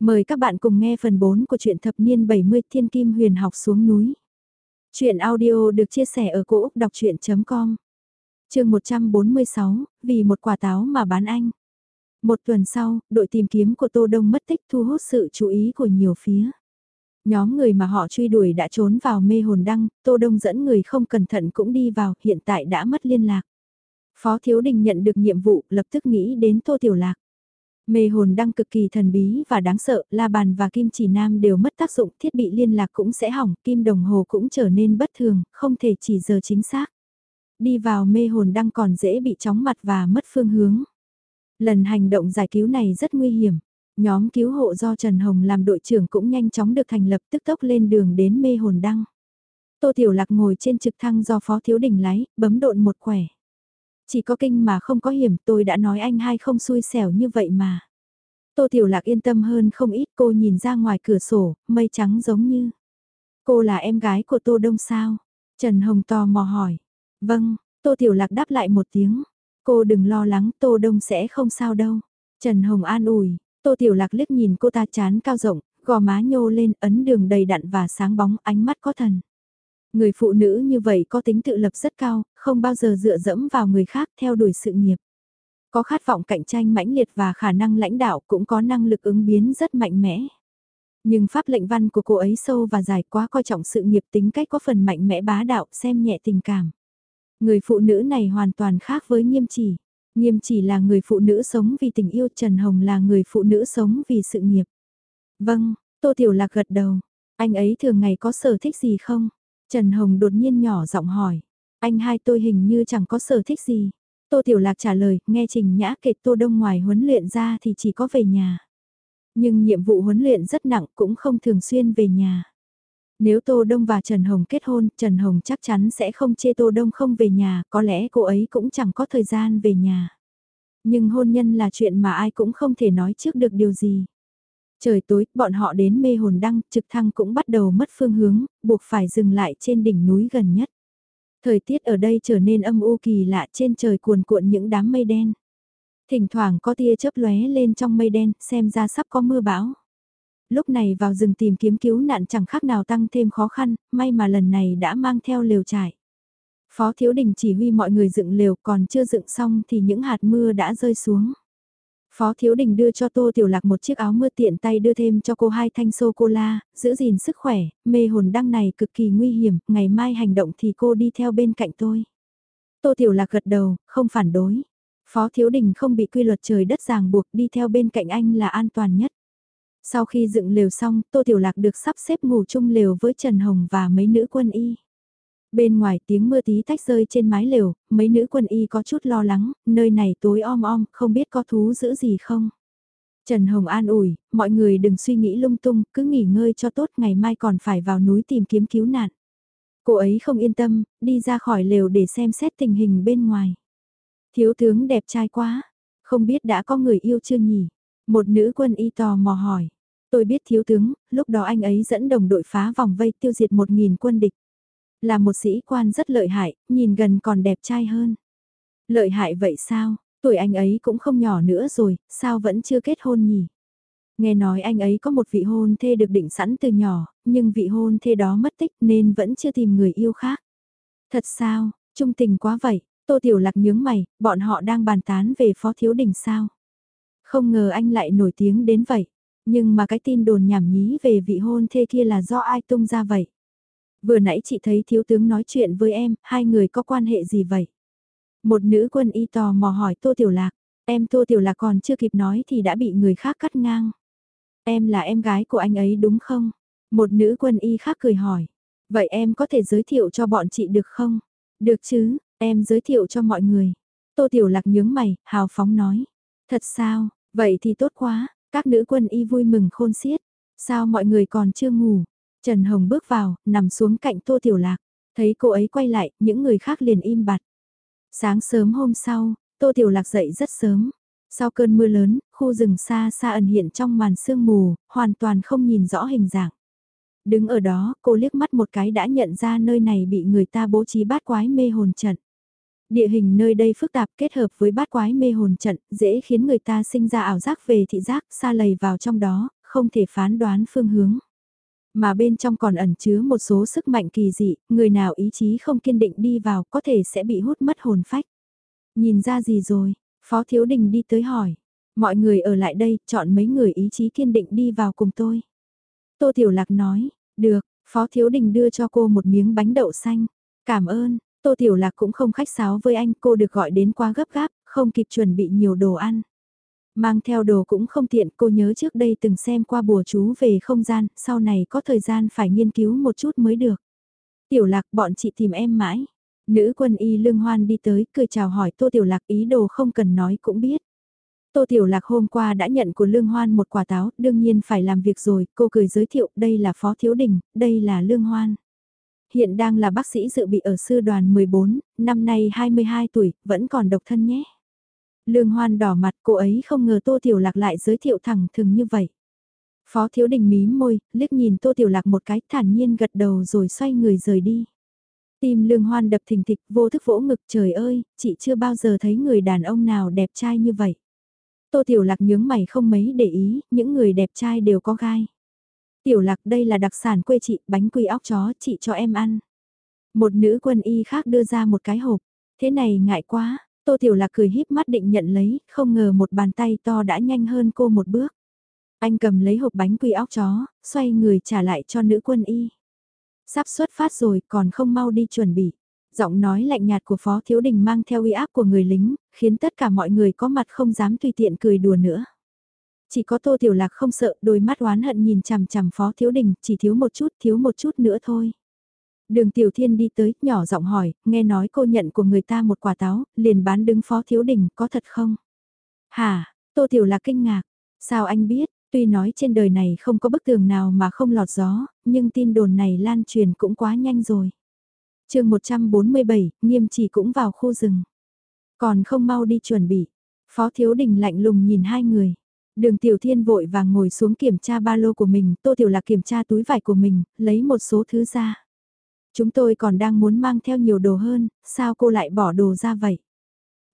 Mời các bạn cùng nghe phần 4 của truyện thập niên 70 Thiên Kim Huyền học xuống núi. Chuyện audio được chia sẻ ở cỗ đọc chuyện.com Trường 146, vì một quả táo mà bán anh. Một tuần sau, đội tìm kiếm của Tô Đông mất tích thu hút sự chú ý của nhiều phía. Nhóm người mà họ truy đuổi đã trốn vào mê hồn đăng, Tô Đông dẫn người không cẩn thận cũng đi vào, hiện tại đã mất liên lạc. Phó Thiếu Đình nhận được nhiệm vụ, lập tức nghĩ đến Tô Tiểu Lạc. Mê hồn đăng cực kỳ thần bí và đáng sợ, la bàn và kim chỉ nam đều mất tác dụng, thiết bị liên lạc cũng sẽ hỏng, kim đồng hồ cũng trở nên bất thường, không thể chỉ giờ chính xác. Đi vào mê hồn đăng còn dễ bị chóng mặt và mất phương hướng. Lần hành động giải cứu này rất nguy hiểm. Nhóm cứu hộ do Trần Hồng làm đội trưởng cũng nhanh chóng được thành lập tức tốc lên đường đến mê hồn đăng. Tô Tiểu Lạc ngồi trên trực thăng do Phó Thiếu Đình lái, bấm độn một quẻ. Chỉ có kinh mà không có hiểm tôi đã nói anh hai không xui xẻo như vậy mà. Tô Tiểu Lạc yên tâm hơn không ít cô nhìn ra ngoài cửa sổ, mây trắng giống như. Cô là em gái của Tô Đông sao? Trần Hồng tò mò hỏi. Vâng, Tô Tiểu Lạc đáp lại một tiếng. Cô đừng lo lắng Tô Đông sẽ không sao đâu. Trần Hồng an ủi, Tô Tiểu Lạc liếc nhìn cô ta chán cao rộng, gò má nhô lên ấn đường đầy đặn và sáng bóng ánh mắt có thần. Người phụ nữ như vậy có tính tự lập rất cao, không bao giờ dựa dẫm vào người khác theo đuổi sự nghiệp. Có khát vọng cạnh tranh mãnh liệt và khả năng lãnh đạo cũng có năng lực ứng biến rất mạnh mẽ. Nhưng pháp lệnh văn của cô ấy sâu và dài quá coi trọng sự nghiệp tính cách có phần mạnh mẽ bá đạo xem nhẹ tình cảm. Người phụ nữ này hoàn toàn khác với nghiêm chỉ. Nghiêm chỉ là người phụ nữ sống vì tình yêu Trần Hồng là người phụ nữ sống vì sự nghiệp. Vâng, Tô Tiểu Lạc gật đầu. Anh ấy thường ngày có sở thích gì không? Trần Hồng đột nhiên nhỏ giọng hỏi. Anh hai tôi hình như chẳng có sở thích gì. Tô Tiểu Lạc trả lời, nghe Trình Nhã kể Tô Đông ngoài huấn luyện ra thì chỉ có về nhà. Nhưng nhiệm vụ huấn luyện rất nặng cũng không thường xuyên về nhà. Nếu Tô Đông và Trần Hồng kết hôn, Trần Hồng chắc chắn sẽ không chê Tô Đông không về nhà, có lẽ cô ấy cũng chẳng có thời gian về nhà. Nhưng hôn nhân là chuyện mà ai cũng không thể nói trước được điều gì. Trời tối, bọn họ đến mê hồn đăng, trực thăng cũng bắt đầu mất phương hướng, buộc phải dừng lại trên đỉnh núi gần nhất. Thời tiết ở đây trở nên âm u kỳ lạ trên trời cuồn cuộn những đám mây đen. Thỉnh thoảng có tia chớp lóe lên trong mây đen, xem ra sắp có mưa bão. Lúc này vào rừng tìm kiếm cứu nạn chẳng khác nào tăng thêm khó khăn, may mà lần này đã mang theo lều trải. Phó Thiếu Đình chỉ huy mọi người dựng lều còn chưa dựng xong thì những hạt mưa đã rơi xuống. Phó Thiếu Đình đưa cho Tô Tiểu Lạc một chiếc áo mưa tiện tay đưa thêm cho cô hai thanh sô-cô-la, giữ gìn sức khỏe, mê hồn đăng này cực kỳ nguy hiểm, ngày mai hành động thì cô đi theo bên cạnh tôi. Tô Tiểu Lạc gật đầu, không phản đối. Phó Thiếu Đình không bị quy luật trời đất ràng buộc đi theo bên cạnh anh là an toàn nhất. Sau khi dựng lều xong, Tô Tiểu Lạc được sắp xếp ngủ chung lều với Trần Hồng và mấy nữ quân y. Bên ngoài tiếng mưa tí tách rơi trên mái lều, mấy nữ quân y có chút lo lắng, nơi này tối om om, không biết có thú giữ gì không. Trần Hồng an ủi, mọi người đừng suy nghĩ lung tung, cứ nghỉ ngơi cho tốt, ngày mai còn phải vào núi tìm kiếm cứu nạn. Cô ấy không yên tâm, đi ra khỏi lều để xem xét tình hình bên ngoài. Thiếu tướng đẹp trai quá, không biết đã có người yêu chưa nhỉ? Một nữ quân y tò mò hỏi. Tôi biết thiếu tướng, lúc đó anh ấy dẫn đồng đội phá vòng vây tiêu diệt một nghìn quân địch. Là một sĩ quan rất lợi hại, nhìn gần còn đẹp trai hơn. Lợi hại vậy sao, tuổi anh ấy cũng không nhỏ nữa rồi, sao vẫn chưa kết hôn nhỉ? Nghe nói anh ấy có một vị hôn thê được định sẵn từ nhỏ, nhưng vị hôn thê đó mất tích nên vẫn chưa tìm người yêu khác. Thật sao, trung tình quá vậy, Tô Tiểu Lạc nhướng mày, bọn họ đang bàn tán về Phó Thiếu Đình sao? Không ngờ anh lại nổi tiếng đến vậy, nhưng mà cái tin đồn nhảm nhí về vị hôn thê kia là do ai tung ra vậy? Vừa nãy chị thấy thiếu tướng nói chuyện với em, hai người có quan hệ gì vậy? Một nữ quân y tò mò hỏi Tô Tiểu Lạc, em Tô Tiểu Lạc còn chưa kịp nói thì đã bị người khác cắt ngang. Em là em gái của anh ấy đúng không? Một nữ quân y khác cười hỏi, vậy em có thể giới thiệu cho bọn chị được không? Được chứ, em giới thiệu cho mọi người. Tô Tiểu Lạc nhướng mày, hào phóng nói. Thật sao, vậy thì tốt quá, các nữ quân y vui mừng khôn xiết. Sao mọi người còn chưa ngủ? Trần Hồng bước vào, nằm xuống cạnh Tô Tiểu Lạc. Thấy cô ấy quay lại, những người khác liền im bặt. Sáng sớm hôm sau, Tô Tiểu Lạc dậy rất sớm. Sau cơn mưa lớn, khu rừng xa xa ẩn hiện trong màn sương mù, hoàn toàn không nhìn rõ hình dạng. Đứng ở đó, cô liếc mắt một cái đã nhận ra nơi này bị người ta bố trí bát quái mê hồn trận. Địa hình nơi đây phức tạp kết hợp với bát quái mê hồn trận, dễ khiến người ta sinh ra ảo giác về thị giác, xa lầy vào trong đó, không thể phán đoán phương hướng. Mà bên trong còn ẩn chứa một số sức mạnh kỳ dị, người nào ý chí không kiên định đi vào có thể sẽ bị hút mất hồn phách. Nhìn ra gì rồi, Phó Thiếu Đình đi tới hỏi. Mọi người ở lại đây, chọn mấy người ý chí kiên định đi vào cùng tôi. Tô Tiểu Lạc nói, được, Phó Thiếu Đình đưa cho cô một miếng bánh đậu xanh. Cảm ơn, Tô Tiểu Lạc cũng không khách sáo với anh, cô được gọi đến quá gấp gáp, không kịp chuẩn bị nhiều đồ ăn. Mang theo đồ cũng không tiện, cô nhớ trước đây từng xem qua bùa chú về không gian, sau này có thời gian phải nghiên cứu một chút mới được. Tiểu Lạc bọn chị tìm em mãi. Nữ quân y lương hoan đi tới, cười chào hỏi Tô Tiểu Lạc ý đồ không cần nói cũng biết. Tô Tiểu Lạc hôm qua đã nhận của Lương Hoan một quả táo, đương nhiên phải làm việc rồi, cô cười giới thiệu, đây là Phó Thiếu Đình, đây là Lương Hoan. Hiện đang là bác sĩ dự bị ở sư đoàn 14, năm nay 22 tuổi, vẫn còn độc thân nhé. Lương Hoan đỏ mặt, cô ấy không ngờ Tô Tiểu Lạc lại giới thiệu thẳng thừng như vậy. Phó Thiếu Đình mí môi, liếc nhìn Tô Tiểu Lạc một cái thản nhiên gật đầu rồi xoay người rời đi. Tim Lương Hoan đập thình thịch vô thức vỗ ngực trời ơi, chị chưa bao giờ thấy người đàn ông nào đẹp trai như vậy. Tô Tiểu Lạc nhướng mày không mấy để ý, những người đẹp trai đều có gai. Tiểu Lạc đây là đặc sản quê chị, bánh quy óc chó, chị cho em ăn. Một nữ quân y khác đưa ra một cái hộp, thế này ngại quá, Tô Tiểu Lạc cười híp mắt định nhận lấy, không ngờ một bàn tay to đã nhanh hơn cô một bước. Anh cầm lấy hộp bánh quy óc chó, xoay người trả lại cho nữ quân y. Sắp xuất phát rồi, còn không mau đi chuẩn bị. Giọng nói lạnh nhạt của Phó Thiếu Đình mang theo uy áp của người lính, khiến tất cả mọi người có mặt không dám tùy tiện cười đùa nữa. Chỉ có Tô Tiểu Lạc không sợ, đôi mắt oán hận nhìn chằm chằm Phó Thiếu Đình, chỉ thiếu một chút, thiếu một chút nữa thôi. Đường Tiểu Thiên đi tới, nhỏ giọng hỏi, nghe nói cô nhận của người ta một quả táo, liền bán đứng Phó Thiếu Đình, có thật không? Hả, Tô Tiểu Lạc kinh ngạc, sao anh biết, tuy nói trên đời này không có bức tường nào mà không lọt gió, nhưng tin đồn này lan truyền cũng quá nhanh rồi chương 147, nghiêm chỉ cũng vào khu rừng. Còn không mau đi chuẩn bị. Phó Thiếu Đình lạnh lùng nhìn hai người. Đường Tiểu Thiên vội vàng ngồi xuống kiểm tra ba lô của mình, Tô Tiểu Lạc kiểm tra túi vải của mình, lấy một số thứ ra. Chúng tôi còn đang muốn mang theo nhiều đồ hơn, sao cô lại bỏ đồ ra vậy?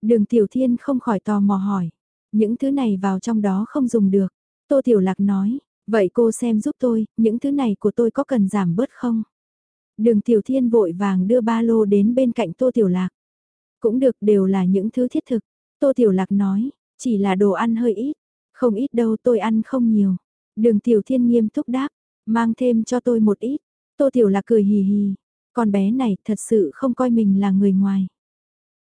Đường Tiểu Thiên không khỏi tò mò hỏi. Những thứ này vào trong đó không dùng được. Tô Tiểu Lạc nói, vậy cô xem giúp tôi, những thứ này của tôi có cần giảm bớt không? Đường Tiểu Thiên vội vàng đưa ba lô đến bên cạnh Tô Tiểu Lạc. Cũng được đều là những thứ thiết thực. Tô Tiểu Lạc nói, chỉ là đồ ăn hơi ít. Không ít đâu tôi ăn không nhiều. Đường Tiểu Thiên nghiêm túc đáp, mang thêm cho tôi một ít. Tô Tiểu Lạc cười hì hì. Con bé này thật sự không coi mình là người ngoài.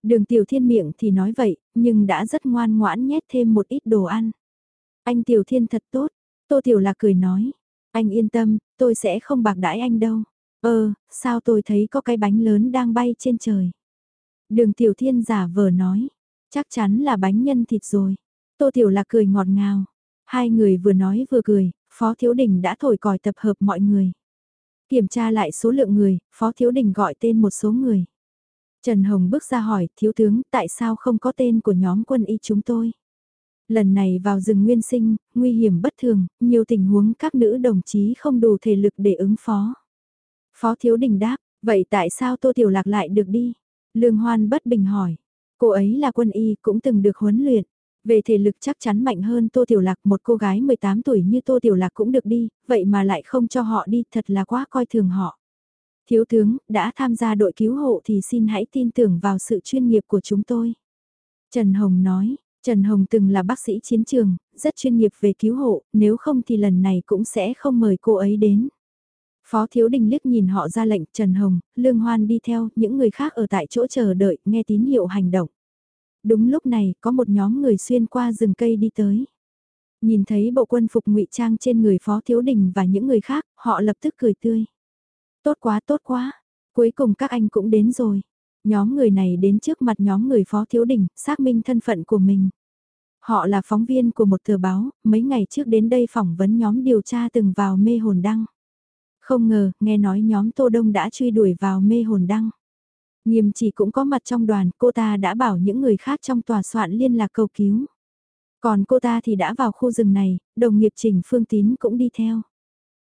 Đường Tiểu Thiên miệng thì nói vậy, nhưng đã rất ngoan ngoãn nhét thêm một ít đồ ăn. Anh Tiểu Thiên thật tốt. Tô Tiểu là cười nói. Anh yên tâm, tôi sẽ không bạc đãi anh đâu. Ơ, sao tôi thấy có cái bánh lớn đang bay trên trời. Đường Tiểu Thiên giả vờ nói, chắc chắn là bánh nhân thịt rồi. Tô Tiểu là cười ngọt ngào. Hai người vừa nói vừa cười, Phó Thiếu Đình đã thổi còi tập hợp mọi người. Kiểm tra lại số lượng người, Phó Thiếu Đình gọi tên một số người. Trần Hồng bước ra hỏi, Thiếu tướng, tại sao không có tên của nhóm quân y chúng tôi? Lần này vào rừng nguyên sinh, nguy hiểm bất thường, nhiều tình huống các nữ đồng chí không đủ thể lực để ứng phó. Phó Thiếu Đình đáp, vậy tại sao Tô Tiểu Lạc lại được đi? Lương Hoan bất bình hỏi. Cô ấy là quân y cũng từng được huấn luyện. Về thể lực chắc chắn mạnh hơn Tô Tiểu Lạc một cô gái 18 tuổi như Tô Tiểu Lạc cũng được đi, vậy mà lại không cho họ đi thật là quá coi thường họ. Thiếu tướng, đã tham gia đội cứu hộ thì xin hãy tin tưởng vào sự chuyên nghiệp của chúng tôi. Trần Hồng nói, Trần Hồng từng là bác sĩ chiến trường, rất chuyên nghiệp về cứu hộ, nếu không thì lần này cũng sẽ không mời cô ấy đến. Phó Thiếu Đình liếc nhìn họ ra lệnh Trần Hồng, Lương Hoan đi theo, những người khác ở tại chỗ chờ đợi, nghe tín hiệu hành động. Đúng lúc này, có một nhóm người xuyên qua rừng cây đi tới. Nhìn thấy bộ quân phục ngụy trang trên người Phó Thiếu Đình và những người khác, họ lập tức cười tươi. Tốt quá tốt quá, cuối cùng các anh cũng đến rồi. Nhóm người này đến trước mặt nhóm người Phó Thiếu Đình, xác minh thân phận của mình. Họ là phóng viên của một tờ báo, mấy ngày trước đến đây phỏng vấn nhóm điều tra từng vào mê hồn đăng. Không ngờ, nghe nói nhóm Tô Đông đã truy đuổi vào mê hồn đăng. Nghiêm chỉ cũng có mặt trong đoàn, cô ta đã bảo những người khác trong tòa soạn liên lạc cầu cứu. Còn cô ta thì đã vào khu rừng này, đồng nghiệp Trình Phương Tín cũng đi theo.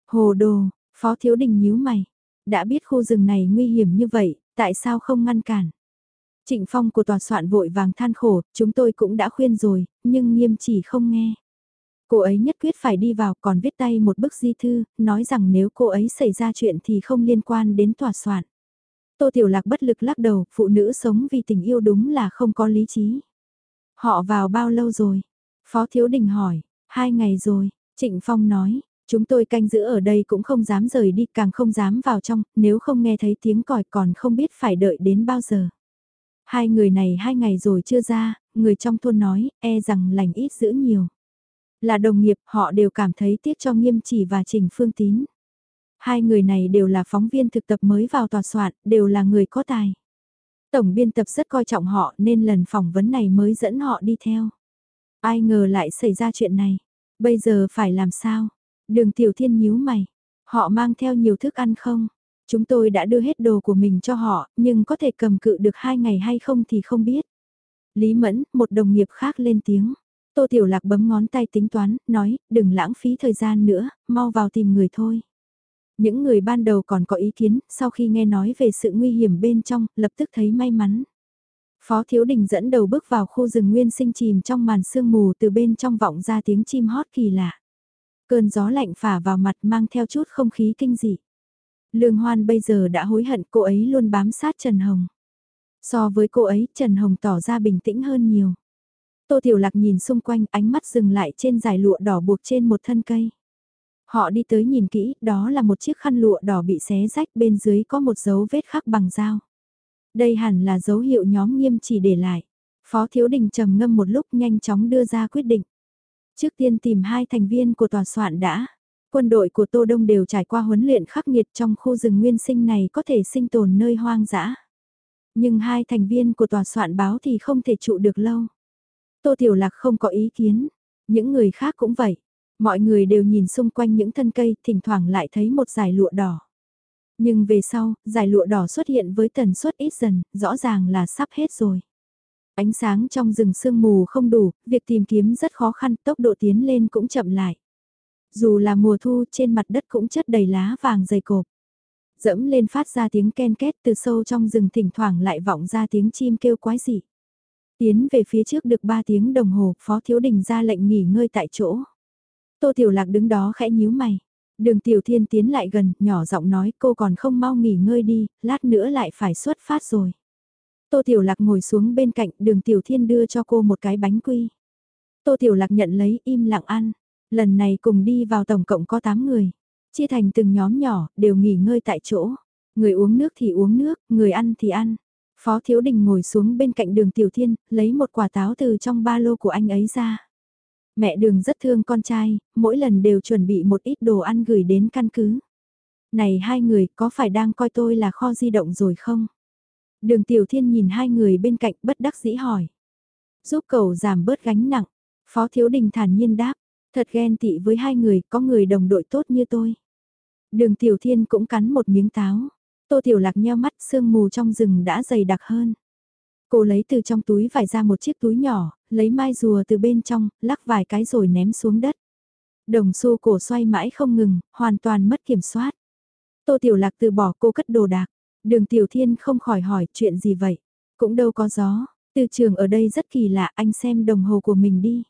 Hồ đồ, Phó Thiếu Đình nhíu mày. Đã biết khu rừng này nguy hiểm như vậy, tại sao không ngăn cản? Trịnh Phong của tòa soạn vội vàng than khổ, chúng tôi cũng đã khuyên rồi, nhưng nghiêm chỉ không nghe. Cô ấy nhất quyết phải đi vào còn viết tay một bức di thư, nói rằng nếu cô ấy xảy ra chuyện thì không liên quan đến tòa soạn. Tô Tiểu Lạc bất lực lắc đầu, phụ nữ sống vì tình yêu đúng là không có lý trí. Họ vào bao lâu rồi? Phó Thiếu Đình hỏi, hai ngày rồi, Trịnh Phong nói, chúng tôi canh giữ ở đây cũng không dám rời đi, càng không dám vào trong, nếu không nghe thấy tiếng còi còn không biết phải đợi đến bao giờ. Hai người này hai ngày rồi chưa ra, người trong thôn nói, e rằng lành ít giữ nhiều. Là đồng nghiệp, họ đều cảm thấy tiếc cho nghiêm chỉ và trình phương tín. Hai người này đều là phóng viên thực tập mới vào tòa soạn, đều là người có tài. Tổng biên tập rất coi trọng họ nên lần phỏng vấn này mới dẫn họ đi theo. Ai ngờ lại xảy ra chuyện này. Bây giờ phải làm sao? Đường Tiểu Thiên nhíu mày. Họ mang theo nhiều thức ăn không? Chúng tôi đã đưa hết đồ của mình cho họ, nhưng có thể cầm cự được hai ngày hay không thì không biết. Lý Mẫn, một đồng nghiệp khác lên tiếng. Tô Tiểu Lạc bấm ngón tay tính toán, nói, đừng lãng phí thời gian nữa, mau vào tìm người thôi. Những người ban đầu còn có ý kiến, sau khi nghe nói về sự nguy hiểm bên trong, lập tức thấy may mắn. Phó Thiếu Đình dẫn đầu bước vào khu rừng nguyên sinh chìm trong màn sương mù từ bên trong vọng ra tiếng chim hót kỳ lạ. Cơn gió lạnh phả vào mặt mang theo chút không khí kinh dị. Lương Hoan bây giờ đã hối hận cô ấy luôn bám sát Trần Hồng. So với cô ấy, Trần Hồng tỏ ra bình tĩnh hơn nhiều. Tô Tiểu Lạc nhìn xung quanh ánh mắt dừng lại trên dài lụa đỏ buộc trên một thân cây. Họ đi tới nhìn kỹ, đó là một chiếc khăn lụa đỏ bị xé rách bên dưới có một dấu vết khắc bằng dao. Đây hẳn là dấu hiệu nhóm nghiêm chỉ để lại. Phó Thiếu Đình trầm ngâm một lúc nhanh chóng đưa ra quyết định. Trước tiên tìm hai thành viên của tòa soạn đã. Quân đội của Tô Đông đều trải qua huấn luyện khắc nghiệt trong khu rừng nguyên sinh này có thể sinh tồn nơi hoang dã. Nhưng hai thành viên của tòa soạn báo thì không thể trụ được lâu. Tô Tiểu Lạc không có ý kiến. Những người khác cũng vậy. Mọi người đều nhìn xung quanh những thân cây, thỉnh thoảng lại thấy một dải lụa đỏ. Nhưng về sau, giải lụa đỏ xuất hiện với tần suất ít dần, rõ ràng là sắp hết rồi. Ánh sáng trong rừng sương mù không đủ, việc tìm kiếm rất khó khăn, tốc độ tiến lên cũng chậm lại. Dù là mùa thu trên mặt đất cũng chất đầy lá vàng dày cộp. Dẫm lên phát ra tiếng ken két từ sâu trong rừng thỉnh thoảng lại vọng ra tiếng chim kêu quái dị. Tiến về phía trước được 3 tiếng đồng hồ, Phó Thiếu Đình ra lệnh nghỉ ngơi tại chỗ. Tô Tiểu Lạc đứng đó khẽ nhíu mày. Đường Tiểu Thiên tiến lại gần, nhỏ giọng nói cô còn không mau nghỉ ngơi đi, lát nữa lại phải xuất phát rồi. Tô Tiểu Lạc ngồi xuống bên cạnh, đường Tiểu Thiên đưa cho cô một cái bánh quy. Tô Tiểu Lạc nhận lấy im lặng ăn. Lần này cùng đi vào tổng cộng có 8 người. Chia thành từng nhóm nhỏ, đều nghỉ ngơi tại chỗ. Người uống nước thì uống nước, người ăn thì ăn. Phó Thiếu Đình ngồi xuống bên cạnh đường Tiểu Thiên, lấy một quả táo từ trong ba lô của anh ấy ra. Mẹ đường rất thương con trai, mỗi lần đều chuẩn bị một ít đồ ăn gửi đến căn cứ. Này hai người có phải đang coi tôi là kho di động rồi không? Đường Tiểu Thiên nhìn hai người bên cạnh bất đắc dĩ hỏi. Giúp cậu giảm bớt gánh nặng. Phó Thiếu Đình thản nhiên đáp. Thật ghen tị với hai người, có người đồng đội tốt như tôi. Đường Tiểu Thiên cũng cắn một miếng táo. Tô Tiểu Lạc nheo mắt sương mù trong rừng đã dày đặc hơn. Cô lấy từ trong túi vải ra một chiếc túi nhỏ, lấy mai rùa từ bên trong, lắc vài cái rồi ném xuống đất. Đồng xu cổ xoay mãi không ngừng, hoàn toàn mất kiểm soát. Tô Tiểu Lạc từ bỏ cô cất đồ đạc. Đường Tiểu Thiên không khỏi hỏi chuyện gì vậy. Cũng đâu có gió, từ trường ở đây rất kỳ lạ anh xem đồng hồ của mình đi.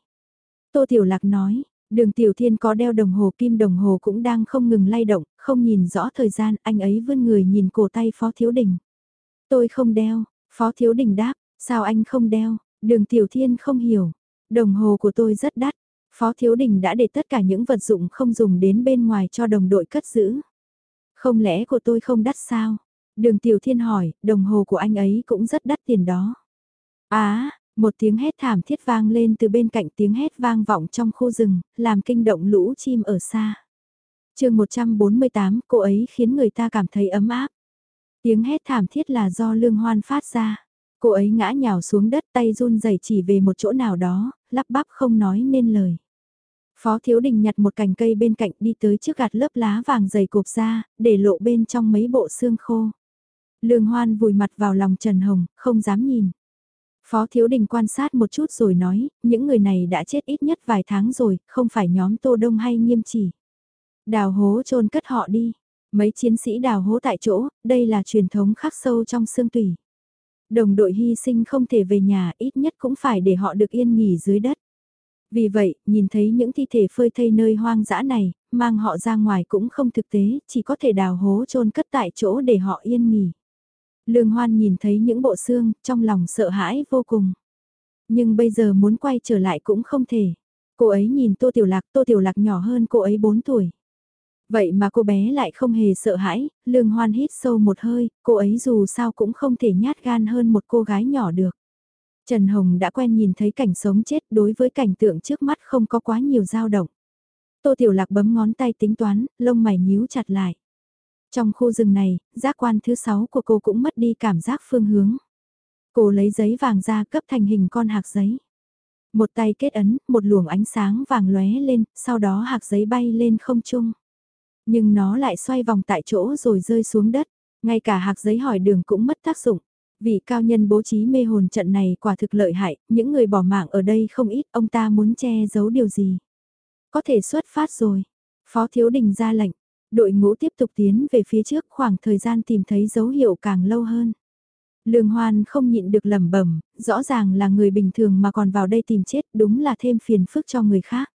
Tô Tiểu Lạc nói, đường Tiểu Thiên có đeo đồng hồ kim đồng hồ cũng đang không ngừng lay động, không nhìn rõ thời gian anh ấy vươn người nhìn cổ tay Phó Thiếu Đình. Tôi không đeo, Phó Thiếu Đình đáp, sao anh không đeo, đường Tiểu Thiên không hiểu, đồng hồ của tôi rất đắt, Phó Thiếu Đình đã để tất cả những vật dụng không dùng đến bên ngoài cho đồng đội cất giữ. Không lẽ của tôi không đắt sao? Đường Tiểu Thiên hỏi, đồng hồ của anh ấy cũng rất đắt tiền đó. Á, một tiếng hét thảm thiết vang lên từ bên cạnh tiếng hét vang vọng trong khu rừng, làm kinh động lũ chim ở xa. chương 148, cô ấy khiến người ta cảm thấy ấm áp. Tiếng hét thảm thiết là do lương hoan phát ra. Cô ấy ngã nhào xuống đất tay run rẩy chỉ về một chỗ nào đó, lắp bắp không nói nên lời. Phó Thiếu Đình nhặt một cành cây bên cạnh đi tới trước gạt lớp lá vàng dày cộp ra, để lộ bên trong mấy bộ xương khô. Lương Hoan vùi mặt vào lòng Trần Hồng, không dám nhìn. Phó Thiếu Đình quan sát một chút rồi nói, những người này đã chết ít nhất vài tháng rồi, không phải nhóm Tô Đông hay nghiêm chỉ. Đào hố chôn cất họ đi. Mấy chiến sĩ đào hố tại chỗ, đây là truyền thống khắc sâu trong xương tủy. Đồng đội hy sinh không thể về nhà ít nhất cũng phải để họ được yên nghỉ dưới đất. Vì vậy, nhìn thấy những thi thể phơi thây nơi hoang dã này, mang họ ra ngoài cũng không thực tế, chỉ có thể đào hố chôn cất tại chỗ để họ yên nghỉ. Lương Hoan nhìn thấy những bộ xương, trong lòng sợ hãi vô cùng. Nhưng bây giờ muốn quay trở lại cũng không thể. Cô ấy nhìn Tô Tiểu Lạc, Tô Tiểu Lạc nhỏ hơn cô ấy 4 tuổi. Vậy mà cô bé lại không hề sợ hãi, Lương Hoan hít sâu một hơi, cô ấy dù sao cũng không thể nhát gan hơn một cô gái nhỏ được. Trần Hồng đã quen nhìn thấy cảnh sống chết đối với cảnh tượng trước mắt không có quá nhiều dao động. Tô Tiểu Lạc bấm ngón tay tính toán, lông mày nhíu chặt lại. Trong khu rừng này, giác quan thứ sáu của cô cũng mất đi cảm giác phương hướng. Cô lấy giấy vàng ra cấp thành hình con hạc giấy. Một tay kết ấn, một luồng ánh sáng vàng lóe lên, sau đó hạc giấy bay lên không trung. Nhưng nó lại xoay vòng tại chỗ rồi rơi xuống đất. Ngay cả hạc giấy hỏi đường cũng mất tác dụng. Vị cao nhân bố trí mê hồn trận này quả thực lợi hại, những người bỏ mạng ở đây không ít, ông ta muốn che giấu điều gì. Có thể xuất phát rồi. Phó Thiếu Đình ra lệnh, đội ngũ tiếp tục tiến về phía trước khoảng thời gian tìm thấy dấu hiệu càng lâu hơn. Lương Hoan không nhịn được lẩm bẩm, rõ ràng là người bình thường mà còn vào đây tìm chết đúng là thêm phiền phức cho người khác.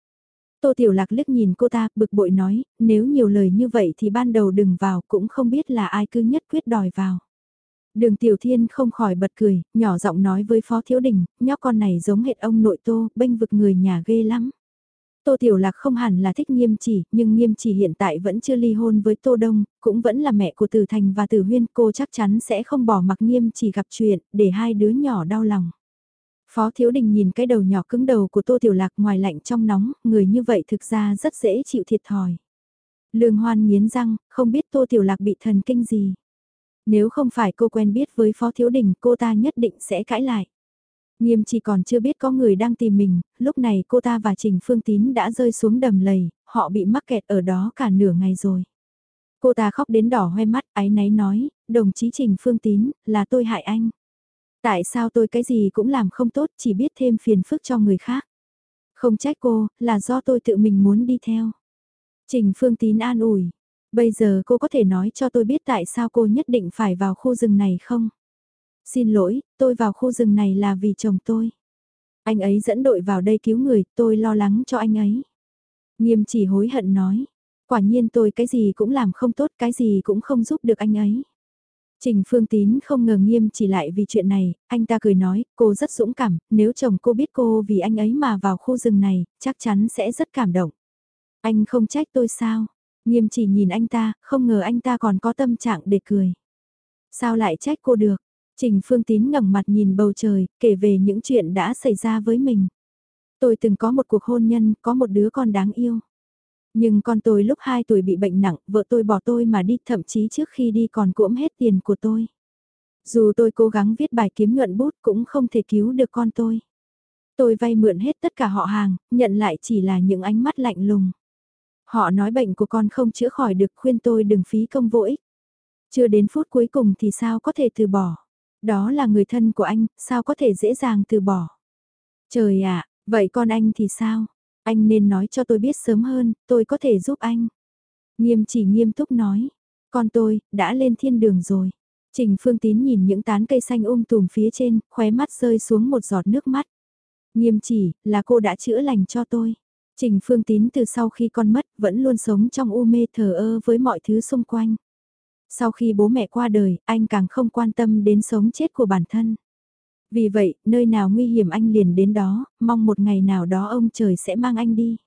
Tô Tiểu Lạc liếc nhìn cô ta, bực bội nói, nếu nhiều lời như vậy thì ban đầu đừng vào, cũng không biết là ai cứ nhất quyết đòi vào. Đường Tiểu Thiên không khỏi bật cười, nhỏ giọng nói với Phó Thiếu Đình, nhóc con này giống hệt ông nội Tô, bênh vực người nhà ghê lắm. Tô Tiểu Lạc không hẳn là thích nghiêm chỉ, nhưng nghiêm chỉ hiện tại vẫn chưa ly hôn với Tô Đông, cũng vẫn là mẹ của Tử Thành và Tử Huyên, cô chắc chắn sẽ không bỏ mặc nghiêm chỉ gặp chuyện, để hai đứa nhỏ đau lòng. Phó Thiếu Đình nhìn cái đầu nhỏ cứng đầu của Tô Tiểu Lạc ngoài lạnh trong nóng, người như vậy thực ra rất dễ chịu thiệt thòi. Lương Hoan nghiến răng, không biết Tô Tiểu Lạc bị thần kinh gì. Nếu không phải cô quen biết với Phó Thiếu Đình cô ta nhất định sẽ cãi lại. Nghiêm chỉ còn chưa biết có người đang tìm mình, lúc này cô ta và Trình Phương Tín đã rơi xuống đầm lầy, họ bị mắc kẹt ở đó cả nửa ngày rồi. Cô ta khóc đến đỏ hoe mắt, áy náy nói, đồng chí Trình Phương Tín, là tôi hại anh. Tại sao tôi cái gì cũng làm không tốt, chỉ biết thêm phiền phức cho người khác. Không trách cô, là do tôi tự mình muốn đi theo. Trình Phương Tín an ủi, bây giờ cô có thể nói cho tôi biết tại sao cô nhất định phải vào khu rừng này không? Xin lỗi, tôi vào khu rừng này là vì chồng tôi. Anh ấy dẫn đội vào đây cứu người, tôi lo lắng cho anh ấy. Nghiêm chỉ hối hận nói, quả nhiên tôi cái gì cũng làm không tốt, cái gì cũng không giúp được anh ấy. Trình Phương Tín không ngờ nghiêm chỉ lại vì chuyện này, anh ta cười nói, cô rất dũng cảm, nếu chồng cô biết cô vì anh ấy mà vào khu rừng này, chắc chắn sẽ rất cảm động. Anh không trách tôi sao? Nghiêm chỉ nhìn anh ta, không ngờ anh ta còn có tâm trạng để cười. Sao lại trách cô được? Trình Phương Tín ngẩng mặt nhìn bầu trời, kể về những chuyện đã xảy ra với mình. Tôi từng có một cuộc hôn nhân, có một đứa con đáng yêu. Nhưng con tôi lúc 2 tuổi bị bệnh nặng, vợ tôi bỏ tôi mà đi thậm chí trước khi đi còn cuỗm hết tiền của tôi. Dù tôi cố gắng viết bài kiếm nhuận bút cũng không thể cứu được con tôi. Tôi vay mượn hết tất cả họ hàng, nhận lại chỉ là những ánh mắt lạnh lùng. Họ nói bệnh của con không chữa khỏi được khuyên tôi đừng phí công vô ích. Chưa đến phút cuối cùng thì sao có thể từ bỏ. Đó là người thân của anh, sao có thể dễ dàng từ bỏ. Trời ạ, vậy con anh thì sao? Anh nên nói cho tôi biết sớm hơn, tôi có thể giúp anh. Nghiêm chỉ nghiêm túc nói, con tôi, đã lên thiên đường rồi. Trình Phương Tín nhìn những tán cây xanh um tùm phía trên, khóe mắt rơi xuống một giọt nước mắt. Nghiêm chỉ, là cô đã chữa lành cho tôi. Trình Phương Tín từ sau khi con mất, vẫn luôn sống trong u mê thờ ơ với mọi thứ xung quanh. Sau khi bố mẹ qua đời, anh càng không quan tâm đến sống chết của bản thân. Vì vậy, nơi nào nguy hiểm anh liền đến đó, mong một ngày nào đó ông trời sẽ mang anh đi.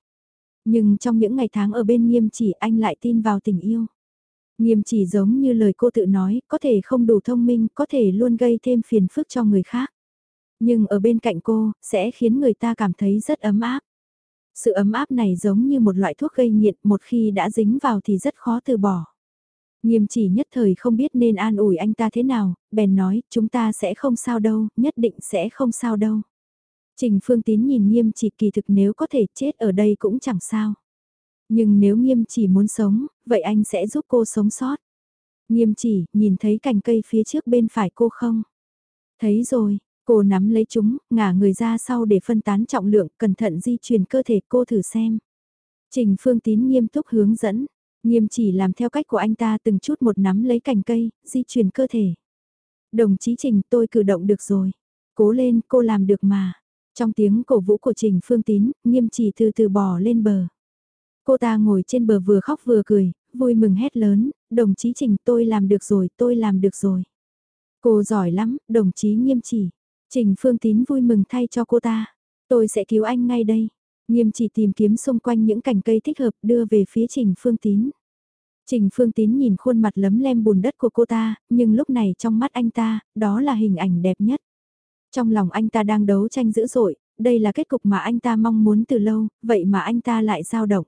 Nhưng trong những ngày tháng ở bên nghiêm chỉ anh lại tin vào tình yêu. Nghiêm chỉ giống như lời cô tự nói, có thể không đủ thông minh, có thể luôn gây thêm phiền phức cho người khác. Nhưng ở bên cạnh cô, sẽ khiến người ta cảm thấy rất ấm áp. Sự ấm áp này giống như một loại thuốc gây nghiện, một khi đã dính vào thì rất khó từ bỏ. Nghiêm chỉ nhất thời không biết nên an ủi anh ta thế nào, bèn nói, chúng ta sẽ không sao đâu, nhất định sẽ không sao đâu. Trình Phương Tín nhìn nghiêm chỉ kỳ thực nếu có thể chết ở đây cũng chẳng sao. Nhưng nếu nghiêm chỉ muốn sống, vậy anh sẽ giúp cô sống sót. Nghiêm chỉ, nhìn thấy cành cây phía trước bên phải cô không? Thấy rồi, cô nắm lấy chúng, ngả người ra sau để phân tán trọng lượng, cẩn thận di chuyển cơ thể cô thử xem. Trình Phương Tín nghiêm túc hướng dẫn, Nghiêm chỉ làm theo cách của anh ta từng chút một nắm lấy cành cây, di chuyển cơ thể. Đồng chí Trình tôi cử động được rồi. Cố lên, cô làm được mà. Trong tiếng cổ vũ của Trình Phương Tín, nghiêm chỉ từ từ bò lên bờ. Cô ta ngồi trên bờ vừa khóc vừa cười, vui mừng hét lớn, đồng chí Trình tôi làm được rồi, tôi làm được rồi. Cô giỏi lắm, đồng chí nghiêm chỉ. Trình Phương Tín vui mừng thay cho cô ta. Tôi sẽ cứu anh ngay đây. Nghiêm chỉ tìm kiếm xung quanh những cành cây thích hợp đưa về phía Trình Phương Tín. Trình Phương Tín nhìn khuôn mặt lấm lem bùn đất của cô ta, nhưng lúc này trong mắt anh ta, đó là hình ảnh đẹp nhất. Trong lòng anh ta đang đấu tranh dữ dội, đây là kết cục mà anh ta mong muốn từ lâu, vậy mà anh ta lại dao động.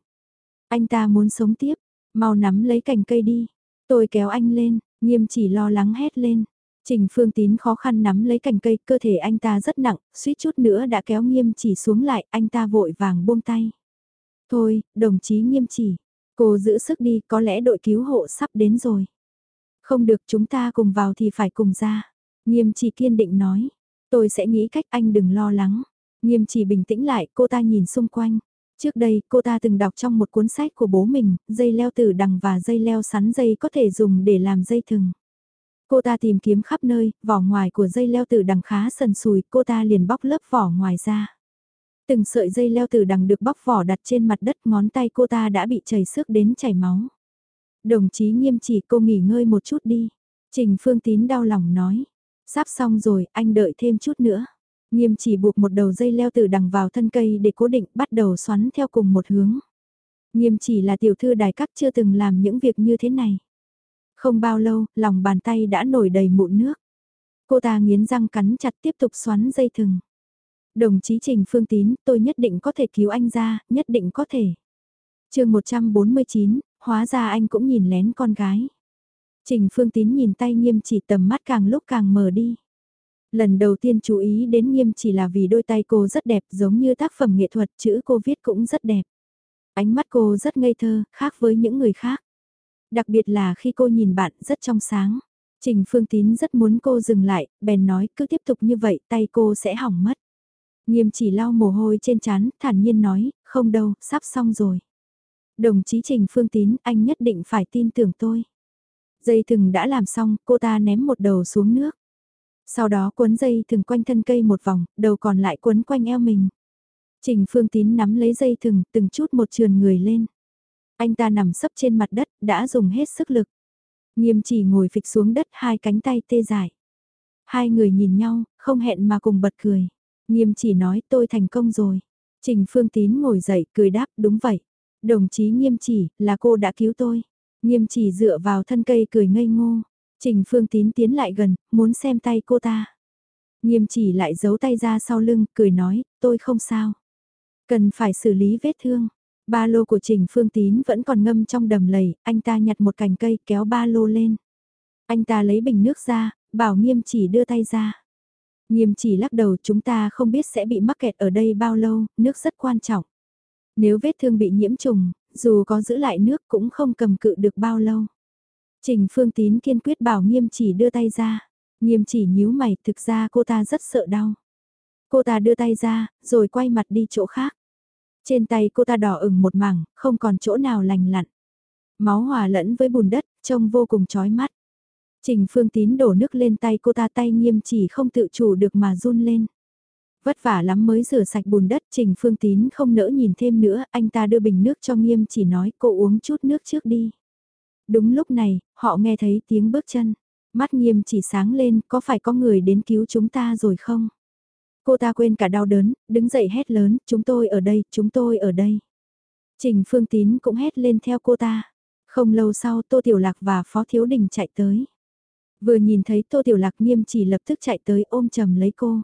Anh ta muốn sống tiếp, mau nắm lấy cành cây đi. Tôi kéo anh lên, nghiêm chỉ lo lắng hét lên. Trình Phương Tín khó khăn nắm lấy cành cây, cơ thể anh ta rất nặng, suýt chút nữa đã kéo nghiêm chỉ xuống lại, anh ta vội vàng buông tay. Thôi, đồng chí nghiêm chỉ, cô giữ sức đi, có lẽ đội cứu hộ sắp đến rồi. Không được chúng ta cùng vào thì phải cùng ra. Nghiêm chỉ kiên định nói, tôi sẽ nghĩ cách anh đừng lo lắng. Nghiêm chỉ bình tĩnh lại, cô ta nhìn xung quanh. Trước đây, cô ta từng đọc trong một cuốn sách của bố mình, dây leo tử đằng và dây leo sắn dây có thể dùng để làm dây thừng. Cô ta tìm kiếm khắp nơi, vỏ ngoài của dây leo tử đằng khá sần sùi, cô ta liền bóc lớp vỏ ngoài ra. Từng sợi dây leo tử đằng được bóc vỏ đặt trên mặt đất ngón tay cô ta đã bị chảy xước đến chảy máu. Đồng chí nghiêm chỉ cô nghỉ ngơi một chút đi. Trình Phương Tín đau lòng nói. Sắp xong rồi, anh đợi thêm chút nữa. Nghiêm chỉ buộc một đầu dây leo tử đằng vào thân cây để cố định bắt đầu xoắn theo cùng một hướng. Nghiêm chỉ là tiểu thư đài các chưa từng làm những việc như thế này. Không bao lâu, lòng bàn tay đã nổi đầy mụn nước. Cô ta nghiến răng cắn chặt tiếp tục xoắn dây thừng. Đồng chí Trình Phương Tín, tôi nhất định có thể cứu anh ra, nhất định có thể. chương 149, hóa ra anh cũng nhìn lén con gái. Trình Phương Tín nhìn tay nghiêm chỉ tầm mắt càng lúc càng mờ đi. Lần đầu tiên chú ý đến nghiêm chỉ là vì đôi tay cô rất đẹp giống như tác phẩm nghệ thuật chữ cô viết cũng rất đẹp. Ánh mắt cô rất ngây thơ, khác với những người khác. Đặc biệt là khi cô nhìn bạn rất trong sáng. Trình Phương Tín rất muốn cô dừng lại, bèn nói cứ tiếp tục như vậy tay cô sẽ hỏng mất. Nghiêm chỉ lau mồ hôi trên chán, thản nhiên nói, không đâu, sắp xong rồi. Đồng chí Trình Phương Tín, anh nhất định phải tin tưởng tôi. Dây thừng đã làm xong, cô ta ném một đầu xuống nước. Sau đó cuốn dây thừng quanh thân cây một vòng, đầu còn lại cuốn quanh eo mình. Trình Phương Tín nắm lấy dây thừng, từng chút một trườn người lên. Anh ta nằm sấp trên mặt đất, đã dùng hết sức lực. Nghiêm chỉ ngồi phịch xuống đất hai cánh tay tê dại. Hai người nhìn nhau, không hẹn mà cùng bật cười. Nghiêm chỉ nói tôi thành công rồi. Trình Phương Tín ngồi dậy cười đáp đúng vậy. Đồng chí nghiêm chỉ là cô đã cứu tôi. Nghiêm chỉ dựa vào thân cây cười ngây ngô. Trình Phương Tín tiến lại gần, muốn xem tay cô ta. Nghiêm chỉ lại giấu tay ra sau lưng, cười nói, tôi không sao. Cần phải xử lý vết thương. Ba lô của Trình Phương Tín vẫn còn ngâm trong đầm lầy, anh ta nhặt một cành cây kéo ba lô lên. Anh ta lấy bình nước ra, bảo nghiêm chỉ đưa tay ra. Nghiêm chỉ lắc đầu chúng ta không biết sẽ bị mắc kẹt ở đây bao lâu, nước rất quan trọng. Nếu vết thương bị nhiễm trùng, dù có giữ lại nước cũng không cầm cự được bao lâu. Trình Phương Tín kiên quyết bảo nghiêm chỉ đưa tay ra. Nghiêm chỉ nhíu mày, thực ra cô ta rất sợ đau. Cô ta đưa tay ra, rồi quay mặt đi chỗ khác. Trên tay cô ta đỏ ửng một mảng, không còn chỗ nào lành lặn. Máu hòa lẫn với bùn đất, trông vô cùng chói mắt. Trình Phương Tín đổ nước lên tay cô ta tay nghiêm chỉ không tự chủ được mà run lên. Vất vả lắm mới rửa sạch bùn đất Trình Phương Tín không nỡ nhìn thêm nữa, anh ta đưa bình nước cho nghiêm chỉ nói cô uống chút nước trước đi. Đúng lúc này, họ nghe thấy tiếng bước chân. Mắt nghiêm chỉ sáng lên, có phải có người đến cứu chúng ta rồi không? Cô ta quên cả đau đớn, đứng dậy hét lớn, chúng tôi ở đây, chúng tôi ở đây. Trình Phương Tín cũng hét lên theo cô ta. Không lâu sau Tô Tiểu Lạc và Phó Thiếu Đình chạy tới. Vừa nhìn thấy Tô Tiểu Lạc nghiêm chỉ lập tức chạy tới ôm chầm lấy cô.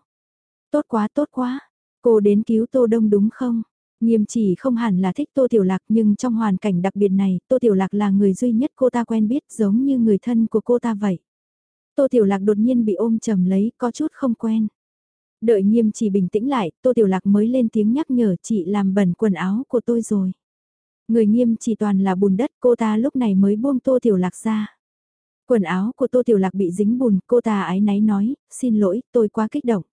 Tốt quá tốt quá, cô đến cứu Tô Đông đúng không? Nghiêm chỉ không hẳn là thích Tô Tiểu Lạc nhưng trong hoàn cảnh đặc biệt này, Tô Tiểu Lạc là người duy nhất cô ta quen biết giống như người thân của cô ta vậy. Tô Tiểu Lạc đột nhiên bị ôm chầm lấy, có chút không quen. Đợi nghiêm chỉ bình tĩnh lại, Tô Tiểu Lạc mới lên tiếng nhắc nhở chị làm bẩn quần áo của tôi rồi. Người nghiêm chỉ toàn là bùn đất, cô ta lúc này mới buông Tô Tiểu Lạc ra. Quần áo của Tô Tiểu Lạc bị dính bùn, cô ta ái náy nói, xin lỗi, tôi quá kích động.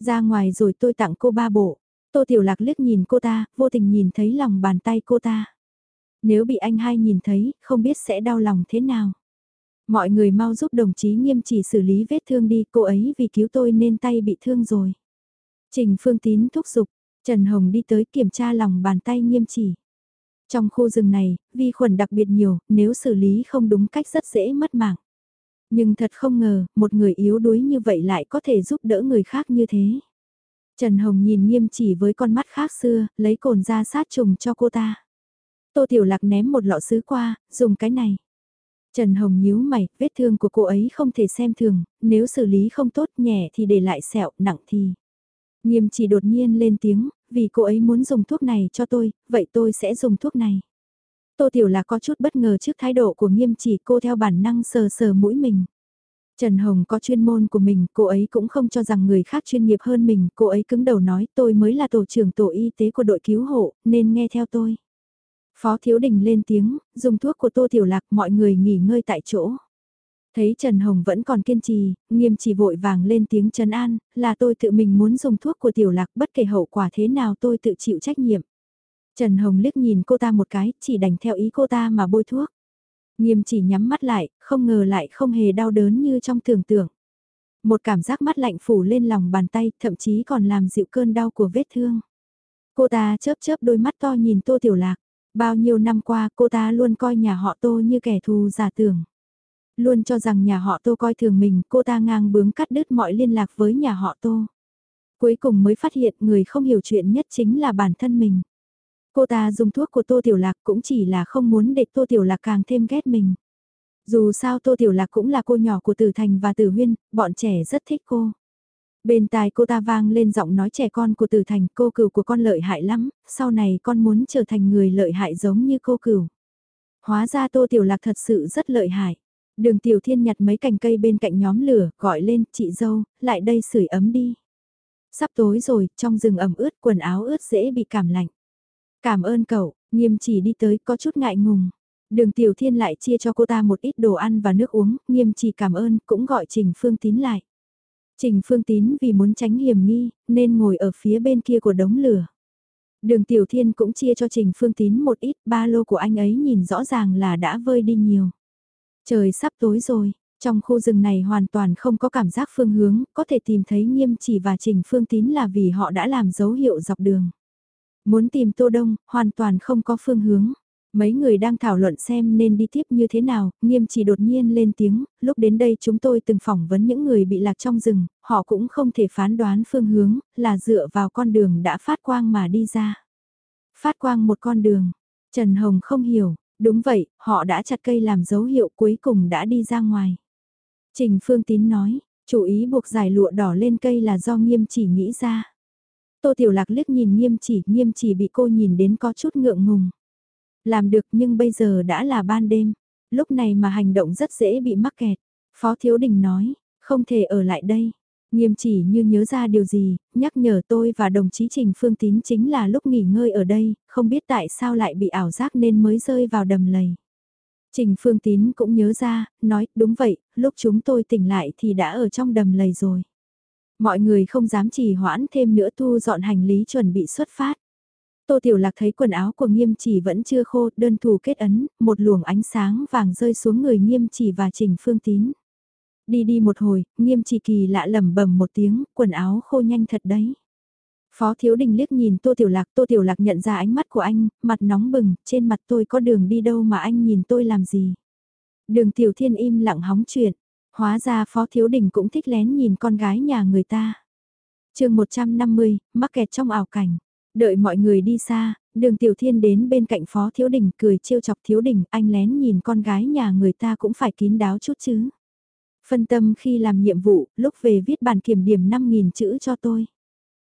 Ra ngoài rồi tôi tặng cô ba bộ. Tô Tiểu Lạc liếc nhìn cô ta, vô tình nhìn thấy lòng bàn tay cô ta. Nếu bị anh hai nhìn thấy, không biết sẽ đau lòng thế nào. Mọi người mau giúp đồng chí nghiêm chỉ xử lý vết thương đi, cô ấy vì cứu tôi nên tay bị thương rồi. Trình Phương Tín thúc giục, Trần Hồng đi tới kiểm tra lòng bàn tay nghiêm chỉ. Trong khu rừng này, vi khuẩn đặc biệt nhiều, nếu xử lý không đúng cách rất dễ mất mạng. Nhưng thật không ngờ, một người yếu đuối như vậy lại có thể giúp đỡ người khác như thế. Trần Hồng nhìn nghiêm chỉ với con mắt khác xưa, lấy cồn ra sát trùng cho cô ta. Tô Tiểu Lạc ném một lọ sứ qua, dùng cái này. Trần Hồng nhíu mày, vết thương của cô ấy không thể xem thường, nếu xử lý không tốt nhẹ thì để lại sẹo, nặng thì. Nghiêm chỉ đột nhiên lên tiếng, vì cô ấy muốn dùng thuốc này cho tôi, vậy tôi sẽ dùng thuốc này. Tô Tiểu là có chút bất ngờ trước thái độ của nghiêm chỉ cô theo bản năng sờ sờ mũi mình. Trần Hồng có chuyên môn của mình, cô ấy cũng không cho rằng người khác chuyên nghiệp hơn mình, cô ấy cứng đầu nói tôi mới là tổ trưởng tổ y tế của đội cứu hộ, nên nghe theo tôi. Phó Thiếu Đình lên tiếng, dùng thuốc của Tô Tiểu Lạc mọi người nghỉ ngơi tại chỗ. Thấy Trần Hồng vẫn còn kiên trì, nghiêm chỉ vội vàng lên tiếng trần an, là tôi tự mình muốn dùng thuốc của Tiểu Lạc bất kể hậu quả thế nào tôi tự chịu trách nhiệm. Trần Hồng liếc nhìn cô ta một cái, chỉ đành theo ý cô ta mà bôi thuốc. Nghiêm chỉ nhắm mắt lại, không ngờ lại không hề đau đớn như trong tưởng tượng. Một cảm giác mắt lạnh phủ lên lòng bàn tay, thậm chí còn làm dịu cơn đau của vết thương. Cô ta chớp chớp đôi mắt to nhìn Tô Tiểu Lạc. Bao nhiêu năm qua cô ta luôn coi nhà họ Tô như kẻ thù giả tưởng. Luôn cho rằng nhà họ Tô coi thường mình, cô ta ngang bướng cắt đứt mọi liên lạc với nhà họ Tô. Cuối cùng mới phát hiện người không hiểu chuyện nhất chính là bản thân mình. Cô ta dùng thuốc của Tô Tiểu Lạc cũng chỉ là không muốn để Tô Tiểu Lạc càng thêm ghét mình. Dù sao Tô Tiểu Lạc cũng là cô nhỏ của Tử Thành và Tử Huyên, bọn trẻ rất thích cô. Bên tai cô ta vang lên giọng nói trẻ con của Từ Thành, cô cửu của con lợi hại lắm, sau này con muốn trở thành người lợi hại giống như cô cửu. Hóa ra Tô Tiểu Lạc thật sự rất lợi hại. Đường Tiểu Thiên nhặt mấy cành cây bên cạnh nhóm lửa, gọi lên, chị dâu, lại đây sưởi ấm đi. Sắp tối rồi, trong rừng ẩm ướt, quần áo ướt dễ bị cảm lạnh. Cảm ơn cậu, nghiêm chỉ đi tới có chút ngại ngùng. Đường Tiểu Thiên lại chia cho cô ta một ít đồ ăn và nước uống, nghiêm chỉ cảm ơn, cũng gọi Trình Phương Tín lại. Trình Phương Tín vì muốn tránh hiểm nghi, nên ngồi ở phía bên kia của đống lửa. Đường Tiểu Thiên cũng chia cho Trình Phương Tín một ít, ba lô của anh ấy nhìn rõ ràng là đã vơi đi nhiều. Trời sắp tối rồi, trong khu rừng này hoàn toàn không có cảm giác phương hướng, có thể tìm thấy nghiêm chỉ và Trình Phương Tín là vì họ đã làm dấu hiệu dọc đường. Muốn tìm Tô Đông, hoàn toàn không có phương hướng. Mấy người đang thảo luận xem nên đi tiếp như thế nào, nghiêm chỉ đột nhiên lên tiếng, lúc đến đây chúng tôi từng phỏng vấn những người bị lạc trong rừng, họ cũng không thể phán đoán phương hướng, là dựa vào con đường đã phát quang mà đi ra. Phát quang một con đường, Trần Hồng không hiểu, đúng vậy, họ đã chặt cây làm dấu hiệu cuối cùng đã đi ra ngoài. Trình Phương Tín nói, chủ ý buộc giải lụa đỏ lên cây là do nghiêm chỉ nghĩ ra. Tô Tiểu Lạc liếc nhìn nghiêm chỉ, nghiêm chỉ bị cô nhìn đến có chút ngượng ngùng. Làm được nhưng bây giờ đã là ban đêm, lúc này mà hành động rất dễ bị mắc kẹt. Phó Thiếu Đình nói, không thể ở lại đây. Nghiêm chỉ như nhớ ra điều gì, nhắc nhở tôi và đồng chí Trình Phương Tín chính là lúc nghỉ ngơi ở đây, không biết tại sao lại bị ảo giác nên mới rơi vào đầm lầy. Trình Phương Tín cũng nhớ ra, nói, đúng vậy, lúc chúng tôi tỉnh lại thì đã ở trong đầm lầy rồi. Mọi người không dám trì hoãn thêm nữa thu dọn hành lý chuẩn bị xuất phát. Tô Tiểu Lạc thấy quần áo của nghiêm chỉ vẫn chưa khô, đơn thủ kết ấn, một luồng ánh sáng vàng rơi xuống người nghiêm chỉ và trình phương tín. Đi đi một hồi, nghiêm chỉ kỳ lạ lẩm bẩm một tiếng, quần áo khô nhanh thật đấy. Phó Thiếu Đình liếc nhìn Tô Tiểu Lạc, Tô Tiểu Lạc nhận ra ánh mắt của anh, mặt nóng bừng, trên mặt tôi có đường đi đâu mà anh nhìn tôi làm gì. Đường Tiểu Thiên im lặng hóng chuyện, hóa ra Phó Thiếu Đình cũng thích lén nhìn con gái nhà người ta. chương 150, mắc kẹt trong ảo cảnh. Đợi mọi người đi xa, đường Tiểu Thiên đến bên cạnh Phó Thiếu Đình cười trêu chọc Thiếu Đình, anh lén nhìn con gái nhà người ta cũng phải kín đáo chút chứ. Phân tâm khi làm nhiệm vụ, lúc về viết bản kiểm điểm 5.000 chữ cho tôi.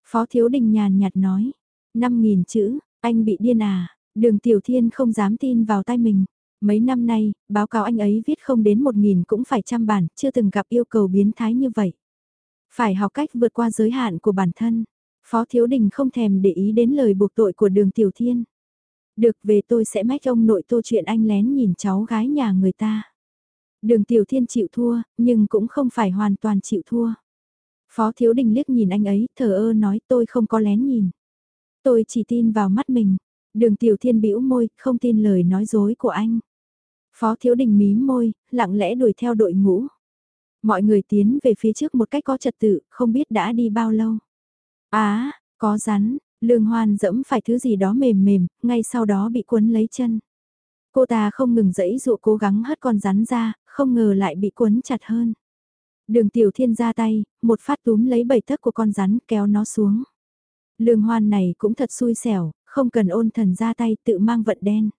Phó Thiếu Đình nhàn nhạt nói, 5.000 chữ, anh bị điên à, đường Tiểu Thiên không dám tin vào tay mình. Mấy năm nay, báo cáo anh ấy viết không đến 1.000 cũng phải trăm bản, chưa từng gặp yêu cầu biến thái như vậy. Phải học cách vượt qua giới hạn của bản thân. Phó Thiếu Đình không thèm để ý đến lời buộc tội của đường Tiểu Thiên. Được về tôi sẽ mách ông nội tô chuyện anh lén nhìn cháu gái nhà người ta. Đường Tiểu Thiên chịu thua, nhưng cũng không phải hoàn toàn chịu thua. Phó Thiếu Đình liếc nhìn anh ấy, thờ ơ nói tôi không có lén nhìn. Tôi chỉ tin vào mắt mình. Đường Tiểu Thiên bĩu môi, không tin lời nói dối của anh. Phó Thiếu Đình mím môi, lặng lẽ đuổi theo đội ngũ. Mọi người tiến về phía trước một cách có trật tự, không biết đã đi bao lâu. Á, có rắn, lương hoan dẫm phải thứ gì đó mềm mềm, ngay sau đó bị cuốn lấy chân. Cô ta không ngừng dẫy dụ cố gắng hất con rắn ra, không ngờ lại bị cuốn chặt hơn. Đường tiểu thiên ra tay, một phát túm lấy bầy tấc của con rắn kéo nó xuống. Lương hoan này cũng thật xui xẻo, không cần ôn thần ra tay tự mang vận đen.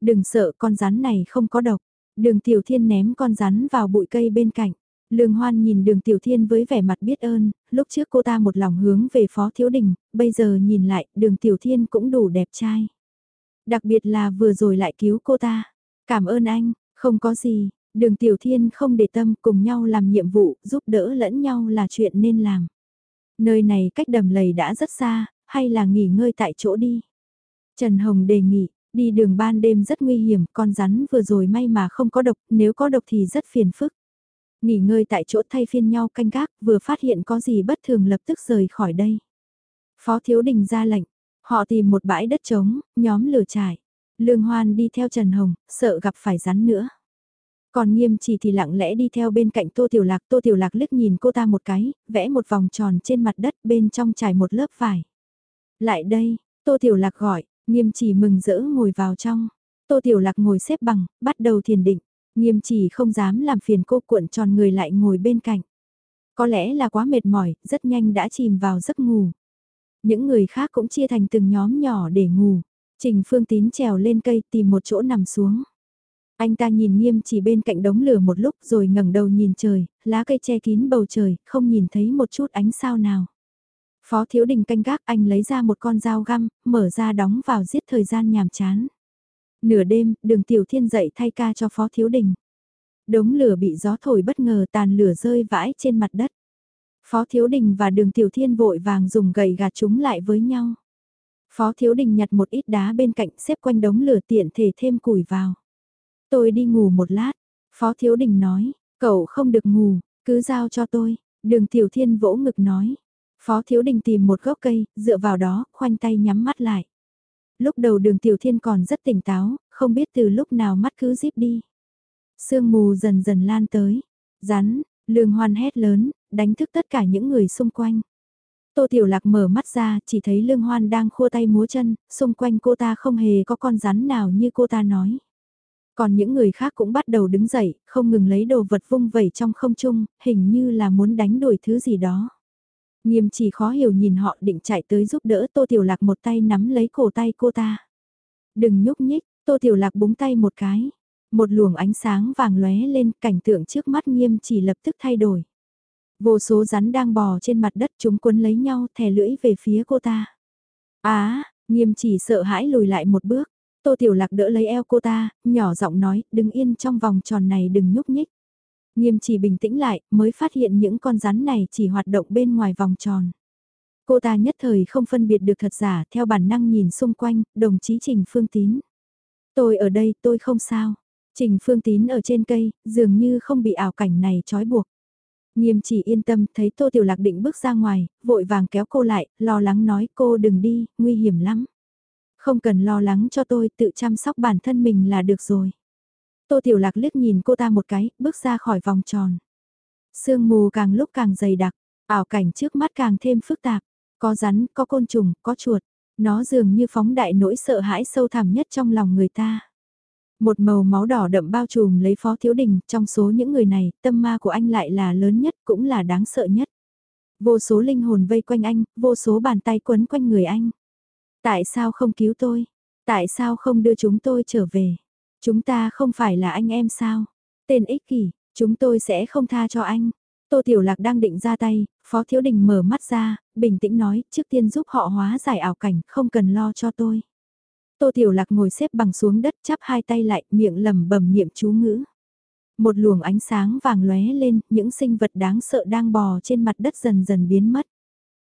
Đừng sợ con rắn này không có độc. Đường tiểu thiên ném con rắn vào bụi cây bên cạnh. Lương Hoan nhìn đường Tiểu Thiên với vẻ mặt biết ơn, lúc trước cô ta một lòng hướng về Phó Thiếu Đình, bây giờ nhìn lại, đường Tiểu Thiên cũng đủ đẹp trai. Đặc biệt là vừa rồi lại cứu cô ta. Cảm ơn anh, không có gì, đường Tiểu Thiên không để tâm cùng nhau làm nhiệm vụ, giúp đỡ lẫn nhau là chuyện nên làm. Nơi này cách đầm lầy đã rất xa, hay là nghỉ ngơi tại chỗ đi. Trần Hồng đề nghị, đi đường ban đêm rất nguy hiểm, con rắn vừa rồi may mà không có độc, nếu có độc thì rất phiền phức. Nghỉ ngơi tại chỗ thay phiên nhau canh gác, vừa phát hiện có gì bất thường lập tức rời khỏi đây. Phó Thiếu Đình ra lệnh, họ tìm một bãi đất trống, nhóm lửa trải. Lương Hoan đi theo Trần Hồng, sợ gặp phải rắn nữa. Còn nghiêm chỉ thì lặng lẽ đi theo bên cạnh Tô Tiểu Lạc. Tô Tiểu Lạc liếc nhìn cô ta một cái, vẽ một vòng tròn trên mặt đất bên trong trải một lớp vải. Lại đây, Tô Tiểu Lạc gọi, nghiêm chỉ mừng rỡ ngồi vào trong. Tô Tiểu Lạc ngồi xếp bằng, bắt đầu thiền định. Nghiêm chỉ không dám làm phiền cô cuộn tròn người lại ngồi bên cạnh. Có lẽ là quá mệt mỏi, rất nhanh đã chìm vào giấc ngủ. Những người khác cũng chia thành từng nhóm nhỏ để ngủ. Trình Phương Tín trèo lên cây tìm một chỗ nằm xuống. Anh ta nhìn nghiêm chỉ bên cạnh đống lửa một lúc rồi ngẩng đầu nhìn trời, lá cây che kín bầu trời, không nhìn thấy một chút ánh sao nào. Phó Thiếu Đình canh gác anh lấy ra một con dao găm, mở ra đóng vào giết thời gian nhàm chán. Nửa đêm, đường Tiểu Thiên dậy thay ca cho Phó Thiếu Đình. Đống lửa bị gió thổi bất ngờ tàn lửa rơi vãi trên mặt đất. Phó Thiếu Đình và đường Tiểu Thiên vội vàng dùng gậy gạt chúng lại với nhau. Phó Thiếu Đình nhặt một ít đá bên cạnh xếp quanh đống lửa tiện thể thêm củi vào. Tôi đi ngủ một lát. Phó Thiếu Đình nói, cậu không được ngủ, cứ giao cho tôi. Đường Tiểu Thiên vỗ ngực nói. Phó Thiếu Đình tìm một gốc cây, dựa vào đó, khoanh tay nhắm mắt lại. Lúc đầu đường Tiểu Thiên còn rất tỉnh táo, không biết từ lúc nào mắt cứ díp đi. Sương mù dần dần lan tới. Rắn, lương hoan hét lớn, đánh thức tất cả những người xung quanh. Tô Tiểu Lạc mở mắt ra, chỉ thấy Lương Hoan đang khua tay múa chân, xung quanh cô ta không hề có con rắn nào như cô ta nói. Còn những người khác cũng bắt đầu đứng dậy, không ngừng lấy đồ vật vung vẩy trong không trung, hình như là muốn đánh đuổi thứ gì đó. Nghiêm chỉ khó hiểu nhìn họ định chạy tới giúp đỡ Tô Tiểu Lạc một tay nắm lấy cổ tay cô ta. Đừng nhúc nhích, Tô Tiểu Lạc búng tay một cái. Một luồng ánh sáng vàng lóe lên cảnh tượng trước mắt nghiêm chỉ lập tức thay đổi. Vô số rắn đang bò trên mặt đất chúng quấn lấy nhau thè lưỡi về phía cô ta. Á, nghiêm chỉ sợ hãi lùi lại một bước. Tô Tiểu Lạc đỡ lấy eo cô ta, nhỏ giọng nói, đừng yên trong vòng tròn này đừng nhúc nhích. Nghiêm chỉ bình tĩnh lại, mới phát hiện những con rắn này chỉ hoạt động bên ngoài vòng tròn. Cô ta nhất thời không phân biệt được thật giả, theo bản năng nhìn xung quanh, đồng chí Trình Phương Tín. Tôi ở đây, tôi không sao. Trình Phương Tín ở trên cây, dường như không bị ảo cảnh này trói buộc. Nghiêm chỉ yên tâm thấy Tô Tiểu Lạc định bước ra ngoài, vội vàng kéo cô lại, lo lắng nói cô đừng đi, nguy hiểm lắm. Không cần lo lắng cho tôi, tự chăm sóc bản thân mình là được rồi. Tô Tiểu Lạc liếc nhìn cô ta một cái, bước ra khỏi vòng tròn. Sương mù càng lúc càng dày đặc, ảo cảnh trước mắt càng thêm phức tạp. Có rắn, có côn trùng, có chuột. Nó dường như phóng đại nỗi sợ hãi sâu thẳm nhất trong lòng người ta. Một màu máu đỏ đậm bao trùm lấy Phó Thiếu Đình, trong số những người này, tâm ma của anh lại là lớn nhất, cũng là đáng sợ nhất. Vô số linh hồn vây quanh anh, vô số bàn tay quấn quanh người anh. Tại sao không cứu tôi? Tại sao không đưa chúng tôi trở về? Chúng ta không phải là anh em sao? Tên ích kỷ, chúng tôi sẽ không tha cho anh. Tô Tiểu Lạc đang định ra tay, Phó Thiếu Đình mở mắt ra, bình tĩnh nói, trước tiên giúp họ hóa giải ảo cảnh, không cần lo cho tôi. Tô Tiểu Lạc ngồi xếp bằng xuống đất chắp hai tay lại, miệng lẩm bẩm niệm chú ngữ. Một luồng ánh sáng vàng lóe lên, những sinh vật đáng sợ đang bò trên mặt đất dần dần biến mất.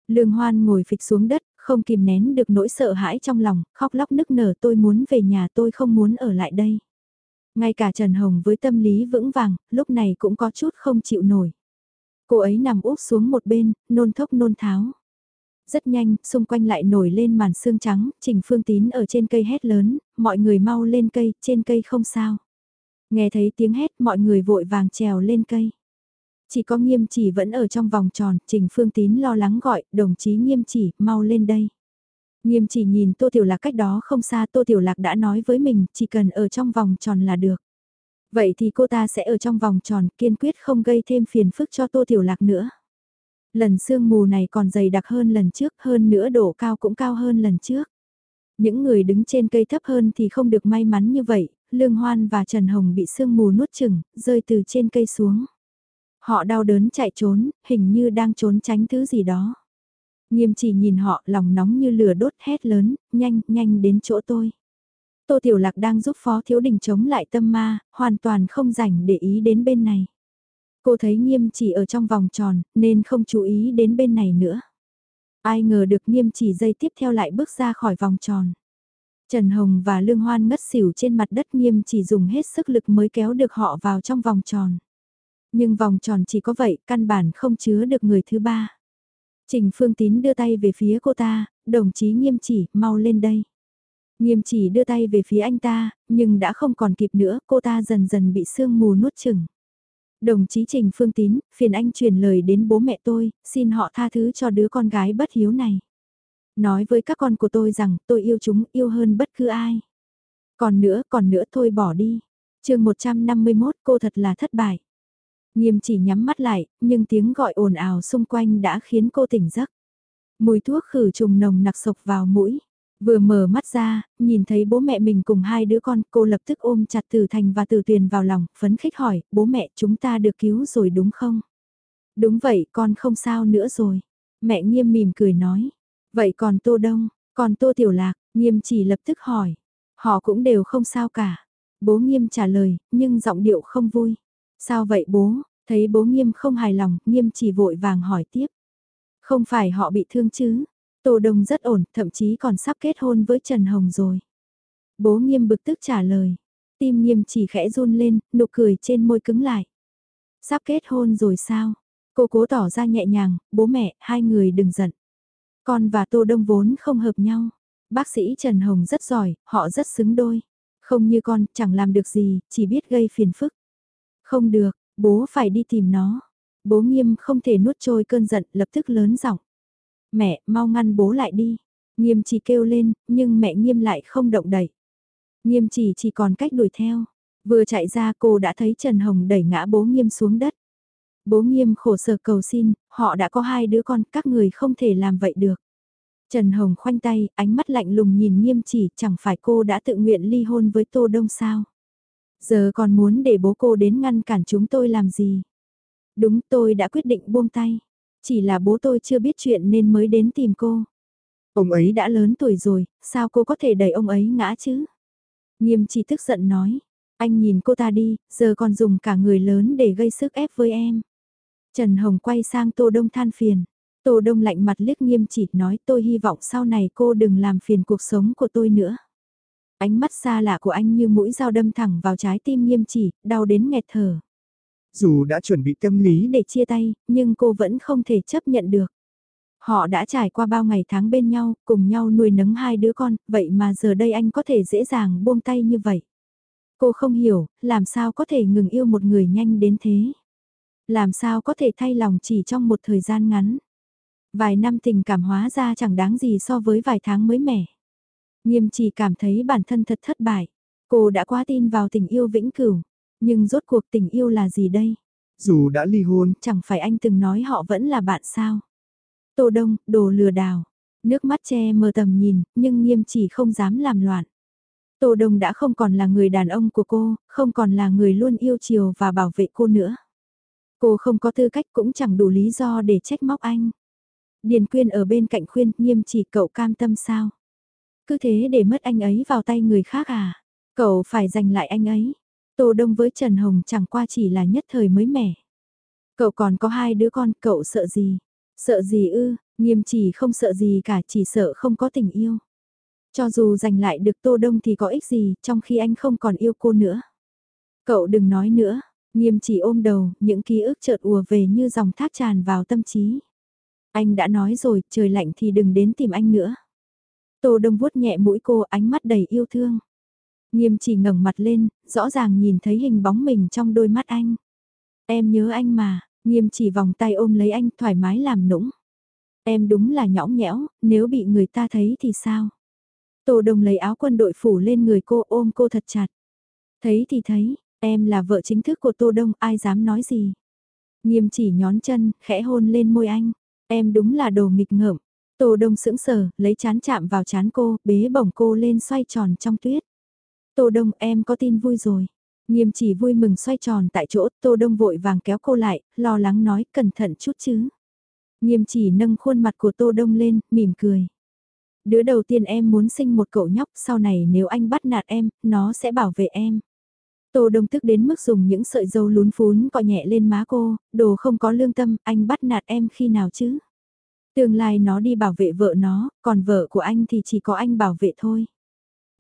Lương Hoan ngồi phịch xuống đất, không kìm nén được nỗi sợ hãi trong lòng, khóc lóc nức nở tôi muốn về nhà tôi không muốn ở lại đây. Ngay cả Trần Hồng với tâm lý vững vàng, lúc này cũng có chút không chịu nổi. Cô ấy nằm úp xuống một bên, nôn thốc nôn tháo. Rất nhanh, xung quanh lại nổi lên màn xương trắng, Trình Phương Tín ở trên cây hét lớn, mọi người mau lên cây, trên cây không sao. Nghe thấy tiếng hét mọi người vội vàng trèo lên cây. Chỉ có nghiêm chỉ vẫn ở trong vòng tròn, Trình Phương Tín lo lắng gọi, đồng chí nghiêm chỉ, mau lên đây. Nghiêm chỉ nhìn Tô Tiểu Lạc cách đó không xa Tô Tiểu Lạc đã nói với mình, chỉ cần ở trong vòng tròn là được. Vậy thì cô ta sẽ ở trong vòng tròn, kiên quyết không gây thêm phiền phức cho Tô Tiểu Lạc nữa. Lần sương mù này còn dày đặc hơn lần trước, hơn nữa độ cao cũng cao hơn lần trước. Những người đứng trên cây thấp hơn thì không được may mắn như vậy, Lương Hoan và Trần Hồng bị sương mù nuốt chừng, rơi từ trên cây xuống. Họ đau đớn chạy trốn, hình như đang trốn tránh thứ gì đó. Nghiêm chỉ nhìn họ lòng nóng như lửa đốt hét lớn, nhanh, nhanh đến chỗ tôi. Tô Tiểu Lạc đang giúp Phó Thiếu Đình chống lại tâm ma, hoàn toàn không rảnh để ý đến bên này. Cô thấy nghiêm chỉ ở trong vòng tròn, nên không chú ý đến bên này nữa. Ai ngờ được nghiêm chỉ dây tiếp theo lại bước ra khỏi vòng tròn. Trần Hồng và Lương Hoan ngất xỉu trên mặt đất nghiêm chỉ dùng hết sức lực mới kéo được họ vào trong vòng tròn. Nhưng vòng tròn chỉ có vậy, căn bản không chứa được người thứ ba. Trình Phương Tín đưa tay về phía cô ta, đồng chí nghiêm chỉ, mau lên đây. Nghiêm chỉ đưa tay về phía anh ta, nhưng đã không còn kịp nữa, cô ta dần dần bị sương mù nuốt chừng. Đồng chí Trình Phương Tín, phiền anh truyền lời đến bố mẹ tôi, xin họ tha thứ cho đứa con gái bất hiếu này. Nói với các con của tôi rằng tôi yêu chúng yêu hơn bất cứ ai. Còn nữa, còn nữa thôi bỏ đi. chương 151 cô thật là thất bại. Nghiêm chỉ nhắm mắt lại, nhưng tiếng gọi ồn ào xung quanh đã khiến cô tỉnh giấc. Mùi thuốc khử trùng nồng nặc sộc vào mũi. Vừa mở mắt ra, nhìn thấy bố mẹ mình cùng hai đứa con, cô lập tức ôm chặt Tử Thành và Tử Tuyền vào lòng, phấn khích hỏi, bố mẹ chúng ta được cứu rồi đúng không? Đúng vậy, con không sao nữa rồi. Mẹ nghiêm mỉm cười nói. Vậy còn Tô Đông, còn Tô Tiểu Lạc, nghiêm chỉ lập tức hỏi. Họ cũng đều không sao cả. Bố nghiêm trả lời, nhưng giọng điệu không vui. Sao vậy bố? Thấy bố nghiêm không hài lòng, nghiêm chỉ vội vàng hỏi tiếp. Không phải họ bị thương chứ? Tô Đông rất ổn, thậm chí còn sắp kết hôn với Trần Hồng rồi. Bố nghiêm bực tức trả lời. Tim nghiêm chỉ khẽ run lên, nụ cười trên môi cứng lại. Sắp kết hôn rồi sao? Cô cố tỏ ra nhẹ nhàng, bố mẹ, hai người đừng giận. Con và Tô Đông vốn không hợp nhau. Bác sĩ Trần Hồng rất giỏi, họ rất xứng đôi. Không như con, chẳng làm được gì, chỉ biết gây phiền phức. Không được, bố phải đi tìm nó. Bố nghiêm không thể nuốt trôi cơn giận, lập tức lớn giọng. Mẹ, mau ngăn bố lại đi. Nghiêm chỉ kêu lên, nhưng mẹ nghiêm lại không động đẩy. Nghiêm chỉ chỉ còn cách đuổi theo. Vừa chạy ra cô đã thấy Trần Hồng đẩy ngã bố nghiêm xuống đất. Bố nghiêm khổ sở cầu xin, họ đã có hai đứa con, các người không thể làm vậy được. Trần Hồng khoanh tay, ánh mắt lạnh lùng nhìn nghiêm chỉ, chẳng phải cô đã tự nguyện ly hôn với Tô Đông sao? Giờ còn muốn để bố cô đến ngăn cản chúng tôi làm gì? Đúng tôi đã quyết định buông tay. Chỉ là bố tôi chưa biết chuyện nên mới đến tìm cô. Ông ấy đã lớn tuổi rồi, sao cô có thể đẩy ông ấy ngã chứ? Nghiêm chỉ tức giận nói, anh nhìn cô ta đi, giờ còn dùng cả người lớn để gây sức ép với em. Trần Hồng quay sang Tô Đông than phiền. Tô Đông lạnh mặt liếc nghiêm chỉ nói tôi hy vọng sau này cô đừng làm phiền cuộc sống của tôi nữa. Ánh mắt xa lạ của anh như mũi dao đâm thẳng vào trái tim nghiêm chỉ, đau đến nghẹt thở. Dù đã chuẩn bị tâm lý để chia tay, nhưng cô vẫn không thể chấp nhận được. Họ đã trải qua bao ngày tháng bên nhau, cùng nhau nuôi nấng hai đứa con, vậy mà giờ đây anh có thể dễ dàng buông tay như vậy. Cô không hiểu, làm sao có thể ngừng yêu một người nhanh đến thế. Làm sao có thể thay lòng chỉ trong một thời gian ngắn. Vài năm tình cảm hóa ra chẳng đáng gì so với vài tháng mới mẻ. Nghiêm chỉ cảm thấy bản thân thật thất bại. Cô đã quá tin vào tình yêu vĩnh cửu. Nhưng rốt cuộc tình yêu là gì đây? Dù đã ly hôn, chẳng phải anh từng nói họ vẫn là bạn sao? Tô Đông, đồ lừa đảo. Nước mắt che mờ tầm nhìn, nhưng nghiêm chỉ không dám làm loạn. Tô Đông đã không còn là người đàn ông của cô, không còn là người luôn yêu chiều và bảo vệ cô nữa. Cô không có tư cách cũng chẳng đủ lý do để trách móc anh. Điền Quyên ở bên cạnh khuyên nghiêm chỉ cậu cam tâm sao. Cứ thế để mất anh ấy vào tay người khác à. Cậu phải giành lại anh ấy. Tô Đông với Trần Hồng chẳng qua chỉ là nhất thời mới mẻ. Cậu còn có hai đứa con, cậu sợ gì? Sợ gì ư, nghiêm chỉ không sợ gì cả, chỉ sợ không có tình yêu. Cho dù giành lại được Tô Đông thì có ích gì, trong khi anh không còn yêu cô nữa. Cậu đừng nói nữa, nghiêm chỉ ôm đầu, những ký ức chợt ùa về như dòng thác tràn vào tâm trí. Anh đã nói rồi, trời lạnh thì đừng đến tìm anh nữa. Tô Đông vuốt nhẹ mũi cô ánh mắt đầy yêu thương. Nghiêm chỉ ngẩng mặt lên, rõ ràng nhìn thấy hình bóng mình trong đôi mắt anh. Em nhớ anh mà, Nghiêm chỉ vòng tay ôm lấy anh thoải mái làm nũng. Em đúng là nhõng nhẽo, nếu bị người ta thấy thì sao? Tô Đông lấy áo quân đội phủ lên người cô ôm cô thật chặt. Thấy thì thấy, em là vợ chính thức của Tô Đông, ai dám nói gì? Nghiêm chỉ nhón chân, khẽ hôn lên môi anh. Em đúng là đồ nghịch ngợm. Tô Đông sững sờ, lấy chán chạm vào chán cô, bế bổng cô lên xoay tròn trong tuyết. Tô Đông em có tin vui rồi. Nghiêm chỉ vui mừng xoay tròn tại chỗ, Tô Đông vội vàng kéo cô lại, lo lắng nói cẩn thận chút chứ. Nghiêm chỉ nâng khuôn mặt của Tô Đông lên, mỉm cười. Đứa đầu tiên em muốn sinh một cậu nhóc, sau này nếu anh bắt nạt em, nó sẽ bảo vệ em. Tô Đông tức đến mức dùng những sợi dâu lún phún cọ nhẹ lên má cô, đồ không có lương tâm, anh bắt nạt em khi nào chứ? Tương lai nó đi bảo vệ vợ nó, còn vợ của anh thì chỉ có anh bảo vệ thôi.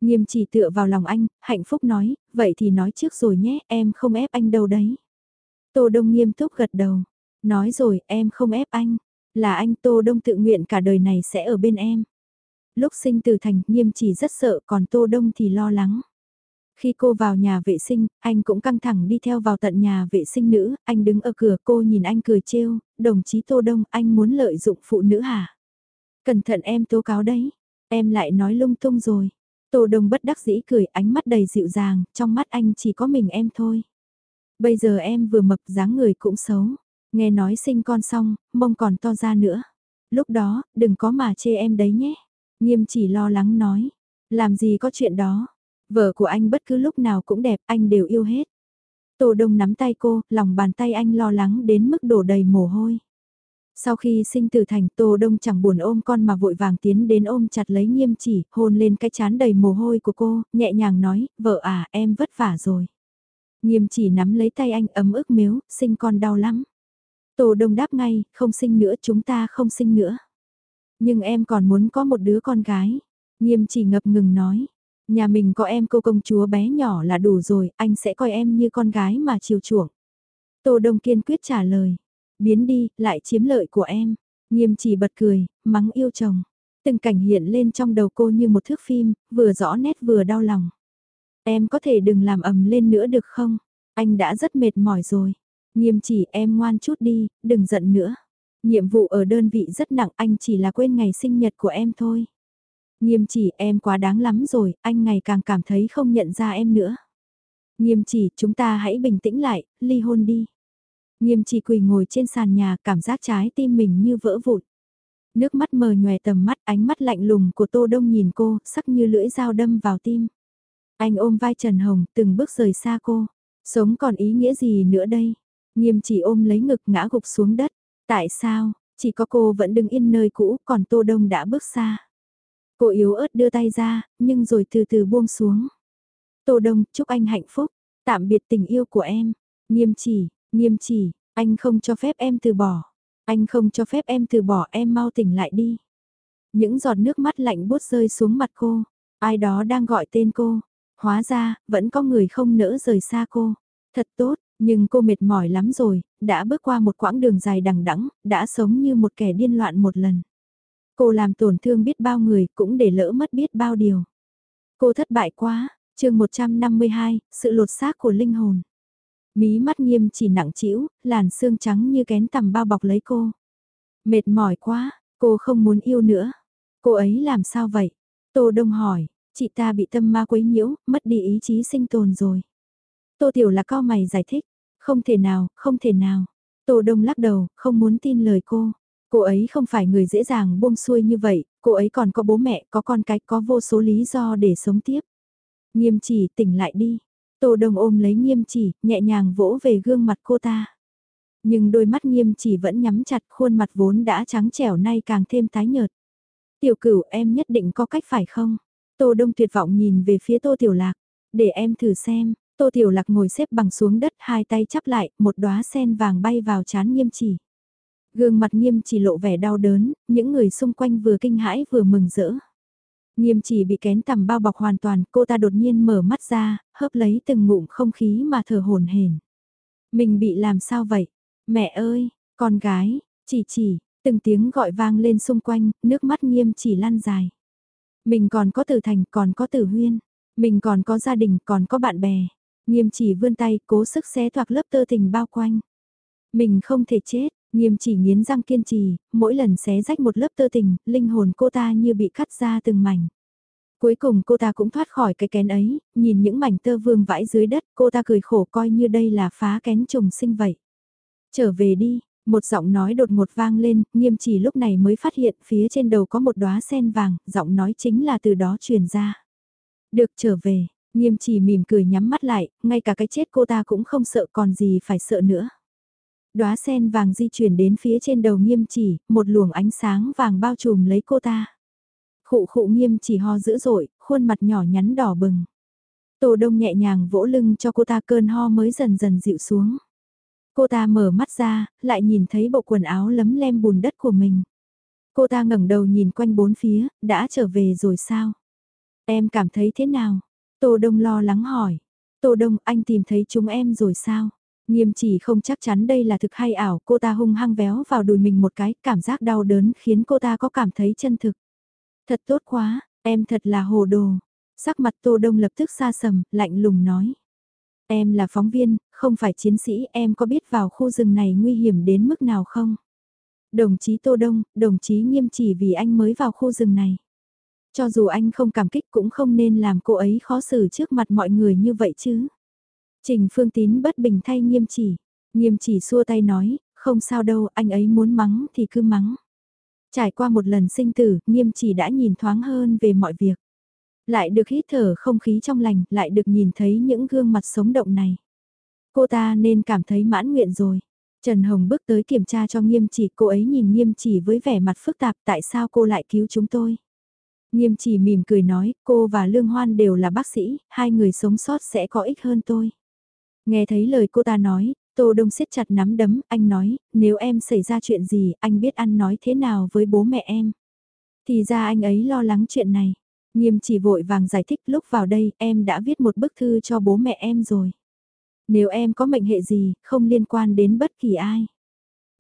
Nghiêm chỉ tựa vào lòng anh, hạnh phúc nói, vậy thì nói trước rồi nhé, em không ép anh đâu đấy. Tô Đông nghiêm túc gật đầu, nói rồi em không ép anh, là anh Tô Đông tự nguyện cả đời này sẽ ở bên em. Lúc sinh từ thành, nghiêm chỉ rất sợ, còn Tô Đông thì lo lắng. Khi cô vào nhà vệ sinh, anh cũng căng thẳng đi theo vào tận nhà vệ sinh nữ, anh đứng ở cửa cô nhìn anh cười trêu, đồng chí Tô Đông, anh muốn lợi dụng phụ nữ hả? Cẩn thận em tố cáo đấy, em lại nói lung tung rồi. Tô Đông bất đắc dĩ cười ánh mắt đầy dịu dàng, trong mắt anh chỉ có mình em thôi. Bây giờ em vừa mập dáng người cũng xấu, nghe nói sinh con xong, mông còn to ra nữa. Lúc đó, đừng có mà chê em đấy nhé. Nghiêm chỉ lo lắng nói, làm gì có chuyện đó, vợ của anh bất cứ lúc nào cũng đẹp, anh đều yêu hết. Tô Đông nắm tay cô, lòng bàn tay anh lo lắng đến mức đổ đầy mồ hôi. Sau khi sinh tử thành Tô Đông chẳng buồn ôm con mà vội vàng tiến đến ôm chặt lấy nghiêm chỉ, hôn lên cái chán đầy mồ hôi của cô, nhẹ nhàng nói, vợ à em vất vả rồi. Nghiêm chỉ nắm lấy tay anh ấm ức miếu, sinh con đau lắm. Tô Đông đáp ngay, không sinh nữa chúng ta không sinh nữa. Nhưng em còn muốn có một đứa con gái. Nghiêm chỉ ngập ngừng nói, nhà mình có em cô công chúa bé nhỏ là đủ rồi, anh sẽ coi em như con gái mà chiều chuộng. Tô Đông kiên quyết trả lời, biến đi, lại chiếm lợi của em. Nghiêm chỉ bật cười, mắng yêu chồng. Từng cảnh hiện lên trong đầu cô như một thước phim, vừa rõ nét vừa đau lòng. Em có thể đừng làm ầm lên nữa được không? Anh đã rất mệt mỏi rồi. Nghiêm chỉ em ngoan chút đi, đừng giận nữa. Nhiệm vụ ở đơn vị rất nặng anh chỉ là quên ngày sinh nhật của em thôi. Nghiêm chỉ em quá đáng lắm rồi, anh ngày càng cảm thấy không nhận ra em nữa. Nghiêm chỉ chúng ta hãy bình tĩnh lại, ly hôn đi. Nghiêm chỉ quỳ ngồi trên sàn nhà cảm giác trái tim mình như vỡ vụn. Nước mắt mờ nhòe tầm mắt ánh mắt lạnh lùng của Tô Đông nhìn cô, sắc như lưỡi dao đâm vào tim. Anh ôm vai Trần Hồng, từng bước rời xa cô. Sống còn ý nghĩa gì nữa đây? Nghiêm chỉ ôm lấy ngực ngã gục xuống đất. Tại sao, chỉ có cô vẫn đứng yên nơi cũ, còn Tô Đông đã bước xa. Cô yếu ớt đưa tay ra, nhưng rồi từ từ buông xuống. Tô Đông, chúc anh hạnh phúc, tạm biệt tình yêu của em. Nghiêm chỉ, nghiêm chỉ, anh không cho phép em từ bỏ. Anh không cho phép em từ bỏ em mau tỉnh lại đi. Những giọt nước mắt lạnh buốt rơi xuống mặt cô. Ai đó đang gọi tên cô. Hóa ra, vẫn có người không nỡ rời xa cô. Thật tốt, nhưng cô mệt mỏi lắm rồi, đã bước qua một quãng đường dài đằng đẵng, đã sống như một kẻ điên loạn một lần. Cô làm tổn thương biết bao người, cũng để lỡ mất biết bao điều. Cô thất bại quá, chương 152, sự lột xác của linh hồn. Mí mắt nghiêm chỉ nặng trĩu, làn xương trắng như kén tầm bao bọc lấy cô. Mệt mỏi quá, cô không muốn yêu nữa. Cô ấy làm sao vậy? Tô Đông hỏi, chị ta bị tâm ma quấy nhiễu, mất đi ý chí sinh tồn rồi. Tô Tiểu là cao mày giải thích, không thể nào, không thể nào. Tô Đông lắc đầu, không muốn tin lời cô. Cô ấy không phải người dễ dàng buông xuôi như vậy, cô ấy còn có bố mẹ, có con cái, có vô số lý do để sống tiếp. Nghiêm chỉ tỉnh lại đi. Tô Đông ôm lấy nghiêm chỉ, nhẹ nhàng vỗ về gương mặt cô ta. Nhưng đôi mắt nghiêm chỉ vẫn nhắm chặt khuôn mặt vốn đã trắng trẻo nay càng thêm tái nhợt. Tiểu cửu em nhất định có cách phải không? Tô Đông tuyệt vọng nhìn về phía Tô Tiểu Lạc. Để em thử xem, Tô Tiểu Lạc ngồi xếp bằng xuống đất hai tay chắp lại, một đóa sen vàng bay vào chán nghiêm chỉ. Gương mặt nghiêm chỉ lộ vẻ đau đớn, những người xung quanh vừa kinh hãi vừa mừng rỡ. Nghiêm chỉ bị kén tầm bao bọc hoàn toàn, cô ta đột nhiên mở mắt ra, hớp lấy từng ngụm không khí mà thở hồn hển. Mình bị làm sao vậy? Mẹ ơi, con gái, chỉ chỉ, từng tiếng gọi vang lên xung quanh, nước mắt nghiêm chỉ lan dài. Mình còn có tử thành, còn có tử huyên. Mình còn có gia đình, còn có bạn bè. Nghiêm chỉ vươn tay, cố sức xé toạc lớp tơ tình bao quanh. Mình không thể chết, nghiêm chỉ nghiến răng kiên trì, mỗi lần xé rách một lớp tơ tình, linh hồn cô ta như bị cắt ra từng mảnh. Cuối cùng cô ta cũng thoát khỏi cái kén ấy, nhìn những mảnh tơ vương vãi dưới đất, cô ta cười khổ coi như đây là phá kén trùng sinh vậy. Trở về đi, một giọng nói đột ngột vang lên, nghiêm chỉ lúc này mới phát hiện phía trên đầu có một đóa sen vàng, giọng nói chính là từ đó truyền ra. Được trở về, nghiêm chỉ mỉm cười nhắm mắt lại, ngay cả cái chết cô ta cũng không sợ còn gì phải sợ nữa. Đóa sen vàng di chuyển đến phía trên đầu nghiêm chỉ, một luồng ánh sáng vàng bao trùm lấy cô ta. Khụ khụ nghiêm chỉ ho dữ dội, khuôn mặt nhỏ nhắn đỏ bừng. Tô đông nhẹ nhàng vỗ lưng cho cô ta cơn ho mới dần dần dịu xuống. Cô ta mở mắt ra, lại nhìn thấy bộ quần áo lấm lem bùn đất của mình. Cô ta ngẩng đầu nhìn quanh bốn phía, đã trở về rồi sao? Em cảm thấy thế nào? Tô Đông lo lắng hỏi. Tô Đông, anh tìm thấy chúng em rồi sao? Nghiêm chỉ không chắc chắn đây là thực hay ảo, cô ta hung hăng véo vào đùi mình một cái, cảm giác đau đớn khiến cô ta có cảm thấy chân thực. Thật tốt quá, em thật là hồ đồ. Sắc mặt Tô Đông lập tức xa sầm, lạnh lùng nói. Em là phóng viên, không phải chiến sĩ, em có biết vào khu rừng này nguy hiểm đến mức nào không? Đồng chí Tô Đông, đồng chí nghiêm chỉ vì anh mới vào khu rừng này. Cho dù anh không cảm kích cũng không nên làm cô ấy khó xử trước mặt mọi người như vậy chứ. Trình Phương Tín bất bình thay nghiêm chỉ. Nghiêm chỉ xua tay nói, không sao đâu, anh ấy muốn mắng thì cứ mắng. Trải qua một lần sinh tử, nghiêm chỉ đã nhìn thoáng hơn về mọi việc. Lại được hít thở không khí trong lành, lại được nhìn thấy những gương mặt sống động này. Cô ta nên cảm thấy mãn nguyện rồi. Trần Hồng bước tới kiểm tra cho nghiêm chỉ, cô ấy nhìn nghiêm chỉ với vẻ mặt phức tạp tại sao cô lại cứu chúng tôi. Nghiêm chỉ mỉm cười nói, cô và Lương Hoan đều là bác sĩ, hai người sống sót sẽ có ích hơn tôi. Nghe thấy lời cô ta nói, Tô Đông siết chặt nắm đấm, anh nói, nếu em xảy ra chuyện gì, anh biết ăn nói thế nào với bố mẹ em. Thì ra anh ấy lo lắng chuyện này. Nghiêm chỉ vội vàng giải thích lúc vào đây em đã viết một bức thư cho bố mẹ em rồi. Nếu em có mệnh hệ gì, không liên quan đến bất kỳ ai.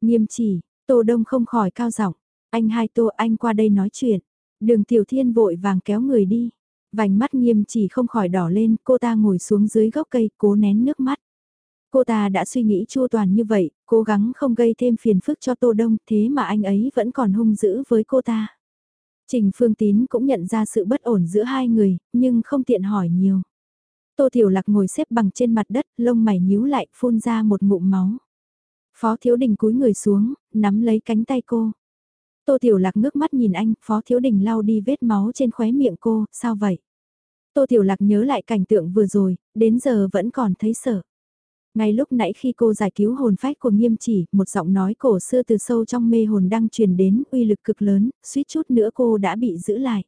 Nghiêm chỉ, Tô Đông không khỏi cao giọng, anh hai Tô anh qua đây nói chuyện. Đường Tiểu Thiên vội vàng kéo người đi. Vành mắt nghiêm chỉ không khỏi đỏ lên, cô ta ngồi xuống dưới gốc cây, cố nén nước mắt. Cô ta đã suy nghĩ chua toàn như vậy, cố gắng không gây thêm phiền phức cho Tô Đông, thế mà anh ấy vẫn còn hung dữ với cô ta. Trình Phương Tín cũng nhận ra sự bất ổn giữa hai người, nhưng không tiện hỏi nhiều. Tô Tiểu Lạc ngồi xếp bằng trên mặt đất, lông mày nhíu lại, phun ra một ngụm máu. Phó Thiếu Đình cúi người xuống, nắm lấy cánh tay cô. Tô Tiểu Lạc ngước mắt nhìn anh, Phó Thiếu Đình lau đi vết máu trên khóe miệng cô, sao vậy? Tô Tiểu Lạc nhớ lại cảnh tượng vừa rồi, đến giờ vẫn còn thấy sợ. Ngay lúc nãy khi cô giải cứu hồn phách của nghiêm chỉ, một giọng nói cổ xưa từ sâu trong mê hồn đang truyền đến, uy lực cực lớn, suýt chút nữa cô đã bị giữ lại.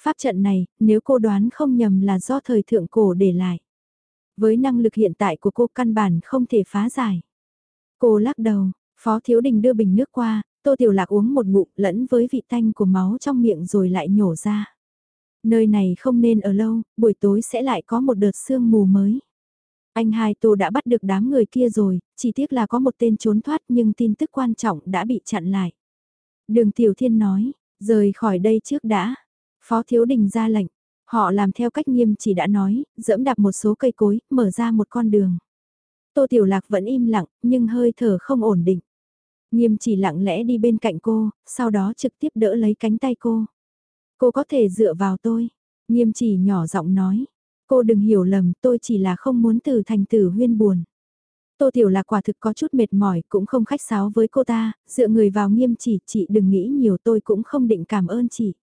Pháp trận này, nếu cô đoán không nhầm là do thời thượng cổ để lại. Với năng lực hiện tại của cô căn bản không thể phá giải. Cô lắc đầu, Phó Thiếu Đình đưa bình nước qua, Tô Tiểu Lạc uống một ngụm lẫn với vị tanh của máu trong miệng rồi lại nhổ ra. Nơi này không nên ở lâu, buổi tối sẽ lại có một đợt sương mù mới. Anh hai Tô đã bắt được đám người kia rồi, chỉ tiếc là có một tên trốn thoát nhưng tin tức quan trọng đã bị chặn lại. Đường Tiểu Thiên nói, rời khỏi đây trước đã. Phó Thiếu Đình ra lệnh, họ làm theo cách nghiêm chỉ đã nói, dẫm đạp một số cây cối, mở ra một con đường. Tô Tiểu Lạc vẫn im lặng, nhưng hơi thở không ổn định. Nghiêm chỉ lặng lẽ đi bên cạnh cô, sau đó trực tiếp đỡ lấy cánh tay cô. Cô có thể dựa vào tôi. Nghiêm chỉ nhỏ giọng nói. Cô đừng hiểu lầm, tôi chỉ là không muốn từ thành tử huyên buồn. Tô Tiểu Lạc quả thực có chút mệt mỏi, cũng không khách sáo với cô ta, dựa người vào nghiêm chỉ, chị đừng nghĩ nhiều tôi cũng không định cảm ơn chị.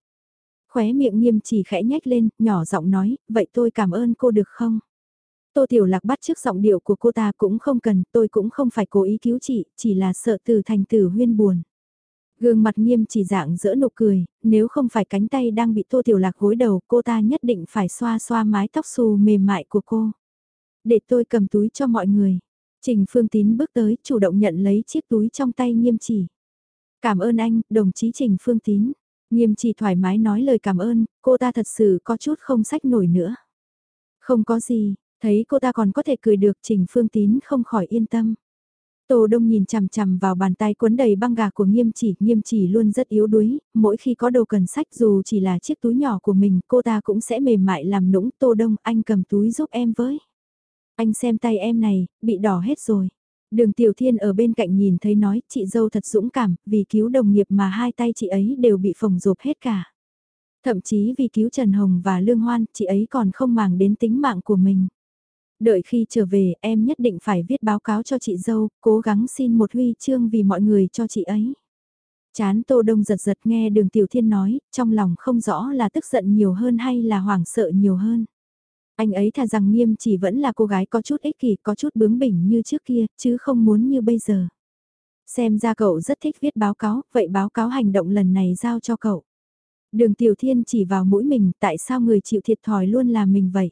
Khóe miệng nghiêm chỉ khẽ nhách lên, nhỏ giọng nói, vậy tôi cảm ơn cô được không? Tô Tiểu Lạc bắt trước giọng điệu của cô ta cũng không cần, tôi cũng không phải cố ý cứu chị, chỉ là sợ từ thành tử huyên buồn. Gương mặt nghiêm chỉ dạng dỡ nụ cười, nếu không phải cánh tay đang bị Tô Tiểu Lạc gối đầu, cô ta nhất định phải xoa xoa mái tóc xù mềm mại của cô. Để tôi cầm túi cho mọi người. Trình Phương Tín bước tới, chủ động nhận lấy chiếc túi trong tay nghiêm chỉ. Cảm ơn anh, đồng chí Trình Phương Tín. Nghiêm chỉ thoải mái nói lời cảm ơn, cô ta thật sự có chút không sách nổi nữa. Không có gì, thấy cô ta còn có thể cười được Trình Phương Tín không khỏi yên tâm. Tô Đông nhìn chằm chằm vào bàn tay cuốn đầy băng gà của nghiêm chỉ, nghiêm chỉ luôn rất yếu đuối, mỗi khi có đồ cần sách dù chỉ là chiếc túi nhỏ của mình, cô ta cũng sẽ mềm mại làm nũng. Tô Đông, anh cầm túi giúp em với. Anh xem tay em này, bị đỏ hết rồi. Đường Tiểu Thiên ở bên cạnh nhìn thấy nói chị dâu thật dũng cảm, vì cứu đồng nghiệp mà hai tay chị ấy đều bị phồng rộp hết cả. Thậm chí vì cứu Trần Hồng và Lương Hoan, chị ấy còn không màng đến tính mạng của mình. Đợi khi trở về, em nhất định phải viết báo cáo cho chị dâu, cố gắng xin một huy chương vì mọi người cho chị ấy. Chán Tô Đông giật giật nghe đường Tiểu Thiên nói, trong lòng không rõ là tức giận nhiều hơn hay là hoảng sợ nhiều hơn. Anh ấy thà rằng nghiêm chỉ vẫn là cô gái có chút ích kỷ, có chút bướng bỉnh như trước kia, chứ không muốn như bây giờ. Xem ra cậu rất thích viết báo cáo, vậy báo cáo hành động lần này giao cho cậu. Đường Tiểu Thiên chỉ vào mũi mình, tại sao người chịu thiệt thòi luôn là mình vậy?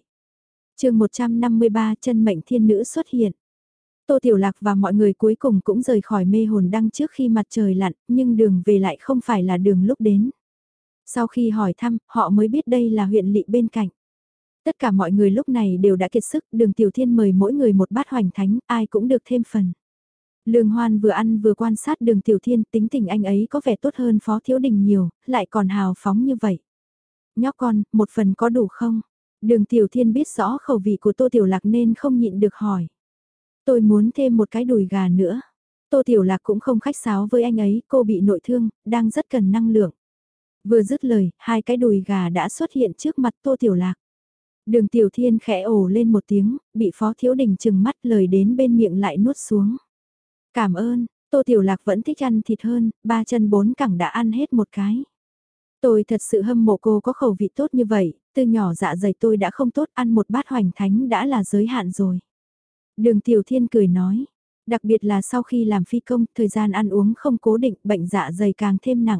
Chương 153 chân mệnh thiên nữ xuất hiện. Tô Tiểu Lạc và mọi người cuối cùng cũng rời khỏi mê hồn đăng trước khi mặt trời lặn, nhưng đường về lại không phải là đường lúc đến. Sau khi hỏi thăm, họ mới biết đây là huyện lỵ bên cạnh. Tất cả mọi người lúc này đều đã kiệt sức, đường Tiểu Thiên mời mỗi người một bát hoành thánh, ai cũng được thêm phần. Lương Hoan vừa ăn vừa quan sát đường Tiểu Thiên tính tình anh ấy có vẻ tốt hơn Phó Thiếu Đình nhiều, lại còn hào phóng như vậy. Nhóc con, một phần có đủ không? Đường Tiểu Thiên biết rõ khẩu vị của Tô Tiểu Lạc nên không nhịn được hỏi. Tôi muốn thêm một cái đùi gà nữa. Tô Tiểu Lạc cũng không khách sáo với anh ấy, cô bị nội thương, đang rất cần năng lượng. Vừa dứt lời, hai cái đùi gà đã xuất hiện trước mặt Tô Tiểu Lạc. Đường Tiểu Thiên khẽ ồ lên một tiếng, bị Phó Thiếu Đình chừng mắt lời đến bên miệng lại nuốt xuống. Cảm ơn, Tô Tiểu Lạc vẫn thích ăn thịt hơn, ba chân bốn cẳng đã ăn hết một cái. Tôi thật sự hâm mộ cô có khẩu vị tốt như vậy, từ nhỏ dạ dày tôi đã không tốt, ăn một bát hoành thánh đã là giới hạn rồi. Đường Tiểu Thiên cười nói, đặc biệt là sau khi làm phi công, thời gian ăn uống không cố định, bệnh dạ dày càng thêm nặng.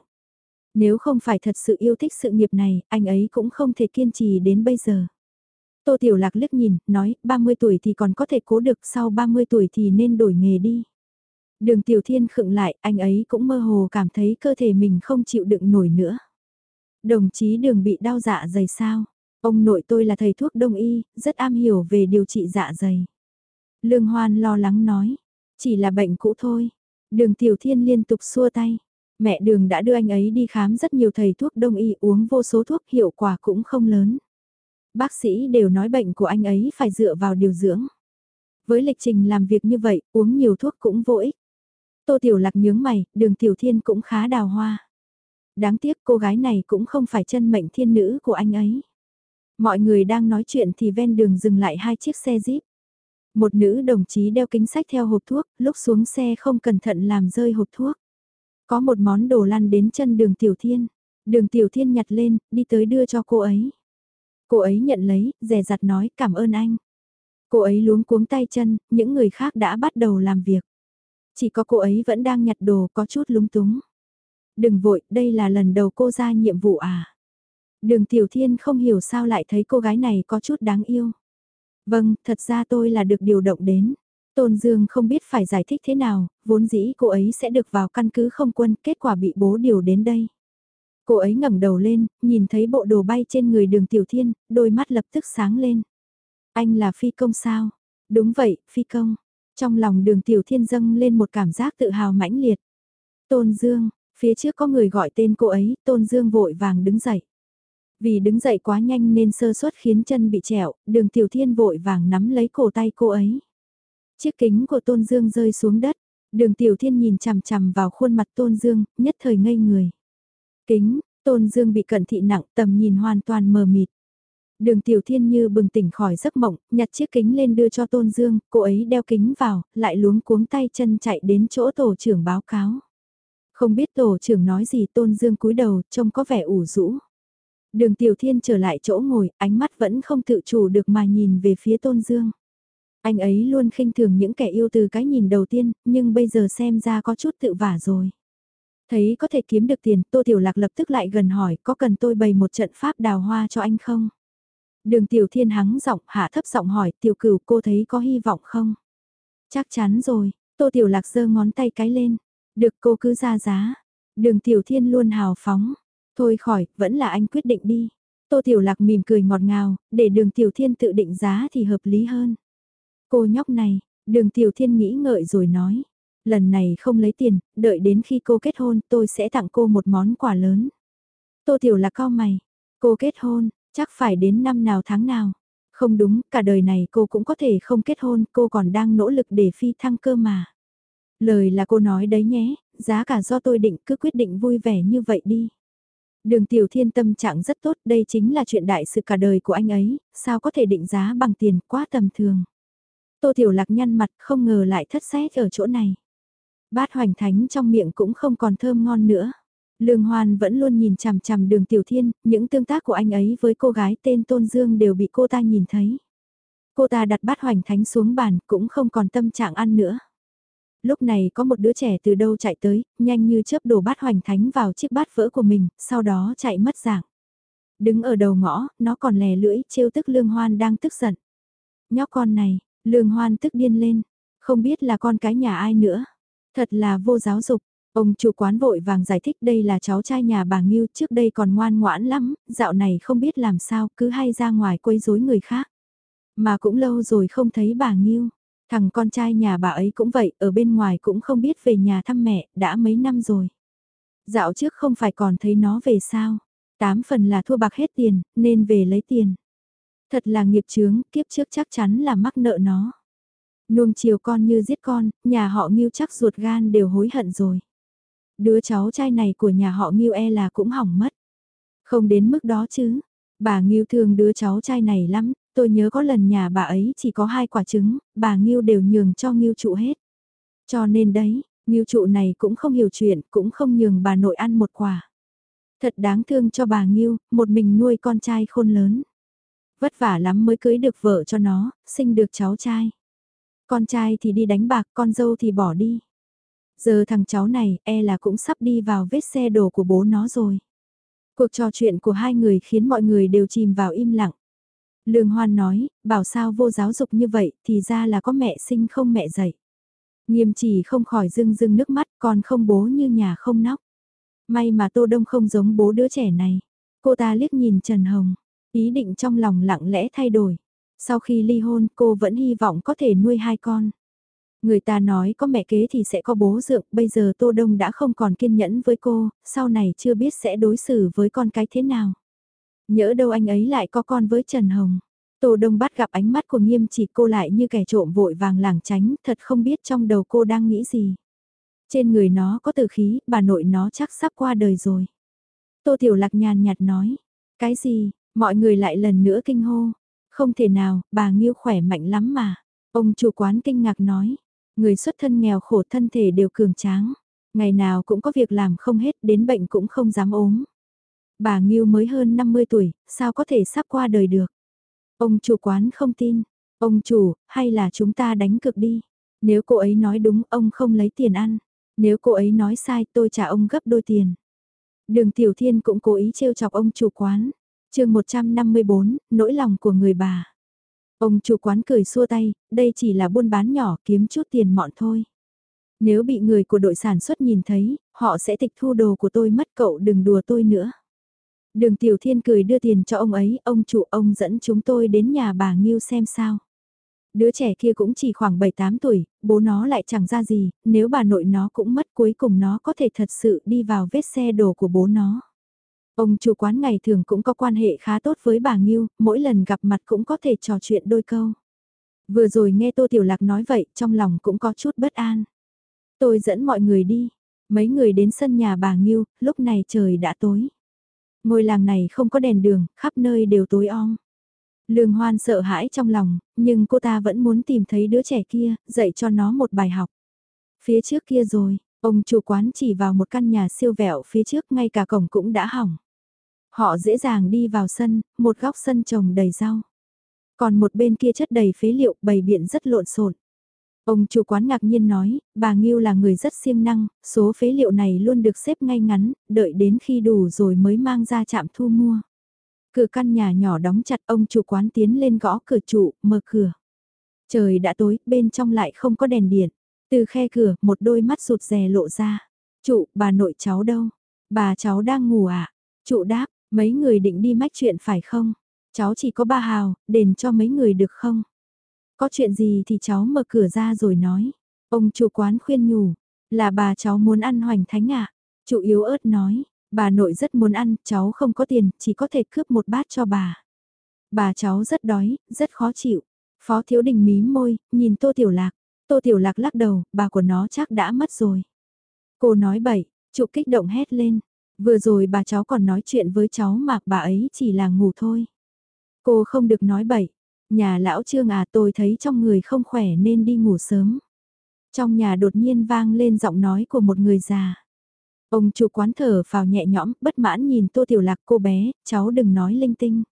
Nếu không phải thật sự yêu thích sự nghiệp này, anh ấy cũng không thể kiên trì đến bây giờ. Tô Tiểu Lạc liếc nhìn, nói, 30 tuổi thì còn có thể cố được, sau 30 tuổi thì nên đổi nghề đi. Đường Tiểu Thiên khựng lại, anh ấy cũng mơ hồ cảm thấy cơ thể mình không chịu đựng nổi nữa. Đồng chí đường bị đau dạ dày sao? Ông nội tôi là thầy thuốc đông y, rất am hiểu về điều trị dạ dày. Lương Hoan lo lắng nói, chỉ là bệnh cũ thôi. Đường Tiểu Thiên liên tục xua tay. Mẹ đường đã đưa anh ấy đi khám rất nhiều thầy thuốc đông y uống vô số thuốc hiệu quả cũng không lớn. Bác sĩ đều nói bệnh của anh ấy phải dựa vào điều dưỡng. Với lịch trình làm việc như vậy, uống nhiều thuốc cũng vô ích. Tô Tiểu Lạc nhướng mày, đường Tiểu Thiên cũng khá đào hoa. Đáng tiếc cô gái này cũng không phải chân mệnh thiên nữ của anh ấy. Mọi người đang nói chuyện thì ven đường dừng lại hai chiếc xe jeep. Một nữ đồng chí đeo kính sách theo hộp thuốc, lúc xuống xe không cẩn thận làm rơi hộp thuốc. Có một món đồ lăn đến chân đường Tiểu Thiên. Đường Tiểu Thiên nhặt lên, đi tới đưa cho cô ấy. Cô ấy nhận lấy, rè rặt nói cảm ơn anh. Cô ấy luống cuống tay chân, những người khác đã bắt đầu làm việc. Chỉ có cô ấy vẫn đang nhặt đồ có chút lúng túng. Đừng vội, đây là lần đầu cô ra nhiệm vụ à. Đường Tiểu Thiên không hiểu sao lại thấy cô gái này có chút đáng yêu. Vâng, thật ra tôi là được điều động đến. Tôn Dương không biết phải giải thích thế nào, vốn dĩ cô ấy sẽ được vào căn cứ không quân, kết quả bị bố điều đến đây. Cô ấy ngẩng đầu lên, nhìn thấy bộ đồ bay trên người đường Tiểu Thiên, đôi mắt lập tức sáng lên. Anh là phi công sao? Đúng vậy, phi công. Trong lòng đường Tiểu Thiên dâng lên một cảm giác tự hào mãnh liệt. Tôn Dương, phía trước có người gọi tên cô ấy, Tôn Dương vội vàng đứng dậy. Vì đứng dậy quá nhanh nên sơ suất khiến chân bị trẹo, đường Tiểu Thiên vội vàng nắm lấy cổ tay cô ấy. Chiếc kính của Tôn Dương rơi xuống đất, đường Tiểu Thiên nhìn chằm chằm vào khuôn mặt Tôn Dương, nhất thời ngây người. Kính, Tôn Dương bị cận thị nặng tầm nhìn hoàn toàn mờ mịt. Đường Tiểu Thiên như bừng tỉnh khỏi giấc mộng, nhặt chiếc kính lên đưa cho Tôn Dương, cô ấy đeo kính vào, lại luống cuống tay chân chạy đến chỗ tổ trưởng báo cáo. Không biết tổ trưởng nói gì Tôn Dương cúi đầu, trông có vẻ ủ rũ. Đường Tiểu Thiên trở lại chỗ ngồi, ánh mắt vẫn không tự chủ được mà nhìn về phía Tôn Dương. Anh ấy luôn khinh thường những kẻ yêu từ cái nhìn đầu tiên, nhưng bây giờ xem ra có chút tự vả rồi. Thấy có thể kiếm được tiền, Tô Tiểu Lạc lập tức lại gần hỏi có cần tôi bày một trận pháp đào hoa cho anh không? Đường Tiểu Thiên hắng giọng hạ thấp giọng hỏi Tiểu Cửu cô thấy có hy vọng không? Chắc chắn rồi, Tô Tiểu Lạc giơ ngón tay cái lên. Được cô cứ ra giá. Đường Tiểu Thiên luôn hào phóng. Thôi khỏi, vẫn là anh quyết định đi. Tô Tiểu Lạc mỉm cười ngọt ngào, để đường Tiểu Thiên tự định giá thì hợp lý hơn. Cô nhóc này, đường Tiểu Thiên nghĩ ngợi rồi nói. Lần này không lấy tiền, đợi đến khi cô kết hôn tôi sẽ tặng cô một món quà lớn. Tô Tiểu Lạc cao mày. Cô kết hôn, chắc phải đến năm nào tháng nào. Không đúng, cả đời này cô cũng có thể không kết hôn, cô còn đang nỗ lực để phi thăng cơ mà. Lời là cô nói đấy nhé, giá cả do tôi định cứ quyết định vui vẻ như vậy đi. Đường Tiểu Thiên tâm trạng rất tốt, đây chính là chuyện đại sự cả đời của anh ấy, sao có thể định giá bằng tiền quá tầm thường. Tô Tiểu Lạc nhăn mặt không ngờ lại thất xét ở chỗ này. Bát hoành thánh trong miệng cũng không còn thơm ngon nữa. Lương Hoan vẫn luôn nhìn chằm chằm đường Tiểu Thiên, những tương tác của anh ấy với cô gái tên Tôn Dương đều bị cô ta nhìn thấy. Cô ta đặt bát hoành thánh xuống bàn cũng không còn tâm trạng ăn nữa. Lúc này có một đứa trẻ từ đâu chạy tới, nhanh như chớp đổ bát hoành thánh vào chiếc bát vỡ của mình, sau đó chạy mất dạng. Đứng ở đầu ngõ, nó còn lè lưỡi, trêu tức Lương Hoan đang tức giận. Nhóc con này, Lương Hoan tức điên lên, không biết là con cái nhà ai nữa. Thật là vô giáo dục, Ông chủ quán vội vàng giải thích đây là cháu trai nhà bà Ngưu trước đây còn ngoan ngoãn lắm, dạo này không biết làm sao cứ hay ra ngoài quấy rối người khác. Mà cũng lâu rồi không thấy bà Ngưu, thằng con trai nhà bà ấy cũng vậy, ở bên ngoài cũng không biết về nhà thăm mẹ, đã mấy năm rồi. Dạo trước không phải còn thấy nó về sao, tám phần là thua bạc hết tiền, nên về lấy tiền. Thật là nghiệp chướng, kiếp trước chắc chắn là mắc nợ nó. Nuông chiều con như giết con, nhà họ nghiêu chắc ruột gan đều hối hận rồi. Đứa cháu trai này của nhà họ nghiêu e là cũng hỏng mất. Không đến mức đó chứ. Bà nghiêu thương đứa cháu trai này lắm, tôi nhớ có lần nhà bà ấy chỉ có hai quả trứng, bà Ngưu đều nhường cho Ngưu trụ hết. Cho nên đấy, Ngưu trụ này cũng không hiểu chuyện, cũng không nhường bà nội ăn một quả. Thật đáng thương cho bà Ngưu, một mình nuôi con trai khôn lớn. Vất vả lắm mới cưới được vợ cho nó, sinh được cháu trai. Con trai thì đi đánh bạc, con dâu thì bỏ đi. Giờ thằng cháu này e là cũng sắp đi vào vết xe đổ của bố nó rồi. Cuộc trò chuyện của hai người khiến mọi người đều chìm vào im lặng. Lương Hoan nói, bảo sao vô giáo dục như vậy thì ra là có mẹ sinh không mẹ dạy. Nghiêm chỉ không khỏi rưng rưng nước mắt còn không bố như nhà không nóc. May mà Tô Đông không giống bố đứa trẻ này. Cô ta liếc nhìn Trần Hồng, ý định trong lòng lặng lẽ thay đổi. Sau khi ly hôn cô vẫn hy vọng có thể nuôi hai con. Người ta nói có mẹ kế thì sẽ có bố dượng, bây giờ Tô Đông đã không còn kiên nhẫn với cô, sau này chưa biết sẽ đối xử với con cái thế nào. Nhỡ đâu anh ấy lại có con với Trần Hồng. Tô Đông bắt gặp ánh mắt của nghiêm chỉ cô lại như kẻ trộm vội vàng lảng tránh, thật không biết trong đầu cô đang nghĩ gì. Trên người nó có tử khí, bà nội nó chắc sắp qua đời rồi. Tô Tiểu Lạc nhàn nhạt nói, cái gì, mọi người lại lần nữa kinh hô. Không thể nào, bà Nghiêu khỏe mạnh lắm mà. Ông chủ quán kinh ngạc nói, Người xuất thân nghèo khổ thân thể đều cường tráng, ngày nào cũng có việc làm không hết đến bệnh cũng không dám ốm. Bà Nghiêu mới hơn 50 tuổi, sao có thể sắp qua đời được? Ông chủ quán không tin, ông chủ, hay là chúng ta đánh cực đi. Nếu cô ấy nói đúng ông không lấy tiền ăn, nếu cô ấy nói sai tôi trả ông gấp đôi tiền. Đường Tiểu Thiên cũng cố ý trêu chọc ông chủ quán. chương 154, nỗi lòng của người bà. Ông chủ quán cười xua tay, đây chỉ là buôn bán nhỏ kiếm chút tiền mọn thôi. Nếu bị người của đội sản xuất nhìn thấy, họ sẽ tịch thu đồ của tôi mất cậu đừng đùa tôi nữa. Đường Tiểu Thiên cười đưa tiền cho ông ấy, ông chủ ông dẫn chúng tôi đến nhà bà Nghiêu xem sao. Đứa trẻ kia cũng chỉ khoảng 7-8 tuổi, bố nó lại chẳng ra gì, nếu bà nội nó cũng mất cuối cùng nó có thể thật sự đi vào vết xe đổ của bố nó. Ông chủ quán ngày thường cũng có quan hệ khá tốt với bà Nghiêu, mỗi lần gặp mặt cũng có thể trò chuyện đôi câu. Vừa rồi nghe Tô Tiểu Lạc nói vậy, trong lòng cũng có chút bất an. Tôi dẫn mọi người đi. Mấy người đến sân nhà bà Nghiêu, lúc này trời đã tối. Ngôi làng này không có đèn đường, khắp nơi đều tối om. Lương Hoan sợ hãi trong lòng, nhưng cô ta vẫn muốn tìm thấy đứa trẻ kia, dạy cho nó một bài học. Phía trước kia rồi, ông chủ quán chỉ vào một căn nhà siêu vẹo phía trước ngay cả cổng cũng đã hỏng. Họ dễ dàng đi vào sân, một góc sân trồng đầy rau. Còn một bên kia chất đầy phế liệu bày biện rất lộn xộn. Ông chủ quán ngạc nhiên nói, bà Ngưu là người rất siêng năng, số phế liệu này luôn được xếp ngay ngắn, đợi đến khi đủ rồi mới mang ra trạm thu mua. Cửa căn nhà nhỏ đóng chặt ông chủ quán tiến lên gõ cửa trụ, mở cửa. Trời đã tối, bên trong lại không có đèn điện. Từ khe cửa, một đôi mắt rụt rè lộ ra. Trụ, bà nội cháu đâu? Bà cháu đang ngủ à? Trụ đáp, Mấy người định đi mách chuyện phải không? Cháu chỉ có ba hào, đền cho mấy người được không? Có chuyện gì thì cháu mở cửa ra rồi nói. Ông chủ quán khuyên nhủ, là bà cháu muốn ăn hoành thánh ạ. À? Chủ yếu ớt nói, bà nội rất muốn ăn, cháu không có tiền, chỉ có thể cướp một bát cho bà. Bà cháu rất đói, rất khó chịu. Phó Thiếu Đình mí môi, nhìn Tô Tiểu Lạc. Tô Tiểu Lạc lắc đầu, bà của nó chắc đã mất rồi. Cô nói bậy, trụ kích động hét lên. Vừa rồi bà cháu còn nói chuyện với cháu mà bà ấy chỉ là ngủ thôi. Cô không được nói bậy. Nhà lão trương à tôi thấy trong người không khỏe nên đi ngủ sớm. Trong nhà đột nhiên vang lên giọng nói của một người già. Ông chủ quán thở vào nhẹ nhõm, bất mãn nhìn tô tiểu lạc cô bé, cháu đừng nói linh tinh.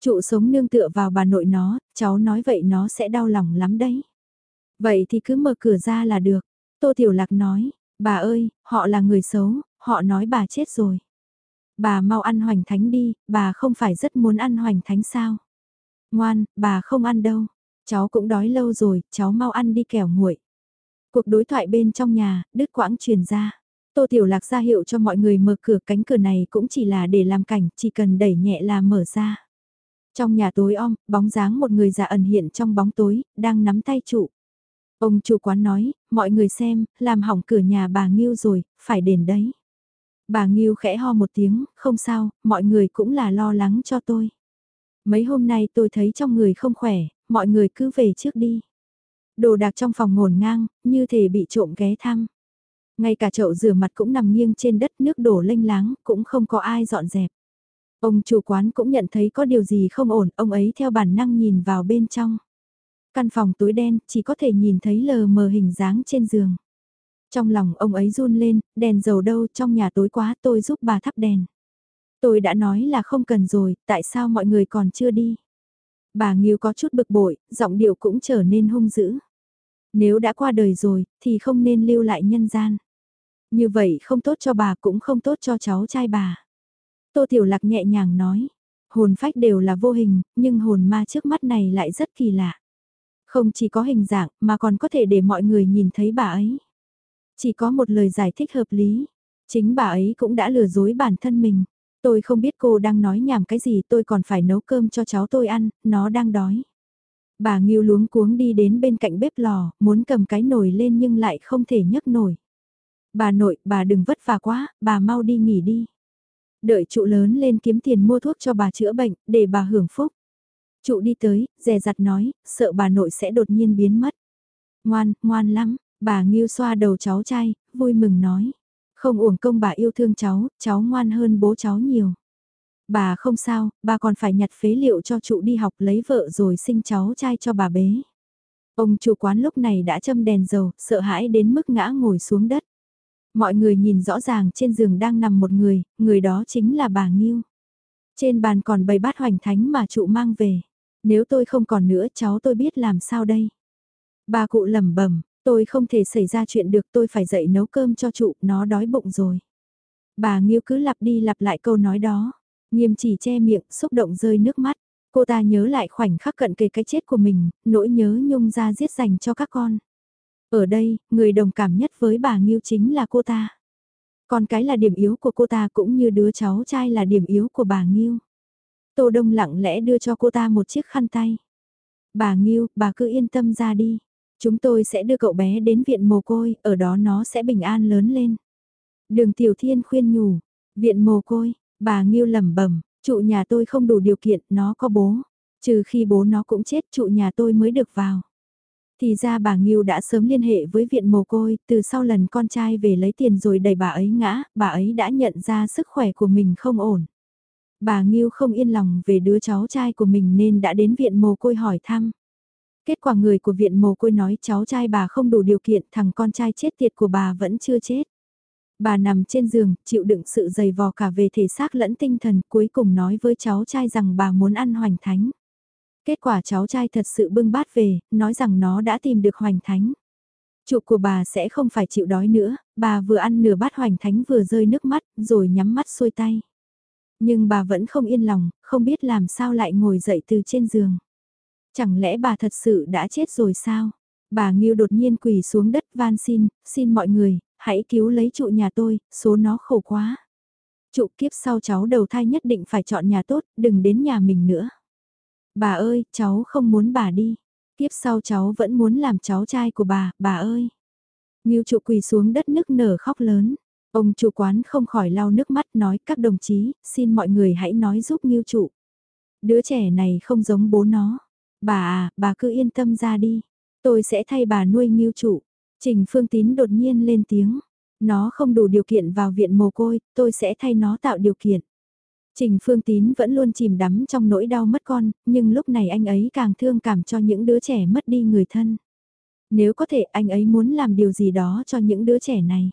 Trụ sống nương tựa vào bà nội nó, cháu nói vậy nó sẽ đau lòng lắm đấy. Vậy thì cứ mở cửa ra là được. Tô Tiểu Lạc nói, bà ơi, họ là người xấu, họ nói bà chết rồi. Bà mau ăn hoành thánh đi, bà không phải rất muốn ăn hoành thánh sao? Ngoan, bà không ăn đâu. Cháu cũng đói lâu rồi, cháu mau ăn đi kẻo nguội. Cuộc đối thoại bên trong nhà, đứt quãng truyền ra. Tô Tiểu Lạc ra hiệu cho mọi người mở cửa cánh cửa này cũng chỉ là để làm cảnh, chỉ cần đẩy nhẹ là mở ra. Trong nhà tối om, bóng dáng một người già ẩn hiện trong bóng tối, đang nắm tay trụ. Ông chủ quán nói, mọi người xem, làm hỏng cửa nhà bà Nghiêu rồi, phải đền đấy. Bà Nghiêu khẽ ho một tiếng, không sao, mọi người cũng là lo lắng cho tôi. Mấy hôm nay tôi thấy trong người không khỏe, mọi người cứ về trước đi. Đồ đạc trong phòng ngổn ngang, như thể bị trộm ghé thăm. Ngay cả chậu rửa mặt cũng nằm nghiêng trên đất nước đổ lênh láng, cũng không có ai dọn dẹp. Ông chủ quán cũng nhận thấy có điều gì không ổn, ông ấy theo bản năng nhìn vào bên trong. Căn phòng tối đen, chỉ có thể nhìn thấy lờ mờ hình dáng trên giường. Trong lòng ông ấy run lên, đèn dầu đâu trong nhà tối quá tôi giúp bà thắp đèn. Tôi đã nói là không cần rồi, tại sao mọi người còn chưa đi? Bà Nghiêu có chút bực bội, giọng điệu cũng trở nên hung dữ. Nếu đã qua đời rồi, thì không nên lưu lại nhân gian. Như vậy không tốt cho bà cũng không tốt cho cháu trai bà. Tô Tiểu Lạc nhẹ nhàng nói, hồn phách đều là vô hình, nhưng hồn ma trước mắt này lại rất kỳ lạ. Không chỉ có hình dạng mà còn có thể để mọi người nhìn thấy bà ấy. Chỉ có một lời giải thích hợp lý. Chính bà ấy cũng đã lừa dối bản thân mình. Tôi không biết cô đang nói nhảm cái gì tôi còn phải nấu cơm cho cháu tôi ăn, nó đang đói. Bà Nghiêu luống cuống đi đến bên cạnh bếp lò, muốn cầm cái nồi lên nhưng lại không thể nhấc nổi. Bà nội, bà đừng vất vả quá, bà mau đi nghỉ đi. Đợi trụ lớn lên kiếm tiền mua thuốc cho bà chữa bệnh, để bà hưởng phúc. Trụ đi tới, dè dặt nói, sợ bà nội sẽ đột nhiên biến mất. Ngoan, ngoan lắm, bà nghiêu xoa đầu cháu trai, vui mừng nói. Không uổng công bà yêu thương cháu, cháu ngoan hơn bố cháu nhiều. Bà không sao, bà còn phải nhặt phế liệu cho trụ đi học lấy vợ rồi sinh cháu trai cho bà bế. Ông chủ quán lúc này đã châm đèn dầu, sợ hãi đến mức ngã ngồi xuống đất. Mọi người nhìn rõ ràng trên giường đang nằm một người, người đó chính là bà Nghiêu. Trên bàn còn bày bát hoành thánh mà trụ mang về. Nếu tôi không còn nữa cháu tôi biết làm sao đây. Bà cụ lẩm bẩm, tôi không thể xảy ra chuyện được tôi phải dậy nấu cơm cho trụ, nó đói bụng rồi. Bà Nghiêu cứ lặp đi lặp lại câu nói đó, nghiêm chỉ che miệng, xúc động rơi nước mắt. Cô ta nhớ lại khoảnh khắc cận kề cái chết của mình, nỗi nhớ nhung ra giết dành cho các con. Ở đây, người đồng cảm nhất với bà Nghiêu chính là cô ta. con cái là điểm yếu của cô ta cũng như đứa cháu trai là điểm yếu của bà Nghiêu. Tô Đông lặng lẽ đưa cho cô ta một chiếc khăn tay. Bà Nghiêu, bà cứ yên tâm ra đi. Chúng tôi sẽ đưa cậu bé đến viện mồ côi, ở đó nó sẽ bình an lớn lên. Đường Tiểu Thiên khuyên nhủ, viện mồ côi, bà Nghiêu lẩm bẩm, trụ nhà tôi không đủ điều kiện, nó có bố. Trừ khi bố nó cũng chết trụ nhà tôi mới được vào. Thì ra bà Nghiêu đã sớm liên hệ với viện mồ côi, từ sau lần con trai về lấy tiền rồi đẩy bà ấy ngã, bà ấy đã nhận ra sức khỏe của mình không ổn. Bà Nghiêu không yên lòng về đứa cháu trai của mình nên đã đến viện mồ côi hỏi thăm. Kết quả người của viện mồ côi nói cháu trai bà không đủ điều kiện thằng con trai chết tiệt của bà vẫn chưa chết. Bà nằm trên giường, chịu đựng sự dày vò cả về thể xác lẫn tinh thần cuối cùng nói với cháu trai rằng bà muốn ăn hoành thánh. Kết quả cháu trai thật sự bưng bát về, nói rằng nó đã tìm được hoành thánh. Trụ của bà sẽ không phải chịu đói nữa, bà vừa ăn nửa bát hoành thánh vừa rơi nước mắt, rồi nhắm mắt xuôi tay. Nhưng bà vẫn không yên lòng, không biết làm sao lại ngồi dậy từ trên giường. Chẳng lẽ bà thật sự đã chết rồi sao? Bà Nghiêu đột nhiên quỳ xuống đất van xin, xin mọi người, hãy cứu lấy trụ nhà tôi, số nó khổ quá. Trụ kiếp sau cháu đầu thai nhất định phải chọn nhà tốt, đừng đến nhà mình nữa. Bà ơi, cháu không muốn bà đi. Kiếp sau cháu vẫn muốn làm cháu trai của bà, bà ơi. Nghiêu trụ quỳ xuống đất nức nở khóc lớn. Ông chủ quán không khỏi lau nước mắt nói các đồng chí, xin mọi người hãy nói giúp Nghiêu trụ. Đứa trẻ này không giống bố nó. Bà à, bà cứ yên tâm ra đi. Tôi sẽ thay bà nuôi nghiêu trụ. Trình Phương Tín đột nhiên lên tiếng. Nó không đủ điều kiện vào viện mồ côi, tôi sẽ thay nó tạo điều kiện. Trình Phương Tín vẫn luôn chìm đắm trong nỗi đau mất con, nhưng lúc này anh ấy càng thương cảm cho những đứa trẻ mất đi người thân. Nếu có thể anh ấy muốn làm điều gì đó cho những đứa trẻ này.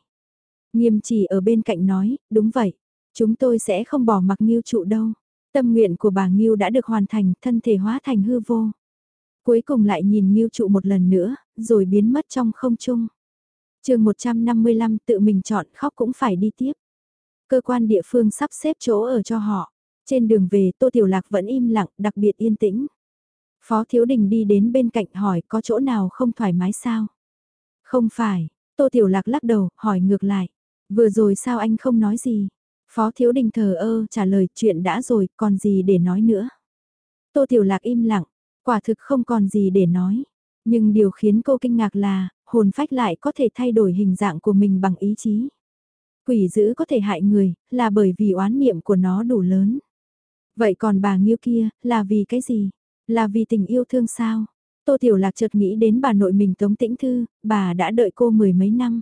Nghiêm chỉ ở bên cạnh nói, đúng vậy, chúng tôi sẽ không bỏ mặc Nghiêu trụ đâu. Tâm nguyện của bà Nghiêu đã được hoàn thành, thân thể hóa thành hư vô. Cuối cùng lại nhìn Nghiêu trụ một lần nữa, rồi biến mất trong không trung. chương 155 tự mình chọn khóc cũng phải đi tiếp. Cơ quan địa phương sắp xếp chỗ ở cho họ. Trên đường về Tô Tiểu Lạc vẫn im lặng, đặc biệt yên tĩnh. Phó Thiếu Đình đi đến bên cạnh hỏi có chỗ nào không thoải mái sao? Không phải, Tô Tiểu Lạc lắc đầu, hỏi ngược lại. Vừa rồi sao anh không nói gì? Phó Thiếu Đình thờ ơ trả lời chuyện đã rồi, còn gì để nói nữa? Tô Tiểu Lạc im lặng, quả thực không còn gì để nói. Nhưng điều khiến cô kinh ngạc là, hồn phách lại có thể thay đổi hình dạng của mình bằng ý chí. Quỷ dữ có thể hại người, là bởi vì oán niệm của nó đủ lớn. Vậy còn bà Nghiêu kia, là vì cái gì? Là vì tình yêu thương sao? Tô Tiểu Lạc chợt nghĩ đến bà nội mình Tống Tĩnh Thư, bà đã đợi cô mười mấy năm.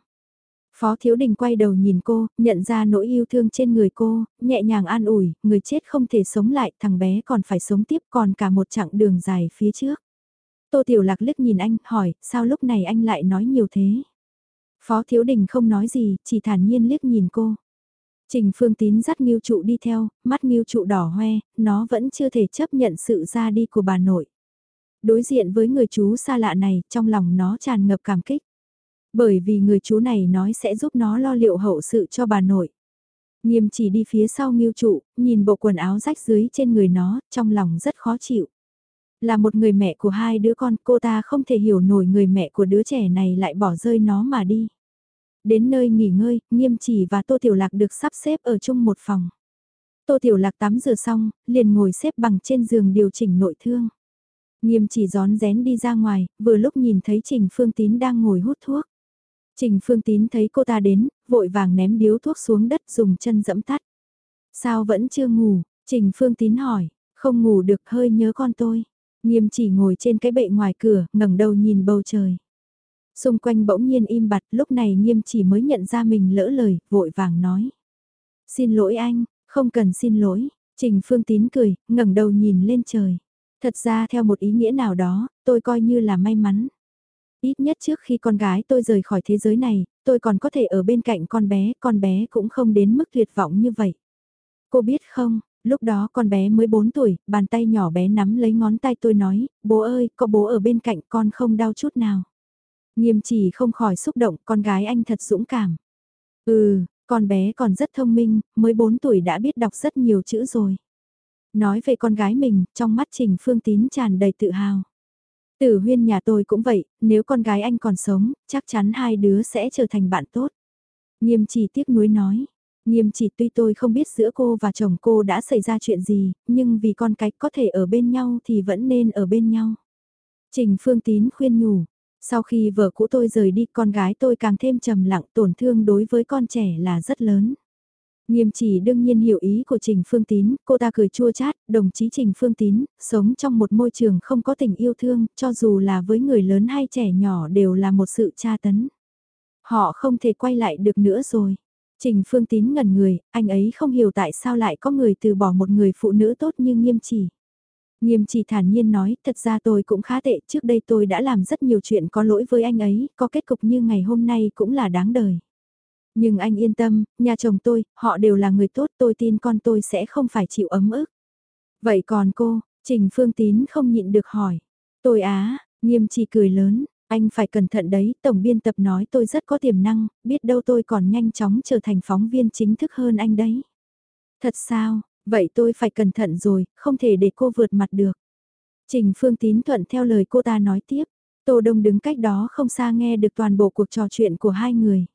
Phó Thiếu Đình quay đầu nhìn cô, nhận ra nỗi yêu thương trên người cô, nhẹ nhàng an ủi, người chết không thể sống lại, thằng bé còn phải sống tiếp còn cả một chặng đường dài phía trước. Tô Tiểu Lạc liếc nhìn anh, hỏi, sao lúc này anh lại nói nhiều thế? Phó Thiếu Đình không nói gì, chỉ thản nhiên liếc nhìn cô. Trình Phương Tín dắt Nghiêu Trụ đi theo, mắt Nghiêu Trụ đỏ hoe, nó vẫn chưa thể chấp nhận sự ra đi của bà nội. Đối diện với người chú xa lạ này, trong lòng nó tràn ngập cảm kích. Bởi vì người chú này nói sẽ giúp nó lo liệu hậu sự cho bà nội. Nghiêm chỉ đi phía sau Nghiêu Trụ, nhìn bộ quần áo rách dưới trên người nó, trong lòng rất khó chịu. Là một người mẹ của hai đứa con, cô ta không thể hiểu nổi người mẹ của đứa trẻ này lại bỏ rơi nó mà đi. Đến nơi nghỉ ngơi, nghiêm chỉ và Tô Tiểu Lạc được sắp xếp ở chung một phòng. Tô Tiểu Lạc tắm rửa xong, liền ngồi xếp bằng trên giường điều chỉnh nội thương. Nghiêm chỉ gión rén đi ra ngoài, vừa lúc nhìn thấy Trình Phương Tín đang ngồi hút thuốc. Trình Phương Tín thấy cô ta đến, vội vàng ném điếu thuốc xuống đất dùng chân dẫm tắt. Sao vẫn chưa ngủ? Trình Phương Tín hỏi, không ngủ được hơi nhớ con tôi. Nghiêm chỉ ngồi trên cái bệ ngoài cửa, ngẩng đầu nhìn bầu trời. Xung quanh bỗng nhiên im bặt, lúc này nghiêm chỉ mới nhận ra mình lỡ lời, vội vàng nói. Xin lỗi anh, không cần xin lỗi, Trình Phương Tín cười, ngẩng đầu nhìn lên trời. Thật ra theo một ý nghĩa nào đó, tôi coi như là may mắn. Ít nhất trước khi con gái tôi rời khỏi thế giới này, tôi còn có thể ở bên cạnh con bé, con bé cũng không đến mức tuyệt vọng như vậy. Cô biết không, lúc đó con bé mới 4 tuổi, bàn tay nhỏ bé nắm lấy ngón tay tôi nói, bố ơi, có bố ở bên cạnh con không đau chút nào. Nghiêm chỉ không khỏi xúc động, con gái anh thật dũng cảm. Ừ, con bé còn rất thông minh, mới 4 tuổi đã biết đọc rất nhiều chữ rồi. Nói về con gái mình, trong mắt Trình Phương Tín tràn đầy tự hào. Tử huyên nhà tôi cũng vậy, nếu con gái anh còn sống, chắc chắn hai đứa sẽ trở thành bạn tốt. Nghiêm chỉ tiếc nuối nói. Nghiêm chỉ tuy tôi không biết giữa cô và chồng cô đã xảy ra chuyện gì, nhưng vì con cái có thể ở bên nhau thì vẫn nên ở bên nhau. Trình Phương Tín khuyên nhủ, sau khi vợ cũ tôi rời đi con gái tôi càng thêm trầm lặng tổn thương đối với con trẻ là rất lớn. Nghiêm chỉ đương nhiên hiểu ý của Trình Phương Tín, cô ta cười chua chát, đồng chí Trình Phương Tín, sống trong một môi trường không có tình yêu thương, cho dù là với người lớn hay trẻ nhỏ đều là một sự tra tấn. Họ không thể quay lại được nữa rồi. Trình Phương Tín ngẩn người, anh ấy không hiểu tại sao lại có người từ bỏ một người phụ nữ tốt như nghiêm chỉ. Nghiêm chỉ thản nhiên nói, thật ra tôi cũng khá tệ, trước đây tôi đã làm rất nhiều chuyện có lỗi với anh ấy, có kết cục như ngày hôm nay cũng là đáng đời. Nhưng anh yên tâm, nhà chồng tôi, họ đều là người tốt, tôi tin con tôi sẽ không phải chịu ấm ức. Vậy còn cô, Trình Phương Tín không nhịn được hỏi. Tôi á, nghiêm chỉ cười lớn, anh phải cẩn thận đấy, tổng biên tập nói tôi rất có tiềm năng, biết đâu tôi còn nhanh chóng trở thành phóng viên chính thức hơn anh đấy. Thật sao, vậy tôi phải cẩn thận rồi, không thể để cô vượt mặt được. Trình Phương Tín thuận theo lời cô ta nói tiếp, Tô Đông đứng cách đó không xa nghe được toàn bộ cuộc trò chuyện của hai người.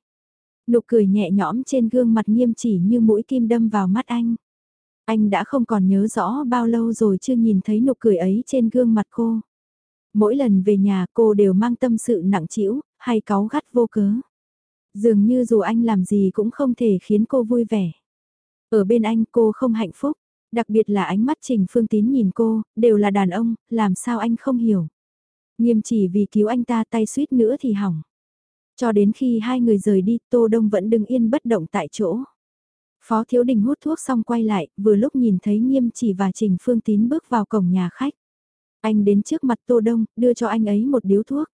Nụ cười nhẹ nhõm trên gương mặt nghiêm chỉ như mũi kim đâm vào mắt anh. Anh đã không còn nhớ rõ bao lâu rồi chưa nhìn thấy nụ cười ấy trên gương mặt cô. Mỗi lần về nhà cô đều mang tâm sự nặng trĩu, hay cáu gắt vô cớ. Dường như dù anh làm gì cũng không thể khiến cô vui vẻ. Ở bên anh cô không hạnh phúc, Đặc biệt là ánh mắt Trình Phương Tín nhìn cô, đều là đàn ông, làm sao anh không hiểu. Nghiêm chỉ vì cứu anh ta tay suýt nữa thì hỏng. Cho đến khi hai người rời đi, Tô Đông vẫn đứng yên bất động tại chỗ. Phó Thiếu Đình hút thuốc xong quay lại, vừa lúc nhìn thấy Nghiêm chỉ và Trình Phương Tín bước vào cổng nhà khách. Anh đến trước mặt Tô Đông, đưa cho anh ấy một điếu thuốc.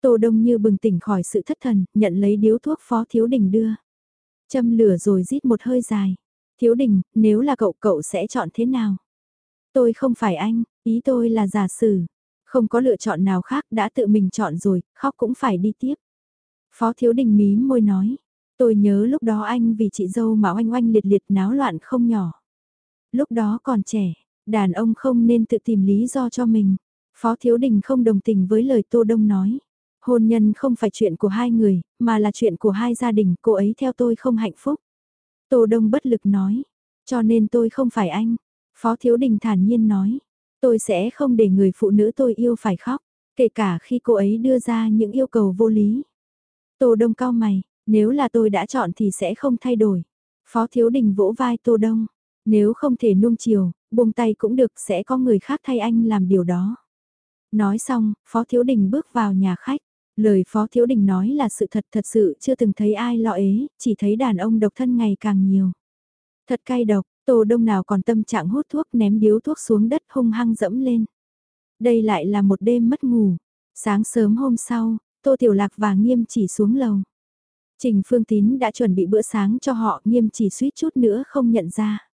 Tô Đông như bừng tỉnh khỏi sự thất thần, nhận lấy điếu thuốc Phó Thiếu Đình đưa. Châm lửa rồi rít một hơi dài. Thiếu Đình, nếu là cậu cậu sẽ chọn thế nào? Tôi không phải anh, ý tôi là giả sử. Không có lựa chọn nào khác đã tự mình chọn rồi, khóc cũng phải đi tiếp. Phó Thiếu Đình mí môi nói. Tôi nhớ lúc đó anh vì chị dâu mà oanh oanh liệt liệt náo loạn không nhỏ. Lúc đó còn trẻ, đàn ông không nên tự tìm lý do cho mình. Phó Thiếu Đình không đồng tình với lời Tô Đông nói. Hôn nhân không phải chuyện của hai người, mà là chuyện của hai gia đình, cô ấy theo tôi không hạnh phúc. Tô Đông bất lực nói, cho nên tôi không phải anh. Phó Thiếu Đình thản nhiên nói, tôi sẽ không để người phụ nữ tôi yêu phải khóc, kể cả khi cô ấy đưa ra những yêu cầu vô lý. Tô Đông cao mày, nếu là tôi đã chọn thì sẽ không thay đổi. Phó Thiếu Đình vỗ vai Tô Đông, nếu không thể nuông chiều, buông tay cũng được sẽ có người khác thay anh làm điều đó. Nói xong, Phó Thiếu Đình bước vào nhà khách. Lời Phó Thiếu Đình nói là sự thật thật sự chưa từng thấy ai lọ ế, chỉ thấy đàn ông độc thân ngày càng nhiều. Thật cay độc, Tô Đông nào còn tâm trạng hút thuốc ném điếu thuốc xuống đất hung hăng dẫm lên. Đây lại là một đêm mất ngủ. Sáng sớm hôm sau, Tô Tiểu Lạc và Nghiêm chỉ xuống lầu. Trình Phương Tín đã chuẩn bị bữa sáng cho họ nghiêm chỉ suýt chút nữa không nhận ra.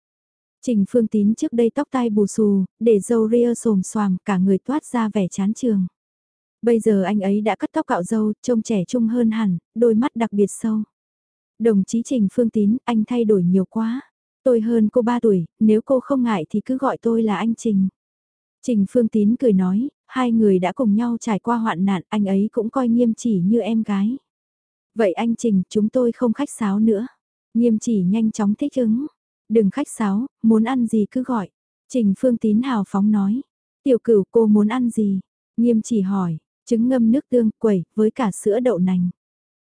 Trình Phương Tín trước đây tóc tai bù xù, để dâu ria xồm xoàm cả người toát ra vẻ chán trường. Bây giờ anh ấy đã cắt tóc cạo dâu, trông trẻ trung hơn hẳn, đôi mắt đặc biệt sâu. Đồng chí Trình Phương Tín, anh thay đổi nhiều quá. Tôi hơn cô 3 tuổi, nếu cô không ngại thì cứ gọi tôi là anh Trình. Trình Phương Tín cười nói, hai người đã cùng nhau trải qua hoạn nạn, anh ấy cũng coi nghiêm chỉ như em gái. Vậy anh Trình, chúng tôi không khách sáo nữa. Nghiêm chỉ nhanh chóng thích ứng. Đừng khách sáo, muốn ăn gì cứ gọi. Trình Phương Tín hào phóng nói. Tiểu cửu cô muốn ăn gì? Nghiêm chỉ hỏi, trứng ngâm nước tương quẩy với cả sữa đậu nành.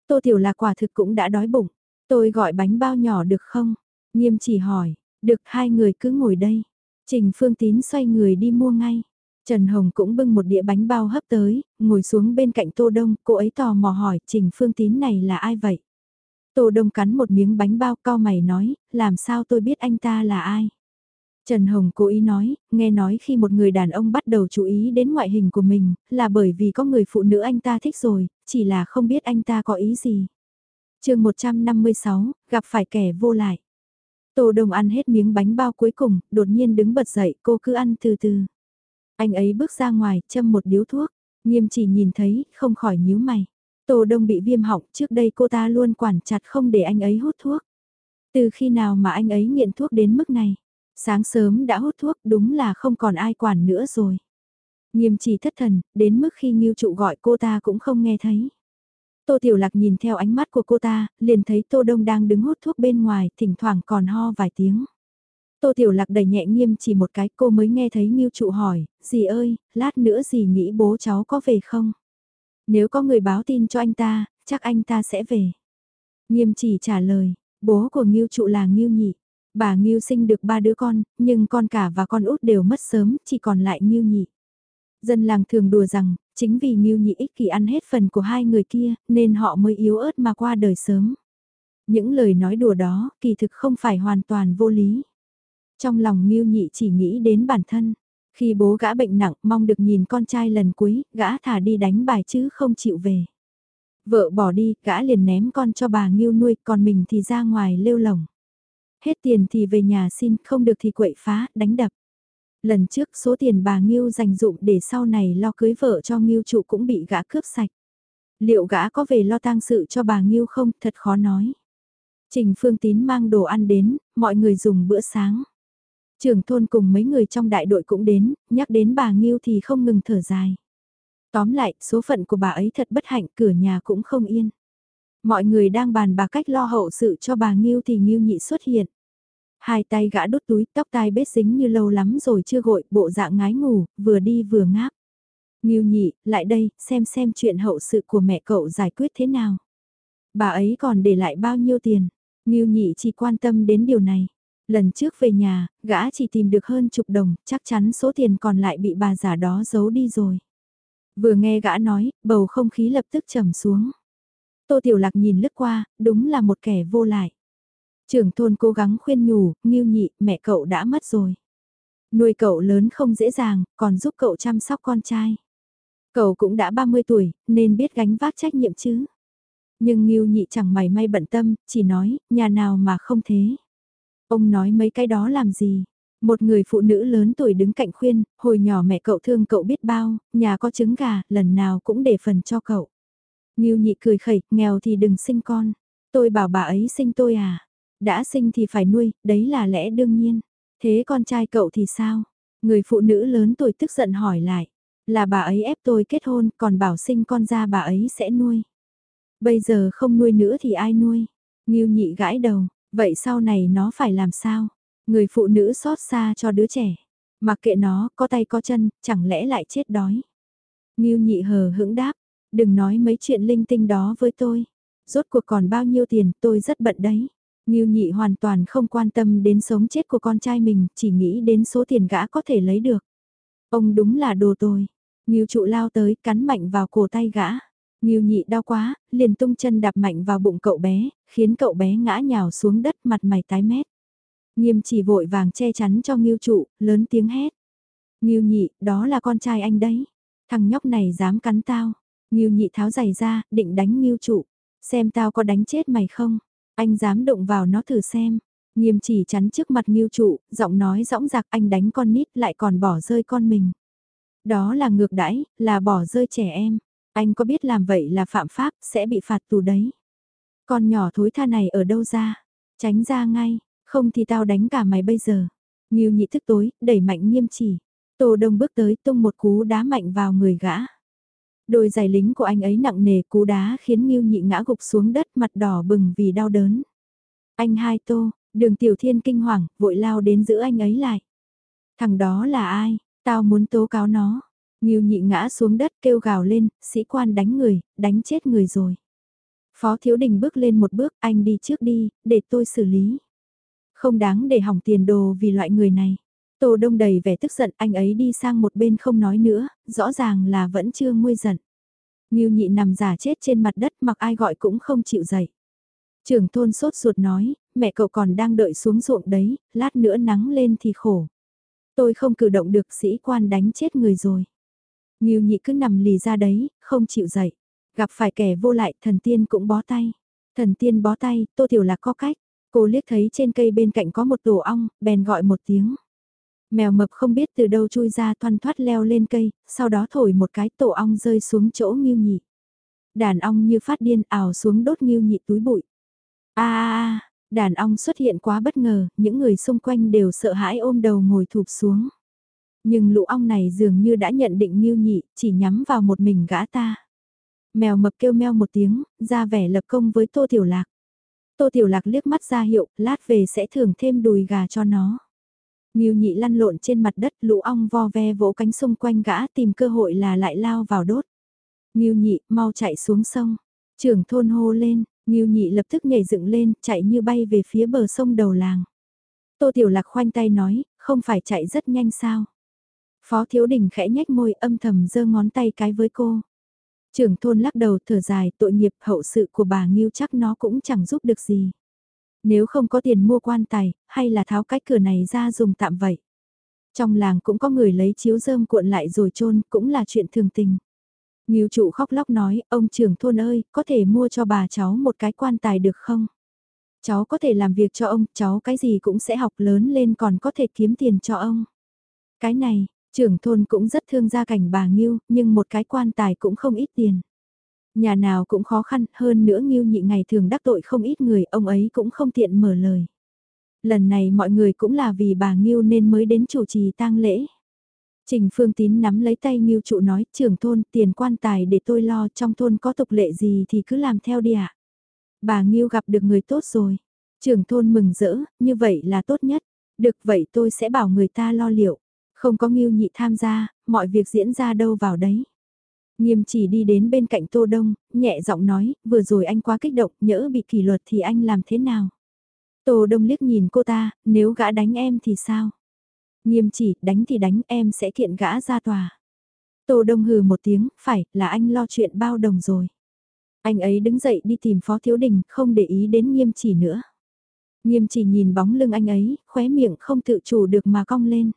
Tô Tiểu là quả thực cũng đã đói bụng. Tôi gọi bánh bao nhỏ được không? Nghiêm chỉ hỏi, được hai người cứ ngồi đây. Trình Phương Tín xoay người đi mua ngay. Trần Hồng cũng bưng một đĩa bánh bao hấp tới, ngồi xuống bên cạnh Tô Đông, cô ấy tò mò hỏi Trình Phương Tín này là ai vậy? Tô Đông cắn một miếng bánh bao cao mày nói, làm sao tôi biết anh ta là ai? Trần Hồng cố ý nói, nghe nói khi một người đàn ông bắt đầu chú ý đến ngoại hình của mình, là bởi vì có người phụ nữ anh ta thích rồi, chỉ là không biết anh ta có ý gì. chương 156, gặp phải kẻ vô lại. Tô Đông ăn hết miếng bánh bao cuối cùng, đột nhiên đứng bật dậy, cô cứ ăn từ từ. Anh ấy bước ra ngoài, châm một điếu thuốc, nghiêm chỉ nhìn thấy, không khỏi nhíu mày. Tô Đông bị viêm họng, trước đây cô ta luôn quản chặt không để anh ấy hút thuốc. Từ khi nào mà anh ấy nghiện thuốc đến mức này? Sáng sớm đã hút thuốc đúng là không còn ai quản nữa rồi. Nghiêm chỉ thất thần, đến mức khi Ngưu Trụ gọi cô ta cũng không nghe thấy. Tô Tiểu Lạc nhìn theo ánh mắt của cô ta, liền thấy Tô Đông đang đứng hút thuốc bên ngoài, thỉnh thoảng còn ho vài tiếng. Tô Tiểu Lạc đẩy nhẹ nghiêm chỉ một cái cô mới nghe thấy Ngưu Trụ hỏi, dì ơi, lát nữa dì nghĩ bố cháu có về không? Nếu có người báo tin cho anh ta, chắc anh ta sẽ về. Nghiêm chỉ trả lời, bố của Ngưu Trụ là Ngưu Nhị. Bà Ngưu sinh được ba đứa con, nhưng con cả và con út đều mất sớm, chỉ còn lại Ngưu Nhị. Dân làng thường đùa rằng, chính vì Ngưu Nhị ích kỷ ăn hết phần của hai người kia, nên họ mới yếu ớt mà qua đời sớm. Những lời nói đùa đó, kỳ thực không phải hoàn toàn vô lý. Trong lòng Ngưu Nhị chỉ nghĩ đến bản thân. Khi bố gã bệnh nặng mong được nhìn con trai lần cuối, gã thả đi đánh bài chứ không chịu về. Vợ bỏ đi, gã liền ném con cho bà Ngưu nuôi, còn mình thì ra ngoài lêu lồng. Hết tiền thì về nhà xin, không được thì quậy phá, đánh đập. Lần trước số tiền bà Ngưu dành dụng để sau này lo cưới vợ cho Ngưu trụ cũng bị gã cướp sạch. Liệu gã có về lo tang sự cho bà Ngưu không, thật khó nói. Trình Phương Tín mang đồ ăn đến, mọi người dùng bữa sáng. Trưởng thôn cùng mấy người trong đại đội cũng đến, nhắc đến bà Ngưu thì không ngừng thở dài. Tóm lại, số phận của bà ấy thật bất hạnh, cửa nhà cũng không yên. Mọi người đang bàn bà cách lo hậu sự cho bà Ngưu thì Ngưu nhị xuất hiện. Hai tay gã đút túi, tóc tai bết dính như lâu lắm rồi chưa gội, bộ dạng ngái ngủ, vừa đi vừa ngáp. Nghiêu nhị, lại đây, xem xem chuyện hậu sự của mẹ cậu giải quyết thế nào. Bà ấy còn để lại bao nhiêu tiền, Nghiêu nhị chỉ quan tâm đến điều này. Lần trước về nhà, gã chỉ tìm được hơn chục đồng, chắc chắn số tiền còn lại bị bà già đó giấu đi rồi. Vừa nghe gã nói, bầu không khí lập tức trầm xuống. Tô Tiểu Lạc nhìn lướt qua, đúng là một kẻ vô lại. Trưởng thôn cố gắng khuyên nhủ, nghiêu nhị, mẹ cậu đã mất rồi. Nuôi cậu lớn không dễ dàng, còn giúp cậu chăm sóc con trai. Cậu cũng đã 30 tuổi, nên biết gánh vác trách nhiệm chứ. Nhưng nghiêu nhị chẳng mày may bận tâm, chỉ nói, nhà nào mà không thế. Ông nói mấy cái đó làm gì? Một người phụ nữ lớn tuổi đứng cạnh khuyên, hồi nhỏ mẹ cậu thương cậu biết bao, nhà có trứng gà, lần nào cũng để phần cho cậu. Ngưu nhị cười khẩy, nghèo thì đừng sinh con. Tôi bảo bà ấy sinh tôi à? Đã sinh thì phải nuôi, đấy là lẽ đương nhiên. Thế con trai cậu thì sao? Người phụ nữ lớn tuổi tức giận hỏi lại. Là bà ấy ép tôi kết hôn, còn bảo sinh con ra bà ấy sẽ nuôi. Bây giờ không nuôi nữa thì ai nuôi? Nghiêu nhị gãi đầu, vậy sau này nó phải làm sao? Người phụ nữ xót xa cho đứa trẻ. Mặc kệ nó, có tay có chân, chẳng lẽ lại chết đói? Nghiêu nhị hờ hững đáp, đừng nói mấy chuyện linh tinh đó với tôi. Rốt cuộc còn bao nhiêu tiền, tôi rất bận đấy. Ngưu nhị hoàn toàn không quan tâm đến sống chết của con trai mình, chỉ nghĩ đến số tiền gã có thể lấy được. Ông đúng là đồ tồi. Ngưu trụ lao tới, cắn mạnh vào cổ tay gã. Ngưu nhị đau quá, liền tung chân đạp mạnh vào bụng cậu bé, khiến cậu bé ngã nhào xuống đất mặt mày tái mét. Nghiêm chỉ vội vàng che chắn cho Ngưu trụ, lớn tiếng hét. Ngưu nhị, đó là con trai anh đấy. Thằng nhóc này dám cắn tao. Ngưu nhị tháo giày ra, định đánh Ngưu trụ. Xem tao có đánh chết mày không? Anh dám động vào nó thử xem. Nghiêm chỉ chắn trước mặt nghiêu trụ, giọng nói rõng rạc anh đánh con nít lại còn bỏ rơi con mình. Đó là ngược đãi, là bỏ rơi trẻ em. Anh có biết làm vậy là phạm pháp, sẽ bị phạt tù đấy. Con nhỏ thối tha này ở đâu ra? Tránh ra ngay, không thì tao đánh cả mày bây giờ. nghiêu nhị thức tối, đẩy mạnh nghiêm chỉ. Tô Đông bước tới tung một cú đá mạnh vào người gã. Đôi giày lính của anh ấy nặng nề cú đá khiến Ngưu nhị ngã gục xuống đất mặt đỏ bừng vì đau đớn. Anh hai Tô, đường tiểu thiên kinh hoàng, vội lao đến giữ anh ấy lại. Thằng đó là ai? Tao muốn tố cáo nó. Ngưu nhị ngã xuống đất kêu gào lên, sĩ quan đánh người, đánh chết người rồi. Phó Thiếu Đình bước lên một bước, anh đi trước đi, để tôi xử lý. Không đáng để hỏng tiền đồ vì loại người này. Tô Đông đầy vẻ tức giận, anh ấy đi sang một bên không nói nữa, rõ ràng là vẫn chưa nguôi giận. Ngưu nhị nằm giả chết trên mặt đất mặc ai gọi cũng không chịu dậy. Trưởng thôn sốt ruột nói, mẹ cậu còn đang đợi xuống ruộng đấy, lát nữa nắng lên thì khổ. Tôi không cử động được sĩ quan đánh chết người rồi. Ngưu nhị cứ nằm lì ra đấy, không chịu dậy. Gặp phải kẻ vô lại, thần tiên cũng bó tay. Thần tiên bó tay, tô tiểu lạc có cách. Cô liếc thấy trên cây bên cạnh có một tổ ong, bèn gọi một tiếng. Mèo mập không biết từ đâu chui ra thoăn thoát leo lên cây, sau đó thổi một cái tổ ong rơi xuống chỗ nghiêu nhị. Đàn ong như phát điên ảo xuống đốt nghiêu nhị túi bụi. a a đàn ong xuất hiện quá bất ngờ, những người xung quanh đều sợ hãi ôm đầu ngồi thụp xuống. Nhưng lũ ong này dường như đã nhận định nghiêu nhị, chỉ nhắm vào một mình gã ta. Mèo mập kêu meo một tiếng, ra vẻ lập công với Tô Tiểu Lạc. Tô Tiểu Lạc liếc mắt ra hiệu, lát về sẽ thưởng thêm đùi gà cho nó. Ngưu nhị lăn lộn trên mặt đất lũ ong vo ve vỗ cánh xung quanh gã tìm cơ hội là lại lao vào đốt. Ngưu nhị mau chạy xuống sông. Trưởng thôn hô lên, Ngưu nhị lập tức nhảy dựng lên, chạy như bay về phía bờ sông đầu làng. Tô Tiểu Lạc khoanh tay nói, không phải chạy rất nhanh sao. Phó Thiếu Đình khẽ nhếch môi âm thầm giơ ngón tay cái với cô. Trưởng thôn lắc đầu thở dài tội nghiệp hậu sự của bà Nghiêu chắc nó cũng chẳng giúp được gì. Nếu không có tiền mua quan tài, hay là tháo cái cửa này ra dùng tạm vậy. Trong làng cũng có người lấy chiếu rơm cuộn lại rồi chôn cũng là chuyện thường tình. Nghiêu trụ khóc lóc nói, ông trưởng thôn ơi, có thể mua cho bà cháu một cái quan tài được không? Cháu có thể làm việc cho ông, cháu cái gì cũng sẽ học lớn lên còn có thể kiếm tiền cho ông. Cái này, trưởng thôn cũng rất thương gia cảnh bà Nghiêu, nhưng một cái quan tài cũng không ít tiền. Nhà nào cũng khó khăn, hơn nữa Ngưu nhị ngày thường đắc tội không ít người, ông ấy cũng không tiện mở lời. Lần này mọi người cũng là vì bà Ngưu nên mới đến chủ trì tang lễ. Trình Phương Tín nắm lấy tay Ngưu trụ nói, trưởng thôn, tiền quan tài để tôi lo, trong thôn có tục lệ gì thì cứ làm theo đi ạ. Bà Ngưu gặp được người tốt rồi. Trưởng thôn mừng rỡ, như vậy là tốt nhất. Được vậy tôi sẽ bảo người ta lo liệu. Không có Ngưu nhị tham gia, mọi việc diễn ra đâu vào đấy. Nghiêm chỉ đi đến bên cạnh Tô Đông, nhẹ giọng nói, vừa rồi anh quá kích động, nhỡ bị kỷ luật thì anh làm thế nào? Tô Đông liếc nhìn cô ta, nếu gã đánh em thì sao? Nghiêm chỉ, đánh thì đánh em sẽ kiện gã ra tòa. Tô Đông hừ một tiếng, phải, là anh lo chuyện bao đồng rồi. Anh ấy đứng dậy đi tìm Phó Thiếu Đình, không để ý đến nghiêm chỉ nữa. Nghiêm chỉ nhìn bóng lưng anh ấy, khóe miệng không tự chủ được mà cong lên.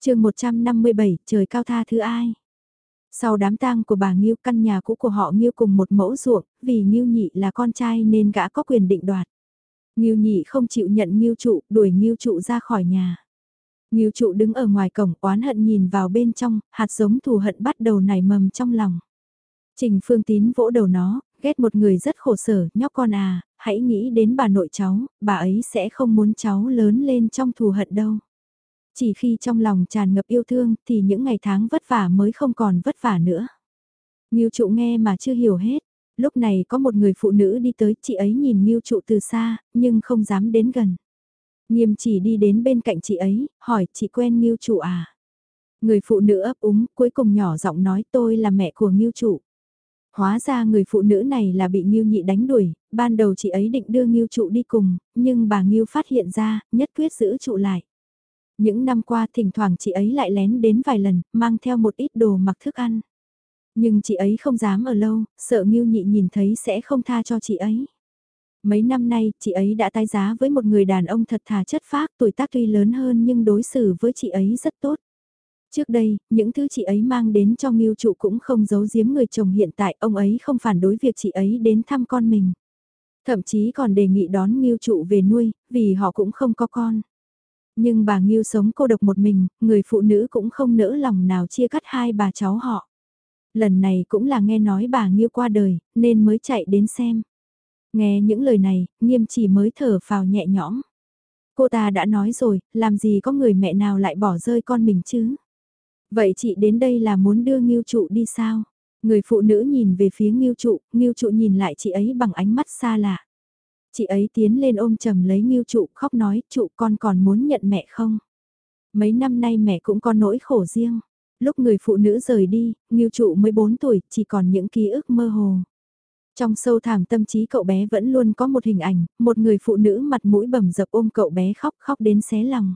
chương 157, trời cao tha thứ ai? Sau đám tang của bà Nghiêu căn nhà cũ của họ Nghiêu cùng một mẫu ruộng, vì Nghiêu nhị là con trai nên gã có quyền định đoạt. Nghiêu nhị không chịu nhận Nghiêu trụ, đuổi Nghiêu trụ ra khỏi nhà. Nghiêu trụ đứng ở ngoài cổng oán hận nhìn vào bên trong, hạt giống thù hận bắt đầu nảy mầm trong lòng. Trình Phương Tín vỗ đầu nó, ghét một người rất khổ sở, nhóc con à, hãy nghĩ đến bà nội cháu, bà ấy sẽ không muốn cháu lớn lên trong thù hận đâu. Chỉ khi trong lòng tràn ngập yêu thương thì những ngày tháng vất vả mới không còn vất vả nữa. Nghiêu trụ nghe mà chưa hiểu hết. Lúc này có một người phụ nữ đi tới, chị ấy nhìn Nghiêu trụ từ xa, nhưng không dám đến gần. Nghiêm chỉ đi đến bên cạnh chị ấy, hỏi chị quen Nghiêu trụ à? Người phụ nữ ấp úng, cuối cùng nhỏ giọng nói tôi là mẹ của Nghiêu trụ. Hóa ra người phụ nữ này là bị Nghiêu nhị đánh đuổi, ban đầu chị ấy định đưa Nghiêu trụ đi cùng, nhưng bà Nghiêu phát hiện ra, nhất quyết giữ trụ lại. Những năm qua thỉnh thoảng chị ấy lại lén đến vài lần, mang theo một ít đồ mặc thức ăn. Nhưng chị ấy không dám ở lâu, sợ Ngưu Nhị nhìn thấy sẽ không tha cho chị ấy. Mấy năm nay, chị ấy đã tái giá với một người đàn ông thật thà chất phác, tuổi tác tuy lớn hơn nhưng đối xử với chị ấy rất tốt. Trước đây, những thứ chị ấy mang đến cho Ngưu Trụ cũng không giấu giếm người chồng hiện tại, ông ấy không phản đối việc chị ấy đến thăm con mình. Thậm chí còn đề nghị đón Ngưu Trụ về nuôi, vì họ cũng không có con. Nhưng bà Ngưu sống cô độc một mình, người phụ nữ cũng không nỡ lòng nào chia cắt hai bà cháu họ. Lần này cũng là nghe nói bà Ngưu qua đời, nên mới chạy đến xem. Nghe những lời này, nghiêm chỉ mới thở phào nhẹ nhõm. Cô ta đã nói rồi, làm gì có người mẹ nào lại bỏ rơi con mình chứ? Vậy chị đến đây là muốn đưa Ngưu trụ đi sao? Người phụ nữ nhìn về phía Ngưu trụ, Ngưu trụ nhìn lại chị ấy bằng ánh mắt xa lạ. Chị ấy tiến lên ôm chầm lấy Ngưu trụ khóc nói, trụ con còn muốn nhận mẹ không? Mấy năm nay mẹ cũng có nỗi khổ riêng. Lúc người phụ nữ rời đi, Ngưu trụ mới 4 tuổi, chỉ còn những ký ức mơ hồ. Trong sâu thẳm tâm trí cậu bé vẫn luôn có một hình ảnh, một người phụ nữ mặt mũi bầm dập ôm cậu bé khóc khóc đến xé lòng.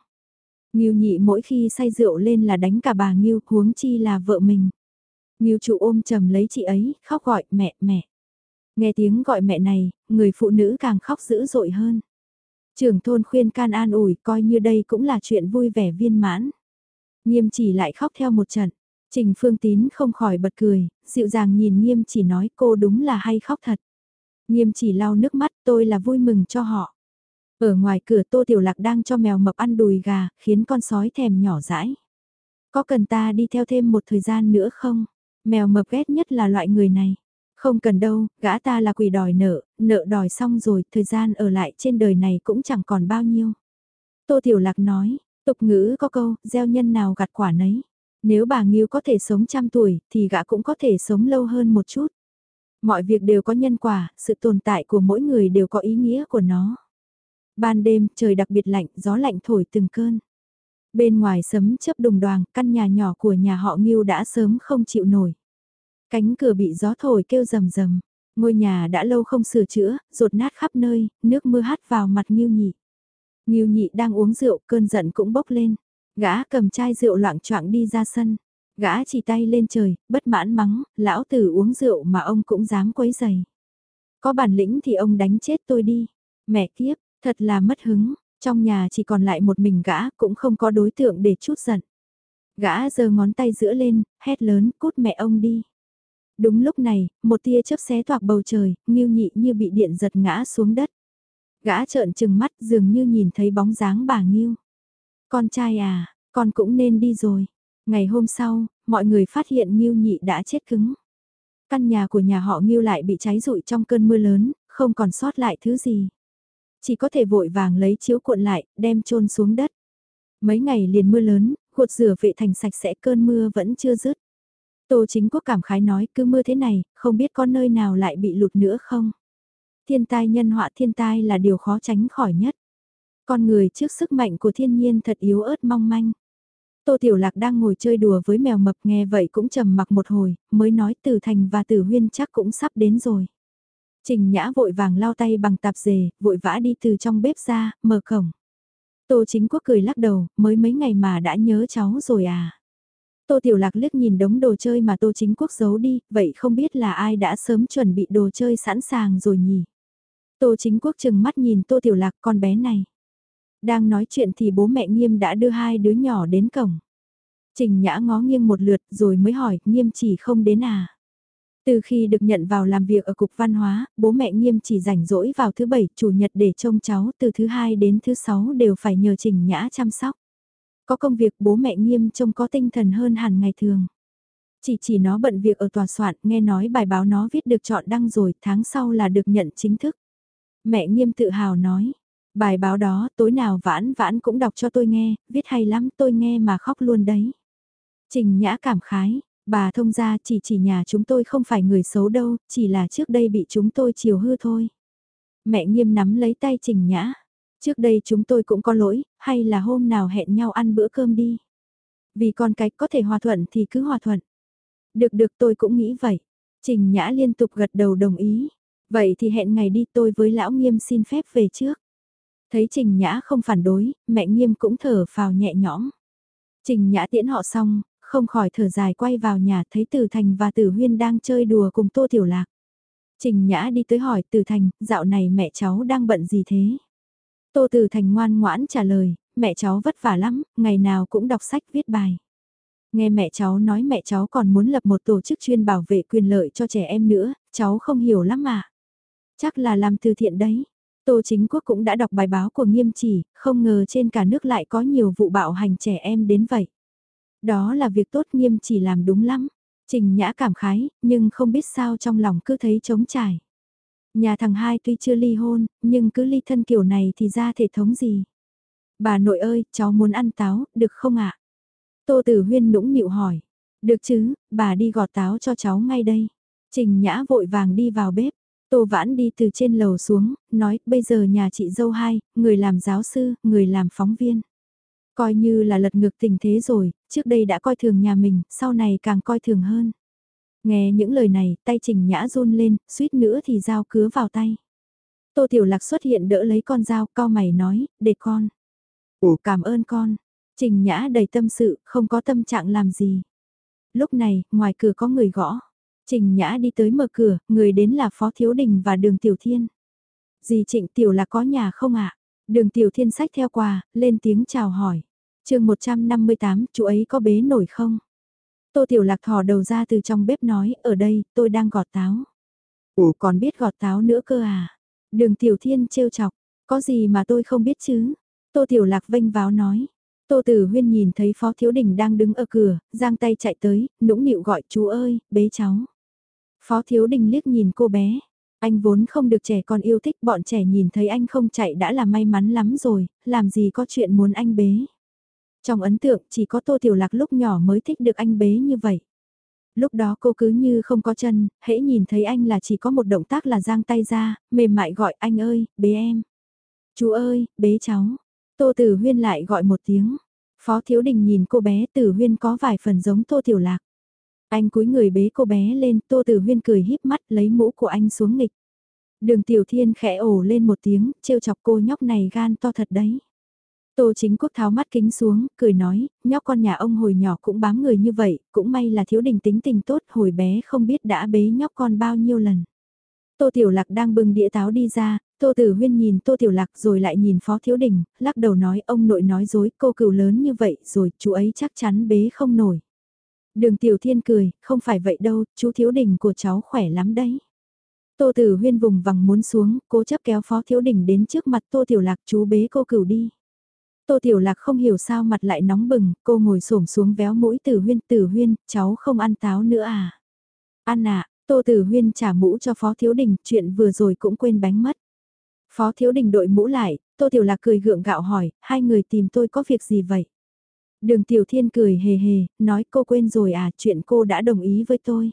Ngưu nhị mỗi khi say rượu lên là đánh cả bà Ngưu, huống chi là vợ mình. Ngưu trụ ôm chầm lấy chị ấy, khóc gọi mẹ, mẹ. Nghe tiếng gọi mẹ này, người phụ nữ càng khóc dữ dội hơn. Trưởng thôn khuyên can an ủi coi như đây cũng là chuyện vui vẻ viên mãn. Nghiêm chỉ lại khóc theo một trận. Trình Phương Tín không khỏi bật cười, dịu dàng nhìn Nghiêm chỉ nói cô đúng là hay khóc thật. Nghiêm chỉ lau nước mắt tôi là vui mừng cho họ. Ở ngoài cửa Tô Tiểu Lạc đang cho mèo mập ăn đùi gà, khiến con sói thèm nhỏ rãi. Có cần ta đi theo thêm một thời gian nữa không? Mèo mập ghét nhất là loại người này. Không cần đâu, gã ta là quỷ đòi nợ, nợ đòi xong rồi, thời gian ở lại trên đời này cũng chẳng còn bao nhiêu. Tô Tiểu Lạc nói, tục ngữ có câu, gieo nhân nào gặt quả nấy. Nếu bà Nghiêu có thể sống trăm tuổi, thì gã cũng có thể sống lâu hơn một chút. Mọi việc đều có nhân quả, sự tồn tại của mỗi người đều có ý nghĩa của nó. Ban đêm, trời đặc biệt lạnh, gió lạnh thổi từng cơn. Bên ngoài sấm chớp đùng đoàn, căn nhà nhỏ của nhà họ Nghiêu đã sớm không chịu nổi. Cánh cửa bị gió thổi kêu rầm rầm. Ngôi nhà đã lâu không sửa chữa, rột nát khắp nơi, nước mưa hắt vào mặt Nhiêu Nhị. Nhiêu Nhị đang uống rượu, cơn giận cũng bốc lên. Gã cầm chai rượu loạn choạng đi ra sân. Gã chỉ tay lên trời, bất mãn mắng, lão tử uống rượu mà ông cũng dám quấy giày. Có bản lĩnh thì ông đánh chết tôi đi. Mẹ kiếp, thật là mất hứng, trong nhà chỉ còn lại một mình gã, cũng không có đối tượng để chút giận. Gã giơ ngón tay giữa lên, hét lớn, cút mẹ ông đi. Đúng lúc này, một tia chớp xé toạc bầu trời, Ngưu nhị như bị điện giật ngã xuống đất. Gã trợn trừng mắt dường như nhìn thấy bóng dáng bà Ngưu. Con trai à, con cũng nên đi rồi. Ngày hôm sau, mọi người phát hiện Ngưu nhị đã chết cứng. Căn nhà của nhà họ Ngưu lại bị cháy rụi trong cơn mưa lớn, không còn sót lại thứ gì. Chỉ có thể vội vàng lấy chiếu cuộn lại, đem trôn xuống đất. Mấy ngày liền mưa lớn, cuộc rửa vệ thành sạch sẽ cơn mưa vẫn chưa dứt. Tô chính quốc cảm khái nói cứ mưa thế này, không biết có nơi nào lại bị lụt nữa không? Thiên tai nhân họa thiên tai là điều khó tránh khỏi nhất. Con người trước sức mạnh của thiên nhiên thật yếu ớt mong manh. Tô Tiểu Lạc đang ngồi chơi đùa với mèo mập nghe vậy cũng trầm mặc một hồi, mới nói từ Thành và từ Huyên chắc cũng sắp đến rồi. Trình Nhã vội vàng lau tay bằng tạp dề, vội vã đi từ trong bếp ra, mở cổng. Tô chính quốc cười lắc đầu, mới mấy ngày mà đã nhớ cháu rồi à. Tô Tiểu Lạc liếc nhìn đống đồ chơi mà Tô Chính Quốc giấu đi, vậy không biết là ai đã sớm chuẩn bị đồ chơi sẵn sàng rồi nhỉ? Tô Chính Quốc chừng mắt nhìn Tô Tiểu Lạc con bé này. Đang nói chuyện thì bố mẹ Nghiêm đã đưa hai đứa nhỏ đến cổng. Trình Nhã ngó nghiêng một lượt rồi mới hỏi, Nghiêm chỉ không đến à? Từ khi được nhận vào làm việc ở Cục Văn hóa, bố mẹ Nghiêm chỉ rảnh rỗi vào thứ bảy, chủ nhật để trông cháu, từ thứ hai đến thứ sáu đều phải nhờ Trình Nhã chăm sóc. Có công việc bố mẹ Nghiêm trông có tinh thần hơn hẳn ngày thường. Chỉ chỉ nó bận việc ở tòa soạn, nghe nói bài báo nó viết được chọn đăng rồi, tháng sau là được nhận chính thức. Mẹ Nghiêm tự hào nói, bài báo đó tối nào vãn vãn cũng đọc cho tôi nghe, viết hay lắm tôi nghe mà khóc luôn đấy. Trình Nhã cảm khái, Bà thông ra chỉ chỉ nhà chúng tôi không phải người xấu đâu, chỉ là trước đây bị chúng tôi chiều hư thôi. Mẹ nghiêm nắm lấy tay Trình Nhã. Trước đây chúng tôi cũng có lỗi, hay là hôm nào hẹn nhau ăn bữa cơm đi. Vì con cái có thể hòa thuận thì cứ hòa thuận. Được được tôi cũng nghĩ vậy. Trình Nhã liên tục gật đầu đồng ý. Vậy thì hẹn ngày đi tôi với lão nghiêm xin phép về trước. Thấy Trình Nhã không phản đối, mẹ nghiêm cũng thở phào nhẹ nhõm. Trình Nhã tiễn họ xong, không khỏi thở dài quay vào nhà thấy Tử Thành và Tử Huyên đang chơi đùa cùng Tô Tiểu Lạc. Trình Nhã đi tới hỏi Tử Thành, dạo này mẹ cháu đang bận gì thế? Tô từ Thành ngoan ngoãn trả lời, mẹ cháu vất vả lắm, ngày nào cũng đọc sách viết bài. Nghe mẹ cháu nói mẹ cháu còn muốn lập một tổ chức chuyên bảo vệ quyền lợi cho trẻ em nữa, cháu không hiểu lắm mà. Chắc là làm từ thiện đấy. Tô Chính Quốc cũng đã đọc bài báo của nghiêm chỉ, không ngờ trên cả nước lại có nhiều vụ bạo hành trẻ em đến vậy. Đó là việc tốt nghiêm chỉ làm đúng lắm. Trình Nhã cảm khái, nhưng không biết sao trong lòng cứ thấy trống trải. Nhà thằng hai tuy chưa ly hôn, nhưng cứ ly thân kiểu này thì ra thể thống gì. Bà nội ơi, cháu muốn ăn táo, được không ạ? Tô Tử Huyên nũng nịu hỏi. Được chứ, bà đi gọt táo cho cháu ngay đây. Trình Nhã vội vàng đi vào bếp. Tô Vãn đi từ trên lầu xuống, nói bây giờ nhà chị dâu hai, người làm giáo sư, người làm phóng viên. Coi như là lật ngược tình thế rồi, trước đây đã coi thường nhà mình, sau này càng coi thường hơn. Nghe những lời này, tay Trình Nhã run lên, suýt nữa thì dao cứa vào tay. Tô Tiểu Lạc xuất hiện đỡ lấy con dao, cao mày nói, để con. Ủa cảm ơn con. Trình Nhã đầy tâm sự, không có tâm trạng làm gì. Lúc này, ngoài cửa có người gõ. Trình Nhã đi tới mở cửa, người đến là Phó Thiếu Đình và Đường Tiểu Thiên. Dì Trịnh Tiểu Lạc có nhà không ạ? Đường Tiểu Thiên sách theo quà, lên tiếng chào hỏi chương 158, chú ấy có bế nổi không? Tô Tiểu Lạc thò đầu ra từ trong bếp nói, ở đây, tôi đang gọt táo. Ủa còn biết gọt táo nữa cơ à? Đường Tiểu Thiên trêu chọc, có gì mà tôi không biết chứ? Tô Tiểu Lạc vênh váo nói. Tô Tử Huyên nhìn thấy Phó Thiếu Đình đang đứng ở cửa, giang tay chạy tới, nũng nịu gọi chú ơi, bế cháu. Phó Thiếu Đình liếc nhìn cô bé. Anh vốn không được trẻ con yêu thích bọn trẻ nhìn thấy anh không chạy đã là may mắn lắm rồi, làm gì có chuyện muốn anh bế. Trong ấn tượng chỉ có Tô Tiểu Lạc lúc nhỏ mới thích được anh bế như vậy. Lúc đó cô cứ như không có chân, hễ nhìn thấy anh là chỉ có một động tác là giang tay ra, mềm mại gọi anh ơi, bế em. Chú ơi, bế cháu. Tô Tử Huyên lại gọi một tiếng. Phó Thiếu Đình nhìn cô bé Tử Huyên có vài phần giống Tô Tiểu Lạc. Anh cúi người bế cô bé lên, Tô Tử Huyên cười híp mắt lấy mũ của anh xuống nghịch. Đường Tiểu Thiên khẽ ồ lên một tiếng, trêu chọc cô nhóc này gan to thật đấy. Tô chính quốc tháo mắt kính xuống, cười nói, nhóc con nhà ông hồi nhỏ cũng bám người như vậy, cũng may là thiếu đình tính tình tốt, hồi bé không biết đã bế nhóc con bao nhiêu lần. Tô Tiểu Lạc đang bưng đĩa táo đi ra, Tô Tử Huyên nhìn Tô Tiểu Lạc rồi lại nhìn Phó Thiếu Đình, lắc đầu nói ông nội nói dối cô cừu lớn như vậy rồi chú ấy chắc chắn bế không nổi. Đường Tiểu Thiên cười, không phải vậy đâu, chú Thiếu Đình của cháu khỏe lắm đấy. Tô Tử Huyên vùng vằng muốn xuống, cố chấp kéo Phó Thiếu Đình đến trước mặt Tô Tiểu Lạc chú bế cô cửu đi. Tô Tiểu Lạc không hiểu sao mặt lại nóng bừng, cô ngồi xổm xuống véo mũi Tử Huyên, Tử Huyên, cháu không ăn táo nữa à? Ăn à, Tô Tử Huyên trả mũ cho Phó Thiếu Đình, chuyện vừa rồi cũng quên bánh mất. Phó Thiếu Đình đội mũ lại, Tô Tiểu Lạc cười gượng gạo hỏi, hai người tìm tôi có việc gì vậy? Đường Tiểu Thiên cười hề hề, nói cô quên rồi à, chuyện cô đã đồng ý với tôi.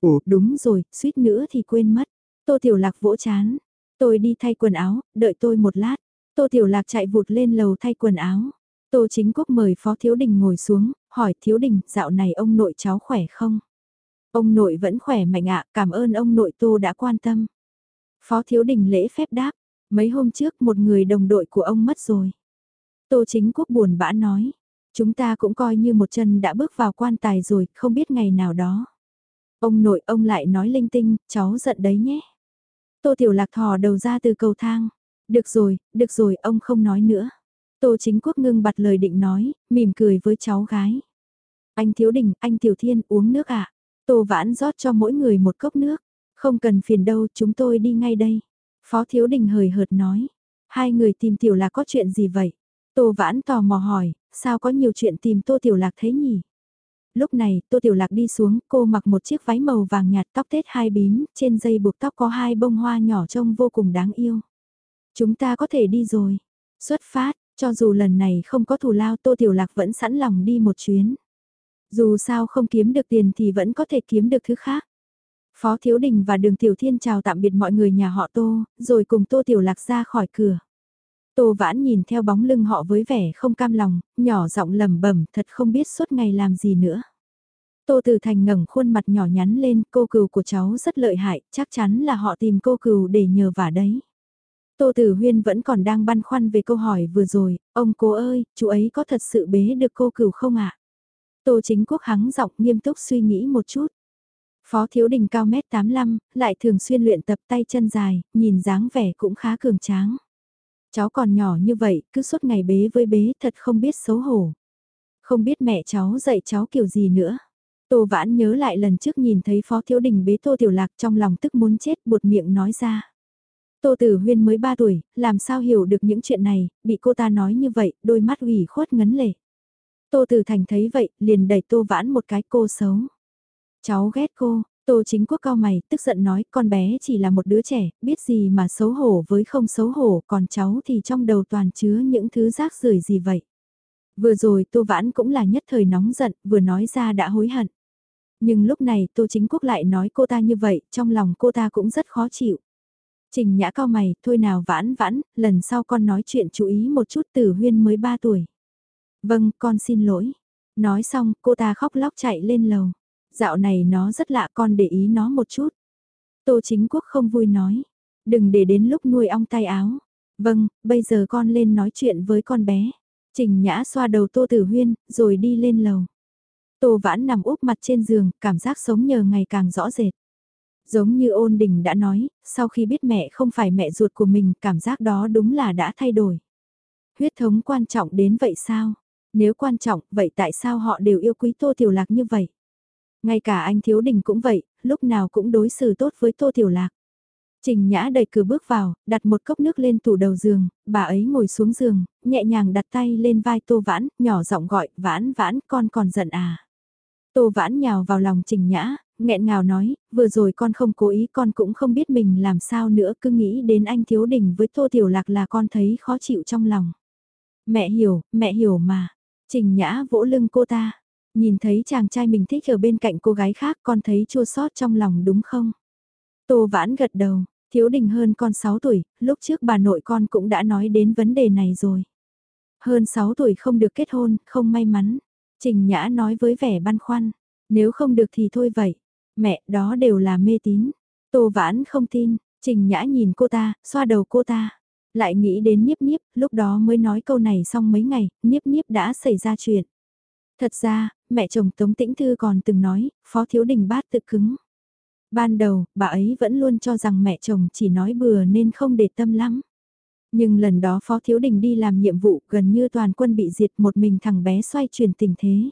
Ủa, đúng rồi, suýt nữa thì quên mất. Tô Tiểu Lạc vỗ chán. Tôi đi thay quần áo, đợi tôi một lát. Tô Tiểu Lạc chạy vụt lên lầu thay quần áo. Tô Chính Quốc mời Phó Thiếu Đình ngồi xuống, hỏi Thiếu Đình, dạo này ông nội cháu khỏe không? Ông nội vẫn khỏe mạnh ạ, cảm ơn ông nội Tô đã quan tâm. Phó Thiếu Đình lễ phép đáp, mấy hôm trước một người đồng đội của ông mất rồi. Tô Chính Quốc buồn bã nói, chúng ta cũng coi như một chân đã bước vào quan tài rồi, không biết ngày nào đó. Ông nội ông lại nói linh tinh, cháu giận đấy nhé. Tô Tiểu Lạc thò đầu ra từ cầu thang. Được rồi, được rồi, ông không nói nữa. Tô Chính Quốc ngưng bặt lời định nói, mỉm cười với cháu gái. Anh Thiếu Đình, anh Tiểu Thiên uống nước ạ. À? Tô Vãn rót cho mỗi người một cốc nước. Không cần phiền đâu, chúng tôi đi ngay đây. Phó Thiếu Đình hời hợt nói. Hai người tìm Tiểu Lạc có chuyện gì vậy? Tô Vãn tò mò hỏi, sao có nhiều chuyện tìm Tô Tiểu Lạc thế nhỉ? Lúc này, Tô Tiểu Lạc đi xuống, cô mặc một chiếc váy màu vàng nhạt tóc tết hai bím, trên dây buộc tóc có hai bông hoa nhỏ trông vô cùng đáng yêu. Chúng ta có thể đi rồi. Xuất phát, cho dù lần này không có thù lao Tô Tiểu Lạc vẫn sẵn lòng đi một chuyến. Dù sao không kiếm được tiền thì vẫn có thể kiếm được thứ khác. Phó Thiếu Đình và Đường Tiểu Thiên chào tạm biệt mọi người nhà họ Tô, rồi cùng Tô Tiểu Lạc ra khỏi cửa. Tô Vãn nhìn theo bóng lưng họ với vẻ không cam lòng, nhỏ giọng lẩm bẩm thật không biết suốt ngày làm gì nữa. Tô Tử Thành ngẩng khuôn mặt nhỏ nhắn lên, cô cừu của cháu rất lợi hại, chắc chắn là họ tìm cô cừu để nhờ vả đấy. Tô Tử Huyên vẫn còn đang băn khoăn về câu hỏi vừa rồi, ông cố ơi, chú ấy có thật sự bế được cô cửu không ạ? Tô Chính Quốc hắng giọng nghiêm túc suy nghĩ một chút. Phó Thiếu Đình cao mét 85, lại thường xuyên luyện tập tay chân dài, nhìn dáng vẻ cũng khá cường tráng. Cháu còn nhỏ như vậy, cứ suốt ngày bế với bế thật không biết xấu hổ. Không biết mẹ cháu dạy cháu kiểu gì nữa. Tô Vãn nhớ lại lần trước nhìn thấy Phó Thiếu Đình bế Tô Tiểu Lạc trong lòng tức muốn chết buột miệng nói ra. Tô Tử Huyên mới 3 tuổi, làm sao hiểu được những chuyện này, bị cô ta nói như vậy, đôi mắt ủy khuất ngấn lệ. Tô Tử Thành thấy vậy, liền đẩy Tô Vãn một cái cô xấu. Cháu ghét cô, Tô chính quốc cao mày, tức giận nói, con bé chỉ là một đứa trẻ, biết gì mà xấu hổ với không xấu hổ, còn cháu thì trong đầu toàn chứa những thứ rác rưởi gì vậy. Vừa rồi Tô Vãn cũng là nhất thời nóng giận, vừa nói ra đã hối hận. Nhưng lúc này Tô Chính Quốc lại nói cô ta như vậy, trong lòng cô ta cũng rất khó chịu. Trình nhã cao mày, thôi nào vãn vãn, lần sau con nói chuyện chú ý một chút tử huyên mới 3 tuổi. Vâng, con xin lỗi. Nói xong, cô ta khóc lóc chạy lên lầu. Dạo này nó rất lạ con để ý nó một chút. Tô chính quốc không vui nói. Đừng để đến lúc nuôi ong tay áo. Vâng, bây giờ con lên nói chuyện với con bé. Trình Nhã xoa đầu Tô Tử Huyên, rồi đi lên lầu. Tô Vãn nằm úp mặt trên giường, cảm giác sống nhờ ngày càng rõ rệt. Giống như ôn đình đã nói, sau khi biết mẹ không phải mẹ ruột của mình, cảm giác đó đúng là đã thay đổi. Huyết thống quan trọng đến vậy sao? Nếu quan trọng, vậy tại sao họ đều yêu quý Tô Tiểu Lạc như vậy? Ngay cả anh Thiếu Đình cũng vậy, lúc nào cũng đối xử tốt với Tô Tiểu Lạc. Trình Nhã đẩy cửa bước vào, đặt một cốc nước lên tủ đầu giường, bà ấy ngồi xuống giường, nhẹ nhàng đặt tay lên vai Tô Vãn, nhỏ giọng gọi, Vãn Vãn, con còn giận à. Tô Vãn nhào vào lòng Trình Nhã, nghẹn ngào nói, vừa rồi con không cố ý con cũng không biết mình làm sao nữa cứ nghĩ đến anh Thiếu Đình với Tô Tiểu Lạc là con thấy khó chịu trong lòng. Mẹ hiểu, mẹ hiểu mà. Trình Nhã vỗ lưng cô ta. Nhìn thấy chàng trai mình thích ở bên cạnh cô gái khác con thấy chua xót trong lòng đúng không? Tô Vãn gật đầu, Thiếu Đình hơn con 6 tuổi, lúc trước bà nội con cũng đã nói đến vấn đề này rồi. Hơn 6 tuổi không được kết hôn, không may mắn. Trình Nhã nói với vẻ băn khoăn, nếu không được thì thôi vậy. Mẹ, đó đều là mê tín. Tô Vãn không tin, Trình Nhã nhìn cô ta, xoa đầu cô ta. Lại nghĩ đến Niếp Niếp, lúc đó mới nói câu này xong mấy ngày, Niếp Niếp đã xảy ra chuyện. Thật ra, mẹ chồng Tống Tĩnh Thư còn từng nói, Phó Thiếu Đình bát tự cứng. Ban đầu, bà ấy vẫn luôn cho rằng mẹ chồng chỉ nói bừa nên không để tâm lắm. Nhưng lần đó Phó Thiếu Đình đi làm nhiệm vụ gần như toàn quân bị diệt một mình thằng bé xoay chuyển tình thế.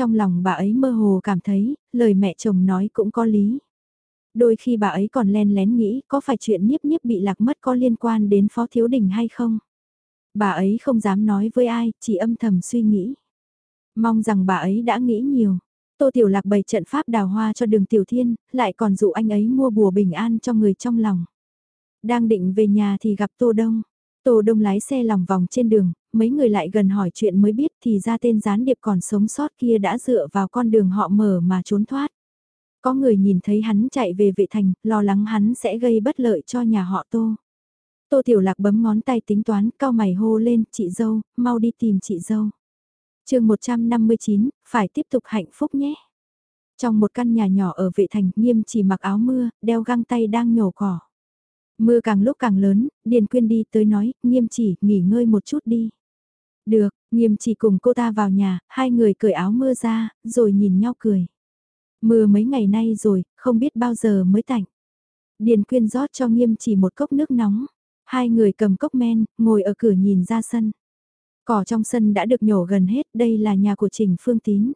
Trong lòng bà ấy mơ hồ cảm thấy, lời mẹ chồng nói cũng có lý. Đôi khi bà ấy còn len lén nghĩ có phải chuyện nhiếp nhiếp bị lạc mất có liên quan đến Phó Thiếu Đình hay không. Bà ấy không dám nói với ai, chỉ âm thầm suy nghĩ. Mong rằng bà ấy đã nghĩ nhiều. Tô Tiểu Lạc bày trận pháp đào hoa cho đường Tiểu Thiên, lại còn dụ anh ấy mua bùa bình an cho người trong lòng. Đang định về nhà thì gặp Tô Đông. Tô Đông lái xe lòng vòng trên đường, mấy người lại gần hỏi chuyện mới biết thì ra tên gián điệp còn sống sót kia đã dựa vào con đường họ mở mà trốn thoát. Có người nhìn thấy hắn chạy về vệ thành, lo lắng hắn sẽ gây bất lợi cho nhà họ Tô. Tô Tiểu Lạc bấm ngón tay tính toán, cao mày hô lên, chị dâu, mau đi tìm chị dâu. chương 159, phải tiếp tục hạnh phúc nhé. Trong một căn nhà nhỏ ở vệ thành, nghiêm chỉ mặc áo mưa, đeo găng tay đang nhổ cỏ. Mưa càng lúc càng lớn, Điền Quyên đi tới nói, nghiêm chỉ, nghỉ ngơi một chút đi. Được, nghiêm chỉ cùng cô ta vào nhà, hai người cởi áo mưa ra, rồi nhìn nhau cười. Mưa mấy ngày nay rồi, không biết bao giờ mới tạnh. Điền Quyên rót cho nghiêm chỉ một cốc nước nóng. Hai người cầm cốc men, ngồi ở cửa nhìn ra sân. Cỏ trong sân đã được nhổ gần hết, đây là nhà của Trình Phương Tín.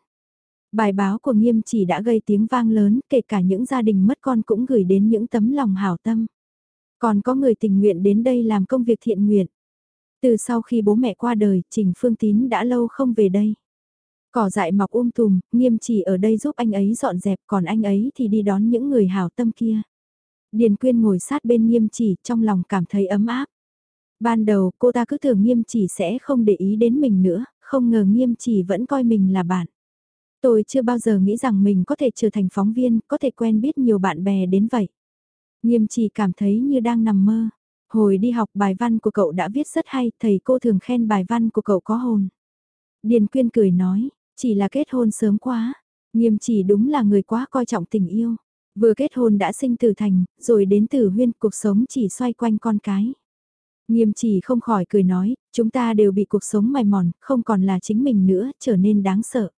Bài báo của nghiêm chỉ đã gây tiếng vang lớn, kể cả những gia đình mất con cũng gửi đến những tấm lòng hảo tâm. Còn có người tình nguyện đến đây làm công việc thiện nguyện. Từ sau khi bố mẹ qua đời, Trình Phương Tín đã lâu không về đây. Cỏ dại mọc um tùm, nghiêm chỉ ở đây giúp anh ấy dọn dẹp còn anh ấy thì đi đón những người hảo tâm kia. Điền Quyên ngồi sát bên nghiêm chỉ trong lòng cảm thấy ấm áp. Ban đầu cô ta cứ tưởng nghiêm chỉ sẽ không để ý đến mình nữa, không ngờ nghiêm chỉ vẫn coi mình là bạn. Tôi chưa bao giờ nghĩ rằng mình có thể trở thành phóng viên, có thể quen biết nhiều bạn bè đến vậy. Nghiêm chỉ cảm thấy như đang nằm mơ. Hồi đi học bài văn của cậu đã viết rất hay, thầy cô thường khen bài văn của cậu có hồn. Điền Quyên cười nói, chỉ là kết hôn sớm quá. Nghiêm chỉ đúng là người quá coi trọng tình yêu. Vừa kết hôn đã sinh tử thành, rồi đến tử huyên cuộc sống chỉ xoay quanh con cái. Nghiêm chỉ không khỏi cười nói, chúng ta đều bị cuộc sống mài mòn, không còn là chính mình nữa, trở nên đáng sợ.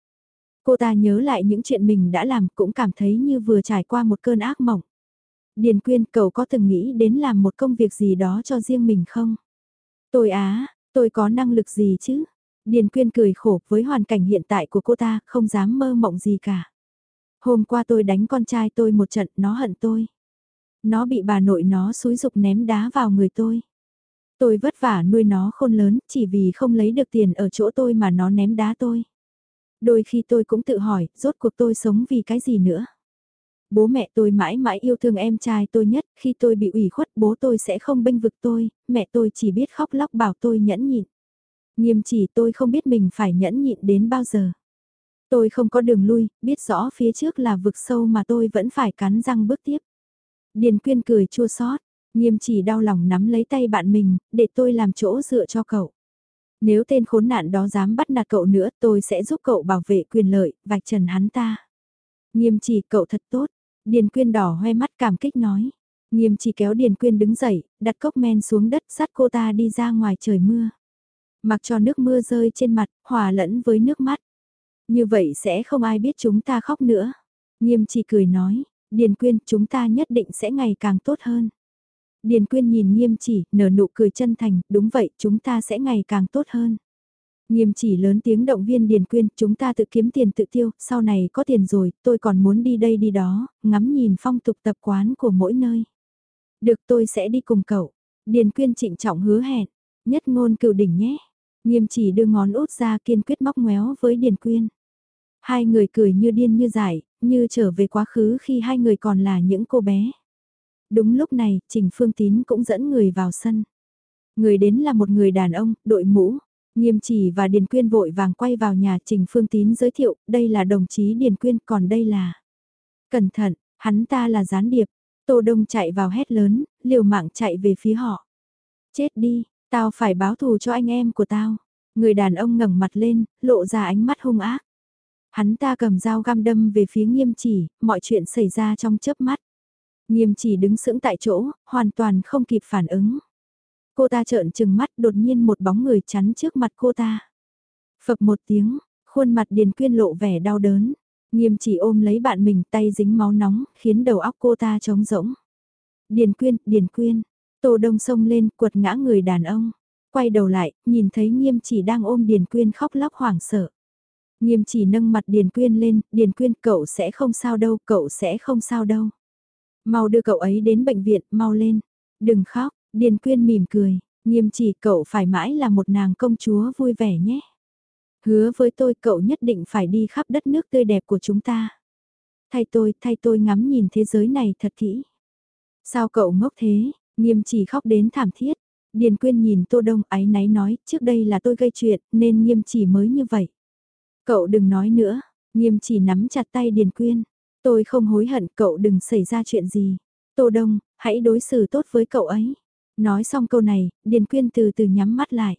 Cô ta nhớ lại những chuyện mình đã làm cũng cảm thấy như vừa trải qua một cơn ác mộng. Điền Quyên cậu có từng nghĩ đến làm một công việc gì đó cho riêng mình không? Tôi á, tôi có năng lực gì chứ? Điền Quyên cười khổ với hoàn cảnh hiện tại của cô ta, không dám mơ mộng gì cả. Hôm qua tôi đánh con trai tôi một trận, nó hận tôi. Nó bị bà nội nó xúi dục ném đá vào người tôi. Tôi vất vả nuôi nó khôn lớn, chỉ vì không lấy được tiền ở chỗ tôi mà nó ném đá tôi. Đôi khi tôi cũng tự hỏi, rốt cuộc tôi sống vì cái gì nữa. Bố mẹ tôi mãi mãi yêu thương em trai tôi nhất, khi tôi bị ủy khuất bố tôi sẽ không bênh vực tôi, mẹ tôi chỉ biết khóc lóc bảo tôi nhẫn nhịn. Nghiêm chỉ tôi không biết mình phải nhẫn nhịn đến bao giờ. Tôi không có đường lui, biết rõ phía trước là vực sâu mà tôi vẫn phải cắn răng bước tiếp. Điền quyên cười chua xót nghiêm chỉ đau lòng nắm lấy tay bạn mình, để tôi làm chỗ dựa cho cậu. Nếu tên khốn nạn đó dám bắt nạt cậu nữa tôi sẽ giúp cậu bảo vệ quyền lợi, vạch trần hắn ta. Nghiêm chỉ cậu thật tốt, Điền Quyên đỏ hoe mắt cảm kích nói. Nghiêm chỉ kéo Điền Quyên đứng dậy, đặt cốc men xuống đất sát cô ta đi ra ngoài trời mưa. Mặc cho nước mưa rơi trên mặt, hòa lẫn với nước mắt. Như vậy sẽ không ai biết chúng ta khóc nữa. Nghiêm chỉ cười nói, Điền Quyên chúng ta nhất định sẽ ngày càng tốt hơn. Điền Quyên nhìn nghiêm chỉ, nở nụ cười chân thành, đúng vậy, chúng ta sẽ ngày càng tốt hơn. Nghiêm chỉ lớn tiếng động viên Điền Quyên, chúng ta tự kiếm tiền tự tiêu, sau này có tiền rồi, tôi còn muốn đi đây đi đó, ngắm nhìn phong tục tập quán của mỗi nơi. Được tôi sẽ đi cùng cậu. Điền Quyên trịnh trọng hứa hẹn, nhất ngôn cựu đỉnh nhé. Nghiêm chỉ đưa ngón út ra kiên quyết móc ngoéo với Điền Quyên. Hai người cười như điên như dại, như trở về quá khứ khi hai người còn là những cô bé. Đúng lúc này, Trình Phương Tín cũng dẫn người vào sân. Người đến là một người đàn ông, đội mũ. Nghiêm chỉ và Điền Quyên vội vàng quay vào nhà Trình Phương Tín giới thiệu, đây là đồng chí Điền Quyên, còn đây là... Cẩn thận, hắn ta là gián điệp. Tô Đông chạy vào hét lớn, liều mạng chạy về phía họ. Chết đi, tao phải báo thù cho anh em của tao. Người đàn ông ngẩng mặt lên, lộ ra ánh mắt hung ác. Hắn ta cầm dao găm đâm về phía nghiêm chỉ, mọi chuyện xảy ra trong chớp mắt. Nghiêm chỉ đứng sững tại chỗ, hoàn toàn không kịp phản ứng. Cô ta trợn trừng mắt đột nhiên một bóng người chắn trước mặt cô ta. Phập một tiếng, khuôn mặt Điền Quyên lộ vẻ đau đớn. Nghiêm chỉ ôm lấy bạn mình tay dính máu nóng, khiến đầu óc cô ta trống rỗng. Điền Quyên, Điền Quyên, Tô Đông sông lên quật ngã người đàn ông. Quay đầu lại, nhìn thấy Nghiêm chỉ đang ôm Điền Quyên khóc lóc hoảng sợ. Nghiêm chỉ nâng mặt Điền Quyên lên, Điền Quyên cậu sẽ không sao đâu, cậu sẽ không sao đâu. Mau đưa cậu ấy đến bệnh viện, mau lên. Đừng khóc, Điền Quyên mỉm cười, nghiêm chỉ cậu phải mãi là một nàng công chúa vui vẻ nhé. Hứa với tôi cậu nhất định phải đi khắp đất nước tươi đẹp của chúng ta. Thay tôi, thay tôi ngắm nhìn thế giới này thật kỹ. Sao cậu ngốc thế, nghiêm chỉ khóc đến thảm thiết. Điền Quyên nhìn Tô Đông áy náy nói, trước đây là tôi gây chuyện, nên nghiêm chỉ mới như vậy. Cậu đừng nói nữa, nghiêm chỉ nắm chặt tay Điền Quyên. Tôi không hối hận cậu đừng xảy ra chuyện gì. Tô Đông, hãy đối xử tốt với cậu ấy. Nói xong câu này, Điền Quyên từ từ nhắm mắt lại.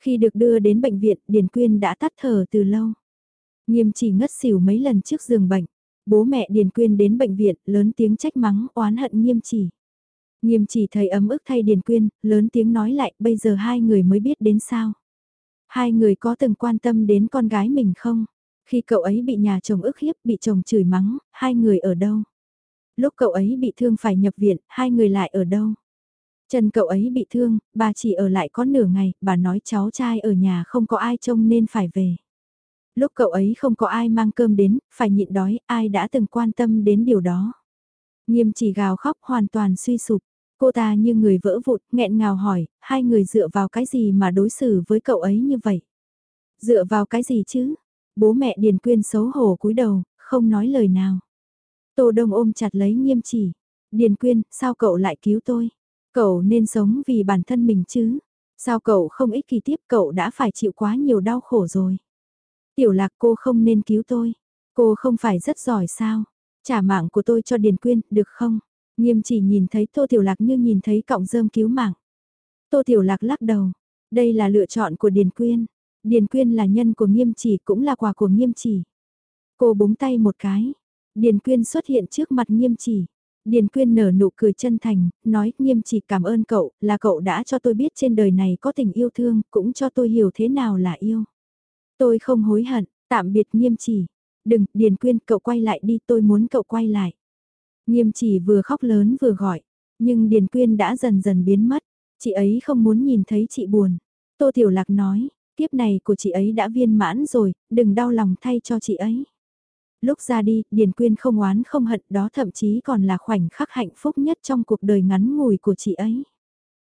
Khi được đưa đến bệnh viện, Điền Quyên đã tắt thở từ lâu. Nghiêm chỉ ngất xỉu mấy lần trước giường bệnh. Bố mẹ Điền Quyên đến bệnh viện, lớn tiếng trách mắng, oán hận nghiêm chỉ. Nghiêm chỉ thấy ấm ức thay Điền Quyên, lớn tiếng nói lại, bây giờ hai người mới biết đến sao. Hai người có từng quan tâm đến con gái mình không? Khi cậu ấy bị nhà chồng ức hiếp, bị chồng chửi mắng, hai người ở đâu? Lúc cậu ấy bị thương phải nhập viện, hai người lại ở đâu? Chân cậu ấy bị thương, bà chỉ ở lại có nửa ngày, bà nói cháu trai ở nhà không có ai trông nên phải về. Lúc cậu ấy không có ai mang cơm đến, phải nhịn đói, ai đã từng quan tâm đến điều đó. Nghiêm chỉ gào khóc hoàn toàn suy sụp. Cô ta như người vỡ vụt, nghẹn ngào hỏi, hai người dựa vào cái gì mà đối xử với cậu ấy như vậy? Dựa vào cái gì chứ? Bố mẹ Điền Quyên xấu hổ cúi đầu, không nói lời nào. Tô Đông ôm chặt lấy nghiêm chỉ. Điền Quyên, sao cậu lại cứu tôi? Cậu nên sống vì bản thân mình chứ. Sao cậu không ích kỳ tiếp cậu đã phải chịu quá nhiều đau khổ rồi. Tiểu lạc cô không nên cứu tôi. Cô không phải rất giỏi sao? Trả mạng của tôi cho Điền Quyên, được không? Nghiêm chỉ nhìn thấy Tô Tiểu Lạc như nhìn thấy cọng rơm cứu mạng. Tô Tiểu Lạc lắc đầu. Đây là lựa chọn của Điền Quyên. Điền Quyên là nhân của nghiêm chỉ cũng là quà của nghiêm chỉ. Cô búng tay một cái. Điền Quyên xuất hiện trước mặt nghiêm chỉ. Điền Quyên nở nụ cười chân thành, nói nghiêm chỉ cảm ơn cậu, là cậu đã cho tôi biết trên đời này có tình yêu thương, cũng cho tôi hiểu thế nào là yêu. Tôi không hối hận, tạm biệt nghiêm chỉ. Đừng, Điền Quyên, cậu quay lại đi, tôi muốn cậu quay lại. Nghiêm chỉ vừa khóc lớn vừa gọi, nhưng Điền Quyên đã dần dần biến mất, chị ấy không muốn nhìn thấy chị buồn. Tô Tiểu Lạc nói, tiếp này của chị ấy đã viên mãn rồi, đừng đau lòng thay cho chị ấy. Lúc ra đi, Điền Quyên không oán không hận đó thậm chí còn là khoảnh khắc hạnh phúc nhất trong cuộc đời ngắn ngủi của chị ấy.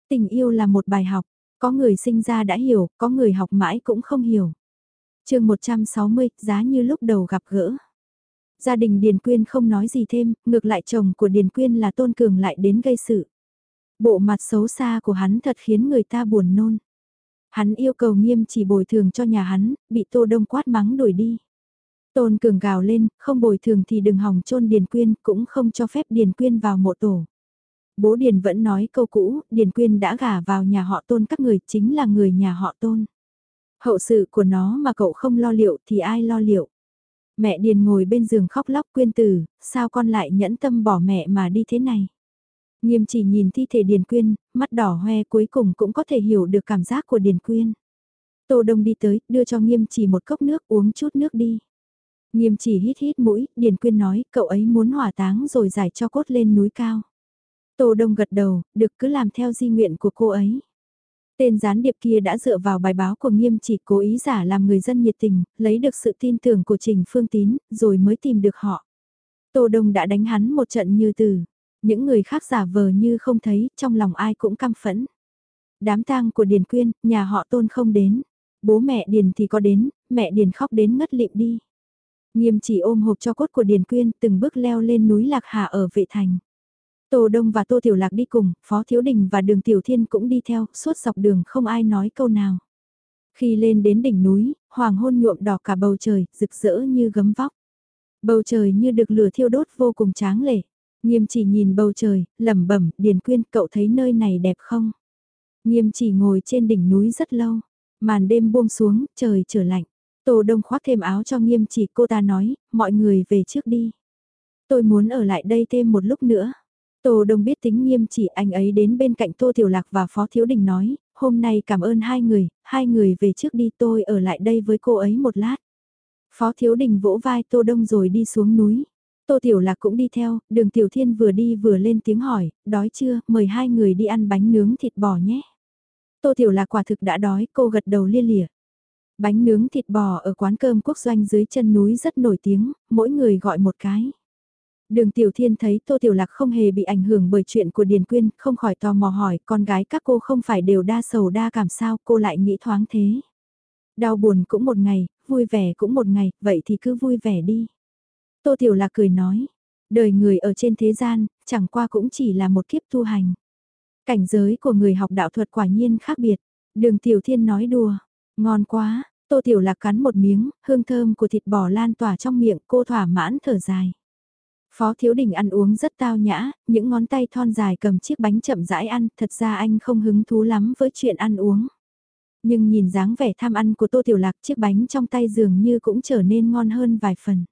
Tình yêu là một bài học, có người sinh ra đã hiểu, có người học mãi cũng không hiểu. chương 160, giá như lúc đầu gặp gỡ. Gia đình Điền Quyên không nói gì thêm, ngược lại chồng của Điền Quyên là Tôn Cường lại đến gây sự. Bộ mặt xấu xa của hắn thật khiến người ta buồn nôn. Hắn yêu cầu nghiêm chỉ bồi thường cho nhà hắn, bị Tô Đông quát mắng đuổi đi. Tôn Cường gào lên, không bồi thường thì đừng hòng chôn Điền Quyên, cũng không cho phép Điền Quyên vào mộ tổ. Bố Điền vẫn nói câu cũ, Điền Quyên đã gả vào nhà họ Tôn các người chính là người nhà họ Tôn. Hậu sự của nó mà cậu không lo liệu thì ai lo liệu. Mẹ Điền ngồi bên giường khóc lóc quyên tử, sao con lại nhẫn tâm bỏ mẹ mà đi thế này. Nghiêm chỉ nhìn thi thể Điền Quyên, mắt đỏ hoe cuối cùng cũng có thể hiểu được cảm giác của Điền Quyên. Tô Đông đi tới, đưa cho Nghiêm chỉ một cốc nước uống chút nước đi. Nghiêm chỉ hít hít mũi, Điền Quyên nói, cậu ấy muốn hỏa táng rồi giải cho cốt lên núi cao. Tô Đông gật đầu, được cứ làm theo di nguyện của cô ấy. Tên gián điệp kia đã dựa vào bài báo của nghiêm chỉ cố ý giả làm người dân nhiệt tình, lấy được sự tin tưởng của Trình Phương Tín, rồi mới tìm được họ. Tô Đông đã đánh hắn một trận như từ. Những người khác giả vờ như không thấy, trong lòng ai cũng căm phẫn. Đám tang của Điền Quyên, nhà họ tôn không đến. Bố mẹ Điền thì có đến, mẹ Điền khóc đến ngất lịm đi. Nghiêm chỉ ôm hộp cho cốt của Điền Quyên từng bước leo lên núi Lạc Hà ở vệ thành. Tô Đông và Tô Tiểu Lạc đi cùng, Phó Thiếu Đình và Đường Tiểu Thiên cũng đi theo, suốt dọc đường không ai nói câu nào. Khi lên đến đỉnh núi, hoàng hôn nhuộm đỏ cả bầu trời, rực rỡ như gấm vóc. Bầu trời như được lửa thiêu đốt vô cùng tráng lệ. Nghiêm chỉ nhìn bầu trời, lẩm bẩm, Điền Quyên, cậu thấy nơi này đẹp không? Nghiêm chỉ ngồi trên đỉnh núi rất lâu. Màn đêm buông xuống, trời trở lạnh. Tô Đông khoác thêm áo cho nghiêm chỉ cô ta nói, mọi người về trước đi. Tôi muốn ở lại đây thêm một lúc nữa. Tô Đông biết tính nghiêm chỉ anh ấy đến bên cạnh Tô Tiểu Lạc và Phó Thiếu Đình nói, hôm nay cảm ơn hai người, hai người về trước đi tôi ở lại đây với cô ấy một lát. Phó Thiếu Đình vỗ vai Tô Đông rồi đi xuống núi. Tô Tiểu Lạc cũng đi theo, đường Tiểu Thiên vừa đi vừa lên tiếng hỏi, đói chưa, mời hai người đi ăn bánh nướng thịt bò nhé. Tô Tiểu Lạc quả thực đã đói, cô gật đầu lia lịa. Bánh nướng thịt bò ở quán cơm quốc doanh dưới chân núi rất nổi tiếng, mỗi người gọi một cái. Đường Tiểu Thiên thấy Tô Tiểu Lạc không hề bị ảnh hưởng bởi chuyện của Điền Quyên, không khỏi tò mò hỏi con gái các cô không phải đều đa sầu đa cảm sao cô lại nghĩ thoáng thế. Đau buồn cũng một ngày, vui vẻ cũng một ngày, vậy thì cứ vui vẻ đi. Tô Tiểu Lạc cười nói, đời người ở trên thế gian, chẳng qua cũng chỉ là một kiếp tu hành. Cảnh giới của người học đạo thuật quả nhiên khác biệt. Đường Tiểu Thiên nói đùa, ngon quá, Tô Tiểu Lạc cắn một miếng, hương thơm của thịt bò lan tỏa trong miệng cô thỏa mãn thở dài. Phó Thiếu Đình ăn uống rất tao nhã, những ngón tay thon dài cầm chiếc bánh chậm rãi ăn, thật ra anh không hứng thú lắm với chuyện ăn uống. Nhưng nhìn dáng vẻ tham ăn của Tô Tiểu Lạc chiếc bánh trong tay dường như cũng trở nên ngon hơn vài phần.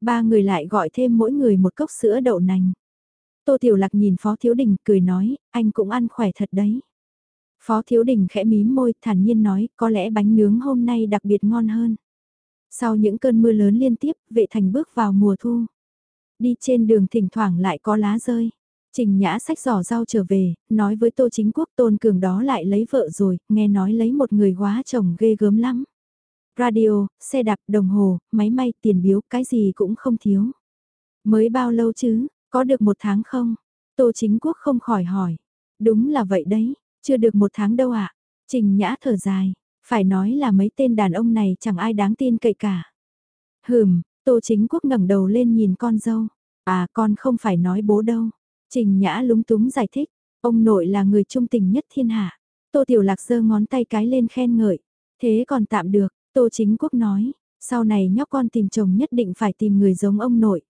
Ba người lại gọi thêm mỗi người một cốc sữa đậu nành. Tô Tiểu Lạc nhìn Phó Thiếu Đình cười nói, anh cũng ăn khỏe thật đấy. Phó Thiếu Đình khẽ mím môi, thản nhiên nói, có lẽ bánh nướng hôm nay đặc biệt ngon hơn. Sau những cơn mưa lớn liên tiếp, vệ thành bước vào mùa thu. Đi trên đường thỉnh thoảng lại có lá rơi. Trình Nhã sách giỏ rau trở về, nói với Tô Chính Quốc Tôn Cường đó lại lấy vợ rồi, nghe nói lấy một người quá chồng ghê gớm lắm. Radio, xe đạp, đồng hồ, máy may, tiền biếu, cái gì cũng không thiếu. Mới bao lâu chứ, có được một tháng không? Tô Chính Quốc không khỏi hỏi. Đúng là vậy đấy, chưa được một tháng đâu ạ. À? Trình Nhã thở dài, phải nói là mấy tên đàn ông này chẳng ai đáng tin cậy cả. Hừm, Tô Chính Quốc ngẩng đầu lên nhìn con dâu. À con không phải nói bố đâu. Trình Nhã lúng túng giải thích, ông nội là người trung tình nhất thiên hạ. Tô Tiểu Lạc giơ ngón tay cái lên khen ngợi. Thế còn tạm được, Tô Chính Quốc nói, sau này nhóc con tìm chồng nhất định phải tìm người giống ông nội.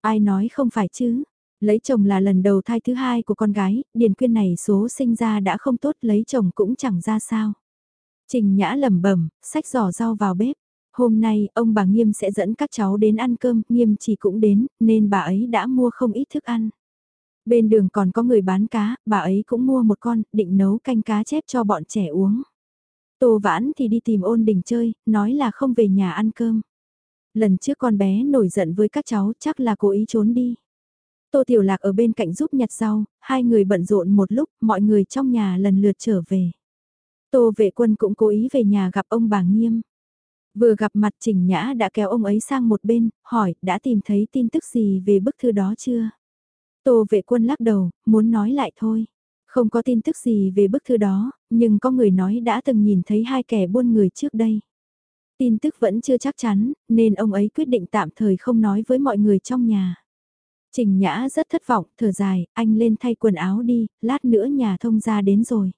Ai nói không phải chứ, lấy chồng là lần đầu thai thứ hai của con gái, Điền Quyên này số sinh ra đã không tốt lấy chồng cũng chẳng ra sao. Trình Nhã lẩm bẩm, xách giỏ rau vào bếp. Hôm nay, ông bà Nghiêm sẽ dẫn các cháu đến ăn cơm, Nghiêm chỉ cũng đến, nên bà ấy đã mua không ít thức ăn. Bên đường còn có người bán cá, bà ấy cũng mua một con, định nấu canh cá chép cho bọn trẻ uống. Tô Vãn thì đi tìm ôn đình chơi, nói là không về nhà ăn cơm. Lần trước con bé nổi giận với các cháu chắc là cố ý trốn đi. Tô Tiểu Lạc ở bên cạnh giúp nhặt rau, hai người bận rộn một lúc, mọi người trong nhà lần lượt trở về. Tô vệ quân cũng cố ý về nhà gặp ông bà Nghiêm. Vừa gặp mặt Trình Nhã đã kéo ông ấy sang một bên, hỏi đã tìm thấy tin tức gì về bức thư đó chưa? Tô vệ quân lắc đầu, muốn nói lại thôi. Không có tin tức gì về bức thư đó, nhưng có người nói đã từng nhìn thấy hai kẻ buôn người trước đây. Tin tức vẫn chưa chắc chắn, nên ông ấy quyết định tạm thời không nói với mọi người trong nhà. Trình Nhã rất thất vọng, thở dài, anh lên thay quần áo đi, lát nữa nhà thông gia đến rồi.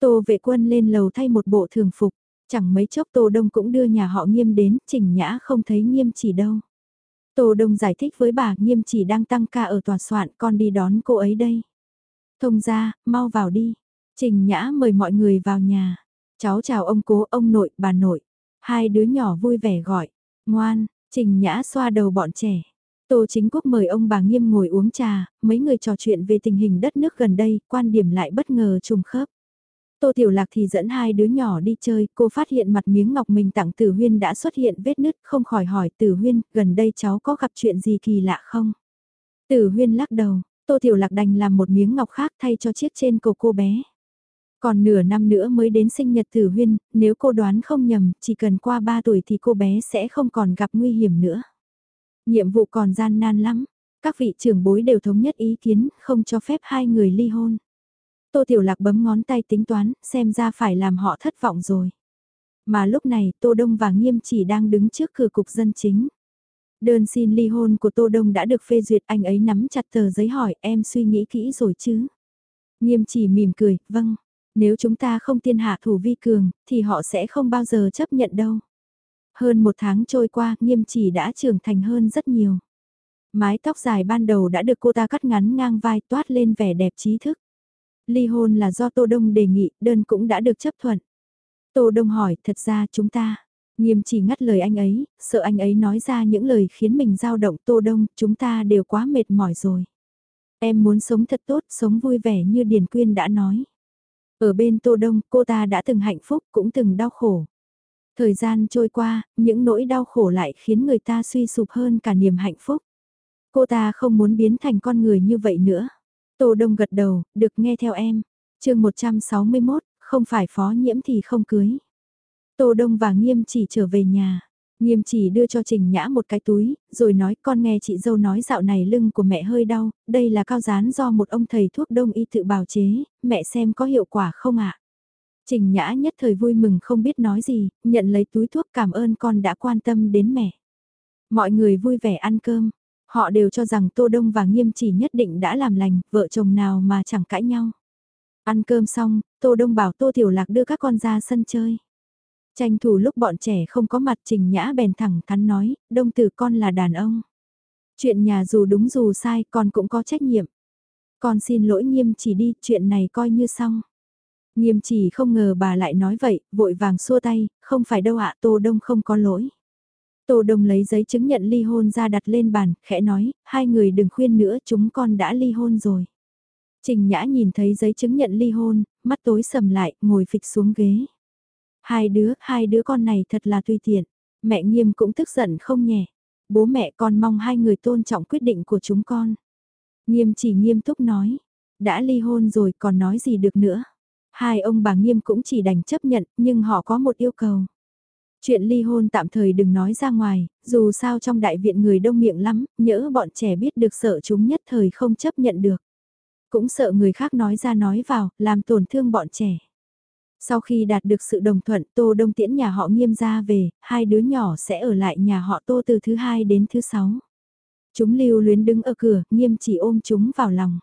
Tô vệ quân lên lầu thay một bộ thường phục, chẳng mấy chốc Tô Đông cũng đưa nhà họ nghiêm đến, Trình Nhã không thấy nghiêm chỉ đâu. Tô Đông giải thích với bà nghiêm chỉ đang tăng ca ở tòa soạn con đi đón cô ấy đây. Thông Gia, mau vào đi. Trình Nhã mời mọi người vào nhà. Cháu chào ông cố, ông nội, bà nội. Hai đứa nhỏ vui vẻ gọi. Ngoan, Trình Nhã xoa đầu bọn trẻ. Tô Chính Quốc mời ông bà Nghiêm ngồi uống trà, mấy người trò chuyện về tình hình đất nước gần đây, quan điểm lại bất ngờ trùng khớp. Tô Tiểu Lạc thì dẫn hai đứa nhỏ đi chơi, cô phát hiện mặt miếng ngọc mình tặng Tử Huyên đã xuất hiện vết nứt, không khỏi hỏi Tử Huyên, gần đây cháu có gặp chuyện gì kỳ lạ không? Tử Huyên lắc đầu, Tô Tiểu Lạc đành làm một miếng ngọc khác thay cho chiếc trên cổ cô bé. Còn nửa năm nữa mới đến sinh nhật Tử Huyên, nếu cô đoán không nhầm, chỉ cần qua 3 tuổi thì cô bé sẽ không còn gặp nguy hiểm nữa. Nhiệm vụ còn gian nan lắm, các vị trưởng bối đều thống nhất ý kiến, không cho phép hai người ly hôn. Tô Tiểu Lạc bấm ngón tay tính toán, xem ra phải làm họ thất vọng rồi. Mà lúc này Tô Đông và Nghiêm chỉ đang đứng trước cửa cục dân chính. Đơn xin ly hôn của Tô Đông đã được phê duyệt anh ấy nắm chặt tờ giấy hỏi em suy nghĩ kỹ rồi chứ. Nghiêm chỉ mỉm cười, vâng, nếu chúng ta không tiên hạ thủ vi cường, thì họ sẽ không bao giờ chấp nhận đâu. Hơn một tháng trôi qua, nghiêm chỉ đã trưởng thành hơn rất nhiều. Mái tóc dài ban đầu đã được cô ta cắt ngắn ngang vai toát lên vẻ đẹp trí thức. Ly hôn là do Tô Đông đề nghị, đơn cũng đã được chấp thuận. Tô Đông hỏi, thật ra chúng ta, nghiêm chỉ ngắt lời anh ấy, sợ anh ấy nói ra những lời khiến mình dao động Tô Đông, chúng ta đều quá mệt mỏi rồi. Em muốn sống thật tốt, sống vui vẻ như Điền Quyên đã nói. Ở bên Tô Đông, cô ta đã từng hạnh phúc, cũng từng đau khổ. Thời gian trôi qua, những nỗi đau khổ lại khiến người ta suy sụp hơn cả niềm hạnh phúc. Cô ta không muốn biến thành con người như vậy nữa. Tô Đông gật đầu, được nghe theo em. chương 161, không phải phó nhiễm thì không cưới. Tô Đông và Nghiêm chỉ trở về nhà. Nghiêm chỉ đưa cho Trình Nhã một cái túi, rồi nói con nghe chị dâu nói dạo này lưng của mẹ hơi đau, đây là cao dán do một ông thầy thuốc đông y tự bào chế, mẹ xem có hiệu quả không ạ? Trình Nhã nhất thời vui mừng không biết nói gì, nhận lấy túi thuốc cảm ơn con đã quan tâm đến mẹ. Mọi người vui vẻ ăn cơm, họ đều cho rằng Tô Đông và Nghiêm chỉ nhất định đã làm lành, vợ chồng nào mà chẳng cãi nhau. Ăn cơm xong, Tô Đông bảo Tô Tiểu Lạc đưa các con ra sân chơi. Tranh thủ lúc bọn trẻ không có mặt Trình Nhã bèn thẳng thắn nói, Đông tử con là đàn ông. Chuyện nhà dù đúng dù sai con cũng có trách nhiệm. Con xin lỗi nghiêm chỉ đi, chuyện này coi như xong. Nghiêm chỉ không ngờ bà lại nói vậy, vội vàng xua tay, không phải đâu ạ Tô Đông không có lỗi. Tô Đông lấy giấy chứng nhận ly hôn ra đặt lên bàn, khẽ nói, hai người đừng khuyên nữa chúng con đã ly hôn rồi. Trình Nhã nhìn thấy giấy chứng nhận ly hôn, mắt tối sầm lại, ngồi phịch xuống ghế. Hai đứa, hai đứa con này thật là tùy tiện. Mẹ nghiêm cũng tức giận không nhẹ. Bố mẹ con mong hai người tôn trọng quyết định của chúng con. Nghiêm chỉ nghiêm túc nói. Đã ly hôn rồi còn nói gì được nữa. Hai ông bà nghiêm cũng chỉ đành chấp nhận nhưng họ có một yêu cầu. Chuyện ly hôn tạm thời đừng nói ra ngoài, dù sao trong đại viện người đông miệng lắm, nhỡ bọn trẻ biết được sợ chúng nhất thời không chấp nhận được. Cũng sợ người khác nói ra nói vào, làm tổn thương bọn trẻ. Sau khi đạt được sự đồng thuận Tô Đông tiễn nhà họ nghiêm ra về, hai đứa nhỏ sẽ ở lại nhà họ Tô từ thứ hai đến thứ sáu. Chúng lưu luyến đứng ở cửa, nghiêm chỉ ôm chúng vào lòng.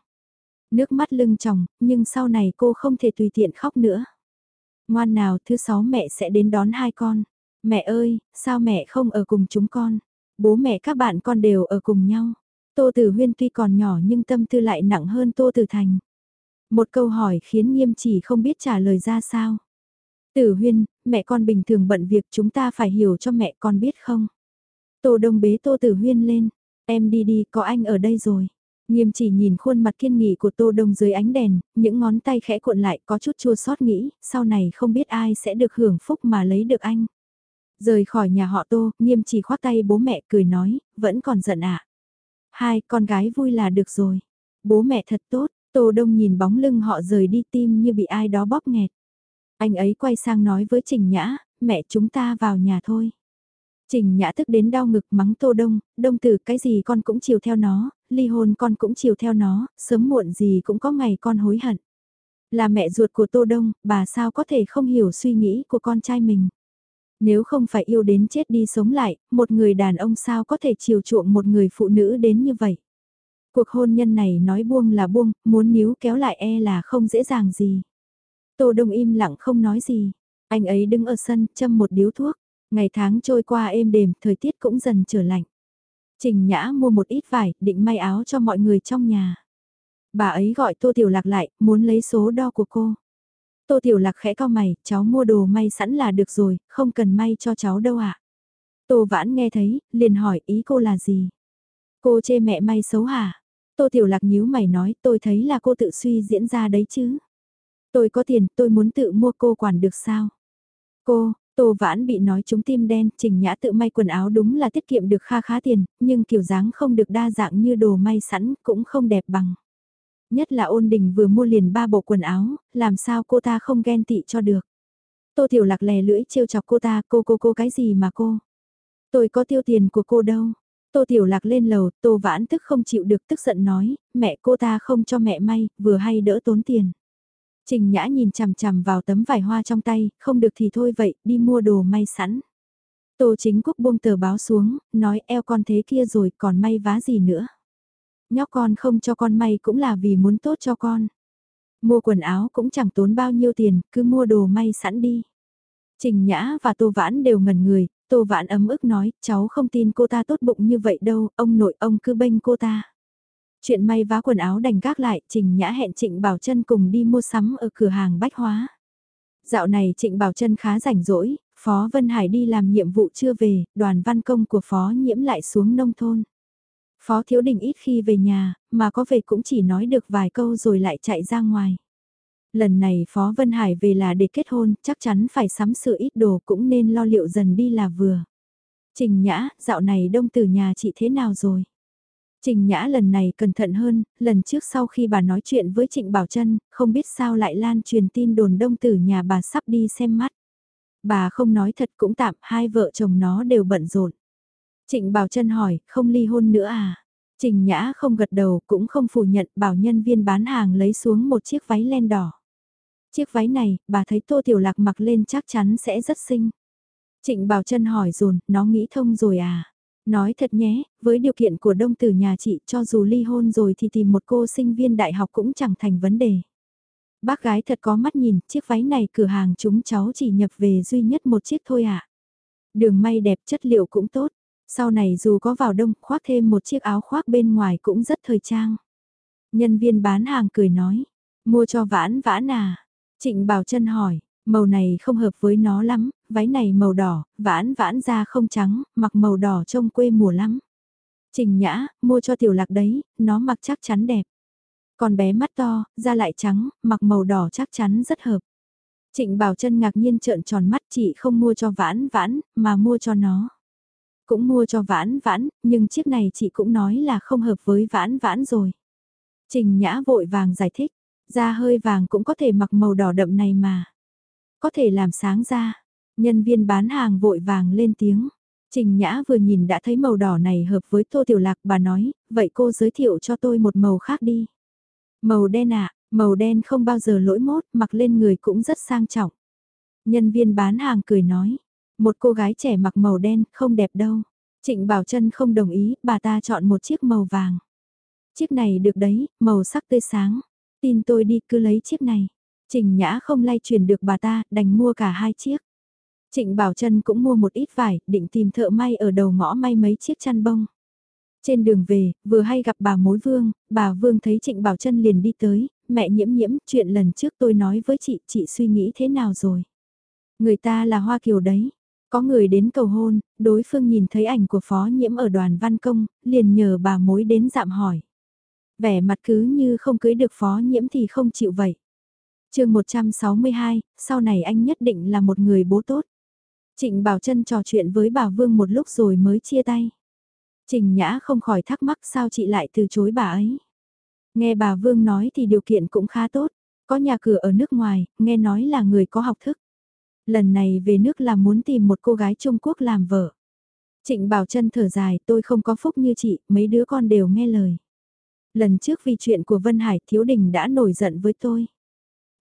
Nước mắt lưng tròng, nhưng sau này cô không thể tùy tiện khóc nữa. Ngoan nào thứ sáu mẹ sẽ đến đón hai con. Mẹ ơi, sao mẹ không ở cùng chúng con? Bố mẹ các bạn con đều ở cùng nhau. Tô Tử Huyên tuy còn nhỏ nhưng tâm tư lại nặng hơn Tô Tử Thành. Một câu hỏi khiến nghiêm chỉ không biết trả lời ra sao. Tử Huyên, mẹ con bình thường bận việc chúng ta phải hiểu cho mẹ con biết không? Tô Đông bế Tô Tử Huyên lên. Em đi đi, có anh ở đây rồi. Nghiêm chỉ nhìn khuôn mặt kiên nghị của Tô Đông dưới ánh đèn, những ngón tay khẽ cuộn lại có chút chua xót nghĩ, sau này không biết ai sẽ được hưởng phúc mà lấy được anh. Rời khỏi nhà họ Tô, nghiêm chỉ khoác tay bố mẹ cười nói, vẫn còn giận ạ. À? Hai, con gái vui là được rồi. Bố mẹ thật tốt, Tô Đông nhìn bóng lưng họ rời đi tim như bị ai đó bóp nghẹt. Anh ấy quay sang nói với Trình Nhã, mẹ chúng ta vào nhà thôi. Trình Nhã tức đến đau ngực mắng Tô Đông, Đông tử cái gì con cũng chiều theo nó, ly hôn con cũng chiều theo nó, sớm muộn gì cũng có ngày con hối hận. Là mẹ ruột của Tô Đông, bà sao có thể không hiểu suy nghĩ của con trai mình. Nếu không phải yêu đến chết đi sống lại, một người đàn ông sao có thể chiều chuộng một người phụ nữ đến như vậy. Cuộc hôn nhân này nói buông là buông, muốn níu kéo lại e là không dễ dàng gì. Tô Đông im lặng không nói gì. Anh ấy đứng ở sân, châm một điếu thuốc. Ngày tháng trôi qua êm đềm, thời tiết cũng dần trở lạnh. Trình Nhã mua một ít vải, định may áo cho mọi người trong nhà. Bà ấy gọi Tô Tiểu Lạc lại, muốn lấy số đo của cô. Tô Tiểu Lạc khẽ cao mày, cháu mua đồ may sẵn là được rồi, không cần may cho cháu đâu ạ. À? Tô Vãn nghe thấy, liền hỏi ý cô là gì? Cô chê mẹ may xấu hả? Tô Tiểu Lạc nhíu mày nói tôi thấy là cô tự suy diễn ra đấy chứ. Tôi có tiền, tôi muốn tự mua cô quản được sao? Cô, Tô Vãn bị nói trúng tim đen, Trình Nhã tự may quần áo đúng là tiết kiệm được kha khá tiền, nhưng kiểu dáng không được đa dạng như đồ may sẵn, cũng không đẹp bằng. Nhất là ôn đình vừa mua liền ba bộ quần áo, làm sao cô ta không ghen tị cho được. Tô Tiểu Lạc lè lưỡi trêu chọc cô ta, cô cô cô cái gì mà cô? Tôi có tiêu tiền của cô đâu. Tô Tiểu Lạc lên lầu, Tô Vãn tức không chịu được tức giận nói, mẹ cô ta không cho mẹ may, vừa hay đỡ tốn tiền. Trình Nhã nhìn chằm chằm vào tấm vải hoa trong tay, không được thì thôi vậy, đi mua đồ may sẵn. Tô Chính Quốc buông tờ báo xuống, nói eo con thế kia rồi còn may vá gì nữa. Nhóc con không cho con may cũng là vì muốn tốt cho con. Mua quần áo cũng chẳng tốn bao nhiêu tiền, cứ mua đồ may sẵn đi. Trình Nhã và Tô Vãn đều ngẩn người, Tô Vãn ấm ức nói, cháu không tin cô ta tốt bụng như vậy đâu, ông nội ông cứ bênh cô ta. Chuyện may vá quần áo đành gác lại, Trình Nhã hẹn Trịnh Bảo Trân cùng đi mua sắm ở cửa hàng bách hóa. Dạo này Trịnh Bảo Trân khá rảnh rỗi, Phó Vân Hải đi làm nhiệm vụ chưa về, đoàn văn công của Phó Nhiễm lại xuống nông thôn. Phó Thiếu Đình ít khi về nhà, mà có về cũng chỉ nói được vài câu rồi lại chạy ra ngoài. Lần này Phó Vân Hải về là để kết hôn, chắc chắn phải sắm sửa ít đồ cũng nên lo liệu dần đi là vừa. Trình Nhã, dạo này đông từ nhà chị thế nào rồi? Trình Nhã lần này cẩn thận hơn, lần trước sau khi bà nói chuyện với Trịnh Bảo Trân, không biết sao lại lan truyền tin đồn đông tử nhà bà sắp đi xem mắt. Bà không nói thật cũng tạm, hai vợ chồng nó đều bận rộn. Trịnh Bảo Trân hỏi, không ly hôn nữa à? Trình Nhã không gật đầu cũng không phủ nhận bảo nhân viên bán hàng lấy xuống một chiếc váy len đỏ. Chiếc váy này, bà thấy Tô Tiểu Lạc mặc lên chắc chắn sẽ rất xinh. Trịnh Bảo Trân hỏi dồn, nó nghĩ thông rồi à? Nói thật nhé, với điều kiện của đông tử nhà chị cho dù ly hôn rồi thì tìm một cô sinh viên đại học cũng chẳng thành vấn đề. Bác gái thật có mắt nhìn, chiếc váy này cửa hàng chúng cháu chỉ nhập về duy nhất một chiếc thôi ạ. À. Đường may đẹp chất liệu cũng tốt, sau này dù có vào đông khoác thêm một chiếc áo khoác bên ngoài cũng rất thời trang. Nhân viên bán hàng cười nói, mua cho vãn vãn à. Trịnh Bảo chân hỏi, màu này không hợp với nó lắm, váy này màu đỏ, vãn vãn ra không trắng, mặc màu đỏ trông quê mùa lắm. Trình Nhã, mua cho tiểu lạc đấy, nó mặc chắc chắn đẹp. Còn bé mắt to, da lại trắng, mặc màu đỏ chắc chắn rất hợp. Trịnh Bảo Trân ngạc nhiên trợn tròn mắt chị không mua cho vãn vãn, mà mua cho nó. Cũng mua cho vãn vãn, nhưng chiếc này chị cũng nói là không hợp với vãn vãn rồi. Trình Nhã vội vàng giải thích, da hơi vàng cũng có thể mặc màu đỏ đậm này mà. Có thể làm sáng da. Nhân viên bán hàng vội vàng lên tiếng. Trình Nhã vừa nhìn đã thấy màu đỏ này hợp với Tô Tiểu Lạc bà nói, vậy cô giới thiệu cho tôi một màu khác đi. Màu đen ạ, màu đen không bao giờ lỗi mốt, mặc lên người cũng rất sang trọng. Nhân viên bán hàng cười nói, một cô gái trẻ mặc màu đen không đẹp đâu. Trịnh Bảo Trân không đồng ý, bà ta chọn một chiếc màu vàng. Chiếc này được đấy, màu sắc tươi sáng. Tin tôi đi cứ lấy chiếc này. Trình Nhã không lay chuyển được bà ta, đành mua cả hai chiếc. Trịnh Bảo Trân cũng mua một ít vải, định tìm thợ may ở đầu ngõ may mấy chiếc chăn bông. Trên đường về, vừa hay gặp bà mối vương, bà vương thấy Trịnh Bảo Trân liền đi tới, mẹ nhiễm nhiễm, chuyện lần trước tôi nói với chị, chị suy nghĩ thế nào rồi? Người ta là Hoa Kiều đấy. Có người đến cầu hôn, đối phương nhìn thấy ảnh của phó nhiễm ở đoàn văn công, liền nhờ bà mối đến dạm hỏi. Vẻ mặt cứ như không cưới được phó nhiễm thì không chịu vậy. chương 162, sau này anh nhất định là một người bố tốt. Trịnh Bảo Trân trò chuyện với bà Vương một lúc rồi mới chia tay. Trình Nhã không khỏi thắc mắc sao chị lại từ chối bà ấy. Nghe bà Vương nói thì điều kiện cũng khá tốt, có nhà cửa ở nước ngoài, nghe nói là người có học thức. Lần này về nước là muốn tìm một cô gái Trung Quốc làm vợ. Trịnh Bảo Trân thở dài, tôi không có phúc như chị, mấy đứa con đều nghe lời. Lần trước vì chuyện của Vân Hải Thiếu Đình đã nổi giận với tôi.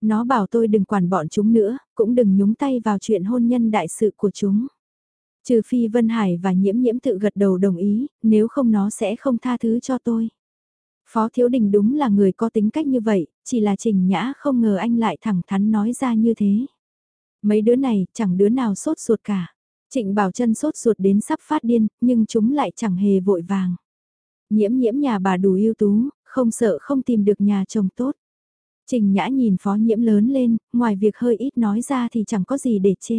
Nó bảo tôi đừng quản bọn chúng nữa, cũng đừng nhúng tay vào chuyện hôn nhân đại sự của chúng. Trừ phi Vân Hải và nhiễm nhiễm tự gật đầu đồng ý, nếu không nó sẽ không tha thứ cho tôi. Phó Thiếu Đình đúng là người có tính cách như vậy, chỉ là Trình Nhã không ngờ anh lại thẳng thắn nói ra như thế. Mấy đứa này chẳng đứa nào sốt ruột cả. Trịnh Bảo chân sốt ruột đến sắp phát điên, nhưng chúng lại chẳng hề vội vàng. Nhiễm nhiễm nhà bà đủ ưu tú, không sợ không tìm được nhà chồng tốt. Trình Nhã nhìn phó nhiễm lớn lên, ngoài việc hơi ít nói ra thì chẳng có gì để chê.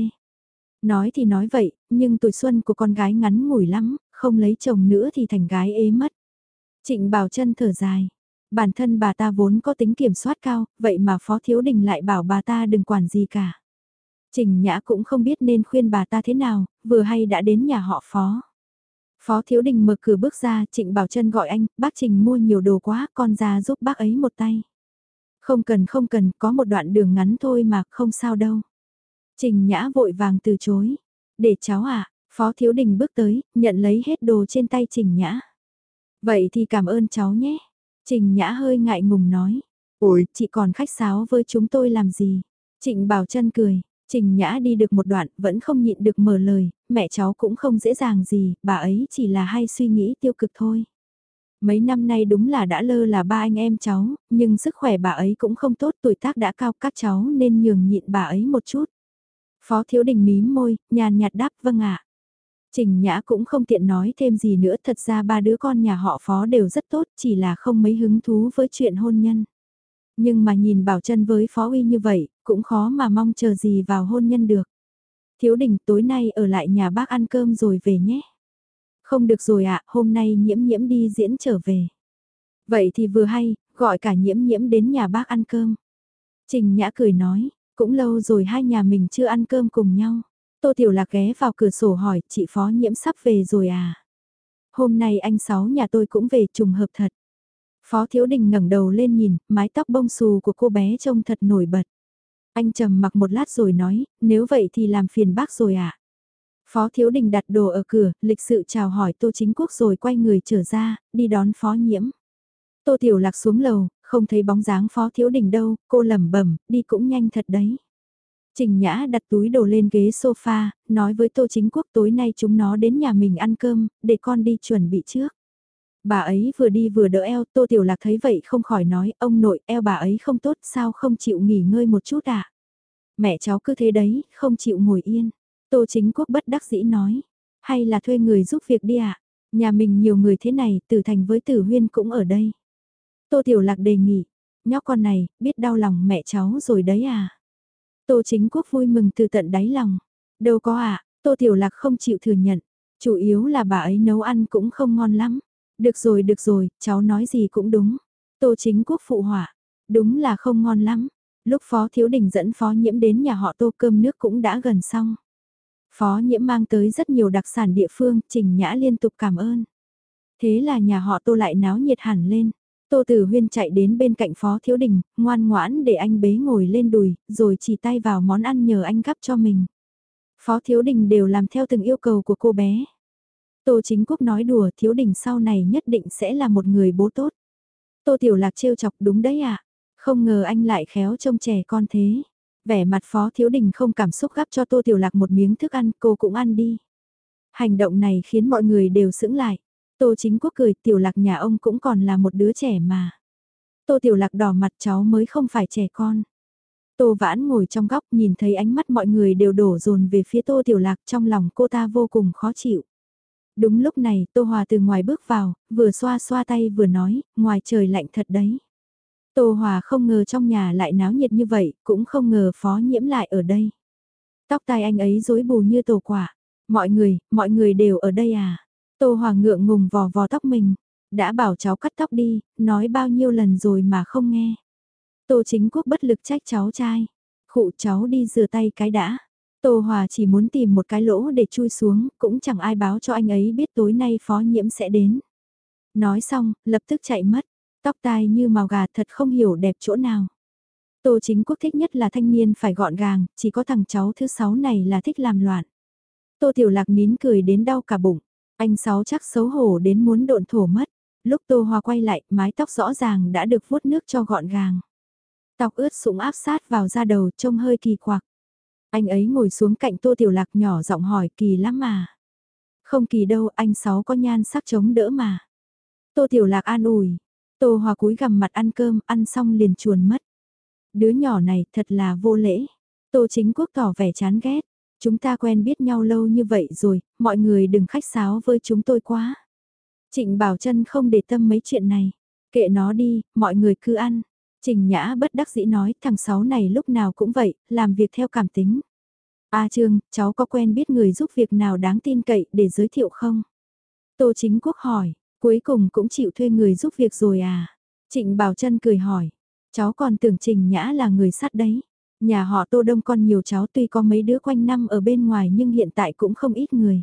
Nói thì nói vậy, nhưng tuổi xuân của con gái ngắn ngủi lắm, không lấy chồng nữa thì thành gái ế mất. Trịnh Bảo chân thở dài. Bản thân bà ta vốn có tính kiểm soát cao, vậy mà Phó Thiếu Đình lại bảo bà ta đừng quản gì cả. Trình Nhã cũng không biết nên khuyên bà ta thế nào, vừa hay đã đến nhà họ Phó. Phó Thiếu Đình mở cửa bước ra, Trịnh Bảo Trân gọi anh, bác Trình mua nhiều đồ quá, con ra giúp bác ấy một tay. Không cần không cần, có một đoạn đường ngắn thôi mà, không sao đâu. Trình Nhã vội vàng từ chối. Để cháu à, Phó Thiếu Đình bước tới, nhận lấy hết đồ trên tay Trình Nhã. Vậy thì cảm ơn cháu nhé. Trình Nhã hơi ngại ngùng nói. Ôi, chị còn khách sáo với chúng tôi làm gì? Trịnh Bảo Trân cười, Trình Nhã đi được một đoạn, vẫn không nhịn được mở lời, mẹ cháu cũng không dễ dàng gì, bà ấy chỉ là hay suy nghĩ tiêu cực thôi. Mấy năm nay đúng là đã lơ là ba anh em cháu, nhưng sức khỏe bà ấy cũng không tốt, tuổi tác đã cao các cháu nên nhường nhịn bà ấy một chút. Phó Thiếu Đình mím môi, nhàn nhạt đáp vâng ạ. Trình Nhã cũng không tiện nói thêm gì nữa, thật ra ba đứa con nhà họ Phó đều rất tốt, chỉ là không mấy hứng thú với chuyện hôn nhân. Nhưng mà nhìn Bảo chân với Phó Uy như vậy, cũng khó mà mong chờ gì vào hôn nhân được. Thiếu đình tối nay ở lại nhà bác ăn cơm rồi về nhé. Không được rồi ạ, hôm nay nhiễm nhiễm đi diễn trở về. Vậy thì vừa hay, gọi cả nhiễm nhiễm đến nhà bác ăn cơm. Trình Nhã cười nói, cũng lâu rồi hai nhà mình chưa ăn cơm cùng nhau. Tô Tiểu Lạc ghé vào cửa sổ hỏi, chị Phó Nhiễm sắp về rồi à? Hôm nay anh Sáu nhà tôi cũng về trùng hợp thật. Phó Thiếu Đình ngẩng đầu lên nhìn, mái tóc bông xù của cô bé trông thật nổi bật. Anh trầm mặc một lát rồi nói, nếu vậy thì làm phiền bác rồi ạ. À? Phó Thiếu Đình đặt đồ ở cửa, lịch sự chào hỏi Tô Chính Quốc rồi quay người trở ra, đi đón Phó Nhiễm. Tô Tiểu Lạc xuống lầu, không thấy bóng dáng Phó Thiếu Đình đâu, cô lẩm bẩm, đi cũng nhanh thật đấy. Trình Nhã đặt túi đồ lên ghế sofa, nói với Tô Chính Quốc tối nay chúng nó đến nhà mình ăn cơm, để con đi chuẩn bị trước. Bà ấy vừa đi vừa đỡ eo, Tô Tiểu Lạc thấy vậy không khỏi nói, ông nội, eo bà ấy không tốt, sao không chịu nghỉ ngơi một chút à? Mẹ cháu cứ thế đấy, không chịu ngồi yên. Tô Chính Quốc bất đắc dĩ nói, hay là thuê người giúp việc đi ạ? À? Nhà mình nhiều người thế này, Tử Thành với Tử Huyên cũng ở đây. Tô Tiểu Lạc đề nghị, nhóc con này, biết đau lòng mẹ cháu rồi đấy à? Tô Chính Quốc vui mừng từ tận đáy lòng. Đâu có ạ, Tô Tiểu Lạc không chịu thừa nhận. Chủ yếu là bà ấy nấu ăn cũng không ngon lắm. Được rồi, được rồi, cháu nói gì cũng đúng. Tô chính quốc phụ hỏa, Đúng là không ngon lắm. Lúc Phó Thiếu Đình dẫn Phó Nhiễm đến nhà họ Tô cơm nước cũng đã gần xong. Phó Nhiễm mang tới rất nhiều đặc sản địa phương, Trình Nhã liên tục cảm ơn. Thế là nhà họ Tô lại náo nhiệt hẳn lên. Tô Tử Huyên chạy đến bên cạnh Phó Thiếu Đình, ngoan ngoãn để anh bế ngồi lên đùi, rồi chỉ tay vào món ăn nhờ anh gắp cho mình. Phó Thiếu Đình đều làm theo từng yêu cầu của cô bé. Tô Chính Quốc nói đùa Thiếu Đình sau này nhất định sẽ là một người bố tốt. Tô Tiểu Lạc trêu chọc đúng đấy à? Không ngờ anh lại khéo trông trẻ con thế. Vẻ mặt Phó Thiếu Đình không cảm xúc gắp cho Tô Tiểu Lạc một miếng thức ăn cô cũng ăn đi. Hành động này khiến mọi người đều sững lại. Tô Chính Quốc cười Tiểu Lạc nhà ông cũng còn là một đứa trẻ mà. Tô Tiểu Lạc đỏ mặt cháu mới không phải trẻ con. Tô Vãn ngồi trong góc nhìn thấy ánh mắt mọi người đều đổ dồn về phía Tô Tiểu Lạc trong lòng cô ta vô cùng khó chịu. Đúng lúc này Tô Hòa từ ngoài bước vào, vừa xoa xoa tay vừa nói, ngoài trời lạnh thật đấy. Tô Hòa không ngờ trong nhà lại náo nhiệt như vậy, cũng không ngờ phó nhiễm lại ở đây. Tóc tai anh ấy rối bù như tổ quả. Mọi người, mọi người đều ở đây à? Tô Hòa ngượng ngùng vò vò tóc mình. Đã bảo cháu cắt tóc đi, nói bao nhiêu lần rồi mà không nghe. Tô chính quốc bất lực trách cháu trai. Khụ cháu đi rửa tay cái đã. Tô Hòa chỉ muốn tìm một cái lỗ để chui xuống, cũng chẳng ai báo cho anh ấy biết tối nay phó nhiễm sẽ đến. Nói xong, lập tức chạy mất. Tóc tai như màu gà thật không hiểu đẹp chỗ nào. Tô chính quốc thích nhất là thanh niên phải gọn gàng, chỉ có thằng cháu thứ sáu này là thích làm loạn. Tô Tiểu Lạc nín cười đến đau cả bụng. Anh Sáu chắc xấu hổ đến muốn độn thổ mất. Lúc Tô hoa quay lại, mái tóc rõ ràng đã được vuốt nước cho gọn gàng. Tóc ướt sũng áp sát vào da đầu trông hơi kỳ quặc. Anh ấy ngồi xuống cạnh Tô Tiểu Lạc nhỏ giọng hỏi kỳ lắm mà. Không kỳ đâu, anh Sáu có nhan sắc chống đỡ mà. Tô Tiểu Lạc an ủi. Tô Hòa cúi gằm mặt ăn cơm, ăn xong liền chuồn mất. Đứa nhỏ này thật là vô lễ. Tô Chính Quốc tỏ vẻ chán ghét. Chúng ta quen biết nhau lâu như vậy rồi, mọi người đừng khách sáo với chúng tôi quá. Trịnh Bảo Trân không để tâm mấy chuyện này. Kệ nó đi, mọi người cứ ăn. Trình Nhã bất đắc dĩ nói thằng Sáu này lúc nào cũng vậy, làm việc theo cảm tính. A Trương, cháu có quen biết người giúp việc nào đáng tin cậy để giới thiệu không? Tô Chính Quốc hỏi, cuối cùng cũng chịu thuê người giúp việc rồi à? Trịnh Bảo Trân cười hỏi, cháu còn tưởng Trình Nhã là người sát đấy. Nhà họ Tô Đông con nhiều cháu tuy có mấy đứa quanh năm ở bên ngoài nhưng hiện tại cũng không ít người.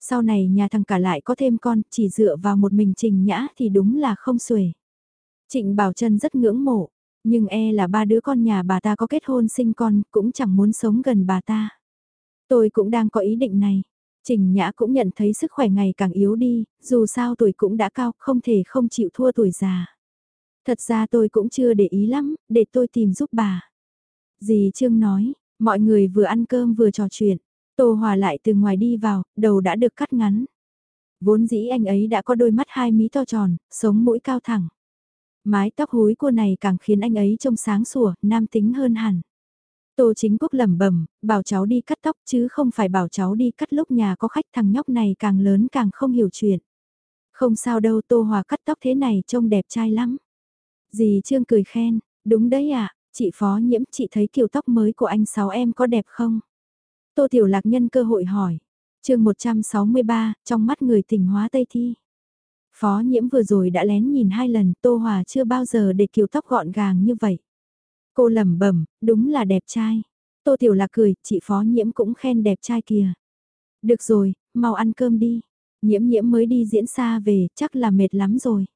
Sau này nhà thằng cả lại có thêm con, chỉ dựa vào một mình Trình Nhã thì đúng là không xuể. Trịnh Bảo Trân rất ngưỡng mộ, nhưng e là ba đứa con nhà bà ta có kết hôn sinh con, cũng chẳng muốn sống gần bà ta. Tôi cũng đang có ý định này. Trình Nhã cũng nhận thấy sức khỏe ngày càng yếu đi, dù sao tuổi cũng đã cao, không thể không chịu thua tuổi già. Thật ra tôi cũng chưa để ý lắm, để tôi tìm giúp bà. Dì Trương nói, mọi người vừa ăn cơm vừa trò chuyện, Tô Hòa lại từ ngoài đi vào, đầu đã được cắt ngắn. Vốn dĩ anh ấy đã có đôi mắt hai mí to tròn, sống mũi cao thẳng. Mái tóc húi cô này càng khiến anh ấy trông sáng sủa, nam tính hơn hẳn. Tô chính quốc lẩm bẩm, bảo cháu đi cắt tóc chứ không phải bảo cháu đi cắt lúc nhà có khách thằng nhóc này càng lớn càng không hiểu chuyện. Không sao đâu Tô Hòa cắt tóc thế này trông đẹp trai lắm. Dì Trương cười khen, đúng đấy ạ, chị phó nhiễm chị thấy kiểu tóc mới của anh sáu em có đẹp không? Tô Tiểu Lạc nhân cơ hội hỏi. chương 163, trong mắt người tỉnh hóa Tây Thi. Phó nhiễm vừa rồi đã lén nhìn hai lần Tô Hòa chưa bao giờ để kiểu tóc gọn gàng như vậy. Cô lẩm bẩm, đúng là đẹp trai. Tô Tiểu Lạc cười, chị phó nhiễm cũng khen đẹp trai kìa. Được rồi, mau ăn cơm đi. Nhiễm nhiễm mới đi diễn xa về, chắc là mệt lắm rồi.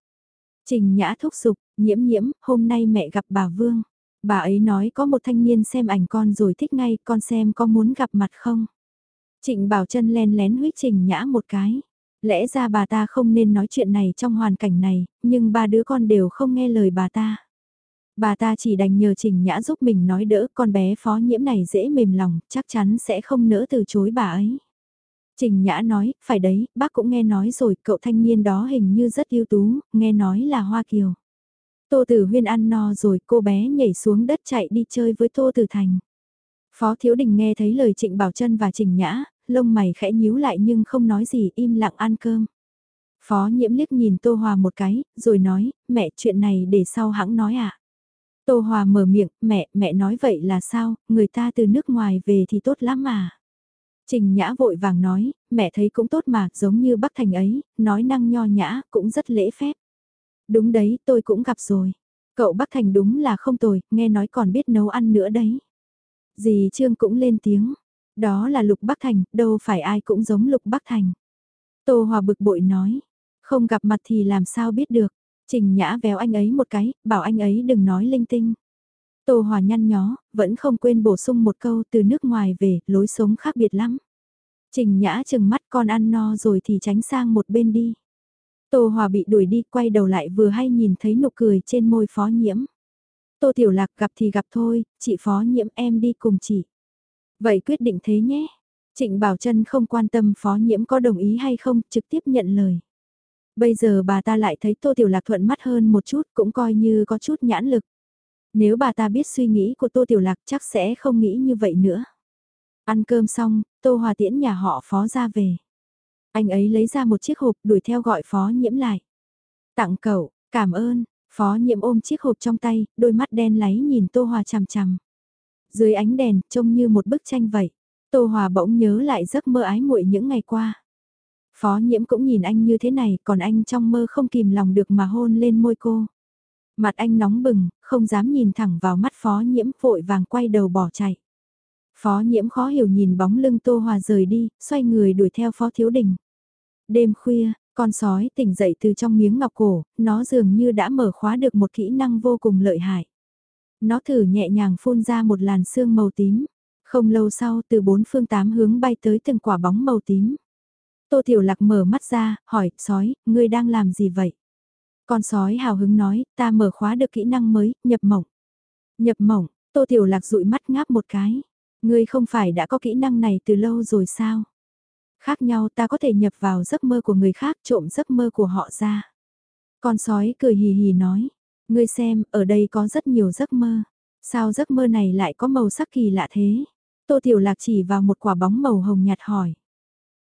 Trình Nhã thúc giục, nhiễm nhiễm, hôm nay mẹ gặp bà Vương. Bà ấy nói có một thanh niên xem ảnh con rồi thích ngay, con xem có muốn gặp mặt không? Trịnh Bảo chân len lén huyết Trình Nhã một cái. Lẽ ra bà ta không nên nói chuyện này trong hoàn cảnh này, nhưng ba đứa con đều không nghe lời bà ta. Bà ta chỉ đành nhờ Trình Nhã giúp mình nói đỡ con bé phó nhiễm này dễ mềm lòng, chắc chắn sẽ không nỡ từ chối bà ấy. Trình Nhã nói, phải đấy, bác cũng nghe nói rồi, cậu thanh niên đó hình như rất ưu tú, nghe nói là Hoa Kiều. Tô Tử Huyên ăn no rồi, cô bé nhảy xuống đất chạy đi chơi với Tô Tử Thành. Phó Thiếu Đình nghe thấy lời Trịnh Bảo Trân và Trình Nhã, lông mày khẽ nhíu lại nhưng không nói gì, im lặng ăn cơm. Phó Nhiễm liếc nhìn Tô Hòa một cái, rồi nói, mẹ chuyện này để sau hãng nói ạ. À? Tô Hòa mở miệng, mẹ, mẹ nói vậy là sao, người ta từ nước ngoài về thì tốt lắm mà. Trình Nhã vội vàng nói, mẹ thấy cũng tốt mà, giống như Bắc Thành ấy, nói năng nho nhã, cũng rất lễ phép. Đúng đấy, tôi cũng gặp rồi. Cậu Bắc Thành đúng là không tồi, nghe nói còn biết nấu ăn nữa đấy. Dì Trương cũng lên tiếng. Đó là Lục Bắc Thành, đâu phải ai cũng giống Lục Bắc Thành. Tô Hòa bực bội nói. Không gặp mặt thì làm sao biết được. Trình Nhã véo anh ấy một cái, bảo anh ấy đừng nói linh tinh. Tô Hòa nhăn nhó, vẫn không quên bổ sung một câu từ nước ngoài về, lối sống khác biệt lắm. Trình Nhã chừng mắt con ăn no rồi thì tránh sang một bên đi. Tô Hòa bị đuổi đi, quay đầu lại vừa hay nhìn thấy nụ cười trên môi phó nhiễm. Tô Tiểu Lạc gặp thì gặp thôi, chị phó nhiễm em đi cùng chị. Vậy quyết định thế nhé. Trịnh Bảo Trân không quan tâm phó nhiễm có đồng ý hay không, trực tiếp nhận lời. Bây giờ bà ta lại thấy Tô Tiểu Lạc thuận mắt hơn một chút, cũng coi như có chút nhãn lực. Nếu bà ta biết suy nghĩ của Tô Tiểu Lạc chắc sẽ không nghĩ như vậy nữa. Ăn cơm xong, Tô Hòa tiễn nhà họ phó ra về. Anh ấy lấy ra một chiếc hộp đuổi theo gọi phó nhiễm lại. Tặng cậu, cảm ơn, phó nhiễm ôm chiếc hộp trong tay, đôi mắt đen láy nhìn Tô Hòa chằm chằm. Dưới ánh đèn, trông như một bức tranh vậy. Tô Hòa bỗng nhớ lại giấc mơ ái muội những ngày qua. Phó nhiễm cũng nhìn anh như thế này, còn anh trong mơ không kìm lòng được mà hôn lên môi cô. Mặt anh nóng bừng, không dám nhìn thẳng vào mắt phó nhiễm vội vàng quay đầu bỏ chạy. Phó nhiễm khó hiểu nhìn bóng lưng Tô Hòa rời đi, xoay người đuổi theo phó thiếu đình. Đêm khuya, con sói tỉnh dậy từ trong miếng ngọc cổ, nó dường như đã mở khóa được một kỹ năng vô cùng lợi hại. Nó thử nhẹ nhàng phun ra một làn sương màu tím. Không lâu sau từ bốn phương tám hướng bay tới từng quả bóng màu tím. Tô Tiểu Lạc mở mắt ra, hỏi, sói, ngươi đang làm gì vậy? Con sói hào hứng nói, ta mở khóa được kỹ năng mới, nhập mộng. Nhập mộng, Tô Tiểu Lạc dụi mắt ngáp một cái. Ngươi không phải đã có kỹ năng này từ lâu rồi sao? Khác nhau ta có thể nhập vào giấc mơ của người khác trộm giấc mơ của họ ra. Con sói cười hì hì nói, ngươi xem, ở đây có rất nhiều giấc mơ. Sao giấc mơ này lại có màu sắc kỳ lạ thế? Tô Tiểu Lạc chỉ vào một quả bóng màu hồng nhạt hỏi.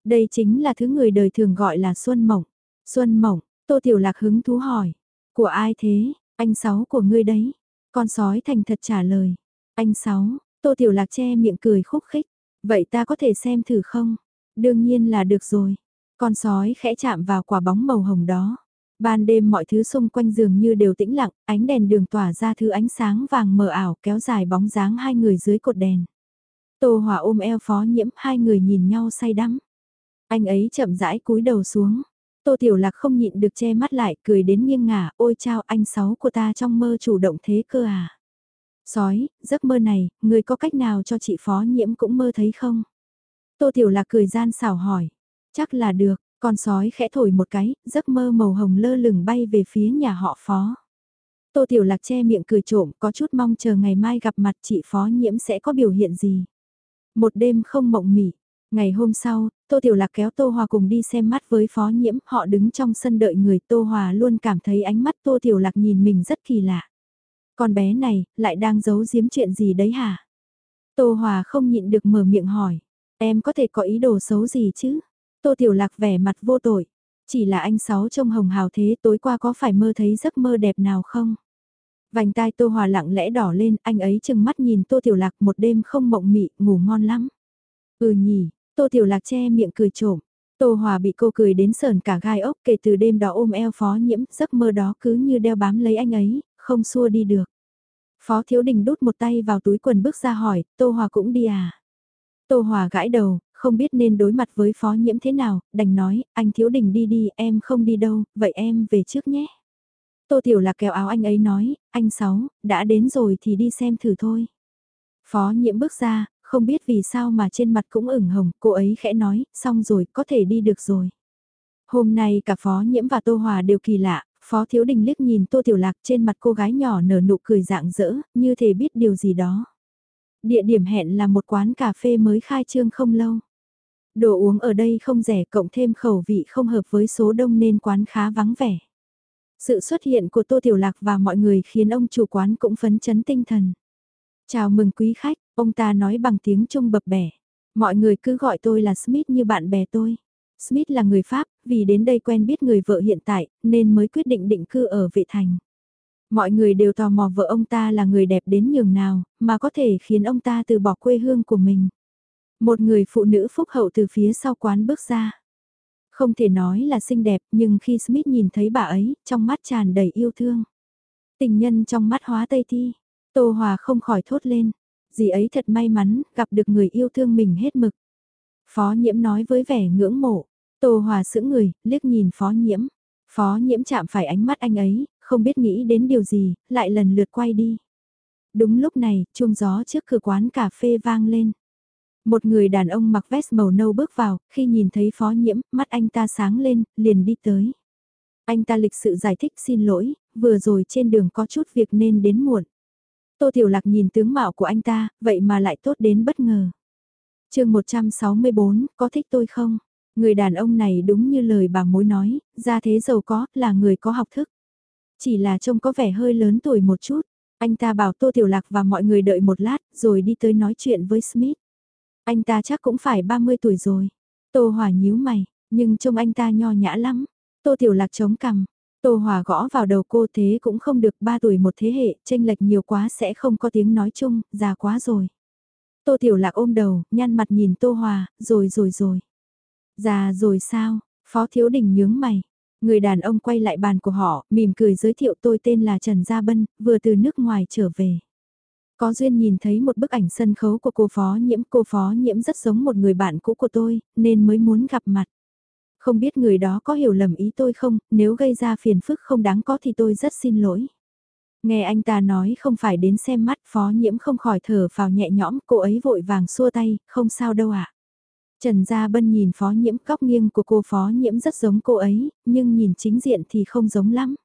Đây chính là thứ người đời thường gọi là Xuân Mộng. Xuân Mộng, Tô Tiểu Lạc hứng thú hỏi. Của ai thế? Anh Sáu của ngươi đấy. Con sói thành thật trả lời. Anh Sáu, Tô Tiểu Lạc che miệng cười khúc khích. Vậy ta có thể xem thử không? Đương nhiên là được rồi. Con sói khẽ chạm vào quả bóng màu hồng đó. Ban đêm mọi thứ xung quanh giường như đều tĩnh lặng, ánh đèn đường tỏa ra thứ ánh sáng vàng mờ ảo kéo dài bóng dáng hai người dưới cột đèn. Tô Hòa ôm eo phó nhiễm hai người nhìn nhau say đắm. Anh ấy chậm rãi cúi đầu xuống. Tô Tiểu Lạc không nhịn được che mắt lại cười đến nghiêng ngả ôi chao anh sáu của ta trong mơ chủ động thế cơ à. Sói, giấc mơ này, người có cách nào cho chị phó nhiễm cũng mơ thấy không? Tô Tiểu Lạc cười gian xảo hỏi. Chắc là được, con sói khẽ thổi một cái, giấc mơ màu hồng lơ lửng bay về phía nhà họ phó. Tô Tiểu Lạc che miệng cười trộm có chút mong chờ ngày mai gặp mặt chị phó nhiễm sẽ có biểu hiện gì. Một đêm không mộng mỉ. Ngày hôm sau, Tô Tiểu Lạc kéo Tô Hòa cùng đi xem mắt với phó nhiễm, họ đứng trong sân đợi người Tô Hòa luôn cảm thấy ánh mắt Tô Tiểu Lạc nhìn mình rất kỳ lạ. Con bé này, lại đang giấu giếm chuyện gì đấy hả? Tô Hòa không nhịn được mở miệng hỏi. Em có thể có ý đồ xấu gì chứ? Tô Tiểu Lạc vẻ mặt vô tội. Chỉ là anh Sáu trông hồng hào thế tối qua có phải mơ thấy giấc mơ đẹp nào không? Vành tai Tô Hòa lặng lẽ đỏ lên, anh ấy chừng mắt nhìn Tô Tiểu Lạc một đêm không mộng mị, ngủ ngon lắm. Ừ nhỉ, Tô Tiểu Lạc che miệng cười trộm. Tô Hòa bị cô cười đến sờn cả gai ốc kể từ đêm đó ôm eo phó nhiễm, giấc mơ đó cứ như đeo bám lấy anh ấy, không xua đi được. Phó Thiếu Đình đút một tay vào túi quần bước ra hỏi, Tô Hòa cũng đi à? Tô Hòa gãi đầu, không biết nên đối mặt với phó nhiễm thế nào, đành nói, anh Thiếu Đình đi đi, em không đi đâu, vậy em về trước nhé. Tô Tiểu Lạc kéo áo anh ấy nói, anh Sáu, đã đến rồi thì đi xem thử thôi. Phó nhiễm bước ra, không biết vì sao mà trên mặt cũng ửng hồng, cô ấy khẽ nói, xong rồi, có thể đi được rồi. Hôm nay cả Phó Nhiễm và Tô Hòa đều kỳ lạ, Phó Thiếu Đình liếc nhìn Tô Tiểu Lạc trên mặt cô gái nhỏ nở nụ cười dạng dỡ, như thể biết điều gì đó. Địa điểm hẹn là một quán cà phê mới khai trương không lâu. Đồ uống ở đây không rẻ cộng thêm khẩu vị không hợp với số đông nên quán khá vắng vẻ. Sự xuất hiện của Tô Tiểu Lạc và mọi người khiến ông chủ quán cũng phấn chấn tinh thần. Chào mừng quý khách, ông ta nói bằng tiếng Trung bập bẻ. Mọi người cứ gọi tôi là Smith như bạn bè tôi. Smith là người Pháp, vì đến đây quen biết người vợ hiện tại, nên mới quyết định định cư ở vệ thành. Mọi người đều tò mò vợ ông ta là người đẹp đến nhường nào, mà có thể khiến ông ta từ bỏ quê hương của mình. Một người phụ nữ phúc hậu từ phía sau quán bước ra. Không thể nói là xinh đẹp nhưng khi Smith nhìn thấy bà ấy, trong mắt tràn đầy yêu thương. Tình nhân trong mắt hóa tây thi, Tô Hòa không khỏi thốt lên. Dì ấy thật may mắn, gặp được người yêu thương mình hết mực. Phó nhiễm nói với vẻ ngưỡng mộ. Tô Hòa sững người, liếc nhìn phó nhiễm. Phó nhiễm chạm phải ánh mắt anh ấy, không biết nghĩ đến điều gì, lại lần lượt quay đi. Đúng lúc này, chuông gió trước cửa quán cà phê vang lên. Một người đàn ông mặc vest màu nâu bước vào, khi nhìn thấy phó nhiễm, mắt anh ta sáng lên, liền đi tới. Anh ta lịch sự giải thích xin lỗi, vừa rồi trên đường có chút việc nên đến muộn. Tô Tiểu Lạc nhìn tướng mạo của anh ta, vậy mà lại tốt đến bất ngờ. chương 164, có thích tôi không? Người đàn ông này đúng như lời bà mối nói, ra thế giàu có, là người có học thức. Chỉ là trông có vẻ hơi lớn tuổi một chút. Anh ta bảo Tô Tiểu Lạc và mọi người đợi một lát, rồi đi tới nói chuyện với Smith. Anh ta chắc cũng phải 30 tuổi rồi. Tô Hòa nhíu mày, nhưng trông anh ta nho nhã lắm. Tô Tiểu Lạc chống cằm. Tô Hòa gõ vào đầu cô thế cũng không được ba tuổi một thế hệ, tranh lệch nhiều quá sẽ không có tiếng nói chung, già quá rồi. Tô Tiểu Lạc ôm đầu, nhăn mặt nhìn Tô Hòa, rồi rồi rồi. Già rồi sao? Phó Thiếu Đình nhướng mày. Người đàn ông quay lại bàn của họ, mỉm cười giới thiệu tôi tên là Trần Gia Bân, vừa từ nước ngoài trở về. Có duyên nhìn thấy một bức ảnh sân khấu của cô phó nhiễm, cô phó nhiễm rất giống một người bạn cũ của tôi, nên mới muốn gặp mặt. Không biết người đó có hiểu lầm ý tôi không, nếu gây ra phiền phức không đáng có thì tôi rất xin lỗi. Nghe anh ta nói không phải đến xem mắt phó nhiễm không khỏi thở vào nhẹ nhõm, cô ấy vội vàng xua tay, không sao đâu ạ. Trần Gia Bân nhìn phó nhiễm góc nghiêng của cô phó nhiễm rất giống cô ấy, nhưng nhìn chính diện thì không giống lắm.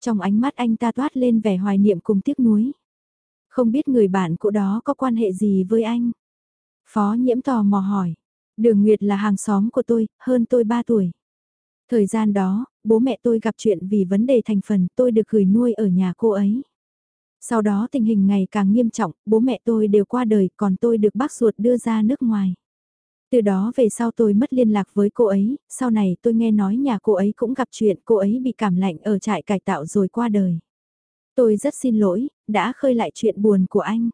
Trong ánh mắt anh ta toát lên vẻ hoài niệm cùng tiếc nuối. Không biết người bạn cũ đó có quan hệ gì với anh? Phó nhiễm tò mò hỏi. Đường Nguyệt là hàng xóm của tôi, hơn tôi 3 tuổi. Thời gian đó, bố mẹ tôi gặp chuyện vì vấn đề thành phần tôi được gửi nuôi ở nhà cô ấy. Sau đó tình hình ngày càng nghiêm trọng, bố mẹ tôi đều qua đời còn tôi được bác ruột đưa ra nước ngoài. Từ đó về sau tôi mất liên lạc với cô ấy, sau này tôi nghe nói nhà cô ấy cũng gặp chuyện cô ấy bị cảm lạnh ở trại cải tạo rồi qua đời. Tôi rất xin lỗi, đã khơi lại chuyện buồn của anh.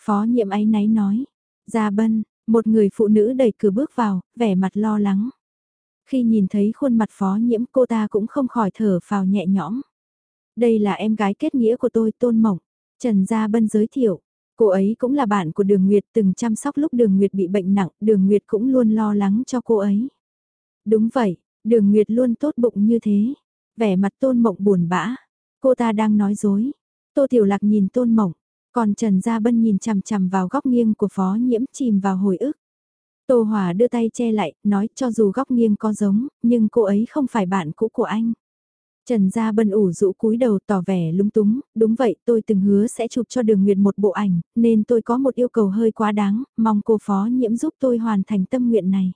Phó nhiệm ấy náy nói. Gia Bân, một người phụ nữ đẩy cửa bước vào, vẻ mặt lo lắng. Khi nhìn thấy khuôn mặt phó nhiễm cô ta cũng không khỏi thở phào nhẹ nhõm. Đây là em gái kết nghĩa của tôi Tôn Mộng. Trần Gia Bân giới thiệu. Cô ấy cũng là bạn của Đường Nguyệt từng chăm sóc lúc Đường Nguyệt bị bệnh nặng, Đường Nguyệt cũng luôn lo lắng cho cô ấy. Đúng vậy, Đường Nguyệt luôn tốt bụng như thế. Vẻ mặt Tôn Mộng buồn bã. Cô ta đang nói dối. Tô Tiểu Lạc nhìn Tôn Mộng, còn Trần Gia Bân nhìn chằm chằm vào góc nghiêng của phó nhiễm chìm vào hồi ức. Tô Hòa đưa tay che lại, nói cho dù góc nghiêng có giống, nhưng cô ấy không phải bạn cũ của anh. Trần Gia Bân ủ rũ cúi đầu tỏ vẻ lung túng, đúng vậy tôi từng hứa sẽ chụp cho Đường Nguyệt một bộ ảnh, nên tôi có một yêu cầu hơi quá đáng, mong cô phó nhiễm giúp tôi hoàn thành tâm nguyện này.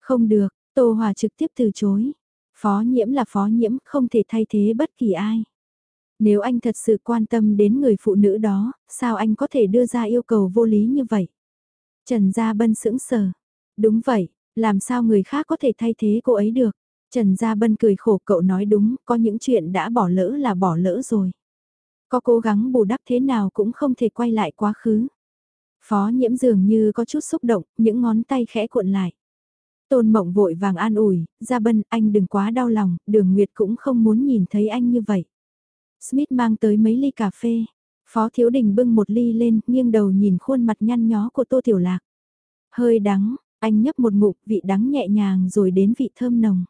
Không được, Tô Hòa trực tiếp từ chối. Phó nhiễm là phó nhiễm, không thể thay thế bất kỳ ai. Nếu anh thật sự quan tâm đến người phụ nữ đó, sao anh có thể đưa ra yêu cầu vô lý như vậy? Trần Gia Bân sững sờ. Đúng vậy, làm sao người khác có thể thay thế cô ấy được? Trần Gia Bân cười khổ cậu nói đúng, có những chuyện đã bỏ lỡ là bỏ lỡ rồi. Có cố gắng bù đắp thế nào cũng không thể quay lại quá khứ. Phó nhiễm dường như có chút xúc động, những ngón tay khẽ cuộn lại. Tôn mộng vội vàng an ủi, Gia Bân anh đừng quá đau lòng, đường Nguyệt cũng không muốn nhìn thấy anh như vậy. Smith mang tới mấy ly cà phê. Phó Thiếu Đình bưng một ly lên, nghiêng đầu nhìn khuôn mặt nhăn nhó của Tô Tiểu Lạc. Hơi đắng, anh nhấp một ngụm, vị đắng nhẹ nhàng rồi đến vị thơm nồng.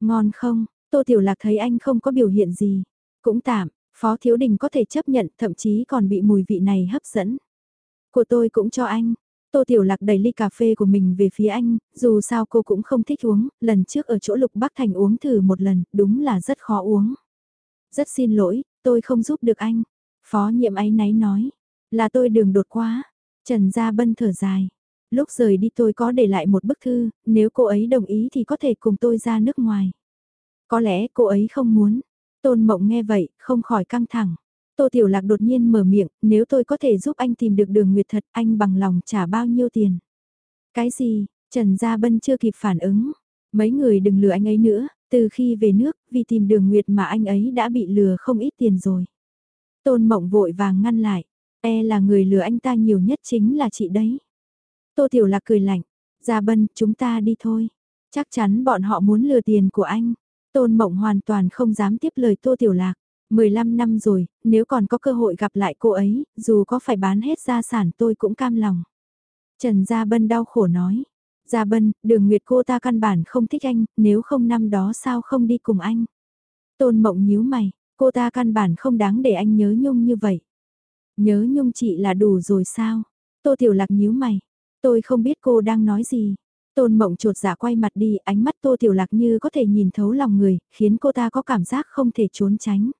Ngon không? Tô Tiểu Lạc thấy anh không có biểu hiện gì. Cũng tạm, Phó Thiếu Đình có thể chấp nhận, thậm chí còn bị mùi vị này hấp dẫn. Của tôi cũng cho anh. Tô Tiểu Lạc đẩy ly cà phê của mình về phía anh, dù sao cô cũng không thích uống, lần trước ở chỗ Lục Bắc Thành uống thử một lần, đúng là rất khó uống. Rất xin lỗi, tôi không giúp được anh. Phó nhiệm ấy náy nói, là tôi đường đột quá. Trần Gia Bân thở dài. Lúc rời đi tôi có để lại một bức thư, nếu cô ấy đồng ý thì có thể cùng tôi ra nước ngoài. Có lẽ cô ấy không muốn. Tôn Mộng nghe vậy, không khỏi căng thẳng. Tô Tiểu Lạc đột nhiên mở miệng, nếu tôi có thể giúp anh tìm được đường nguyệt thật, anh bằng lòng trả bao nhiêu tiền? Cái gì? Trần Gia Bân chưa kịp phản ứng. Mấy người đừng lừa anh ấy nữa, từ khi về nước, vì tìm đường nguyệt mà anh ấy đã bị lừa không ít tiền rồi. Tôn Mộng vội vàng ngăn lại, e là người lừa anh ta nhiều nhất chính là chị đấy. Tô Tiểu Lạc cười lạnh, Gia Bân, chúng ta đi thôi. Chắc chắn bọn họ muốn lừa tiền của anh. Tôn Mộng hoàn toàn không dám tiếp lời Tô Tiểu Lạc. 15 năm rồi, nếu còn có cơ hội gặp lại cô ấy, dù có phải bán hết gia sản tôi cũng cam lòng. Trần Gia Bân đau khổ nói. Gia Bân, đường Nguyệt cô ta căn bản không thích anh, nếu không năm đó sao không đi cùng anh. Tôn Mộng nhíu mày, cô ta căn bản không đáng để anh nhớ nhung như vậy. Nhớ nhung chị là đủ rồi sao? Tô Tiểu Lạc nhíu mày, tôi không biết cô đang nói gì. Tôn Mộng trột dạ quay mặt đi, ánh mắt Tô Tiểu Lạc như có thể nhìn thấu lòng người, khiến cô ta có cảm giác không thể trốn tránh.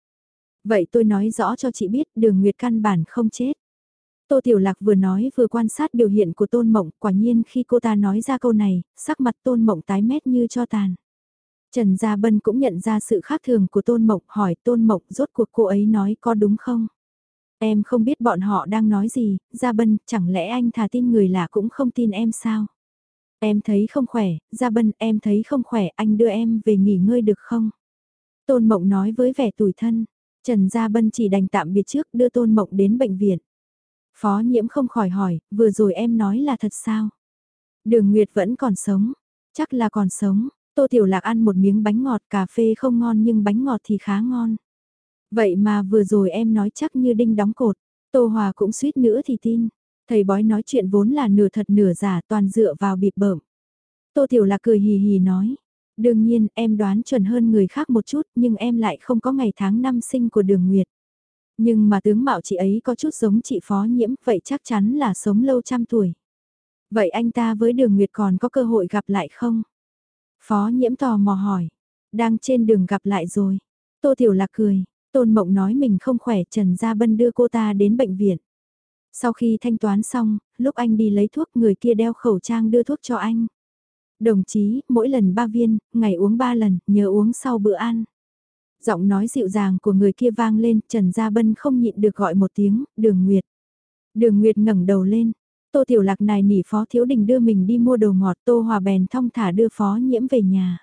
Vậy tôi nói rõ cho chị biết đường Nguyệt căn bản không chết. Tô Tiểu Lạc vừa nói vừa quan sát biểu hiện của Tôn Mộng, quả nhiên khi cô ta nói ra câu này, sắc mặt Tôn Mộng tái mét như cho tàn. Trần Gia Bân cũng nhận ra sự khác thường của Tôn Mộng, hỏi Tôn Mộng rốt cuộc cô ấy nói có đúng không? Em không biết bọn họ đang nói gì, Gia Bân, chẳng lẽ anh thà tin người lạ cũng không tin em sao? Em thấy không khỏe, Gia Bân, em thấy không khỏe, anh đưa em về nghỉ ngơi được không? Tôn Mộng nói với vẻ tủi thân, Trần Gia Bân chỉ đành tạm biệt trước đưa Tôn Mộng đến bệnh viện. Phó nhiễm không khỏi hỏi, vừa rồi em nói là thật sao? Đường Nguyệt vẫn còn sống, chắc là còn sống. Tô Tiểu Lạc ăn một miếng bánh ngọt cà phê không ngon nhưng bánh ngọt thì khá ngon. Vậy mà vừa rồi em nói chắc như đinh đóng cột. Tô Hòa cũng suýt nữa thì tin. Thầy bói nói chuyện vốn là nửa thật nửa giả toàn dựa vào bịp bợm. Tô Tiểu Lạc cười hì hì nói. Đương nhiên em đoán chuẩn hơn người khác một chút nhưng em lại không có ngày tháng năm sinh của đường Nguyệt. Nhưng mà tướng mạo chị ấy có chút giống chị phó nhiễm, vậy chắc chắn là sống lâu trăm tuổi. Vậy anh ta với đường Nguyệt còn có cơ hội gặp lại không? Phó nhiễm tò mò hỏi. Đang trên đường gặp lại rồi. Tô Tiểu Lạc cười. Tôn Mộng nói mình không khỏe Trần Gia Bân đưa cô ta đến bệnh viện. Sau khi thanh toán xong, lúc anh đi lấy thuốc người kia đeo khẩu trang đưa thuốc cho anh. Đồng chí, mỗi lần ba viên, ngày uống ba lần, nhớ uống sau bữa ăn. Giọng nói dịu dàng của người kia vang lên, Trần Gia Bân không nhịn được gọi một tiếng, đường Nguyệt. Đường Nguyệt ngẩng đầu lên, Tô Tiểu Lạc này nỉ Phó Thiếu Đình đưa mình đi mua đồ ngọt Tô Hòa bèn thong thả đưa Phó Nhiễm về nhà.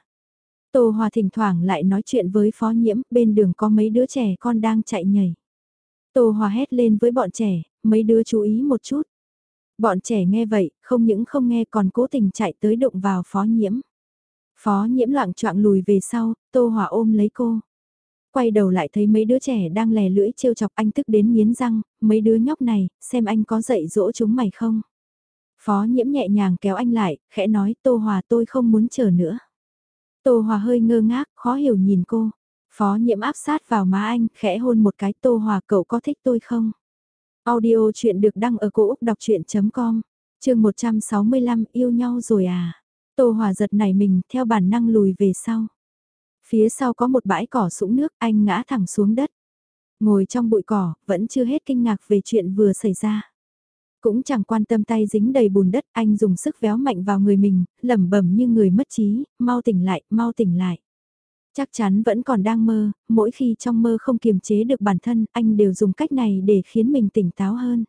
Tô Hòa thỉnh thoảng lại nói chuyện với Phó Nhiễm, bên đường có mấy đứa trẻ con đang chạy nhảy. Tô Hòa hét lên với bọn trẻ, mấy đứa chú ý một chút. Bọn trẻ nghe vậy, không những không nghe còn cố tình chạy tới đụng vào Phó Nhiễm. Phó Nhiễm loạn choạng lùi về sau, Tô Hòa ôm lấy cô quay đầu lại thấy mấy đứa trẻ đang lè lưỡi trêu chọc anh tức đến miến răng, mấy đứa nhóc này, xem anh có dạy dỗ chúng mày không. Phó nhiễm nhẹ nhàng kéo anh lại, khẽ nói Tô Hòa tôi không muốn chờ nữa. Tô Hòa hơi ngơ ngác, khó hiểu nhìn cô. Phó nhiễm áp sát vào má anh, khẽ hôn một cái Tô Hòa cậu có thích tôi không? Audio chuyện được đăng ở cổ Úc đọc chuyện.com, chương 165 yêu nhau rồi à? Tô Hòa giật nảy mình theo bản năng lùi về sau. Phía sau có một bãi cỏ sũng nước, anh ngã thẳng xuống đất. Ngồi trong bụi cỏ, vẫn chưa hết kinh ngạc về chuyện vừa xảy ra. Cũng chẳng quan tâm tay dính đầy bùn đất, anh dùng sức véo mạnh vào người mình, lẩm bẩm như người mất trí, mau tỉnh lại, mau tỉnh lại. Chắc chắn vẫn còn đang mơ, mỗi khi trong mơ không kiềm chế được bản thân, anh đều dùng cách này để khiến mình tỉnh táo hơn.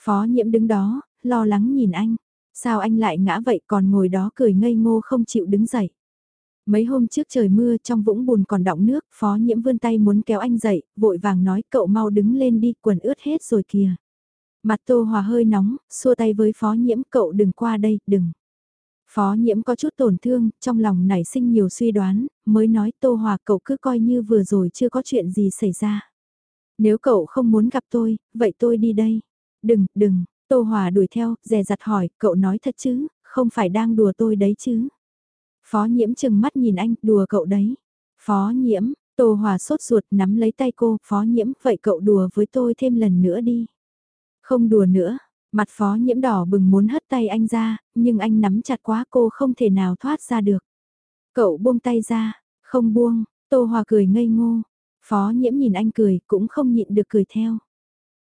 Phó nhiễm đứng đó, lo lắng nhìn anh. Sao anh lại ngã vậy còn ngồi đó cười ngây ngô không chịu đứng dậy. Mấy hôm trước trời mưa trong vũng bùn còn đọng nước, phó nhiễm vươn tay muốn kéo anh dậy, vội vàng nói cậu mau đứng lên đi, quần ướt hết rồi kìa. Mặt tô hòa hơi nóng, xua tay với phó nhiễm cậu đừng qua đây, đừng. Phó nhiễm có chút tổn thương, trong lòng nảy sinh nhiều suy đoán, mới nói tô hòa cậu cứ coi như vừa rồi chưa có chuyện gì xảy ra. Nếu cậu không muốn gặp tôi, vậy tôi đi đây. Đừng, đừng, tô hòa đuổi theo, dè dặt hỏi, cậu nói thật chứ, không phải đang đùa tôi đấy chứ. Phó nhiễm chừng mắt nhìn anh, đùa cậu đấy. Phó nhiễm, Tô Hòa sốt ruột nắm lấy tay cô, phó nhiễm, vậy cậu đùa với tôi thêm lần nữa đi. Không đùa nữa, mặt phó nhiễm đỏ bừng muốn hất tay anh ra, nhưng anh nắm chặt quá cô không thể nào thoát ra được. Cậu buông tay ra, không buông, Tô Hòa cười ngây ngô. Phó nhiễm nhìn anh cười, cũng không nhịn được cười theo.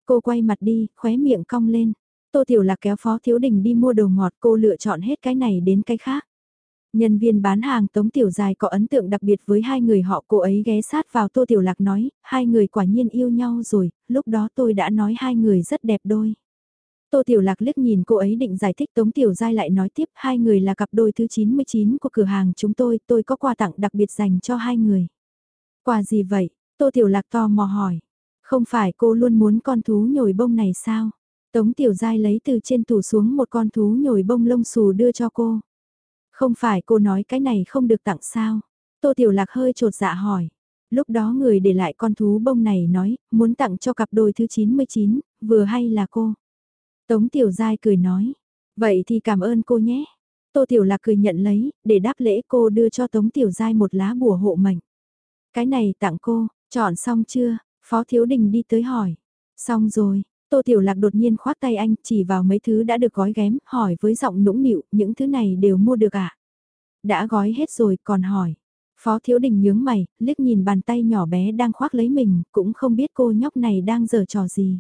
Cô quay mặt đi, khóe miệng cong lên. Tô Tiểu Lạc kéo Phó Thiếu Đình đi mua đồ ngọt cô lựa chọn hết cái này đến cái khác. Nhân viên bán hàng Tống Tiểu Dài có ấn tượng đặc biệt với hai người họ cô ấy ghé sát vào Tô Tiểu Lạc nói, hai người quả nhiên yêu nhau rồi, lúc đó tôi đã nói hai người rất đẹp đôi. Tô Tiểu Lạc liếc nhìn cô ấy định giải thích Tống Tiểu Giai lại nói tiếp hai người là cặp đôi thứ 99 của cửa hàng chúng tôi, tôi có quà tặng đặc biệt dành cho hai người. Quà gì vậy? Tô Tiểu Lạc to mò hỏi. Không phải cô luôn muốn con thú nhồi bông này sao? Tống Tiểu Giai lấy từ trên tủ xuống một con thú nhồi bông lông xù đưa cho cô. Không phải cô nói cái này không được tặng sao? Tô Tiểu Lạc hơi trột dạ hỏi. Lúc đó người để lại con thú bông này nói, muốn tặng cho cặp đôi thứ 99, vừa hay là cô. Tống Tiểu Giai cười nói, vậy thì cảm ơn cô nhé. Tô Tiểu Lạc cười nhận lấy, để đáp lễ cô đưa cho Tống Tiểu Giai một lá bùa hộ mệnh. Cái này tặng cô, chọn xong chưa? Phó Thiếu Đình đi tới hỏi. Xong rồi, Tô Tiểu Lạc đột nhiên khoát tay anh chỉ vào mấy thứ đã được gói ghém, hỏi với giọng nũng nịu, những thứ này đều mua được à? Đã gói hết rồi, còn hỏi. Phó Thiếu Đình nhướng mày, liếc nhìn bàn tay nhỏ bé đang khoác lấy mình, cũng không biết cô nhóc này đang giở trò gì.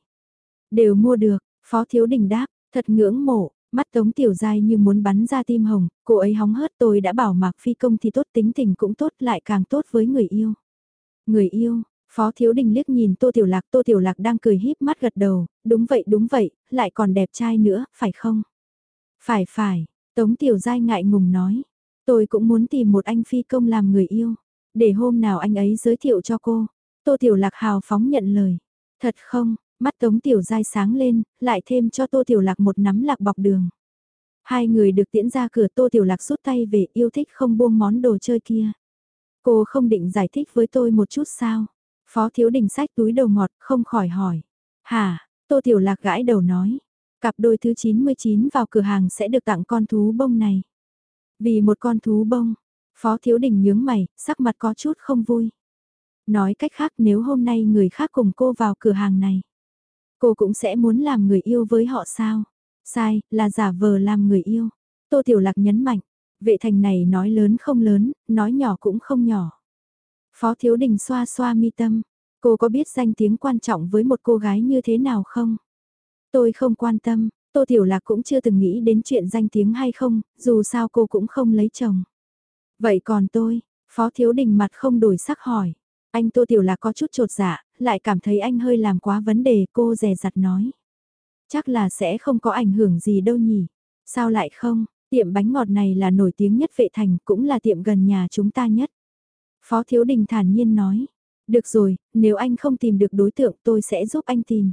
Đều mua được, Phó Thiếu Đình đáp, thật ngưỡng mộ, mắt Tống Tiểu Giai như muốn bắn ra tim hồng, cô ấy hóng hớt tôi đã bảo Mạc Phi Công thì tốt tính tình cũng tốt lại càng tốt với người yêu. Người yêu, Phó Thiếu Đình liếc nhìn Tô Tiểu Lạc, Tô Tiểu Lạc đang cười híp mắt gật đầu, đúng vậy đúng vậy, lại còn đẹp trai nữa, phải không? Phải phải, Tống Tiểu Giai ngại ngùng nói, tôi cũng muốn tìm một anh phi công làm người yêu, để hôm nào anh ấy giới thiệu cho cô. Tô Tiểu Lạc hào phóng nhận lời, thật không, mắt Tống Tiểu Giai sáng lên, lại thêm cho Tô Tiểu Lạc một nắm lạc bọc đường. Hai người được tiễn ra cửa Tô Tiểu Lạc rút tay về yêu thích không buông món đồ chơi kia. Cô không định giải thích với tôi một chút sao? Phó thiếu đình sách túi đầu ngọt không khỏi hỏi. hà Tô Tiểu Lạc gãi đầu nói. Cặp đôi thứ 99 vào cửa hàng sẽ được tặng con thú bông này. Vì một con thú bông, Phó Thiếu Đình nhướng mày, sắc mặt có chút không vui. Nói cách khác nếu hôm nay người khác cùng cô vào cửa hàng này, cô cũng sẽ muốn làm người yêu với họ sao? Sai, là giả vờ làm người yêu. Tô Tiểu Lạc nhấn mạnh, vệ thành này nói lớn không lớn, nói nhỏ cũng không nhỏ. Phó Thiếu Đình xoa xoa mi tâm, cô có biết danh tiếng quan trọng với một cô gái như thế nào không? Tôi không quan tâm, Tô Tiểu Lạc cũng chưa từng nghĩ đến chuyện danh tiếng hay không, dù sao cô cũng không lấy chồng. Vậy còn tôi, Phó Thiếu Đình mặt không đổi sắc hỏi. Anh Tô Tiểu Lạc có chút trột dạ, lại cảm thấy anh hơi làm quá vấn đề cô rè rặt nói. Chắc là sẽ không có ảnh hưởng gì đâu nhỉ. Sao lại không, tiệm bánh ngọt này là nổi tiếng nhất vệ thành cũng là tiệm gần nhà chúng ta nhất. Phó Thiếu Đình thản nhiên nói. Được rồi, nếu anh không tìm được đối tượng tôi sẽ giúp anh tìm.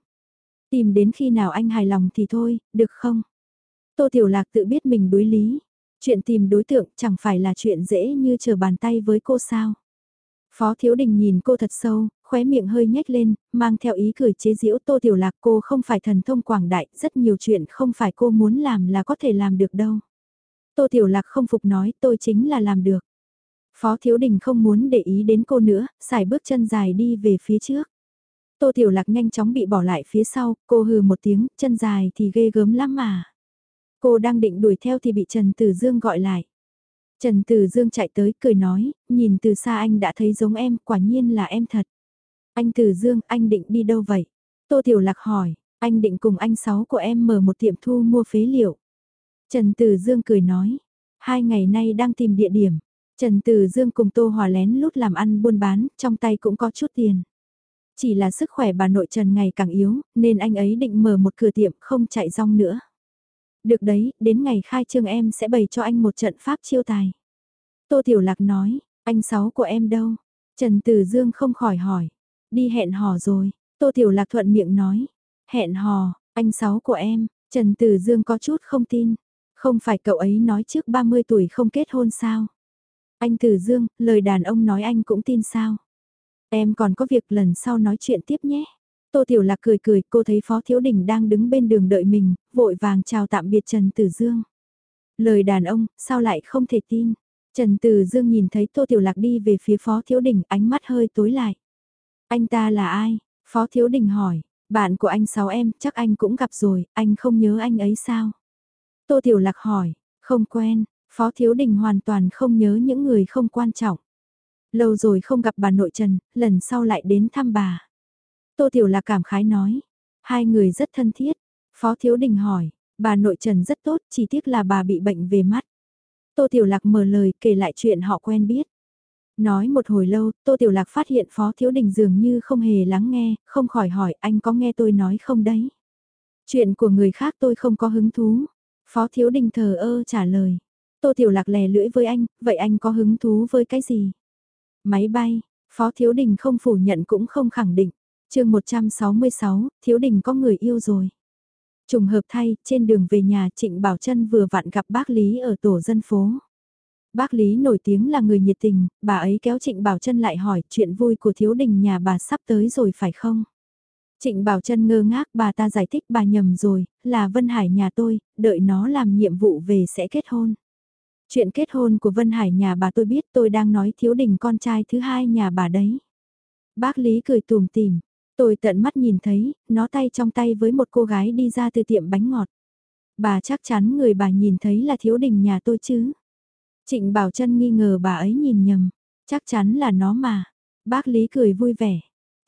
Tìm đến khi nào anh hài lòng thì thôi, được không? Tô Tiểu Lạc tự biết mình đối lý. Chuyện tìm đối tượng chẳng phải là chuyện dễ như chờ bàn tay với cô sao. Phó Thiếu Đình nhìn cô thật sâu, khóe miệng hơi nhếch lên, mang theo ý cười chế giễu Tô Tiểu Lạc cô không phải thần thông quảng đại, rất nhiều chuyện không phải cô muốn làm là có thể làm được đâu. Tô Tiểu Lạc không phục nói tôi chính là làm được. Phó Thiếu Đình không muốn để ý đến cô nữa, xài bước chân dài đi về phía trước. Tô Tiểu Lạc nhanh chóng bị bỏ lại phía sau, cô hừ một tiếng, chân dài thì ghê gớm lắm mà. Cô đang định đuổi theo thì bị Trần Tử Dương gọi lại. Trần Tử Dương chạy tới cười nói, nhìn từ xa anh đã thấy giống em, quả nhiên là em thật. Anh Tử Dương, anh định đi đâu vậy? Tô Tiểu Lạc hỏi, anh định cùng anh Sáu của em mở một tiệm thu mua phế liệu. Trần Tử Dương cười nói, hai ngày nay đang tìm địa điểm. Trần Từ Dương cùng Tô Hòa lén lút làm ăn buôn bán, trong tay cũng có chút tiền. Chỉ là sức khỏe bà nội Trần ngày càng yếu, nên anh ấy định mở một cửa tiệm không chạy rong nữa. Được đấy, đến ngày khai trương em sẽ bày cho anh một trận pháp chiêu tài. Tô Tiểu Lạc nói, anh Sáu của em đâu? Trần Từ Dương không khỏi hỏi. Đi hẹn hò rồi, Tô Tiểu Lạc thuận miệng nói. Hẹn hò, anh Sáu của em, Trần Từ Dương có chút không tin. Không phải cậu ấy nói trước 30 tuổi không kết hôn sao? Anh Tử Dương, lời đàn ông nói anh cũng tin sao? Em còn có việc lần sau nói chuyện tiếp nhé. Tô Tiểu Lạc cười cười, cô thấy Phó Thiếu Đình đang đứng bên đường đợi mình, vội vàng chào tạm biệt Trần Tử Dương. Lời đàn ông, sao lại không thể tin? Trần Tử Dương nhìn thấy Tô Tiểu Lạc đi về phía Phó Thiếu Đình, ánh mắt hơi tối lại. Anh ta là ai? Phó Thiếu Đình hỏi, bạn của anh sáu em, chắc anh cũng gặp rồi, anh không nhớ anh ấy sao? Tô Tiểu Lạc hỏi, không quen, Phó Thiếu Đình hoàn toàn không nhớ những người không quan trọng. Lâu rồi không gặp bà nội Trần, lần sau lại đến thăm bà. Tô Tiểu Lạc cảm khái nói, hai người rất thân thiết. Phó Thiếu Đình hỏi, bà nội Trần rất tốt, chỉ tiếc là bà bị bệnh về mắt. Tô Tiểu Lạc mở lời kể lại chuyện họ quen biết. Nói một hồi lâu, Tô Tiểu Lạc phát hiện Phó Thiếu Đình dường như không hề lắng nghe, không khỏi hỏi anh có nghe tôi nói không đấy. Chuyện của người khác tôi không có hứng thú. Phó Thiếu Đình thờ ơ trả lời. Tô Tiểu Lạc lè lưỡi với anh, vậy anh có hứng thú với cái gì? Máy bay, Phó Thiếu Đình không phủ nhận cũng không khẳng định. chương 166, Thiếu Đình có người yêu rồi. Trùng hợp thay, trên đường về nhà Trịnh Bảo Trân vừa vặn gặp bác Lý ở tổ dân phố. Bác Lý nổi tiếng là người nhiệt tình, bà ấy kéo Trịnh Bảo Trân lại hỏi chuyện vui của thiếu đình nhà bà sắp tới rồi phải không? Trịnh Bảo Trân ngơ ngác bà ta giải thích bà nhầm rồi, là Vân Hải nhà tôi, đợi nó làm nhiệm vụ về sẽ kết hôn. Chuyện kết hôn của Vân Hải nhà bà tôi biết tôi đang nói thiếu đình con trai thứ hai nhà bà đấy. Bác Lý cười tùm tìm, tôi tận mắt nhìn thấy, nó tay trong tay với một cô gái đi ra từ tiệm bánh ngọt. Bà chắc chắn người bà nhìn thấy là thiếu đình nhà tôi chứ. Trịnh Bảo Trân nghi ngờ bà ấy nhìn nhầm, chắc chắn là nó mà. Bác Lý cười vui vẻ,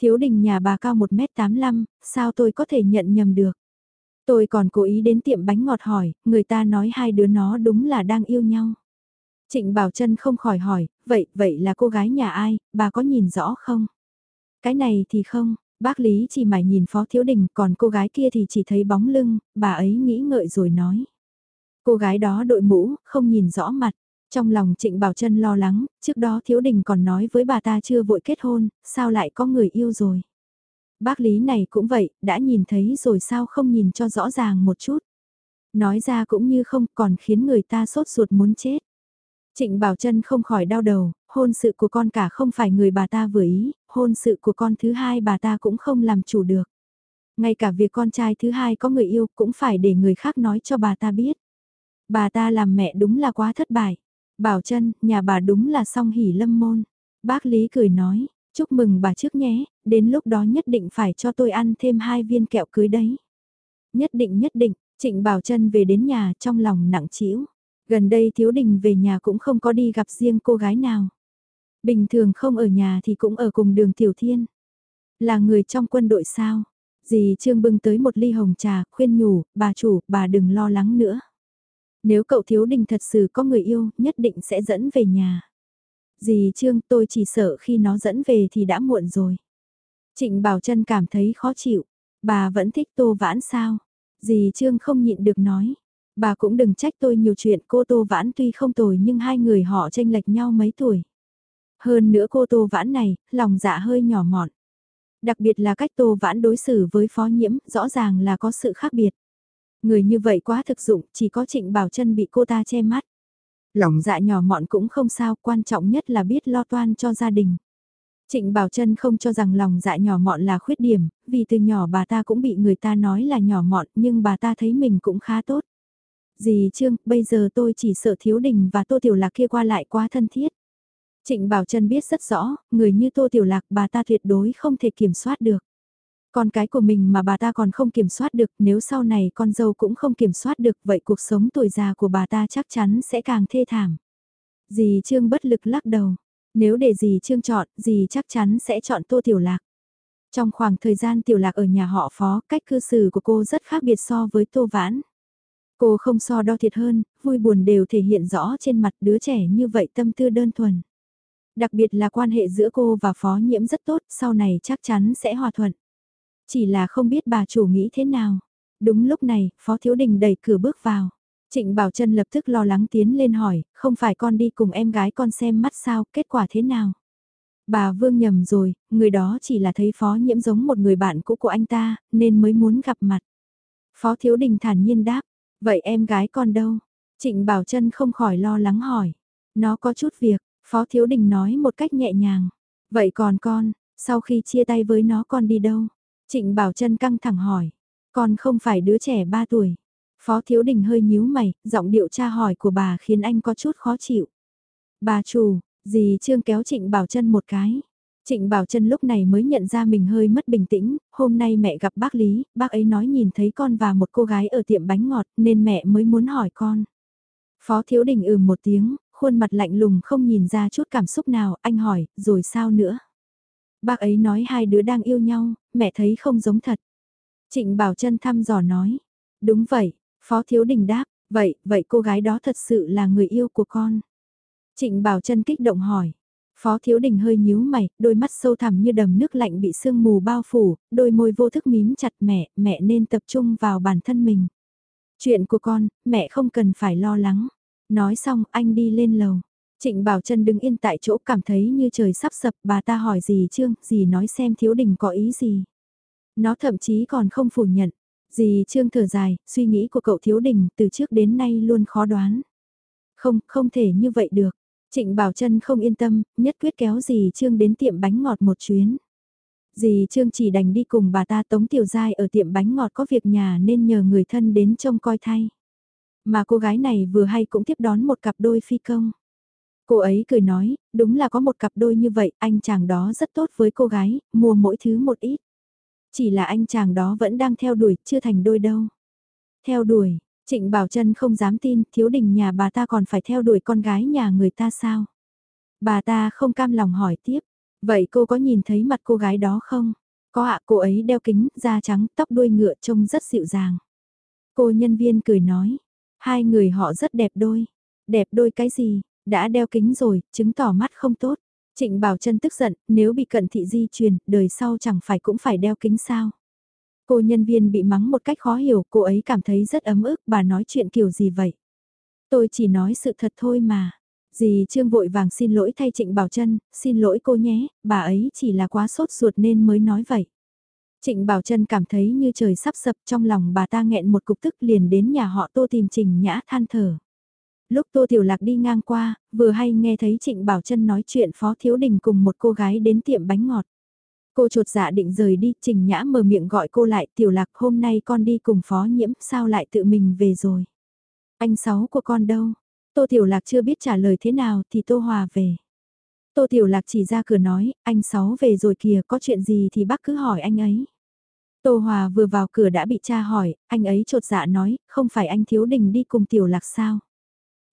thiếu đình nhà bà cao 1m85, sao tôi có thể nhận nhầm được. Tôi còn cố ý đến tiệm bánh ngọt hỏi, người ta nói hai đứa nó đúng là đang yêu nhau. Trịnh Bảo Trân không khỏi hỏi, vậy, vậy là cô gái nhà ai, bà có nhìn rõ không? Cái này thì không, bác Lý chỉ mải nhìn Phó Thiếu Đình, còn cô gái kia thì chỉ thấy bóng lưng, bà ấy nghĩ ngợi rồi nói. Cô gái đó đội mũ, không nhìn rõ mặt. Trong lòng Trịnh Bảo Trân lo lắng, trước đó Thiếu Đình còn nói với bà ta chưa vội kết hôn, sao lại có người yêu rồi. Bác Lý này cũng vậy, đã nhìn thấy rồi sao không nhìn cho rõ ràng một chút. Nói ra cũng như không còn khiến người ta sốt ruột muốn chết. Trịnh Bảo Trân không khỏi đau đầu, hôn sự của con cả không phải người bà ta vừa ý, hôn sự của con thứ hai bà ta cũng không làm chủ được. Ngay cả việc con trai thứ hai có người yêu cũng phải để người khác nói cho bà ta biết. Bà ta làm mẹ đúng là quá thất bại. Bảo Trân, nhà bà đúng là song hỉ lâm môn. Bác Lý cười nói, chúc mừng bà trước nhé, đến lúc đó nhất định phải cho tôi ăn thêm hai viên kẹo cưới đấy. Nhất định nhất định, Trịnh Bảo Trân về đến nhà trong lòng nặng trĩu. Gần đây Thiếu Đình về nhà cũng không có đi gặp riêng cô gái nào. Bình thường không ở nhà thì cũng ở cùng đường Tiểu Thiên. Là người trong quân đội sao? Dì Trương bưng tới một ly hồng trà, khuyên nhủ, bà chủ, bà đừng lo lắng nữa. Nếu cậu Thiếu Đình thật sự có người yêu, nhất định sẽ dẫn về nhà. Dì Trương tôi chỉ sợ khi nó dẫn về thì đã muộn rồi. Trịnh Bảo Trân cảm thấy khó chịu. Bà vẫn thích Tô Vãn sao? Dì Trương không nhịn được nói. Bà cũng đừng trách tôi nhiều chuyện cô Tô Vãn tuy không tồi nhưng hai người họ tranh lệch nhau mấy tuổi. Hơn nữa cô Tô Vãn này, lòng dạ hơi nhỏ mọn. Đặc biệt là cách Tô Vãn đối xử với phó nhiễm, rõ ràng là có sự khác biệt. Người như vậy quá thực dụng, chỉ có Trịnh Bảo Trân bị cô ta che mắt. Lòng dạ nhỏ mọn cũng không sao, quan trọng nhất là biết lo toan cho gia đình. Trịnh Bảo Trân không cho rằng lòng dạ nhỏ mọn là khuyết điểm, vì từ nhỏ bà ta cũng bị người ta nói là nhỏ mọn nhưng bà ta thấy mình cũng khá tốt. Dì Trương, bây giờ tôi chỉ sợ Thiếu Đình và Tô Tiểu Lạc kia qua lại quá thân thiết. Trịnh Bảo Trân biết rất rõ, người như Tô Tiểu Lạc bà ta tuyệt đối không thể kiểm soát được. Con cái của mình mà bà ta còn không kiểm soát được, nếu sau này con dâu cũng không kiểm soát được, vậy cuộc sống tuổi già của bà ta chắc chắn sẽ càng thê thảm. Dì Trương bất lực lắc đầu. Nếu để dì Trương chọn, dì chắc chắn sẽ chọn Tô Tiểu Lạc. Trong khoảng thời gian Tiểu Lạc ở nhà họ phó, cách cư xử của cô rất khác biệt so với Tô Vãn. Cô không so đo thiệt hơn, vui buồn đều thể hiện rõ trên mặt đứa trẻ như vậy tâm tư đơn thuần. Đặc biệt là quan hệ giữa cô và phó nhiễm rất tốt, sau này chắc chắn sẽ hòa thuận. Chỉ là không biết bà chủ nghĩ thế nào. Đúng lúc này, phó thiếu đình đẩy cửa bước vào. Trịnh Bảo Trân lập tức lo lắng tiến lên hỏi, không phải con đi cùng em gái con xem mắt sao, kết quả thế nào? Bà Vương nhầm rồi, người đó chỉ là thấy phó nhiễm giống một người bạn cũ của anh ta, nên mới muốn gặp mặt. Phó Thiếu Đình thản nhiên đáp, vậy em gái con đâu? Trịnh Bảo Trân không khỏi lo lắng hỏi. Nó có chút việc, Phó Thiếu Đình nói một cách nhẹ nhàng. Vậy còn con, sau khi chia tay với nó con đi đâu? Trịnh Bảo Trân căng thẳng hỏi. Con không phải đứa trẻ 3 tuổi. Phó Thiếu Đình hơi nhíu mày, giọng điệu tra hỏi của bà khiến anh có chút khó chịu. Bà chủ, dì Trương kéo Trịnh Bảo Trân một cái. Trịnh Bảo Trân lúc này mới nhận ra mình hơi mất bình tĩnh, hôm nay mẹ gặp bác Lý, bác ấy nói nhìn thấy con và một cô gái ở tiệm bánh ngọt nên mẹ mới muốn hỏi con. Phó Thiếu Đình ừ một tiếng, khuôn mặt lạnh lùng không nhìn ra chút cảm xúc nào, anh hỏi, rồi sao nữa? Bác ấy nói hai đứa đang yêu nhau, mẹ thấy không giống thật. Trịnh Bảo Trân thăm dò nói, đúng vậy, Phó Thiếu Đình đáp, vậy, vậy cô gái đó thật sự là người yêu của con. Trịnh Bảo Trân kích động hỏi. Phó Thiếu Đình hơi nhíu mày, đôi mắt sâu thẳm như đầm nước lạnh bị sương mù bao phủ, đôi môi vô thức mím chặt mẹ, mẹ nên tập trung vào bản thân mình. Chuyện của con, mẹ không cần phải lo lắng. Nói xong, anh đi lên lầu. Trịnh Bảo Trân đứng yên tại chỗ cảm thấy như trời sắp sập, bà ta hỏi gì Trương, gì nói xem Thiếu Đình có ý gì. Nó thậm chí còn không phủ nhận, Dì Trương thở dài, suy nghĩ của cậu thiếu đình từ trước đến nay luôn khó đoán. Không, không thể như vậy được. Trịnh Bảo Trân không yên tâm, nhất quyết kéo dì Trương đến tiệm bánh ngọt một chuyến. Dì Trương chỉ đành đi cùng bà ta Tống Tiểu Giai ở tiệm bánh ngọt có việc nhà nên nhờ người thân đến trông coi thay. Mà cô gái này vừa hay cũng tiếp đón một cặp đôi phi công. Cô ấy cười nói, đúng là có một cặp đôi như vậy, anh chàng đó rất tốt với cô gái, mua mỗi thứ một ít. Chỉ là anh chàng đó vẫn đang theo đuổi, chưa thành đôi đâu. Theo đuổi, Trịnh Bảo Trân không dám tin, thiếu đình nhà bà ta còn phải theo đuổi con gái nhà người ta sao? Bà ta không cam lòng hỏi tiếp, vậy cô có nhìn thấy mặt cô gái đó không? Có ạ, cô ấy đeo kính, da trắng, tóc đuôi ngựa trông rất dịu dàng. Cô nhân viên cười nói, hai người họ rất đẹp đôi. Đẹp đôi cái gì, đã đeo kính rồi, chứng tỏ mắt không tốt. Trịnh Bảo Trân tức giận, nếu bị cận thị di truyền, đời sau chẳng phải cũng phải đeo kính sao. Cô nhân viên bị mắng một cách khó hiểu, cô ấy cảm thấy rất ấm ức, bà nói chuyện kiểu gì vậy? Tôi chỉ nói sự thật thôi mà. Dì Trương vội vàng xin lỗi thay Trịnh Bảo Trân, xin lỗi cô nhé, bà ấy chỉ là quá sốt ruột nên mới nói vậy. Trịnh Bảo Trân cảm thấy như trời sắp sập trong lòng bà ta nghẹn một cục tức liền đến nhà họ tô tìm Trình Nhã than thở. Lúc Tô Tiểu Lạc đi ngang qua, vừa hay nghe thấy Trịnh Bảo Trân nói chuyện Phó Thiếu Đình cùng một cô gái đến tiệm bánh ngọt. Cô trột dạ định rời đi, Trình Nhã mở miệng gọi cô lại, Tiểu Lạc hôm nay con đi cùng Phó Nhiễm, sao lại tự mình về rồi? Anh Sáu của con đâu? Tô Tiểu Lạc chưa biết trả lời thế nào thì Tô Hòa về. Tô Tiểu Lạc chỉ ra cửa nói, anh Sáu về rồi kìa, có chuyện gì thì bác cứ hỏi anh ấy. Tô Hòa vừa vào cửa đã bị cha hỏi, anh ấy trột dạ nói, không phải anh Thiếu Đình đi cùng Tiểu Lạc sao?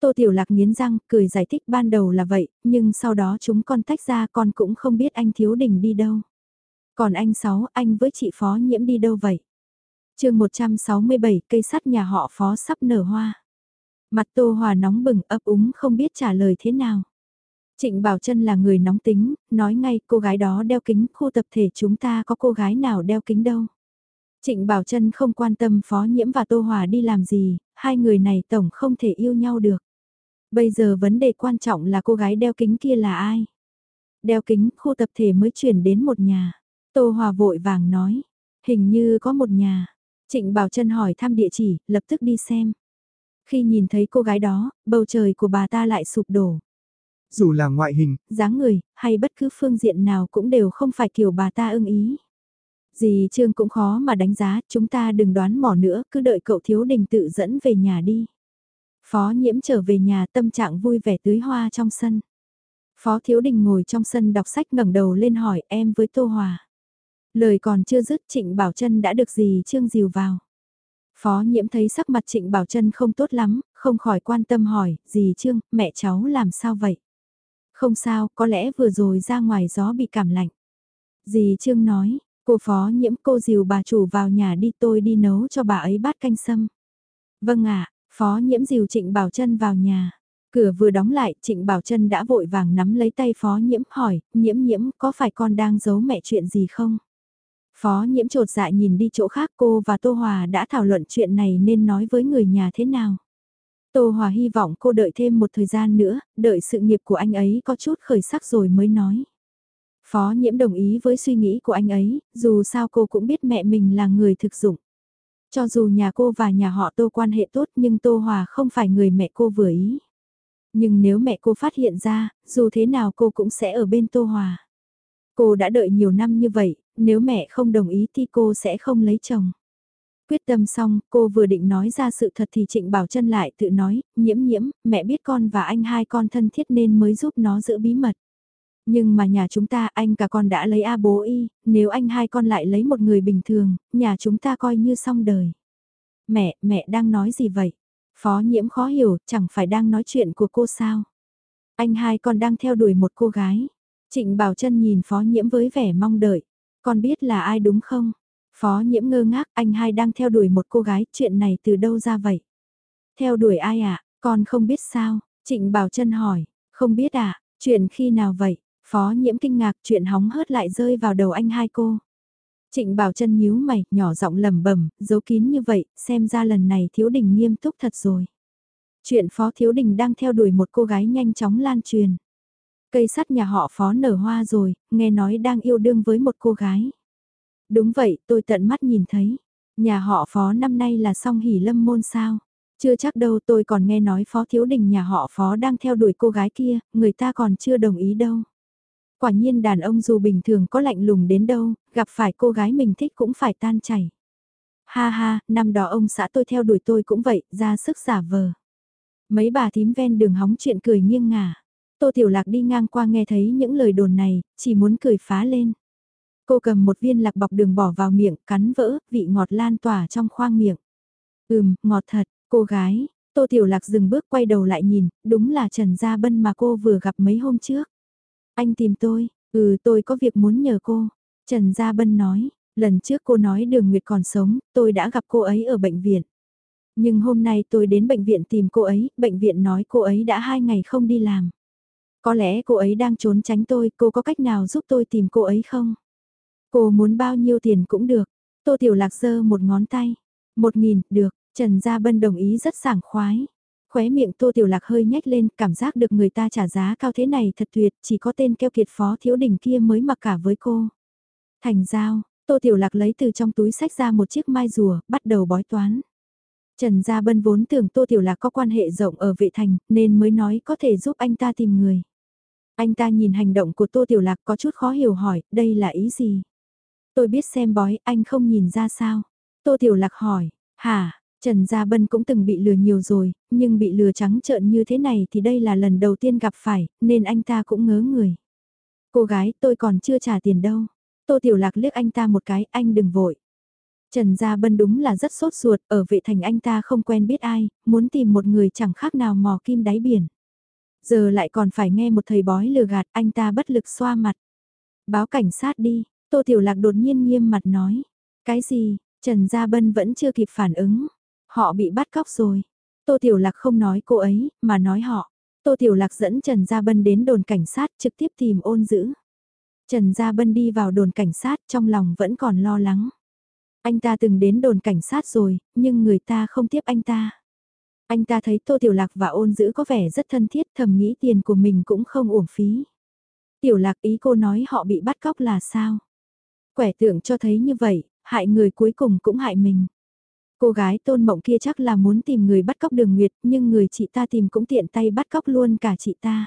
Tô Tiểu Lạc nghiến răng, cười giải thích ban đầu là vậy, nhưng sau đó chúng con tách ra con cũng không biết anh Thiếu Đình đi đâu. Còn anh Sáu, anh với chị Phó Nhiễm đi đâu vậy? chương 167, cây sắt nhà họ Phó sắp nở hoa. Mặt Tô Hòa nóng bừng ấp úng không biết trả lời thế nào. Trịnh Bảo Trân là người nóng tính, nói ngay cô gái đó đeo kính, khu tập thể chúng ta có cô gái nào đeo kính đâu. Trịnh Bảo Trân không quan tâm Phó Nhiễm và Tô Hòa đi làm gì, hai người này tổng không thể yêu nhau được. Bây giờ vấn đề quan trọng là cô gái đeo kính kia là ai? Đeo kính, khu tập thể mới chuyển đến một nhà. Tô Hòa vội vàng nói, hình như có một nhà. Trịnh Bảo Trân hỏi thăm địa chỉ, lập tức đi xem. Khi nhìn thấy cô gái đó, bầu trời của bà ta lại sụp đổ. Dù là ngoại hình, dáng người, hay bất cứ phương diện nào cũng đều không phải kiểu bà ta ưng ý. Dì Trương cũng khó mà đánh giá, chúng ta đừng đoán mò nữa, cứ đợi cậu thiếu đình tự dẫn về nhà đi. Phó nhiễm trở về nhà tâm trạng vui vẻ tưới hoa trong sân. Phó thiếu đình ngồi trong sân đọc sách ngẩng đầu lên hỏi em với Tô Hòa. Lời còn chưa dứt Trịnh Bảo Trân đã được dì Trương dìu vào. Phó nhiễm thấy sắc mặt Trịnh Bảo Trân không tốt lắm, không khỏi quan tâm hỏi, dì Trương, mẹ cháu làm sao vậy? Không sao, có lẽ vừa rồi ra ngoài gió bị cảm lạnh. Dì Trương nói, cô phó nhiễm cô dìu bà chủ vào nhà đi tôi đi nấu cho bà ấy bát canh sâm. Vâng ạ, phó nhiễm dìu Trịnh Bảo Trân vào nhà. Cửa vừa đóng lại, Trịnh Bảo Trân đã vội vàng nắm lấy tay phó nhiễm hỏi, nhiễm nhiễm có phải con đang giấu mẹ chuyện gì không? Phó nhiễm trột dạ nhìn đi chỗ khác cô và Tô Hòa đã thảo luận chuyện này nên nói với người nhà thế nào. Tô Hòa hy vọng cô đợi thêm một thời gian nữa, đợi sự nghiệp của anh ấy có chút khởi sắc rồi mới nói. Phó nhiễm đồng ý với suy nghĩ của anh ấy, dù sao cô cũng biết mẹ mình là người thực dụng. Cho dù nhà cô và nhà họ Tô quan hệ tốt nhưng Tô Hòa không phải người mẹ cô vừa ý. Nhưng nếu mẹ cô phát hiện ra, dù thế nào cô cũng sẽ ở bên Tô Hòa. Cô đã đợi nhiều năm như vậy, nếu mẹ không đồng ý thì cô sẽ không lấy chồng. Quyết tâm xong, cô vừa định nói ra sự thật thì Trịnh Bảo Trân lại tự nói, nhiễm nhiễm, mẹ biết con và anh hai con thân thiết nên mới giúp nó giữ bí mật. Nhưng mà nhà chúng ta anh cả con đã lấy A bố y, nếu anh hai con lại lấy một người bình thường, nhà chúng ta coi như xong đời. Mẹ, mẹ đang nói gì vậy? Phó nhiễm khó hiểu, chẳng phải đang nói chuyện của cô sao? Anh hai con đang theo đuổi một cô gái. Trịnh Bảo Trân nhìn phó nhiễm với vẻ mong đợi. Con biết là ai đúng không? Phó nhiễm ngơ ngác anh hai đang theo đuổi một cô gái, chuyện này từ đâu ra vậy? Theo đuổi ai ạ? À? Con không biết sao? Trịnh Bảo Trân hỏi, không biết à, chuyện khi nào vậy? Phó nhiễm kinh ngạc chuyện hóng hớt lại rơi vào đầu anh hai cô. Trịnh Bảo Trân nhíu mày, nhỏ giọng lầm bẩm, giấu kín như vậy, xem ra lần này thiếu đình nghiêm túc thật rồi. Chuyện Phó Thiếu Đình đang theo đuổi một cô gái nhanh chóng lan truyền. Cây sắt nhà họ phó nở hoa rồi, nghe nói đang yêu đương với một cô gái. Đúng vậy, tôi tận mắt nhìn thấy. Nhà họ phó năm nay là song hỷ lâm môn sao? Chưa chắc đâu tôi còn nghe nói phó thiếu đình nhà họ phó đang theo đuổi cô gái kia, người ta còn chưa đồng ý đâu. Quả nhiên đàn ông dù bình thường có lạnh lùng đến đâu, gặp phải cô gái mình thích cũng phải tan chảy. Ha ha, năm đó ông xã tôi theo đuổi tôi cũng vậy, ra sức giả vờ. Mấy bà thím ven đường hóng chuyện cười nghiêng ngả. Tô Tiểu Lạc đi ngang qua nghe thấy những lời đồn này, chỉ muốn cười phá lên. Cô cầm một viên lạc bọc đường bỏ vào miệng, cắn vỡ, vị ngọt lan tỏa trong khoang miệng. Ừm, ngọt thật, cô gái, Tô Tiểu Lạc dừng bước quay đầu lại nhìn, đúng là Trần Gia Bân mà cô vừa gặp mấy hôm trước. Anh tìm tôi, ừ tôi có việc muốn nhờ cô. Trần Gia Bân nói, lần trước cô nói Đường Nguyệt còn sống, tôi đã gặp cô ấy ở bệnh viện. Nhưng hôm nay tôi đến bệnh viện tìm cô ấy, bệnh viện nói cô ấy đã hai ngày không đi làm. Có lẽ cô ấy đang trốn tránh tôi, cô có cách nào giúp tôi tìm cô ấy không? Cô muốn bao nhiêu tiền cũng được. Tô Tiểu Lạc giơ một ngón tay. Một nghìn, được, Trần Gia Bân đồng ý rất sảng khoái. Khóe miệng Tô Tiểu Lạc hơi nhếch lên, cảm giác được người ta trả giá cao thế này thật tuyệt, chỉ có tên keo kiệt phó thiếu đình kia mới mặc cả với cô. Thành giao, Tô Tiểu Lạc lấy từ trong túi sách ra một chiếc mai rùa, bắt đầu bói toán. Trần Gia Bân vốn tưởng Tô Tiểu Lạc có quan hệ rộng ở vệ thành, nên mới nói có thể giúp anh ta tìm người. Anh ta nhìn hành động của Tô Tiểu Lạc có chút khó hiểu hỏi, đây là ý gì? Tôi biết xem bói, anh không nhìn ra sao? Tô Tiểu Lạc hỏi, hả? Trần Gia Bân cũng từng bị lừa nhiều rồi, nhưng bị lừa trắng trợn như thế này thì đây là lần đầu tiên gặp phải, nên anh ta cũng ngớ người. Cô gái, tôi còn chưa trả tiền đâu. Tô Tiểu Lạc liếc anh ta một cái, anh đừng vội. Trần Gia Bân đúng là rất sốt ruột, ở vệ thành anh ta không quen biết ai, muốn tìm một người chẳng khác nào mò kim đáy biển. Giờ lại còn phải nghe một thầy bói lừa gạt, anh ta bất lực xoa mặt. Báo cảnh sát đi, Tô Tiểu Lạc đột nhiên nghiêm mặt nói. Cái gì, Trần Gia Bân vẫn chưa kịp phản ứng. Họ bị bắt cóc rồi. Tô Tiểu Lạc không nói cô ấy, mà nói họ. Tô Tiểu Lạc dẫn Trần Gia Bân đến đồn cảnh sát trực tiếp tìm ôn giữ. Trần Gia Bân đi vào đồn cảnh sát trong lòng vẫn còn lo lắng. Anh ta từng đến đồn cảnh sát rồi, nhưng người ta không tiếp anh ta. Anh ta thấy Tô Tiểu Lạc và ôn giữ có vẻ rất thân thiết thầm nghĩ tiền của mình cũng không uổng phí. Tiểu Lạc ý cô nói họ bị bắt cóc là sao? Quẻ tượng cho thấy như vậy, hại người cuối cùng cũng hại mình. Cô gái tôn mộng kia chắc là muốn tìm người bắt cóc đường nguyệt, nhưng người chị ta tìm cũng tiện tay bắt cóc luôn cả chị ta.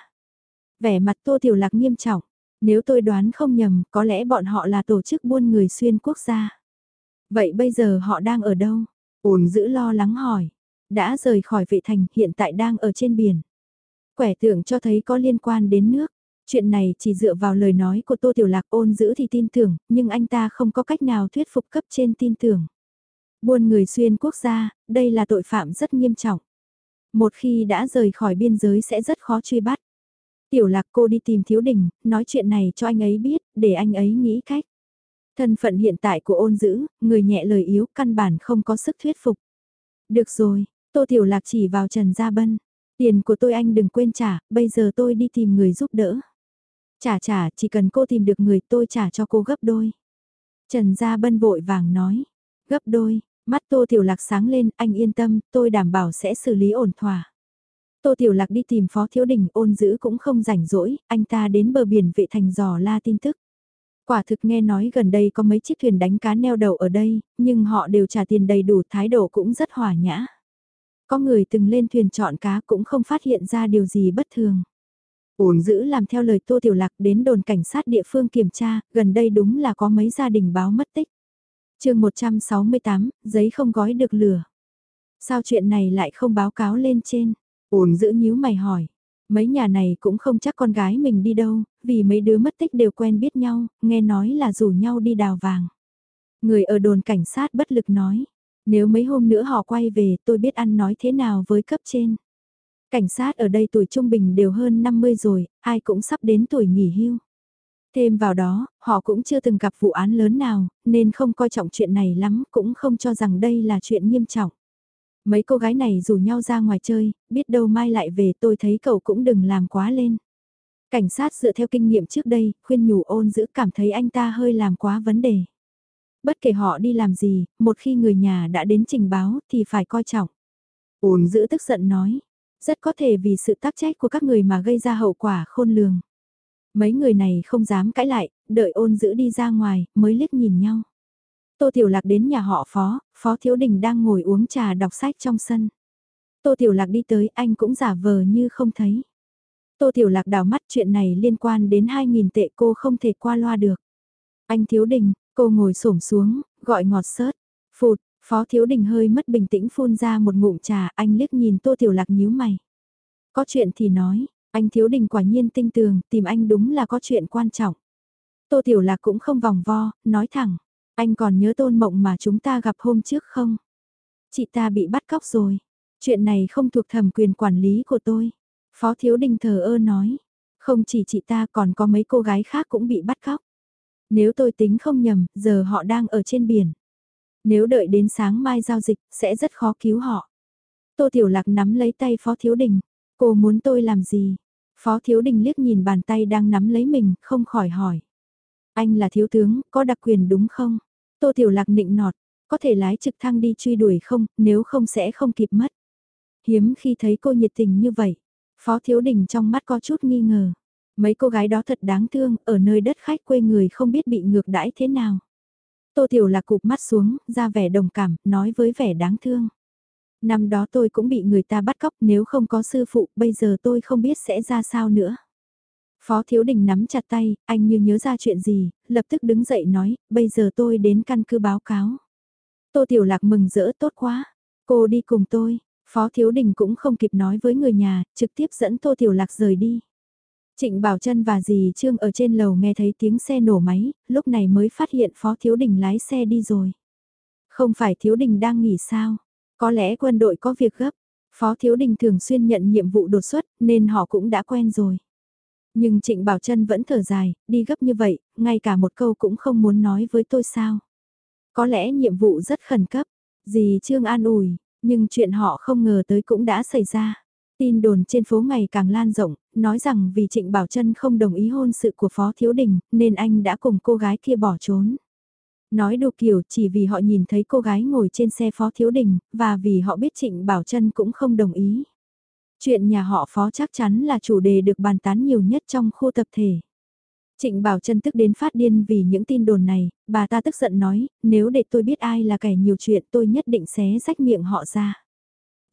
Vẻ mặt Tô Tiểu Lạc nghiêm trọng, nếu tôi đoán không nhầm, có lẽ bọn họ là tổ chức buôn người xuyên quốc gia. Vậy bây giờ họ đang ở đâu? Ôn giữ lo lắng hỏi. Đã rời khỏi vệ thành, hiện tại đang ở trên biển. Quẻ tưởng cho thấy có liên quan đến nước. Chuyện này chỉ dựa vào lời nói của Tô Tiểu Lạc ôn giữ thì tin tưởng, nhưng anh ta không có cách nào thuyết phục cấp trên tin tưởng. Buôn người xuyên quốc gia, đây là tội phạm rất nghiêm trọng. Một khi đã rời khỏi biên giới sẽ rất khó truy bắt. Tiểu lạc cô đi tìm thiếu đình, nói chuyện này cho anh ấy biết, để anh ấy nghĩ cách. Thân phận hiện tại của ôn dữ, người nhẹ lời yếu, căn bản không có sức thuyết phục. Được rồi, Tô Tiểu Lạc chỉ vào Trần Gia Bân. Tiền của tôi anh đừng quên trả, bây giờ tôi đi tìm người giúp đỡ. Trả trả, chỉ cần cô tìm được người tôi trả cho cô gấp đôi. Trần Gia Bân vội vàng nói. Gấp đôi, mắt Tô Tiểu Lạc sáng lên, anh yên tâm, tôi đảm bảo sẽ xử lý ổn thỏa. Tô Tiểu Lạc đi tìm Phó Thiếu Đình ôn giữ cũng không rảnh rỗi, anh ta đến bờ biển vệ thành dò la tin tức. Quả thực nghe nói gần đây có mấy chiếc thuyền đánh cá neo đậu ở đây, nhưng họ đều trả tiền đầy đủ thái độ cũng rất hòa nhã. Có người từng lên thuyền chọn cá cũng không phát hiện ra điều gì bất thường. Ổn giữ làm theo lời Tô Tiểu Lạc đến đồn cảnh sát địa phương kiểm tra, gần đây đúng là có mấy gia đình báo mất tích chương 168, giấy không gói được lửa. Sao chuyện này lại không báo cáo lên trên? Ổn giữ nhíu mày hỏi. Mấy nhà này cũng không chắc con gái mình đi đâu, vì mấy đứa mất tích đều quen biết nhau, nghe nói là rủ nhau đi đào vàng. Người ở đồn cảnh sát bất lực nói, nếu mấy hôm nữa họ quay về tôi biết ăn nói thế nào với cấp trên. Cảnh sát ở đây tuổi trung bình đều hơn 50 rồi, ai cũng sắp đến tuổi nghỉ hưu. Thêm vào đó, họ cũng chưa từng gặp vụ án lớn nào, nên không coi trọng chuyện này lắm, cũng không cho rằng đây là chuyện nghiêm trọng. Mấy cô gái này rủ nhau ra ngoài chơi, biết đâu mai lại về tôi thấy cậu cũng đừng làm quá lên. Cảnh sát dựa theo kinh nghiệm trước đây, khuyên nhủ ôn giữ cảm thấy anh ta hơi làm quá vấn đề. Bất kể họ đi làm gì, một khi người nhà đã đến trình báo thì phải coi trọng. Ôn giữ tức giận nói, rất có thể vì sự tác trách của các người mà gây ra hậu quả khôn lường. Mấy người này không dám cãi lại, đợi ôn giữ đi ra ngoài, mới liếc nhìn nhau. Tô Tiểu Lạc đến nhà họ Phó, Phó Thiếu Đình đang ngồi uống trà đọc sách trong sân. Tô Tiểu Lạc đi tới anh cũng giả vờ như không thấy. Tô Tiểu Lạc đào mắt chuyện này liên quan đến 2.000 tệ cô không thể qua loa được. Anh Thiếu Đình, cô ngồi xổm xuống, gọi ngọt sớt. Phụt, Phó Thiếu Đình hơi mất bình tĩnh phun ra một ngụm trà, anh liếc nhìn Tô Tiểu Lạc nhíu mày. Có chuyện thì nói, anh Thiếu Đình quả nhiên tinh tường, tìm anh đúng là có chuyện quan trọng. Tô Tiểu Lạc cũng không vòng vo, nói thẳng, anh còn nhớ tôn mộng mà chúng ta gặp hôm trước không? Chị ta bị bắt cóc rồi, chuyện này không thuộc thẩm quyền quản lý của tôi. Phó Thiếu Đình thờ ơ nói, không chỉ chị ta còn có mấy cô gái khác cũng bị bắt cóc. Nếu tôi tính không nhầm, giờ họ đang ở trên biển. Nếu đợi đến sáng mai giao dịch, sẽ rất khó cứu họ. Tô Tiểu Lạc nắm lấy tay Phó Thiếu Đình. Cô muốn tôi làm gì? Phó Thiếu Đình liếc nhìn bàn tay đang nắm lấy mình, không khỏi hỏi. Anh là thiếu tướng, có đặc quyền đúng không? Tô Tiểu Lạc nịnh nọt, có thể lái trực thăng đi truy đuổi không, nếu không sẽ không kịp mất. Hiếm khi thấy cô nhiệt tình như vậy. Phó Thiếu Đình trong mắt có chút nghi ngờ. Mấy cô gái đó thật đáng thương, ở nơi đất khách quê người không biết bị ngược đãi thế nào. Tô Tiểu Lạc cụp mắt xuống, ra vẻ đồng cảm, nói với vẻ đáng thương. Năm đó tôi cũng bị người ta bắt cóc nếu không có sư phụ, bây giờ tôi không biết sẽ ra sao nữa. Phó Thiếu Đình nắm chặt tay, anh như nhớ ra chuyện gì, lập tức đứng dậy nói, bây giờ tôi đến căn cứ báo cáo. Tô Tiểu Lạc mừng rỡ tốt quá, cô đi cùng tôi, Phó Thiếu Đình cũng không kịp nói với người nhà, trực tiếp dẫn Tô Tiểu Lạc rời đi. Trịnh Bảo Trân và dì Trương ở trên lầu nghe thấy tiếng xe nổ máy, lúc này mới phát hiện Phó Thiếu Đình lái xe đi rồi. Không phải Thiếu Đình đang nghỉ sao? Có lẽ quân đội có việc gấp. Phó Thiếu Đình thường xuyên nhận nhiệm vụ đột xuất nên họ cũng đã quen rồi. Nhưng Trịnh Bảo Trân vẫn thở dài, đi gấp như vậy, ngay cả một câu cũng không muốn nói với tôi sao. Có lẽ nhiệm vụ rất khẩn cấp, gì Trương an ủi, nhưng chuyện họ không ngờ tới cũng đã xảy ra. Tin đồn trên phố ngày càng lan rộng, nói rằng vì Trịnh Bảo Trân không đồng ý hôn sự của Phó Thiếu Đình, nên anh đã cùng cô gái kia bỏ trốn. Nói đùa kiểu chỉ vì họ nhìn thấy cô gái ngồi trên xe Phó Thiếu Đình, và vì họ biết Trịnh Bảo Trân cũng không đồng ý. Chuyện nhà họ Phó chắc chắn là chủ đề được bàn tán nhiều nhất trong khu tập thể. Trịnh Bảo Trân tức đến phát điên vì những tin đồn này, bà ta tức giận nói, nếu để tôi biết ai là kẻ nhiều chuyện tôi nhất định xé rách miệng họ ra.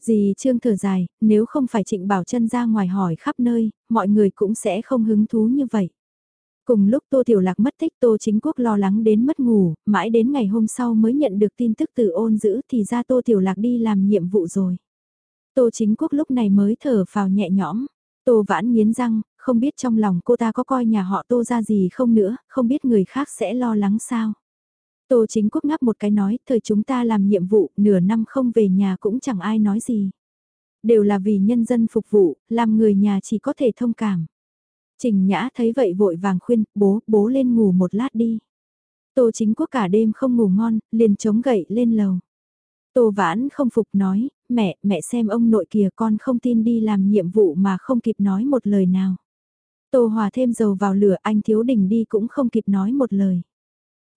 Dì Trương thở dài, nếu không phải Trịnh Bảo Trân ra ngoài hỏi khắp nơi, mọi người cũng sẽ không hứng thú như vậy. Cùng lúc Tô Tiểu Lạc mất tích Tô Chính Quốc lo lắng đến mất ngủ, mãi đến ngày hôm sau mới nhận được tin tức từ ôn giữ thì ra Tô Tiểu Lạc đi làm nhiệm vụ rồi. Tô Chính Quốc lúc này mới thở vào nhẹ nhõm. Tô Vãn nghiến răng, không biết trong lòng cô ta có coi nhà họ Tô ra gì không nữa, không biết người khác sẽ lo lắng sao. Tô Chính Quốc ngáp một cái nói, thời chúng ta làm nhiệm vụ, nửa năm không về nhà cũng chẳng ai nói gì. Đều là vì nhân dân phục vụ, làm người nhà chỉ có thể thông cảm. Trình Nhã thấy vậy vội vàng khuyên, bố, bố lên ngủ một lát đi. Tô Chính Quốc cả đêm không ngủ ngon, liền chống gậy lên lầu. Tô Vãn không phục nói, mẹ, mẹ xem ông nội kìa con không tin đi làm nhiệm vụ mà không kịp nói một lời nào. Tô Hòa thêm dầu vào lửa anh thiếu đình đi cũng không kịp nói một lời.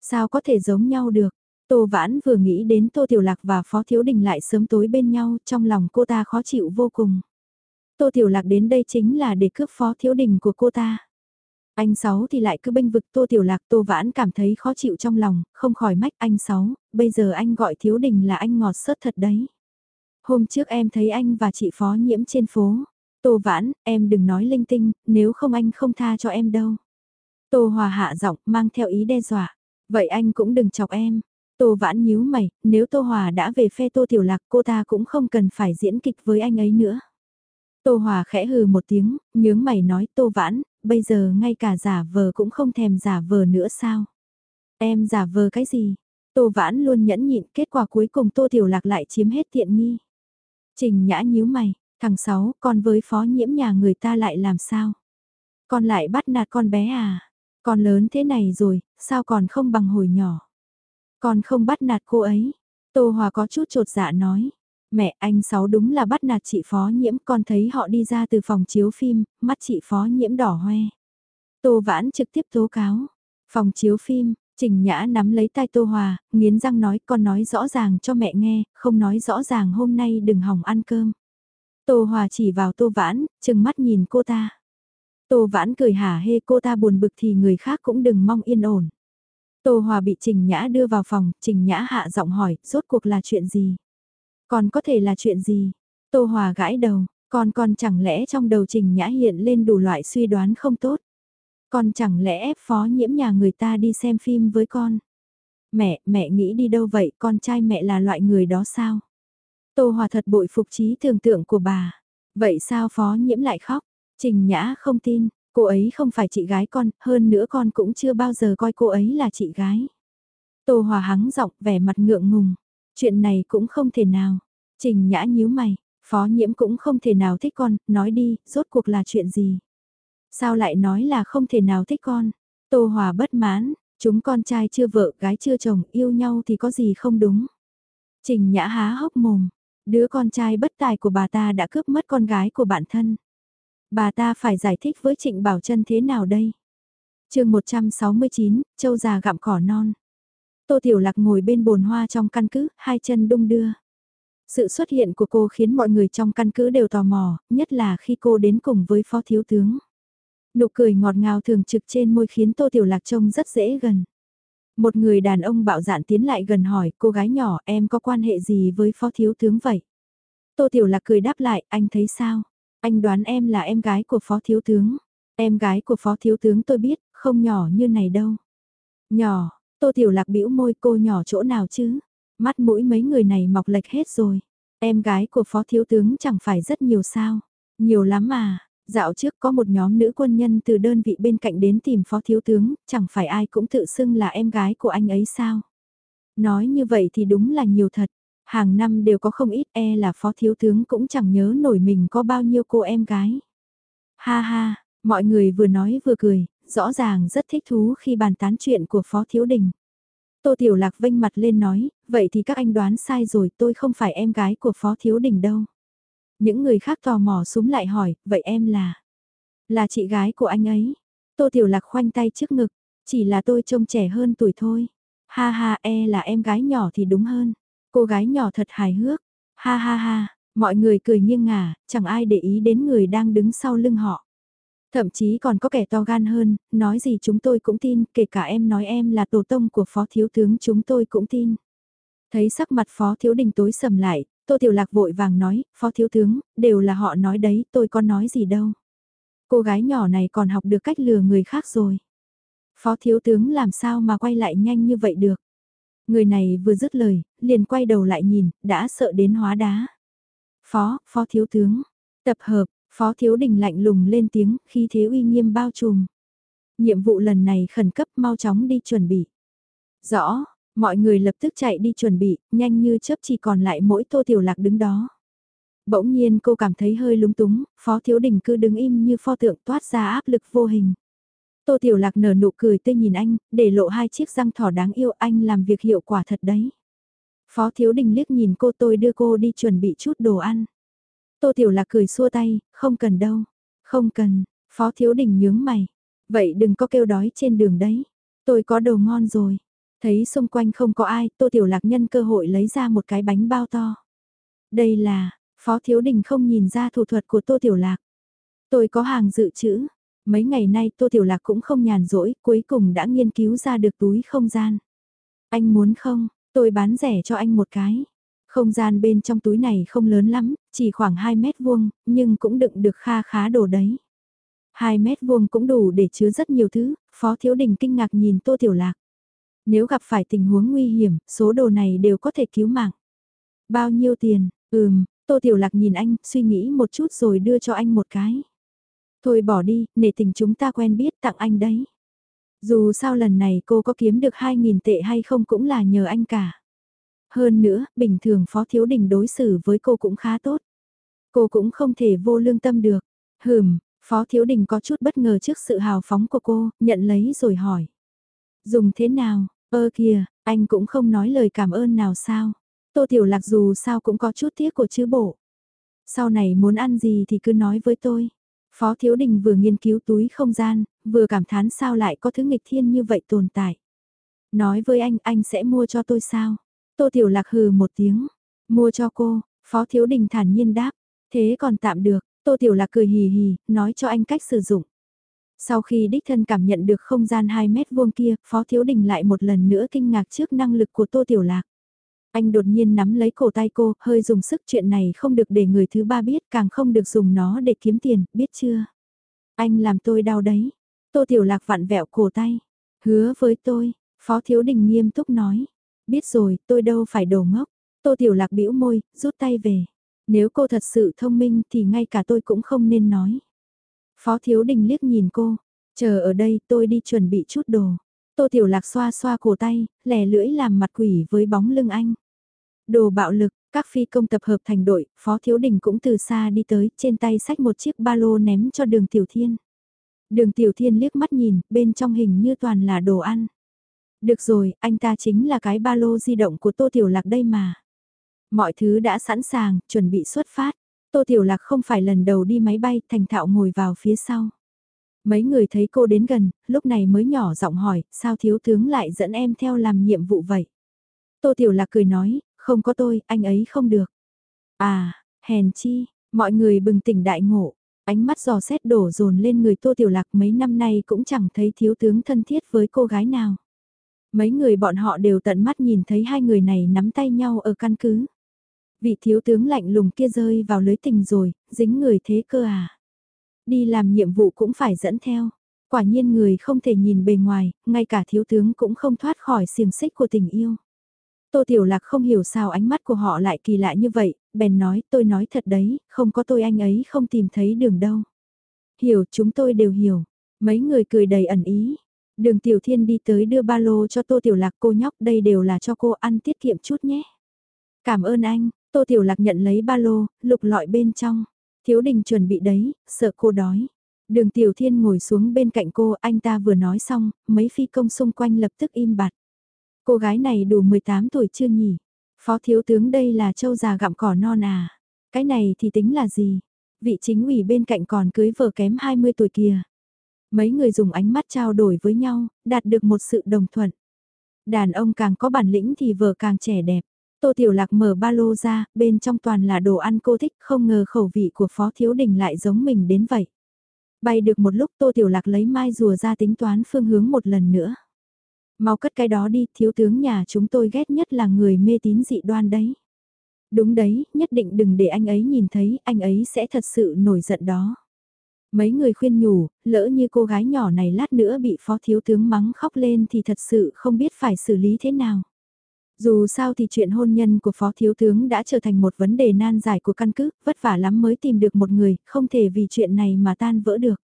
Sao có thể giống nhau được? Tô Vãn vừa nghĩ đến Tô Tiểu Lạc và Phó Thiếu Đình lại sớm tối bên nhau, trong lòng cô ta khó chịu vô cùng. Tô Tiểu Lạc đến đây chính là để cướp Phó Thiếu Đình của cô ta. Anh Sáu thì lại cứ bênh vực Tô Tiểu Lạc Tô Vãn cảm thấy khó chịu trong lòng, không khỏi mách anh Sáu, bây giờ anh gọi Thiếu Đình là anh ngọt sớt thật đấy. Hôm trước em thấy anh và chị Phó nhiễm trên phố. Tô Vãn, em đừng nói linh tinh, nếu không anh không tha cho em đâu. Tô Hòa hạ giọng mang theo ý đe dọa. Vậy anh cũng đừng chọc em. Tô Vãn nhíu mày, nếu Tô Hòa đã về phe Tô Tiểu Lạc cô ta cũng không cần phải diễn kịch với anh ấy nữa. Tô Hòa khẽ hừ một tiếng, nhướng mày nói Tô Vãn, bây giờ ngay cả giả vờ cũng không thèm giả vờ nữa sao? Em giả vờ cái gì? Tô Vãn luôn nhẫn nhịn, kết quả cuối cùng Tô Tiểu Lạc lại chiếm hết tiện nghi. Trình Nhã nhíu mày, thằng Sáu, con với phó nhiễm nhà người ta lại làm sao? Con lại bắt nạt con bé à? Con lớn thế này rồi, sao còn không bằng hồi nhỏ? Con không bắt nạt cô ấy. Tô Hòa có chút trột dạ nói. Mẹ anh Sáu đúng là bắt nạt chị phó nhiễm con thấy họ đi ra từ phòng chiếu phim, mắt chị phó nhiễm đỏ hoe. Tô Vãn trực tiếp tố cáo. Phòng chiếu phim, Trình Nhã nắm lấy tay Tô Hòa, nghiến răng nói con nói rõ ràng cho mẹ nghe, không nói rõ ràng hôm nay đừng hỏng ăn cơm. Tô Hòa chỉ vào Tô Vãn, chừng mắt nhìn cô ta. Tô Vãn cười hả hê cô ta buồn bực thì người khác cũng đừng mong yên ổn. Tô Hòa bị Trình Nhã đưa vào phòng, Trình Nhã hạ giọng hỏi, rốt cuộc là chuyện gì? Còn có thể là chuyện gì? Tô Hòa gãi đầu, con con chẳng lẽ trong đầu Trình Nhã hiện lên đủ loại suy đoán không tốt? Con chẳng lẽ ép phó nhiễm nhà người ta đi xem phim với con? Mẹ, mẹ nghĩ đi đâu vậy, con trai mẹ là loại người đó sao? Tô Hòa thật bội phục trí tưởng tượng của bà. Vậy sao phó nhiễm lại khóc? Trình Nhã không tin, cô ấy không phải chị gái con, hơn nữa con cũng chưa bao giờ coi cô ấy là chị gái. Tô Hòa hắng giọng vẻ mặt ngượng ngùng. Chuyện này cũng không thể nào. Trình Nhã nhíu mày, phó nhiễm cũng không thể nào thích con, nói đi, rốt cuộc là chuyện gì? Sao lại nói là không thể nào thích con? Tô Hòa bất mãn, chúng con trai chưa vợ, gái chưa chồng, yêu nhau thì có gì không đúng? Trình Nhã há hốc mồm, đứa con trai bất tài của bà ta đã cướp mất con gái của bản thân. Bà ta phải giải thích với Trịnh Bảo Trân thế nào đây? chương 169, châu già gặm cỏ non. Tô Tiểu Lạc ngồi bên bồn hoa trong căn cứ, hai chân đung đưa. Sự xuất hiện của cô khiến mọi người trong căn cứ đều tò mò, nhất là khi cô đến cùng với phó thiếu tướng. Nụ cười ngọt ngào thường trực trên môi khiến Tô Tiểu Lạc trông rất dễ gần. Một người đàn ông bạo dạn tiến lại gần hỏi cô gái nhỏ em có quan hệ gì với phó thiếu tướng vậy? Tô Tiểu Lạc cười đáp lại anh thấy sao? Anh đoán em là em gái của phó thiếu tướng. Em gái của phó thiếu tướng tôi biết, không nhỏ như này đâu. Nhỏ, Tô Tiểu Lạc bĩu môi cô nhỏ chỗ nào chứ? Mắt mũi mấy người này mọc lệch hết rồi. Em gái của phó thiếu tướng chẳng phải rất nhiều sao? Nhiều lắm mà, Dạo trước có một nhóm nữ quân nhân từ đơn vị bên cạnh đến tìm phó thiếu tướng, chẳng phải ai cũng tự xưng là em gái của anh ấy sao. Nói như vậy thì đúng là nhiều thật, hàng năm đều có không ít e là phó thiếu tướng cũng chẳng nhớ nổi mình có bao nhiêu cô em gái. Ha ha, mọi người vừa nói vừa cười, rõ ràng rất thích thú khi bàn tán chuyện của phó thiếu đình. Tô Tiểu Lạc vênh mặt lên nói, vậy thì các anh đoán sai rồi tôi không phải em gái của phó thiếu đình đâu. Những người khác tò mò súng lại hỏi, vậy em là? Là chị gái của anh ấy. Tô Tiểu Lạc khoanh tay trước ngực, chỉ là tôi trông trẻ hơn tuổi thôi. Ha ha e là em gái nhỏ thì đúng hơn. Cô gái nhỏ thật hài hước. Ha ha ha, mọi người cười nghiêng ngả, chẳng ai để ý đến người đang đứng sau lưng họ. Thậm chí còn có kẻ to gan hơn, nói gì chúng tôi cũng tin, kể cả em nói em là tổ tông của phó thiếu tướng chúng tôi cũng tin. Thấy sắc mặt phó thiếu đình tối sầm lại, Tô Tiểu Lạc vội vàng nói, phó thiếu tướng, đều là họ nói đấy, tôi có nói gì đâu. Cô gái nhỏ này còn học được cách lừa người khác rồi. Phó thiếu tướng làm sao mà quay lại nhanh như vậy được. Người này vừa dứt lời, liền quay đầu lại nhìn, đã sợ đến hóa đá. Phó, phó thiếu tướng, tập hợp, phó thiếu đình lạnh lùng lên tiếng, khi thế uy nghiêm bao trùm. Nhiệm vụ lần này khẩn cấp mau chóng đi chuẩn bị. Rõ, Mọi người lập tức chạy đi chuẩn bị, nhanh như chớp chỉ còn lại mỗi tô tiểu lạc đứng đó. Bỗng nhiên cô cảm thấy hơi lúng túng, phó thiếu đình cứ đứng im như pho tượng toát ra áp lực vô hình. Tô Tiểu Lạc nở nụ cười tươi nhìn anh, để lộ hai chiếc răng thỏ đáng yêu anh làm việc hiệu quả thật đấy. Phó Thiếu Đình liếc nhìn cô tôi đưa cô đi chuẩn bị chút đồ ăn. Tô Tiểu Lạc cười xua tay, không cần đâu. Không cần, Phó Thiếu Đình nhướng mày. Vậy đừng có kêu đói trên đường đấy. Tôi có đồ ngon rồi. Thấy xung quanh không có ai, Tô Tiểu Lạc nhân cơ hội lấy ra một cái bánh bao to. Đây là, Phó Thiếu Đình không nhìn ra thủ thuật của Tô Tiểu Lạc. Tôi có hàng dự trữ. Mấy ngày nay Tô Tiểu Lạc cũng không nhàn rỗi, cuối cùng đã nghiên cứu ra được túi không gian. Anh muốn không, tôi bán rẻ cho anh một cái. Không gian bên trong túi này không lớn lắm, chỉ khoảng 2 mét vuông, nhưng cũng đựng được kha khá đồ đấy. 2 mét vuông cũng đủ để chứa rất nhiều thứ, Phó Thiếu Đình kinh ngạc nhìn Tô Tiểu Lạc. Nếu gặp phải tình huống nguy hiểm, số đồ này đều có thể cứu mạng. Bao nhiêu tiền? Ừm, Tô Tiểu Lạc nhìn anh, suy nghĩ một chút rồi đưa cho anh một cái. Thôi bỏ đi, nể tình chúng ta quen biết tặng anh đấy. Dù sao lần này cô có kiếm được 2.000 tệ hay không cũng là nhờ anh cả. Hơn nữa, bình thường Phó Thiếu Đình đối xử với cô cũng khá tốt. Cô cũng không thể vô lương tâm được. Hừm, Phó Thiếu Đình có chút bất ngờ trước sự hào phóng của cô, nhận lấy rồi hỏi. Dùng thế nào, ơ kìa, anh cũng không nói lời cảm ơn nào sao. Tô Tiểu Lạc dù sao cũng có chút tiếc của chứ bộ. Sau này muốn ăn gì thì cứ nói với tôi. Phó Thiếu Đình vừa nghiên cứu túi không gian, vừa cảm thán sao lại có thứ nghịch thiên như vậy tồn tại. Nói với anh, anh sẽ mua cho tôi sao? Tô Tiểu Lạc hừ một tiếng. Mua cho cô, Phó Thiếu Đình thản nhiên đáp. Thế còn tạm được, Tô Tiểu Lạc cười hì hì, nói cho anh cách sử dụng. Sau khi đích thân cảm nhận được không gian 2 mét vuông kia, Phó Thiếu Đình lại một lần nữa kinh ngạc trước năng lực của Tô Tiểu Lạc. Anh đột nhiên nắm lấy cổ tay cô, hơi dùng sức chuyện này không được để người thứ ba biết, càng không được dùng nó để kiếm tiền, biết chưa? Anh làm tôi đau đấy. Tô Tiểu Lạc vặn vẹo cổ tay. Hứa với tôi, Phó Thiếu Đình nghiêm túc nói. Biết rồi, tôi đâu phải đồ ngốc. Tô Tiểu Lạc bĩu môi, rút tay về. Nếu cô thật sự thông minh thì ngay cả tôi cũng không nên nói. Phó Thiếu Đình liếc nhìn cô. Chờ ở đây tôi đi chuẩn bị chút đồ. Tô Tiểu Lạc xoa xoa cổ tay, lè lưỡi làm mặt quỷ với bóng lưng anh. Đồ bạo lực, các phi công tập hợp thành đội, Phó Thiếu Đình cũng từ xa đi tới, trên tay xách một chiếc ba lô ném cho đường Tiểu Thiên. Đường Tiểu Thiên liếc mắt nhìn, bên trong hình như toàn là đồ ăn. Được rồi, anh ta chính là cái ba lô di động của Tô Tiểu Lạc đây mà. Mọi thứ đã sẵn sàng, chuẩn bị xuất phát. Tô Tiểu Lạc không phải lần đầu đi máy bay, thành thạo ngồi vào phía sau. Mấy người thấy cô đến gần, lúc này mới nhỏ giọng hỏi, sao thiếu tướng lại dẫn em theo làm nhiệm vụ vậy? Tô Tiểu Lạc cười nói, không có tôi, anh ấy không được. À, hèn chi, mọi người bừng tỉnh đại ngộ, ánh mắt giò xét đổ dồn lên người Tô Tiểu Lạc mấy năm nay cũng chẳng thấy thiếu tướng thân thiết với cô gái nào. Mấy người bọn họ đều tận mắt nhìn thấy hai người này nắm tay nhau ở căn cứ. Vị thiếu tướng lạnh lùng kia rơi vào lưới tình rồi, dính người thế cơ à. Đi làm nhiệm vụ cũng phải dẫn theo. Quả nhiên người không thể nhìn bề ngoài, ngay cả thiếu tướng cũng không thoát khỏi xiềng xích của tình yêu. Tô Tiểu Lạc không hiểu sao ánh mắt của họ lại kỳ lạ như vậy, bèn nói tôi nói thật đấy, không có tôi anh ấy không tìm thấy đường đâu. Hiểu chúng tôi đều hiểu, mấy người cười đầy ẩn ý. Đường Tiểu Thiên đi tới đưa ba lô cho Tô Tiểu Lạc cô nhóc đây đều là cho cô ăn tiết kiệm chút nhé. Cảm ơn anh, Tô Tiểu Lạc nhận lấy ba lô, lục lọi bên trong. Thiếu đình chuẩn bị đấy, sợ cô đói. Đường Tiểu Thiên ngồi xuống bên cạnh cô, anh ta vừa nói xong, mấy phi công xung quanh lập tức im bặt. Cô gái này đủ 18 tuổi chưa nhỉ? Phó thiếu tướng đây là châu già gặm cỏ non à? Cái này thì tính là gì? Vị chính ủy bên cạnh còn cưới vợ kém 20 tuổi kìa. Mấy người dùng ánh mắt trao đổi với nhau, đạt được một sự đồng thuận. Đàn ông càng có bản lĩnh thì vợ càng trẻ đẹp. Tô Tiểu Lạc mở ba lô ra, bên trong toàn là đồ ăn cô thích, không ngờ khẩu vị của Phó Thiếu Đình lại giống mình đến vậy. Bay được một lúc Tô Tiểu Lạc lấy mai rùa ra tính toán phương hướng một lần nữa. Mau cất cái đó đi, thiếu tướng nhà chúng tôi ghét nhất là người mê tín dị đoan đấy. Đúng đấy, nhất định đừng để anh ấy nhìn thấy, anh ấy sẽ thật sự nổi giận đó. Mấy người khuyên nhủ, lỡ như cô gái nhỏ này lát nữa bị phó thiếu tướng mắng khóc lên thì thật sự không biết phải xử lý thế nào. Dù sao thì chuyện hôn nhân của phó thiếu tướng đã trở thành một vấn đề nan giải của căn cứ, vất vả lắm mới tìm được một người, không thể vì chuyện này mà tan vỡ được.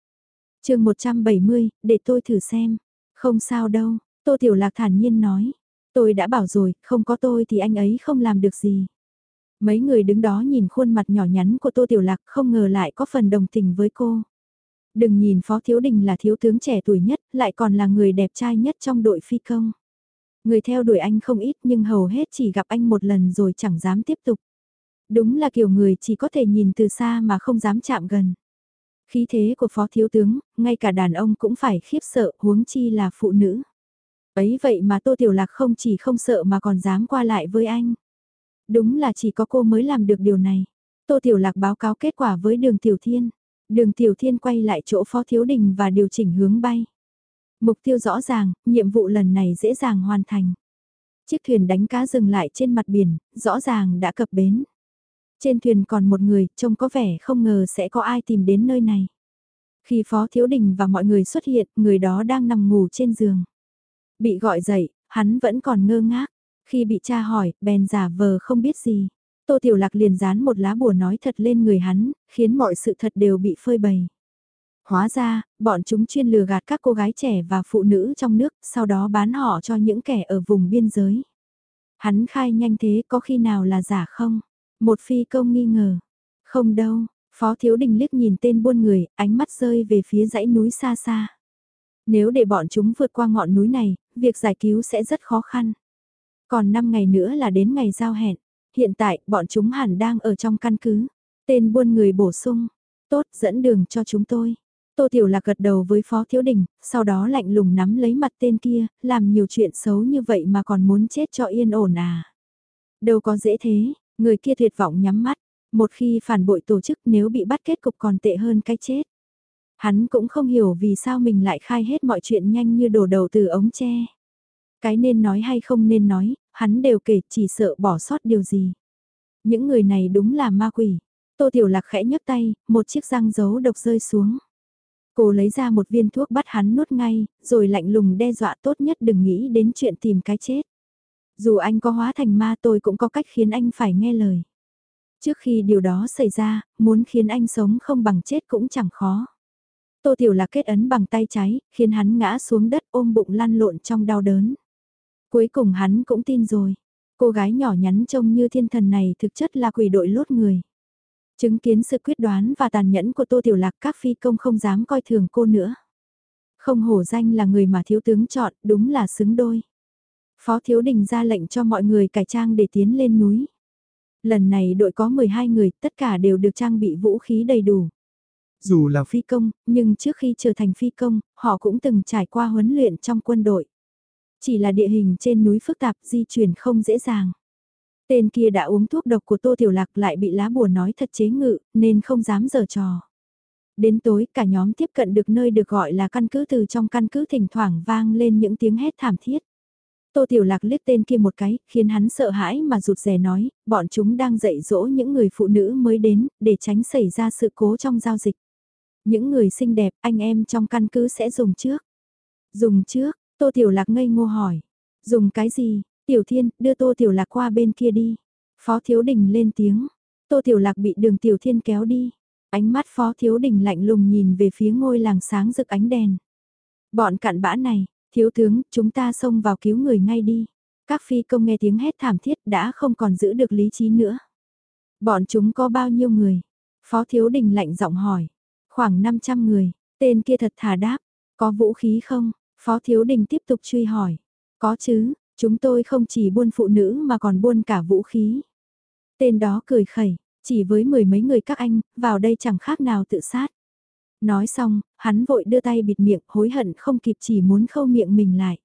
chương 170, để tôi thử xem. Không sao đâu, Tô Tiểu Lạc thản nhiên nói. Tôi đã bảo rồi, không có tôi thì anh ấy không làm được gì. Mấy người đứng đó nhìn khuôn mặt nhỏ nhắn của Tô Tiểu Lạc không ngờ lại có phần đồng tình với cô. Đừng nhìn Phó Thiếu Đình là thiếu tướng trẻ tuổi nhất, lại còn là người đẹp trai nhất trong đội phi công. Người theo đuổi anh không ít nhưng hầu hết chỉ gặp anh một lần rồi chẳng dám tiếp tục. Đúng là kiểu người chỉ có thể nhìn từ xa mà không dám chạm gần. Khí thế của Phó Thiếu Tướng, ngay cả đàn ông cũng phải khiếp sợ huống chi là phụ nữ. Ấy vậy mà Tô Tiểu Lạc không chỉ không sợ mà còn dám qua lại với anh. Đúng là chỉ có cô mới làm được điều này. Tô Tiểu Lạc báo cáo kết quả với đường Tiểu Thiên. Đường Tiểu Thiên quay lại chỗ Phó Thiếu Đình và điều chỉnh hướng bay. Mục tiêu rõ ràng, nhiệm vụ lần này dễ dàng hoàn thành. Chiếc thuyền đánh cá dừng lại trên mặt biển, rõ ràng đã cập bến. Trên thuyền còn một người, trông có vẻ không ngờ sẽ có ai tìm đến nơi này. Khi Phó Thiếu Đình và mọi người xuất hiện, người đó đang nằm ngủ trên giường. Bị gọi dậy, hắn vẫn còn ngơ ngác. Khi bị cha hỏi, bèn giả vờ không biết gì. Tô Tiểu Lạc liền dán một lá bùa nói thật lên người hắn, khiến mọi sự thật đều bị phơi bày. Hóa ra, bọn chúng chuyên lừa gạt các cô gái trẻ và phụ nữ trong nước, sau đó bán họ cho những kẻ ở vùng biên giới. Hắn khai nhanh thế có khi nào là giả không? Một phi công nghi ngờ. Không đâu, Phó Thiếu Đình liếc nhìn tên buôn người, ánh mắt rơi về phía dãy núi xa xa. Nếu để bọn chúng vượt qua ngọn núi này, việc giải cứu sẽ rất khó khăn. Còn 5 ngày nữa là đến ngày giao hẹn. Hiện tại, bọn chúng hẳn đang ở trong căn cứ. Tên buôn người bổ sung. Tốt, dẫn đường cho chúng tôi. Tô Tiểu Lạc gật đầu với Phó Thiếu Đình, sau đó lạnh lùng nắm lấy mặt tên kia, làm nhiều chuyện xấu như vậy mà còn muốn chết cho yên ổn à. Đâu có dễ thế, người kia tuyệt vọng nhắm mắt, một khi phản bội tổ chức nếu bị bắt kết cục còn tệ hơn cái chết. Hắn cũng không hiểu vì sao mình lại khai hết mọi chuyện nhanh như đổ đầu từ ống tre. Cái nên nói hay không nên nói, hắn đều kể chỉ sợ bỏ sót điều gì. Những người này đúng là ma quỷ. Tô Tiểu Lạc khẽ nhấc tay, một chiếc răng giấu độc rơi xuống. Cô lấy ra một viên thuốc bắt hắn nuốt ngay, rồi lạnh lùng đe dọa tốt nhất đừng nghĩ đến chuyện tìm cái chết. Dù anh có hóa thành ma tôi cũng có cách khiến anh phải nghe lời. Trước khi điều đó xảy ra, muốn khiến anh sống không bằng chết cũng chẳng khó. Tô Tiểu Lạc kết ấn bằng tay trái, khiến hắn ngã xuống đất ôm bụng lăn lộn trong đau đớn. Cuối cùng hắn cũng tin rồi. Cô gái nhỏ nhắn trông như thiên thần này thực chất là quỷ đội lốt người. Chứng kiến sự quyết đoán và tàn nhẫn của Tô Tiểu Lạc các phi công không dám coi thường cô nữa. Không hổ danh là người mà thiếu tướng chọn, đúng là xứng đôi. Phó Thiếu Đình ra lệnh cho mọi người cải trang để tiến lên núi. Lần này đội có 12 người, tất cả đều được trang bị vũ khí đầy đủ. Dù là phi công, nhưng trước khi trở thành phi công, họ cũng từng trải qua huấn luyện trong quân đội. Chỉ là địa hình trên núi phức tạp di chuyển không dễ dàng. Tên kia đã uống thuốc độc của Tô Tiểu Lạc lại bị lá bùa nói thật chế ngự, nên không dám giở trò. Đến tối cả nhóm tiếp cận được nơi được gọi là căn cứ từ trong căn cứ thỉnh thoảng vang lên những tiếng hét thảm thiết. Tô Tiểu Lạc liếc tên kia một cái, khiến hắn sợ hãi mà rụt rè nói, bọn chúng đang dạy dỗ những người phụ nữ mới đến, để tránh xảy ra sự cố trong giao dịch. Những người xinh đẹp, anh em trong căn cứ sẽ dùng trước. Dùng trước, Tô Tiểu Lạc ngây ngô hỏi. Dùng cái gì? Tiểu Thiên, đưa Tô Tiểu Lạc qua bên kia đi. Phó Thiếu Đình lên tiếng. Tô Tiểu Lạc bị đường Tiểu Thiên kéo đi. Ánh mắt Phó Thiếu Đình lạnh lùng nhìn về phía ngôi làng sáng rực ánh đèn. Bọn cặn bã này, thiếu tướng, chúng ta xông vào cứu người ngay đi. Các phi công nghe tiếng hét thảm thiết đã không còn giữ được lý trí nữa. Bọn chúng có bao nhiêu người? Phó Thiếu Đình lạnh giọng hỏi. Khoảng 500 người, tên kia thật thà đáp. Có vũ khí không? Phó Thiếu Đình tiếp tục truy hỏi. Có chứ, chúng tôi không chỉ buôn phụ nữ mà còn buôn cả vũ khí. Tên đó cười khẩy, chỉ với mười mấy người các anh, vào đây chẳng khác nào tự sát. Nói xong, hắn vội đưa tay bịt miệng, hối hận không kịp chỉ muốn khâu miệng mình lại.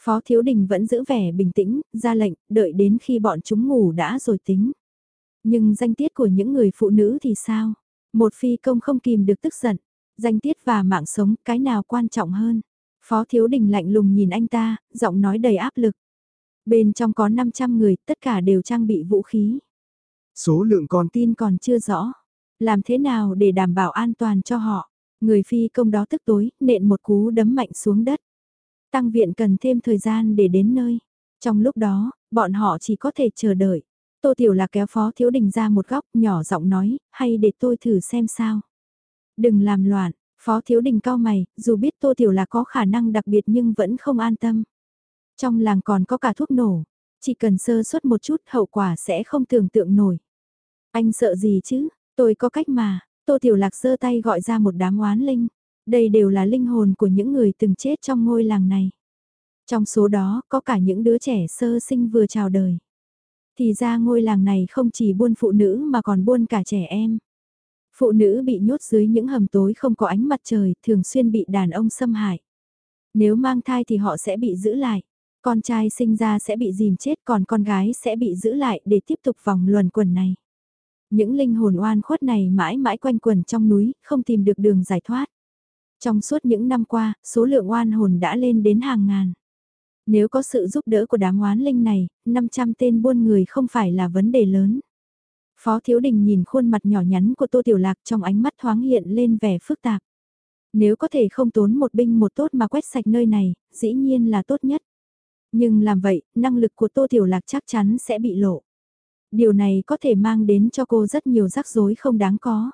Phó Thiếu Đình vẫn giữ vẻ bình tĩnh, ra lệnh, đợi đến khi bọn chúng ngủ đã rồi tính. Nhưng danh tiết của những người phụ nữ thì sao? Một phi công không kìm được tức giận. Danh tiết và mạng sống, cái nào quan trọng hơn? Phó Thiếu Đình lạnh lùng nhìn anh ta, giọng nói đầy áp lực. Bên trong có 500 người, tất cả đều trang bị vũ khí. Số lượng con tin còn chưa rõ. Làm thế nào để đảm bảo an toàn cho họ? Người phi công đó tức tối, nện một cú đấm mạnh xuống đất. Tăng viện cần thêm thời gian để đến nơi. Trong lúc đó, bọn họ chỉ có thể chờ đợi. Tô Tiểu là kéo Phó Thiếu Đình ra một góc, nhỏ giọng nói, hay để tôi thử xem sao. Đừng làm loạn, Phó Thiếu Đình cao mày, dù biết Tô Tiểu là có khả năng đặc biệt nhưng vẫn không an tâm. Trong làng còn có cả thuốc nổ, chỉ cần sơ suất một chút hậu quả sẽ không tưởng tượng nổi. Anh sợ gì chứ, tôi có cách mà, Tô Tiểu Lạc giơ tay gọi ra một đám oán linh. Đây đều là linh hồn của những người từng chết trong ngôi làng này. Trong số đó có cả những đứa trẻ sơ sinh vừa chào đời. Thì ra ngôi làng này không chỉ buôn phụ nữ mà còn buôn cả trẻ em. Phụ nữ bị nhốt dưới những hầm tối không có ánh mặt trời, thường xuyên bị đàn ông xâm hại. Nếu mang thai thì họ sẽ bị giữ lại. Con trai sinh ra sẽ bị dìm chết còn con gái sẽ bị giữ lại để tiếp tục vòng luẩn quẩn này. Những linh hồn oan khuất này mãi mãi quanh quẩn trong núi, không tìm được đường giải thoát. Trong suốt những năm qua, số lượng oan hồn đã lên đến hàng ngàn. Nếu có sự giúp đỡ của đám oán linh này, 500 tên buôn người không phải là vấn đề lớn. Phó Thiếu Đình nhìn khuôn mặt nhỏ nhắn của Tô Tiểu Lạc trong ánh mắt thoáng hiện lên vẻ phức tạp. Nếu có thể không tốn một binh một tốt mà quét sạch nơi này, dĩ nhiên là tốt nhất. Nhưng làm vậy, năng lực của Tô Tiểu Lạc chắc chắn sẽ bị lộ. Điều này có thể mang đến cho cô rất nhiều rắc rối không đáng có.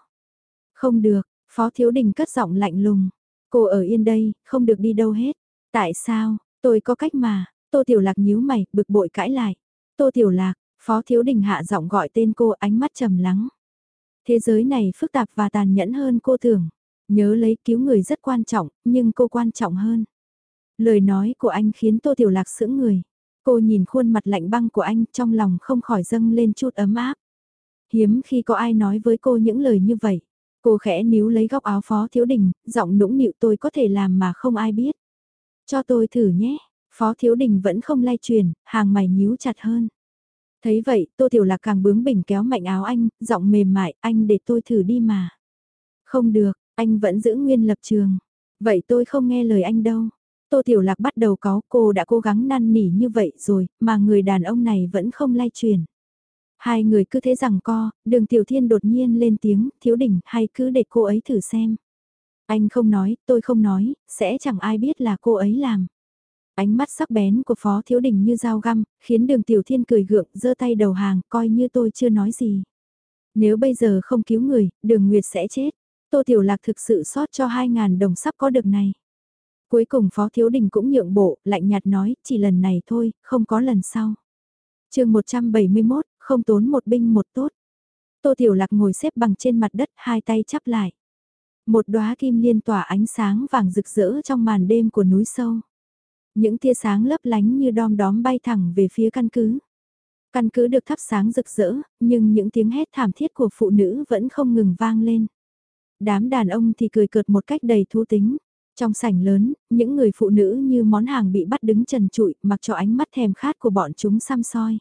Không được, Phó Thiếu Đình cất giọng lạnh lùng. Cô ở yên đây, không được đi đâu hết. Tại sao, tôi có cách mà, Tô Tiểu Lạc nhíu mày, bực bội cãi lại. Tô Tiểu Lạc, Phó Thiếu Đình hạ giọng gọi tên cô ánh mắt trầm lắng. Thế giới này phức tạp và tàn nhẫn hơn cô tưởng. Nhớ lấy cứu người rất quan trọng, nhưng cô quan trọng hơn. Lời nói của anh khiến Tô Tiểu Lạc sững người. Cô nhìn khuôn mặt lạnh băng của anh trong lòng không khỏi dâng lên chút ấm áp. Hiếm khi có ai nói với cô những lời như vậy. Cô khẽ níu lấy góc áo Phó Thiếu Đình, giọng nũng nịu tôi có thể làm mà không ai biết. Cho tôi thử nhé. Phó Thiếu Đình vẫn không lay truyền, hàng mày nhíu chặt hơn. Thấy vậy, Tô Tiểu Lạc càng bướng bỉnh kéo mạnh áo anh, giọng mềm mại, anh để tôi thử đi mà. Không được, Anh vẫn giữ nguyên lập trường. Vậy tôi không nghe lời anh đâu. Tô Tiểu Lạc bắt đầu có cô đã cố gắng năn nỉ như vậy rồi mà người đàn ông này vẫn không lay truyền. Hai người cứ thế rằng co, đường Tiểu Thiên đột nhiên lên tiếng, thiếu đỉnh hay cứ để cô ấy thử xem. Anh không nói, tôi không nói, sẽ chẳng ai biết là cô ấy làm. Ánh mắt sắc bén của Phó Thiếu Đình như dao găm, khiến đường Tiểu Thiên cười gượng, giơ tay đầu hàng, coi như tôi chưa nói gì. Nếu bây giờ không cứu người, đường Nguyệt sẽ chết. Tô Tiểu Lạc thực sự sót cho 2.000 đồng sắp có được này. Cuối cùng Phó Thiếu Đình cũng nhượng bộ, lạnh nhạt nói, chỉ lần này thôi, không có lần sau. chương 171, không tốn một binh một tốt. Tô Tiểu Lạc ngồi xếp bằng trên mặt đất, hai tay chắp lại. Một đóa kim liên tỏa ánh sáng vàng rực rỡ trong màn đêm của núi sâu. Những tia sáng lấp lánh như đom đóm bay thẳng về phía căn cứ. Căn cứ được thắp sáng rực rỡ, nhưng những tiếng hét thảm thiết của phụ nữ vẫn không ngừng vang lên. Đám đàn ông thì cười cợt một cách đầy thú tính. Trong sảnh lớn, những người phụ nữ như món hàng bị bắt đứng trần trụi mặc cho ánh mắt thèm khát của bọn chúng xăm soi.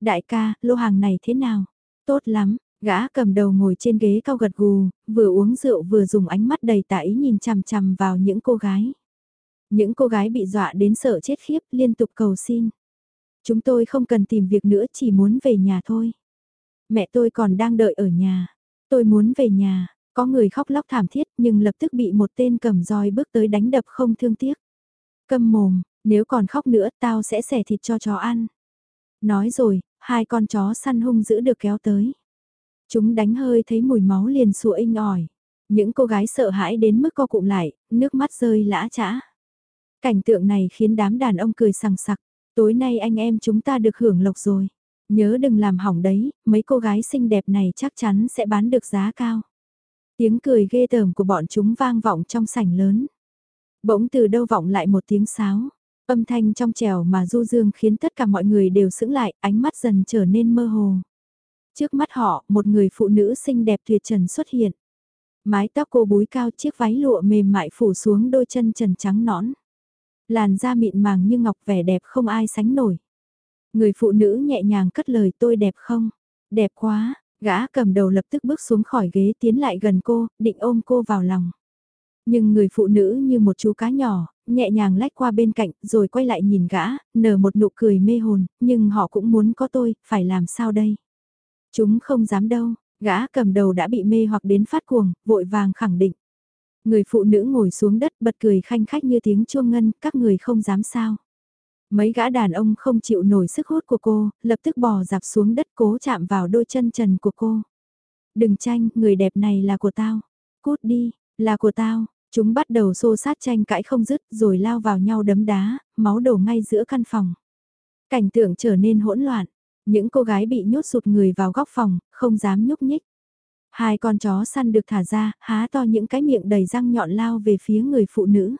Đại ca, lô hàng này thế nào? Tốt lắm, gã cầm đầu ngồi trên ghế cao gật gù, vừa uống rượu vừa dùng ánh mắt đầy tả ý nhìn chằm chằm vào những cô gái. Những cô gái bị dọa đến sợ chết khiếp liên tục cầu xin. Chúng tôi không cần tìm việc nữa chỉ muốn về nhà thôi. Mẹ tôi còn đang đợi ở nhà. Tôi muốn về nhà, có người khóc lóc thảm thiết nhưng lập tức bị một tên cầm roi bước tới đánh đập không thương tiếc. Câm mồm, nếu còn khóc nữa tao sẽ xẻ thịt cho chó ăn. Nói rồi, hai con chó săn hung dữ được kéo tới. Chúng đánh hơi thấy mùi máu liền sủa inh ỏi. Những cô gái sợ hãi đến mức co cụm lại, nước mắt rơi lã chã. Cảnh tượng này khiến đám đàn ông cười sằng sặc. Tối nay anh em chúng ta được hưởng lộc rồi. Nhớ đừng làm hỏng đấy, mấy cô gái xinh đẹp này chắc chắn sẽ bán được giá cao. Tiếng cười ghê tởm của bọn chúng vang vọng trong sảnh lớn. Bỗng từ đâu vọng lại một tiếng sáo. Âm thanh trong trèo mà du dương khiến tất cả mọi người đều sững lại, ánh mắt dần trở nên mơ hồ. Trước mắt họ, một người phụ nữ xinh đẹp tuyệt trần xuất hiện. Mái tóc cô búi cao chiếc váy lụa mềm mại phủ xuống đôi chân trần trắng nõn. Làn da mịn màng như ngọc vẻ đẹp không ai sánh nổi. Người phụ nữ nhẹ nhàng cất lời tôi đẹp không? Đẹp quá, gã cầm đầu lập tức bước xuống khỏi ghế tiến lại gần cô, định ôm cô vào lòng. Nhưng người phụ nữ như một chú cá nhỏ, nhẹ nhàng lách qua bên cạnh rồi quay lại nhìn gã, nở một nụ cười mê hồn, nhưng họ cũng muốn có tôi, phải làm sao đây? Chúng không dám đâu, gã cầm đầu đã bị mê hoặc đến phát cuồng, vội vàng khẳng định. Người phụ nữ ngồi xuống đất bật cười khanh khách như tiếng chuông ngân, các người không dám sao. Mấy gã đàn ông không chịu nổi sức hút của cô, lập tức bò dạp xuống đất cố chạm vào đôi chân trần của cô. Đừng tranh, người đẹp này là của tao. Cút đi, là của tao. Chúng bắt đầu xô sát tranh cãi không dứt rồi lao vào nhau đấm đá, máu đổ ngay giữa căn phòng. Cảnh tượng trở nên hỗn loạn. Những cô gái bị nhốt sụt người vào góc phòng, không dám nhúc nhích. Hai con chó săn được thả ra, há to những cái miệng đầy răng nhọn lao về phía người phụ nữ.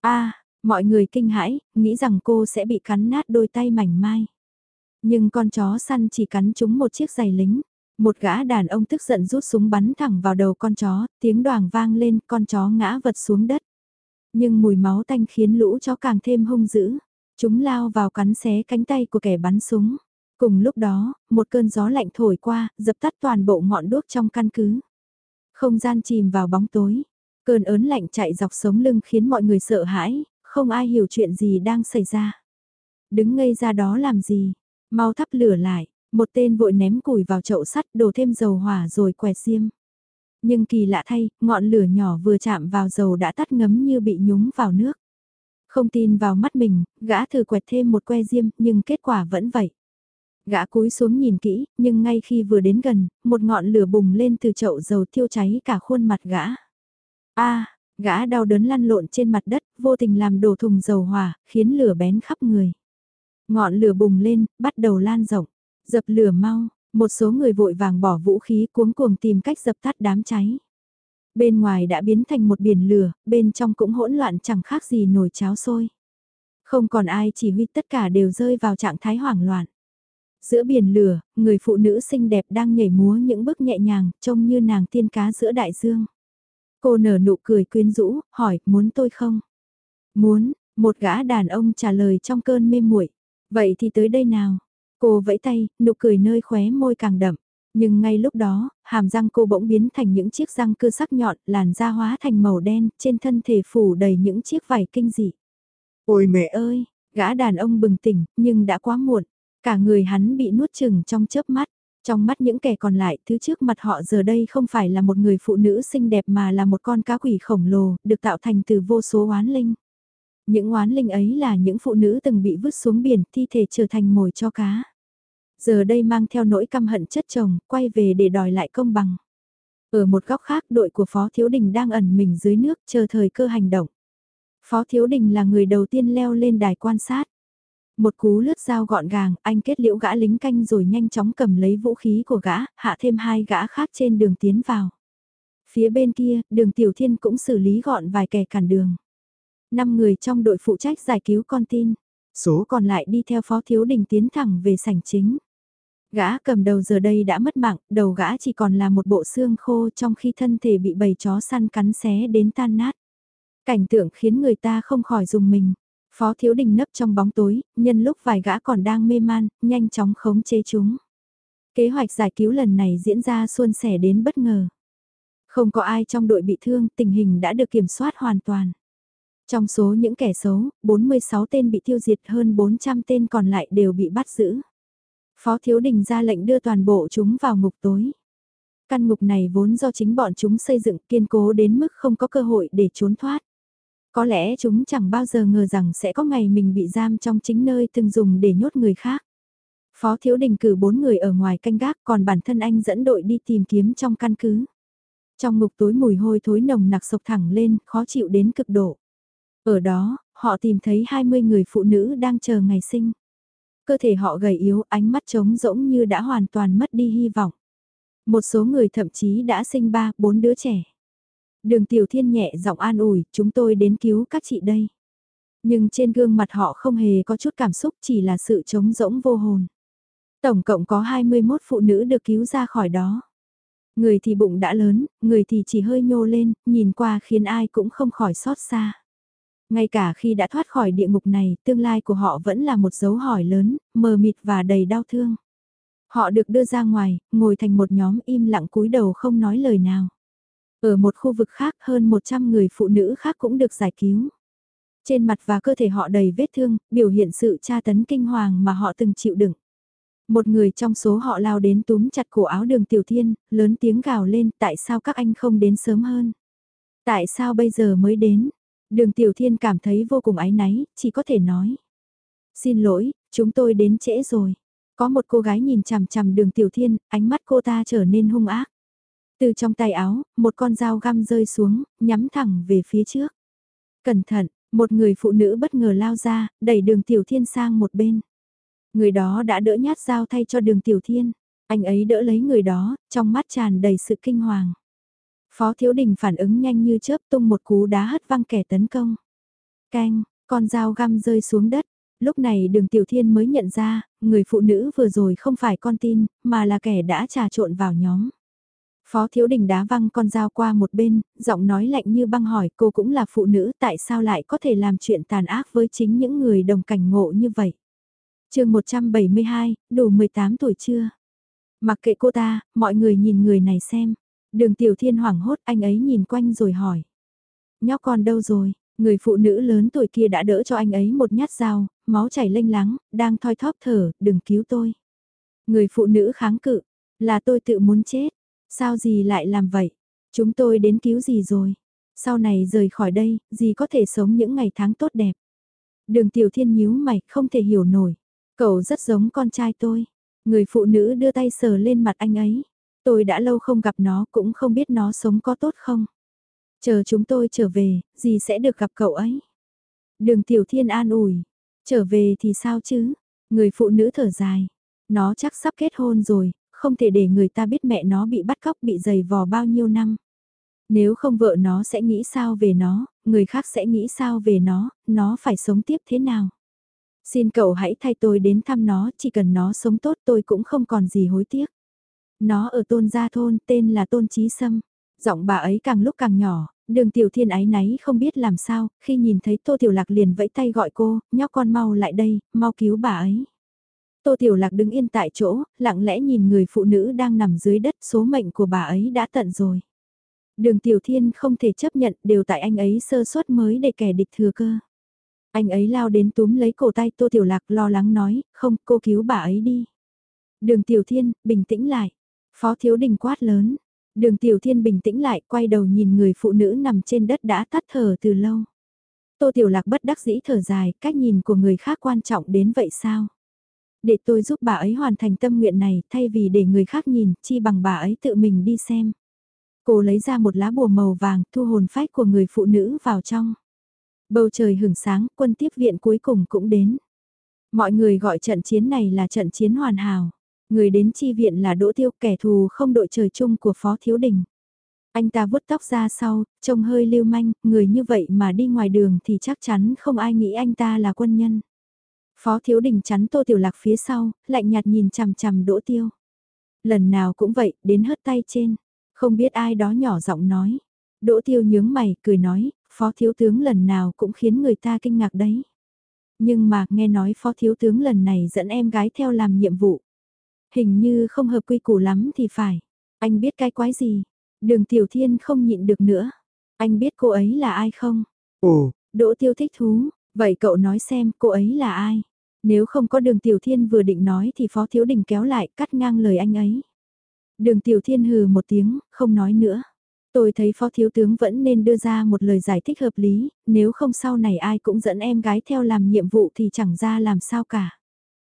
a mọi người kinh hãi, nghĩ rằng cô sẽ bị cắn nát đôi tay mảnh mai. Nhưng con chó săn chỉ cắn chúng một chiếc giày lính. Một gã đàn ông tức giận rút súng bắn thẳng vào đầu con chó, tiếng đoàng vang lên, con chó ngã vật xuống đất. Nhưng mùi máu tanh khiến lũ chó càng thêm hung dữ. Chúng lao vào cắn xé cánh tay của kẻ bắn súng. Cùng lúc đó, một cơn gió lạnh thổi qua, dập tắt toàn bộ ngọn đuốc trong căn cứ. Không gian chìm vào bóng tối. Cơn ớn lạnh chạy dọc sống lưng khiến mọi người sợ hãi, không ai hiểu chuyện gì đang xảy ra. Đứng ngây ra đó làm gì? Mau thắp lửa lại, một tên vội ném củi vào chậu sắt đổ thêm dầu hỏa rồi quẹt diêm Nhưng kỳ lạ thay, ngọn lửa nhỏ vừa chạm vào dầu đã tắt ngấm như bị nhúng vào nước. Không tin vào mắt mình, gã thử quẹt thêm một que diêm nhưng kết quả vẫn vậy. Gã cúi xuống nhìn kỹ, nhưng ngay khi vừa đến gần, một ngọn lửa bùng lên từ chậu dầu thiêu cháy cả khuôn mặt gã. a gã đau đớn lăn lộn trên mặt đất, vô tình làm đổ thùng dầu hỏa, khiến lửa bén khắp người. Ngọn lửa bùng lên, bắt đầu lan rộng. Dập lửa mau, một số người vội vàng bỏ vũ khí cuống cuồng tìm cách dập tắt đám cháy. Bên ngoài đã biến thành một biển lửa, bên trong cũng hỗn loạn chẳng khác gì nồi cháo sôi. Không còn ai chỉ huy tất cả đều rơi vào trạng thái hoảng loạn. Giữa biển lửa, người phụ nữ xinh đẹp đang nhảy múa những bước nhẹ nhàng, trông như nàng tiên cá giữa đại dương. Cô nở nụ cười quyến rũ, hỏi, muốn tôi không? Muốn, một gã đàn ông trả lời trong cơn mê muội. Vậy thì tới đây nào? Cô vẫy tay, nụ cười nơi khóe môi càng đậm. Nhưng ngay lúc đó, hàm răng cô bỗng biến thành những chiếc răng cưa sắc nhọn, làn da hóa thành màu đen, trên thân thể phủ đầy những chiếc vải kinh dị. Ôi mẹ ơi, gã đàn ông bừng tỉnh, nhưng đã quá muộn. Cả người hắn bị nuốt chừng trong chớp mắt. Trong mắt những kẻ còn lại, thứ trước mặt họ giờ đây không phải là một người phụ nữ xinh đẹp mà là một con cá quỷ khổng lồ, được tạo thành từ vô số oán linh. Những oán linh ấy là những phụ nữ từng bị vứt xuống biển, thi thể trở thành mồi cho cá. Giờ đây mang theo nỗi căm hận chất chồng, quay về để đòi lại công bằng. Ở một góc khác, đội của Phó Thiếu Đình đang ẩn mình dưới nước, chờ thời cơ hành động. Phó Thiếu Đình là người đầu tiên leo lên đài quan sát. Một cú lướt dao gọn gàng, anh kết liễu gã lính canh rồi nhanh chóng cầm lấy vũ khí của gã, hạ thêm hai gã khác trên đường tiến vào. Phía bên kia, đường Tiểu Thiên cũng xử lý gọn vài kẻ cản đường. Năm người trong đội phụ trách giải cứu con tin. Số còn lại đi theo Phó Thiếu Đình tiến thẳng về sảnh chính. Gã cầm đầu giờ đây đã mất mạng, đầu gã chỉ còn là một bộ xương khô trong khi thân thể bị bầy chó săn cắn xé đến tan nát. Cảnh tượng khiến người ta không khỏi dùng mình. Phó Thiếu Đình nấp trong bóng tối, nhân lúc vài gã còn đang mê man, nhanh chóng khống chế chúng. Kế hoạch giải cứu lần này diễn ra suôn sẻ đến bất ngờ. Không có ai trong đội bị thương, tình hình đã được kiểm soát hoàn toàn. Trong số những kẻ xấu, 46 tên bị tiêu diệt hơn 400 tên còn lại đều bị bắt giữ. Phó Thiếu Đình ra lệnh đưa toàn bộ chúng vào ngục tối. Căn ngục này vốn do chính bọn chúng xây dựng kiên cố đến mức không có cơ hội để trốn thoát. Có lẽ chúng chẳng bao giờ ngờ rằng sẽ có ngày mình bị giam trong chính nơi từng dùng để nhốt người khác. Phó Thiếu Đình cử bốn người ở ngoài canh gác còn bản thân anh dẫn đội đi tìm kiếm trong căn cứ. Trong ngục tối mùi hôi thối nồng nặc sộc thẳng lên, khó chịu đến cực độ. Ở đó, họ tìm thấy 20 người phụ nữ đang chờ ngày sinh. Cơ thể họ gầy yếu, ánh mắt trống rỗng như đã hoàn toàn mất đi hy vọng. Một số người thậm chí đã sinh ba, bốn đứa trẻ. Đường Tiểu Thiên nhẹ giọng an ủi, chúng tôi đến cứu các chị đây. Nhưng trên gương mặt họ không hề có chút cảm xúc chỉ là sự trống rỗng vô hồn. Tổng cộng có 21 phụ nữ được cứu ra khỏi đó. Người thì bụng đã lớn, người thì chỉ hơi nhô lên, nhìn qua khiến ai cũng không khỏi xót xa. Ngay cả khi đã thoát khỏi địa ngục này, tương lai của họ vẫn là một dấu hỏi lớn, mờ mịt và đầy đau thương. Họ được đưa ra ngoài, ngồi thành một nhóm im lặng cúi đầu không nói lời nào. Ở một khu vực khác hơn 100 người phụ nữ khác cũng được giải cứu. Trên mặt và cơ thể họ đầy vết thương, biểu hiện sự tra tấn kinh hoàng mà họ từng chịu đựng. Một người trong số họ lao đến túm chặt cổ áo đường tiểu thiên, lớn tiếng gào lên tại sao các anh không đến sớm hơn. Tại sao bây giờ mới đến? Đường tiểu thiên cảm thấy vô cùng áy náy, chỉ có thể nói. Xin lỗi, chúng tôi đến trễ rồi. Có một cô gái nhìn chằm chằm đường tiểu thiên, ánh mắt cô ta trở nên hung ác. Từ trong tay áo, một con dao găm rơi xuống, nhắm thẳng về phía trước. Cẩn thận, một người phụ nữ bất ngờ lao ra, đẩy đường tiểu thiên sang một bên. Người đó đã đỡ nhát dao thay cho đường tiểu thiên. Anh ấy đỡ lấy người đó, trong mắt tràn đầy sự kinh hoàng. Phó Thiếu Đình phản ứng nhanh như chớp tung một cú đá hất văng kẻ tấn công. Canh, con dao găm rơi xuống đất. Lúc này đường Tiểu Thiên mới nhận ra, người phụ nữ vừa rồi không phải con tin, mà là kẻ đã trà trộn vào nhóm. Phó Thiếu Đình đá văng con dao qua một bên, giọng nói lạnh như băng hỏi cô cũng là phụ nữ tại sao lại có thể làm chuyện tàn ác với chính những người đồng cảnh ngộ như vậy. chương 172, đủ 18 tuổi chưa? Mặc kệ cô ta, mọi người nhìn người này xem. Đường Tiểu Thiên hoảng hốt anh ấy nhìn quanh rồi hỏi. Nhóc con đâu rồi? Người phụ nữ lớn tuổi kia đã đỡ cho anh ấy một nhát dao, máu chảy lênh láng, đang thoi thóp thở, đừng cứu tôi. Người phụ nữ kháng cự, là tôi tự muốn chết. Sao gì lại làm vậy? Chúng tôi đến cứu gì rồi? Sau này rời khỏi đây, gì có thể sống những ngày tháng tốt đẹp? Đường Tiểu Thiên nhíu mày, không thể hiểu nổi. Cậu rất giống con trai tôi. Người phụ nữ đưa tay sờ lên mặt anh ấy. Tôi đã lâu không gặp nó cũng không biết nó sống có tốt không. Chờ chúng tôi trở về, gì sẽ được gặp cậu ấy. Đường Tiểu Thiên an ủi. Trở về thì sao chứ? Người phụ nữ thở dài. Nó chắc sắp kết hôn rồi, không thể để người ta biết mẹ nó bị bắt cóc bị giày vò bao nhiêu năm. Nếu không vợ nó sẽ nghĩ sao về nó, người khác sẽ nghĩ sao về nó, nó phải sống tiếp thế nào. Xin cậu hãy thay tôi đến thăm nó, chỉ cần nó sống tốt tôi cũng không còn gì hối tiếc. Nó ở tôn gia thôn, tên là Tôn Trí Sâm. Giọng bà ấy càng lúc càng nhỏ, đường tiểu thiên ái náy không biết làm sao, khi nhìn thấy Tô Tiểu Lạc liền vẫy tay gọi cô, nhóc con mau lại đây, mau cứu bà ấy. Tô Tiểu Lạc đứng yên tại chỗ, lặng lẽ nhìn người phụ nữ đang nằm dưới đất số mệnh của bà ấy đã tận rồi. Đường Tiểu Thiên không thể chấp nhận đều tại anh ấy sơ suất mới để kẻ địch thừa cơ. Anh ấy lao đến túm lấy cổ tay Tô Tiểu Lạc lo lắng nói, không, cô cứu bà ấy đi. Đường Tiểu Thiên, bình tĩnh lại. Phó Thiếu Đình quát lớn. Đường Tiểu Thiên bình tĩnh lại, quay đầu nhìn người phụ nữ nằm trên đất đã tắt thở từ lâu. Tô Tiểu Lạc bất đắc dĩ thở dài, cách nhìn của người khác quan trọng đến vậy sao? Để tôi giúp bà ấy hoàn thành tâm nguyện này, thay vì để người khác nhìn, chi bằng bà ấy tự mình đi xem. Cô lấy ra một lá bùa màu vàng, thu hồn phách của người phụ nữ vào trong. Bầu trời hưởng sáng, quân tiếp viện cuối cùng cũng đến. Mọi người gọi trận chiến này là trận chiến hoàn hảo. Người đến chi viện là Đỗ Tiêu, kẻ thù không đội trời chung của Phó Thiếu Đình. Anh ta vuốt tóc ra sau, trông hơi lưu manh, người như vậy mà đi ngoài đường thì chắc chắn không ai nghĩ anh ta là quân nhân. Phó Thiếu Đình chắn Tô Tiểu Lạc phía sau, lạnh nhạt nhìn chằm chằm Đỗ Tiêu. Lần nào cũng vậy, đến hất tay trên. Không biết ai đó nhỏ giọng nói. Đỗ Tiêu nhướng mày, cười nói, Phó Thiếu Tướng lần nào cũng khiến người ta kinh ngạc đấy. Nhưng mà nghe nói Phó Thiếu Tướng lần này dẫn em gái theo làm nhiệm vụ. Hình như không hợp quy củ lắm thì phải. Anh biết cái quái gì? Đường Tiểu Thiên không nhịn được nữa. Anh biết cô ấy là ai không? Ồ, Đỗ Tiêu thích thú. Vậy cậu nói xem cô ấy là ai? Nếu không có đường Tiểu Thiên vừa định nói thì Phó Thiếu Đình kéo lại cắt ngang lời anh ấy. Đường Tiểu Thiên hừ một tiếng, không nói nữa. Tôi thấy Phó Thiếu Tướng vẫn nên đưa ra một lời giải thích hợp lý, nếu không sau này ai cũng dẫn em gái theo làm nhiệm vụ thì chẳng ra làm sao cả.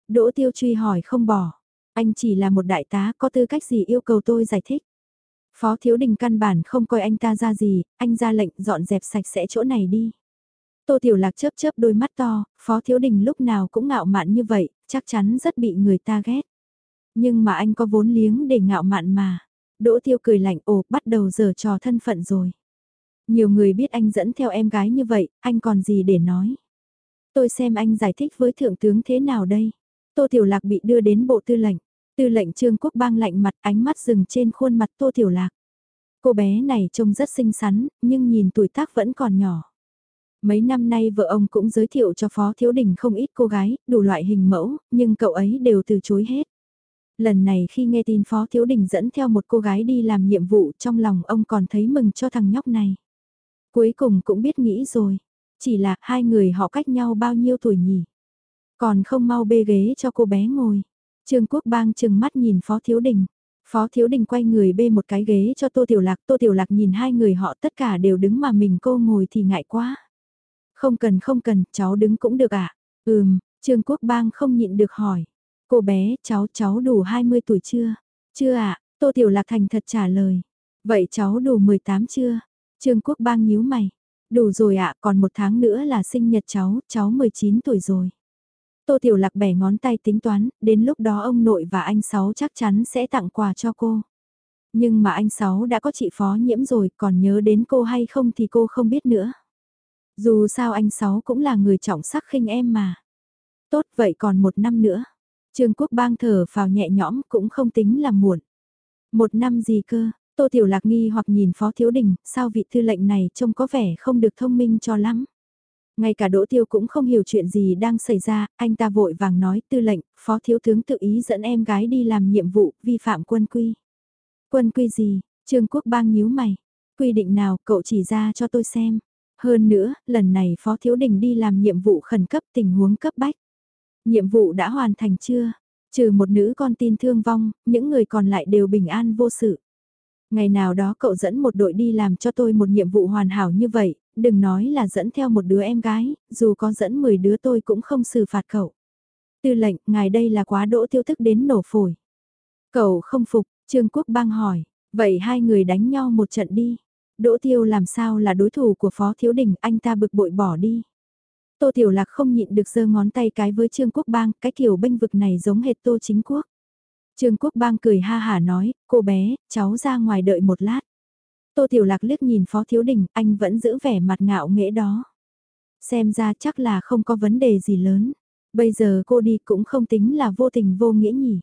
Đỗ Tiêu truy hỏi không bỏ. Anh chỉ là một đại tá có tư cách gì yêu cầu tôi giải thích. Phó Thiếu Đình căn bản không coi anh ta ra gì, anh ra lệnh dọn dẹp sạch sẽ chỗ này đi. Tô Tiểu Lạc chớp chớp đôi mắt to, Phó Thiếu Đình lúc nào cũng ngạo mạn như vậy, chắc chắn rất bị người ta ghét. Nhưng mà anh có vốn liếng để ngạo mạn mà. Đỗ Tiêu cười lạnh ồ, bắt đầu giờ trò thân phận rồi. Nhiều người biết anh dẫn theo em gái như vậy, anh còn gì để nói. Tôi xem anh giải thích với thượng tướng thế nào đây. Tô Tiểu Lạc bị đưa đến bộ tư lệnh. Tư lệnh Trương Quốc bang lạnh mặt ánh mắt dừng trên khuôn mặt Tô Tiểu Lạc. Cô bé này trông rất xinh xắn, nhưng nhìn tuổi tác vẫn còn nhỏ. Mấy năm nay vợ ông cũng giới thiệu cho Phó Thiếu Đình không ít cô gái, đủ loại hình mẫu, nhưng cậu ấy đều từ chối hết. Lần này khi nghe tin Phó Thiếu Đình dẫn theo một cô gái đi làm nhiệm vụ trong lòng ông còn thấy mừng cho thằng nhóc này. Cuối cùng cũng biết nghĩ rồi, chỉ là hai người họ cách nhau bao nhiêu tuổi nhỉ. Còn không mau bê ghế cho cô bé ngồi. Trương Quốc Bang chừng mắt nhìn Phó Thiếu Đình. Phó Thiếu Đình quay người bê một cái ghế cho Tô Tiểu Lạc. Tô Tiểu Lạc nhìn hai người họ tất cả đều đứng mà mình cô ngồi thì ngại quá. Không cần không cần, cháu đứng cũng được ạ. À? Ừm, Trương Quốc Bang không nhịn được hỏi. Cô bé, cháu, cháu đủ 20 tuổi chưa? Chưa ạ, à? Tô Tiểu Lạc thành thật trả lời. Vậy cháu đủ 18 chưa? Trương Quốc Bang nhíu mày. Đủ rồi ạ, à, còn một tháng nữa là sinh nhật cháu, cháu 19 tuổi rồi. Tô Tiểu Lạc bẻ ngón tay tính toán, đến lúc đó ông nội và anh Sáu chắc chắn sẽ tặng quà cho cô. Nhưng mà anh Sáu đã có chị phó nhiễm rồi, còn nhớ đến cô hay không thì cô không biết nữa. Dù sao anh Sáu cũng là người trọng sắc khinh em mà. Tốt vậy còn một năm nữa. Trương Quốc bang thở vào nhẹ nhõm cũng không tính là muộn. Một năm gì cơ, Tô Tiểu Lạc nghi hoặc nhìn Phó Thiếu Đình, sao vị thư lệnh này trông có vẻ không được thông minh cho lắm. Ngay cả Đỗ Tiêu cũng không hiểu chuyện gì đang xảy ra, anh ta vội vàng nói tư lệnh, Phó Thiếu Tướng tự ý dẫn em gái đi làm nhiệm vụ, vi phạm quân quy. Quân quy gì? Trương Quốc bang nhíu mày. Quy định nào cậu chỉ ra cho tôi xem. Hơn nữa, lần này Phó Thiếu Đình đi làm nhiệm vụ khẩn cấp tình huống cấp bách. Nhiệm vụ đã hoàn thành chưa? Trừ một nữ con tin thương vong, những người còn lại đều bình an vô sự. Ngày nào đó cậu dẫn một đội đi làm cho tôi một nhiệm vụ hoàn hảo như vậy, đừng nói là dẫn theo một đứa em gái, dù có dẫn 10 đứa tôi cũng không xử phạt cậu. Tư lệnh, ngài đây là quá đỗ tiêu thức đến nổ phổi. Cậu không phục, Trương Quốc bang hỏi, vậy hai người đánh nhau một trận đi. Đỗ Tiêu làm sao là đối thủ của Phó Thiếu Đình, anh ta bực bội bỏ đi. Tô Tiểu Lạc không nhịn được giơ ngón tay cái với Trương Quốc Bang, cái kiểu bênh vực này giống hệt Tô Chính Quốc. Trương Quốc Bang cười ha hả nói, cô bé, cháu ra ngoài đợi một lát. Tô Tiểu Lạc liếc nhìn Phó Thiếu Đình, anh vẫn giữ vẻ mặt ngạo nghễ đó. Xem ra chắc là không có vấn đề gì lớn. Bây giờ cô đi cũng không tính là vô tình vô nghĩa nhỉ.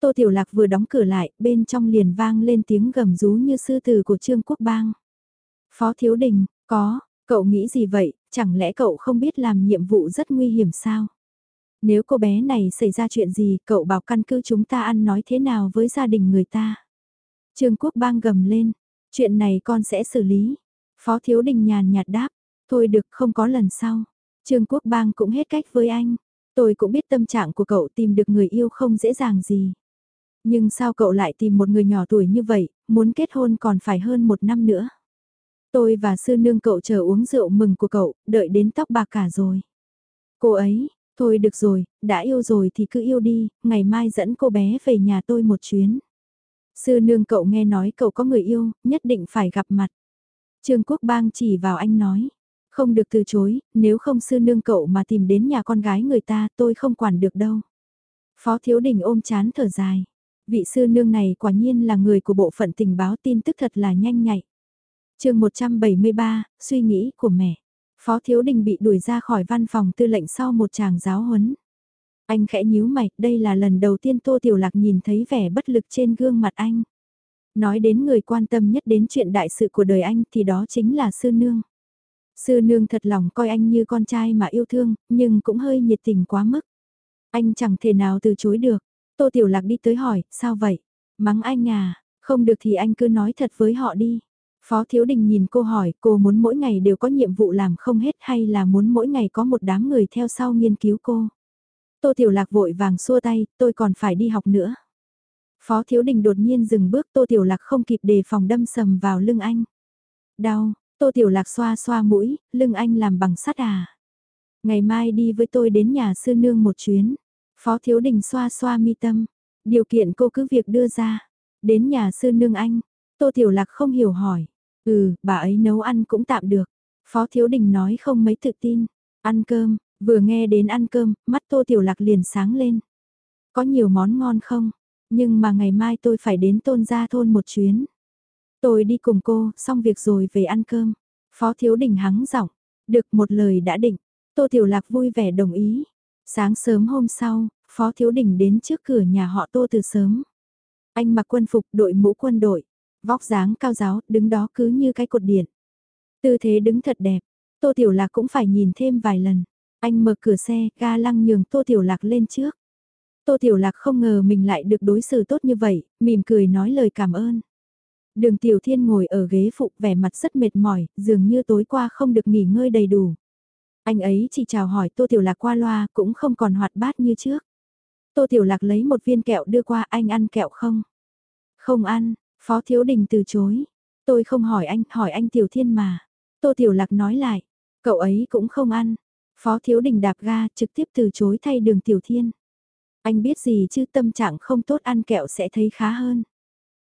Tô Tiểu Lạc vừa đóng cửa lại, bên trong liền vang lên tiếng gầm rú như sư tử của Trương Quốc Bang. Phó Thiếu Đình, có, cậu nghĩ gì vậy, chẳng lẽ cậu không biết làm nhiệm vụ rất nguy hiểm sao? Nếu cô bé này xảy ra chuyện gì, cậu bảo căn cứ chúng ta ăn nói thế nào với gia đình người ta. Trương Quốc bang gầm lên, chuyện này con sẽ xử lý. Phó Thiếu Đình nhàn nhạt đáp, thôi được không có lần sau. Trương Quốc bang cũng hết cách với anh. Tôi cũng biết tâm trạng của cậu tìm được người yêu không dễ dàng gì. Nhưng sao cậu lại tìm một người nhỏ tuổi như vậy, muốn kết hôn còn phải hơn một năm nữa. Tôi và sư nương cậu chờ uống rượu mừng của cậu, đợi đến tóc bạc cả rồi. Cô ấy, thôi được rồi, đã yêu rồi thì cứ yêu đi, ngày mai dẫn cô bé về nhà tôi một chuyến. Sư nương cậu nghe nói cậu có người yêu, nhất định phải gặp mặt. Trương Quốc Bang chỉ vào anh nói, không được từ chối, nếu không sư nương cậu mà tìm đến nhà con gái người ta tôi không quản được đâu. Phó Thiếu Đình ôm chán thở dài. Vị sư nương này quả nhiên là người của bộ phận tình báo tin tức thật là nhanh nhạy. chương 173, suy nghĩ của mẹ. Phó Thiếu Đình bị đuổi ra khỏi văn phòng tư lệnh sau một chàng giáo huấn. Anh khẽ nhíu mày, đây là lần đầu tiên Tô Tiểu Lạc nhìn thấy vẻ bất lực trên gương mặt anh. Nói đến người quan tâm nhất đến chuyện đại sự của đời anh thì đó chính là sư nương. Sư nương thật lòng coi anh như con trai mà yêu thương, nhưng cũng hơi nhiệt tình quá mức. Anh chẳng thể nào từ chối được. Tô Tiểu Lạc đi tới hỏi, sao vậy? Mắng anh à, không được thì anh cứ nói thật với họ đi. Phó Thiếu Đình nhìn cô hỏi, cô muốn mỗi ngày đều có nhiệm vụ làm không hết hay là muốn mỗi ngày có một đám người theo sau nghiên cứu cô? Tô Tiểu Lạc vội vàng xua tay, tôi còn phải đi học nữa. Phó Thiếu Đình đột nhiên dừng bước Tô Tiểu Lạc không kịp đề phòng đâm sầm vào lưng anh. Đau, Tô Tiểu Lạc xoa xoa mũi, lưng anh làm bằng sắt à. Ngày mai đi với tôi đến nhà sư nương một chuyến. Phó Thiếu Đình xoa xoa mi tâm. Điều kiện cô cứ việc đưa ra. Đến nhà sư nương anh. Tô Tiểu Lạc không hiểu hỏi. Ừ, bà ấy nấu ăn cũng tạm được. Phó Thiếu Đình nói không mấy tự tin. Ăn cơm, vừa nghe đến ăn cơm, mắt Tô Tiểu Lạc liền sáng lên. Có nhiều món ngon không? Nhưng mà ngày mai tôi phải đến tôn gia thôn một chuyến. Tôi đi cùng cô, xong việc rồi về ăn cơm. Phó Thiếu Đình hắng giọng, được một lời đã định. Tô Tiểu Lạc vui vẻ đồng ý. Sáng sớm hôm sau, Phó Thiếu Đình đến trước cửa nhà họ Tô từ sớm. Anh mặc quân phục đội mũ quân đội, vóc dáng cao giáo, đứng đó cứ như cái cột điện. Tư thế đứng thật đẹp, Tô Tiểu Lạc cũng phải nhìn thêm vài lần. Anh mở cửa xe, ga lăng nhường Tô Tiểu Lạc lên trước. Tô Tiểu Lạc không ngờ mình lại được đối xử tốt như vậy, mỉm cười nói lời cảm ơn. Đường Tiểu Thiên ngồi ở ghế phụ vẻ mặt rất mệt mỏi, dường như tối qua không được nghỉ ngơi đầy đủ. Anh ấy chỉ chào hỏi Tô Tiểu Lạc qua loa cũng không còn hoạt bát như trước. Tô Tiểu Lạc lấy một viên kẹo đưa qua anh ăn kẹo không? Không ăn, Phó Thiếu Đình từ chối. Tôi không hỏi anh, hỏi anh Tiểu Thiên mà. Tô Tiểu Lạc nói lại, cậu ấy cũng không ăn. Phó Thiếu Đình đạp ga trực tiếp từ chối thay đường Tiểu Thiên. Anh biết gì chứ tâm trạng không tốt ăn kẹo sẽ thấy khá hơn.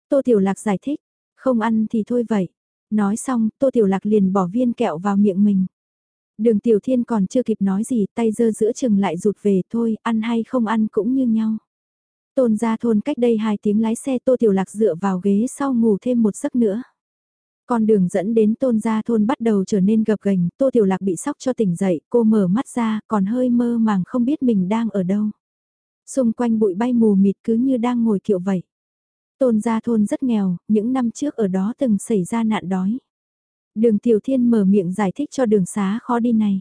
Tô Tiểu Lạc giải thích, không ăn thì thôi vậy. Nói xong, Tô Tiểu Lạc liền bỏ viên kẹo vào miệng mình. Đường Tiểu Thiên còn chưa kịp nói gì, tay dơ giữa chừng lại rụt về thôi, ăn hay không ăn cũng như nhau. Tôn ra thôn cách đây hai tiếng lái xe Tô Tiểu Lạc dựa vào ghế sau ngủ thêm một giấc nữa. Con đường dẫn đến tôn gia thôn bắt đầu trở nên gập ghềnh, Tô Tiểu Lạc bị sóc cho tỉnh dậy, cô mở mắt ra, còn hơi mơ màng không biết mình đang ở đâu. Xung quanh bụi bay mù mịt cứ như đang ngồi kiệu vậy. Tôn gia thôn rất nghèo, những năm trước ở đó từng xảy ra nạn đói. Đường Tiểu Thiên mở miệng giải thích cho đường xá khó đi này.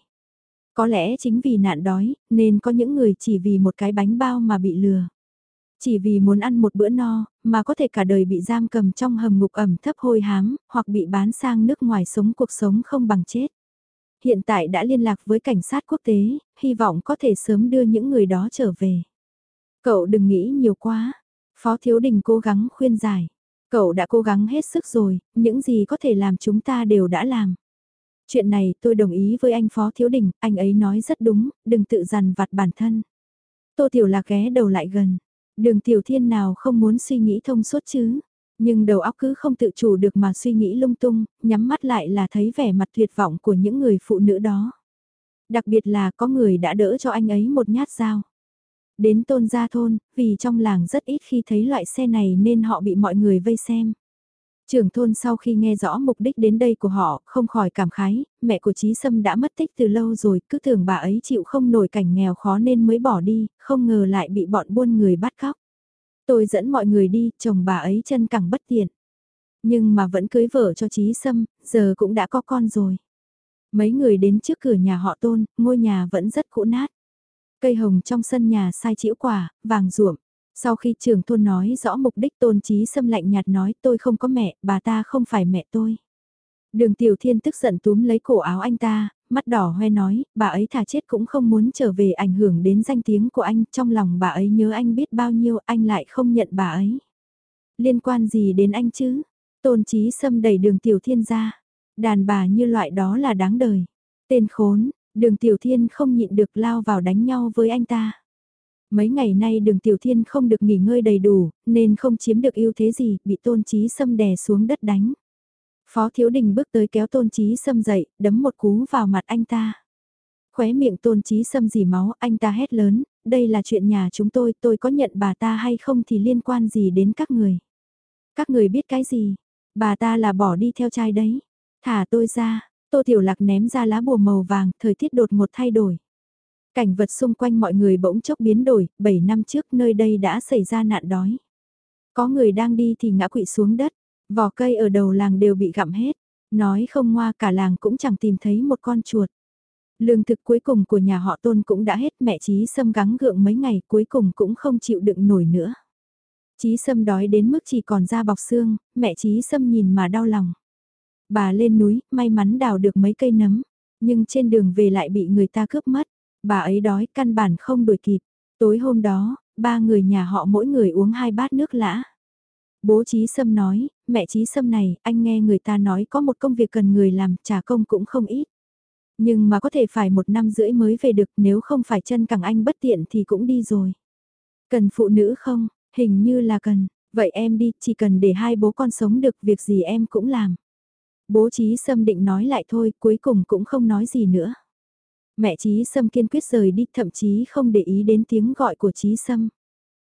Có lẽ chính vì nạn đói, nên có những người chỉ vì một cái bánh bao mà bị lừa. Chỉ vì muốn ăn một bữa no, mà có thể cả đời bị giam cầm trong hầm ngục ẩm thấp hôi hám, hoặc bị bán sang nước ngoài sống cuộc sống không bằng chết. Hiện tại đã liên lạc với cảnh sát quốc tế, hy vọng có thể sớm đưa những người đó trở về. Cậu đừng nghĩ nhiều quá. Phó Thiếu Đình cố gắng khuyên giải. Cậu đã cố gắng hết sức rồi, những gì có thể làm chúng ta đều đã làm. Chuyện này tôi đồng ý với anh Phó Thiếu Đình, anh ấy nói rất đúng, đừng tự dằn vặt bản thân. Tô Tiểu Lạc ghé đầu lại gần. Đường Tiểu Thiên nào không muốn suy nghĩ thông suốt chứ. Nhưng đầu óc cứ không tự chủ được mà suy nghĩ lung tung, nhắm mắt lại là thấy vẻ mặt tuyệt vọng của những người phụ nữ đó. Đặc biệt là có người đã đỡ cho anh ấy một nhát dao. Đến tôn gia thôn, vì trong làng rất ít khi thấy loại xe này nên họ bị mọi người vây xem. Trưởng thôn sau khi nghe rõ mục đích đến đây của họ, không khỏi cảm khái, mẹ của Trí Sâm đã mất tích từ lâu rồi, cứ tưởng bà ấy chịu không nổi cảnh nghèo khó nên mới bỏ đi, không ngờ lại bị bọn buôn người bắt cóc. Tôi dẫn mọi người đi, chồng bà ấy chân cẳng bất tiện. Nhưng mà vẫn cưới vợ cho Trí Sâm, giờ cũng đã có con rồi. Mấy người đến trước cửa nhà họ tôn, ngôi nhà vẫn rất cũ nát. Cây hồng trong sân nhà sai chĩu quả, vàng ruộm. Sau khi trưởng thôn nói rõ mục đích tôn trí xâm lạnh nhạt nói tôi không có mẹ, bà ta không phải mẹ tôi. Đường Tiểu Thiên tức giận túm lấy cổ áo anh ta, mắt đỏ hoe nói, bà ấy thà chết cũng không muốn trở về ảnh hưởng đến danh tiếng của anh, trong lòng bà ấy nhớ anh biết bao nhiêu, anh lại không nhận bà ấy. Liên quan gì đến anh chứ? Tôn trí xâm đẩy đường Tiểu Thiên ra. Đàn bà như loại đó là đáng đời. Tên khốn, đường Tiểu Thiên không nhịn được lao vào đánh nhau với anh ta. Mấy ngày nay đường Tiểu Thiên không được nghỉ ngơi đầy đủ, nên không chiếm được ưu thế gì, bị tôn trí xâm đè xuống đất đánh. Phó Thiếu Đình bước tới kéo tôn trí xâm dậy, đấm một cú vào mặt anh ta. Khóe miệng tôn trí xâm dì máu, anh ta hét lớn, đây là chuyện nhà chúng tôi, tôi có nhận bà ta hay không thì liên quan gì đến các người. Các người biết cái gì, bà ta là bỏ đi theo trai đấy. Thả tôi ra, Tô Tiểu Lạc ném ra lá bùa màu vàng, thời tiết đột một thay đổi. Cảnh vật xung quanh mọi người bỗng chốc biến đổi, 7 năm trước nơi đây đã xảy ra nạn đói. Có người đang đi thì ngã quỵ xuống đất, vỏ cây ở đầu làng đều bị gặm hết, nói không ngoa cả làng cũng chẳng tìm thấy một con chuột. Lương thực cuối cùng của nhà họ tôn cũng đã hết mẹ trí xâm gắng gượng mấy ngày cuối cùng cũng không chịu đựng nổi nữa. Chí Sâm đói đến mức chỉ còn da bọc xương, mẹ Chí Sâm nhìn mà đau lòng. Bà lên núi, may mắn đào được mấy cây nấm, nhưng trên đường về lại bị người ta cướp mất. Bà ấy đói căn bản không đuổi kịp. Tối hôm đó, ba người nhà họ mỗi người uống hai bát nước lã. Bố trí Sâm nói, mẹ trí Sâm này, anh nghe người ta nói có một công việc cần người làm, trả công cũng không ít. Nhưng mà có thể phải một năm rưỡi mới về được nếu không phải chân cẳng anh bất tiện thì cũng đi rồi. Cần phụ nữ không? Hình như là cần, vậy em đi, chỉ cần để hai bố con sống được việc gì em cũng làm. Bố trí Sâm định nói lại thôi, cuối cùng cũng không nói gì nữa. Mẹ trí Sâm kiên quyết rời đi, thậm chí không để ý đến tiếng gọi của trí Sâm.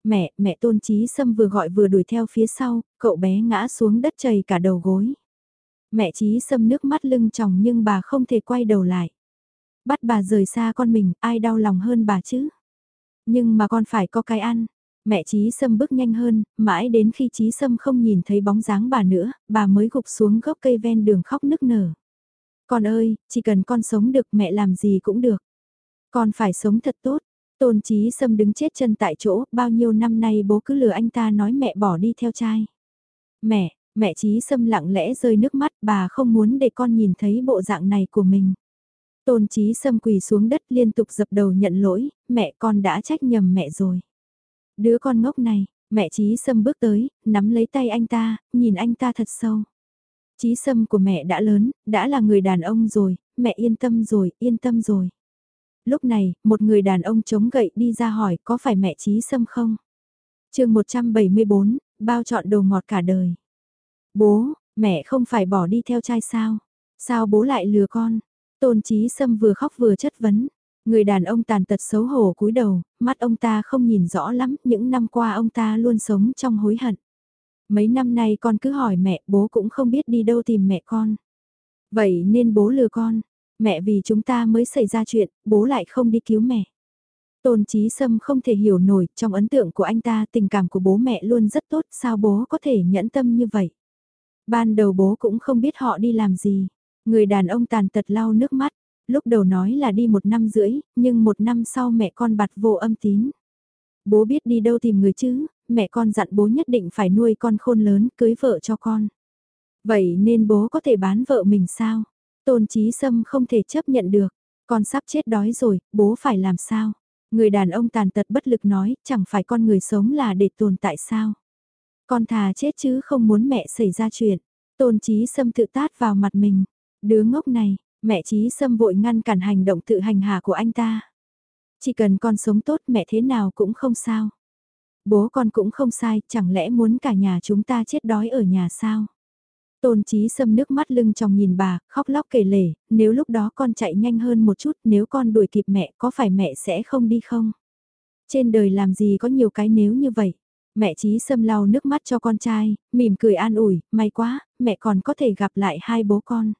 Mẹ, mẹ Tôn trí Sâm vừa gọi vừa đuổi theo phía sau, cậu bé ngã xuống đất chảy cả đầu gối. Mẹ trí Sâm nước mắt lưng tròng nhưng bà không thể quay đầu lại. Bắt bà rời xa con mình, ai đau lòng hơn bà chứ? Nhưng mà con phải có cái ăn. Mẹ Chí Sâm bước nhanh hơn, mãi đến khi Chí Sâm không nhìn thấy bóng dáng bà nữa, bà mới gục xuống gốc cây ven đường khóc nức nở. Con ơi, chỉ cần con sống được mẹ làm gì cũng được. Con phải sống thật tốt. Tôn Chí Sâm đứng chết chân tại chỗ, bao nhiêu năm nay bố cứ lừa anh ta nói mẹ bỏ đi theo trai. Mẹ, mẹ Chí Sâm lặng lẽ rơi nước mắt, bà không muốn để con nhìn thấy bộ dạng này của mình. Tôn Chí Sâm quỳ xuống đất liên tục dập đầu nhận lỗi, mẹ con đã trách nhầm mẹ rồi. Đứa con ngốc này, mẹ Chí Sâm bước tới, nắm lấy tay anh ta, nhìn anh ta thật sâu. Chí Sâm của mẹ đã lớn, đã là người đàn ông rồi, mẹ yên tâm rồi, yên tâm rồi. Lúc này, một người đàn ông chống gậy đi ra hỏi có phải mẹ Chí Sâm không? chương 174, bao chọn đồ ngọt cả đời. Bố, mẹ không phải bỏ đi theo trai sao? Sao bố lại lừa con? Tôn Chí Sâm vừa khóc vừa chất vấn. Người đàn ông tàn tật xấu hổ cúi đầu, mắt ông ta không nhìn rõ lắm, những năm qua ông ta luôn sống trong hối hận. Mấy năm nay con cứ hỏi mẹ, bố cũng không biết đi đâu tìm mẹ con. Vậy nên bố lừa con, mẹ vì chúng ta mới xảy ra chuyện, bố lại không đi cứu mẹ. Tôn Chí Sâm không thể hiểu nổi, trong ấn tượng của anh ta tình cảm của bố mẹ luôn rất tốt, sao bố có thể nhẫn tâm như vậy. Ban đầu bố cũng không biết họ đi làm gì. Người đàn ông tàn tật lau nước mắt, lúc đầu nói là đi một năm rưỡi, nhưng một năm sau mẹ con bặt vô âm tín. Bố biết đi đâu tìm người chứ, mẹ con dặn bố nhất định phải nuôi con khôn lớn, cưới vợ cho con. Vậy nên bố có thể bán vợ mình sao? Tôn Chí Sâm không thể chấp nhận được, con sắp chết đói rồi, bố phải làm sao? Người đàn ông tàn tật bất lực nói, chẳng phải con người sống là để tồn tại sao? Con thà chết chứ không muốn mẹ xảy ra chuyện. Tôn Chí Sâm tự tát vào mặt mình. Đứa ngốc này, Mẹ trí Sâm vội ngăn cản hành động tự hành hạ của anh ta. Chỉ cần con sống tốt mẹ thế nào cũng không sao. Bố con cũng không sai, chẳng lẽ muốn cả nhà chúng ta chết đói ở nhà sao? Tôn trí Sâm nước mắt lưng trong nhìn bà, khóc lóc kể lể, nếu lúc đó con chạy nhanh hơn một chút, nếu con đuổi kịp mẹ, có phải mẹ sẽ không đi không? Trên đời làm gì có nhiều cái nếu như vậy? Mẹ trí Sâm lau nước mắt cho con trai, mỉm cười an ủi, may quá, mẹ còn có thể gặp lại hai bố con.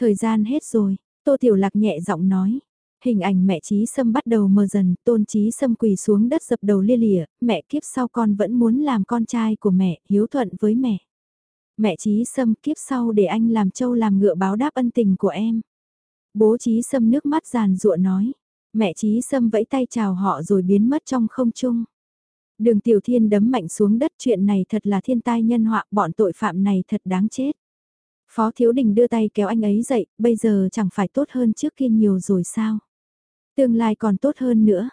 Thời gian hết rồi, Tô Tiểu Lạc nhẹ giọng nói. Hình ảnh mẹ trí Sâm bắt đầu mờ dần, tôn trí Sâm quỳ xuống đất dập đầu lia lìa. mẹ kiếp sau con vẫn muốn làm con trai của mẹ, hiếu thuận với mẹ. Mẹ trí Sâm kiếp sau để anh làm trâu làm ngựa báo đáp ân tình của em. Bố trí Sâm nước mắt giàn rụa nói, Mẹ trí Sâm vẫy tay chào họ rồi biến mất trong không trung. Đường Tiểu Thiên đấm mạnh xuống đất chuyện này thật là thiên tai nhân họa bọn tội phạm này thật đáng chết. Phó Thiếu Đình đưa tay kéo anh ấy dậy, bây giờ chẳng phải tốt hơn trước kia nhiều rồi sao? Tương lai còn tốt hơn nữa.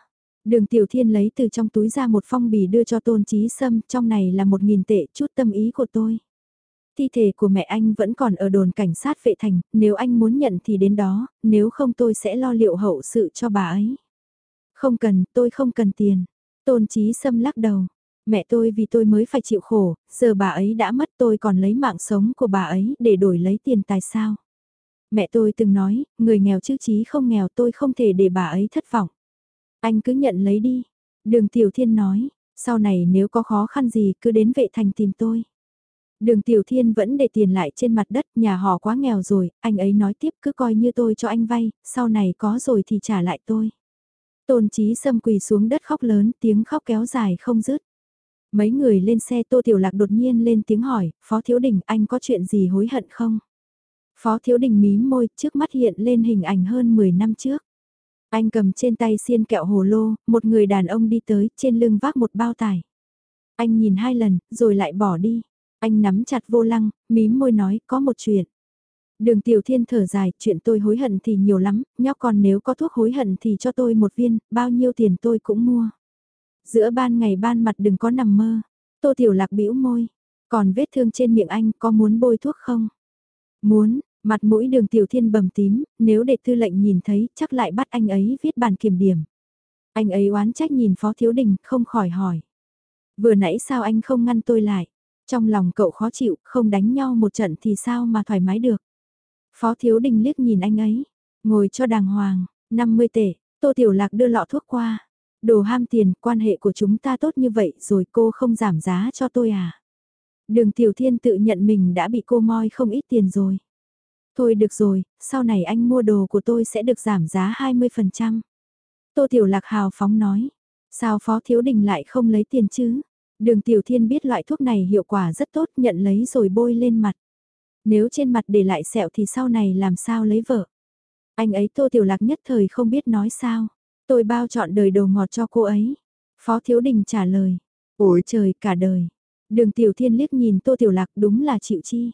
Đường Tiểu Thiên lấy từ trong túi ra một phong bì đưa cho Tôn Chí Sâm, trong này là một nghìn tệ chút tâm ý của tôi. Thi thể của mẹ anh vẫn còn ở đồn cảnh sát vệ thành, nếu anh muốn nhận thì đến đó, nếu không tôi sẽ lo liệu hậu sự cho bà ấy. Không cần, tôi không cần tiền. Tôn Chí Sâm lắc đầu. Mẹ tôi vì tôi mới phải chịu khổ, giờ bà ấy đã mất tôi còn lấy mạng sống của bà ấy để đổi lấy tiền tài sao. Mẹ tôi từng nói, người nghèo chứ chí không nghèo tôi không thể để bà ấy thất vọng. Anh cứ nhận lấy đi. Đường Tiểu Thiên nói, sau này nếu có khó khăn gì cứ đến vệ thành tìm tôi. Đường Tiểu Thiên vẫn để tiền lại trên mặt đất, nhà họ quá nghèo rồi, anh ấy nói tiếp cứ coi như tôi cho anh vay, sau này có rồi thì trả lại tôi. Tôn Chí Sâm quỳ xuống đất khóc lớn, tiếng khóc kéo dài không dứt. Mấy người lên xe Tô Tiểu Lạc đột nhiên lên tiếng hỏi, Phó Thiếu Đình anh có chuyện gì hối hận không? Phó Thiếu Đình mím môi, trước mắt hiện lên hình ảnh hơn 10 năm trước. Anh cầm trên tay xiên kẹo hồ lô, một người đàn ông đi tới, trên lưng vác một bao tải. Anh nhìn hai lần, rồi lại bỏ đi. Anh nắm chặt vô lăng, mím môi nói, có một chuyện. Đường Tiểu Thiên thở dài, chuyện tôi hối hận thì nhiều lắm, nhóc còn nếu có thuốc hối hận thì cho tôi một viên, bao nhiêu tiền tôi cũng mua. Giữa ban ngày ban mặt đừng có nằm mơ. Tô Tiểu Lạc bĩu môi. Còn vết thương trên miệng anh có muốn bôi thuốc không? Muốn, mặt mũi đường Tiểu Thiên bầm tím, nếu để thư lệnh nhìn thấy chắc lại bắt anh ấy viết bản kiểm điểm. Anh ấy oán trách nhìn Phó Thiếu Đình, không khỏi hỏi. Vừa nãy sao anh không ngăn tôi lại? Trong lòng cậu khó chịu, không đánh nhau một trận thì sao mà thoải mái được? Phó Thiếu Đình liếc nhìn anh ấy, ngồi cho đàng hoàng, 50 tệ, Tô Tiểu Lạc đưa lọ thuốc qua. Đồ ham tiền, quan hệ của chúng ta tốt như vậy rồi cô không giảm giá cho tôi à? Đường Tiểu Thiên tự nhận mình đã bị cô moi không ít tiền rồi. Thôi được rồi, sau này anh mua đồ của tôi sẽ được giảm giá 20%. Tô Tiểu Lạc hào phóng nói. Sao Phó Thiếu Đình lại không lấy tiền chứ? Đường Tiểu Thiên biết loại thuốc này hiệu quả rất tốt nhận lấy rồi bôi lên mặt. Nếu trên mặt để lại sẹo thì sau này làm sao lấy vợ? Anh ấy Tô Tiểu Lạc nhất thời không biết nói sao. Tôi bao chọn đời đồ ngọt cho cô ấy. Phó Thiếu Đình trả lời. Ôi trời cả đời. Đường Tiểu Thiên liếc nhìn Tô Tiểu Lạc đúng là chịu chi.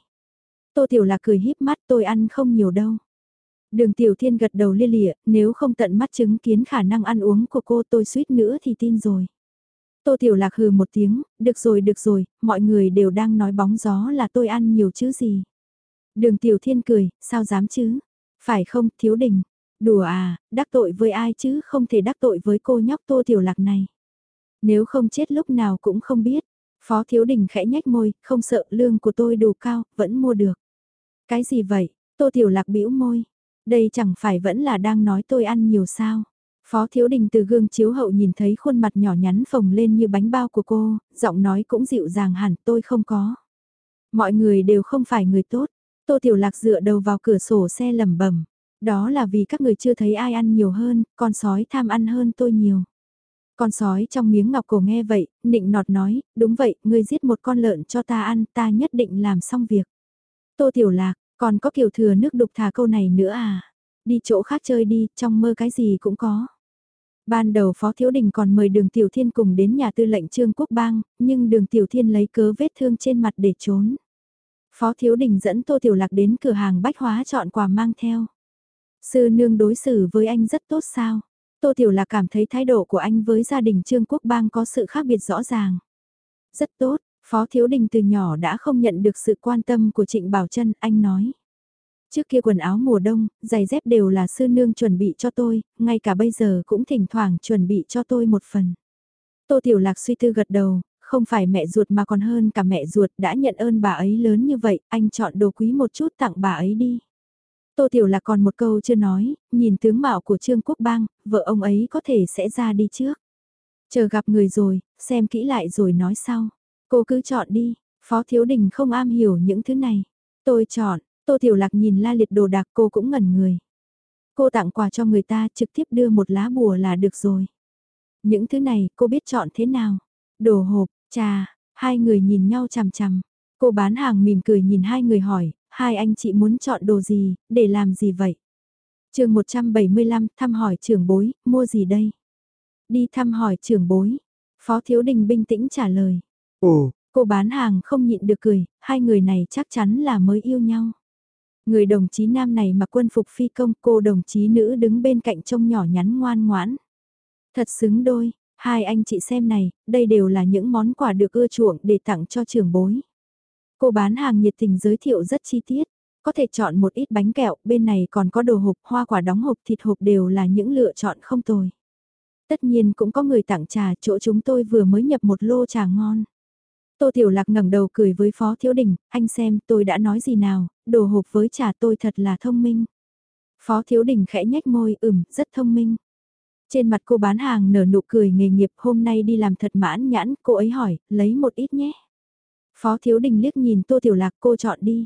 Tô Tiểu Lạc cười híp mắt tôi ăn không nhiều đâu. Đường Tiểu Thiên gật đầu lia lịa, nếu không tận mắt chứng kiến khả năng ăn uống của cô tôi suýt nữa thì tin rồi. Tô Tiểu Lạc hừ một tiếng, được rồi được rồi, mọi người đều đang nói bóng gió là tôi ăn nhiều chứ gì. Đường Tiểu Thiên cười, sao dám chứ? Phải không, thiếu đình? Đùa à, đắc tội với ai chứ không thể đắc tội với cô nhóc Tô Tiểu Lạc này. Nếu không chết lúc nào cũng không biết. Phó Thiếu Đình khẽ nhách môi, không sợ lương của tôi đủ cao, vẫn mua được. Cái gì vậy? Tô Tiểu Lạc bĩu môi. Đây chẳng phải vẫn là đang nói tôi ăn nhiều sao. Phó Thiếu Đình từ gương chiếu hậu nhìn thấy khuôn mặt nhỏ nhắn phồng lên như bánh bao của cô, giọng nói cũng dịu dàng hẳn tôi không có. Mọi người đều không phải người tốt. Tô Tiểu Lạc dựa đầu vào cửa sổ xe lầm bẩm đó là vì các người chưa thấy ai ăn nhiều hơn, con sói tham ăn hơn tôi nhiều. Con sói trong miếng ngọc cổ nghe vậy, nịnh nọt nói, đúng vậy, ngươi giết một con lợn cho ta ăn, ta nhất định làm xong việc. Tô Tiểu Lạc, còn có kiểu thừa nước đục thả câu này nữa à? Đi chỗ khác chơi đi, trong mơ cái gì cũng có. Ban đầu Phó Thiếu Đình còn mời đường Tiểu Thiên cùng đến nhà tư lệnh Trương Quốc Bang, nhưng đường Tiểu Thiên lấy cớ vết thương trên mặt để trốn. Phó Thiếu Đình dẫn Tô Tiểu Lạc đến cửa hàng bách hóa chọn quà mang theo. Sư nương đối xử với anh rất tốt sao? Tô Tiểu Lạc cảm thấy thái độ của anh với gia đình Trương Quốc Bang có sự khác biệt rõ ràng. Rất tốt, Phó Thiếu Đình từ nhỏ đã không nhận được sự quan tâm của Trịnh Bảo Trân, anh nói. Trước kia quần áo mùa đông, giày dép đều là sư nương chuẩn bị cho tôi, ngay cả bây giờ cũng thỉnh thoảng chuẩn bị cho tôi một phần. Tô Tiểu Lạc suy tư gật đầu, không phải mẹ ruột mà còn hơn cả mẹ ruột đã nhận ơn bà ấy lớn như vậy, anh chọn đồ quý một chút tặng bà ấy đi. Tô Tiểu Lạc còn một câu chưa nói, nhìn tướng mạo của Trương Quốc Bang, vợ ông ấy có thể sẽ ra đi trước. Chờ gặp người rồi, xem kỹ lại rồi nói sau. Cô cứ chọn đi, Phó Thiếu Đình không am hiểu những thứ này. Tôi chọn, Tô Tiểu Lạc nhìn la liệt đồ đạc cô cũng ngẩn người. Cô tặng quà cho người ta trực tiếp đưa một lá bùa là được rồi. Những thứ này cô biết chọn thế nào? Đồ hộp, trà, hai người nhìn nhau chằm chằm. Cô bán hàng mỉm cười nhìn hai người hỏi, hai anh chị muốn chọn đồ gì, để làm gì vậy? chương 175 thăm hỏi trưởng bối, mua gì đây? Đi thăm hỏi trưởng bối. Phó Thiếu Đình bình tĩnh trả lời. Ồ, Cô bán hàng không nhịn được cười, hai người này chắc chắn là mới yêu nhau. Người đồng chí nam này mặc quân phục phi công, cô đồng chí nữ đứng bên cạnh trông nhỏ nhắn ngoan ngoãn. Thật xứng đôi, hai anh chị xem này, đây đều là những món quà được ưa chuộng để tặng cho trưởng bối. Cô bán hàng nhiệt tình giới thiệu rất chi tiết, có thể chọn một ít bánh kẹo, bên này còn có đồ hộp, hoa quả đóng hộp, thịt hộp đều là những lựa chọn không tồi. Tất nhiên cũng có người tặng trà, chỗ chúng tôi vừa mới nhập một lô trà ngon. Tô Tiểu Lạc ngẩng đầu cười với Phó Thiếu Đình, anh xem tôi đã nói gì nào, đồ hộp với trà tôi thật là thông minh. Phó Thiếu Đình khẽ nhếch môi, ừm, rất thông minh. Trên mặt cô bán hàng nở nụ cười nghề nghiệp hôm nay đi làm thật mãn nhãn, cô ấy hỏi, lấy một ít nhé. Phó Thiếu Đình liếc nhìn Tô Tiểu Lạc cô chọn đi.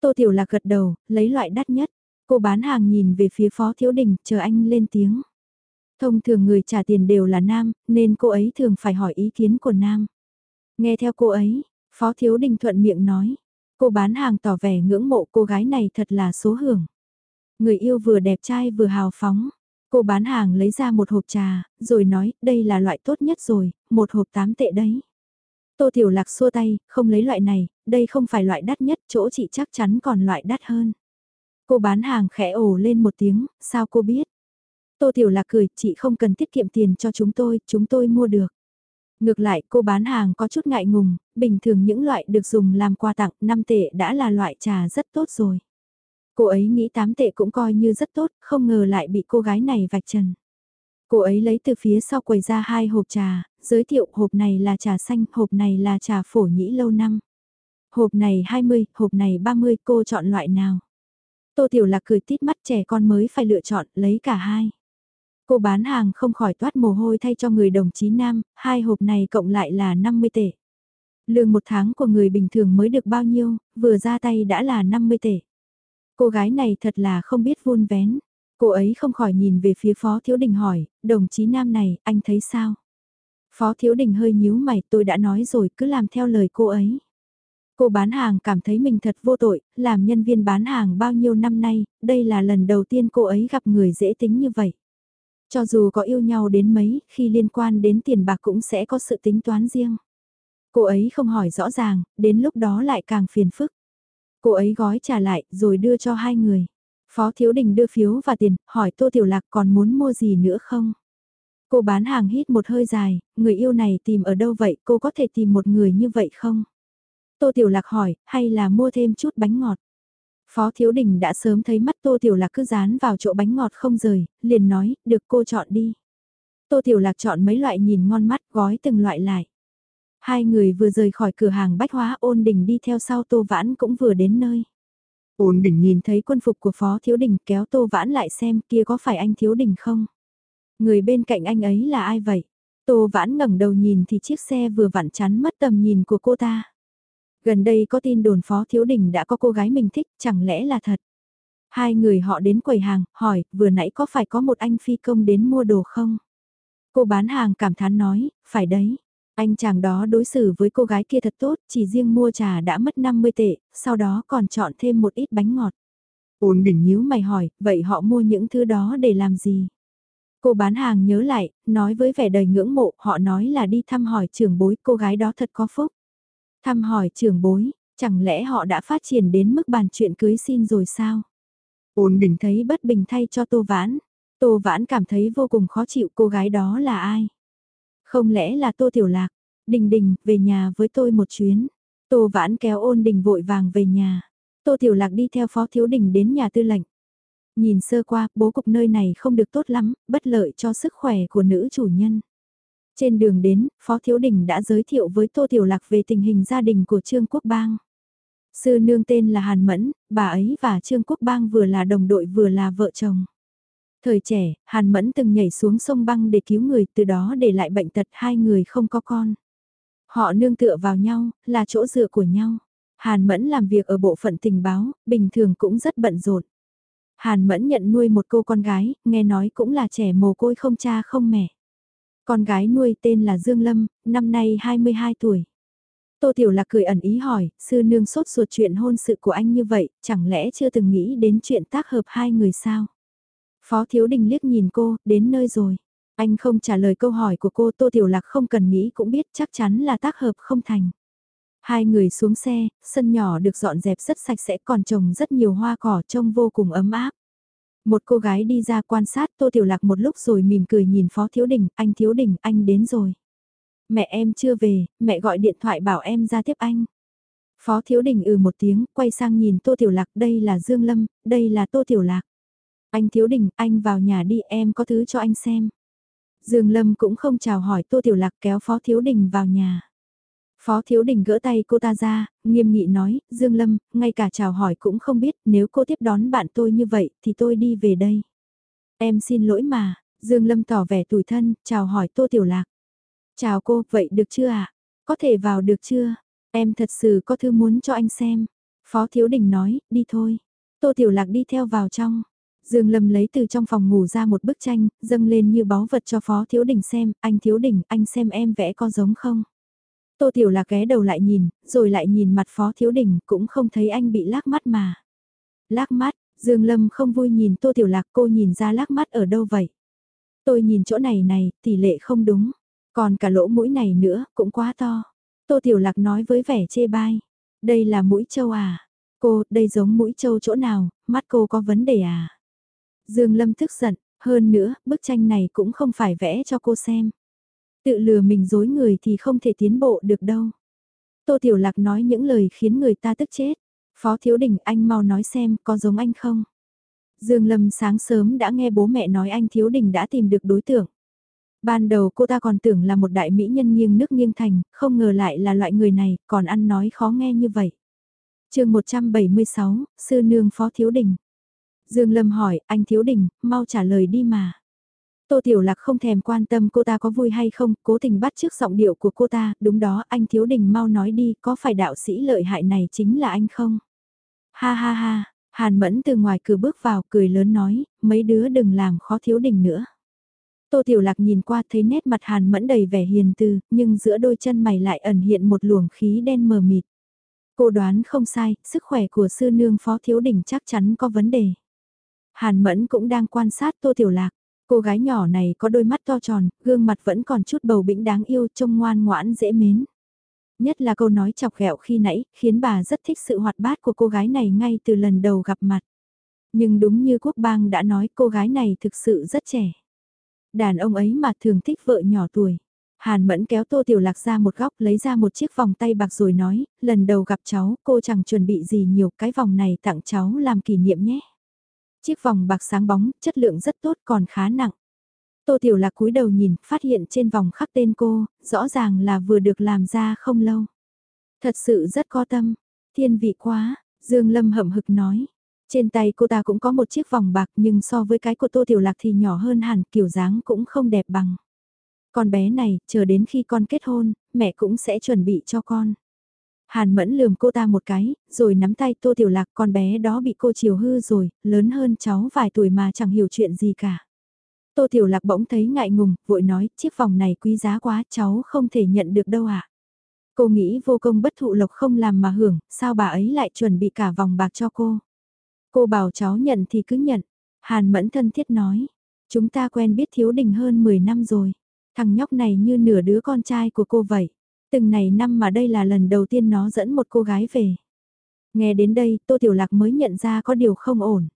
Tô Tiểu Lạc gật đầu, lấy loại đắt nhất. Cô bán hàng nhìn về phía Phó Thiếu Đình, chờ anh lên tiếng. Thông thường người trả tiền đều là nam, nên cô ấy thường phải hỏi ý kiến của nam. Nghe theo cô ấy, Phó Thiếu Đình thuận miệng nói. Cô bán hàng tỏ vẻ ngưỡng mộ cô gái này thật là số hưởng. Người yêu vừa đẹp trai vừa hào phóng. Cô bán hàng lấy ra một hộp trà, rồi nói, đây là loại tốt nhất rồi, một hộp tám tệ đấy. Tô Tiểu Lạc xua tay, không lấy loại này, đây không phải loại đắt nhất, chỗ chị chắc chắn còn loại đắt hơn. Cô bán hàng khẽ ồ lên một tiếng, sao cô biết? Tô Tiểu Lạc cười, chị không cần tiết kiệm tiền cho chúng tôi, chúng tôi mua được. Ngược lại cô bán hàng có chút ngại ngùng, bình thường những loại được dùng làm quà tặng 5 tệ đã là loại trà rất tốt rồi. Cô ấy nghĩ 8 tệ cũng coi như rất tốt, không ngờ lại bị cô gái này vạch trần. Cô ấy lấy từ phía sau quầy ra hai hộp trà, giới thiệu hộp này là trà xanh, hộp này là trà phổ nhĩ lâu năm. Hộp này 20, hộp này 30, cô chọn loại nào? Tô Tiểu Lạc cười tít mắt trẻ con mới phải lựa chọn, lấy cả hai. Cô bán hàng không khỏi toát mồ hôi thay cho người đồng chí nam, hai hộp này cộng lại là 50 tệ. Lương một tháng của người bình thường mới được bao nhiêu, vừa ra tay đã là 50 tệ. Cô gái này thật là không biết vun vén. Cô ấy không khỏi nhìn về phía Phó Thiếu Đình hỏi, đồng chí nam này, anh thấy sao? Phó Thiếu Đình hơi nhíu mày, tôi đã nói rồi, cứ làm theo lời cô ấy. Cô bán hàng cảm thấy mình thật vô tội, làm nhân viên bán hàng bao nhiêu năm nay, đây là lần đầu tiên cô ấy gặp người dễ tính như vậy. Cho dù có yêu nhau đến mấy, khi liên quan đến tiền bạc cũng sẽ có sự tính toán riêng. Cô ấy không hỏi rõ ràng, đến lúc đó lại càng phiền phức. Cô ấy gói trả lại, rồi đưa cho hai người. Phó Thiếu Đình đưa phiếu và tiền, hỏi Tô Tiểu Lạc còn muốn mua gì nữa không? Cô bán hàng hít một hơi dài, người yêu này tìm ở đâu vậy, cô có thể tìm một người như vậy không? Tô Tiểu Lạc hỏi, hay là mua thêm chút bánh ngọt? Phó Thiếu Đình đã sớm thấy mắt Tô Tiểu Lạc cứ dán vào chỗ bánh ngọt không rời, liền nói, được cô chọn đi. Tô Tiểu Lạc chọn mấy loại nhìn ngon mắt gói từng loại lại. Hai người vừa rời khỏi cửa hàng bách hóa ôn đình đi theo sau Tô Vãn cũng vừa đến nơi. Ôn đỉnh nhìn thấy quân phục của Phó Thiếu Đình kéo Tô Vãn lại xem kia có phải anh Thiếu Đình không? Người bên cạnh anh ấy là ai vậy? Tô Vãn ngẩng đầu nhìn thì chiếc xe vừa vặn chắn mất tầm nhìn của cô ta. Gần đây có tin đồn Phó Thiếu Đình đã có cô gái mình thích, chẳng lẽ là thật? Hai người họ đến quầy hàng, hỏi, vừa nãy có phải có một anh phi công đến mua đồ không? Cô bán hàng cảm thán nói, phải đấy. Anh chàng đó đối xử với cô gái kia thật tốt, chỉ riêng mua trà đã mất 50 tệ, sau đó còn chọn thêm một ít bánh ngọt. Ôn đỉnh nhíu mày hỏi, vậy họ mua những thứ đó để làm gì? Cô bán hàng nhớ lại, nói với vẻ đầy ngưỡng mộ, họ nói là đi thăm hỏi trưởng bối cô gái đó thật có phúc. Thăm hỏi trưởng bối, chẳng lẽ họ đã phát triển đến mức bàn chuyện cưới xin rồi sao? Ôn đỉnh thấy bất bình thay cho Tô Vãn. Tô Vãn cảm thấy vô cùng khó chịu cô gái đó là ai? Không lẽ là Tô Tiểu Lạc? Đình đình, về nhà với tôi một chuyến. Tô Vãn kéo ôn đình vội vàng về nhà. Tô Tiểu Lạc đi theo Phó Thiếu Đình đến nhà tư lệnh. Nhìn sơ qua, bố cục nơi này không được tốt lắm, bất lợi cho sức khỏe của nữ chủ nhân. Trên đường đến, Phó Thiếu Đình đã giới thiệu với Tô Tiểu Lạc về tình hình gia đình của Trương Quốc Bang. Sư nương tên là Hàn Mẫn, bà ấy và Trương Quốc Bang vừa là đồng đội vừa là vợ chồng. Thời trẻ, Hàn Mẫn từng nhảy xuống sông băng để cứu người từ đó để lại bệnh tật hai người không có con. Họ nương tựa vào nhau, là chỗ dựa của nhau. Hàn Mẫn làm việc ở bộ phận tình báo, bình thường cũng rất bận rộn. Hàn Mẫn nhận nuôi một cô con gái, nghe nói cũng là trẻ mồ côi không cha không mẹ. Con gái nuôi tên là Dương Lâm, năm nay 22 tuổi. Tô Tiểu Lạc cười ẩn ý hỏi, sư nương sốt ruột chuyện hôn sự của anh như vậy, chẳng lẽ chưa từng nghĩ đến chuyện tác hợp hai người sao? Phó Thiếu Đình liếc nhìn cô, đến nơi rồi. Anh không trả lời câu hỏi của cô Tô Tiểu Lạc không cần nghĩ cũng biết chắc chắn là tác hợp không thành. Hai người xuống xe, sân nhỏ được dọn dẹp rất sạch sẽ còn trồng rất nhiều hoa cỏ trông vô cùng ấm áp. Một cô gái đi ra quan sát Tô Tiểu Lạc một lúc rồi mỉm cười nhìn Phó Thiếu Đình, anh Thiếu Đình, anh đến rồi. Mẹ em chưa về, mẹ gọi điện thoại bảo em ra tiếp anh. Phó Thiếu Đình ừ một tiếng, quay sang nhìn Tô Tiểu Lạc, đây là Dương Lâm, đây là Tô Tiểu Lạc. Anh Thiếu Đình, anh vào nhà đi, em có thứ cho anh xem. Dương Lâm cũng không chào hỏi Tô Tiểu Lạc kéo Phó Thiếu Đình vào nhà. Phó Thiếu Đình gỡ tay cô ta ra, nghiêm nghị nói, Dương Lâm, ngay cả chào hỏi cũng không biết, nếu cô tiếp đón bạn tôi như vậy thì tôi đi về đây. Em xin lỗi mà, Dương Lâm tỏ vẻ tủi thân, chào hỏi Tô Tiểu Lạc. Chào cô, vậy được chưa ạ? À? Có thể vào được chưa? Em thật sự có thư muốn cho anh xem. Phó Thiếu Đình nói, đi thôi. Tô Tiểu Lạc đi theo vào trong. Dương Lâm lấy từ trong phòng ngủ ra một bức tranh, dâng lên như báu vật cho Phó Thiếu Đình xem, anh Thiếu Đình, anh xem em vẽ có giống không? Tô Tiểu Lạc ghé đầu lại nhìn, rồi lại nhìn mặt Phó Thiếu Đình, cũng không thấy anh bị lác mắt mà. Lác mắt, Dương Lâm không vui nhìn Tô Tiểu Lạc cô nhìn ra lác mắt ở đâu vậy? Tôi nhìn chỗ này này, tỷ lệ không đúng. Còn cả lỗ mũi này nữa, cũng quá to. Tô Tiểu Lạc nói với vẻ chê bai. Đây là mũi trâu à? Cô, đây giống mũi trâu chỗ nào, mắt cô có vấn đề à? Dương Lâm tức giận, hơn nữa, bức tranh này cũng không phải vẽ cho cô xem. Tự lừa mình dối người thì không thể tiến bộ được đâu. Tô Tiểu Lạc nói những lời khiến người ta tức chết. Phó Thiếu Đình anh mau nói xem có giống anh không? Dương Lâm sáng sớm đã nghe bố mẹ nói anh Thiếu Đình đã tìm được đối tượng. Ban đầu cô ta còn tưởng là một đại mỹ nhân nghiêng nước nghiêng thành, không ngờ lại là loại người này, còn ăn nói khó nghe như vậy. chương 176, Sư Nương Phó Thiếu Đình. Dương Lâm hỏi, anh Thiếu Đình, mau trả lời đi mà. Tô Tiểu Lạc không thèm quan tâm cô ta có vui hay không, cố tình bắt trước giọng điệu của cô ta, đúng đó, anh Thiếu Đình mau nói đi, có phải đạo sĩ lợi hại này chính là anh không? Ha ha ha, Hàn Mẫn từ ngoài cửa bước vào, cười lớn nói, mấy đứa đừng làm khó Thiếu Đình nữa. Tô Tiểu Lạc nhìn qua thấy nét mặt Hàn Mẫn đầy vẻ hiền từ, nhưng giữa đôi chân mày lại ẩn hiện một luồng khí đen mờ mịt. Cô đoán không sai, sức khỏe của sư nương phó thiếu đình chắc chắn có vấn đề. Hàn Mẫn cũng đang quan sát Tô Tiểu Lạc. Cô gái nhỏ này có đôi mắt to tròn, gương mặt vẫn còn chút bầu bĩnh đáng yêu, trông ngoan ngoãn dễ mến. Nhất là câu nói chọc ghẹo khi nãy, khiến bà rất thích sự hoạt bát của cô gái này ngay từ lần đầu gặp mặt. Nhưng đúng như Quốc bang đã nói cô gái này thực sự rất trẻ. Đàn ông ấy mà thường thích vợ nhỏ tuổi. Hàn Mẫn kéo Tô Tiểu Lạc ra một góc lấy ra một chiếc vòng tay bạc rồi nói, lần đầu gặp cháu cô chẳng chuẩn bị gì nhiều cái vòng này tặng cháu làm kỷ niệm nhé. Chiếc vòng bạc sáng bóng, chất lượng rất tốt còn khá nặng. Tô Tiểu Lạc cúi đầu nhìn, phát hiện trên vòng khắc tên cô, rõ ràng là vừa được làm ra không lâu. Thật sự rất có tâm, thiên vị quá, Dương Lâm hậm hực nói. Trên tay cô ta cũng có một chiếc vòng bạc nhưng so với cái của Tô Tiểu Lạc thì nhỏ hơn hẳn, kiểu dáng cũng không đẹp bằng. Con bé này, chờ đến khi con kết hôn, mẹ cũng sẽ chuẩn bị cho con. Hàn mẫn lườm cô ta một cái, rồi nắm tay Tô Tiểu Lạc con bé đó bị cô chiều hư rồi, lớn hơn cháu vài tuổi mà chẳng hiểu chuyện gì cả. Tô Tiểu Lạc bỗng thấy ngại ngùng, vội nói, chiếc vòng này quý giá quá, cháu không thể nhận được đâu ạ. À? Cô nghĩ vô công bất thụ lộc không làm mà hưởng, sao bà ấy lại chuẩn bị cả vòng bạc cho cô. Cô bảo cháu nhận thì cứ nhận. Hàn mẫn thân thiết nói. Chúng ta quen biết thiếu đình hơn 10 năm rồi. Thằng nhóc này như nửa đứa con trai của cô vậy. Từng này năm mà đây là lần đầu tiên nó dẫn một cô gái về. Nghe đến đây, Tô Tiểu Lạc mới nhận ra có điều không ổn.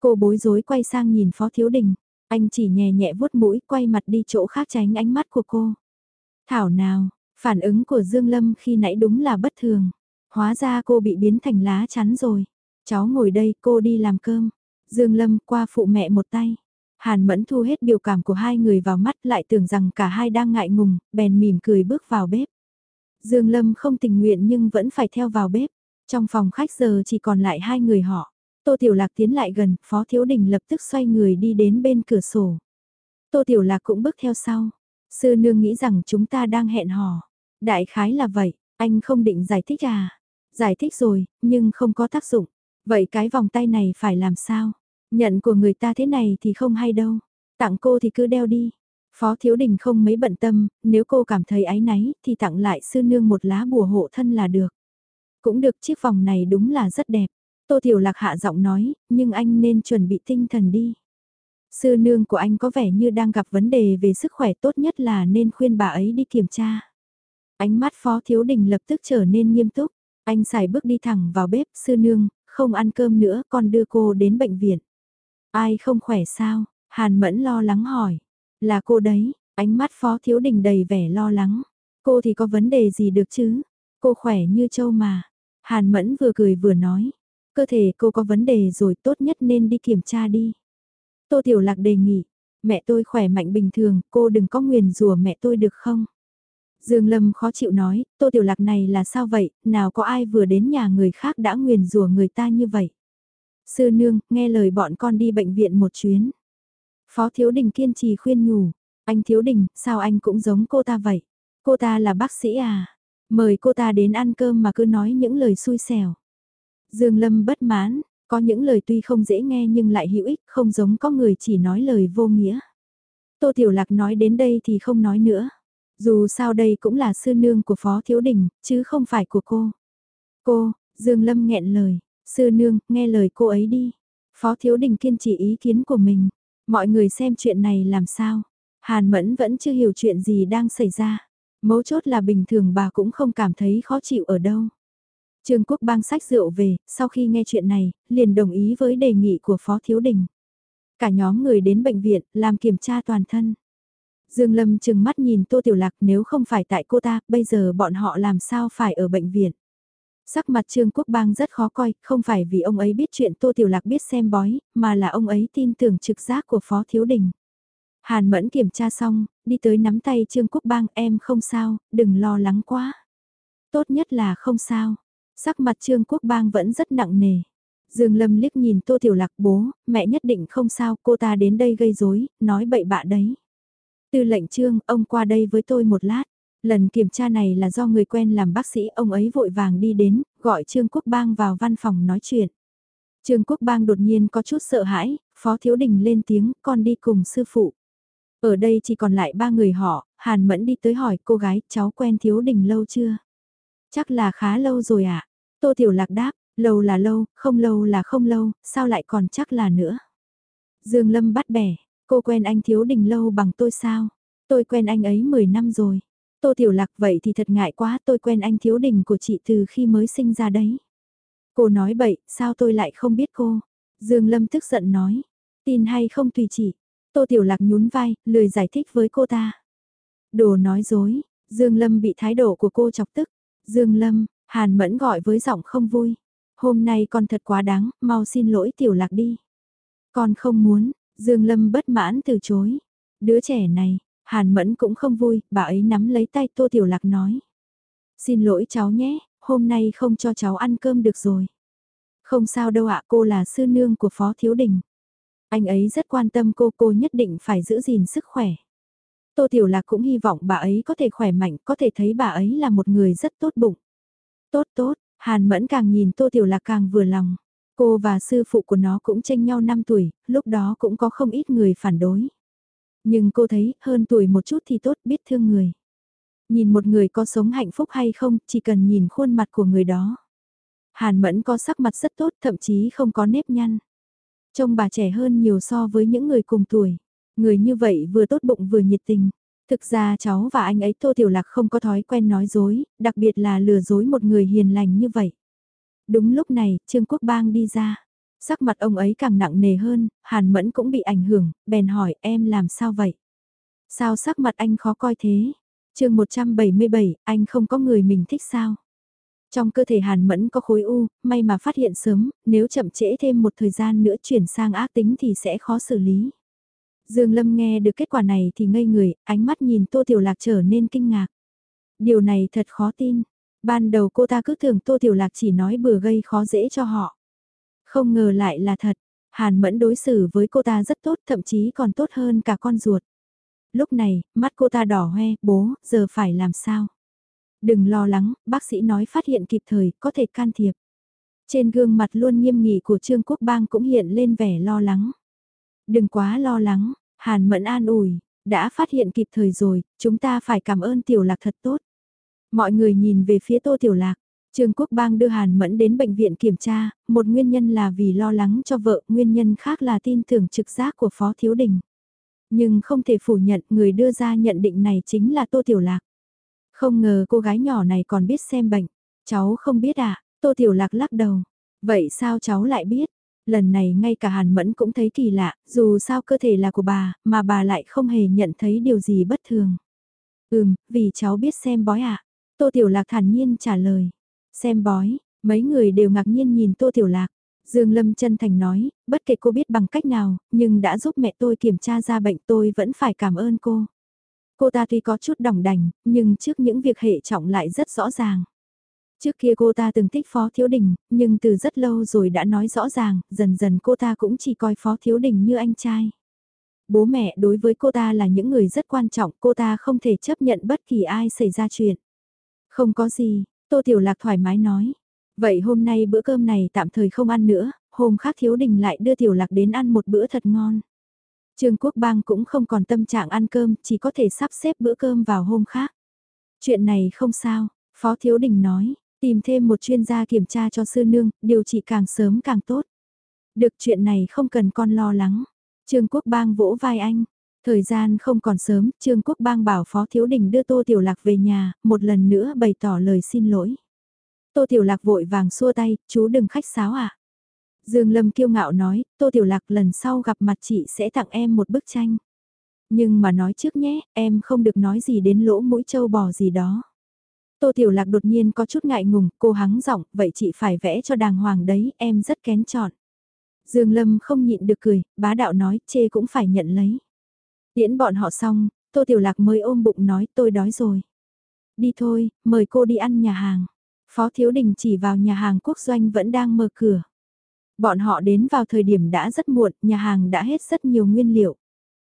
Cô bối rối quay sang nhìn Phó Thiếu Đình. Anh chỉ nhẹ nhẹ vuốt mũi, quay mặt đi chỗ khác tránh ánh mắt của cô. Thảo nào, phản ứng của Dương Lâm khi nãy đúng là bất thường. Hóa ra cô bị biến thành lá chắn rồi. Cháu ngồi đây, cô đi làm cơm. Dương Lâm qua phụ mẹ một tay. Hàn Mẫn thu hết biểu cảm của hai người vào mắt lại tưởng rằng cả hai đang ngại ngùng, bèn mỉm cười bước vào bếp. Dương Lâm không tình nguyện nhưng vẫn phải theo vào bếp. Trong phòng khách giờ chỉ còn lại hai người họ. Tô Tiểu Lạc tiến lại gần, Phó Thiếu Đình lập tức xoay người đi đến bên cửa sổ. Tô Tiểu Lạc cũng bước theo sau. Sư nương nghĩ rằng chúng ta đang hẹn hò. Đại khái là vậy, anh không định giải thích à? Giải thích rồi, nhưng không có tác dụng. Vậy cái vòng tay này phải làm sao? Nhận của người ta thế này thì không hay đâu. Tặng cô thì cứ đeo đi. Phó Thiếu Đình không mấy bận tâm, nếu cô cảm thấy ái náy thì tặng lại sư nương một lá bùa hộ thân là được. Cũng được chiếc vòng này đúng là rất đẹp. Tô Tiểu Lạc hạ giọng nói, nhưng anh nên chuẩn bị tinh thần đi. Sư nương của anh có vẻ như đang gặp vấn đề về sức khỏe tốt nhất là nên khuyên bà ấy đi kiểm tra. Ánh mắt Phó Thiếu Đình lập tức trở nên nghiêm túc. Anh xài bước đi thẳng vào bếp, sư nương, không ăn cơm nữa, con đưa cô đến bệnh viện. Ai không khỏe sao? Hàn Mẫn lo lắng hỏi. Là cô đấy, ánh mắt Phó Thiếu Đình đầy vẻ lo lắng. Cô thì có vấn đề gì được chứ? Cô khỏe như trâu mà. Hàn Mẫn vừa cười vừa nói. Cơ thể cô có vấn đề rồi tốt nhất nên đi kiểm tra đi. Tô Tiểu Lạc đề nghị. Mẹ tôi khỏe mạnh bình thường, cô đừng có nguyền rủa mẹ tôi được không? Dương Lâm khó chịu nói, Tô Tiểu Lạc này là sao vậy, nào có ai vừa đến nhà người khác đã nguyền rủa người ta như vậy? Sư nương, nghe lời bọn con đi bệnh viện một chuyến. Phó Thiếu Đình kiên trì khuyên nhủ, anh Thiếu Đình, sao anh cũng giống cô ta vậy? Cô ta là bác sĩ à? Mời cô ta đến ăn cơm mà cứ nói những lời xui xẻo. Dương Lâm bất mãn, có những lời tuy không dễ nghe nhưng lại hữu ích, không giống có người chỉ nói lời vô nghĩa. Tô Tiểu Lạc nói đến đây thì không nói nữa. Dù sao đây cũng là sư nương của Phó Thiếu Đình, chứ không phải của cô. Cô, Dương Lâm nghẹn lời, sư nương, nghe lời cô ấy đi. Phó Thiếu Đình kiên trì ý kiến của mình. Mọi người xem chuyện này làm sao. Hàn Mẫn vẫn chưa hiểu chuyện gì đang xảy ra. Mấu chốt là bình thường bà cũng không cảm thấy khó chịu ở đâu. Trương Quốc bang sách rượu về, sau khi nghe chuyện này, liền đồng ý với đề nghị của Phó Thiếu Đình. Cả nhóm người đến bệnh viện, làm kiểm tra toàn thân. Dương Lâm chừng mắt nhìn Tô Tiểu Lạc nếu không phải tại cô ta, bây giờ bọn họ làm sao phải ở bệnh viện. Sắc mặt Trương Quốc Bang rất khó coi, không phải vì ông ấy biết chuyện Tô Tiểu Lạc biết xem bói, mà là ông ấy tin tưởng trực giác của Phó Thiếu Đình. Hàn Mẫn kiểm tra xong, đi tới nắm tay Trương Quốc Bang em không sao, đừng lo lắng quá. Tốt nhất là không sao. Sắc mặt Trương Quốc Bang vẫn rất nặng nề. Dương Lâm liếc nhìn Tô Tiểu Lạc bố, mẹ nhất định không sao, cô ta đến đây gây rối, nói bậy bạ đấy. Tư lệnh trương, ông qua đây với tôi một lát. Lần kiểm tra này là do người quen làm bác sĩ, ông ấy vội vàng đi đến, gọi Trương Quốc Bang vào văn phòng nói chuyện. Trương Quốc Bang đột nhiên có chút sợ hãi, Phó Thiếu Đình lên tiếng, con đi cùng sư phụ. Ở đây chỉ còn lại ba người họ, Hàn Mẫn đi tới hỏi cô gái, cháu quen Thiếu Đình lâu chưa? Chắc là khá lâu rồi ạ. À? Tô Tiểu Lạc đáp, lâu là lâu, không lâu là không lâu, sao lại còn chắc là nữa? Dương Lâm bắt bẻ, Cô quen anh Thiếu Đình lâu bằng tôi sao? Tôi quen anh ấy 10 năm rồi. Tô Tiểu Lạc vậy thì thật ngại quá tôi quen anh Thiếu Đình của chị từ khi mới sinh ra đấy. Cô nói bậy, sao tôi lại không biết cô? Dương Lâm tức giận nói. Tin hay không tùy chị. Tô Tiểu Lạc nhún vai, lười giải thích với cô ta. Đồ nói dối, Dương Lâm bị thái độ của cô chọc tức. Dương Lâm, Hàn Mẫn gọi với giọng không vui. Hôm nay con thật quá đáng, mau xin lỗi Tiểu Lạc đi. Con không muốn, Dương Lâm bất mãn từ chối. Đứa trẻ này, Hàn Mẫn cũng không vui, bà ấy nắm lấy tay Tô Tiểu Lạc nói. Xin lỗi cháu nhé, hôm nay không cho cháu ăn cơm được rồi. Không sao đâu ạ, cô là sư nương của Phó Thiếu Đình. Anh ấy rất quan tâm cô, cô nhất định phải giữ gìn sức khỏe. Tô Tiểu Lạc cũng hy vọng bà ấy có thể khỏe mạnh, có thể thấy bà ấy là một người rất tốt bụng. Tốt tốt, Hàn Mẫn càng nhìn Tô Tiểu Lạc càng vừa lòng. Cô và sư phụ của nó cũng tranh nhau 5 tuổi, lúc đó cũng có không ít người phản đối. Nhưng cô thấy hơn tuổi một chút thì tốt biết thương người. Nhìn một người có sống hạnh phúc hay không, chỉ cần nhìn khuôn mặt của người đó. Hàn Mẫn có sắc mặt rất tốt, thậm chí không có nếp nhăn. Trông bà trẻ hơn nhiều so với những người cùng tuổi. Người như vậy vừa tốt bụng vừa nhiệt tình. Thực ra cháu và anh ấy Tô Tiểu Lạc không có thói quen nói dối, đặc biệt là lừa dối một người hiền lành như vậy. Đúng lúc này, Trương Quốc Bang đi ra. Sắc mặt ông ấy càng nặng nề hơn, Hàn Mẫn cũng bị ảnh hưởng, bèn hỏi em làm sao vậy? Sao sắc mặt anh khó coi thế? chương 177, anh không có người mình thích sao? Trong cơ thể Hàn Mẫn có khối u, may mà phát hiện sớm, nếu chậm trễ thêm một thời gian nữa chuyển sang ác tính thì sẽ khó xử lý. Dương Lâm nghe được kết quả này thì ngây người, ánh mắt nhìn Tô Tiểu Lạc trở nên kinh ngạc. Điều này thật khó tin, Ban đầu cô ta cứ tưởng Tô Tiểu Lạc chỉ nói bừa gây khó dễ cho họ. Không ngờ lại là thật, Hàn Mẫn đối xử với cô ta rất tốt thậm chí còn tốt hơn cả con ruột. Lúc này, mắt cô ta đỏ hoe, bố, giờ phải làm sao? Đừng lo lắng, bác sĩ nói phát hiện kịp thời, có thể can thiệp. Trên gương mặt luôn nghiêm nghị của Trương Quốc Bang cũng hiện lên vẻ lo lắng. Đừng quá lo lắng, Hàn Mẫn an ủi, đã phát hiện kịp thời rồi, chúng ta phải cảm ơn Tiểu Lạc thật tốt. Mọi người nhìn về phía Tô Tiểu Lạc, Trương Quốc Bang đưa Hàn Mẫn đến bệnh viện kiểm tra, một nguyên nhân là vì lo lắng cho vợ, nguyên nhân khác là tin tưởng trực giác của Phó Thiếu Đình. Nhưng không thể phủ nhận người đưa ra nhận định này chính là Tô Tiểu Lạc. Không ngờ cô gái nhỏ này còn biết xem bệnh. Cháu không biết à, Tô Tiểu Lạc lắc đầu. Vậy sao cháu lại biết? Lần này ngay cả Hàn Mẫn cũng thấy kỳ lạ, dù sao cơ thể là của bà, mà bà lại không hề nhận thấy điều gì bất thường. Ừm, vì cháu biết xem bói ạ. À? Tô Tiểu Lạc thản nhiên trả lời. Xem bói, mấy người đều ngạc nhiên nhìn Tô Tiểu Lạc. Dương Lâm chân thành nói, bất kể cô biết bằng cách nào, nhưng đã giúp mẹ tôi kiểm tra ra bệnh tôi vẫn phải cảm ơn cô. Cô ta tuy có chút đỏng đành, nhưng trước những việc hệ trọng lại rất rõ ràng. Trước kia cô ta từng thích Phó Thiếu Đình, nhưng từ rất lâu rồi đã nói rõ ràng, dần dần cô ta cũng chỉ coi Phó Thiếu Đình như anh trai. Bố mẹ đối với cô ta là những người rất quan trọng, cô ta không thể chấp nhận bất kỳ ai xảy ra chuyện. Không có gì, Tô Tiểu Lạc thoải mái nói. Vậy hôm nay bữa cơm này tạm thời không ăn nữa, hôm khác Thiếu Đình lại đưa Tiểu Lạc đến ăn một bữa thật ngon. Trương Quốc Bang cũng không còn tâm trạng ăn cơm, chỉ có thể sắp xếp bữa cơm vào hôm khác. Chuyện này không sao, Phó Thiếu Đình nói, tìm thêm một chuyên gia kiểm tra cho sư nương, điều trị càng sớm càng tốt. Được chuyện này không cần con lo lắng. Trương Quốc Bang vỗ vai anh. Thời gian không còn sớm, Trương Quốc Bang bảo Phó Thiếu Đình đưa Tô Tiểu Lạc về nhà, một lần nữa bày tỏ lời xin lỗi. Tô Tiểu Lạc vội vàng xua tay, chú đừng khách sáo à. Dương Lâm kiêu ngạo nói, Tô Tiểu Lạc lần sau gặp mặt chị sẽ tặng em một bức tranh. Nhưng mà nói trước nhé, em không được nói gì đến lỗ mũi châu bò gì đó. Tô Tiểu Lạc đột nhiên có chút ngại ngùng, cô hắng giọng, vậy chị phải vẽ cho đàng hoàng đấy, em rất kén chọn. Dương Lâm không nhịn được cười, bá đạo nói, chê cũng phải nhận lấy. Tiễn bọn họ xong, Tô Tiểu Lạc mới ôm bụng nói tôi đói rồi. Đi thôi, mời cô đi ăn nhà hàng. Phó Thiếu Đình chỉ vào nhà hàng quốc doanh vẫn đang mở cửa. Bọn họ đến vào thời điểm đã rất muộn, nhà hàng đã hết rất nhiều nguyên liệu.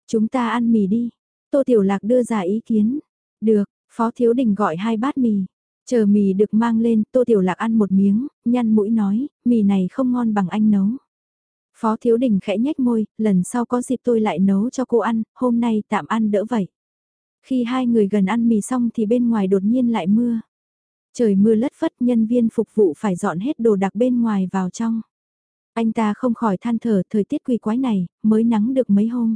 Chúng ta ăn mì đi. Tô Tiểu Lạc đưa ra ý kiến. Được, Phó Thiếu Đình gọi hai bát mì. Chờ mì được mang lên, Tô Tiểu Lạc ăn một miếng, nhăn mũi nói, mì này không ngon bằng anh nấu. Phó Thiếu Đình khẽ nhếch môi, lần sau có dịp tôi lại nấu cho cô ăn, hôm nay tạm ăn đỡ vậy. Khi hai người gần ăn mì xong thì bên ngoài đột nhiên lại mưa. Trời mưa lất phất nhân viên phục vụ phải dọn hết đồ đặc bên ngoài vào trong. Anh ta không khỏi than thở thời tiết quỳ quái này, mới nắng được mấy hôm.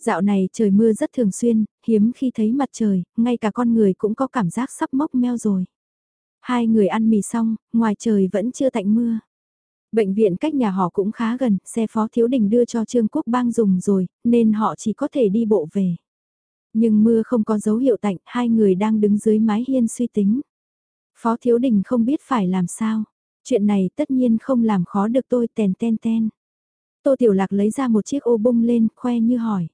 Dạo này trời mưa rất thường xuyên, hiếm khi thấy mặt trời, ngay cả con người cũng có cảm giác sắp mốc meo rồi. Hai người ăn mì xong, ngoài trời vẫn chưa tạnh mưa. Bệnh viện cách nhà họ cũng khá gần, xe phó thiếu đình đưa cho Trương Quốc bang dùng rồi, nên họ chỉ có thể đi bộ về. Nhưng mưa không có dấu hiệu tạnh, hai người đang đứng dưới mái hiên suy tính. Phó thiếu đình không biết phải làm sao. Chuyện này tất nhiên không làm khó được tôi tèn ten ten. Tô Tiểu Lạc lấy ra một chiếc ô bung lên, khoe như hỏi.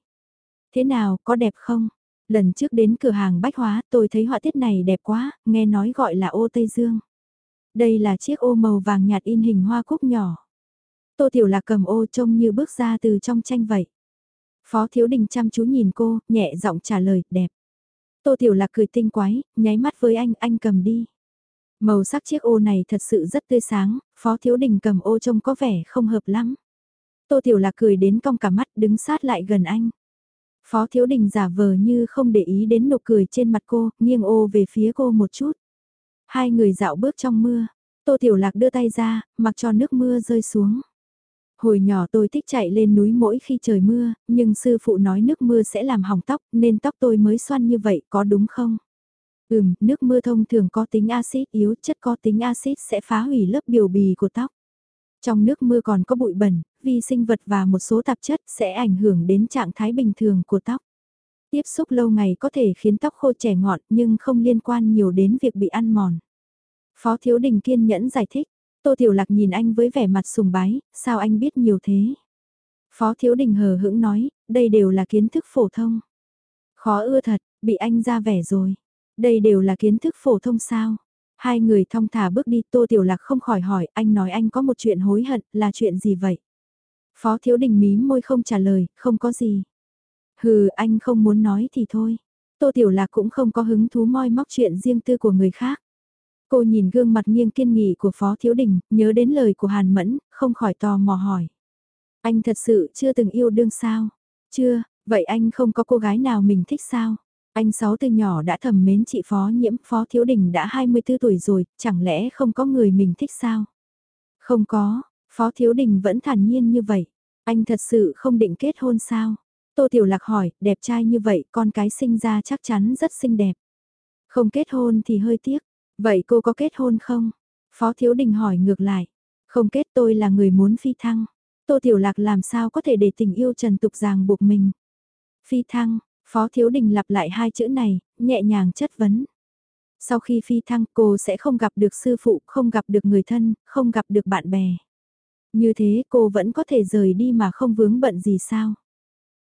Thế nào, có đẹp không? Lần trước đến cửa hàng bách hóa, tôi thấy họa tiết này đẹp quá, nghe nói gọi là ô Tây Dương. Đây là chiếc ô màu vàng nhạt in hình hoa cúc nhỏ. Tô Tiểu Lạc cầm ô trông như bước ra từ trong tranh vậy. Phó Thiếu Đình chăm chú nhìn cô, nhẹ giọng trả lời, đẹp. Tô Tiểu Lạc cười tinh quái, nháy mắt với anh, anh cầm đi. Màu sắc chiếc ô này thật sự rất tươi sáng, Phó Thiếu Đình cầm ô trông có vẻ không hợp lắm. Tô Tiểu Lạc cười đến cong cả mắt đứng sát lại gần anh. Phó Thiếu Đình giả vờ như không để ý đến nụ cười trên mặt cô, nghiêng ô về phía cô một chút. Hai người dạo bước trong mưa, Tô Tiểu Lạc đưa tay ra, mặc cho nước mưa rơi xuống. Hồi nhỏ tôi thích chạy lên núi mỗi khi trời mưa, nhưng sư phụ nói nước mưa sẽ làm hỏng tóc nên tóc tôi mới xoăn như vậy có đúng không? Ừm, nước mưa thông thường có tính axit yếu, chất có tính axit sẽ phá hủy lớp biểu bì của tóc. Trong nước mưa còn có bụi bẩn, vi sinh vật và một số tạp chất sẽ ảnh hưởng đến trạng thái bình thường của tóc. Tiếp xúc lâu ngày có thể khiến tóc khô trẻ ngọn nhưng không liên quan nhiều đến việc bị ăn mòn. Phó Thiếu Đình kiên nhẫn giải thích, Tô Tiểu Lạc nhìn anh với vẻ mặt sùng bái, sao anh biết nhiều thế? Phó Thiếu Đình hờ hững nói, đây đều là kiến thức phổ thông. Khó ưa thật, bị anh ra vẻ rồi. Đây đều là kiến thức phổ thông sao? Hai người thong thả bước đi Tô Tiểu Lạc không khỏi hỏi anh nói anh có một chuyện hối hận là chuyện gì vậy? Phó Thiếu Đình mím môi không trả lời, không có gì. Hừ anh không muốn nói thì thôi. Tô Tiểu Lạc cũng không có hứng thú moi móc chuyện riêng tư của người khác. Cô nhìn gương mặt nghiêng kiên nghị của Phó Thiếu Đình, nhớ đến lời của Hàn Mẫn, không khỏi tò mò hỏi. Anh thật sự chưa từng yêu đương sao? Chưa, vậy anh không có cô gái nào mình thích sao? Anh Sáu từ nhỏ đã thầm mến chị Phó Nhiễm, Phó Thiếu Đình đã 24 tuổi rồi, chẳng lẽ không có người mình thích sao? Không có, Phó Thiếu Đình vẫn thản nhiên như vậy. Anh thật sự không định kết hôn sao? Tô Tiểu Lạc hỏi, đẹp trai như vậy, con cái sinh ra chắc chắn rất xinh đẹp. Không kết hôn thì hơi tiếc. Vậy cô có kết hôn không? Phó Thiếu Đình hỏi ngược lại. Không kết tôi là người muốn phi thăng. Tô Tiểu Lạc làm sao có thể để tình yêu trần tục ràng buộc mình. Phi thăng, Phó Thiếu Đình lặp lại hai chữ này, nhẹ nhàng chất vấn. Sau khi phi thăng cô sẽ không gặp được sư phụ, không gặp được người thân, không gặp được bạn bè. Như thế cô vẫn có thể rời đi mà không vướng bận gì sao?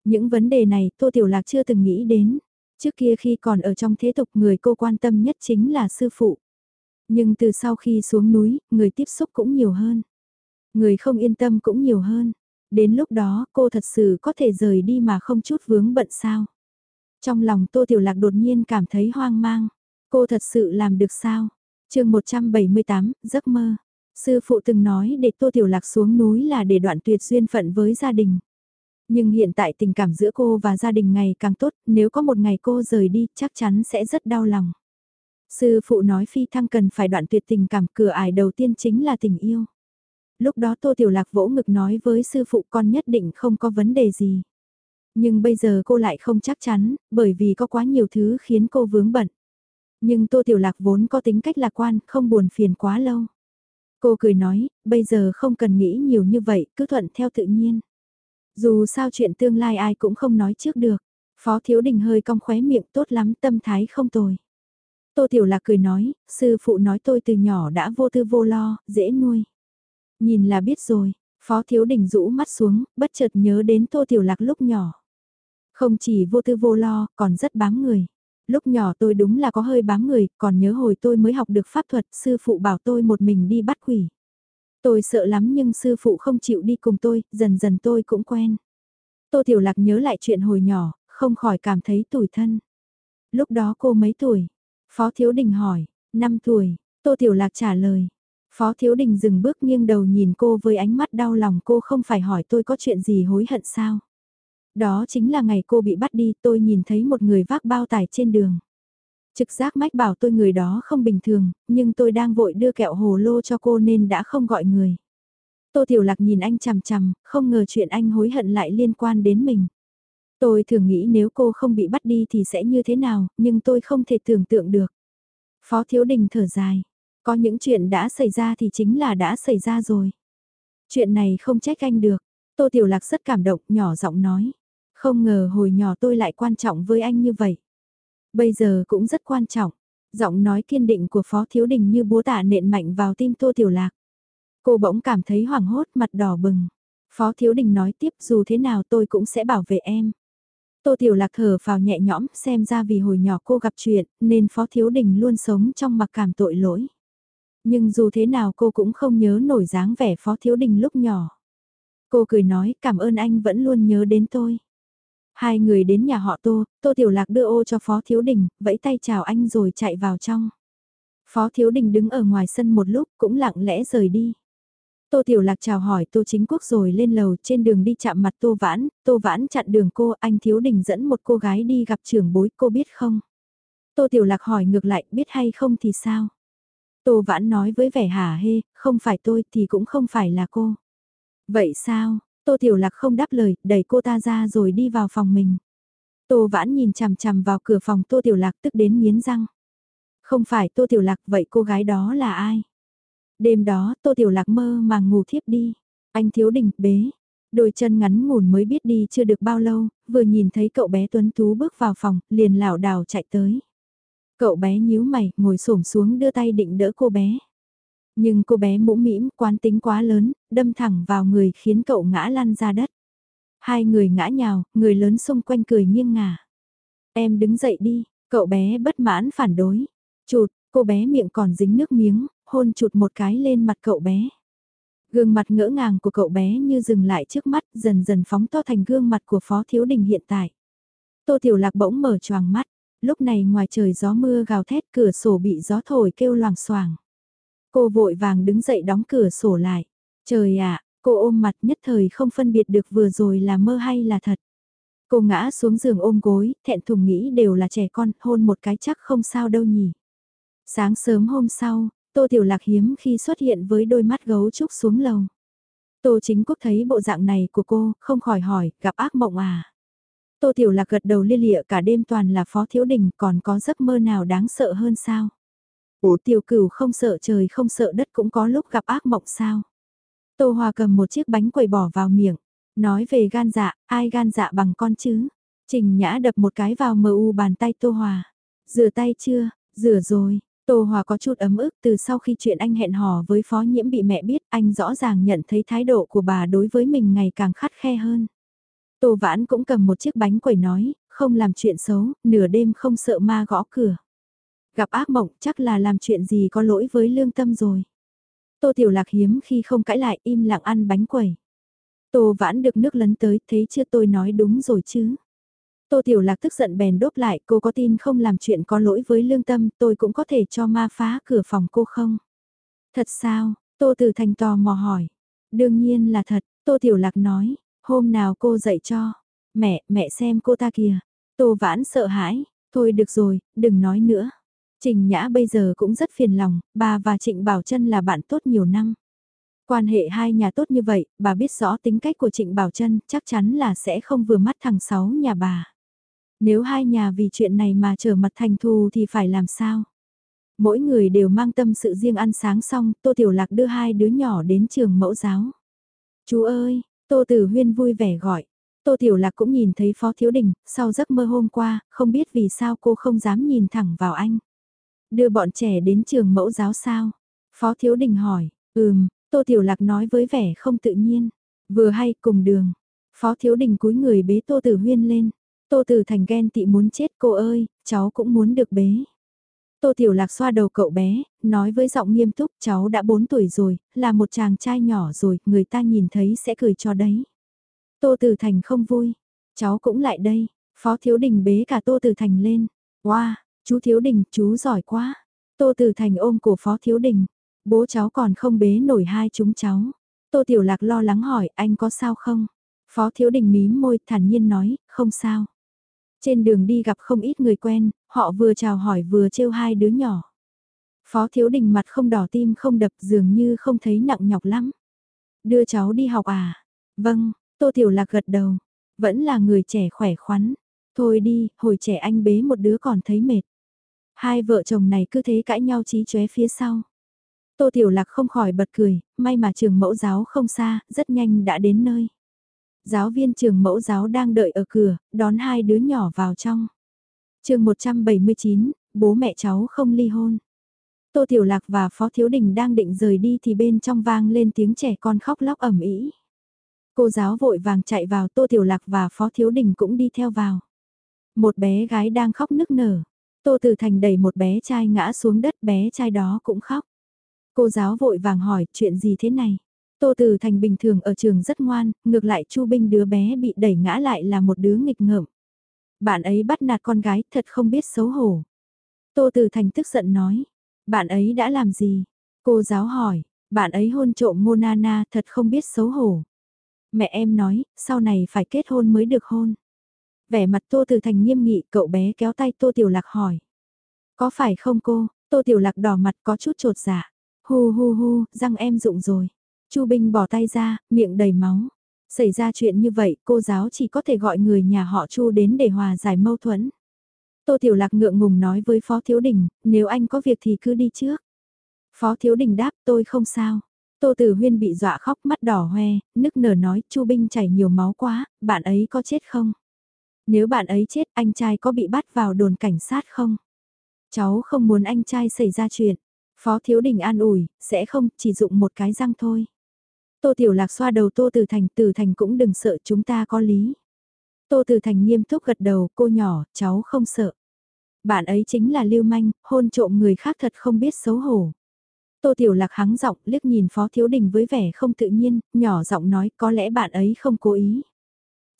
Những vấn đề này Tô Tiểu Lạc chưa từng nghĩ đến. Trước kia khi còn ở trong thế tục người cô quan tâm nhất chính là sư phụ. Nhưng từ sau khi xuống núi, người tiếp xúc cũng nhiều hơn. Người không yên tâm cũng nhiều hơn. Đến lúc đó cô thật sự có thể rời đi mà không chút vướng bận sao. Trong lòng Tô Tiểu Lạc đột nhiên cảm thấy hoang mang. Cô thật sự làm được sao? chương 178, giấc mơ. Sư phụ từng nói để Tô Tiểu Lạc xuống núi là để đoạn tuyệt duyên phận với gia đình. Nhưng hiện tại tình cảm giữa cô và gia đình ngày càng tốt, nếu có một ngày cô rời đi chắc chắn sẽ rất đau lòng. Sư phụ nói phi thăng cần phải đoạn tuyệt tình cảm cửa ải đầu tiên chính là tình yêu. Lúc đó Tô Tiểu Lạc vỗ ngực nói với sư phụ con nhất định không có vấn đề gì. Nhưng bây giờ cô lại không chắc chắn, bởi vì có quá nhiều thứ khiến cô vướng bận. Nhưng Tô Tiểu Lạc vốn có tính cách lạc quan, không buồn phiền quá lâu. Cô cười nói, bây giờ không cần nghĩ nhiều như vậy, cứ thuận theo tự nhiên. Dù sao chuyện tương lai ai cũng không nói trước được. Phó Thiếu Đình hơi cong khóe miệng tốt lắm tâm thái không tồi. Tô Tiểu Lạc cười nói, sư phụ nói tôi từ nhỏ đã vô tư vô lo, dễ nuôi. Nhìn là biết rồi, Phó Thiếu Đình rũ mắt xuống, bất chợt nhớ đến Tô Tiểu Lạc lúc nhỏ. Không chỉ vô tư vô lo, còn rất bám người. Lúc nhỏ tôi đúng là có hơi bám người, còn nhớ hồi tôi mới học được pháp thuật, sư phụ bảo tôi một mình đi bắt quỷ. Tôi sợ lắm nhưng sư phụ không chịu đi cùng tôi, dần dần tôi cũng quen. Tô Tiểu Lạc nhớ lại chuyện hồi nhỏ, không khỏi cảm thấy tủi thân. Lúc đó cô mấy tuổi? Phó Thiếu Đình hỏi, 5 tuổi, Tô Tiểu Lạc trả lời. Phó Thiếu Đình dừng bước nghiêng đầu nhìn cô với ánh mắt đau lòng cô không phải hỏi tôi có chuyện gì hối hận sao. Đó chính là ngày cô bị bắt đi tôi nhìn thấy một người vác bao tải trên đường. Trực giác mách bảo tôi người đó không bình thường, nhưng tôi đang vội đưa kẹo hồ lô cho cô nên đã không gọi người. Tô Tiểu Lạc nhìn anh chằm chằm, không ngờ chuyện anh hối hận lại liên quan đến mình. Tôi thường nghĩ nếu cô không bị bắt đi thì sẽ như thế nào, nhưng tôi không thể tưởng tượng được. Phó Thiếu Đình thở dài, có những chuyện đã xảy ra thì chính là đã xảy ra rồi. Chuyện này không trách anh được. Tô Tiểu Lạc rất cảm động, nhỏ giọng nói. Không ngờ hồi nhỏ tôi lại quan trọng với anh như vậy. Bây giờ cũng rất quan trọng. Giọng nói kiên định của Phó Thiếu Đình như búa tạ nện mạnh vào tim Tô Tiểu Lạc. Cô bỗng cảm thấy hoảng hốt, mặt đỏ bừng. Phó Thiếu Đình nói tiếp, dù thế nào tôi cũng sẽ bảo vệ em. Tô Tiểu Lạc thở vào nhẹ nhõm, xem ra vì hồi nhỏ cô gặp chuyện, nên Phó Thiếu Đình luôn sống trong mặc cảm tội lỗi. Nhưng dù thế nào cô cũng không nhớ nổi dáng vẻ Phó Thiếu Đình lúc nhỏ. Cô cười nói, cảm ơn anh vẫn luôn nhớ đến tôi. Hai người đến nhà họ Tô, Tô Tiểu Lạc đưa ô cho Phó Thiếu Đình, vẫy tay chào anh rồi chạy vào trong. Phó Thiếu Đình đứng ở ngoài sân một lúc cũng lặng lẽ rời đi. Tô Tiểu Lạc chào hỏi Tô Chính Quốc rồi lên lầu trên đường đi chạm mặt Tô Vãn, Tô Vãn chặn đường cô, anh Thiếu Đình dẫn một cô gái đi gặp trưởng bối, cô biết không? Tô Tiểu Lạc hỏi ngược lại, biết hay không thì sao? Tô Vãn nói với vẻ hả hê, không phải tôi thì cũng không phải là cô. Vậy sao, Tô Tiểu Lạc không đáp lời, đẩy cô ta ra rồi đi vào phòng mình. Tô Vãn nhìn chằm chằm vào cửa phòng Tô Tiểu Lạc tức đến miến răng. Không phải Tô Tiểu Lạc vậy cô gái đó là ai? Đêm đó Tô Tiểu Lạc mơ màng ngủ thiếp đi. Anh thiếu đình bế. Đôi chân ngắn ngủn mới biết đi chưa được bao lâu, vừa nhìn thấy cậu bé Tuấn Tú bước vào phòng, liền lảo đảo chạy tới. Cậu bé nhíu mày, ngồi xổm xuống đưa tay định đỡ cô bé. Nhưng cô bé mũm mĩm quán tính quá lớn, đâm thẳng vào người khiến cậu ngã lăn ra đất. Hai người ngã nhào, người lớn xung quanh cười nghiêng ngả. Em đứng dậy đi, cậu bé bất mãn phản đối. Chụt, cô bé miệng còn dính nước miếng, hôn chụt một cái lên mặt cậu bé. Gương mặt ngỡ ngàng của cậu bé như dừng lại trước mắt, dần dần phóng to thành gương mặt của Phó Thiếu Đình hiện tại. Tô Tiểu Lạc bỗng mở choàng mắt, lúc này ngoài trời gió mưa gào thét cửa sổ bị gió thổi kêu loảng xoảng. Cô vội vàng đứng dậy đóng cửa sổ lại. Trời ạ, cô ôm mặt nhất thời không phân biệt được vừa rồi là mơ hay là thật. Cô ngã xuống giường ôm gối, thẹn thùng nghĩ đều là trẻ con, hôn một cái chắc không sao đâu nhỉ. Sáng sớm hôm sau, Tô Tiểu Lạc hiếm khi xuất hiện với đôi mắt gấu trúc xuống lầu. Tô Chính Quốc thấy bộ dạng này của cô, không khỏi hỏi, gặp ác mộng à? Tô Tiểu Lạc gật đầu lia lịa cả đêm toàn là phó thiếu đình còn có giấc mơ nào đáng sợ hơn sao? Ủa tiểu cửu không sợ trời không sợ đất cũng có lúc gặp ác mộng sao? Tô Hòa cầm một chiếc bánh quẩy bỏ vào miệng, nói về gan dạ, ai gan dạ bằng con chứ? Trình Nhã đập một cái vào mờ u bàn tay Tô Hòa. Rửa tay chưa? Rửa rồi. Tô Hòa có chút ấm ức từ sau khi chuyện anh hẹn hò với phó nhiễm bị mẹ biết anh rõ ràng nhận thấy thái độ của bà đối với mình ngày càng khắt khe hơn. Tô Vãn cũng cầm một chiếc bánh quẩy nói, không làm chuyện xấu, nửa đêm không sợ ma gõ cửa. Gặp ác mộng chắc là làm chuyện gì có lỗi với lương tâm rồi. Tô Tiểu Lạc hiếm khi không cãi lại im lặng ăn bánh quẩy. Tô Vãn được nước lấn tới, thấy chưa tôi nói đúng rồi chứ. Tô Tiểu Lạc tức giận bèn đốt lại, cô có tin không làm chuyện có lỗi với lương tâm, tôi cũng có thể cho ma phá cửa phòng cô không? Thật sao? Tô Tử Thành tò mò hỏi. Đương nhiên là thật, Tô Tiểu Lạc nói, hôm nào cô dạy cho. Mẹ, mẹ xem cô ta kìa. Tô Vãn sợ hãi, thôi được rồi, đừng nói nữa. Trình Nhã bây giờ cũng rất phiền lòng, bà và Trịnh Bảo Trân là bạn tốt nhiều năm. Quan hệ hai nhà tốt như vậy, bà biết rõ tính cách của Trịnh Bảo Trân, chắc chắn là sẽ không vừa mắt thằng sáu nhà bà. Nếu hai nhà vì chuyện này mà trở mặt thành thù thì phải làm sao? Mỗi người đều mang tâm sự riêng ăn sáng xong, Tô Tiểu Lạc đưa hai đứa nhỏ đến trường mẫu giáo. Chú ơi, Tô Tử Huyên vui vẻ gọi. Tô Tiểu Lạc cũng nhìn thấy Phó Thiếu Đình, sau giấc mơ hôm qua, không biết vì sao cô không dám nhìn thẳng vào anh. Đưa bọn trẻ đến trường mẫu giáo sao? Phó Thiếu Đình hỏi, ừm, Tô Tiểu Lạc nói với vẻ không tự nhiên. Vừa hay cùng đường. Phó Thiếu Đình cúi người bế Tô Tử Huyên lên. Tô Tử Thành ghen tị muốn chết cô ơi, cháu cũng muốn được bế. Tô Tiểu Lạc xoa đầu cậu bé, nói với giọng nghiêm túc cháu đã 4 tuổi rồi, là một chàng trai nhỏ rồi, người ta nhìn thấy sẽ cười cho đấy. Tô Tử Thành không vui, cháu cũng lại đây, Phó Thiếu Đình bế cả Tô Tử Thành lên. Wow, chú Thiếu Đình, chú giỏi quá. Tô Tử Thành ôm cổ Phó Thiếu Đình, bố cháu còn không bế nổi hai chúng cháu. Tô Tiểu Lạc lo lắng hỏi anh có sao không? Phó Thiếu Đình mím môi thản nhiên nói, không sao. Trên đường đi gặp không ít người quen, họ vừa chào hỏi vừa trêu hai đứa nhỏ. Phó Thiếu Đình mặt không đỏ tim không đập dường như không thấy nặng nhọc lắm. Đưa cháu đi học à? Vâng, Tô Tiểu Lạc gật đầu. Vẫn là người trẻ khỏe khoắn. Thôi đi, hồi trẻ anh bế một đứa còn thấy mệt. Hai vợ chồng này cứ thế cãi nhau chí chóe phía sau. Tô Tiểu Lạc không khỏi bật cười, may mà trường mẫu giáo không xa, rất nhanh đã đến nơi. Giáo viên trường mẫu giáo đang đợi ở cửa, đón hai đứa nhỏ vào trong. chương 179, bố mẹ cháu không ly hôn. Tô Tiểu Lạc và Phó Thiếu Đình đang định rời đi thì bên trong vang lên tiếng trẻ con khóc lóc ẩm ý. Cô giáo vội vàng chạy vào Tô Tiểu Lạc và Phó Thiếu Đình cũng đi theo vào. Một bé gái đang khóc nức nở. Tô Tử Thành đẩy một bé trai ngã xuống đất bé trai đó cũng khóc. Cô giáo vội vàng hỏi chuyện gì thế này. Tô Tử Thành bình thường ở trường rất ngoan, ngược lại Chu Binh đứa bé bị đẩy ngã lại là một đứa nghịch ngợm. Bạn ấy bắt nạt con gái thật không biết xấu hổ. Tô Tử Thành tức giận nói, bạn ấy đã làm gì? Cô giáo hỏi, bạn ấy hôn trộm Ngô Nana thật không biết xấu hổ. Mẹ em nói, sau này phải kết hôn mới được hôn. Vẻ mặt Tô từ Thành nghiêm nghị, cậu bé kéo tay Tô Tiểu Lạc hỏi. Có phải không cô? Tô Tiểu Lạc đỏ mặt có chút trột dạ. Hu hu hu, răng em rụng rồi. Chu Binh bỏ tay ra, miệng đầy máu. Xảy ra chuyện như vậy, cô giáo chỉ có thể gọi người nhà họ Chu đến để hòa giải mâu thuẫn. Tô Tiểu Lạc ngượng ngùng nói với Phó Thiếu Đình, nếu anh có việc thì cứ đi trước. Phó Thiếu Đình đáp tôi không sao. Tô Tử Huyên bị dọa khóc mắt đỏ hoe, nức nở nói Chu Binh chảy nhiều máu quá, bạn ấy có chết không? Nếu bạn ấy chết anh trai có bị bắt vào đồn cảnh sát không? Cháu không muốn anh trai xảy ra chuyện. Phó Thiếu Đình an ủi, sẽ không, chỉ dụng một cái răng thôi. Tô Tiểu Lạc xoa đầu Tô Tử Thành, Tử Thành cũng đừng sợ chúng ta có lý. Tô Tử Thành nghiêm túc gật đầu, cô nhỏ, cháu không sợ. Bạn ấy chính là lưu manh, hôn trộm người khác thật không biết xấu hổ. Tô Tiểu Lạc hắng giọng liếc nhìn Phó Thiếu Đình với vẻ không tự nhiên, nhỏ giọng nói có lẽ bạn ấy không cố ý.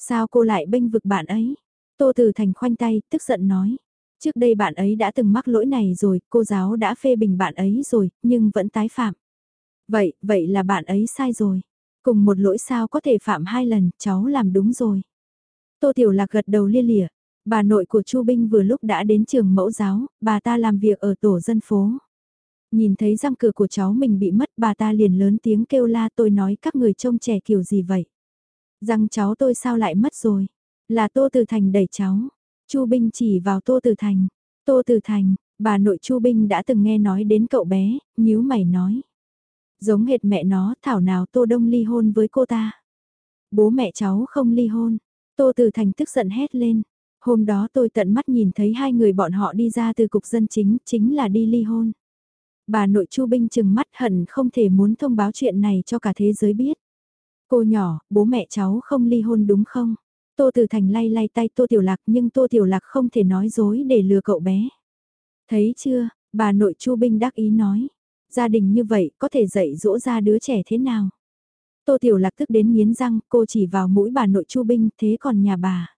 Sao cô lại bênh vực bạn ấy? Tô Tử Thành khoanh tay, tức giận nói. Trước đây bạn ấy đã từng mắc lỗi này rồi, cô giáo đã phê bình bạn ấy rồi, nhưng vẫn tái phạm. Vậy, vậy là bạn ấy sai rồi. Cùng một lỗi sao có thể phạm hai lần, cháu làm đúng rồi. Tô Tiểu Lạc gật đầu lia lịa. Bà nội của Chu Binh vừa lúc đã đến trường mẫu giáo, bà ta làm việc ở tổ dân phố. Nhìn thấy răng cửa của cháu mình bị mất bà ta liền lớn tiếng kêu la tôi nói các người trông trẻ kiểu gì vậy. Răng cháu tôi sao lại mất rồi. Là Tô Từ Thành đẩy cháu. Chu Binh chỉ vào Tô Từ Thành. Tô Từ Thành, bà nội Chu Binh đã từng nghe nói đến cậu bé, nhíu mày nói. Giống hệt mẹ nó, thảo nào Tô Đông ly hôn với cô ta. Bố mẹ cháu không ly hôn. Tô Từ Thành tức giận hét lên. Hôm đó tôi tận mắt nhìn thấy hai người bọn họ đi ra từ cục dân chính, chính là đi ly hôn. Bà nội Chu Binh chừng mắt hận không thể muốn thông báo chuyện này cho cả thế giới biết. Cô nhỏ, bố mẹ cháu không ly hôn đúng không? Tô Từ Thành lay lay tay Tô Tiểu Lạc nhưng Tô Tiểu Lạc không thể nói dối để lừa cậu bé. Thấy chưa, bà nội Chu Binh đắc ý nói. Gia đình như vậy có thể dạy dỗ ra đứa trẻ thế nào? Tô Tiểu Lạc tức đến nghiến răng, cô chỉ vào mũi bà nội Chu Binh, thế còn nhà bà.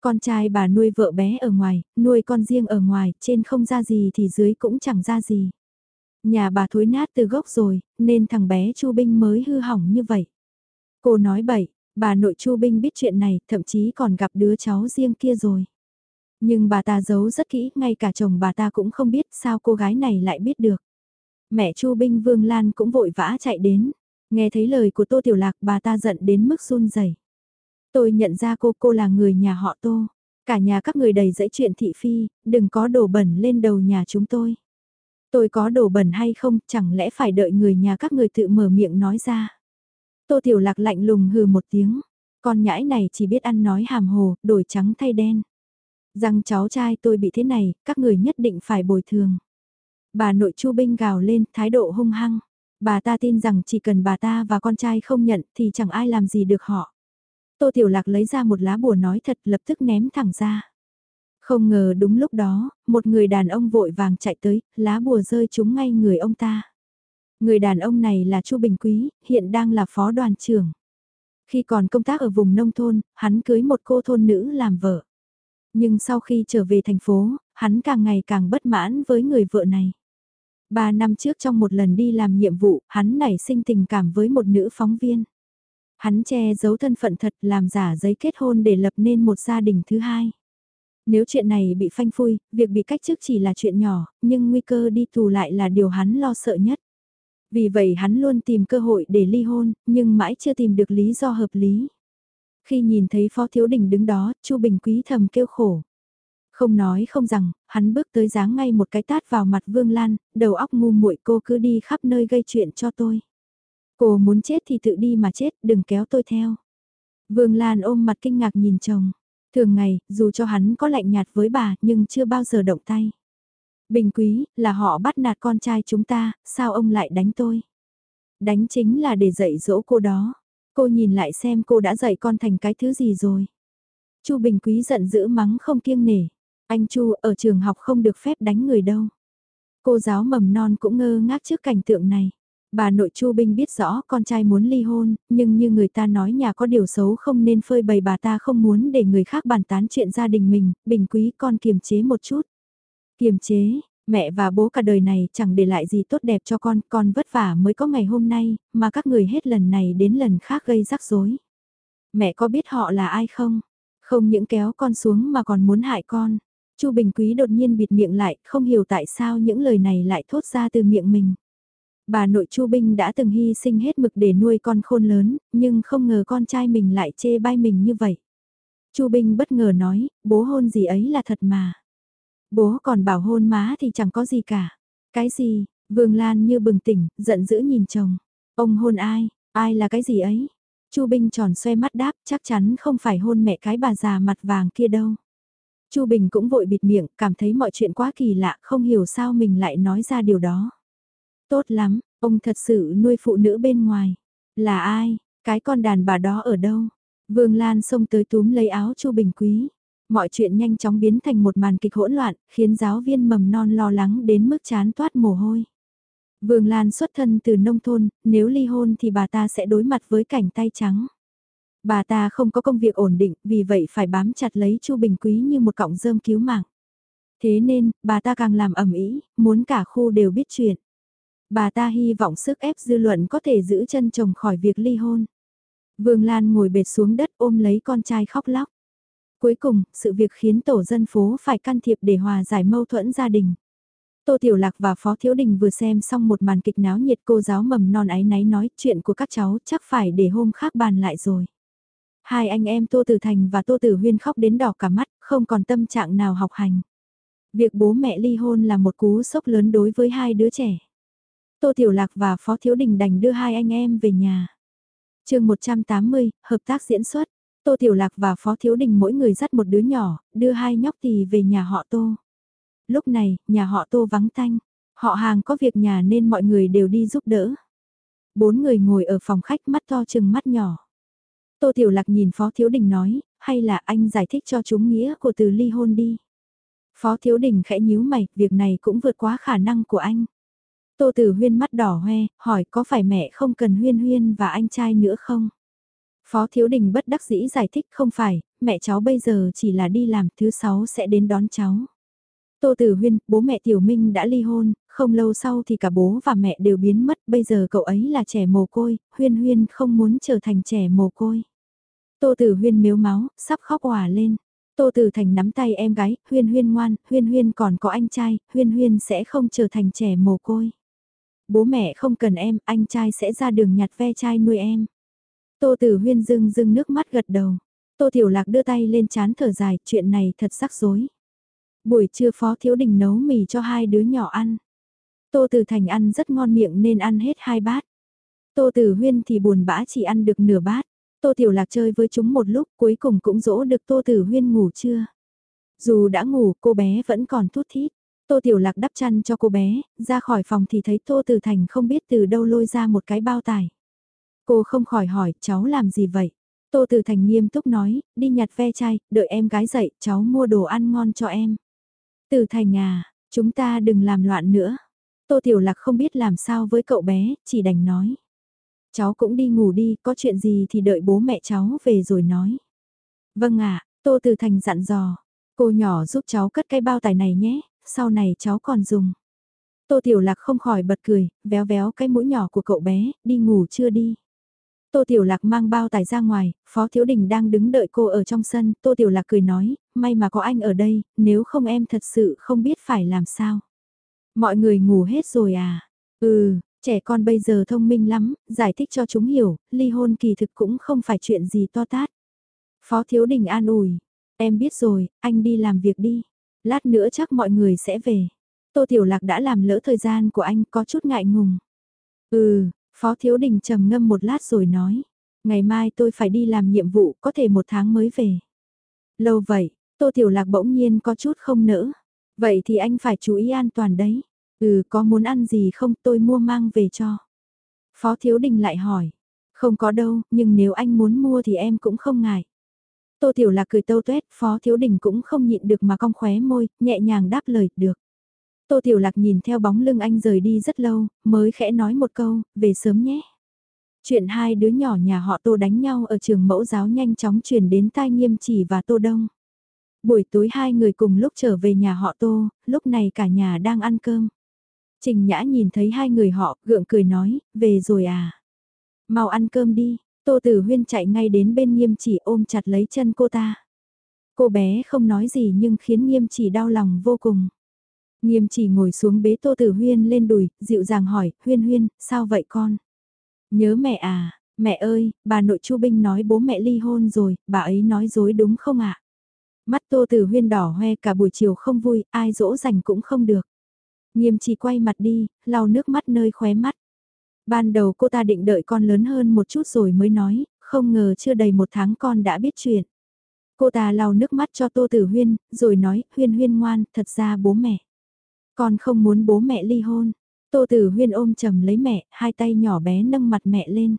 Con trai bà nuôi vợ bé ở ngoài, nuôi con riêng ở ngoài, trên không ra gì thì dưới cũng chẳng ra gì. Nhà bà thối nát từ gốc rồi, nên thằng bé Chu Binh mới hư hỏng như vậy. Cô nói bậy, bà nội Chu Binh biết chuyện này, thậm chí còn gặp đứa cháu riêng kia rồi. Nhưng bà ta giấu rất kỹ, ngay cả chồng bà ta cũng không biết sao cô gái này lại biết được. Mẹ Chu Binh Vương Lan cũng vội vã chạy đến. Nghe thấy lời của Tô Tiểu Lạc bà ta giận đến mức run rẩy. Tôi nhận ra cô, cô là người nhà họ Tô. Cả nhà các người đầy dẫy chuyện thị phi, đừng có đổ bẩn lên đầu nhà chúng tôi. Tôi có đổ bẩn hay không, chẳng lẽ phải đợi người nhà các người tự mở miệng nói ra. Tô Tiểu Lạc lạnh lùng hừ một tiếng. Con nhãi này chỉ biết ăn nói hàm hồ, đổi trắng thay đen. Rằng cháu trai tôi bị thế này, các người nhất định phải bồi thường. Bà nội Chu Binh gào lên, thái độ hung hăng. Bà ta tin rằng chỉ cần bà ta và con trai không nhận thì chẳng ai làm gì được họ. Tô Tiểu Lạc lấy ra một lá bùa nói thật lập tức ném thẳng ra. Không ngờ đúng lúc đó, một người đàn ông vội vàng chạy tới, lá bùa rơi trúng ngay người ông ta. Người đàn ông này là Chu Bình Quý, hiện đang là phó đoàn trưởng. Khi còn công tác ở vùng nông thôn, hắn cưới một cô thôn nữ làm vợ. Nhưng sau khi trở về thành phố, hắn càng ngày càng bất mãn với người vợ này. Ba năm trước trong một lần đi làm nhiệm vụ, hắn nảy sinh tình cảm với một nữ phóng viên. Hắn che giấu thân phận thật làm giả giấy kết hôn để lập nên một gia đình thứ hai. Nếu chuyện này bị phanh phui, việc bị cách chức chỉ là chuyện nhỏ, nhưng nguy cơ đi tù lại là điều hắn lo sợ nhất. Vì vậy hắn luôn tìm cơ hội để ly hôn, nhưng mãi chưa tìm được lý do hợp lý. Khi nhìn thấy Phó Thiếu Đình đứng đó, Chu Bình Quý thầm kêu khổ. Không nói không rằng, hắn bước tới giáng ngay một cái tát vào mặt Vương Lan, đầu óc ngu muội cô cứ đi khắp nơi gây chuyện cho tôi. Cô muốn chết thì tự đi mà chết, đừng kéo tôi theo. Vương Lan ôm mặt kinh ngạc nhìn chồng. Thường ngày, dù cho hắn có lạnh nhạt với bà, nhưng chưa bao giờ động tay. Bình quý, là họ bắt nạt con trai chúng ta, sao ông lại đánh tôi? Đánh chính là để dạy dỗ cô đó. Cô nhìn lại xem cô đã dạy con thành cái thứ gì rồi. Chu Bình Quý giận dữ mắng không kiêng nể. Anh Chu ở trường học không được phép đánh người đâu. Cô giáo mầm non cũng ngơ ngác trước cảnh tượng này. Bà nội Chu Bình biết rõ con trai muốn ly hôn, nhưng như người ta nói nhà có điều xấu không nên phơi bày bà ta không muốn để người khác bàn tán chuyện gia đình mình, bình quý con kiềm chế một chút. Kiềm chế, mẹ và bố cả đời này chẳng để lại gì tốt đẹp cho con, con vất vả mới có ngày hôm nay, mà các người hết lần này đến lần khác gây rắc rối. Mẹ có biết họ là ai không? Không những kéo con xuống mà còn muốn hại con. Chu Bình Quý đột nhiên bịt miệng lại, không hiểu tại sao những lời này lại thốt ra từ miệng mình. Bà nội Chu Bình đã từng hy sinh hết mực để nuôi con khôn lớn, nhưng không ngờ con trai mình lại chê bai mình như vậy. Chu Bình bất ngờ nói, bố hôn gì ấy là thật mà. Bố còn bảo hôn má thì chẳng có gì cả. Cái gì, Vương Lan như bừng tỉnh, giận dữ nhìn chồng. Ông hôn ai, ai là cái gì ấy? Chu bình tròn xoay mắt đáp chắc chắn không phải hôn mẹ cái bà già mặt vàng kia đâu. Chu Bình cũng vội bịt miệng, cảm thấy mọi chuyện quá kỳ lạ, không hiểu sao mình lại nói ra điều đó. Tốt lắm, ông thật sự nuôi phụ nữ bên ngoài. Là ai, cái con đàn bà đó ở đâu? Vương Lan xông tới túm lấy áo Chu Bình Quý. Mọi chuyện nhanh chóng biến thành một màn kịch hỗn loạn, khiến giáo viên mầm non lo lắng đến mức chán toát mồ hôi. Vương Lan xuất thân từ nông thôn, nếu ly hôn thì bà ta sẽ đối mặt với cảnh tay trắng. Bà ta không có công việc ổn định, vì vậy phải bám chặt lấy Chu Bình Quý như một cọng rơm cứu mạng. Thế nên, bà ta càng làm ẩm ý, muốn cả khu đều biết chuyện. Bà ta hy vọng sức ép dư luận có thể giữ chân chồng khỏi việc ly hôn. Vương Lan ngồi bệt xuống đất ôm lấy con trai khóc lóc. Cuối cùng, sự việc khiến tổ dân phố phải can thiệp để hòa giải mâu thuẫn gia đình. Tô Tiểu Lạc và Phó Thiếu Đình vừa xem xong một màn kịch náo nhiệt cô giáo mầm non ái náy nói chuyện của các cháu chắc phải để hôm khác bàn lại rồi. Hai anh em Tô Tử Thành và Tô Tử Huyên khóc đến đỏ cả mắt, không còn tâm trạng nào học hành. Việc bố mẹ ly hôn là một cú sốc lớn đối với hai đứa trẻ. Tô Tiểu Lạc và Phó Thiếu Đình đành đưa hai anh em về nhà. chương 180, hợp tác diễn xuất. Tô Tiểu Lạc và Phó Thiếu Đình mỗi người dắt một đứa nhỏ, đưa hai nhóc tỳ về nhà họ Tô. Lúc này, nhà họ Tô vắng tanh. Họ hàng có việc nhà nên mọi người đều đi giúp đỡ. Bốn người ngồi ở phòng khách mắt to chừng mắt nhỏ. Tô Tiểu Lạc nhìn Phó Thiếu Đình nói, hay là anh giải thích cho chúng nghĩa của từ ly hôn đi. Phó Thiếu Đình khẽ nhíu mày, việc này cũng vượt quá khả năng của anh. Tô Tử Huyên mắt đỏ hoe, hỏi có phải mẹ không cần Huyên Huyên và anh trai nữa không? Phó Thiếu Đình bất đắc dĩ giải thích không phải, mẹ cháu bây giờ chỉ là đi làm thứ sáu sẽ đến đón cháu. Tô Tử Huyên, bố mẹ Tiểu Minh đã ly hôn, không lâu sau thì cả bố và mẹ đều biến mất, bây giờ cậu ấy là trẻ mồ côi, Huyên Huyên không muốn trở thành trẻ mồ côi. Tô Tử Huyên miếu máu, sắp khóc hòa lên. Tô Tử Thành nắm tay em gái, Huyên Huyên ngoan, Huyên Huyên còn có anh trai, Huyên Huyên sẽ không trở thành trẻ mồ côi. Bố mẹ không cần em, anh trai sẽ ra đường nhặt ve chai nuôi em. Tô Tử Huyên dưng dưng nước mắt gật đầu. Tô Tiểu Lạc đưa tay lên chán thở dài, chuyện này thật rắc rối. Buổi trưa Phó Thiếu Đình nấu mì cho hai đứa nhỏ ăn. Tô Tử Thành ăn rất ngon miệng nên ăn hết hai bát. Tô Tử Huyên thì buồn bã chỉ ăn được nửa bát. Tô Tiểu Lạc chơi với chúng một lúc cuối cùng cũng dỗ được Tô Tử Huyên ngủ chưa. Dù đã ngủ cô bé vẫn còn thút thít. Tô Tiểu Lạc đắp chăn cho cô bé, ra khỏi phòng thì thấy Tô Tử Thành không biết từ đâu lôi ra một cái bao tải. Cô không khỏi hỏi cháu làm gì vậy? Tô Tử Thành nghiêm túc nói, đi nhặt ve chai, đợi em gái dậy, cháu mua đồ ăn ngon cho em. Tử Thành à, chúng ta đừng làm loạn nữa. Tô Tiểu Lạc không biết làm sao với cậu bé, chỉ đành nói. Cháu cũng đi ngủ đi, có chuyện gì thì đợi bố mẹ cháu về rồi nói. Vâng ạ, Tô Từ Thành dặn dò. Cô nhỏ giúp cháu cất cái bao tải này nhé, sau này cháu còn dùng. Tô Tiểu Lạc không khỏi bật cười, véo véo cái mũi nhỏ của cậu bé, đi ngủ chưa đi. Tô Tiểu Lạc mang bao tải ra ngoài, Phó Thiếu Đình đang đứng đợi cô ở trong sân, Tô Tiểu Lạc cười nói, may mà có anh ở đây, nếu không em thật sự không biết phải làm sao. Mọi người ngủ hết rồi à? Ừ, trẻ con bây giờ thông minh lắm, giải thích cho chúng hiểu, ly hôn kỳ thực cũng không phải chuyện gì to tát. Phó Thiếu Đình an ủi, em biết rồi, anh đi làm việc đi, lát nữa chắc mọi người sẽ về. Tô Tiểu Lạc đã làm lỡ thời gian của anh có chút ngại ngùng. Ừ, Phó Thiếu Đình trầm ngâm một lát rồi nói, ngày mai tôi phải đi làm nhiệm vụ có thể một tháng mới về. Lâu vậy, Tô Tiểu Lạc bỗng nhiên có chút không nỡ. Vậy thì anh phải chú ý an toàn đấy. Ừ có muốn ăn gì không tôi mua mang về cho. Phó Thiếu Đình lại hỏi. Không có đâu, nhưng nếu anh muốn mua thì em cũng không ngại. Tô Tiểu Lạc cười tâu tuét, Phó Thiếu Đình cũng không nhịn được mà cong khóe môi, nhẹ nhàng đáp lời, được. Tô Tiểu Lạc nhìn theo bóng lưng anh rời đi rất lâu, mới khẽ nói một câu, về sớm nhé. Chuyện hai đứa nhỏ nhà họ Tô đánh nhau ở trường mẫu giáo nhanh chóng truyền đến tai nghiêm chỉ và Tô Đông. Buổi tối hai người cùng lúc trở về nhà họ Tô, lúc này cả nhà đang ăn cơm. Trình Nhã nhìn thấy hai người họ, gượng cười nói, về rồi à. Mau ăn cơm đi, Tô Tử Huyên chạy ngay đến bên nghiêm chỉ ôm chặt lấy chân cô ta. Cô bé không nói gì nhưng khiến nghiêm chỉ đau lòng vô cùng. Nghiêm chỉ ngồi xuống bế Tô Tử Huyên lên đùi, dịu dàng hỏi, Huyên Huyên, sao vậy con? Nhớ mẹ à, mẹ ơi, bà nội Chu Binh nói bố mẹ ly hôn rồi, bà ấy nói dối đúng không ạ? Mắt Tô Tử Huyên đỏ hoe cả buổi chiều không vui, ai dỗ dành cũng không được. Nghiêm chỉ quay mặt đi, lau nước mắt nơi khóe mắt. Ban đầu cô ta định đợi con lớn hơn một chút rồi mới nói, không ngờ chưa đầy một tháng con đã biết chuyện. Cô ta lau nước mắt cho Tô Tử Huyên, rồi nói, Huyên Huyên ngoan, thật ra bố mẹ. Con không muốn bố mẹ ly hôn. Tô Tử Huyên ôm chầm lấy mẹ, hai tay nhỏ bé nâng mặt mẹ lên.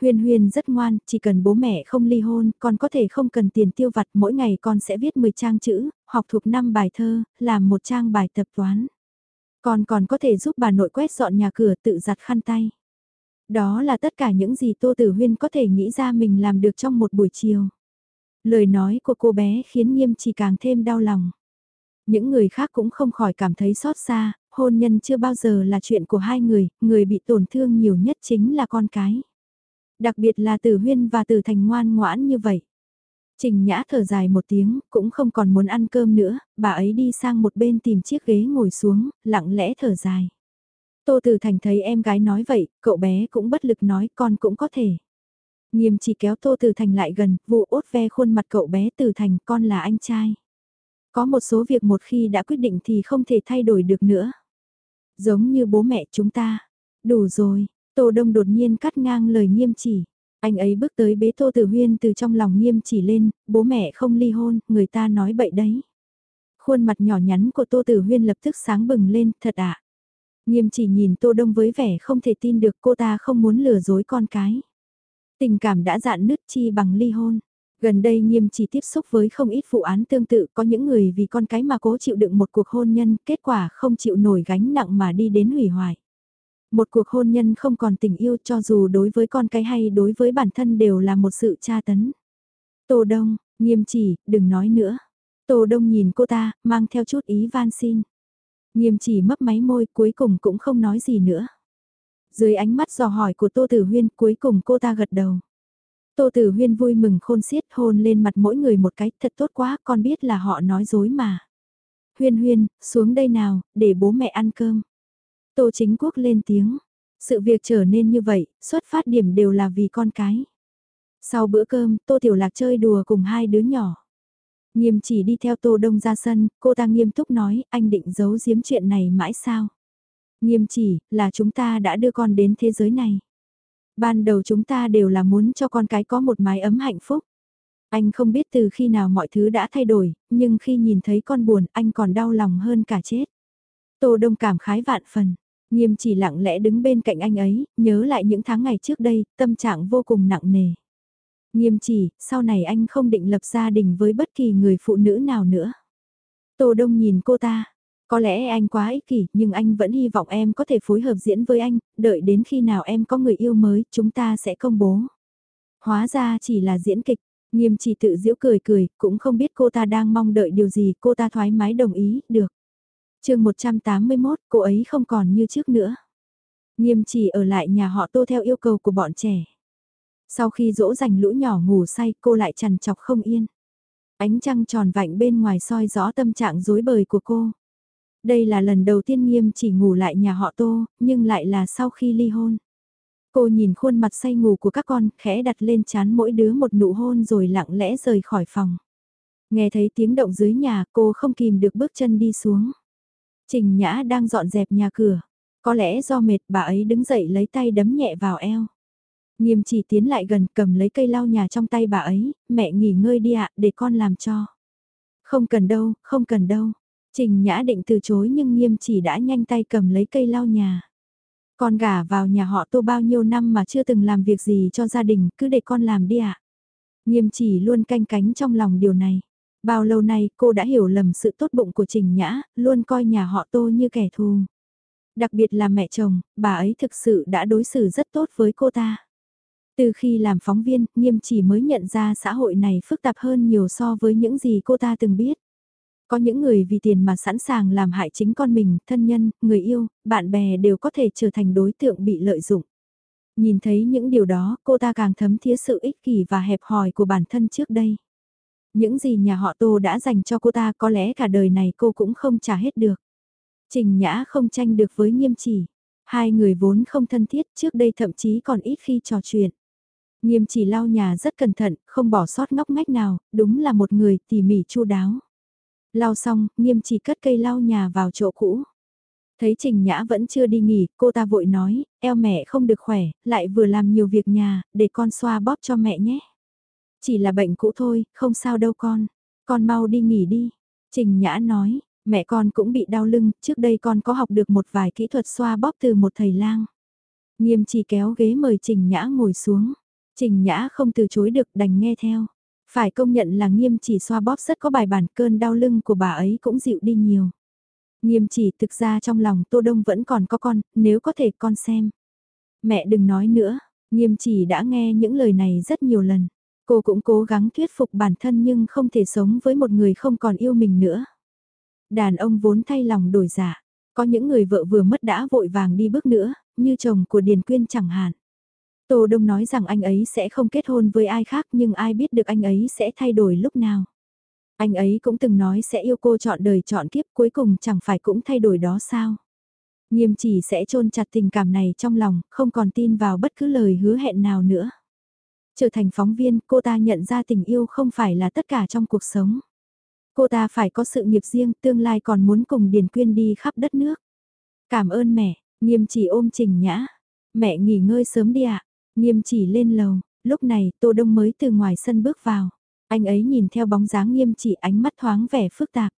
Huyên Huyên rất ngoan, chỉ cần bố mẹ không ly hôn, con có thể không cần tiền tiêu vặt, mỗi ngày con sẽ viết 10 trang chữ, học thuộc 5 bài thơ, làm một trang bài tập toán. Con còn có thể giúp bà nội quét dọn nhà cửa tự giặt khăn tay. Đó là tất cả những gì Tô Tử Huyên có thể nghĩ ra mình làm được trong một buổi chiều. Lời nói của cô bé khiến nghiêm chỉ càng thêm đau lòng. Những người khác cũng không khỏi cảm thấy xót xa, hôn nhân chưa bao giờ là chuyện của hai người, người bị tổn thương nhiều nhất chính là con cái. Đặc biệt là Tử Huyên và Tử Thành ngoan ngoãn như vậy. Trình Nhã thở dài một tiếng, cũng không còn muốn ăn cơm nữa, bà ấy đi sang một bên tìm chiếc ghế ngồi xuống, lặng lẽ thở dài. Tô Tử Thành thấy em gái nói vậy, cậu bé cũng bất lực nói con cũng có thể. Nghiêm chỉ kéo Tô Tử Thành lại gần, vụ ốt ve khuôn mặt cậu bé Tử Thành con là anh trai. Có một số việc một khi đã quyết định thì không thể thay đổi được nữa. Giống như bố mẹ chúng ta. Đủ rồi, Tô Đông đột nhiên cắt ngang lời nghiêm chỉ. Anh ấy bước tới bế Tô Tử Huyên từ trong lòng nghiêm chỉ lên, bố mẹ không ly hôn, người ta nói bậy đấy. Khuôn mặt nhỏ nhắn của Tô Tử Huyên lập tức sáng bừng lên, thật ạ. À? Nghiêm chỉ nhìn Tô Đông với vẻ không thể tin được cô ta không muốn lừa dối con cái. Tình cảm đã dạn nứt chi bằng ly hôn. Gần đây nghiêm chỉ tiếp xúc với không ít vụ án tương tự có những người vì con cái mà cố chịu đựng một cuộc hôn nhân, kết quả không chịu nổi gánh nặng mà đi đến hủy hoại. Một cuộc hôn nhân không còn tình yêu cho dù đối với con cái hay đối với bản thân đều là một sự tra tấn. Tô Đông, nghiêm chỉ, đừng nói nữa. Tô Đông nhìn cô ta, mang theo chút ý van xin. Nghiêm chỉ mấp máy môi cuối cùng cũng không nói gì nữa. Dưới ánh mắt dò hỏi của Tô Tử Huyên cuối cùng cô ta gật đầu. Tô Tử Huyên vui mừng khôn xiết hôn lên mặt mỗi người một cái thật tốt quá con biết là họ nói dối mà. Huyên Huyên, xuống đây nào, để bố mẹ ăn cơm. Tô Chính Quốc lên tiếng. Sự việc trở nên như vậy, xuất phát điểm đều là vì con cái. Sau bữa cơm, Tô Tiểu Lạc chơi đùa cùng hai đứa nhỏ. Nghiêm chỉ đi theo Tô Đông ra sân, cô ta nghiêm túc nói, anh định giấu giếm chuyện này mãi sao? Nghiêm chỉ, là chúng ta đã đưa con đến thế giới này. Ban đầu chúng ta đều là muốn cho con cái có một mái ấm hạnh phúc. Anh không biết từ khi nào mọi thứ đã thay đổi, nhưng khi nhìn thấy con buồn anh còn đau lòng hơn cả chết. Tô Đông cảm khái vạn phần. Nghiêm chỉ lặng lẽ đứng bên cạnh anh ấy, nhớ lại những tháng ngày trước đây, tâm trạng vô cùng nặng nề. Nghiêm chỉ, sau này anh không định lập gia đình với bất kỳ người phụ nữ nào nữa. Tô Đông nhìn cô ta, có lẽ anh quá ích kỷ nhưng anh vẫn hy vọng em có thể phối hợp diễn với anh, đợi đến khi nào em có người yêu mới chúng ta sẽ công bố. Hóa ra chỉ là diễn kịch, nghiêm chỉ tự giễu cười cười, cũng không biết cô ta đang mong đợi điều gì, cô ta thoải mái đồng ý, được. chương 181, cô ấy không còn như trước nữa. Nghiêm chỉ ở lại nhà họ tô theo yêu cầu của bọn trẻ. Sau khi dỗ dành lũ nhỏ ngủ say cô lại chằn chọc không yên. Ánh trăng tròn vạnh bên ngoài soi rõ tâm trạng rối bời của cô. Đây là lần đầu tiên nghiêm chỉ ngủ lại nhà họ tô, nhưng lại là sau khi ly hôn. Cô nhìn khuôn mặt say ngủ của các con, khẽ đặt lên chán mỗi đứa một nụ hôn rồi lặng lẽ rời khỏi phòng. Nghe thấy tiếng động dưới nhà cô không kìm được bước chân đi xuống. Trình Nhã đang dọn dẹp nhà cửa. Có lẽ do mệt bà ấy đứng dậy lấy tay đấm nhẹ vào eo. Nghiêm chỉ tiến lại gần cầm lấy cây lau nhà trong tay bà ấy, mẹ nghỉ ngơi đi ạ, để con làm cho. Không cần đâu, không cần đâu. Trình Nhã định từ chối nhưng nghiêm chỉ đã nhanh tay cầm lấy cây lau nhà. Con gả vào nhà họ tô bao nhiêu năm mà chưa từng làm việc gì cho gia đình, cứ để con làm đi ạ. Nghiêm chỉ luôn canh cánh trong lòng điều này. Bao lâu nay cô đã hiểu lầm sự tốt bụng của Trình Nhã, luôn coi nhà họ tô như kẻ thù. Đặc biệt là mẹ chồng, bà ấy thực sự đã đối xử rất tốt với cô ta. Từ khi làm phóng viên, nghiêm chỉ mới nhận ra xã hội này phức tạp hơn nhiều so với những gì cô ta từng biết. Có những người vì tiền mà sẵn sàng làm hại chính con mình, thân nhân, người yêu, bạn bè đều có thể trở thành đối tượng bị lợi dụng. Nhìn thấy những điều đó, cô ta càng thấm thía sự ích kỷ và hẹp hòi của bản thân trước đây. Những gì nhà họ Tô đã dành cho cô ta có lẽ cả đời này cô cũng không trả hết được. Trình Nhã không tranh được với nghiêm chỉ. Hai người vốn không thân thiết trước đây thậm chí còn ít khi trò chuyện. Nghiêm chỉ lau nhà rất cẩn thận, không bỏ sót ngóc ngách nào, đúng là một người tỉ mỉ chu đáo. Lau xong, nghiêm chỉ cất cây lau nhà vào chỗ cũ. Thấy Trình Nhã vẫn chưa đi nghỉ, cô ta vội nói, eo mẹ không được khỏe, lại vừa làm nhiều việc nhà, để con xoa bóp cho mẹ nhé. Chỉ là bệnh cũ thôi, không sao đâu con. Con mau đi nghỉ đi. Trình Nhã nói, mẹ con cũng bị đau lưng, trước đây con có học được một vài kỹ thuật xoa bóp từ một thầy lang. Nghiêm chỉ kéo ghế mời Trình Nhã ngồi xuống. Trình Nhã không từ chối được đành nghe theo. Phải công nhận là nghiêm chỉ xoa bóp rất có bài bản cơn đau lưng của bà ấy cũng dịu đi nhiều. Nghiêm chỉ thực ra trong lòng Tô Đông vẫn còn có con, nếu có thể con xem. Mẹ đừng nói nữa, nghiêm chỉ đã nghe những lời này rất nhiều lần. Cô cũng cố gắng thuyết phục bản thân nhưng không thể sống với một người không còn yêu mình nữa. Đàn ông vốn thay lòng đổi giả, dạ. có những người vợ vừa mất đã vội vàng đi bước nữa, như chồng của Điền Quyên chẳng hạn. Tô Đông nói rằng anh ấy sẽ không kết hôn với ai khác nhưng ai biết được anh ấy sẽ thay đổi lúc nào. Anh ấy cũng từng nói sẽ yêu cô chọn đời chọn kiếp cuối cùng chẳng phải cũng thay đổi đó sao. Nghiêm chỉ sẽ trôn chặt tình cảm này trong lòng, không còn tin vào bất cứ lời hứa hẹn nào nữa. Trở thành phóng viên, cô ta nhận ra tình yêu không phải là tất cả trong cuộc sống. Cô ta phải có sự nghiệp riêng, tương lai còn muốn cùng Điền Quyên đi khắp đất nước. Cảm ơn mẹ, nghiêm chỉ ôm trình nhã. Mẹ nghỉ ngơi sớm đi ạ. Nghiêm chỉ lên lầu, lúc này Tô Đông mới từ ngoài sân bước vào. Anh ấy nhìn theo bóng dáng nghiêm chỉ ánh mắt thoáng vẻ phức tạp.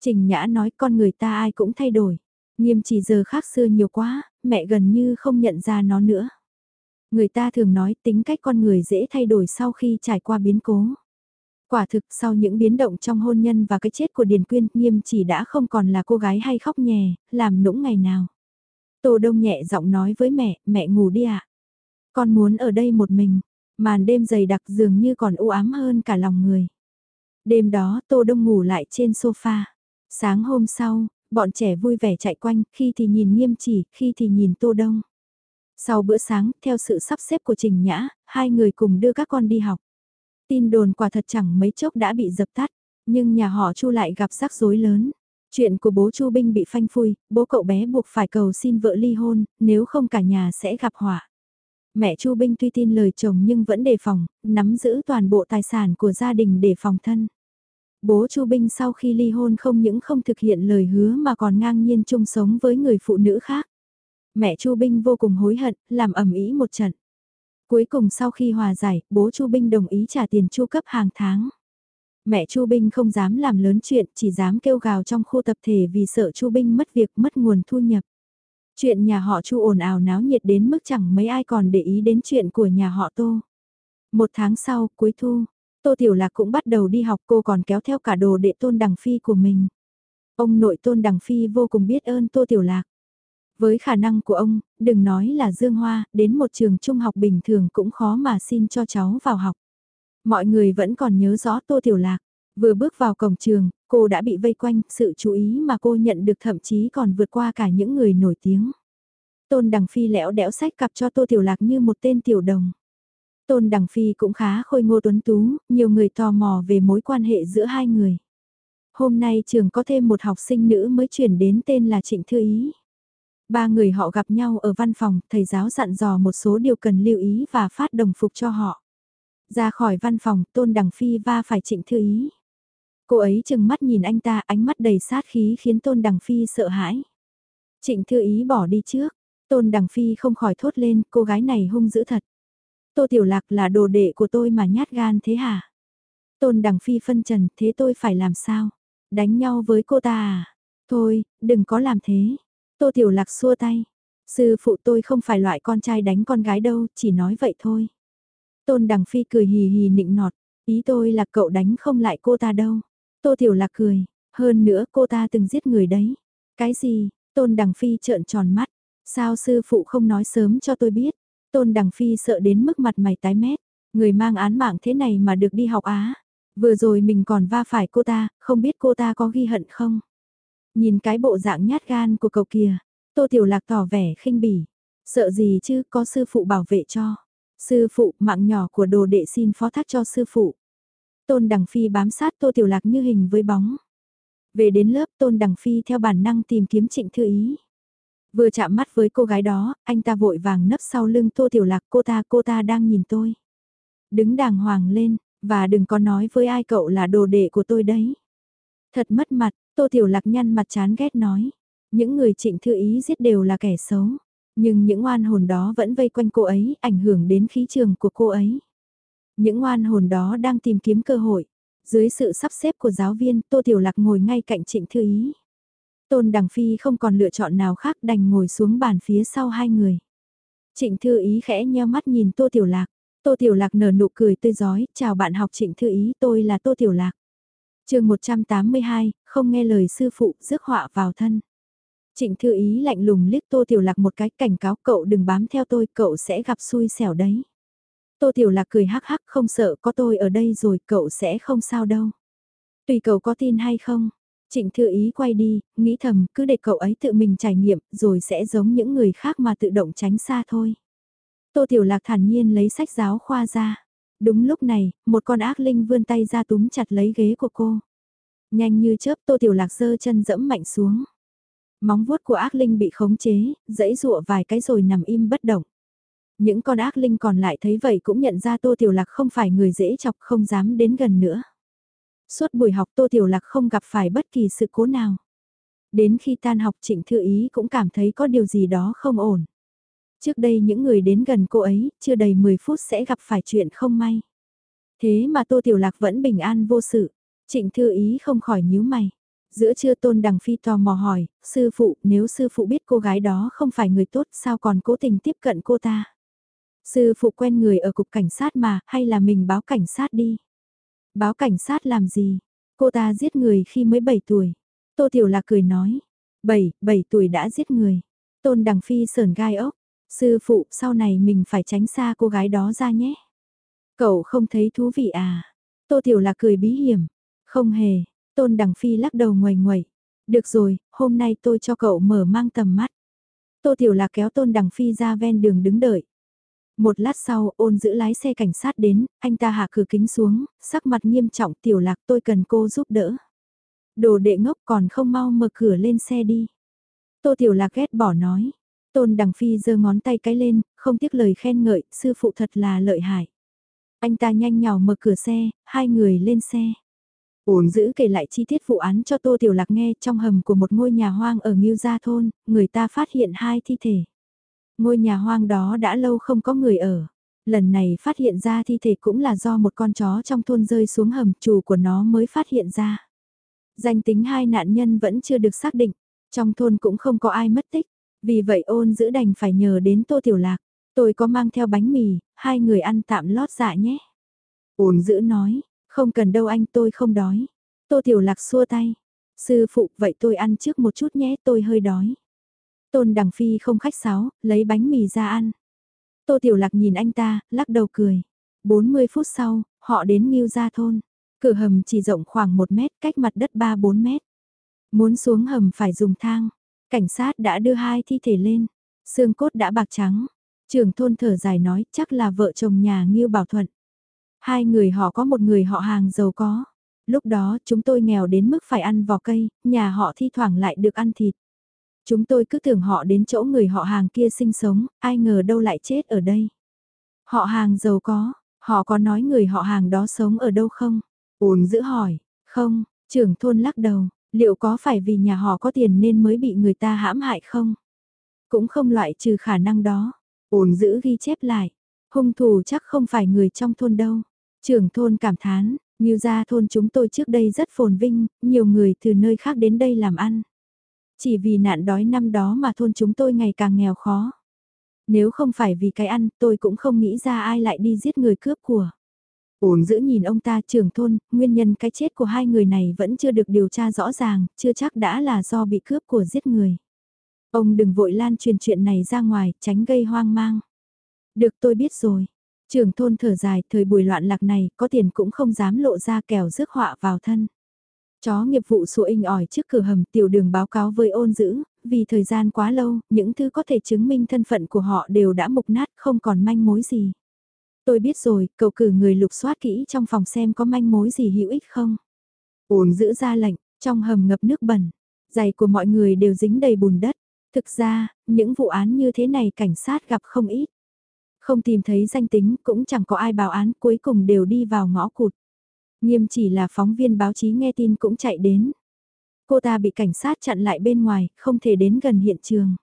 Trình Nhã nói con người ta ai cũng thay đổi. Nghiêm chỉ giờ khác xưa nhiều quá, mẹ gần như không nhận ra nó nữa. Người ta thường nói tính cách con người dễ thay đổi sau khi trải qua biến cố. Quả thực sau những biến động trong hôn nhân và cái chết của Điền Quyên, nghiêm chỉ đã không còn là cô gái hay khóc nhè, làm nũng ngày nào. Tô Đông nhẹ giọng nói với mẹ, mẹ ngủ đi ạ. À? Con muốn ở đây một mình, màn đêm dày đặc dường như còn u ám hơn cả lòng người. Đêm đó Tô Đông ngủ lại trên sofa. Sáng hôm sau, bọn trẻ vui vẻ chạy quanh, khi thì nhìn nghiêm chỉ, khi thì nhìn Tô Đông. Sau bữa sáng, theo sự sắp xếp của Trình Nhã, hai người cùng đưa các con đi học. Tin đồn quả thật chẳng mấy chốc đã bị dập tắt, nhưng nhà họ Chu lại gặp rắc rối lớn. Chuyện của bố Chu Binh bị phanh phui, bố cậu bé buộc phải cầu xin vợ ly hôn, nếu không cả nhà sẽ gặp họa. Mẹ Chu Binh tuy tin lời chồng nhưng vẫn đề phòng, nắm giữ toàn bộ tài sản của gia đình để phòng thân. Bố Chu Binh sau khi ly hôn không những không thực hiện lời hứa mà còn ngang nhiên chung sống với người phụ nữ khác. Mẹ Chu Binh vô cùng hối hận, làm ẩm ý một trận. Cuối cùng sau khi hòa giải, bố Chu Binh đồng ý trả tiền chu cấp hàng tháng. Mẹ Chu Binh không dám làm lớn chuyện, chỉ dám kêu gào trong khu tập thể vì sợ Chu Binh mất việc, mất nguồn thu nhập. Chuyện nhà họ Chu ồn ào náo nhiệt đến mức chẳng mấy ai còn để ý đến chuyện của nhà họ Tô. Một tháng sau, cuối thu, Tô Tiểu Lạc cũng bắt đầu đi học cô còn kéo theo cả đồ đệ tôn đằng phi của mình. Ông nội tôn đằng phi vô cùng biết ơn Tô Tiểu Lạc. Với khả năng của ông, đừng nói là Dương Hoa, đến một trường trung học bình thường cũng khó mà xin cho cháu vào học. Mọi người vẫn còn nhớ rõ Tô Tiểu Lạc. Vừa bước vào cổng trường, cô đã bị vây quanh, sự chú ý mà cô nhận được thậm chí còn vượt qua cả những người nổi tiếng. Tôn Đằng Phi lẽo đẽo sách cặp cho Tô Tiểu Lạc như một tên tiểu đồng. Tôn Đằng Phi cũng khá khôi ngô tuấn tú, nhiều người tò mò về mối quan hệ giữa hai người. Hôm nay trường có thêm một học sinh nữ mới chuyển đến tên là Trịnh Thư Ý. Ba người họ gặp nhau ở văn phòng, thầy giáo dặn dò một số điều cần lưu ý và phát đồng phục cho họ. Ra khỏi văn phòng, Tôn Đằng Phi va phải Trịnh Thư Ý. Cô ấy chừng mắt nhìn anh ta, ánh mắt đầy sát khí khiến Tôn Đằng Phi sợ hãi. Trịnh Thư Ý bỏ đi trước, Tôn Đằng Phi không khỏi thốt lên, cô gái này hung dữ thật. Tô Tiểu Lạc là đồ đệ của tôi mà nhát gan thế hả? Tôn Đằng Phi phân trần, thế tôi phải làm sao? Đánh nhau với cô ta à? Thôi, đừng có làm thế. Tô Tiểu Lạc xua tay. Sư phụ tôi không phải loại con trai đánh con gái đâu, chỉ nói vậy thôi. Tôn Đằng Phi cười hì hì nịnh nọt, ý tôi là cậu đánh không lại cô ta đâu. Tô Tiểu Lạc cười, hơn nữa cô ta từng giết người đấy. Cái gì, Tôn Đằng Phi trợn tròn mắt, sao sư phụ không nói sớm cho tôi biết. Tôn Đằng Phi sợ đến mức mặt mày tái mét, người mang án mạng thế này mà được đi học á. Vừa rồi mình còn va phải cô ta, không biết cô ta có ghi hận không? Nhìn cái bộ dạng nhát gan của cậu kìa, Tô Tiểu Lạc tỏ vẻ khinh bỉ. Sợ gì chứ, có sư phụ bảo vệ cho. Sư phụ, mạng nhỏ của đồ đệ xin phó thác cho sư phụ. Tôn Đằng Phi bám sát Tô Tiểu Lạc như hình với bóng. Về đến lớp Tôn Đằng Phi theo bản năng tìm kiếm trịnh thư ý. Vừa chạm mắt với cô gái đó, anh ta vội vàng nấp sau lưng Tô Tiểu Lạc cô ta cô ta đang nhìn tôi. Đứng đàng hoàng lên, và đừng có nói với ai cậu là đồ đệ của tôi đấy. Thật mất mặt, Tô Tiểu Lạc nhăn mặt chán ghét nói. Những người trịnh thư ý giết đều là kẻ xấu. Nhưng những oan hồn đó vẫn vây quanh cô ấy, ảnh hưởng đến khí trường của cô ấy. Những oan hồn đó đang tìm kiếm cơ hội. Dưới sự sắp xếp của giáo viên, Tô Tiểu Lạc ngồi ngay cạnh Trịnh Thư Ý. Tôn Đằng Phi không còn lựa chọn nào khác đành ngồi xuống bàn phía sau hai người. Trịnh Thư Ý khẽ nheo mắt nhìn Tô Tiểu Lạc. Tô Tiểu Lạc nở nụ cười tươi giói, chào bạn học Trịnh Thư Ý, tôi là Tô Tiểu Lạc. chương 182, không nghe lời sư phụ, rước họa vào thân. Trịnh Thư Ý lạnh lùng liếc Tô Tiểu Lạc một cái cảnh cáo cậu đừng bám theo tôi, cậu sẽ gặp xui xẻo đấy. Tô Tiểu Lạc cười hắc hắc không sợ có tôi ở đây rồi cậu sẽ không sao đâu. Tùy cậu có tin hay không. Trịnh Thư Ý quay đi, nghĩ thầm cứ để cậu ấy tự mình trải nghiệm rồi sẽ giống những người khác mà tự động tránh xa thôi. Tô Tiểu Lạc thản nhiên lấy sách giáo khoa ra. Đúng lúc này, một con ác linh vươn tay ra túm chặt lấy ghế của cô. Nhanh như chớp Tô Tiểu Lạc giơ chân dẫm mạnh xuống. Móng vuốt của ác linh bị khống chế, dẫy dụa vài cái rồi nằm im bất động. Những con ác linh còn lại thấy vậy cũng nhận ra Tô Tiểu Lạc không phải người dễ chọc không dám đến gần nữa. Suốt buổi học Tô Tiểu Lạc không gặp phải bất kỳ sự cố nào. Đến khi tan học Trịnh Thư Ý cũng cảm thấy có điều gì đó không ổn. Trước đây những người đến gần cô ấy, chưa đầy 10 phút sẽ gặp phải chuyện không may. Thế mà Tô Tiểu Lạc vẫn bình an vô sự. Trịnh Thư Ý không khỏi nhíu mày. Giữa trưa Tôn Đằng Phi tò mò hỏi, sư phụ, nếu sư phụ biết cô gái đó không phải người tốt sao còn cố tình tiếp cận cô ta? Sư phụ quen người ở cục cảnh sát mà, hay là mình báo cảnh sát đi? Báo cảnh sát làm gì? Cô ta giết người khi mới 7 tuổi. Tô Tiểu Lạc cười nói, 7, 7 tuổi đã giết người. Tôn Đằng Phi sờn gai ốc, sư phụ sau này mình phải tránh xa cô gái đó ra nhé. Cậu không thấy thú vị à? Tô Tiểu Lạc cười bí hiểm, không hề, Tôn Đằng Phi lắc đầu ngoài ngoài. Được rồi, hôm nay tôi cho cậu mở mang tầm mắt. Tô Tiểu Lạc kéo Tôn Đằng Phi ra ven đường đứng đợi. Một lát sau, ôn giữ lái xe cảnh sát đến, anh ta hạ cửa kính xuống, sắc mặt nghiêm trọng Tiểu Lạc tôi cần cô giúp đỡ. Đồ đệ ngốc còn không mau mở cửa lên xe đi. Tô Tiểu Lạc ghét bỏ nói. Tôn Đằng Phi giơ ngón tay cái lên, không tiếc lời khen ngợi, sư phụ thật là lợi hại. Anh ta nhanh nhào mở cửa xe, hai người lên xe. Ổn giữ kể lại chi tiết vụ án cho Tô Tiểu Lạc nghe trong hầm của một ngôi nhà hoang ở Nghiêu Gia Thôn, người ta phát hiện hai thi thể. Ngôi nhà hoang đó đã lâu không có người ở. Lần này phát hiện ra thi thể cũng là do một con chó trong thôn rơi xuống hầm chủ của nó mới phát hiện ra. Danh tính hai nạn nhân vẫn chưa được xác định, trong thôn cũng không có ai mất tích, vì vậy ôn giữ đành phải nhờ đến Tô Tiểu Lạc. Tôi có mang theo bánh mì, hai người ăn tạm lót dạ nhé. Ôn giữ nói, không cần đâu anh tôi không đói. Tô Tiểu Lạc xua tay. Sư phụ vậy tôi ăn trước một chút nhé tôi hơi đói. Tôn Đằng Phi không khách sáo, lấy bánh mì ra ăn. Tô Tiểu Lạc nhìn anh ta, lắc đầu cười. 40 phút sau, họ đến Nghiêu Gia Thôn. Cửa hầm chỉ rộng khoảng 1 mét, cách mặt đất 3-4 mét. Muốn xuống hầm phải dùng thang. Cảnh sát đã đưa hai thi thể lên. Xương cốt đã bạc trắng. Trưởng thôn thở dài nói chắc là vợ chồng nhà Nghiêu Bảo Thuận. Hai người họ có một người họ hàng giàu có. Lúc đó chúng tôi nghèo đến mức phải ăn vỏ cây, nhà họ thi thoảng lại được ăn thịt. Chúng tôi cứ tưởng họ đến chỗ người họ hàng kia sinh sống, ai ngờ đâu lại chết ở đây. Họ hàng giàu có, họ có nói người họ hàng đó sống ở đâu không? Ôn giữ hỏi, không, trưởng thôn lắc đầu, liệu có phải vì nhà họ có tiền nên mới bị người ta hãm hại không? Cũng không loại trừ khả năng đó. Ôn giữ ghi chép lại, hung thủ chắc không phải người trong thôn đâu. Trưởng thôn cảm thán, như ra thôn chúng tôi trước đây rất phồn vinh, nhiều người từ nơi khác đến đây làm ăn. Chỉ vì nạn đói năm đó mà thôn chúng tôi ngày càng nghèo khó. Nếu không phải vì cái ăn, tôi cũng không nghĩ ra ai lại đi giết người cướp của. Ổn giữ nhìn ông ta trưởng thôn, nguyên nhân cái chết của hai người này vẫn chưa được điều tra rõ ràng, chưa chắc đã là do bị cướp của giết người. Ông đừng vội lan truyền chuyện này ra ngoài, tránh gây hoang mang. Được tôi biết rồi. Trưởng thôn thở dài, thời buổi loạn lạc này, có tiền cũng không dám lộ ra kẻo rước họa vào thân. Chó nghiệp vụ sủa inh ỏi trước cửa hầm tiểu đường báo cáo với ôn dữ, vì thời gian quá lâu, những thứ có thể chứng minh thân phận của họ đều đã mục nát không còn manh mối gì. Tôi biết rồi, cậu cử người lục soát kỹ trong phòng xem có manh mối gì hữu ích không. Ôn dữ ra lệnh, trong hầm ngập nước bẩn, giày của mọi người đều dính đầy bùn đất. Thực ra, những vụ án như thế này cảnh sát gặp không ít. Không tìm thấy danh tính cũng chẳng có ai báo án cuối cùng đều đi vào ngõ cụt. Nghiêm chỉ là phóng viên báo chí nghe tin cũng chạy đến. Cô ta bị cảnh sát chặn lại bên ngoài, không thể đến gần hiện trường.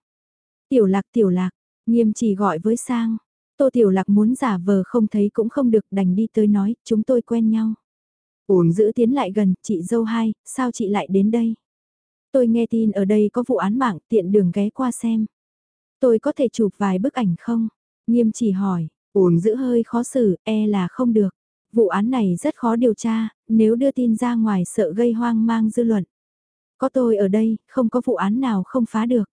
Tiểu lạc tiểu lạc, nghiêm chỉ gọi với sang. Tô tiểu lạc muốn giả vờ không thấy cũng không được đành đi tới nói, chúng tôi quen nhau. Ổn giữ tiến lại gần, chị dâu hai, sao chị lại đến đây? Tôi nghe tin ở đây có vụ án mạng tiện đường ghé qua xem. Tôi có thể chụp vài bức ảnh không? Nghiêm chỉ hỏi, ổn giữ hơi khó xử, e là không được. Vụ án này rất khó điều tra, nếu đưa tin ra ngoài sợ gây hoang mang dư luận. Có tôi ở đây, không có vụ án nào không phá được.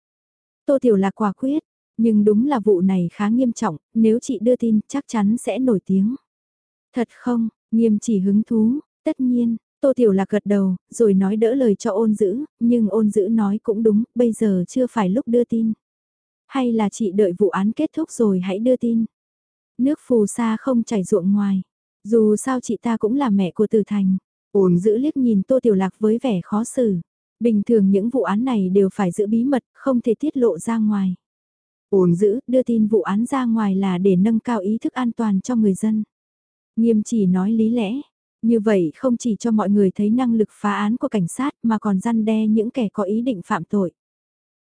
Tô Tiểu Lạc quả quyết, nhưng đúng là vụ này khá nghiêm trọng, nếu chị đưa tin chắc chắn sẽ nổi tiếng. Thật không, nghiêm chỉ hứng thú, tất nhiên, Tô Tiểu Lạc gật đầu, rồi nói đỡ lời cho ôn dữ, nhưng ôn dữ nói cũng đúng, bây giờ chưa phải lúc đưa tin. Hay là chị đợi vụ án kết thúc rồi hãy đưa tin. Nước phù sa không chảy ruộng ngoài. Dù sao chị ta cũng là mẹ của Tử Thành. Ôn giữ liếc nhìn Tô Tiểu Lạc với vẻ khó xử. Bình thường những vụ án này đều phải giữ bí mật, không thể tiết lộ ra ngoài. Ôn giữ, đưa tin vụ án ra ngoài là để nâng cao ý thức an toàn cho người dân. Nghiêm chỉ nói lý lẽ. Như vậy không chỉ cho mọi người thấy năng lực phá án của cảnh sát mà còn răn đe những kẻ có ý định phạm tội.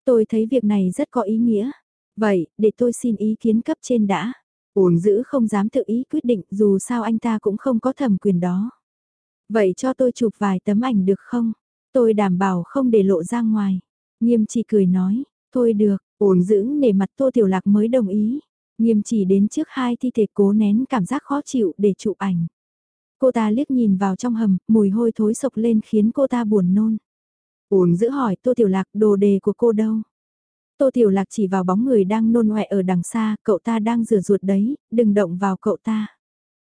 Tôi thấy việc này rất có ý nghĩa. Vậy, để tôi xin ý kiến cấp trên đã. Ôn giữ không dám tự ý quyết định dù sao anh ta cũng không có thẩm quyền đó. Vậy cho tôi chụp vài tấm ảnh được không? Tôi đảm bảo không để lộ ra ngoài. Nghiêm chỉ cười nói, thôi được, ổn dưỡng nể mặt Tô Tiểu Lạc mới đồng ý. Nghiêm chỉ đến trước hai thi thể cố nén cảm giác khó chịu để chụp ảnh. Cô ta liếc nhìn vào trong hầm, mùi hôi thối sộc lên khiến cô ta buồn nôn. Ổn giữ hỏi Tô Tiểu Lạc đồ đề của cô đâu? Tô Tiểu Lạc chỉ vào bóng người đang nôn ngoẹ ở đằng xa, cậu ta đang rửa ruột đấy, đừng động vào cậu ta.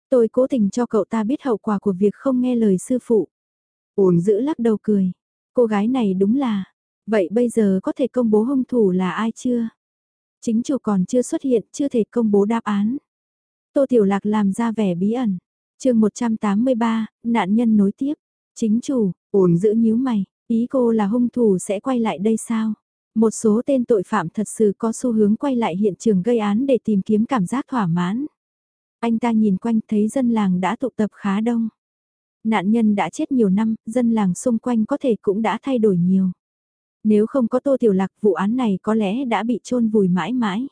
Tôi cố tình cho cậu ta biết hậu quả của việc không nghe lời sư phụ. Ổn giữ lắc đầu cười. Cô gái này đúng là. Vậy bây giờ có thể công bố hung thủ là ai chưa? Chính chủ còn chưa xuất hiện, chưa thể công bố đáp án. Tô Tiểu Lạc làm ra vẻ bí ẩn. chương 183, nạn nhân nối tiếp. Chính chủ, ổn giữ nhíu mày, ý cô là hung thủ sẽ quay lại đây sao? Một số tên tội phạm thật sự có xu hướng quay lại hiện trường gây án để tìm kiếm cảm giác thỏa mãn. Anh ta nhìn quanh thấy dân làng đã tụ tập khá đông. Nạn nhân đã chết nhiều năm, dân làng xung quanh có thể cũng đã thay đổi nhiều. Nếu không có Tô Tiểu Lạc vụ án này có lẽ đã bị chôn vùi mãi mãi.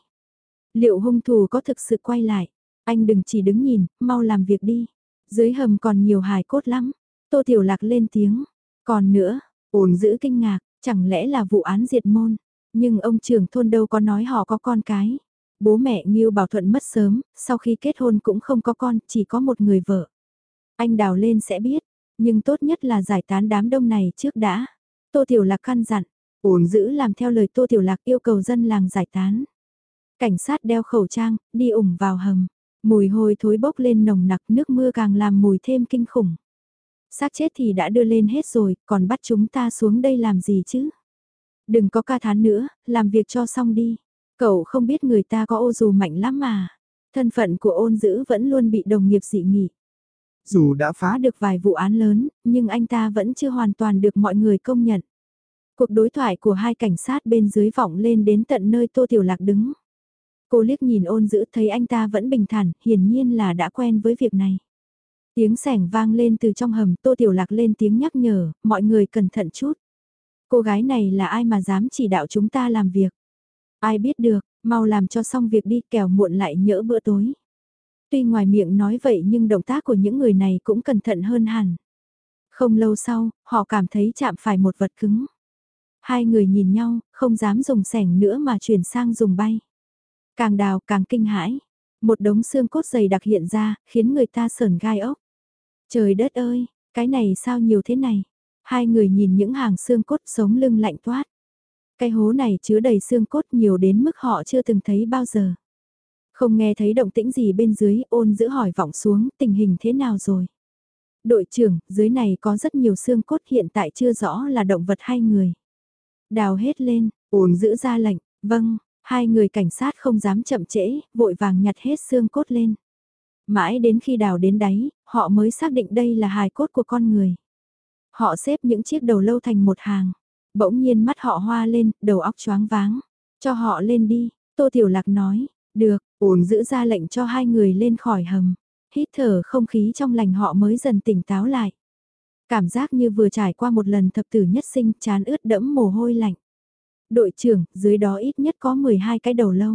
Liệu hung thủ có thực sự quay lại? Anh đừng chỉ đứng nhìn, mau làm việc đi. Dưới hầm còn nhiều hài cốt lắm. Tô Tiểu Lạc lên tiếng. Còn nữa, ổn giữ kinh ngạc, chẳng lẽ là vụ án diệt môn? Nhưng ông trưởng thôn đâu có nói họ có con cái. Bố mẹ Ngưu Bảo Thuận mất sớm, sau khi kết hôn cũng không có con, chỉ có một người vợ. Anh đào lên sẽ biết, nhưng tốt nhất là giải tán đám đông này trước đã. Tô Tiểu Lạc căn dặn, ổn giữ làm theo lời Tô Tiểu Lạc yêu cầu dân làng giải tán. Cảnh sát đeo khẩu trang, đi ủng vào hầm. Mùi hôi thối bốc lên nồng nặc nước mưa càng làm mùi thêm kinh khủng xác chết thì đã đưa lên hết rồi, còn bắt chúng ta xuống đây làm gì chứ? Đừng có ca thán nữa, làm việc cho xong đi. Cậu không biết người ta có ô dù mạnh lắm mà. Thân phận của ôn dữ vẫn luôn bị đồng nghiệp dị nghị. Dù đã phá được vài vụ án lớn, nhưng anh ta vẫn chưa hoàn toàn được mọi người công nhận. Cuộc đối thoại của hai cảnh sát bên dưới vọng lên đến tận nơi Tô Tiểu Lạc đứng. Cô liếc nhìn ôn dữ thấy anh ta vẫn bình thản, hiển nhiên là đã quen với việc này. Tiếng sẻng vang lên từ trong hầm, Tô Tiểu Lạc lên tiếng nhắc nhở, mọi người cẩn thận chút. Cô gái này là ai mà dám chỉ đạo chúng ta làm việc? Ai biết được, mau làm cho xong việc đi kẻo muộn lại nhỡ bữa tối. Tuy ngoài miệng nói vậy nhưng động tác của những người này cũng cẩn thận hơn hẳn. Không lâu sau, họ cảm thấy chạm phải một vật cứng. Hai người nhìn nhau, không dám dùng sẻng nữa mà chuyển sang dùng bay. Càng đào càng kinh hãi. Một đống xương cốt dày đặc hiện ra, khiến người ta sờn gai ốc. Trời đất ơi, cái này sao nhiều thế này? Hai người nhìn những hàng xương cốt sống lưng lạnh toát. Cái hố này chứa đầy xương cốt nhiều đến mức họ chưa từng thấy bao giờ. Không nghe thấy động tĩnh gì bên dưới, ôn giữ hỏi vọng xuống, tình hình thế nào rồi? Đội trưởng, dưới này có rất nhiều xương cốt hiện tại chưa rõ là động vật hay người. Đào hết lên, ôn giữ ra lệnh, vâng, hai người cảnh sát không dám chậm trễ, vội vàng nhặt hết xương cốt lên. Mãi đến khi đào đến đáy, họ mới xác định đây là hài cốt của con người. Họ xếp những chiếc đầu lâu thành một hàng. Bỗng nhiên mắt họ hoa lên, đầu óc choáng váng. Cho họ lên đi, Tô Tiểu Lạc nói. Được, ổn giữ ra lệnh cho hai người lên khỏi hầm. Hít thở không khí trong lành họ mới dần tỉnh táo lại. Cảm giác như vừa trải qua một lần thập tử nhất sinh chán ướt đẫm mồ hôi lạnh. Đội trưởng, dưới đó ít nhất có 12 cái đầu lâu.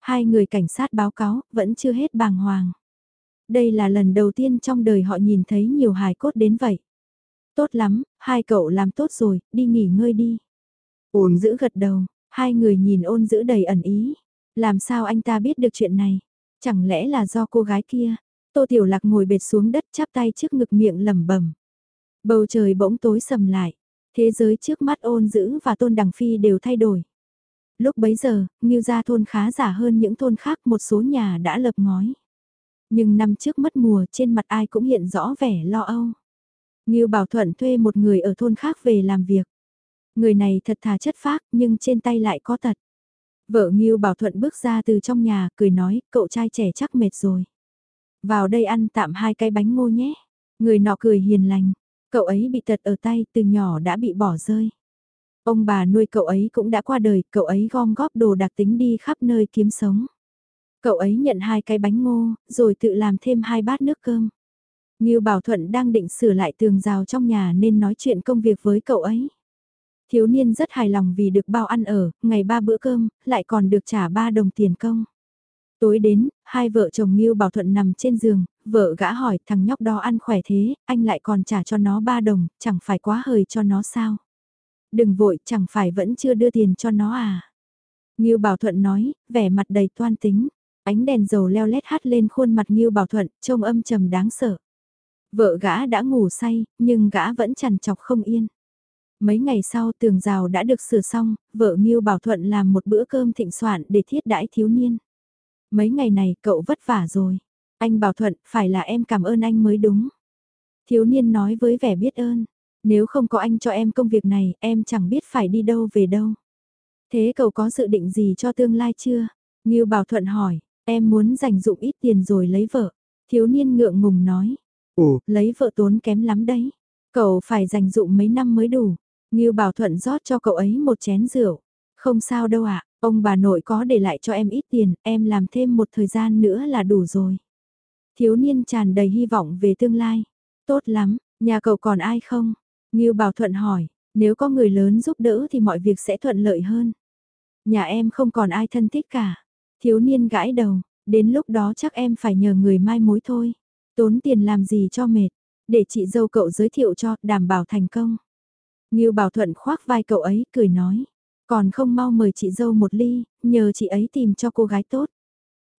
Hai người cảnh sát báo cáo, vẫn chưa hết bàng hoàng. Đây là lần đầu tiên trong đời họ nhìn thấy nhiều hài cốt đến vậy. Tốt lắm, hai cậu làm tốt rồi, đi nghỉ ngơi đi. Ôn giữ gật đầu, hai người nhìn ôn giữ đầy ẩn ý. Làm sao anh ta biết được chuyện này? Chẳng lẽ là do cô gái kia? Tô Tiểu Lạc ngồi bệt xuống đất chắp tay trước ngực miệng lẩm bẩm. Bầu trời bỗng tối sầm lại. Thế giới trước mắt ôn giữ và tôn đằng phi đều thay đổi. Lúc bấy giờ, Ngưu gia thôn khá giả hơn những thôn khác một số nhà đã lập ngói. Nhưng năm trước mất mùa trên mặt ai cũng hiện rõ vẻ lo âu. Ngưu Bảo Thuận thuê một người ở thôn khác về làm việc. Người này thật thà chất phác nhưng trên tay lại có tật. Vợ Ngưu Bảo Thuận bước ra từ trong nhà, cười nói, cậu trai trẻ chắc mệt rồi. Vào đây ăn tạm hai cái bánh ngô nhé. Người nọ cười hiền lành, cậu ấy bị tật ở tay từ nhỏ đã bị bỏ rơi. Ông bà nuôi cậu ấy cũng đã qua đời, cậu ấy gom góp đồ đặc tính đi khắp nơi kiếm sống. Cậu ấy nhận hai cái bánh ngô, rồi tự làm thêm hai bát nước cơm. Ngưu Bảo Thuận đang định sửa lại tường rào trong nhà nên nói chuyện công việc với cậu ấy. Thiếu niên rất hài lòng vì được bao ăn ở, ngày ba bữa cơm, lại còn được trả ba đồng tiền công. Tối đến, hai vợ chồng Ngưu Bảo Thuận nằm trên giường, vợ gã hỏi thằng nhóc đó ăn khỏe thế, anh lại còn trả cho nó ba đồng, chẳng phải quá hời cho nó sao? Đừng vội, chẳng phải vẫn chưa đưa tiền cho nó à? Ngưu Bảo Thuận nói, vẻ mặt đầy toan tính, ánh đèn dầu leo lét hắt lên khuôn mặt Ngưu Bảo Thuận, trông âm trầm đáng sợ. Vợ gã đã ngủ say, nhưng gã vẫn chằn chọc không yên. Mấy ngày sau tường rào đã được sửa xong, vợ Ngưu Bảo Thuận làm một bữa cơm thịnh soạn để thiết đãi thiếu niên. Mấy ngày này cậu vất vả rồi. Anh Bảo Thuận, phải là em cảm ơn anh mới đúng. Thiếu niên nói với vẻ biết ơn. Nếu không có anh cho em công việc này, em chẳng biết phải đi đâu về đâu. Thế cậu có dự định gì cho tương lai chưa? Ngưu Bảo Thuận hỏi, em muốn dành dụng ít tiền rồi lấy vợ. Thiếu niên ngượng ngùng nói, Ồ, lấy vợ tốn kém lắm đấy. Cậu phải dành dụng mấy năm mới đủ. Ngưu Bảo Thuận rót cho cậu ấy một chén rượu. Không sao đâu ạ, ông bà nội có để lại cho em ít tiền, em làm thêm một thời gian nữa là đủ rồi. Thiếu niên tràn đầy hy vọng về tương lai. Tốt lắm, nhà cậu còn ai không? Ngưu Bảo Thuận hỏi, nếu có người lớn giúp đỡ thì mọi việc sẽ thuận lợi hơn. Nhà em không còn ai thân thích cả. Thiếu niên gãi đầu, đến lúc đó chắc em phải nhờ người mai mối thôi. Tốn tiền làm gì cho mệt, để chị dâu cậu giới thiệu cho, đảm bảo thành công. Ngưu Bảo Thuận khoác vai cậu ấy, cười nói. Còn không mau mời chị dâu một ly, nhờ chị ấy tìm cho cô gái tốt.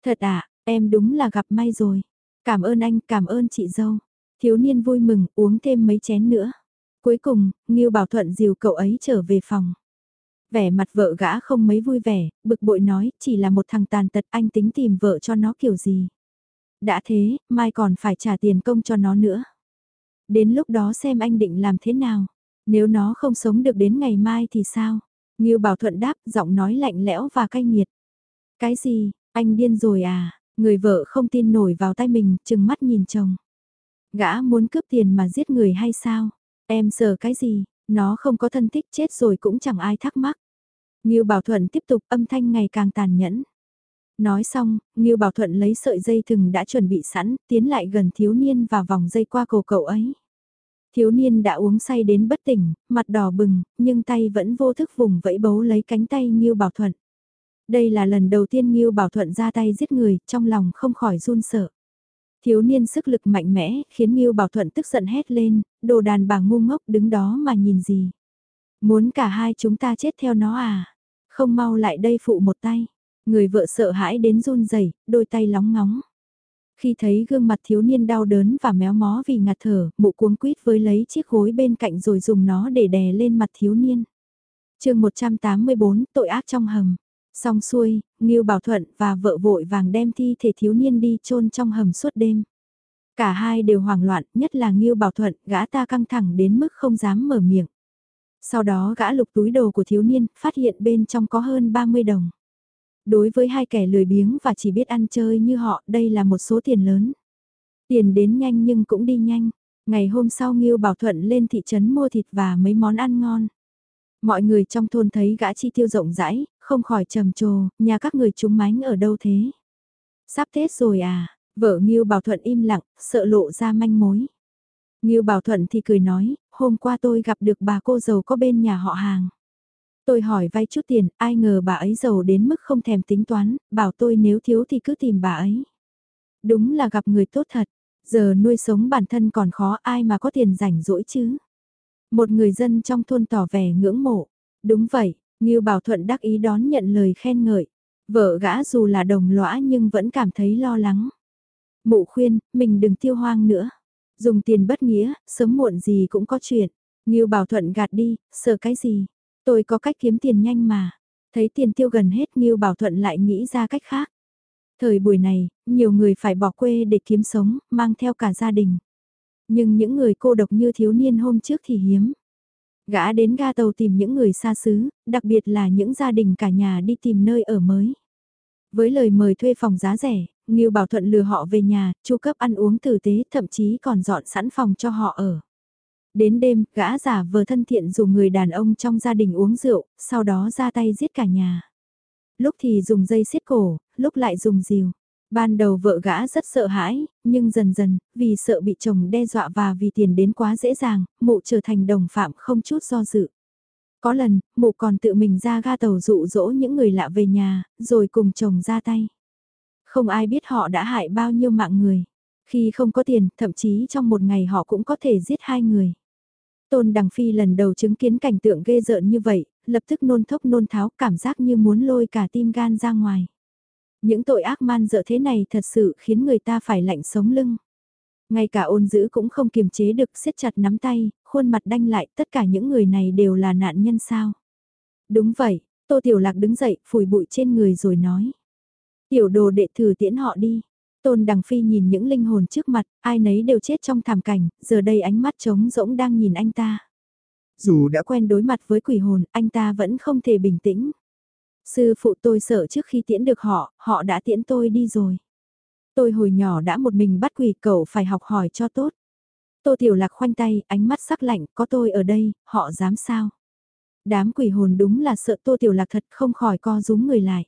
Thật à, em đúng là gặp may rồi. Cảm ơn anh, cảm ơn chị dâu. Thiếu niên vui mừng, uống thêm mấy chén nữa. Cuối cùng, Ngưu Bảo Thuận dìu cậu ấy trở về phòng. Vẻ mặt vợ gã không mấy vui vẻ, bực bội nói, chỉ là một thằng tàn tật anh tính tìm vợ cho nó kiểu gì. Đã thế, mai còn phải trả tiền công cho nó nữa. Đến lúc đó xem anh định làm thế nào. Nếu nó không sống được đến ngày mai thì sao? Ngưu Bảo Thuận đáp, giọng nói lạnh lẽo và cay nghiệt. Cái gì, anh điên rồi à? Người vợ không tin nổi vào tay mình, chừng mắt nhìn chồng. Gã muốn cướp tiền mà giết người hay sao? Em sợ cái gì? Nó không có thân thích chết rồi cũng chẳng ai thắc mắc. Ngưu Bảo Thuận tiếp tục âm thanh ngày càng tàn nhẫn. Nói xong, Ngưu Bảo Thuận lấy sợi dây thừng đã chuẩn bị sẵn, tiến lại gần thiếu niên và vòng dây qua cổ cậu ấy. Thiếu niên đã uống say đến bất tỉnh, mặt đỏ bừng, nhưng tay vẫn vô thức vùng vẫy bấu lấy cánh tay Ngưu Bảo Thuận. Đây là lần đầu tiên Ngưu Bảo Thuận ra tay giết người, trong lòng không khỏi run sợ. Thiếu niên sức lực mạnh mẽ, khiến Ngưu Bảo Thuận tức giận hét lên, đồ đàn bà ngu ngốc đứng đó mà nhìn gì. Muốn cả hai chúng ta chết theo nó à? Không mau lại đây phụ một tay. Người vợ sợ hãi đến run rẩy, đôi tay lóng ngóng. Khi thấy gương mặt thiếu niên đau đớn và méo mó vì ngạt thở, mụ cuống quýt với lấy chiếc gối bên cạnh rồi dùng nó để đè lên mặt thiếu niên. chương 184, tội ác trong hầm. Xong xuôi, Ngưu Bảo Thuận và vợ vội vàng đem thi thể thiếu niên đi chôn trong hầm suốt đêm. Cả hai đều hoảng loạn, nhất là Ngưu Bảo Thuận, gã ta căng thẳng đến mức không dám mở miệng. Sau đó gã lục túi đồ của thiếu niên, phát hiện bên trong có hơn 30 đồng. Đối với hai kẻ lười biếng và chỉ biết ăn chơi như họ, đây là một số tiền lớn. Tiền đến nhanh nhưng cũng đi nhanh. Ngày hôm sau Ngưu Bảo Thuận lên thị trấn mua thịt và mấy món ăn ngon. Mọi người trong thôn thấy gã chi tiêu rộng rãi, không khỏi trầm trồ, nhà các người chúng mánh ở đâu thế? Sắp Tết rồi à, vợ Ngưu Bảo Thuận im lặng, sợ lộ ra manh mối. Ngưu Bảo Thuận thì cười nói, hôm qua tôi gặp được bà cô giàu có bên nhà họ hàng. Tôi hỏi vay chút tiền, ai ngờ bà ấy giàu đến mức không thèm tính toán, bảo tôi nếu thiếu thì cứ tìm bà ấy. Đúng là gặp người tốt thật, giờ nuôi sống bản thân còn khó ai mà có tiền rảnh rỗi chứ. Một người dân trong thôn tỏ vẻ ngưỡng mộ. Đúng vậy, Ngưu Bảo Thuận đắc ý đón nhận lời khen ngợi. Vợ gã dù là đồng lõa nhưng vẫn cảm thấy lo lắng. Mụ khuyên, mình đừng tiêu hoang nữa. Dùng tiền bất nghĩa, sớm muộn gì cũng có chuyện. Ngưu Bảo Thuận gạt đi, sợ cái gì? Tôi có cách kiếm tiền nhanh mà. Thấy tiền tiêu gần hết Ngưu Bảo Thuận lại nghĩ ra cách khác. Thời buổi này, nhiều người phải bỏ quê để kiếm sống, mang theo cả gia đình. Nhưng những người cô độc như thiếu niên hôm trước thì hiếm. Gã đến ga tàu tìm những người xa xứ, đặc biệt là những gia đình cả nhà đi tìm nơi ở mới. Với lời mời thuê phòng giá rẻ, Ngưu Bảo Thuận lừa họ về nhà, chu cấp ăn uống tử tế, thậm chí còn dọn sẵn phòng cho họ ở. Đến đêm, gã giả vờ thân thiện dùng người đàn ông trong gia đình uống rượu, sau đó ra tay giết cả nhà. Lúc thì dùng dây xiết cổ, lúc lại dùng rìu. Ban đầu vợ gã rất sợ hãi, nhưng dần dần, vì sợ bị chồng đe dọa và vì tiền đến quá dễ dàng, mụ trở thành đồng phạm không chút do dự. Có lần, mụ còn tự mình ra ga tàu dụ dỗ những người lạ về nhà, rồi cùng chồng ra tay. Không ai biết họ đã hại bao nhiêu mạng người. Khi không có tiền, thậm chí trong một ngày họ cũng có thể giết hai người. Tôn Đằng Phi lần đầu chứng kiến cảnh tượng ghê rợn như vậy, lập tức nôn thốc nôn tháo cảm giác như muốn lôi cả tim gan ra ngoài. Những tội ác man dợ thế này thật sự khiến người ta phải lạnh sống lưng. Ngay cả ôn dữ cũng không kiềm chế được siết chặt nắm tay, khuôn mặt đanh lại tất cả những người này đều là nạn nhân sao. Đúng vậy, Tô Tiểu Lạc đứng dậy, phủi bụi trên người rồi nói. Tiểu đồ đệ thử tiễn họ đi. Tôn Đằng Phi nhìn những linh hồn trước mặt, ai nấy đều chết trong thảm cảnh, giờ đây ánh mắt trống rỗng đang nhìn anh ta. Dù đã quen đối mặt với quỷ hồn, anh ta vẫn không thể bình tĩnh. Sư phụ tôi sợ trước khi tiễn được họ, họ đã tiễn tôi đi rồi. Tôi hồi nhỏ đã một mình bắt quỷ cậu phải học hỏi cho tốt. Tô Tiểu Lạc khoanh tay, ánh mắt sắc lạnh, có tôi ở đây, họ dám sao? Đám quỷ hồn đúng là sợ Tô Tiểu Lạc thật không khỏi co rúm người lại.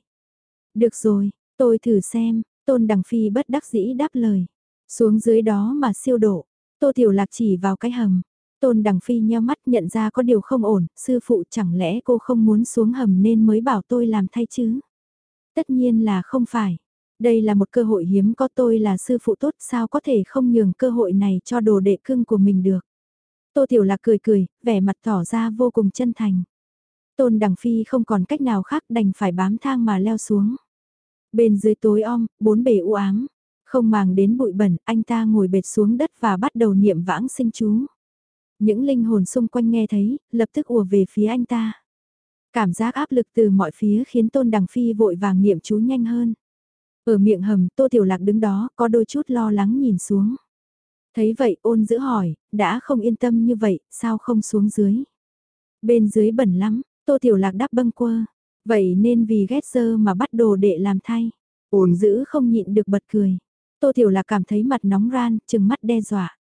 Được rồi, tôi thử xem, Tôn Đằng Phi bất đắc dĩ đáp lời. Xuống dưới đó mà siêu độ, Tô Tiểu Lạc chỉ vào cái hầm. Tôn Đằng Phi nheo mắt nhận ra có điều không ổn, sư phụ chẳng lẽ cô không muốn xuống hầm nên mới bảo tôi làm thay chứ? Tất nhiên là không phải. Đây là một cơ hội hiếm có tôi là sư phụ tốt sao có thể không nhường cơ hội này cho đồ đệ cưng của mình được. Tô Tiểu Lạc cười cười, vẻ mặt tỏ ra vô cùng chân thành. Tôn Đằng Phi không còn cách nào khác đành phải bám thang mà leo xuống. Bên dưới tối om, bốn bề u ám. Không màng đến bụi bẩn, anh ta ngồi bệt xuống đất và bắt đầu niệm vãng sinh chú. Những linh hồn xung quanh nghe thấy, lập tức ùa về phía anh ta. Cảm giác áp lực từ mọi phía khiến Tôn Đằng Phi vội vàng niệm chú nhanh hơn. Ở miệng hầm, Tô Tiểu Lạc đứng đó, có đôi chút lo lắng nhìn xuống. Thấy vậy ôn giữ hỏi, đã không yên tâm như vậy, sao không xuống dưới? Bên dưới bẩn lắm, Tô Tiểu Lạc đáp bâng quơ. Vậy nên vì ghét dơ mà bắt đồ đệ làm thay. Ôn giữ không nhịn được bật cười. Tô Tiểu Lạc cảm thấy mặt nóng ran, chừng mắt đe dọa.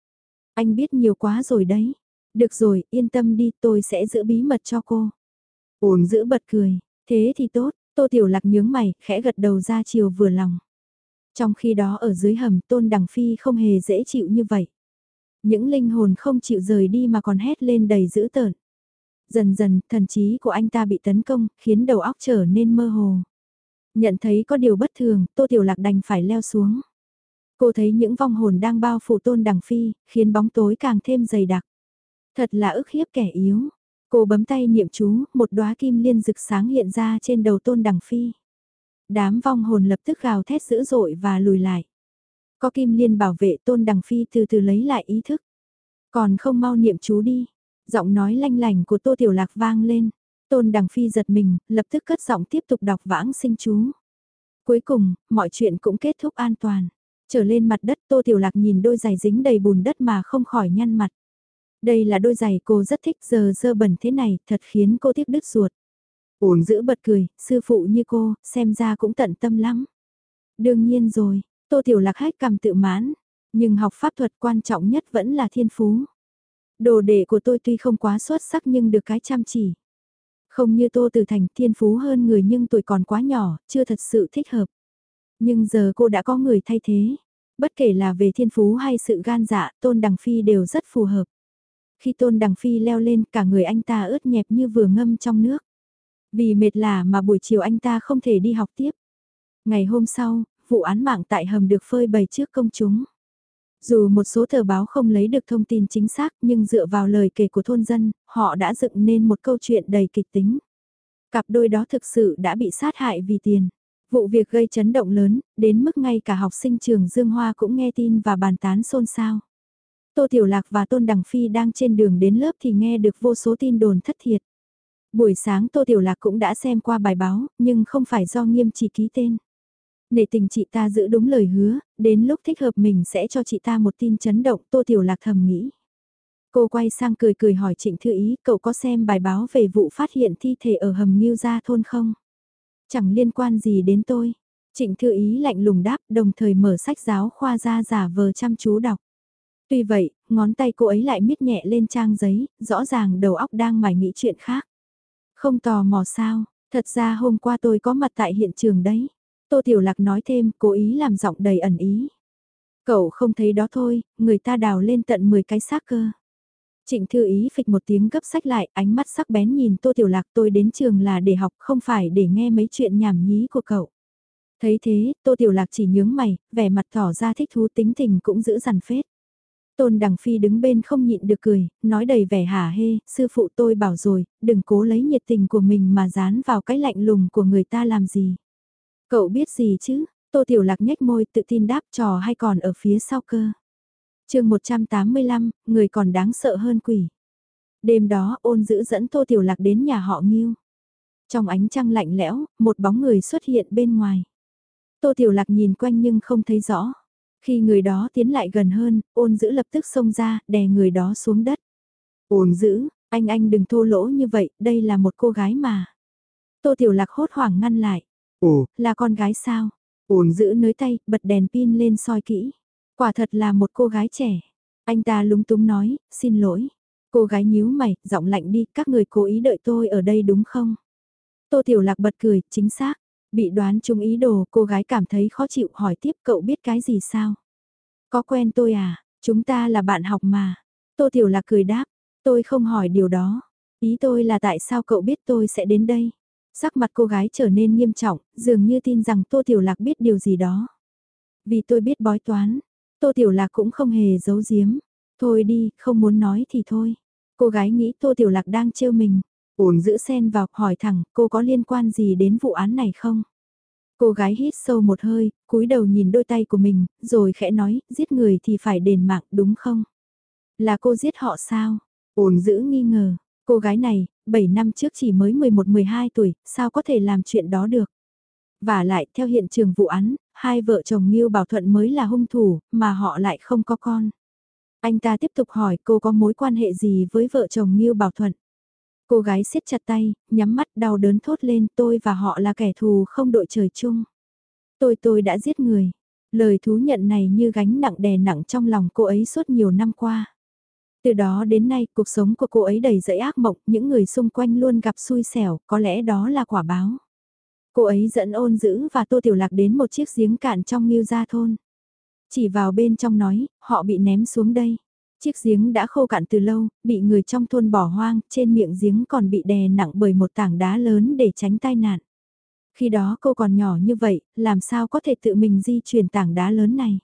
Anh biết nhiều quá rồi đấy. Được rồi, yên tâm đi, tôi sẽ giữ bí mật cho cô. Ôn giữ bật cười. Thế thì tốt, Tô Tiểu Lạc nhướng mày, khẽ gật đầu ra chiều vừa lòng. Trong khi đó ở dưới hầm Tôn Đằng Phi không hề dễ chịu như vậy. Những linh hồn không chịu rời đi mà còn hét lên đầy dữ tợn. Dần dần, thần trí của anh ta bị tấn công, khiến đầu óc trở nên mơ hồ. Nhận thấy có điều bất thường, Tô Tiểu Lạc đành phải leo xuống. Cô thấy những vong hồn đang bao phủ Tôn Đằng Phi, khiến bóng tối càng thêm dày đặc. Thật là ức hiếp kẻ yếu. Cô bấm tay niệm chú, một đóa kim liên rực sáng hiện ra trên đầu tôn đằng phi. Đám vong hồn lập tức gào thét dữ dội và lùi lại. Có kim liên bảo vệ tôn đằng phi từ từ lấy lại ý thức. Còn không mau niệm chú đi. Giọng nói lanh lành của tô tiểu lạc vang lên. Tôn đằng phi giật mình, lập tức cất giọng tiếp tục đọc vãng sinh chú. Cuối cùng, mọi chuyện cũng kết thúc an toàn. Trở lên mặt đất tô tiểu lạc nhìn đôi giày dính đầy bùn đất mà không khỏi nhăn mặt. Đây là đôi giày cô rất thích giờ dơ bẩn thế này, thật khiến cô tiếc đứt ruột. Ổn giữ bật cười, sư phụ như cô, xem ra cũng tận tâm lắm. Đương nhiên rồi, Tô Tiểu Lạc hách cầm tự mãn, nhưng học pháp thuật quan trọng nhất vẫn là thiên phú. Đồ đệ của tôi tuy không quá xuất sắc nhưng được cái chăm chỉ. Không như Tô Tử Thành thiên phú hơn người nhưng tuổi còn quá nhỏ, chưa thật sự thích hợp. Nhưng giờ cô đã có người thay thế. Bất kể là về thiên phú hay sự gan dạ, Tôn Đằng Phi đều rất phù hợp. Khi Tôn Đằng Phi leo lên cả người anh ta ướt nhẹp như vừa ngâm trong nước. Vì mệt lả mà buổi chiều anh ta không thể đi học tiếp. Ngày hôm sau, vụ án mạng tại hầm được phơi bày trước công chúng. Dù một số tờ báo không lấy được thông tin chính xác nhưng dựa vào lời kể của thôn dân, họ đã dựng nên một câu chuyện đầy kịch tính. Cặp đôi đó thực sự đã bị sát hại vì tiền. Vụ việc gây chấn động lớn, đến mức ngay cả học sinh trường Dương Hoa cũng nghe tin và bàn tán xôn xao. Tô Tiểu Lạc và Tôn Đằng Phi đang trên đường đến lớp thì nghe được vô số tin đồn thất thiệt. Buổi sáng Tô Tiểu Lạc cũng đã xem qua bài báo, nhưng không phải do nghiêm chỉ ký tên. Nể tình chị ta giữ đúng lời hứa, đến lúc thích hợp mình sẽ cho chị ta một tin chấn động Tô Tiểu Lạc thầm nghĩ. Cô quay sang cười cười hỏi Trịnh Thư Ý cậu có xem bài báo về vụ phát hiện thi thể ở hầm Nghiêu Gia thôn không? Chẳng liên quan gì đến tôi. Trịnh Thư Ý lạnh lùng đáp đồng thời mở sách giáo khoa ra giả vờ chăm chú đọc. Tuy vậy, ngón tay cô ấy lại miết nhẹ lên trang giấy, rõ ràng đầu óc đang mải nghĩ chuyện khác. Không tò mò sao, thật ra hôm qua tôi có mặt tại hiện trường đấy. Tô Tiểu Lạc nói thêm, cố ý làm giọng đầy ẩn ý. Cậu không thấy đó thôi, người ta đào lên tận 10 cái xác cơ. Trịnh Thư Ý phịch một tiếng gấp sách lại, ánh mắt sắc bén nhìn Tô Tiểu Lạc tôi đến trường là để học không phải để nghe mấy chuyện nhảm nhí của cậu. Thấy thế, Tô Tiểu Lạc chỉ nhướng mày, vẻ mặt tỏ ra thích thú tính tình cũng giữ dằn phết. Tôn Đằng Phi đứng bên không nhịn được cười, nói đầy vẻ hả hê, sư phụ tôi bảo rồi, đừng cố lấy nhiệt tình của mình mà dán vào cái lạnh lùng của người ta làm gì. Cậu biết gì chứ, Tô Tiểu Lạc nhếch môi tự tin đáp trò hay còn ở phía sau cơ. chương 185, người còn đáng sợ hơn quỷ. Đêm đó ôn giữ dẫn Tô Tiểu Lạc đến nhà họ Nghiêu. Trong ánh trăng lạnh lẽo, một bóng người xuất hiện bên ngoài. Tô Tiểu Lạc nhìn quanh nhưng không thấy rõ. Khi người đó tiến lại gần hơn, ôn giữ lập tức xông ra, đè người đó xuống đất. Ôn giữ, anh anh đừng thô lỗ như vậy, đây là một cô gái mà. Tô Tiểu Lạc hốt hoảng ngăn lại. Ồ, là con gái sao? Ôn giữ nới tay, bật đèn pin lên soi kỹ. Quả thật là một cô gái trẻ. Anh ta lúng túng nói, xin lỗi. Cô gái nhíu mày, giọng lạnh đi, các người cố ý đợi tôi ở đây đúng không? Tô Tiểu Lạc bật cười, chính xác. Bị đoán chung ý đồ, cô gái cảm thấy khó chịu hỏi tiếp cậu biết cái gì sao? Có quen tôi à? Chúng ta là bạn học mà. Tô Tiểu Lạc cười đáp, tôi không hỏi điều đó. Ý tôi là tại sao cậu biết tôi sẽ đến đây? Sắc mặt cô gái trở nên nghiêm trọng, dường như tin rằng Tô Tiểu Lạc biết điều gì đó. Vì tôi biết bói toán, Tô Tiểu Lạc cũng không hề giấu giếm. Thôi đi, không muốn nói thì thôi. Cô gái nghĩ Tô Tiểu Lạc đang trêu mình. Ổn giữ sen vào, hỏi thẳng, cô có liên quan gì đến vụ án này không? Cô gái hít sâu một hơi, cúi đầu nhìn đôi tay của mình, rồi khẽ nói, giết người thì phải đền mạng đúng không? Là cô giết họ sao? Ổn giữ nghi ngờ, cô gái này, 7 năm trước chỉ mới 11-12 tuổi, sao có thể làm chuyện đó được? Và lại, theo hiện trường vụ án, hai vợ chồng Nghiêu Bảo Thuận mới là hung thủ, mà họ lại không có con. Anh ta tiếp tục hỏi cô có mối quan hệ gì với vợ chồng Nghiêu Bảo Thuận? Cô gái siết chặt tay, nhắm mắt đau đớn thốt lên tôi và họ là kẻ thù không đội trời chung. Tôi tôi đã giết người. Lời thú nhận này như gánh nặng đè nặng trong lòng cô ấy suốt nhiều năm qua. Từ đó đến nay cuộc sống của cô ấy đầy dẫy ác mộng, những người xung quanh luôn gặp xui xẻo, có lẽ đó là quả báo. Cô ấy dẫn ôn dữ và tô tiểu lạc đến một chiếc giếng cạn trong nghiêu gia thôn. Chỉ vào bên trong nói, họ bị ném xuống đây. Chiếc giếng đã khô cạn từ lâu, bị người trong thôn bỏ hoang, trên miệng giếng còn bị đè nặng bởi một tảng đá lớn để tránh tai nạn. Khi đó cô còn nhỏ như vậy, làm sao có thể tự mình di chuyển tảng đá lớn này?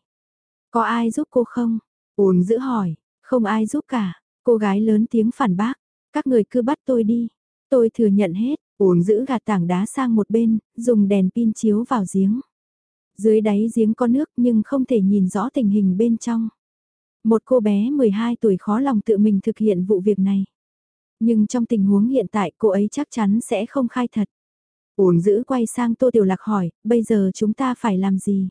Có ai giúp cô không? Ôn giữ hỏi, không ai giúp cả. Cô gái lớn tiếng phản bác, các người cứ bắt tôi đi. Tôi thừa nhận hết, ôn giữ gạt tảng đá sang một bên, dùng đèn pin chiếu vào giếng. Dưới đáy giếng có nước nhưng không thể nhìn rõ tình hình bên trong. Một cô bé 12 tuổi khó lòng tự mình thực hiện vụ việc này. Nhưng trong tình huống hiện tại cô ấy chắc chắn sẽ không khai thật. Ổn giữ quay sang Tô Tiểu Lạc hỏi, bây giờ chúng ta phải làm gì?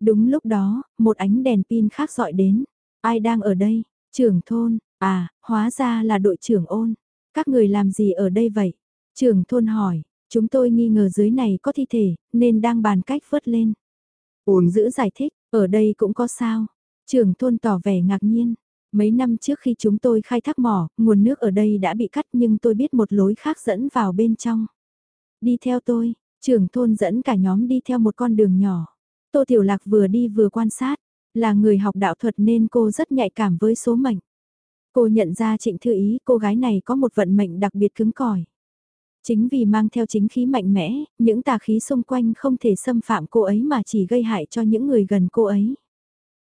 Đúng lúc đó, một ánh đèn pin khác dọi đến. Ai đang ở đây? Trưởng thôn, à, hóa ra là đội trưởng ôn. Các người làm gì ở đây vậy? Trưởng thôn hỏi, chúng tôi nghi ngờ dưới này có thi thể, nên đang bàn cách vớt lên. Ổn giữ giải thích, ở đây cũng có sao. Trưởng thôn tỏ vẻ ngạc nhiên. Mấy năm trước khi chúng tôi khai thác mỏ, nguồn nước ở đây đã bị cắt nhưng tôi biết một lối khác dẫn vào bên trong. Đi theo tôi, trưởng thôn dẫn cả nhóm đi theo một con đường nhỏ. Tô Tiểu Lạc vừa đi vừa quan sát, là người học đạo thuật nên cô rất nhạy cảm với số mệnh. Cô nhận ra trịnh thư ý cô gái này có một vận mệnh đặc biệt cứng cỏi. Chính vì mang theo chính khí mạnh mẽ, những tà khí xung quanh không thể xâm phạm cô ấy mà chỉ gây hại cho những người gần cô ấy.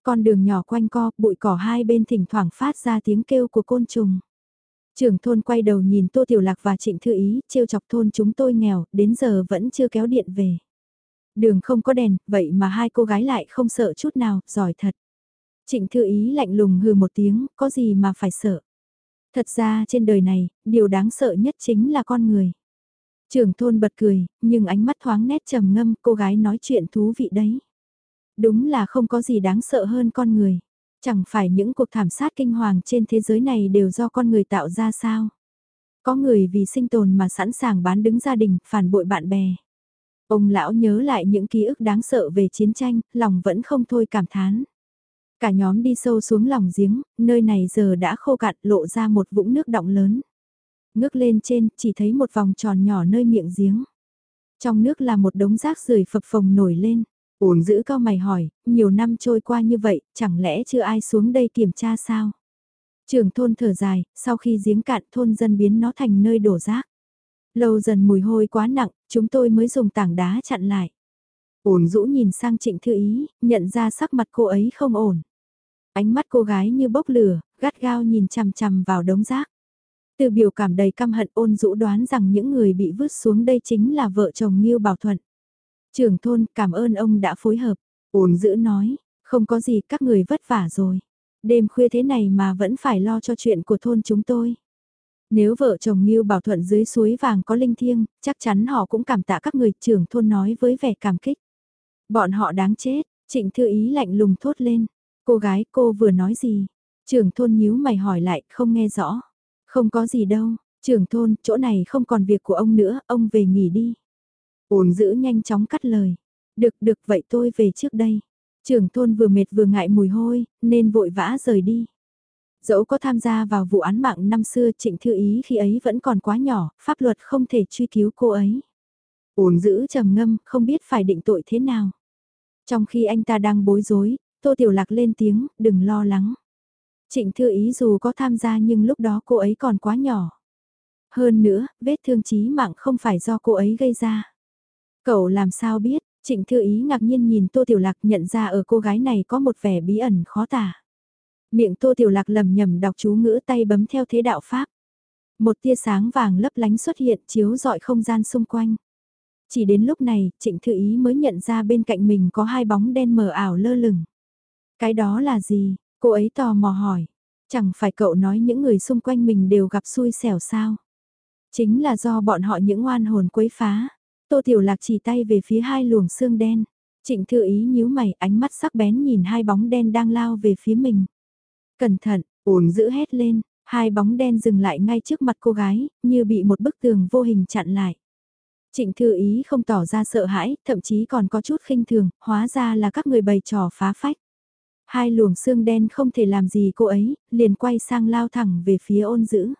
Con đường nhỏ quanh co, bụi cỏ hai bên thỉnh thoảng phát ra tiếng kêu của côn trùng. Trưởng thôn quay đầu nhìn Tô Tiểu Lạc và Trịnh Thư Ý, trêu chọc thôn chúng tôi nghèo, đến giờ vẫn chưa kéo điện về. Đường không có đèn, vậy mà hai cô gái lại không sợ chút nào, giỏi thật. Trịnh Thư Ý lạnh lùng hừ một tiếng, có gì mà phải sợ. Thật ra trên đời này, điều đáng sợ nhất chính là con người. Trưởng thôn bật cười, nhưng ánh mắt thoáng nét trầm ngâm, cô gái nói chuyện thú vị đấy. Đúng là không có gì đáng sợ hơn con người. Chẳng phải những cuộc thảm sát kinh hoàng trên thế giới này đều do con người tạo ra sao? Có người vì sinh tồn mà sẵn sàng bán đứng gia đình, phản bội bạn bè. Ông lão nhớ lại những ký ức đáng sợ về chiến tranh, lòng vẫn không thôi cảm thán. Cả nhóm đi sâu xuống lòng giếng, nơi này giờ đã khô cạn lộ ra một vũng nước động lớn. Ngước lên trên, chỉ thấy một vòng tròn nhỏ nơi miệng giếng. Trong nước là một đống rác rưởi phập phồng nổi lên. Uồn giữ cao mày hỏi, nhiều năm trôi qua như vậy, chẳng lẽ chưa ai xuống đây kiểm tra sao? Trường thôn thở dài, sau khi giếng cạn thôn dân biến nó thành nơi đổ rác. Lâu dần mùi hôi quá nặng, chúng tôi mới dùng tảng đá chặn lại. Ổn rũ nhìn sang trịnh thư ý, nhận ra sắc mặt cô ấy không ổn. Ánh mắt cô gái như bốc lửa, gắt gao nhìn chằm chằm vào đống rác. Từ biểu cảm đầy căm hận ôn rũ đoán rằng những người bị vứt xuống đây chính là vợ chồng Nghiêu Bảo Thuận. Trưởng thôn cảm ơn ông đã phối hợp. Ôn giữ nói, không có gì các người vất vả rồi. Đêm khuya thế này mà vẫn phải lo cho chuyện của thôn chúng tôi. Nếu vợ chồng Ngưu Bảo Thuận dưới suối vàng có linh thiêng, chắc chắn họ cũng cảm tạ các người trưởng thôn nói với vẻ cảm kích. Bọn họ đáng chết, trịnh thư ý lạnh lùng thốt lên. Cô gái cô vừa nói gì? Trưởng thôn nhíu mày hỏi lại không nghe rõ. Không có gì đâu, trưởng thôn, chỗ này không còn việc của ông nữa, ông về nghỉ đi. Ôn giữ nhanh chóng cắt lời. Được được vậy tôi về trước đây. Trưởng thôn vừa mệt vừa ngại mùi hôi, nên vội vã rời đi. Dẫu có tham gia vào vụ án mạng năm xưa trịnh thư ý khi ấy vẫn còn quá nhỏ, pháp luật không thể truy cứu cô ấy. Ôn giữ trầm ngâm, không biết phải định tội thế nào. Trong khi anh ta đang bối rối, Tô Tiểu Lạc lên tiếng, đừng lo lắng. Trịnh Thư Ý dù có tham gia nhưng lúc đó cô ấy còn quá nhỏ. Hơn nữa, vết thương chí mạng không phải do cô ấy gây ra. Cậu làm sao biết, Trịnh Thư Ý ngạc nhiên nhìn Tô Tiểu Lạc nhận ra ở cô gái này có một vẻ bí ẩn khó tả. Miệng Tô Tiểu Lạc lầm nhầm đọc chú ngữ tay bấm theo thế đạo Pháp. Một tia sáng vàng lấp lánh xuất hiện chiếu rọi không gian xung quanh. Chỉ đến lúc này, Trịnh Thư Ý mới nhận ra bên cạnh mình có hai bóng đen mờ ảo lơ lửng. Cái đó là gì? Cô ấy tò mò hỏi. Chẳng phải cậu nói những người xung quanh mình đều gặp xui xẻo sao? Chính là do bọn họ những oan hồn quấy phá. Tô Tiểu Lạc chỉ tay về phía hai luồng xương đen. Trịnh Thư Ý nhíu mày ánh mắt sắc bén nhìn hai bóng đen đang lao về phía mình. Cẩn thận, ổn giữ hét lên, hai bóng đen dừng lại ngay trước mặt cô gái, như bị một bức tường vô hình chặn lại. Trịnh Thư Ý không tỏ ra sợ hãi, thậm chí còn có chút khinh thường, hóa ra là các người bày trò phá phách. Hai luồng xương đen không thể làm gì cô ấy, liền quay sang lao thẳng về phía ôn dữ.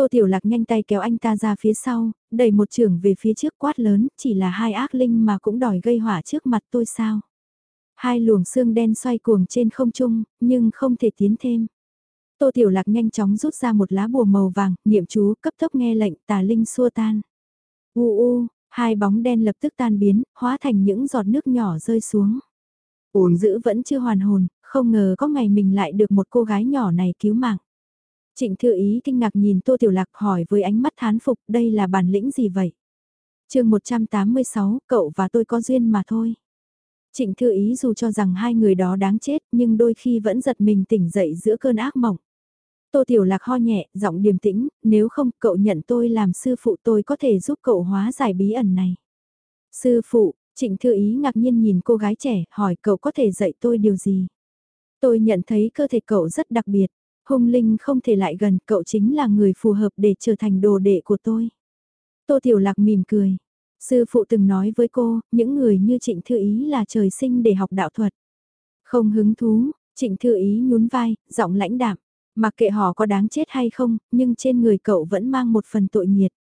Tô Tiểu Lạc nhanh tay kéo anh ta ra phía sau, đẩy một trường về phía trước quát lớn, chỉ là hai ác linh mà cũng đòi gây hỏa trước mặt tôi sao. Hai luồng xương đen xoay cuồng trên không trung, nhưng không thể tiến thêm. Tô Tiểu Lạc nhanh chóng rút ra một lá bùa màu vàng, niệm chú cấp tốc nghe lệnh tà linh xua tan. U u, hai bóng đen lập tức tan biến, hóa thành những giọt nước nhỏ rơi xuống. Ổn giữ vẫn chưa hoàn hồn, không ngờ có ngày mình lại được một cô gái nhỏ này cứu mạng. Trịnh Thư Ý kinh ngạc nhìn Tô Tiểu Lạc hỏi với ánh mắt thán phục đây là bản lĩnh gì vậy? chương 186, cậu và tôi có duyên mà thôi. Trịnh Thư Ý dù cho rằng hai người đó đáng chết nhưng đôi khi vẫn giật mình tỉnh dậy giữa cơn ác mộng. Tô Tiểu Lạc ho nhẹ, giọng điềm tĩnh, nếu không cậu nhận tôi làm sư phụ tôi có thể giúp cậu hóa giải bí ẩn này. Sư phụ, Trịnh Thư Ý ngạc nhiên nhìn cô gái trẻ, hỏi cậu có thể dạy tôi điều gì? Tôi nhận thấy cơ thể cậu rất đặc biệt, hung linh không thể lại gần, cậu chính là người phù hợp để trở thành đồ đệ của tôi. Tô Tiểu Lạc mỉm cười. Sư phụ từng nói với cô, những người như Trịnh Thư Ý là trời sinh để học đạo thuật. Không hứng thú, Trịnh Thư Ý nhún vai, giọng lãnh đạm. Mặc kệ họ có đáng chết hay không, nhưng trên người cậu vẫn mang một phần tội nghiệt.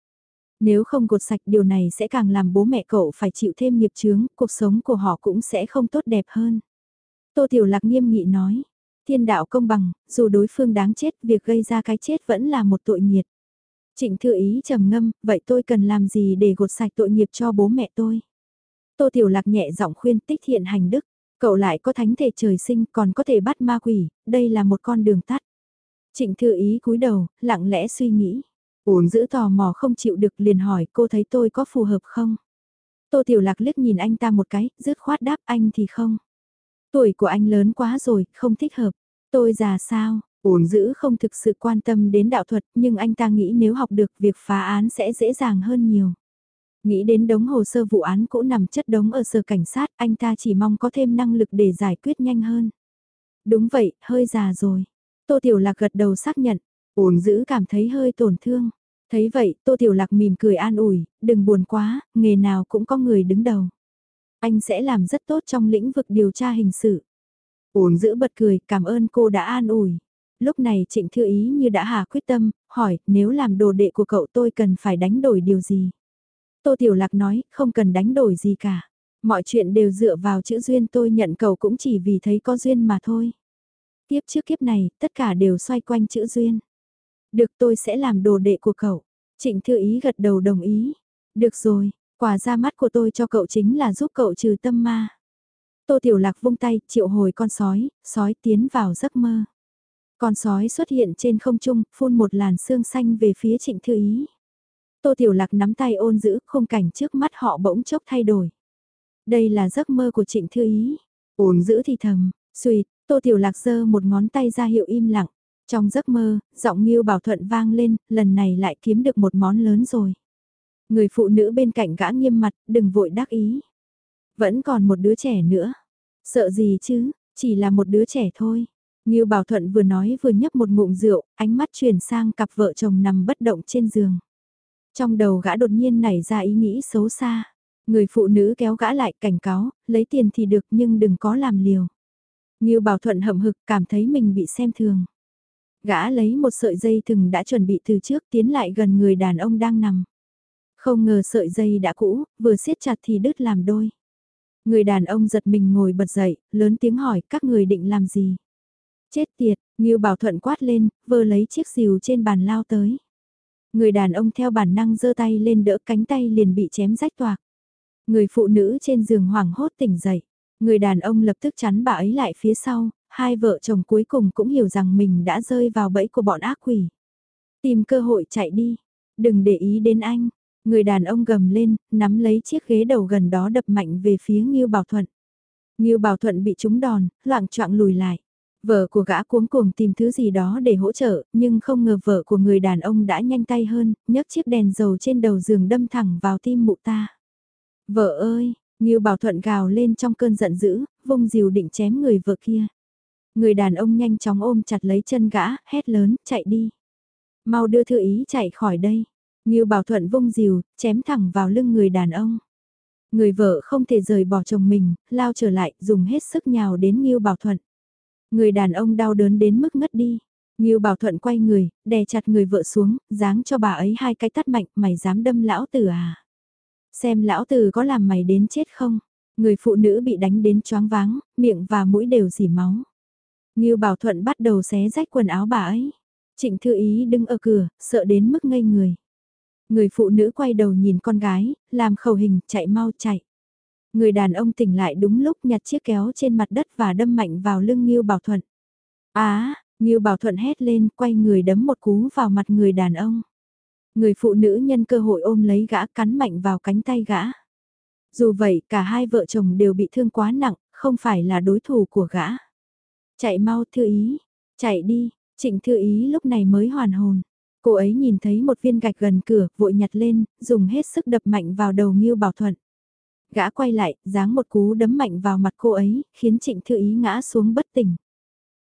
Nếu không gột sạch điều này sẽ càng làm bố mẹ cậu phải chịu thêm nghiệp chướng, cuộc sống của họ cũng sẽ không tốt đẹp hơn. Tô Tiểu Lạc nghiêm nghị nói, thiên đạo công bằng, dù đối phương đáng chết, việc gây ra cái chết vẫn là một tội nghiệt. Trịnh Thư Ý trầm ngâm, vậy tôi cần làm gì để gột sạch tội nghiệp cho bố mẹ tôi? Tô Tiểu Lạc nhẹ giọng khuyên tích thiện hành đức, cậu lại có thánh thể trời sinh còn có thể bắt ma quỷ, đây là một con đường tắt. Trịnh Thư Ý cúi đầu, lặng lẽ suy nghĩ. Uốn giữ tò mò không chịu được liền hỏi cô thấy tôi có phù hợp không? Tô Tiểu Lạc liếc nhìn anh ta một cái, dứt khoát đáp anh thì không. Tuổi của anh lớn quá rồi, không thích hợp. Tôi già sao? ổn giữ không thực sự quan tâm đến đạo thuật nhưng anh ta nghĩ nếu học được việc phá án sẽ dễ dàng hơn nhiều. Nghĩ đến đống hồ sơ vụ án cũ nằm chất đống ở sở cảnh sát, anh ta chỉ mong có thêm năng lực để giải quyết nhanh hơn. Đúng vậy, hơi già rồi. Tô Tiểu Lạc gật đầu xác nhận, ổn giữ cảm thấy hơi tổn thương. Thấy vậy, Tô Tiểu Lạc mỉm cười an ủi, đừng buồn quá, nghề nào cũng có người đứng đầu. Anh sẽ làm rất tốt trong lĩnh vực điều tra hình sự. Ổn giữ bật cười, cảm ơn cô đã an ủi. Lúc này Trịnh Thư Ý như đã hà quyết tâm, hỏi, nếu làm đồ đệ của cậu tôi cần phải đánh đổi điều gì? Tô Tiểu Lạc nói, không cần đánh đổi gì cả. Mọi chuyện đều dựa vào chữ duyên tôi nhận cậu cũng chỉ vì thấy có duyên mà thôi. Tiếp trước kiếp này, tất cả đều xoay quanh chữ duyên. Được tôi sẽ làm đồ đệ của cậu. Trịnh Thư Ý gật đầu đồng ý. Được rồi, quà ra mắt của tôi cho cậu chính là giúp cậu trừ tâm ma. Tô Tiểu Lạc vung tay, triệu hồi con sói, sói tiến vào giấc mơ. Con sói xuất hiện trên không trung, phun một làn sương xanh về phía Trịnh Thư Ý. Tô Tiểu Lạc nắm tay ôn giữ, khung cảnh trước mắt họ bỗng chốc thay đổi. Đây là giấc mơ của Trịnh Thư Ý. Ôn giữ thì thầm, suy, Tô Tiểu Lạc giơ một ngón tay ra hiệu im lặng. Trong giấc mơ, giọng Nghiêu Bảo Thuận vang lên, lần này lại kiếm được một món lớn rồi. Người phụ nữ bên cạnh gã nghiêm mặt, đừng vội đắc ý. Vẫn còn một đứa trẻ nữa. Sợ gì chứ, chỉ là một đứa trẻ thôi. Ngưu Bảo Thuận vừa nói vừa nhấp một ngụm rượu, ánh mắt chuyển sang cặp vợ chồng nằm bất động trên giường. Trong đầu gã đột nhiên nảy ra ý nghĩ xấu xa. Người phụ nữ kéo gã lại cảnh cáo, lấy tiền thì được nhưng đừng có làm liều. Ngưu Bảo Thuận hậm hực cảm thấy mình bị xem thường. Gã lấy một sợi dây thừng đã chuẩn bị từ trước tiến lại gần người đàn ông đang nằm. Không ngờ sợi dây đã cũ, vừa siết chặt thì đứt làm đôi. Người đàn ông giật mình ngồi bật dậy, lớn tiếng hỏi các người định làm gì. Chết tiệt, Ngưu Bảo Thuận quát lên, vơ lấy chiếc rìu trên bàn lao tới. Người đàn ông theo bản năng giơ tay lên đỡ cánh tay liền bị chém rách toạc. Người phụ nữ trên giường hoảng hốt tỉnh dậy. Người đàn ông lập tức chắn bà ấy lại phía sau, hai vợ chồng cuối cùng cũng hiểu rằng mình đã rơi vào bẫy của bọn ác quỷ. Tìm cơ hội chạy đi, đừng để ý đến anh. Người đàn ông gầm lên, nắm lấy chiếc ghế đầu gần đó đập mạnh về phía Ngưu Bảo Thuận. Ngưu Bảo Thuận bị trúng đòn, loạn choạng lùi lại. Vợ của gã cuống cuồng tìm thứ gì đó để hỗ trợ, nhưng không ngờ vợ của người đàn ông đã nhanh tay hơn, nhấc chiếc đèn dầu trên đầu giường đâm thẳng vào tim mụ ta. Vợ ơi, Ngưu Bảo Thuận gào lên trong cơn giận dữ, vung dìu định chém người vợ kia. Người đàn ông nhanh chóng ôm chặt lấy chân gã, hét lớn, chạy đi. Mau đưa thư ý chạy khỏi đây. Ngưu Bảo Thuận vung rìu, chém thẳng vào lưng người đàn ông. Người vợ không thể rời bỏ chồng mình, lao trở lại, dùng hết sức nhào đến Ngưu Bảo Thuận. Người đàn ông đau đớn đến mức ngất đi. Ngưu Bảo Thuận quay người, đè chặt người vợ xuống, giáng cho bà ấy hai cái tát mạnh, mày dám đâm lão tử à? Xem lão tử có làm mày đến chết không? Người phụ nữ bị đánh đến choáng váng, miệng và mũi đều dỉ máu. Ngưu Bảo Thuận bắt đầu xé rách quần áo bà ấy. Trịnh Thư Ý đứng ở cửa, sợ đến mức ngây người. Người phụ nữ quay đầu nhìn con gái, làm khẩu hình, chạy mau chạy. Người đàn ông tỉnh lại đúng lúc nhặt chiếc kéo trên mặt đất và đâm mạnh vào lưng Nghiêu Bảo Thuận. Á, à, Bảo Thuận hét lên, quay người đấm một cú vào mặt người đàn ông. Người phụ nữ nhân cơ hội ôm lấy gã cắn mạnh vào cánh tay gã. Dù vậy, cả hai vợ chồng đều bị thương quá nặng, không phải là đối thủ của gã. Chạy mau thư ý, chạy đi, trịnh thư ý lúc này mới hoàn hồn. Cô ấy nhìn thấy một viên gạch gần cửa, vội nhặt lên, dùng hết sức đập mạnh vào đầu Ngưu Bảo Thuận. Gã quay lại, giáng một cú đấm mạnh vào mặt cô ấy, khiến Trịnh Thư Ý ngã xuống bất tỉnh.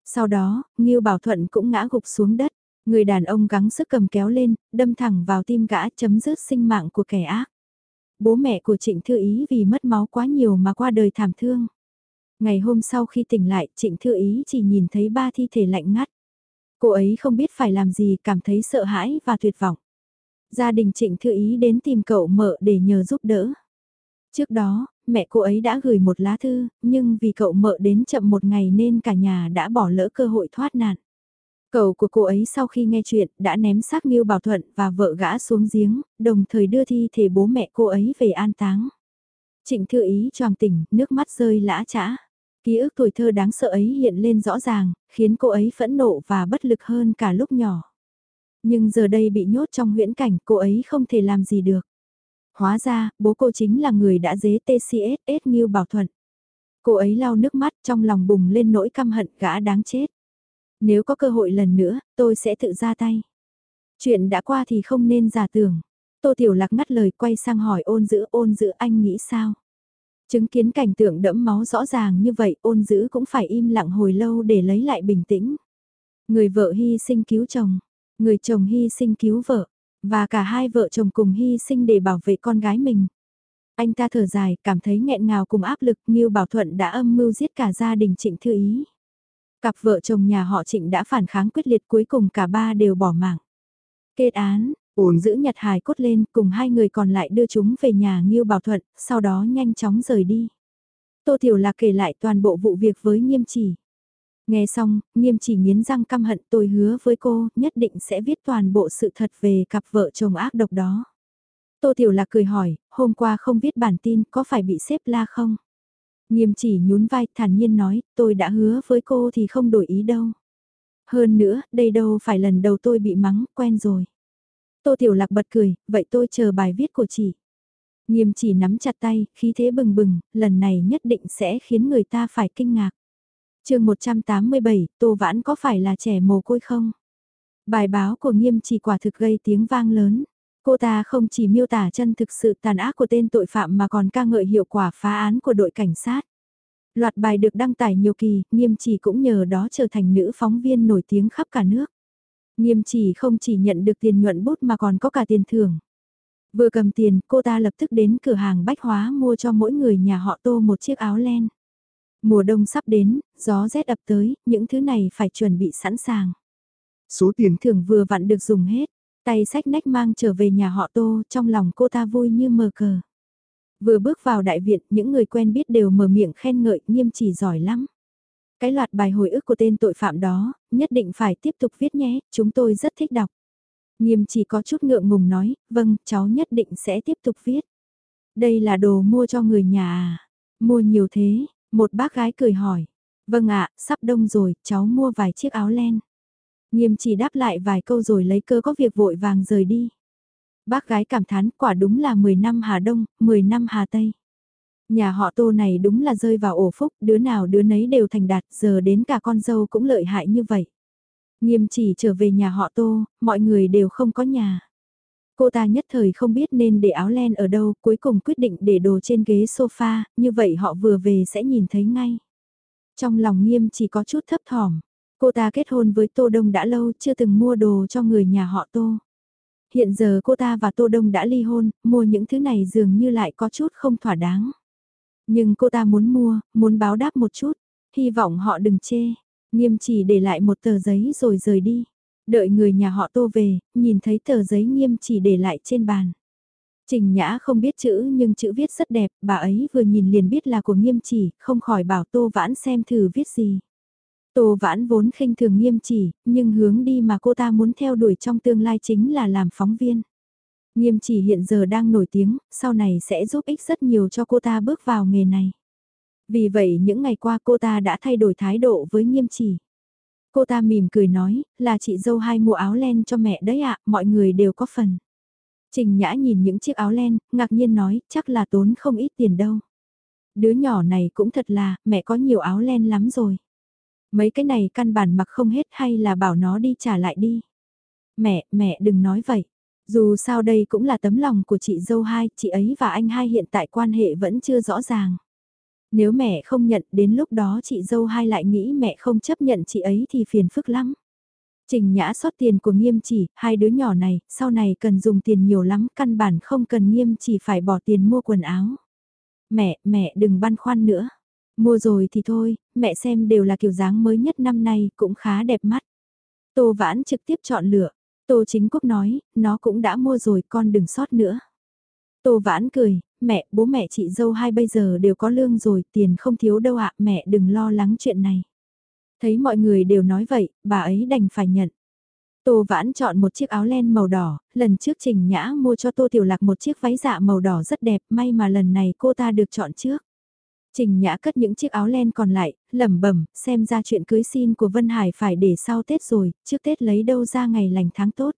Sau đó, Ngưu Bảo Thuận cũng ngã gục xuống đất. Người đàn ông gắng sức cầm kéo lên, đâm thẳng vào tim gã chấm dứt sinh mạng của kẻ ác. Bố mẹ của Trịnh Thư Ý vì mất máu quá nhiều mà qua đời thảm thương. Ngày hôm sau khi tỉnh lại, Trịnh Thư Ý chỉ nhìn thấy ba thi thể lạnh ngắt. Cô ấy không biết phải làm gì, cảm thấy sợ hãi và tuyệt vọng. Gia đình Trịnh Thư Ý đến tìm cậu mợ để nhờ giúp đỡ. Trước đó, mẹ cô ấy đã gửi một lá thư, nhưng vì cậu mợ đến chậm một ngày nên cả nhà đã bỏ lỡ cơ hội thoát nạn. Cậu của cô ấy sau khi nghe chuyện đã ném xác Nghiêu Bảo Thuận và vợ gã xuống giếng, đồng thời đưa thi thể bố mẹ cô ấy về an táng. Trịnh Thư Ý choàng tỉnh, nước mắt rơi lã trã. Ký ức tuổi thơ đáng sợ ấy hiện lên rõ ràng, khiến cô ấy phẫn nộ và bất lực hơn cả lúc nhỏ. Nhưng giờ đây bị nhốt trong huyễn cảnh cô ấy không thể làm gì được. Hóa ra, bố cô chính là người đã dế TCSS Nghiêu Bảo Thuận. Cô ấy lau nước mắt trong lòng bùng lên nỗi căm hận gã đáng chết. Nếu có cơ hội lần nữa, tôi sẽ tự ra tay. Chuyện đã qua thì không nên giả tưởng. Tô Tiểu Lạc ngắt lời quay sang hỏi ôn giữ ôn giữ anh nghĩ sao? Chứng kiến cảnh tượng đẫm máu rõ ràng như vậy ôn dữ cũng phải im lặng hồi lâu để lấy lại bình tĩnh. Người vợ hy sinh cứu chồng, người chồng hy sinh cứu vợ, và cả hai vợ chồng cùng hy sinh để bảo vệ con gái mình. Anh ta thở dài, cảm thấy nghẹn ngào cùng áp lực, Ngưu Bảo Thuận đã âm mưu giết cả gia đình Trịnh Thư Ý. Cặp vợ chồng nhà họ Trịnh đã phản kháng quyết liệt cuối cùng cả ba đều bỏ mạng. Kết án, uống giữ nhặt hài cốt lên cùng hai người còn lại đưa chúng về nhà Ngưu Bảo Thuận, sau đó nhanh chóng rời đi. Tô Tiểu Lạc kể lại toàn bộ vụ việc với nghiêm chỉ. Nghe xong, nghiêm chỉ nghiến răng căm hận tôi hứa với cô nhất định sẽ viết toàn bộ sự thật về cặp vợ chồng ác độc đó. Tô Tiểu Lạc cười hỏi, hôm qua không viết bản tin có phải bị xếp la không? Nghiêm chỉ nhún vai thản nhiên nói, tôi đã hứa với cô thì không đổi ý đâu. Hơn nữa, đây đâu phải lần đầu tôi bị mắng, quen rồi. Tô Tiểu Lạc bật cười, vậy tôi chờ bài viết của chị. Nghiêm chỉ nắm chặt tay, khí thế bừng bừng, lần này nhất định sẽ khiến người ta phải kinh ngạc. chương 187, Tô Vãn có phải là trẻ mồ côi không? Bài báo của nghiêm chỉ quả thực gây tiếng vang lớn. Cô ta không chỉ miêu tả chân thực sự tàn ác của tên tội phạm mà còn ca ngợi hiệu quả phá án của đội cảnh sát. Loạt bài được đăng tải nhiều kỳ, nghiêm chỉ cũng nhờ đó trở thành nữ phóng viên nổi tiếng khắp cả nước. Nghiêm chỉ không chỉ nhận được tiền nhuận bút mà còn có cả tiền thưởng. Vừa cầm tiền, cô ta lập tức đến cửa hàng bách hóa mua cho mỗi người nhà họ tô một chiếc áo len. Mùa đông sắp đến, gió rét ập tới, những thứ này phải chuẩn bị sẵn sàng. Số tiền thưởng vừa vặn được dùng hết, tay sách nách mang trở về nhà họ tô, trong lòng cô ta vui như mờ cờ. Vừa bước vào đại viện, những người quen biết đều mở miệng khen ngợi nghiêm chỉ giỏi lắm. Cái loạt bài hồi ức của tên tội phạm đó, nhất định phải tiếp tục viết nhé, chúng tôi rất thích đọc. Nghiêm chỉ có chút ngượng ngùng nói, vâng, cháu nhất định sẽ tiếp tục viết. Đây là đồ mua cho người nhà à? Mua nhiều thế, một bác gái cười hỏi. Vâng ạ, sắp đông rồi, cháu mua vài chiếc áo len. Nghiêm chỉ đáp lại vài câu rồi lấy cơ có việc vội vàng rời đi. Bác gái cảm thán quả đúng là 10 năm Hà Đông, 10 năm Hà Tây. Nhà họ tô này đúng là rơi vào ổ phúc, đứa nào đứa nấy đều thành đạt, giờ đến cả con dâu cũng lợi hại như vậy. Nghiêm chỉ trở về nhà họ tô, mọi người đều không có nhà. Cô ta nhất thời không biết nên để áo len ở đâu, cuối cùng quyết định để đồ trên ghế sofa, như vậy họ vừa về sẽ nhìn thấy ngay. Trong lòng nghiêm chỉ có chút thấp thỏm, cô ta kết hôn với Tô Đông đã lâu chưa từng mua đồ cho người nhà họ Tô. Hiện giờ cô ta và Tô Đông đã ly hôn, mua những thứ này dường như lại có chút không thỏa đáng. Nhưng cô ta muốn mua, muốn báo đáp một chút, hy vọng họ đừng chê. Nghiêm chỉ để lại một tờ giấy rồi rời đi. Đợi người nhà họ tô về, nhìn thấy tờ giấy nghiêm chỉ để lại trên bàn. Trình Nhã không biết chữ nhưng chữ viết rất đẹp, bà ấy vừa nhìn liền biết là của nghiêm chỉ, không khỏi bảo Tô Vãn xem thử viết gì. Tô Vãn vốn khinh thường nghiêm chỉ, nhưng hướng đi mà cô ta muốn theo đuổi trong tương lai chính là làm phóng viên. Nghiêm chỉ hiện giờ đang nổi tiếng, sau này sẽ giúp ích rất nhiều cho cô ta bước vào nghề này. Vì vậy những ngày qua cô ta đã thay đổi thái độ với nghiêm chỉ. Cô ta mỉm cười nói, là chị dâu hai mua áo len cho mẹ đấy ạ, mọi người đều có phần. Trình Nhã nhìn những chiếc áo len, ngạc nhiên nói, chắc là tốn không ít tiền đâu. Đứa nhỏ này cũng thật là, mẹ có nhiều áo len lắm rồi. Mấy cái này căn bản mặc không hết hay là bảo nó đi trả lại đi. Mẹ, mẹ đừng nói vậy. Dù sao đây cũng là tấm lòng của chị dâu hai, chị ấy và anh hai hiện tại quan hệ vẫn chưa rõ ràng. Nếu mẹ không nhận đến lúc đó chị dâu hai lại nghĩ mẹ không chấp nhận chị ấy thì phiền phức lắm. Trình nhã xót tiền của nghiêm chỉ, hai đứa nhỏ này, sau này cần dùng tiền nhiều lắm, căn bản không cần nghiêm chỉ phải bỏ tiền mua quần áo. Mẹ, mẹ đừng băn khoăn nữa. Mua rồi thì thôi, mẹ xem đều là kiểu dáng mới nhất năm nay, cũng khá đẹp mắt. Tô Vãn trực tiếp chọn lựa. Tô Chính Quốc nói, nó cũng đã mua rồi, con đừng sót nữa. Tô Vãn cười, mẹ, bố mẹ chị dâu hai bây giờ đều có lương rồi, tiền không thiếu đâu ạ, mẹ đừng lo lắng chuyện này. Thấy mọi người đều nói vậy, bà ấy đành phải nhận. Tô Vãn chọn một chiếc áo len màu đỏ, lần trước Trình Nhã mua cho Tô Tiểu Lạc một chiếc váy dạ màu đỏ rất đẹp, may mà lần này cô ta được chọn trước. Trình Nhã cất những chiếc áo len còn lại, lẩm bẩm, xem ra chuyện cưới xin của Vân Hải phải để sau Tết rồi, trước Tết lấy đâu ra ngày lành tháng tốt.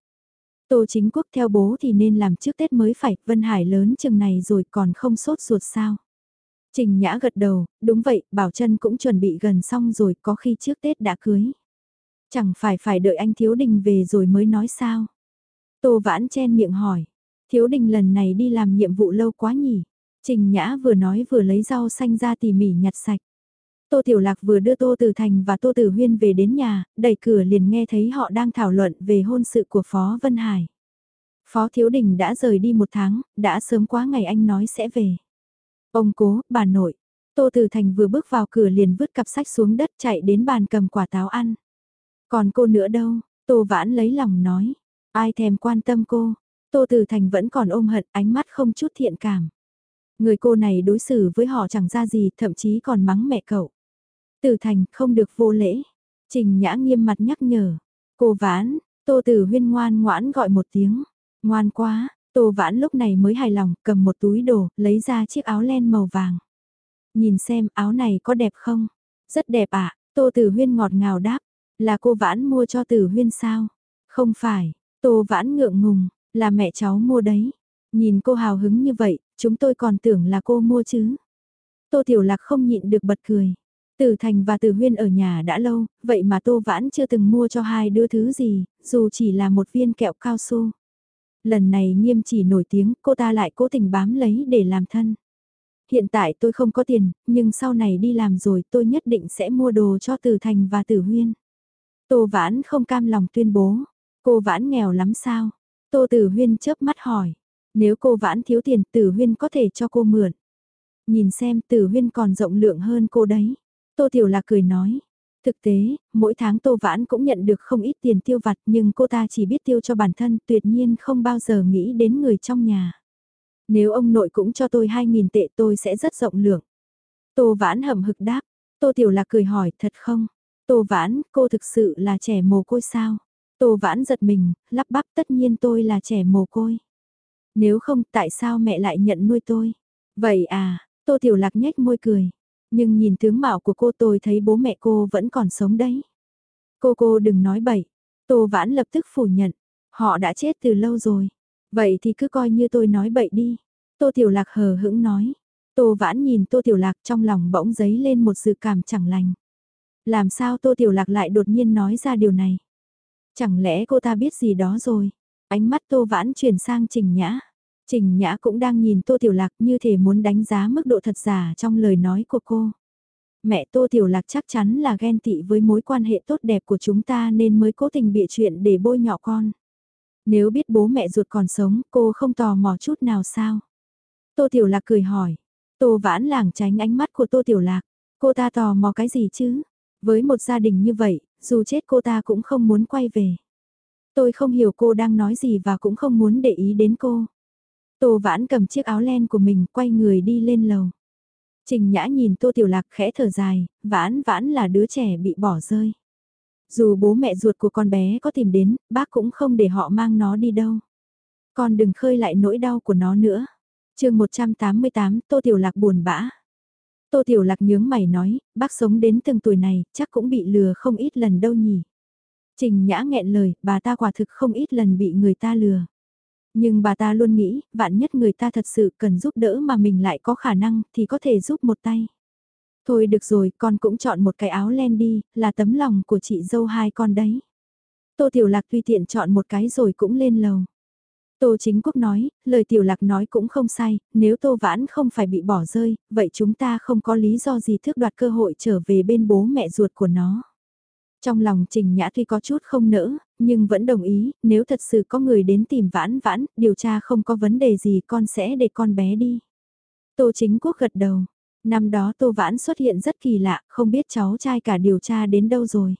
Tô chính quốc theo bố thì nên làm trước Tết mới phải, Vân Hải lớn chừng này rồi còn không sốt ruột sao. Trình Nhã gật đầu, đúng vậy, Bảo Trân cũng chuẩn bị gần xong rồi, có khi trước Tết đã cưới. Chẳng phải phải đợi anh Thiếu Đình về rồi mới nói sao. Tô Vãn chen miệng hỏi, Thiếu Đình lần này đi làm nhiệm vụ lâu quá nhỉ? Trình Nhã vừa nói vừa lấy rau xanh ra tỉ mỉ nhặt sạch. Tô Tiểu Lạc vừa đưa Tô Tử Thành và Tô Tử Huyên về đến nhà, đẩy cửa liền nghe thấy họ đang thảo luận về hôn sự của Phó Vân Hải. Phó Thiếu Đình đã rời đi một tháng, đã sớm quá ngày anh nói sẽ về. Ông cố, bà nội. Tô Tử Thành vừa bước vào cửa liền vứt cặp sách xuống đất chạy đến bàn cầm quả táo ăn. Còn cô nữa đâu, Tô Vãn lấy lòng nói. Ai thèm quan tâm cô. Tô Tử Thành vẫn còn ôm hận ánh mắt không chút thiện cảm. Người cô này đối xử với họ chẳng ra gì, thậm chí còn mắng mẹ cậu. Tử Thành không được vô lễ. Trình Nhã nghiêm mặt nhắc nhở. Cô Vãn, Tô Tử Huyên ngoan ngoãn gọi một tiếng. Ngoan quá, Tô Vãn lúc này mới hài lòng, cầm một túi đồ, lấy ra chiếc áo len màu vàng. Nhìn xem áo này có đẹp không? Rất đẹp ạ, Tô Tử Huyên ngọt ngào đáp. Là cô Vãn mua cho Tử Huyên sao? Không phải, Tô Vãn ngượng ngùng, là mẹ cháu mua đấy. Nhìn cô hào hứng như vậy, chúng tôi còn tưởng là cô mua chứ. Tô Tiểu Lạc không nhịn được bật cười. Tử Thành và Tử Huyên ở nhà đã lâu, vậy mà Tô Vãn chưa từng mua cho hai đứa thứ gì, dù chỉ là một viên kẹo cao su. Lần này nghiêm chỉ nổi tiếng, cô ta lại cố tình bám lấy để làm thân. Hiện tại tôi không có tiền, nhưng sau này đi làm rồi tôi nhất định sẽ mua đồ cho Tử Thành và Tử Huyên. Tô Vãn không cam lòng tuyên bố, cô Vãn nghèo lắm sao? Tô Tử Huyên chớp mắt hỏi, nếu cô Vãn thiếu tiền Tử Huyên có thể cho cô mượn. Nhìn xem Tử Huyên còn rộng lượng hơn cô đấy. Tô Tiểu Lạc cười nói, thực tế, mỗi tháng Tô Vãn cũng nhận được không ít tiền tiêu vặt nhưng cô ta chỉ biết tiêu cho bản thân tuyệt nhiên không bao giờ nghĩ đến người trong nhà. Nếu ông nội cũng cho tôi 2.000 tệ tôi sẽ rất rộng lượng. Tô Vãn hậm hực đáp, Tô Tiểu Lạc cười hỏi thật không? Tô Vãn, cô thực sự là trẻ mồ côi sao? Tô Vãn giật mình, lắp bắp tất nhiên tôi là trẻ mồ côi. Nếu không tại sao mẹ lại nhận nuôi tôi? Vậy à, Tô Tiểu Lạc nhếch môi cười. Nhưng nhìn tướng mạo của cô tôi thấy bố mẹ cô vẫn còn sống đấy. Cô cô đừng nói bậy. Tô Vãn lập tức phủ nhận. Họ đã chết từ lâu rồi. Vậy thì cứ coi như tôi nói bậy đi. Tô Tiểu Lạc hờ hững nói. Tô Vãn nhìn Tô Tiểu Lạc trong lòng bỗng dấy lên một sự cảm chẳng lành. Làm sao Tô Tiểu Lạc lại đột nhiên nói ra điều này? Chẳng lẽ cô ta biết gì đó rồi? Ánh mắt Tô Vãn chuyển sang Trình Nhã. Trình Nhã cũng đang nhìn Tô Tiểu Lạc như thể muốn đánh giá mức độ thật giả trong lời nói của cô. Mẹ Tô Tiểu Lạc chắc chắn là ghen tị với mối quan hệ tốt đẹp của chúng ta nên mới cố tình bịa chuyện để bôi nhọ con. Nếu biết bố mẹ ruột còn sống, cô không tò mò chút nào sao? Tô Tiểu Lạc cười hỏi. Tô Vãn lảng tránh ánh mắt của Tô Tiểu Lạc. Cô ta tò mò cái gì chứ? Với một gia đình như vậy, dù chết cô ta cũng không muốn quay về. Tôi không hiểu cô đang nói gì và cũng không muốn để ý đến cô. Tô Vãn cầm chiếc áo len của mình quay người đi lên lầu. Trình Nhã nhìn Tô Tiểu Lạc khẽ thở dài, Vãn Vãn là đứa trẻ bị bỏ rơi. Dù bố mẹ ruột của con bé có tìm đến, bác cũng không để họ mang nó đi đâu. Con đừng khơi lại nỗi đau của nó nữa. chương 188 Tô Tiểu Lạc buồn bã. Tô Tiểu Lạc nhướng mày nói, bác sống đến từng tuổi này, chắc cũng bị lừa không ít lần đâu nhỉ. Trình Nhã nghẹn lời, bà ta quả thực không ít lần bị người ta lừa. Nhưng bà ta luôn nghĩ, vạn nhất người ta thật sự cần giúp đỡ mà mình lại có khả năng thì có thể giúp một tay. Thôi được rồi, con cũng chọn một cái áo len đi, là tấm lòng của chị dâu hai con đấy. Tô Tiểu Lạc tùy tiện chọn một cái rồi cũng lên lầu. Tô Chính Quốc nói, lời Tiểu Lạc nói cũng không sai, nếu Tô Vãn không phải bị bỏ rơi, vậy chúng ta không có lý do gì thước đoạt cơ hội trở về bên bố mẹ ruột của nó. Trong lòng Trình Nhã tuy có chút không nỡ, nhưng vẫn đồng ý, nếu thật sự có người đến tìm vãn vãn, điều tra không có vấn đề gì con sẽ để con bé đi. Tô Chính Quốc gật đầu. Năm đó Tô Vãn xuất hiện rất kỳ lạ, không biết cháu trai cả điều tra đến đâu rồi.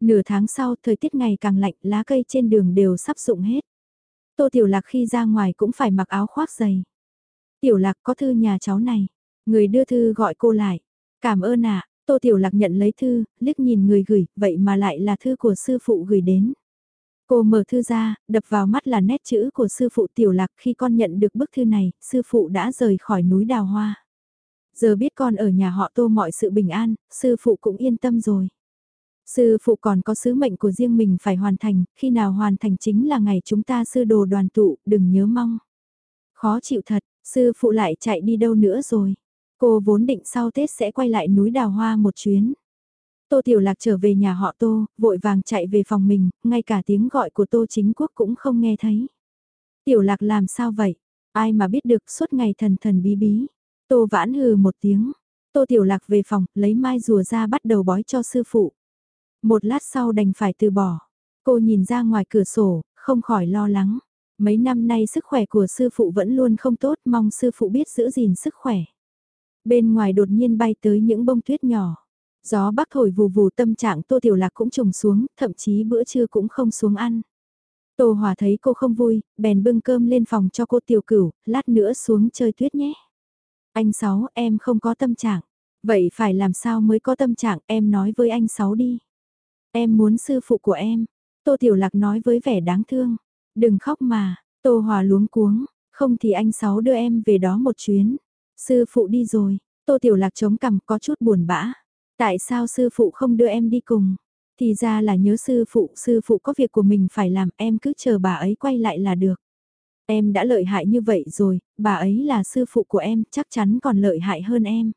Nửa tháng sau, thời tiết ngày càng lạnh, lá cây trên đường đều sắp rụng hết. Tô Tiểu Lạc khi ra ngoài cũng phải mặc áo khoác dày. Tiểu Lạc có thư nhà cháu này. Người đưa thư gọi cô lại. Cảm ơn ạ, Tô Tiểu Lạc nhận lấy thư, liếc nhìn người gửi, vậy mà lại là thư của sư phụ gửi đến. Cô mở thư ra, đập vào mắt là nét chữ của sư phụ Tiểu Lạc khi con nhận được bức thư này, sư phụ đã rời khỏi núi đào hoa. Giờ biết con ở nhà họ tô mọi sự bình an, sư phụ cũng yên tâm rồi. Sư phụ còn có sứ mệnh của riêng mình phải hoàn thành, khi nào hoàn thành chính là ngày chúng ta sư đồ đoàn tụ, đừng nhớ mong. Khó chịu thật, sư phụ lại chạy đi đâu nữa rồi. Cô vốn định sau Tết sẽ quay lại núi đào hoa một chuyến. Tô Tiểu Lạc trở về nhà họ Tô, vội vàng chạy về phòng mình, ngay cả tiếng gọi của Tô Chính Quốc cũng không nghe thấy. Tiểu Lạc làm sao vậy? Ai mà biết được suốt ngày thần thần bí bí. Tô vãn hừ một tiếng. Tô Tiểu Lạc về phòng, lấy mai rùa ra bắt đầu bói cho sư phụ. Một lát sau đành phải từ bỏ. Cô nhìn ra ngoài cửa sổ, không khỏi lo lắng. Mấy năm nay sức khỏe của sư phụ vẫn luôn không tốt, mong sư phụ biết giữ gìn sức khỏe. Bên ngoài đột nhiên bay tới những bông tuyết nhỏ. Gió bắc thổi vù vù tâm trạng Tô Tiểu Lạc cũng trùng xuống, thậm chí bữa trưa cũng không xuống ăn. Tô Hòa thấy cô không vui, bèn bưng cơm lên phòng cho cô tiểu cửu, lát nữa xuống chơi tuyết nhé. Anh Sáu, em không có tâm trạng. Vậy phải làm sao mới có tâm trạng, em nói với anh Sáu đi. Em muốn sư phụ của em. Tô Tiểu Lạc nói với vẻ đáng thương. Đừng khóc mà, Tô Hòa luống cuống, không thì anh Sáu đưa em về đó một chuyến. Sư phụ đi rồi, Tô Tiểu Lạc chống cằm có chút buồn bã. Tại sao sư phụ không đưa em đi cùng? Thì ra là nhớ sư phụ, sư phụ có việc của mình phải làm, em cứ chờ bà ấy quay lại là được. Em đã lợi hại như vậy rồi, bà ấy là sư phụ của em, chắc chắn còn lợi hại hơn em.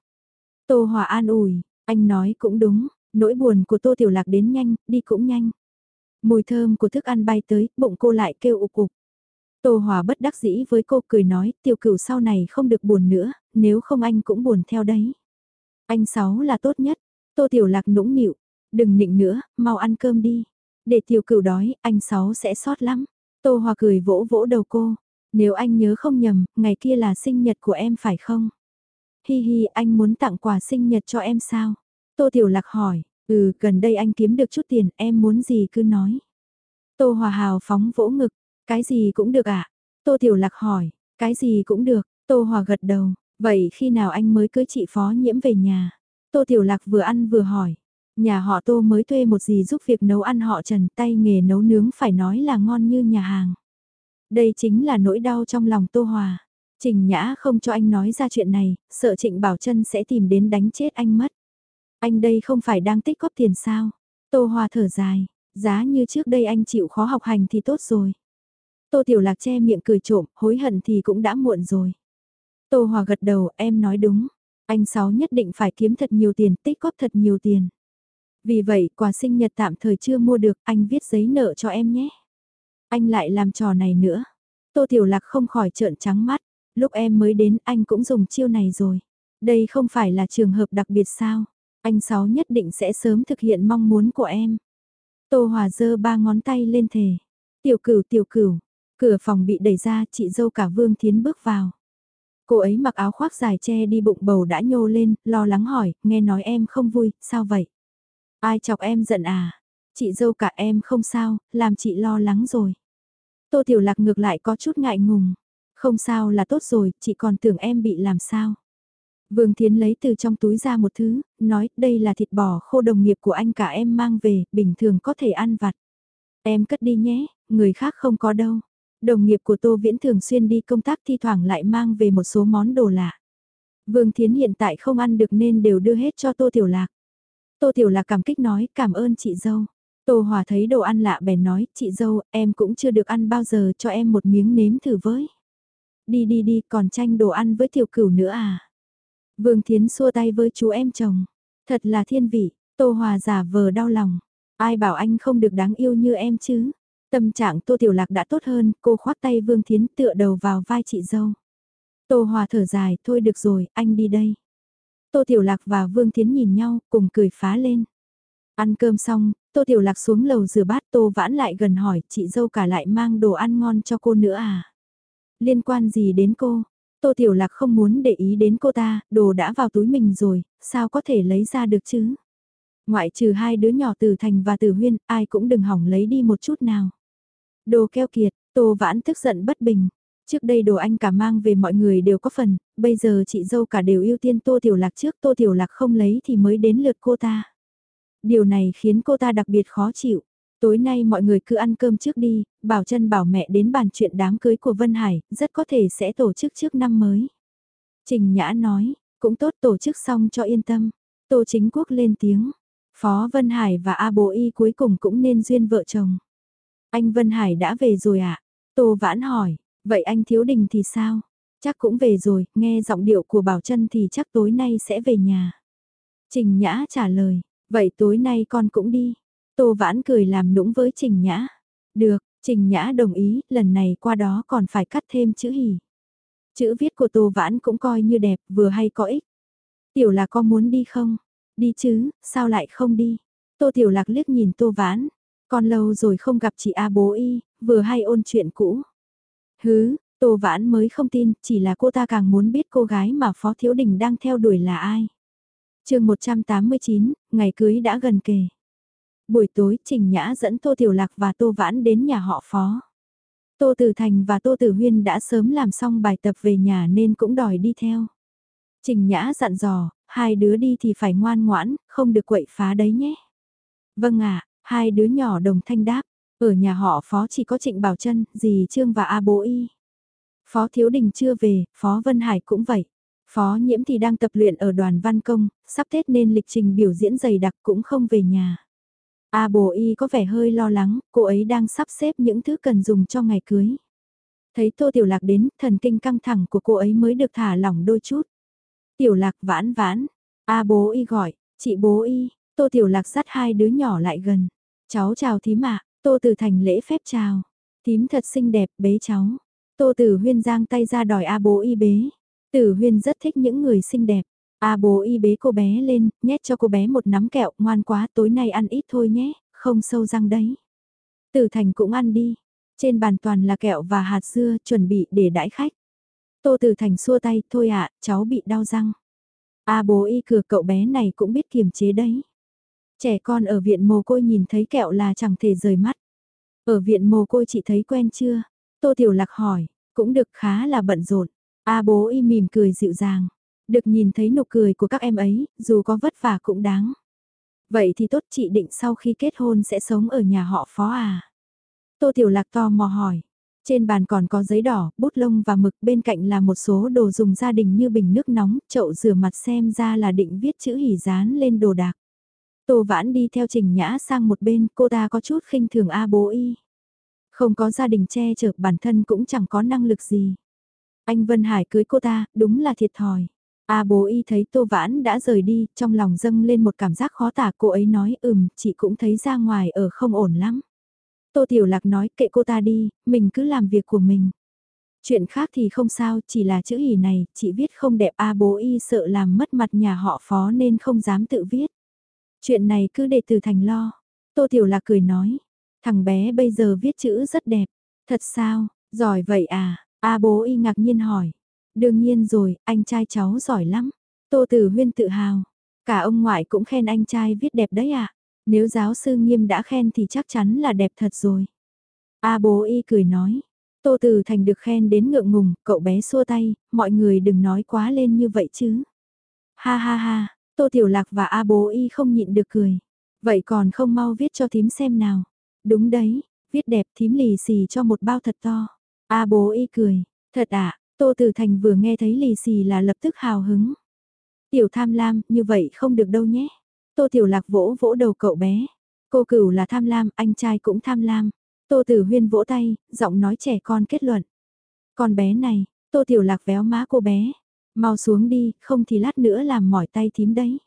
Tô Hòa an ủi, anh nói cũng đúng, nỗi buồn của Tô Tiểu Lạc đến nhanh, đi cũng nhanh. Mùi thơm của thức ăn bay tới, bụng cô lại kêu ục ục. Tô Hòa bất đắc dĩ với cô cười nói, tiểu cửu sau này không được buồn nữa, nếu không anh cũng buồn theo đấy. Anh Sáu là tốt nhất, Tô Tiểu Lạc nũng nịu, đừng nịnh nữa, mau ăn cơm đi. Để tiểu cửu đói, anh Sáu sẽ sót lắm. Tô Hòa cười vỗ vỗ đầu cô, nếu anh nhớ không nhầm, ngày kia là sinh nhật của em phải không? Hi hi, anh muốn tặng quà sinh nhật cho em sao? Tô Tiểu Lạc hỏi, ừ, gần đây anh kiếm được chút tiền, em muốn gì cứ nói. Tô Hòa hào phóng vỗ ngực, cái gì cũng được ạ? À? Tô Tiểu Lạc hỏi, cái gì cũng được, Tô Hòa gật đầu, vậy khi nào anh mới cưới chị Phó Nhiễm về nhà? Tô Tiểu Lạc vừa ăn vừa hỏi, nhà họ Tô mới thuê một gì giúp việc nấu ăn họ Trần tay nghề nấu nướng phải nói là ngon như nhà hàng. Đây chính là nỗi đau trong lòng Tô Hòa. Trình Nhã không cho anh nói ra chuyện này, sợ Trịnh Bảo Trân sẽ tìm đến đánh chết anh mất. Anh đây không phải đang tích góp tiền sao? Tô Hòa thở dài, giá như trước đây anh chịu khó học hành thì tốt rồi. Tô Tiểu Lạc che miệng cười trộm, hối hận thì cũng đã muộn rồi. Tô Hòa gật đầu, em nói đúng. Anh Sáu nhất định phải kiếm thật nhiều tiền, tích góp thật nhiều tiền. Vì vậy, quà sinh nhật tạm thời chưa mua được, anh viết giấy nợ cho em nhé. Anh lại làm trò này nữa. Tô Tiểu Lạc không khỏi trợn trắng mắt. Lúc em mới đến anh cũng dùng chiêu này rồi. Đây không phải là trường hợp đặc biệt sao. Anh Sáu nhất định sẽ sớm thực hiện mong muốn của em. Tô Hòa giơ ba ngón tay lên thề. Tiểu cửu tiểu cửu. Cửa phòng bị đẩy ra chị dâu cả Vương Thiến bước vào. Cô ấy mặc áo khoác dài che đi bụng bầu đã nhô lên, lo lắng hỏi, nghe nói em không vui, sao vậy? Ai chọc em giận à? Chị dâu cả em không sao, làm chị lo lắng rồi. Tô Tiểu Lạc ngược lại có chút ngại ngùng. Không sao là tốt rồi, chị còn tưởng em bị làm sao. Vương Thiến lấy từ trong túi ra một thứ, nói đây là thịt bò khô đồng nghiệp của anh cả em mang về, bình thường có thể ăn vặt. Em cất đi nhé, người khác không có đâu. Đồng nghiệp của Tô Viễn thường xuyên đi công tác thi thoảng lại mang về một số món đồ lạ. Vương Thiến hiện tại không ăn được nên đều đưa hết cho Tô Tiểu Lạc. Tô Tiểu Lạc cảm kích nói cảm ơn chị dâu. Tô Hòa thấy đồ ăn lạ bèn nói, chị dâu, em cũng chưa được ăn bao giờ cho em một miếng nếm thử với. Đi đi đi, còn tranh đồ ăn với tiểu cửu nữa à? Vương Thiến xua tay với chú em chồng. Thật là thiên vị, Tô Hòa giả vờ đau lòng. Ai bảo anh không được đáng yêu như em chứ? Tâm trạng Tô Tiểu Lạc đã tốt hơn, cô khoác tay Vương Thiến tựa đầu vào vai chị dâu. Tô Hòa thở dài, thôi được rồi, anh đi đây. Tô Tiểu Lạc và Vương Thiến nhìn nhau, cùng cười phá lên. Ăn cơm xong, Tô Tiểu Lạc xuống lầu rửa bát Tô Vãn lại gần hỏi, chị dâu cả lại mang đồ ăn ngon cho cô nữa à? Liên quan gì đến cô? Tô Tiểu Lạc không muốn để ý đến cô ta, đồ đã vào túi mình rồi, sao có thể lấy ra được chứ? Ngoại trừ hai đứa nhỏ Từ Thành và Từ Huyên, ai cũng đừng hỏng lấy đi một chút nào. Đồ keo kiệt, Tô Vãn tức giận bất bình. Trước đây đồ anh cả mang về mọi người đều có phần, bây giờ chị dâu cả đều ưu tiên Tô Tiểu Lạc trước Tô Tiểu Lạc không lấy thì mới đến lượt cô ta. Điều này khiến cô ta đặc biệt khó chịu. Tối nay mọi người cứ ăn cơm trước đi, bảo chân bảo mẹ đến bàn chuyện đám cưới của Vân Hải, rất có thể sẽ tổ chức trước năm mới. Trình Nhã nói, cũng tốt tổ chức xong cho yên tâm. Tô Chính Quốc lên tiếng, Phó Vân Hải và A Bố Y cuối cùng cũng nên duyên vợ chồng. Anh Vân Hải đã về rồi ạ? À? Tô Vãn hỏi, vậy anh Thiếu Đình thì sao? Chắc cũng về rồi, nghe giọng điệu của Bảo Trân thì chắc tối nay sẽ về nhà. Trình Nhã trả lời, vậy tối nay con cũng đi. Tô Vãn cười làm nũng với Trình Nhã. Được, Trình Nhã đồng ý, lần này qua đó còn phải cắt thêm chữ hỉ. Chữ viết của Tô Vãn cũng coi như đẹp, vừa hay có ích. Tiểu Lạc có muốn đi không? Đi chứ, sao lại không đi? Tô Tiểu Lạc liếc nhìn Tô Vãn con lâu rồi không gặp chị A bố y, vừa hay ôn chuyện cũ. Hứ, Tô Vãn mới không tin, chỉ là cô ta càng muốn biết cô gái mà Phó Thiếu Đình đang theo đuổi là ai. chương 189, ngày cưới đã gần kề. Buổi tối Trình Nhã dẫn Tô Tiểu Lạc và Tô Vãn đến nhà họ Phó. Tô Tử Thành và Tô Tử Huyên đã sớm làm xong bài tập về nhà nên cũng đòi đi theo. Trình Nhã dặn dò, hai đứa đi thì phải ngoan ngoãn, không được quậy phá đấy nhé. Vâng ạ, hai đứa nhỏ đồng thanh đáp, ở nhà họ Phó chỉ có Trịnh Bảo Trân, dì Trương và A Bố Y. Phó Thiếu Đình chưa về, Phó Vân Hải cũng vậy. Phó Nhiễm thì đang tập luyện ở đoàn văn công, sắp Tết nên lịch trình biểu diễn dày đặc cũng không về nhà. A bồ y có vẻ hơi lo lắng, cô ấy đang sắp xếp những thứ cần dùng cho ngày cưới. Thấy Tô Tiểu Lạc đến, thần kinh căng thẳng của cô ấy mới được thả lỏng đôi chút. Tiểu Lạc vãn vãn, A bố y gọi, chị bố y, Tô Tiểu Lạc dắt hai đứa nhỏ lại gần. Cháu chào thím ạ, Tô Tử Thành lễ phép chào. Thím thật xinh đẹp, bế cháu. Tô Tử Huyên giang tay ra đòi A bố y bế. Tử Huyên rất thích những người xinh đẹp. A bố y bế cô bé lên, nhét cho cô bé một nắm kẹo, ngoan quá, tối nay ăn ít thôi nhé, không sâu răng đấy. Tử Thành cũng ăn đi. Trên bàn toàn là kẹo và hạt dưa, chuẩn bị để đãi khách. Tô Tử Thành xua tay, thôi ạ, cháu bị đau răng. A bố y cửa cậu bé này cũng biết kiềm chế đấy. Trẻ con ở viện mồ côi nhìn thấy kẹo là chẳng thể rời mắt. Ở viện mồ côi chị thấy quen chưa? Tô Tiểu Lạc hỏi, cũng được khá là bận rộn. A bố y mỉm cười dịu dàng. Được nhìn thấy nụ cười của các em ấy, dù có vất vả cũng đáng. Vậy thì tốt chị định sau khi kết hôn sẽ sống ở nhà họ phó à? Tô Tiểu Lạc to mò hỏi. Trên bàn còn có giấy đỏ, bút lông và mực bên cạnh là một số đồ dùng gia đình như bình nước nóng, chậu rửa mặt xem ra là định viết chữ hỉ dán lên đồ đạc. Tô Vãn đi theo Trình Nhã sang một bên, cô ta có chút khinh thường A bố y. Không có gia đình che chở bản thân cũng chẳng có năng lực gì. Anh Vân Hải cưới cô ta, đúng là thiệt thòi. A bố y thấy Tô Vãn đã rời đi, trong lòng dâng lên một cảm giác khó tả cô ấy nói ừm, chị cũng thấy ra ngoài ở không ổn lắm. Tô Tiểu Lạc nói kệ cô ta đi, mình cứ làm việc của mình. Chuyện khác thì không sao, chỉ là chữ hỉ này, chị viết không đẹp A bố y sợ làm mất mặt nhà họ phó nên không dám tự viết. Chuyện này cứ để từ thành lo. Tô Tiểu Lạc cười nói, thằng bé bây giờ viết chữ rất đẹp. Thật sao, giỏi vậy à? A bố y ngạc nhiên hỏi. Đương nhiên rồi, anh trai cháu giỏi lắm. Tô Tử Huyên tự hào. Cả ông ngoại cũng khen anh trai viết đẹp đấy. À? Nếu giáo sư nghiêm đã khen thì chắc chắn là đẹp thật rồi. A bố y cười nói. Tô Tử Thành được khen đến ngượng ngùng, cậu bé xua tay, mọi người đừng nói quá lên như vậy chứ. Ha ha ha, Tô Tiểu Lạc và A bố y không nhịn được cười. Vậy còn không mau viết cho thím xem nào. Đúng đấy, viết đẹp thím lì xì cho một bao thật to. A bố y cười, thật ạ, à, Tô Tử Thành vừa nghe thấy lì xì là lập tức hào hứng. Tiểu tham lam, như vậy không được đâu nhé. Tô Tiểu Lạc vỗ vỗ đầu cậu bé. Cô cửu là tham lam, anh trai cũng tham lam. Tô Tử Huyên vỗ tay, giọng nói trẻ con kết luận. Con bé này, Tô Tiểu Lạc véo má cô bé. Mau xuống đi, không thì lát nữa làm mỏi tay thím đấy.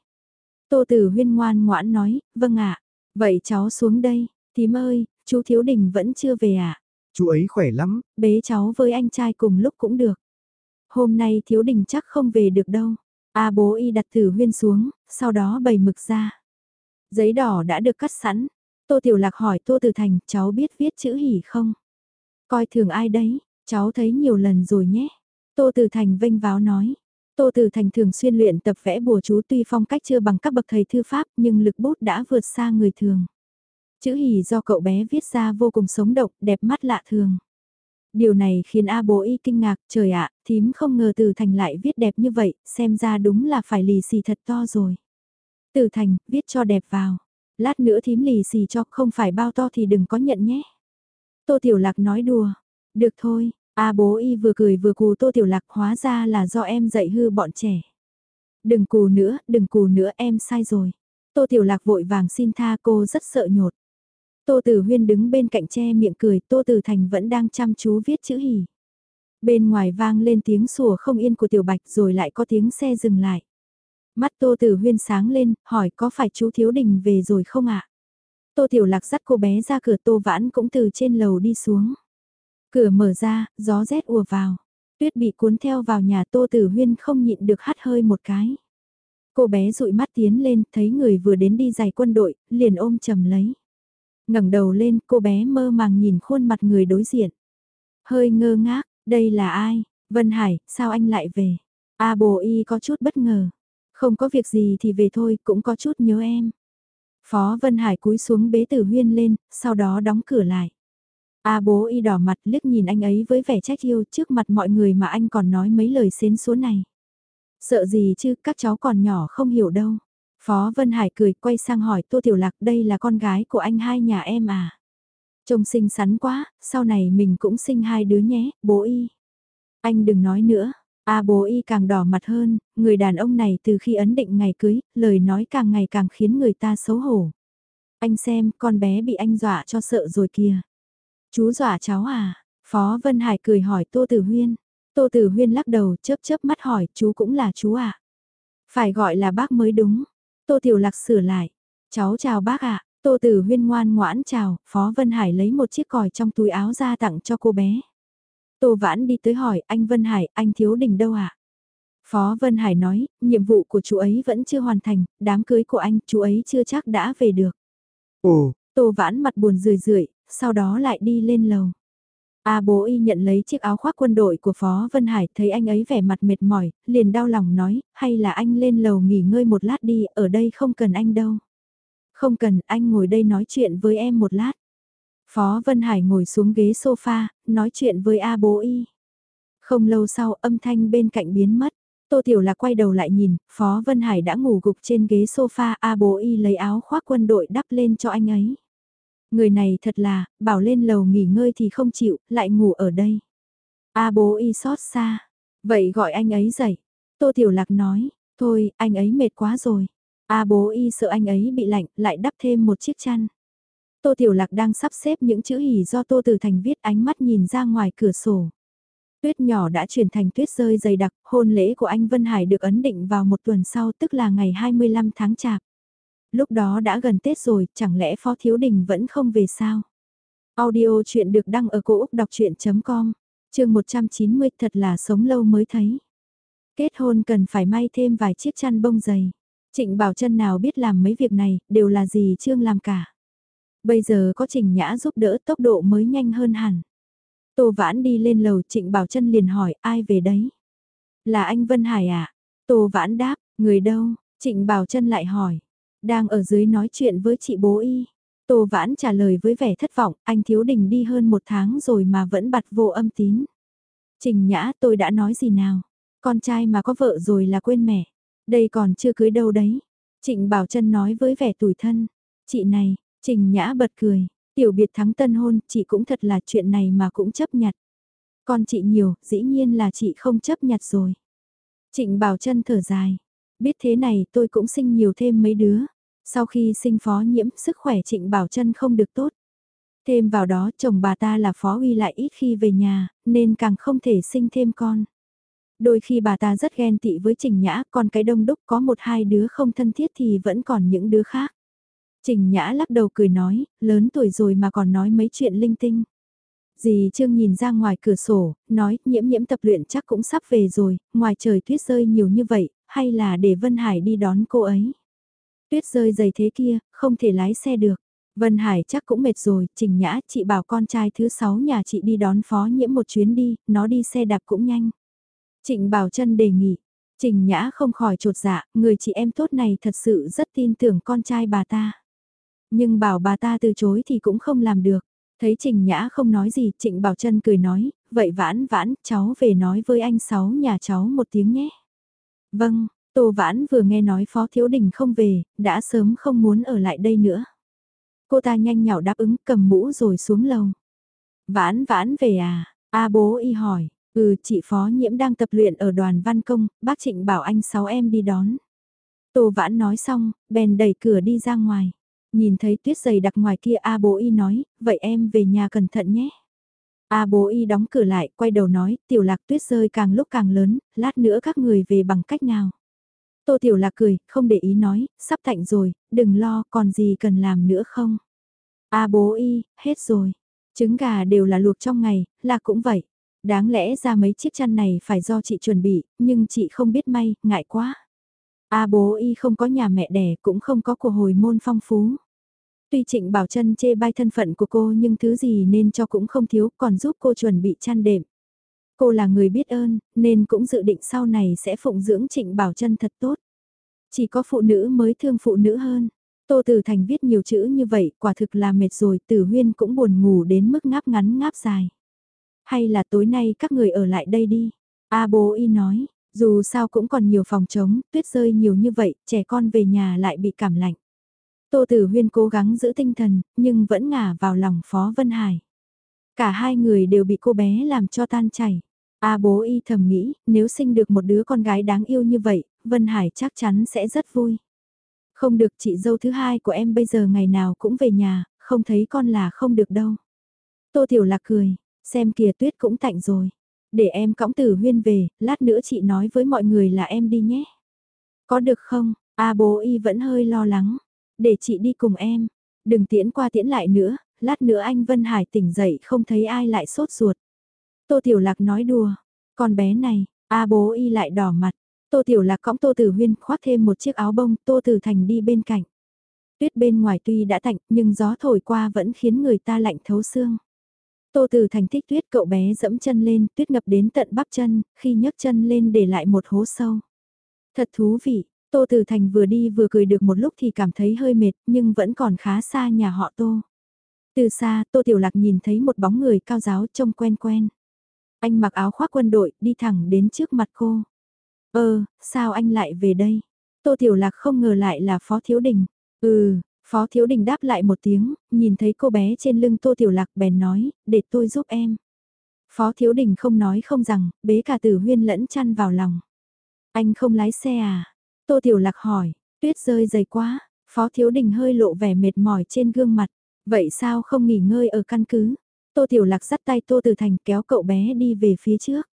Tô Tử Huyên ngoan ngoãn nói, vâng ạ. Vậy cháu xuống đây, thím ơi, chú Thiếu Đình vẫn chưa về ạ. Chú ấy khỏe lắm. Bế cháu với anh trai cùng lúc cũng được. Hôm nay thiếu đình chắc không về được đâu. A bố y đặt thử huyên xuống, sau đó bày mực ra. Giấy đỏ đã được cắt sẵn. Tô Tiểu Lạc hỏi Tô Tử Thành, cháu biết viết chữ hỉ không? Coi thường ai đấy, cháu thấy nhiều lần rồi nhé. Tô Tử Thành vênh váo nói. Tô Tử Thành thường xuyên luyện tập vẽ bùa chú tuy phong cách chưa bằng các bậc thầy thư pháp nhưng lực bút đã vượt xa người thường. Chữ hỉ do cậu bé viết ra vô cùng sống động, đẹp mắt lạ thường. Điều này khiến A bố y kinh ngạc, trời ạ, thím không ngờ Từ Thành lại viết đẹp như vậy, xem ra đúng là phải lì xì thật to rồi. Từ Thành, viết cho đẹp vào. Lát nữa thím lì xì cho, không phải bao to thì đừng có nhận nhé. Tô Tiểu Lạc nói đùa. Được thôi, A bố y vừa cười vừa cù Tô Tiểu Lạc hóa ra là do em dạy hư bọn trẻ. Đừng cù nữa, đừng cù nữa em sai rồi. Tô Tiểu Lạc vội vàng xin tha cô rất sợ nhột. Tô Tử Huyên đứng bên cạnh che miệng cười, Tô Tử Thành vẫn đang chăm chú viết chữ hỉ. Bên ngoài vang lên tiếng sủa không yên của Tiểu Bạch rồi lại có tiếng xe dừng lại. Mắt Tô Tử Huyên sáng lên, hỏi có phải chú Thiếu Đình về rồi không ạ? Tô Tiểu Lạc dắt cô bé ra cửa Tô Vãn cũng từ trên lầu đi xuống. Cửa mở ra, gió rét ùa vào. Tuyết bị cuốn theo vào nhà Tô Tử Huyên không nhịn được hắt hơi một cái. Cô bé dụi mắt tiến lên, thấy người vừa đến đi giày quân đội, liền ôm chầm lấy. ngẩng đầu lên, cô bé mơ màng nhìn khuôn mặt người đối diện. Hơi ngơ ngác, đây là ai? Vân Hải, sao anh lại về? A bồ y có chút bất ngờ. Không có việc gì thì về thôi, cũng có chút nhớ em. Phó Vân Hải cúi xuống bế tử huyên lên, sau đó đóng cửa lại. A bố y đỏ mặt liếc nhìn anh ấy với vẻ trách yêu trước mặt mọi người mà anh còn nói mấy lời xến số này. Sợ gì chứ, các cháu còn nhỏ không hiểu đâu. Phó Vân Hải cười quay sang hỏi Tô Tiểu Lạc đây là con gái của anh hai nhà em à. Trông xinh xắn quá, sau này mình cũng sinh hai đứa nhé, bố y. Anh đừng nói nữa, A bố y càng đỏ mặt hơn, người đàn ông này từ khi ấn định ngày cưới, lời nói càng ngày càng khiến người ta xấu hổ. Anh xem, con bé bị anh dọa cho sợ rồi kìa. Chú dọa cháu à? Phó Vân Hải cười hỏi Tô Tử Huyên. Tô Tử Huyên lắc đầu chớp chớp mắt hỏi chú cũng là chú à? Phải gọi là bác mới đúng. Tô Tiểu Lạc sửa lại. Cháu chào bác ạ. Tô Tử Huyên ngoan ngoãn chào, Phó Vân Hải lấy một chiếc còi trong túi áo ra tặng cho cô bé. Tô Vãn đi tới hỏi anh Vân Hải, anh Thiếu Đình đâu ạ? À? Phó Vân Hải nói, nhiệm vụ của chú ấy vẫn chưa hoàn thành, đám cưới của anh, chú ấy chưa chắc đã về được. Ồ, Tô Vãn mặt buồn rười rượi, sau đó lại đi lên lầu. A bố y nhận lấy chiếc áo khoác quân đội của Phó Vân Hải, thấy anh ấy vẻ mặt mệt mỏi, liền đau lòng nói, hay là anh lên lầu nghỉ ngơi một lát đi, ở đây không cần anh đâu. Không cần, anh ngồi đây nói chuyện với em một lát. Phó Vân Hải ngồi xuống ghế sofa, nói chuyện với A bố y. Không lâu sau âm thanh bên cạnh biến mất. Tô Tiểu Lạc quay đầu lại nhìn, Phó Vân Hải đã ngủ gục trên ghế sofa, A bố y lấy áo khoác quân đội đắp lên cho anh ấy. Người này thật là, bảo lên lầu nghỉ ngơi thì không chịu, lại ngủ ở đây. A bố y xót xa. Vậy gọi anh ấy dậy. Tô Tiểu Lạc nói, thôi, anh ấy mệt quá rồi. A bố y sợ anh ấy bị lạnh, lại đắp thêm một chiếc chăn. Tô Tiểu Lạc đang sắp xếp những chữ hỉ do Tô Tử Thành viết ánh mắt nhìn ra ngoài cửa sổ. Tuyết nhỏ đã chuyển thành tuyết rơi dày đặc, hôn lễ của anh Vân Hải được ấn định vào một tuần sau tức là ngày 25 tháng chạp. Lúc đó đã gần Tết rồi, chẳng lẽ Phó Thiếu Đình vẫn không về sao? Audio chuyện được đăng ở cổ Úc đọc chuyện.com, trường 190 thật là sống lâu mới thấy. Kết hôn cần phải may thêm vài chiếc chăn bông dày. Trịnh Bảo chân nào biết làm mấy việc này, đều là gì Trương làm cả. Bây giờ có Trình Nhã giúp đỡ tốc độ mới nhanh hơn hẳn. Tô Vãn đi lên lầu Trịnh Bảo chân liền hỏi ai về đấy? Là anh Vân Hải à? Tô Vãn đáp, người đâu? Trịnh Bảo chân lại hỏi. Đang ở dưới nói chuyện với chị bố y. Tô Vãn trả lời với vẻ thất vọng, anh Thiếu Đình đi hơn một tháng rồi mà vẫn bặt vô âm tín. Trình Nhã tôi đã nói gì nào? Con trai mà có vợ rồi là quên mẹ. Đây còn chưa cưới đâu đấy. Trịnh Bảo Trân nói với vẻ tủi thân. Chị này, Trình Nhã bật cười. Tiểu biệt thắng tân hôn, chị cũng thật là chuyện này mà cũng chấp nhặt. Con chị nhiều, dĩ nhiên là chị không chấp nhặt rồi. Trịnh Bảo Trân thở dài. Biết thế này tôi cũng sinh nhiều thêm mấy đứa. Sau khi sinh phó nhiễm, sức khỏe Trịnh Bảo chân không được tốt. Thêm vào đó chồng bà ta là phó uy lại ít khi về nhà, nên càng không thể sinh thêm con. Đôi khi bà ta rất ghen tị với Trình Nhã, còn cái đông đúc có một hai đứa không thân thiết thì vẫn còn những đứa khác. Trình Nhã lắc đầu cười nói, lớn tuổi rồi mà còn nói mấy chuyện linh tinh. Dì Trương nhìn ra ngoài cửa sổ, nói nhiễm nhiễm tập luyện chắc cũng sắp về rồi, ngoài trời tuyết rơi nhiều như vậy, hay là để Vân Hải đi đón cô ấy. Tuyết rơi dày thế kia, không thể lái xe được. Vân Hải chắc cũng mệt rồi, Trình Nhã, chị bảo con trai thứ sáu nhà chị đi đón phó nhiễm một chuyến đi, nó đi xe đạp cũng nhanh. Trịnh Bảo Trân đề nghị, Trình Nhã không khỏi trột dạ, người chị em tốt này thật sự rất tin tưởng con trai bà ta. Nhưng bảo bà ta từ chối thì cũng không làm được. Thấy Trình Nhã không nói gì, Trịnh Bảo Trân cười nói, vậy vãn vãn, cháu về nói với anh sáu nhà cháu một tiếng nhé. Vâng, Tô Vãn vừa nghe nói Phó Thiếu Đình không về, đã sớm không muốn ở lại đây nữa. Cô ta nhanh nhảu đáp ứng cầm mũ rồi xuống lầu. Vãn vãn về à? A bố y hỏi, ừ chị Phó Nhiễm đang tập luyện ở đoàn văn công, bác Trịnh bảo anh sáu em đi đón. Tô Vãn nói xong, bèn đẩy cửa đi ra ngoài. Nhìn thấy tuyết dày đặc ngoài kia A bố y nói, vậy em về nhà cẩn thận nhé. A bố y đóng cửa lại, quay đầu nói, tiểu lạc tuyết rơi càng lúc càng lớn, lát nữa các người về bằng cách nào. Tô tiểu lạc cười, không để ý nói, sắp thạnh rồi, đừng lo, còn gì cần làm nữa không. A bố y, hết rồi. Trứng gà đều là luộc trong ngày, là cũng vậy. Đáng lẽ ra mấy chiếc chăn này phải do chị chuẩn bị, nhưng chị không biết may, ngại quá. A bố y không có nhà mẹ đẻ cũng không có của hồi môn phong phú. Tuy Trịnh Bảo Trân chê bai thân phận của cô nhưng thứ gì nên cho cũng không thiếu còn giúp cô chuẩn bị chăn đệm. Cô là người biết ơn nên cũng dự định sau này sẽ phụng dưỡng Trịnh Bảo Trân thật tốt. Chỉ có phụ nữ mới thương phụ nữ hơn. Tô Tử Thành viết nhiều chữ như vậy quả thực là mệt rồi Tử Huyên cũng buồn ngủ đến mức ngáp ngắn ngáp dài. Hay là tối nay các người ở lại đây đi. A bố y nói, dù sao cũng còn nhiều phòng trống, tuyết rơi nhiều như vậy, trẻ con về nhà lại bị cảm lạnh. Tô Tử Huyên cố gắng giữ tinh thần, nhưng vẫn ngả vào lòng Phó Vân Hải. Cả hai người đều bị cô bé làm cho tan chảy. A bố y thầm nghĩ, nếu sinh được một đứa con gái đáng yêu như vậy, Vân Hải chắc chắn sẽ rất vui. Không được chị dâu thứ hai của em bây giờ ngày nào cũng về nhà, không thấy con là không được đâu. Tô Tiểu Lạc cười, xem kìa tuyết cũng tạnh rồi. Để em cõng tử huyên về, lát nữa chị nói với mọi người là em đi nhé. Có được không? A bố y vẫn hơi lo lắng. Để chị đi cùng em. Đừng tiễn qua tiễn lại nữa, lát nữa anh Vân Hải tỉnh dậy không thấy ai lại sốt ruột. Tô Tiểu Lạc nói đùa. Con bé này, A bố y lại đỏ mặt. Tô Tiểu Lạc cõng Tô Tử Huyên khoác thêm một chiếc áo bông, Tô Tử Thành đi bên cạnh. Tuyết bên ngoài tuy đã tạnh, nhưng gió thổi qua vẫn khiến người ta lạnh thấu xương. Tô Tử Thành thích tuyết cậu bé dẫm chân lên, tuyết ngập đến tận bắp chân, khi nhấc chân lên để lại một hố sâu. Thật thú vị, Tô Tử Thành vừa đi vừa cười được một lúc thì cảm thấy hơi mệt, nhưng vẫn còn khá xa nhà họ Tô. Từ xa, Tô Tiểu Lạc nhìn thấy một bóng người cao giáo trông quen quen. Anh mặc áo khoác quân đội, đi thẳng đến trước mặt cô. Ơ, sao anh lại về đây? Tô Tiểu Lạc không ngờ lại là Phó Thiếu Đình. Ừ, Phó Thiếu Đình đáp lại một tiếng, nhìn thấy cô bé trên lưng Tô Tiểu Lạc bèn nói, để tôi giúp em. Phó Thiếu Đình không nói không rằng, bế cả tử huyên lẫn chăn vào lòng. Anh không lái xe à? Tô Tiểu Lạc hỏi, tuyết rơi dày quá, Phó Thiếu Đình hơi lộ vẻ mệt mỏi trên gương mặt. Vậy sao không nghỉ ngơi ở căn cứ? Tô Tiểu Lạc dắt tay Tô Tử Thành kéo cậu bé đi về phía trước.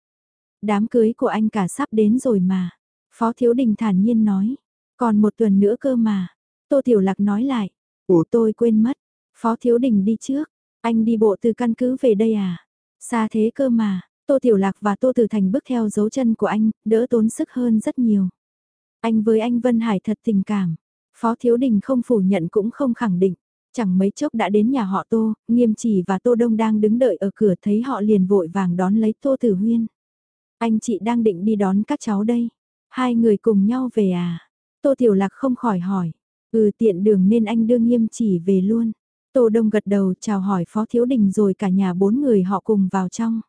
Đám cưới của anh cả sắp đến rồi mà. Phó Thiếu Đình thản nhiên nói. Còn một tuần nữa cơ mà. Tô Tiểu Lạc nói lại. Ủa tôi quên mất. Phó Thiếu Đình đi trước. Anh đi bộ từ căn cứ về đây à? Xa thế cơ mà. Tô Tiểu Lạc và Tô Tử Thành bước theo dấu chân của anh, đỡ tốn sức hơn rất nhiều. Anh với anh Vân Hải thật tình cảm. Phó Thiếu Đình không phủ nhận cũng không khẳng định. Chẳng mấy chốc đã đến nhà họ Tô, Nghiêm Chỉ và Tô Đông đang đứng đợi ở cửa thấy họ liền vội vàng đón lấy Tô Tử Huyên. Anh chị đang định đi đón các cháu đây. Hai người cùng nhau về à? Tô Tiểu Lạc không khỏi hỏi. Ừ tiện đường nên anh đưa nghiêm chỉ về luôn. Tô Đông gật đầu chào hỏi Phó Thiếu Đình rồi cả nhà bốn người họ cùng vào trong.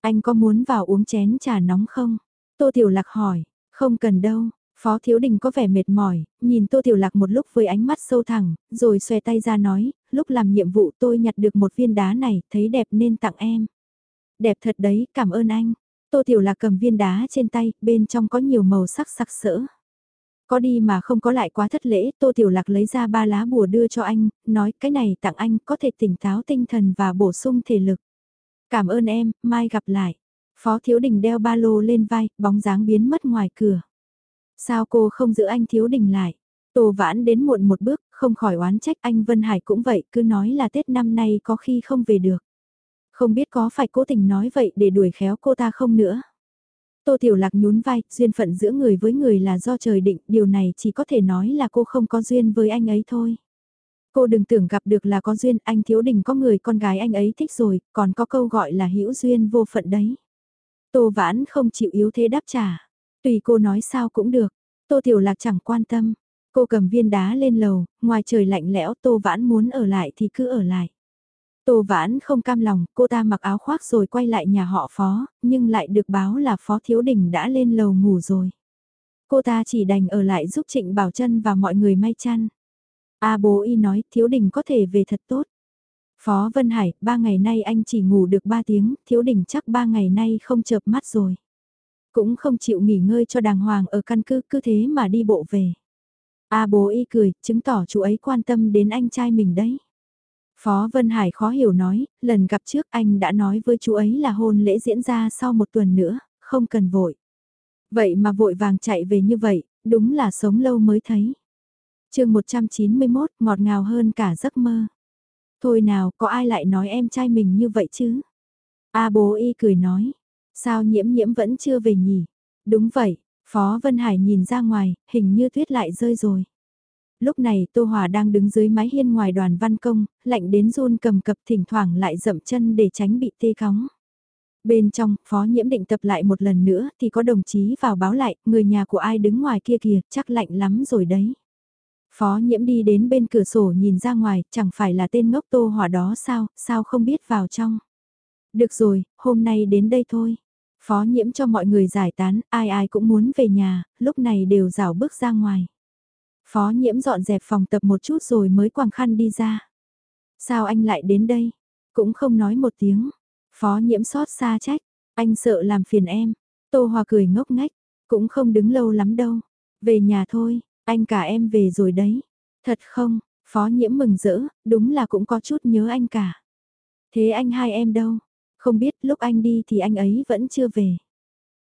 Anh có muốn vào uống chén trà nóng không? Tô Tiểu Lạc hỏi. Không cần đâu. Phó Thiếu Đình có vẻ mệt mỏi, nhìn Tô Tiểu Lạc một lúc với ánh mắt sâu thẳng, rồi xòe tay ra nói, lúc làm nhiệm vụ tôi nhặt được một viên đá này, thấy đẹp nên tặng em. Đẹp thật đấy, cảm ơn anh. Tô Tiểu Lạc cầm viên đá trên tay, bên trong có nhiều màu sắc sặc sỡ. Có đi mà không có lại quá thất lễ, Tô Tiểu Lạc lấy ra ba lá bùa đưa cho anh, nói cái này tặng anh có thể tỉnh táo tinh thần và bổ sung thể lực. Cảm ơn em, mai gặp lại. Phó Thiếu Đình đeo ba lô lên vai, bóng dáng biến mất ngoài cửa. Sao cô không giữ anh Thiếu Đình lại? Tô vãn đến muộn một bước, không khỏi oán trách anh Vân Hải cũng vậy, cứ nói là Tết năm nay có khi không về được. Không biết có phải cố tình nói vậy để đuổi khéo cô ta không nữa. Tô Tiểu Lạc nhún vai, duyên phận giữa người với người là do trời định, điều này chỉ có thể nói là cô không có duyên với anh ấy thôi. Cô đừng tưởng gặp được là có duyên, anh thiếu đình có người con gái anh ấy thích rồi, còn có câu gọi là hữu duyên vô phận đấy. Tô Vãn không chịu yếu thế đáp trả. Tùy cô nói sao cũng được. Tô Tiểu Lạc chẳng quan tâm. Cô cầm viên đá lên lầu, ngoài trời lạnh lẽo Tô Vãn muốn ở lại thì cứ ở lại. Tô Vãn không cam lòng, cô ta mặc áo khoác rồi quay lại nhà họ Phó, nhưng lại được báo là Phó Thiếu Đình đã lên lầu ngủ rồi. Cô ta chỉ đành ở lại giúp Trịnh Bảo Trân và mọi người may chăn. A bố y nói Thiếu Đình có thể về thật tốt. Phó Vân Hải, ba ngày nay anh chỉ ngủ được ba tiếng, Thiếu Đình chắc ba ngày nay không chợp mắt rồi. Cũng không chịu nghỉ ngơi cho đàng hoàng ở căn cứ, cứ thế mà đi bộ về. A bố y cười, chứng tỏ chú ấy quan tâm đến anh trai mình đấy. Phó Vân Hải khó hiểu nói, lần gặp trước anh đã nói với chú ấy là hôn lễ diễn ra sau một tuần nữa, không cần vội. Vậy mà vội vàng chạy về như vậy, đúng là sống lâu mới thấy. chương 191 ngọt ngào hơn cả giấc mơ. Thôi nào, có ai lại nói em trai mình như vậy chứ? A bố y cười nói, sao nhiễm nhiễm vẫn chưa về nhỉ? Đúng vậy, Phó Vân Hải nhìn ra ngoài, hình như tuyết lại rơi rồi. Lúc này Tô Hòa đang đứng dưới mái hiên ngoài đoàn văn công, lạnh đến run cầm cập thỉnh thoảng lại dậm chân để tránh bị tê cóng. Bên trong, phó nhiễm định tập lại một lần nữa thì có đồng chí vào báo lại, người nhà của ai đứng ngoài kia kìa, chắc lạnh lắm rồi đấy. Phó nhiễm đi đến bên cửa sổ nhìn ra ngoài, chẳng phải là tên ngốc tô hòa đó sao, sao không biết vào trong. Được rồi, hôm nay đến đây thôi. Phó nhiễm cho mọi người giải tán, ai ai cũng muốn về nhà, lúc này đều rảo bước ra ngoài. Phó nhiễm dọn dẹp phòng tập một chút rồi mới quàng khăn đi ra. Sao anh lại đến đây? Cũng không nói một tiếng. Phó nhiễm xót xa trách, anh sợ làm phiền em. Tô Hòa cười ngốc ngách, cũng không đứng lâu lắm đâu. Về nhà thôi, anh cả em về rồi đấy. Thật không, phó nhiễm mừng rỡ, đúng là cũng có chút nhớ anh cả. Thế anh hai em đâu? Không biết lúc anh đi thì anh ấy vẫn chưa về.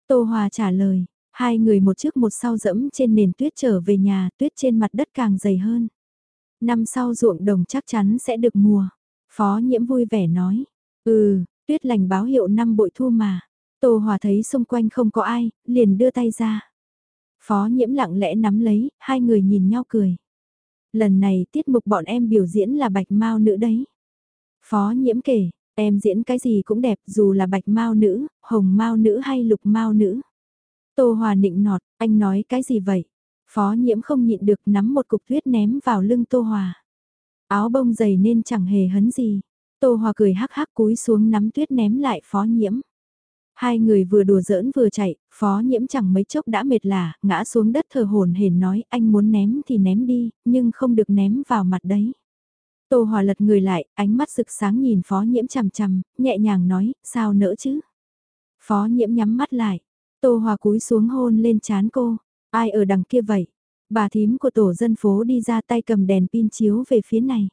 Tô Hòa trả lời, hai người một trước một sau dẫm trên nền tuyết trở về nhà, tuyết trên mặt đất càng dày hơn. Năm sau ruộng đồng chắc chắn sẽ được mùa. Phó nhiễm vui vẻ nói, ừ, tuyết lành báo hiệu năm bội thu mà. Tô Hòa thấy xung quanh không có ai, liền đưa tay ra. Phó nhiễm lặng lẽ nắm lấy, hai người nhìn nhau cười. Lần này tiết mục bọn em biểu diễn là bạch mau nữ đấy. Phó nhiễm kể, em diễn cái gì cũng đẹp dù là bạch mau nữ, hồng mau nữ hay lục mau nữ. Tô Hòa nịnh nọt, anh nói cái gì vậy? Phó nhiễm không nhịn được nắm một cục tuyết ném vào lưng Tô Hòa. Áo bông dày nên chẳng hề hấn gì. Tô Hòa cười hắc hắc cúi xuống nắm tuyết ném lại phó nhiễm. Hai người vừa đùa giỡn vừa chạy, phó nhiễm chẳng mấy chốc đã mệt lả, ngã xuống đất thờ hồn hển nói anh muốn ném thì ném đi, nhưng không được ném vào mặt đấy. Tô Hòa lật người lại, ánh mắt rực sáng nhìn phó nhiễm chằm chằm, nhẹ nhàng nói, sao nỡ chứ? Phó nhiễm nhắm mắt lại, Tô Hòa cúi xuống hôn lên chán cô, ai ở đằng kia vậy? Bà thím của tổ dân phố đi ra tay cầm đèn pin chiếu về phía này.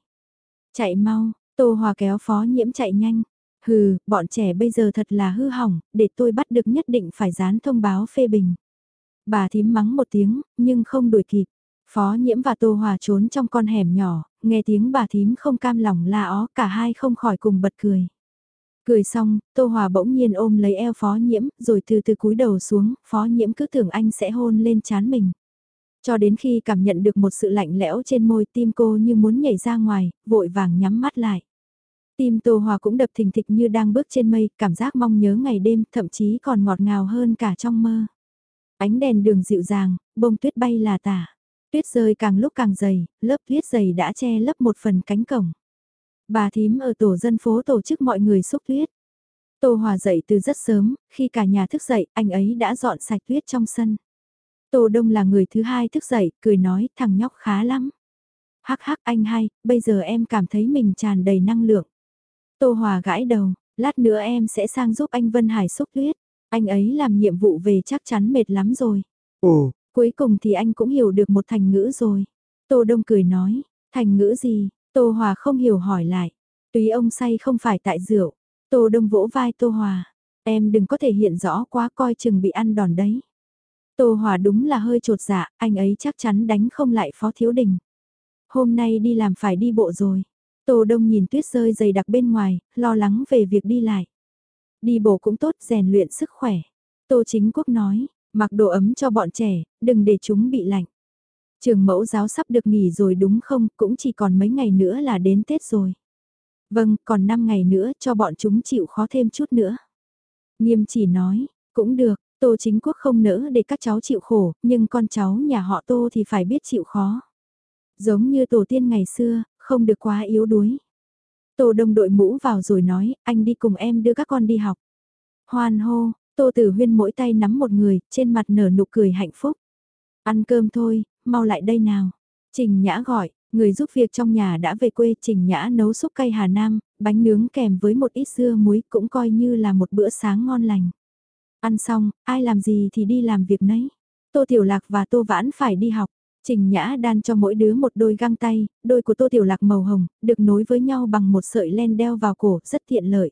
Chạy mau, Tô Hòa kéo phó nhiễm chạy nhanh. Hừ, bọn trẻ bây giờ thật là hư hỏng, để tôi bắt được nhất định phải dán thông báo phê bình. Bà thím mắng một tiếng, nhưng không đuổi kịp. Phó nhiễm và Tô Hòa trốn trong con hẻm nhỏ, nghe tiếng bà thím không cam lòng la ó, cả hai không khỏi cùng bật cười. Cười xong, Tô Hòa bỗng nhiên ôm lấy eo phó nhiễm, rồi từ từ cúi đầu xuống, phó nhiễm cứ tưởng anh sẽ hôn lên chán mình. Cho đến khi cảm nhận được một sự lạnh lẽo trên môi tim cô như muốn nhảy ra ngoài, vội vàng nhắm mắt lại. Tim Tô Hòa cũng đập thình thịch như đang bước trên mây, cảm giác mong nhớ ngày đêm, thậm chí còn ngọt ngào hơn cả trong mơ. Ánh đèn đường dịu dàng, bông tuyết bay là tả. Tuyết rơi càng lúc càng dày, lớp tuyết dày đã che lấp một phần cánh cổng. Bà thím ở tổ dân phố tổ chức mọi người xúc tuyết. Tô Hòa dậy từ rất sớm, khi cả nhà thức dậy, anh ấy đã dọn sạch tuyết trong sân. Tô Đông là người thứ hai thức dậy, cười nói thằng nhóc khá lắm. Hắc hắc anh hai, bây giờ em cảm thấy mình tràn đầy năng lượng. Tô Hòa gãi đầu, lát nữa em sẽ sang giúp anh Vân Hải xúc tuyết. Anh ấy làm nhiệm vụ về chắc chắn mệt lắm rồi. Ồ, Cuối cùng thì anh cũng hiểu được một thành ngữ rồi. Tô Đông cười nói, thành ngữ gì? Tô Hòa không hiểu hỏi lại. Tùy ông say không phải tại rượu. Tô Đông vỗ vai Tô Hòa. Em đừng có thể hiện rõ quá coi chừng bị ăn đòn đấy. Tô Hòa đúng là hơi trột dạ, anh ấy chắc chắn đánh không lại Phó Thiếu Đình. Hôm nay đi làm phải đi bộ rồi. Tô Đông nhìn tuyết rơi dày đặc bên ngoài, lo lắng về việc đi lại. Đi bộ cũng tốt rèn luyện sức khỏe. Tô Chính Quốc nói, mặc đồ ấm cho bọn trẻ, đừng để chúng bị lạnh. Trường mẫu giáo sắp được nghỉ rồi đúng không, cũng chỉ còn mấy ngày nữa là đến Tết rồi. Vâng, còn 5 ngày nữa cho bọn chúng chịu khó thêm chút nữa. Nghiêm chỉ nói, cũng được, Tô chính quốc không nỡ để các cháu chịu khổ, nhưng con cháu nhà họ Tô thì phải biết chịu khó. Giống như tổ tiên ngày xưa, không được quá yếu đuối. Tô đông đội mũ vào rồi nói, anh đi cùng em đưa các con đi học. Hoan hô, Tô Tử Huyên mỗi tay nắm một người, trên mặt nở nụ cười hạnh phúc. Ăn cơm thôi, mau lại đây nào. Trình Nhã gọi, người giúp việc trong nhà đã về quê Trình Nhã nấu súp cay Hà Nam, bánh nướng kèm với một ít dưa muối cũng coi như là một bữa sáng ngon lành. Ăn xong, ai làm gì thì đi làm việc nấy. Tô Tiểu Lạc và Tô Vãn phải đi học. Trình Nhã đan cho mỗi đứa một đôi găng tay, đôi của Tô Tiểu Lạc màu hồng, được nối với nhau bằng một sợi len đeo vào cổ, rất tiện lợi.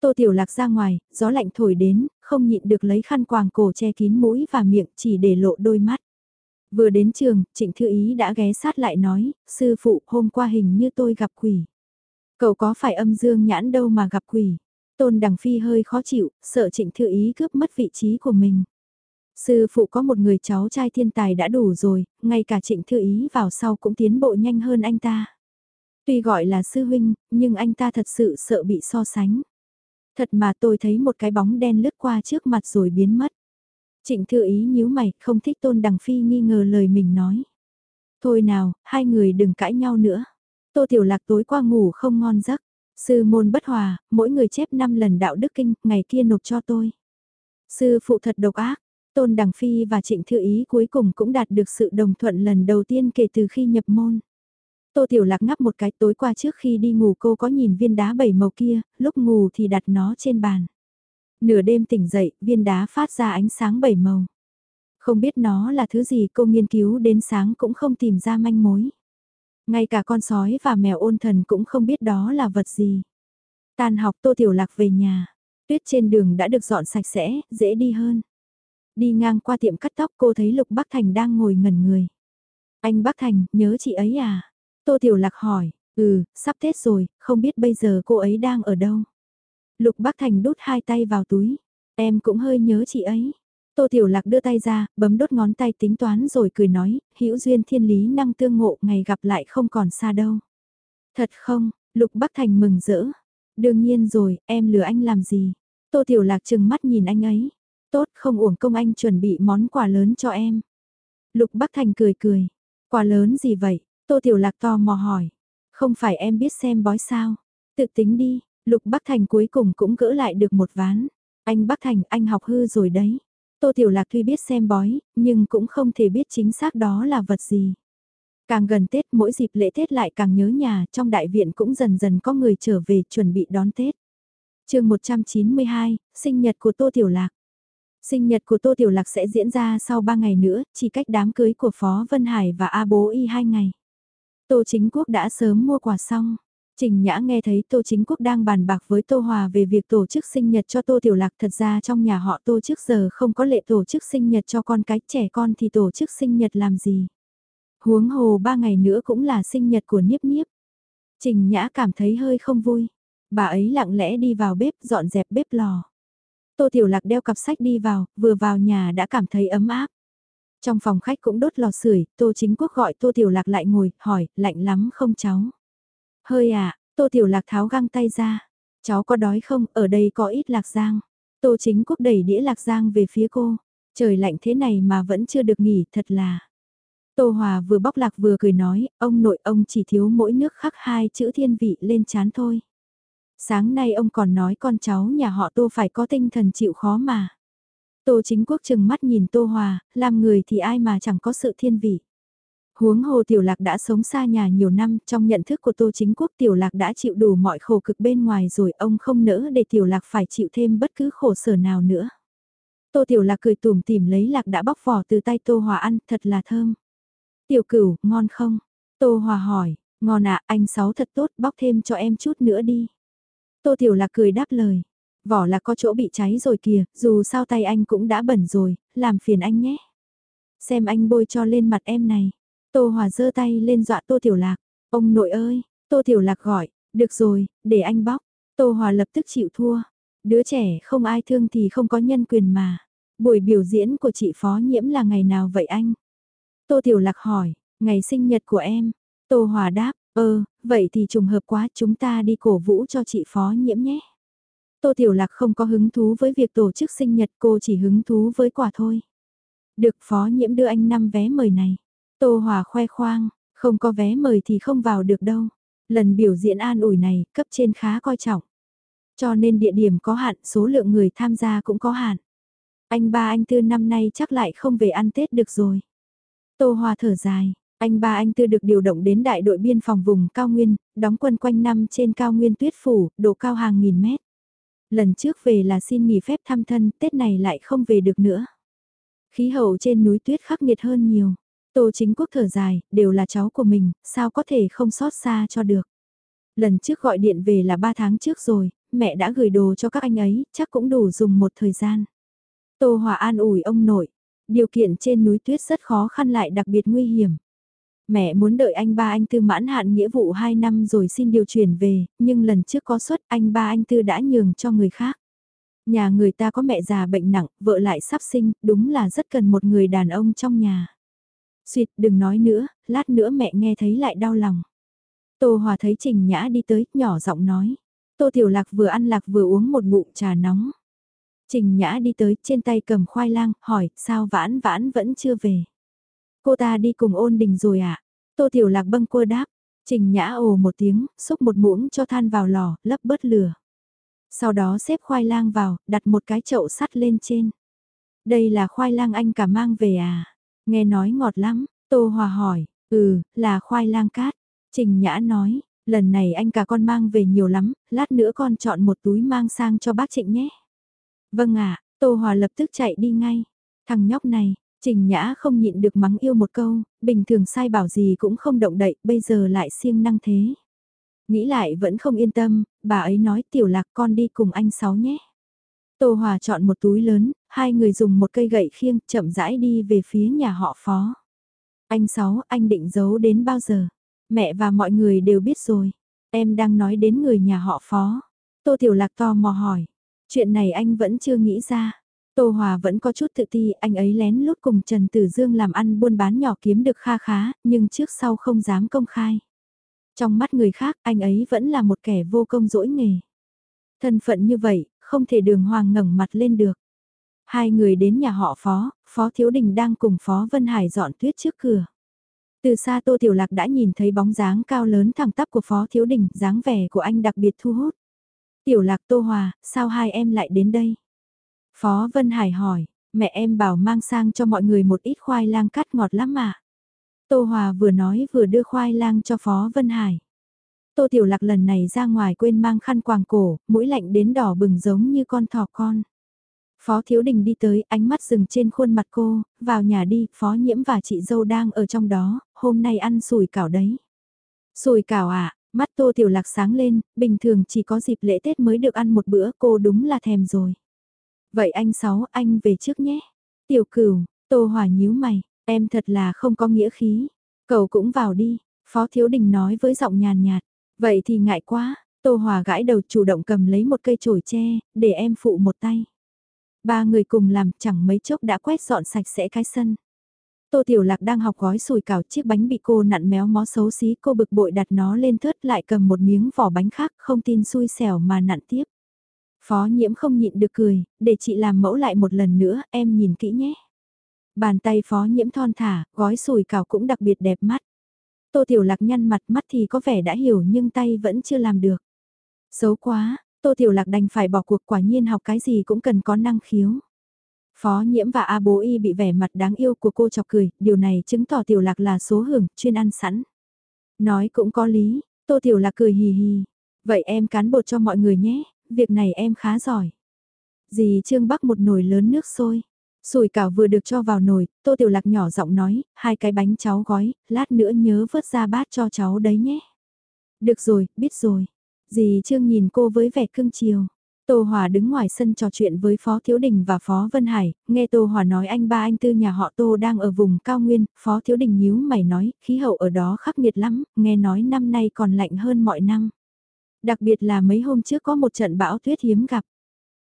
Tô Tiểu Lạc ra ngoài, gió lạnh thổi đến, không nhịn được lấy khăn quàng cổ che kín mũi và miệng chỉ để lộ đôi mắt. Vừa đến trường, Trịnh Thư Ý đã ghé sát lại nói, sư phụ hôm qua hình như tôi gặp quỷ. Cậu có phải âm dương nhãn đâu mà gặp quỷ. Tôn Đằng Phi hơi khó chịu, sợ Trịnh Thư Ý cướp mất vị trí của mình. Sư phụ có một người cháu trai thiên tài đã đủ rồi, ngay cả Trịnh Thư Ý vào sau cũng tiến bộ nhanh hơn anh ta. Tuy gọi là sư huynh, nhưng anh ta thật sự sợ bị so sánh. Thật mà tôi thấy một cái bóng đen lướt qua trước mặt rồi biến mất. Trịnh Thư Ý nhíu mày, không thích Tôn Đằng Phi nghi ngờ lời mình nói. Thôi nào, hai người đừng cãi nhau nữa. Tô Tiểu Lạc tối qua ngủ không ngon giấc. Sư môn bất hòa, mỗi người chép 5 lần đạo đức kinh, ngày kia nộp cho tôi. Sư phụ thật độc ác, Tôn Đằng Phi và Trịnh Thư Ý cuối cùng cũng đạt được sự đồng thuận lần đầu tiên kể từ khi nhập môn. Tô Tiểu Lạc ngắp một cái tối qua trước khi đi ngủ cô có nhìn viên đá bảy màu kia, lúc ngủ thì đặt nó trên bàn. Nửa đêm tỉnh dậy, viên đá phát ra ánh sáng bảy màu. Không biết nó là thứ gì cô nghiên cứu đến sáng cũng không tìm ra manh mối. Ngay cả con sói và mèo ôn thần cũng không biết đó là vật gì. Tan học Tô Tiểu Lạc về nhà. Tuyết trên đường đã được dọn sạch sẽ, dễ đi hơn. Đi ngang qua tiệm cắt tóc cô thấy Lục Bắc Thành đang ngồi ngẩn người. Anh Bắc Thành, nhớ chị ấy à? Tô Tiểu Lạc hỏi, ừ, sắp Tết rồi, không biết bây giờ cô ấy đang ở đâu? Lục Bắc Thành đút hai tay vào túi. Em cũng hơi nhớ chị ấy. Tô Tiểu Lạc đưa tay ra, bấm đốt ngón tay tính toán rồi cười nói, hữu duyên thiên lý năng tương ngộ ngày gặp lại không còn xa đâu. Thật không, Lục Bắc Thành mừng rỡ. Đương nhiên rồi, em lừa anh làm gì? Tô Tiểu Lạc chừng mắt nhìn anh ấy. Tốt không uổng công anh chuẩn bị món quà lớn cho em. Lục Bắc Thành cười cười. Quà lớn gì vậy? Tô Tiểu Lạc to mò hỏi. Không phải em biết xem bói sao? Tự tính đi, Lục Bắc Thành cuối cùng cũng gỡ lại được một ván. Anh Bắc Thành, anh học hư rồi đấy. Tô Tiểu Lạc tuy biết xem bói, nhưng cũng không thể biết chính xác đó là vật gì. Càng gần Tết mỗi dịp lễ Tết lại càng nhớ nhà, trong đại viện cũng dần dần có người trở về chuẩn bị đón Tết. chương 192, sinh nhật của Tô Tiểu Lạc. Sinh nhật của Tô Tiểu Lạc sẽ diễn ra sau 3 ngày nữa, chỉ cách đám cưới của Phó Vân Hải và A Bố Y 2 ngày. Tô Chính Quốc đã sớm mua quà xong. Trình Nhã nghe thấy Tô Chính Quốc đang bàn bạc với Tô Hòa về việc tổ chức sinh nhật cho Tô Tiểu Lạc. Thật ra trong nhà họ Tô trước giờ không có lệ tổ chức sinh nhật cho con cái trẻ con thì tổ chức sinh nhật làm gì. Huống hồ ba ngày nữa cũng là sinh nhật của Niếp Niếp. Trình Nhã cảm thấy hơi không vui. Bà ấy lặng lẽ đi vào bếp dọn dẹp bếp lò. Tô Tiểu Lạc đeo cặp sách đi vào, vừa vào nhà đã cảm thấy ấm áp. Trong phòng khách cũng đốt lò sưởi, Tô Chính Quốc gọi Tô Tiểu Lạc lại ngồi, hỏi, lạnh lắm không cháu? Hơi à, Tô Tiểu Lạc tháo găng tay ra. Cháu có đói không, ở đây có ít lạc giang. Tô Chính Quốc đẩy đĩa lạc giang về phía cô. Trời lạnh thế này mà vẫn chưa được nghỉ, thật là. Tô Hòa vừa bóc lạc vừa cười nói, ông nội ông chỉ thiếu mỗi nước khắc hai chữ thiên vị lên chán thôi. Sáng nay ông còn nói con cháu nhà họ Tô phải có tinh thần chịu khó mà. Tô chính quốc chừng mắt nhìn Tô Hòa, làm người thì ai mà chẳng có sự thiên vị. Huống hồ Tiểu Lạc đã sống xa nhà nhiều năm, trong nhận thức của Tô Chính Quốc Tiểu Lạc đã chịu đủ mọi khổ cực bên ngoài rồi ông không nỡ để Tiểu Lạc phải chịu thêm bất cứ khổ sở nào nữa. Tô Tiểu Lạc cười tủm tìm lấy Lạc đã bóc vỏ từ tay Tô Hòa ăn, thật là thơm. Tiểu cửu, ngon không? Tô Hòa hỏi, ngon ạ, anh Sáu thật tốt, bóc thêm cho em chút nữa đi. Tô Tiểu Lạc cười đáp lời, vỏ là có chỗ bị cháy rồi kìa, dù sao tay anh cũng đã bẩn rồi, làm phiền anh nhé. Xem anh bôi cho lên mặt em này. Tô Hòa giơ tay lên dọa Tô Tiểu Lạc. Ông nội ơi, Tô Tiểu Lạc gọi, được rồi, để anh bóc. Tô Hòa lập tức chịu thua. Đứa trẻ không ai thương thì không có nhân quyền mà. Buổi biểu diễn của chị Phó Nhiễm là ngày nào vậy anh? Tô Tiểu Lạc hỏi, ngày sinh nhật của em. Tô Hòa đáp, ơ, vậy thì trùng hợp quá chúng ta đi cổ vũ cho chị Phó Nhiễm nhé. Tô Tiểu Lạc không có hứng thú với việc tổ chức sinh nhật cô chỉ hứng thú với quà thôi. Được Phó Nhiễm đưa anh 5 vé mời này. Tô Hòa khoe khoang, không có vé mời thì không vào được đâu. Lần biểu diễn an ủi này, cấp trên khá coi trọng. Cho nên địa điểm có hạn, số lượng người tham gia cũng có hạn. Anh ba anh tư năm nay chắc lại không về ăn Tết được rồi. Tô Hòa thở dài, anh ba anh tư được điều động đến đại đội biên phòng vùng cao nguyên, đóng quân quanh năm trên cao nguyên tuyết phủ, độ cao hàng nghìn mét. Lần trước về là xin nghỉ phép thăm thân, Tết này lại không về được nữa. Khí hậu trên núi tuyết khắc nghiệt hơn nhiều. Tô chính quốc thở dài, đều là cháu của mình, sao có thể không xót xa cho được. Lần trước gọi điện về là 3 tháng trước rồi, mẹ đã gửi đồ cho các anh ấy, chắc cũng đủ dùng một thời gian. Tô Hòa an ủi ông nội, điều kiện trên núi tuyết rất khó khăn lại đặc biệt nguy hiểm. Mẹ muốn đợi anh ba anh tư mãn hạn nghĩa vụ 2 năm rồi xin điều chuyển về, nhưng lần trước có suất anh ba anh tư đã nhường cho người khác. Nhà người ta có mẹ già bệnh nặng, vợ lại sắp sinh, đúng là rất cần một người đàn ông trong nhà. Xuyệt đừng nói nữa, lát nữa mẹ nghe thấy lại đau lòng. Tô Hòa thấy Trình Nhã đi tới, nhỏ giọng nói. Tô Tiểu Lạc vừa ăn lạc vừa uống một ngụm trà nóng. Trình Nhã đi tới, trên tay cầm khoai lang, hỏi, sao vãn vãn vẫn chưa về. Cô ta đi cùng ôn đình rồi à? Tô Tiểu Lạc bâng quơ đáp. Trình Nhã ồ một tiếng, xúc một muỗng cho than vào lò, lấp bớt lửa. Sau đó xếp khoai lang vào, đặt một cái chậu sắt lên trên. Đây là khoai lang anh cả mang về à? Nghe nói ngọt lắm, Tô Hòa hỏi, ừ, là khoai lang cát. Trình Nhã nói, lần này anh cả con mang về nhiều lắm, lát nữa con chọn một túi mang sang cho bác Trịnh nhé. Vâng ạ, Tô Hòa lập tức chạy đi ngay. Thằng nhóc này, Trình Nhã không nhịn được mắng yêu một câu, bình thường sai bảo gì cũng không động đậy, bây giờ lại siêng năng thế. Nghĩ lại vẫn không yên tâm, bà ấy nói tiểu lạc con đi cùng anh Sáu nhé. Tô Hòa chọn một túi lớn, hai người dùng một cây gậy khiêng chậm rãi đi về phía nhà họ phó. Anh Sáu, anh định giấu đến bao giờ? Mẹ và mọi người đều biết rồi. Em đang nói đến người nhà họ phó. Tô Tiểu Lạc to mò hỏi. Chuyện này anh vẫn chưa nghĩ ra. Tô Hòa vẫn có chút tự ti, anh ấy lén lút cùng Trần Tử Dương làm ăn buôn bán nhỏ kiếm được kha khá, nhưng trước sau không dám công khai. Trong mắt người khác, anh ấy vẫn là một kẻ vô công dỗi nghề. Thân phận như vậy, không thể đường hoàng ngẩng mặt lên được. Hai người đến nhà họ Phó, Phó Thiếu Đình đang cùng Phó Vân Hải dọn tuyết trước cửa. Từ xa Tô Tiểu Lạc đã nhìn thấy bóng dáng cao lớn thẳng tắp của Phó Thiếu Đình, dáng vẻ của anh đặc biệt thu hút. Tiểu Lạc Tô Hòa, sao hai em lại đến đây? Phó Vân Hải hỏi, mẹ em bảo mang sang cho mọi người một ít khoai lang cắt ngọt lắm mà. Tô Hòa vừa nói vừa đưa khoai lang cho Phó Vân Hải. Tô Tiểu Lạc lần này ra ngoài quên mang khăn quàng cổ, mũi lạnh đến đỏ bừng giống như con thỏ con. Phó Thiếu Đình đi tới, ánh mắt dừng trên khuôn mặt cô, vào nhà đi, Phó Nhiễm và chị dâu đang ở trong đó, hôm nay ăn sùi cảo đấy. Sùi cảo à, mắt Tô Tiểu Lạc sáng lên, bình thường chỉ có dịp lễ Tết mới được ăn một bữa, cô đúng là thèm rồi. Vậy anh Sáu, anh về trước nhé. Tiểu cửu, Tô Hòa nhíu mày, em thật là không có nghĩa khí. Cậu cũng vào đi, Phó Thiếu Đình nói với giọng nhàn nhạt. Vậy thì ngại quá, Tô Hòa gãi đầu chủ động cầm lấy một cây chổi tre, để em phụ một tay. Ba người cùng làm chẳng mấy chốc đã quét dọn sạch sẽ cái sân. Tô Tiểu Lạc đang học gói sùi cảo chiếc bánh bị cô nặn méo mó xấu xí cô bực bội đặt nó lên thớt lại cầm một miếng vỏ bánh khác không tin xui xẻo mà nặn tiếp. Phó nhiễm không nhịn được cười, để chị làm mẫu lại một lần nữa, em nhìn kỹ nhé. Bàn tay phó nhiễm thon thả, gói sùi cào cũng đặc biệt đẹp mắt. Tô Tiểu Lạc nhăn mặt mắt thì có vẻ đã hiểu nhưng tay vẫn chưa làm được. Xấu quá, Tô Tiểu Lạc đành phải bỏ cuộc quả nhiên học cái gì cũng cần có năng khiếu. Phó nhiễm và A bố y bị vẻ mặt đáng yêu của cô chọc cười, điều này chứng tỏ Tiểu Lạc là số hưởng, chuyên ăn sẵn. Nói cũng có lý, Tô Tiểu Lạc cười hì hì. Vậy em cán bột cho mọi người nhé, việc này em khá giỏi. Dì Trương Bắc một nồi lớn nước sôi. Sùi cảo vừa được cho vào nồi, Tô Tiểu Lạc nhỏ giọng nói, hai cái bánh cháu gói, lát nữa nhớ vớt ra bát cho cháu đấy nhé. Được rồi, biết rồi. Dì Trương nhìn cô với vẻ cưng chiều. Tô Hòa đứng ngoài sân trò chuyện với Phó Thiếu Đình và Phó Vân Hải, nghe Tô Hòa nói anh ba anh tư nhà họ Tô đang ở vùng cao nguyên, Phó Thiếu Đình nhíu mày nói, khí hậu ở đó khắc nghiệt lắm, nghe nói năm nay còn lạnh hơn mọi năm. Đặc biệt là mấy hôm trước có một trận bão tuyết hiếm gặp.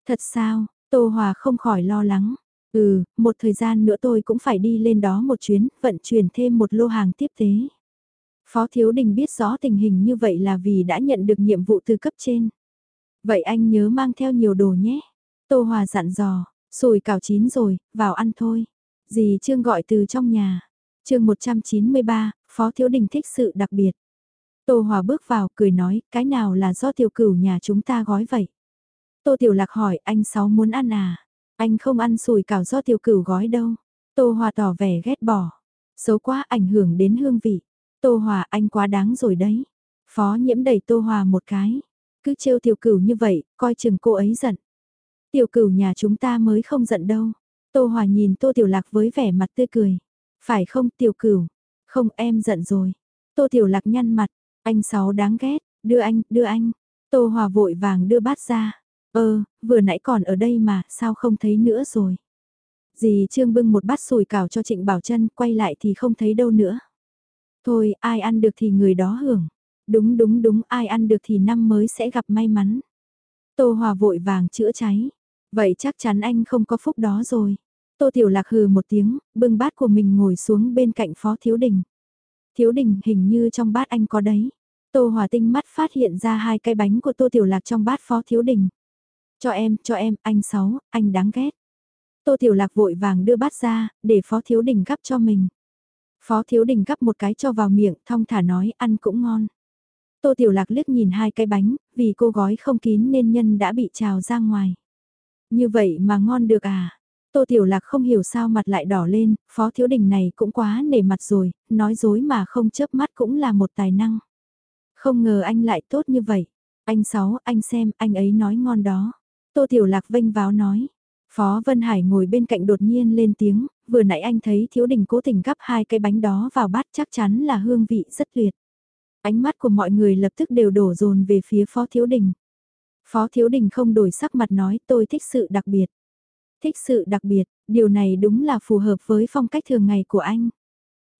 Thật sao, Tô Hòa không khỏi lo lắng. Ừ, một thời gian nữa tôi cũng phải đi lên đó một chuyến, vận chuyển thêm một lô hàng tiếp tế. Phó Thiếu Đình biết rõ tình hình như vậy là vì đã nhận được nhiệm vụ từ cấp trên. Vậy anh nhớ mang theo nhiều đồ nhé. Tô Hòa dặn dò, sùi cảo chín rồi, vào ăn thôi. Dì Trương gọi từ trong nhà. chương 193, Phó Thiếu Đình thích sự đặc biệt. Tô Hòa bước vào cười nói, cái nào là do tiểu cửu nhà chúng ta gói vậy? Tô Tiểu Lạc hỏi, anh Sáu muốn ăn à? Anh không ăn sùi cảo do tiểu cửu gói đâu. Tô Hòa tỏ vẻ ghét bỏ. Xấu quá ảnh hưởng đến hương vị. Tô Hòa anh quá đáng rồi đấy. Phó nhiễm đẩy Tô Hòa một cái. Cứ trêu tiểu cửu như vậy, coi chừng cô ấy giận. Tiểu cửu nhà chúng ta mới không giận đâu. Tô Hòa nhìn Tô Tiểu Lạc với vẻ mặt tươi cười. Phải không tiểu cửu? Không em giận rồi. Tô Tiểu Lạc nhăn mặt. Anh Sáu đáng ghét. Đưa anh, đưa anh. Tô Hòa vội vàng đưa bát ra. Ơ, vừa nãy còn ở đây mà, sao không thấy nữa rồi. Dì Trương bưng một bát sùi cảo cho Trịnh Bảo Trân, quay lại thì không thấy đâu nữa. Thôi, ai ăn được thì người đó hưởng. Đúng đúng đúng, ai ăn được thì năm mới sẽ gặp may mắn. Tô Hòa vội vàng chữa cháy. Vậy chắc chắn anh không có phúc đó rồi. Tô Tiểu Lạc hừ một tiếng, bưng bát của mình ngồi xuống bên cạnh Phó Thiếu Đình. Thiếu Đình hình như trong bát anh có đấy. Tô Hòa tinh mắt phát hiện ra hai cái bánh của Tô Tiểu Lạc trong bát Phó Thiếu Đình. Cho em, cho em, anh Sáu, anh đáng ghét. Tô Tiểu Lạc vội vàng đưa bát ra, để Phó Thiếu Đình gắp cho mình. Phó Thiếu Đình gắp một cái cho vào miệng, thong thả nói ăn cũng ngon. Tô Tiểu Lạc liếc nhìn hai cái bánh, vì cô gói không kín nên nhân đã bị trào ra ngoài. Như vậy mà ngon được à? Tô Tiểu Lạc không hiểu sao mặt lại đỏ lên, Phó Thiếu Đình này cũng quá nể mặt rồi, nói dối mà không chớp mắt cũng là một tài năng. Không ngờ anh lại tốt như vậy. Anh Sáu, anh xem, anh ấy nói ngon đó. Tô Tiểu Lạc vênh váo nói. Phó Vân Hải ngồi bên cạnh đột nhiên lên tiếng, vừa nãy anh thấy Thiếu Đình cố tình gắp hai cái bánh đó vào bát chắc chắn là hương vị rất tuyệt. Ánh mắt của mọi người lập tức đều đổ dồn về phía Phó Thiếu Đình. Phó Thiếu Đình không đổi sắc mặt nói tôi thích sự đặc biệt. Thích sự đặc biệt, điều này đúng là phù hợp với phong cách thường ngày của anh.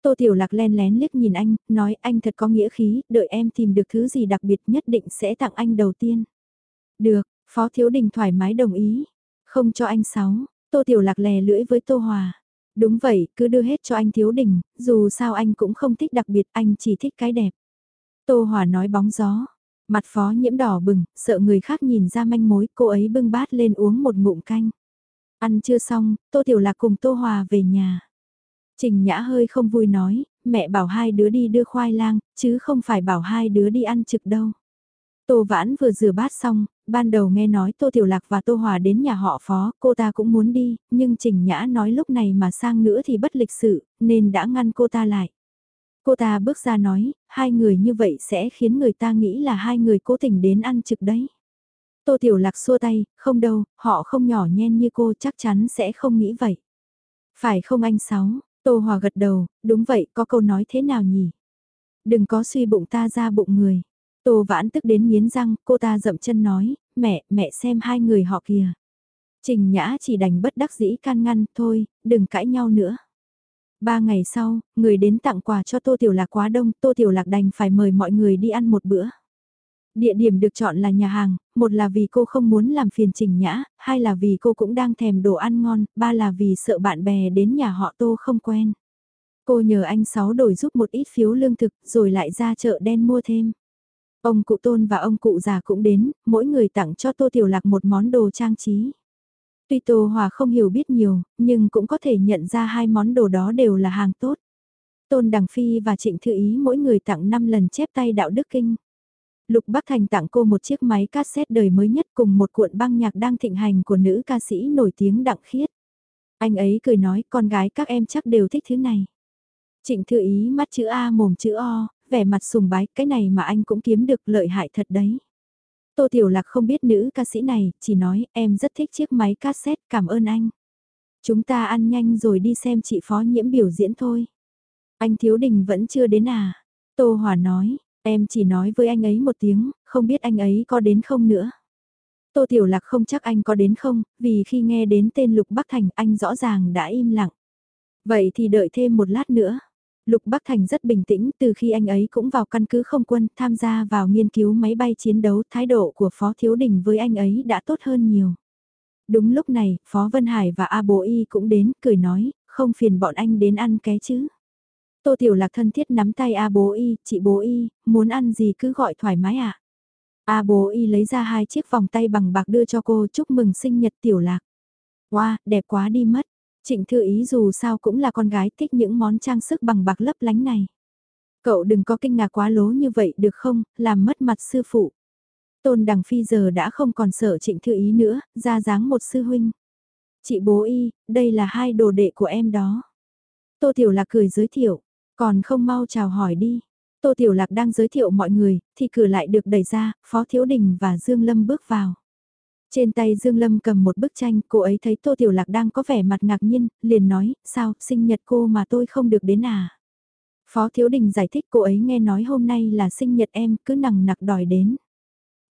Tô Tiểu Lạc len lén liếc nhìn anh, nói anh thật có nghĩa khí, đợi em tìm được thứ gì đặc biệt nhất định sẽ tặng anh đầu tiên. Được, Phó Thiếu Đình thoải mái đồng ý. Không cho anh sáu, Tô Tiểu Lạc lè lưỡi với Tô Hòa. Đúng vậy, cứ đưa hết cho anh Thiếu Đình, dù sao anh cũng không thích đặc biệt, anh chỉ thích cái đẹp. Tô Hòa nói bóng gió. Mặt phó nhiễm đỏ bừng, sợ người khác nhìn ra manh mối, cô ấy bưng bát lên uống một ngụm canh. Ăn chưa xong, Tô Tiểu Lạc cùng Tô Hòa về nhà. Trình Nhã hơi không vui nói, mẹ bảo hai đứa đi đưa khoai lang, chứ không phải bảo hai đứa đi ăn trực đâu. Tô Vãn vừa rửa bát xong, ban đầu nghe nói Tô Tiểu Lạc và Tô Hòa đến nhà họ phó, cô ta cũng muốn đi, nhưng Trình Nhã nói lúc này mà sang nữa thì bất lịch sự, nên đã ngăn cô ta lại. Cô ta bước ra nói, hai người như vậy sẽ khiến người ta nghĩ là hai người cố tình đến ăn trực đấy. Tô Tiểu Lạc xua tay, không đâu, họ không nhỏ nhen như cô chắc chắn sẽ không nghĩ vậy. Phải không anh Sáu? Tô Hòa gật đầu, đúng vậy, có câu nói thế nào nhỉ? Đừng có suy bụng ta ra bụng người. Tô Vãn tức đến nghiến răng, cô ta dậm chân nói, mẹ, mẹ xem hai người họ kìa. Trình Nhã chỉ đành bất đắc dĩ can ngăn, thôi, đừng cãi nhau nữa. Ba ngày sau, người đến tặng quà cho Tô Tiểu Lạc quá đông, Tô Tiểu Lạc đành phải mời mọi người đi ăn một bữa. Địa điểm được chọn là nhà hàng, một là vì cô không muốn làm phiền trình nhã, hai là vì cô cũng đang thèm đồ ăn ngon, ba là vì sợ bạn bè đến nhà họ Tô không quen. Cô nhờ anh Sáu đổi giúp một ít phiếu lương thực rồi lại ra chợ đen mua thêm. Ông cụ Tôn và ông cụ già cũng đến, mỗi người tặng cho Tô Tiểu Lạc một món đồ trang trí. Tuy Tô Hòa không hiểu biết nhiều, nhưng cũng có thể nhận ra hai món đồ đó đều là hàng tốt. Tôn Đằng Phi và Trịnh Thư Ý mỗi người tặng 5 lần chép tay đạo đức kinh. Lục Bắc Thành tặng cô một chiếc máy cassette đời mới nhất cùng một cuộn băng nhạc đang thịnh hành của nữ ca sĩ nổi tiếng Đặng Khiết. Anh ấy cười nói con gái các em chắc đều thích thứ này. Trịnh Thư Ý mắt chữ A mồm chữ O, vẻ mặt sùng bái, cái này mà anh cũng kiếm được lợi hại thật đấy. Tô Tiểu Lạc không biết nữ ca sĩ này, chỉ nói em rất thích chiếc máy cassette, cảm ơn anh. Chúng ta ăn nhanh rồi đi xem chị phó nhiễm biểu diễn thôi. Anh Thiếu Đình vẫn chưa đến à? Tô Hòa nói, em chỉ nói với anh ấy một tiếng, không biết anh ấy có đến không nữa. Tô Tiểu Lạc không chắc anh có đến không, vì khi nghe đến tên Lục Bắc Thành anh rõ ràng đã im lặng. Vậy thì đợi thêm một lát nữa. Lục Bắc Thành rất bình tĩnh từ khi anh ấy cũng vào căn cứ không quân tham gia vào nghiên cứu máy bay chiến đấu thái độ của Phó Thiếu Đình với anh ấy đã tốt hơn nhiều. Đúng lúc này, Phó Vân Hải và A Bố Y cũng đến, cười nói, không phiền bọn anh đến ăn ké chứ. Tô Tiểu Lạc thân thiết nắm tay A Bố Y, chị Bố Y, muốn ăn gì cứ gọi thoải mái ạ. À? A Bố Y lấy ra hai chiếc vòng tay bằng bạc đưa cho cô chúc mừng sinh nhật Tiểu Lạc. Wow, đẹp quá đi mất. Trịnh Thư Ý dù sao cũng là con gái thích những món trang sức bằng bạc lấp lánh này. Cậu đừng có kinh ngạc quá lố như vậy được không, làm mất mặt sư phụ. Tôn Đằng Phi giờ đã không còn sợ Trịnh Thư Ý nữa, ra dáng một sư huynh. Chị bố y, đây là hai đồ đệ của em đó. Tô Tiểu Lạc cười giới thiệu, còn không mau chào hỏi đi. Tô Tiểu Lạc đang giới thiệu mọi người, thì cửa lại được đẩy ra, Phó Thiếu Đình và Dương Lâm bước vào. Trên tay Dương Lâm cầm một bức tranh, cô ấy thấy Tô Tiểu Lạc đang có vẻ mặt ngạc nhiên, liền nói, sao, sinh nhật cô mà tôi không được đến à? Phó Thiếu Đình giải thích cô ấy nghe nói hôm nay là sinh nhật em, cứ nằng nặc đòi đến.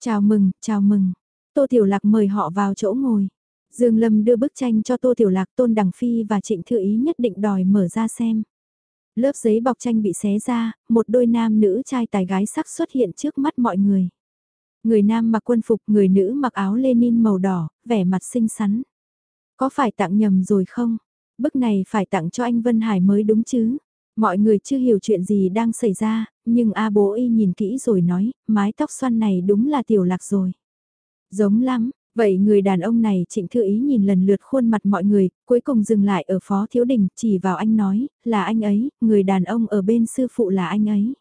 Chào mừng, chào mừng. Tô Tiểu Lạc mời họ vào chỗ ngồi. Dương Lâm đưa bức tranh cho Tô Tiểu Lạc, Tôn Đằng Phi và Trịnh Thư Ý nhất định đòi mở ra xem. Lớp giấy bọc tranh bị xé ra, một đôi nam nữ trai tài gái sắc xuất hiện trước mắt mọi người. Người nam mặc quân phục, người nữ mặc áo Lenin màu đỏ, vẻ mặt xinh xắn. Có phải tặng nhầm rồi không? Bức này phải tặng cho anh Vân Hải mới đúng chứ? Mọi người chưa hiểu chuyện gì đang xảy ra, nhưng A bố y nhìn kỹ rồi nói, mái tóc xoăn này đúng là tiểu lạc rồi. Giống lắm, vậy người đàn ông này trịnh thư ý nhìn lần lượt khuôn mặt mọi người, cuối cùng dừng lại ở phó thiếu đình, chỉ vào anh nói, là anh ấy, người đàn ông ở bên sư phụ là anh ấy.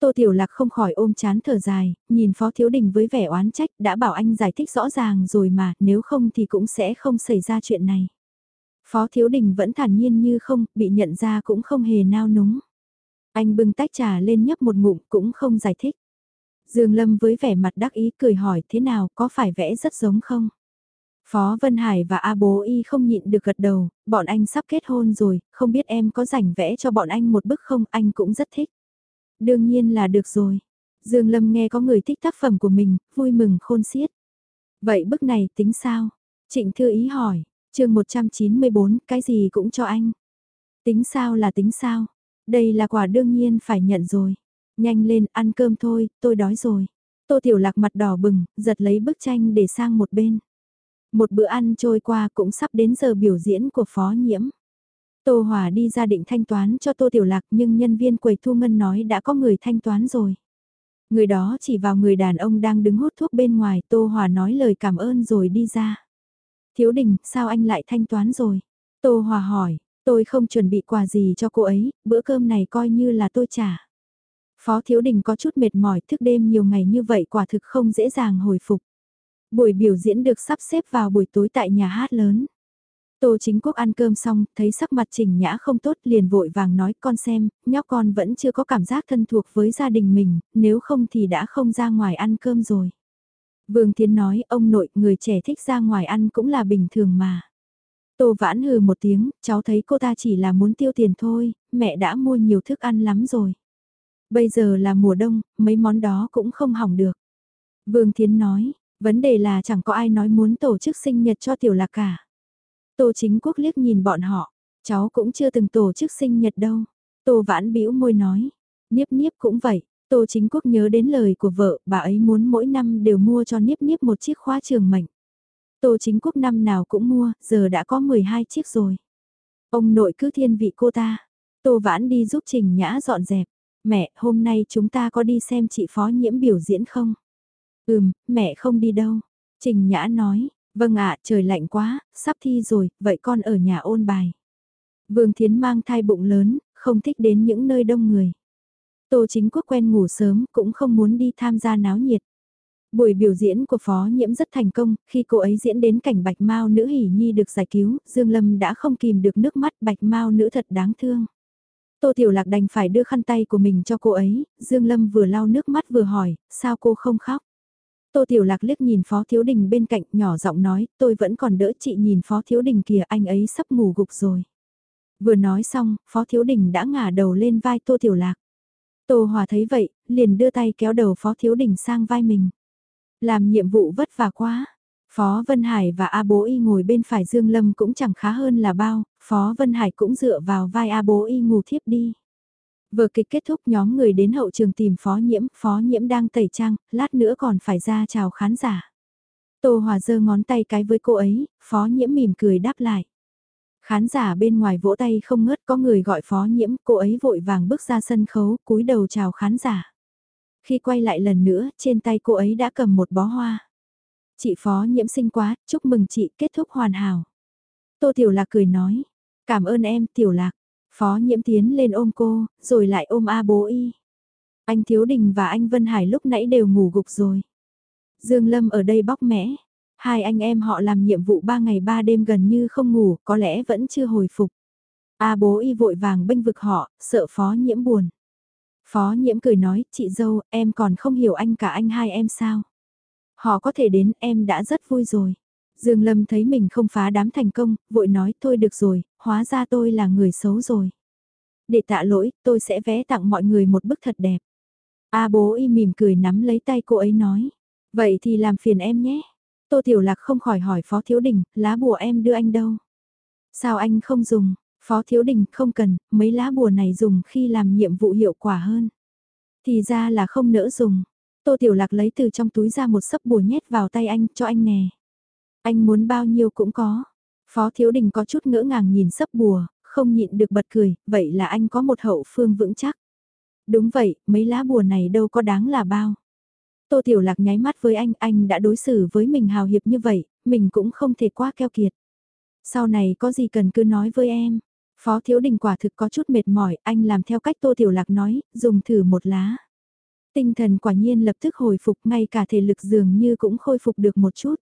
Tô Tiểu Lạc không khỏi ôm chán thở dài, nhìn Phó Thiếu Đình với vẻ oán trách đã bảo anh giải thích rõ ràng rồi mà, nếu không thì cũng sẽ không xảy ra chuyện này. Phó Thiếu Đình vẫn thản nhiên như không, bị nhận ra cũng không hề nao núng. Anh bưng tách trà lên nhấp một ngụm cũng không giải thích. Dương Lâm với vẻ mặt đắc ý cười hỏi thế nào có phải vẽ rất giống không? Phó Vân Hải và A Bố Y không nhịn được gật đầu, bọn anh sắp kết hôn rồi, không biết em có rảnh vẽ cho bọn anh một bức không, anh cũng rất thích. Đương nhiên là được rồi. Dương Lâm nghe có người thích tác phẩm của mình, vui mừng khôn xiết. Vậy bức này tính sao? Trịnh Thư Ý hỏi, chương 194, cái gì cũng cho anh. Tính sao là tính sao? Đây là quả đương nhiên phải nhận rồi. Nhanh lên, ăn cơm thôi, tôi đói rồi. Tô Tiểu Lạc mặt đỏ bừng, giật lấy bức tranh để sang một bên. Một bữa ăn trôi qua cũng sắp đến giờ biểu diễn của phó nhiễm. Tô Hòa đi ra định thanh toán cho Tô Tiểu Lạc nhưng nhân viên quầy thu ngân nói đã có người thanh toán rồi. Người đó chỉ vào người đàn ông đang đứng hút thuốc bên ngoài Tô Hòa nói lời cảm ơn rồi đi ra. Thiếu đình, sao anh lại thanh toán rồi? Tô Hòa hỏi, tôi không chuẩn bị quà gì cho cô ấy, bữa cơm này coi như là tôi trả. Phó Thiếu Đình có chút mệt mỏi thức đêm nhiều ngày như vậy quả thực không dễ dàng hồi phục. Buổi biểu diễn được sắp xếp vào buổi tối tại nhà hát lớn. Tô chính quốc ăn cơm xong, thấy sắc mặt trình nhã không tốt liền vội vàng nói con xem, nhóc con vẫn chưa có cảm giác thân thuộc với gia đình mình, nếu không thì đã không ra ngoài ăn cơm rồi. Vương Tiến nói ông nội người trẻ thích ra ngoài ăn cũng là bình thường mà. Tô vãn hừ một tiếng, cháu thấy cô ta chỉ là muốn tiêu tiền thôi, mẹ đã mua nhiều thức ăn lắm rồi. Bây giờ là mùa đông, mấy món đó cũng không hỏng được. Vương Thiến nói, vấn đề là chẳng có ai nói muốn tổ chức sinh nhật cho tiểu lạc cả. Tô chính quốc liếc nhìn bọn họ, cháu cũng chưa từng tổ chức sinh nhật đâu. Tô vãn bĩu môi nói, niếp niếp cũng vậy. Tô chính quốc nhớ đến lời của vợ, bà ấy muốn mỗi năm đều mua cho niếp niếp một chiếc khóa trường mệnh. Tô chính quốc năm nào cũng mua, giờ đã có 12 chiếc rồi. Ông nội cứ thiên vị cô ta. Tô vãn đi giúp Trình Nhã dọn dẹp. Mẹ, hôm nay chúng ta có đi xem chị phó nhiễm biểu diễn không? Ừm, mẹ không đi đâu. Trình Nhã nói, Vâng ạ, trời lạnh quá, sắp thi rồi, vậy con ở nhà ôn bài. Vương Thiến mang thai bụng lớn, không thích đến những nơi đông người. Tô chính quốc quen ngủ sớm, cũng không muốn đi tham gia náo nhiệt. Buổi biểu diễn của Phó Nhiễm rất thành công, khi cô ấy diễn đến cảnh Bạch Mao nữ hỉ nhi được giải cứu, Dương Lâm đã không kìm được nước mắt Bạch Mao nữ thật đáng thương. Tô Tiểu Lạc đành phải đưa khăn tay của mình cho cô ấy, Dương Lâm vừa lau nước mắt vừa hỏi, sao cô không khóc? Tô Tiểu Lạc liếc nhìn Phó Thiếu Đình bên cạnh nhỏ giọng nói, tôi vẫn còn đỡ chị nhìn Phó Thiếu Đình kìa anh ấy sắp ngủ gục rồi. Vừa nói xong, Phó Thiếu Đình đã ngả đầu lên vai Tô Tiểu Lạc. Tô Hòa thấy vậy, liền đưa tay kéo đầu Phó Thiếu Đình sang vai mình. Làm nhiệm vụ vất vả quá. Phó Vân Hải và A Bố Y ngồi bên phải Dương Lâm cũng chẳng khá hơn là bao, Phó Vân Hải cũng dựa vào vai A Bố Y ngủ thiếp đi. Vừa kịch kết thúc nhóm người đến hậu trường tìm phó nhiễm, phó nhiễm đang tẩy trang, lát nữa còn phải ra chào khán giả. Tô Hòa giơ ngón tay cái với cô ấy, phó nhiễm mỉm cười đáp lại. Khán giả bên ngoài vỗ tay không ngớt có người gọi phó nhiễm, cô ấy vội vàng bước ra sân khấu, cúi đầu chào khán giả. Khi quay lại lần nữa, trên tay cô ấy đã cầm một bó hoa. Chị phó nhiễm sinh quá, chúc mừng chị kết thúc hoàn hảo. Tô Tiểu Lạc cười nói, cảm ơn em Tiểu Lạc. Phó nhiễm tiến lên ôm cô, rồi lại ôm A bố y. Anh Thiếu Đình và anh Vân Hải lúc nãy đều ngủ gục rồi. Dương Lâm ở đây bóc mẽ. Hai anh em họ làm nhiệm vụ ba ngày ba đêm gần như không ngủ, có lẽ vẫn chưa hồi phục. A bố y vội vàng bênh vực họ, sợ phó nhiễm buồn. Phó nhiễm cười nói, chị dâu, em còn không hiểu anh cả anh hai em sao. Họ có thể đến, em đã rất vui rồi. Dương Lâm thấy mình không phá đám thành công, vội nói thôi được rồi, hóa ra tôi là người xấu rồi. Để tạ lỗi, tôi sẽ vẽ tặng mọi người một bức thật đẹp. A bố y mỉm cười nắm lấy tay cô ấy nói. Vậy thì làm phiền em nhé. Tô Tiểu Lạc không khỏi hỏi Phó Thiếu Đình, lá bùa em đưa anh đâu? Sao anh không dùng? Phó Thiếu Đình không cần, mấy lá bùa này dùng khi làm nhiệm vụ hiệu quả hơn. Thì ra là không nỡ dùng. Tô Tiểu Lạc lấy từ trong túi ra một sấp bùa nhét vào tay anh, cho anh nè. Anh muốn bao nhiêu cũng có. Phó Thiếu Đình có chút ngỡ ngàng nhìn sấp bùa, không nhịn được bật cười, vậy là anh có một hậu phương vững chắc. Đúng vậy, mấy lá bùa này đâu có đáng là bao. Tô Tiểu Lạc nháy mắt với anh, anh đã đối xử với mình hào hiệp như vậy, mình cũng không thể quá keo kiệt. Sau này có gì cần cứ nói với em. Phó Thiếu Đình quả thực có chút mệt mỏi, anh làm theo cách Tô Tiểu Lạc nói, dùng thử một lá. Tinh thần quả nhiên lập tức hồi phục ngay cả thể lực dường như cũng khôi phục được một chút.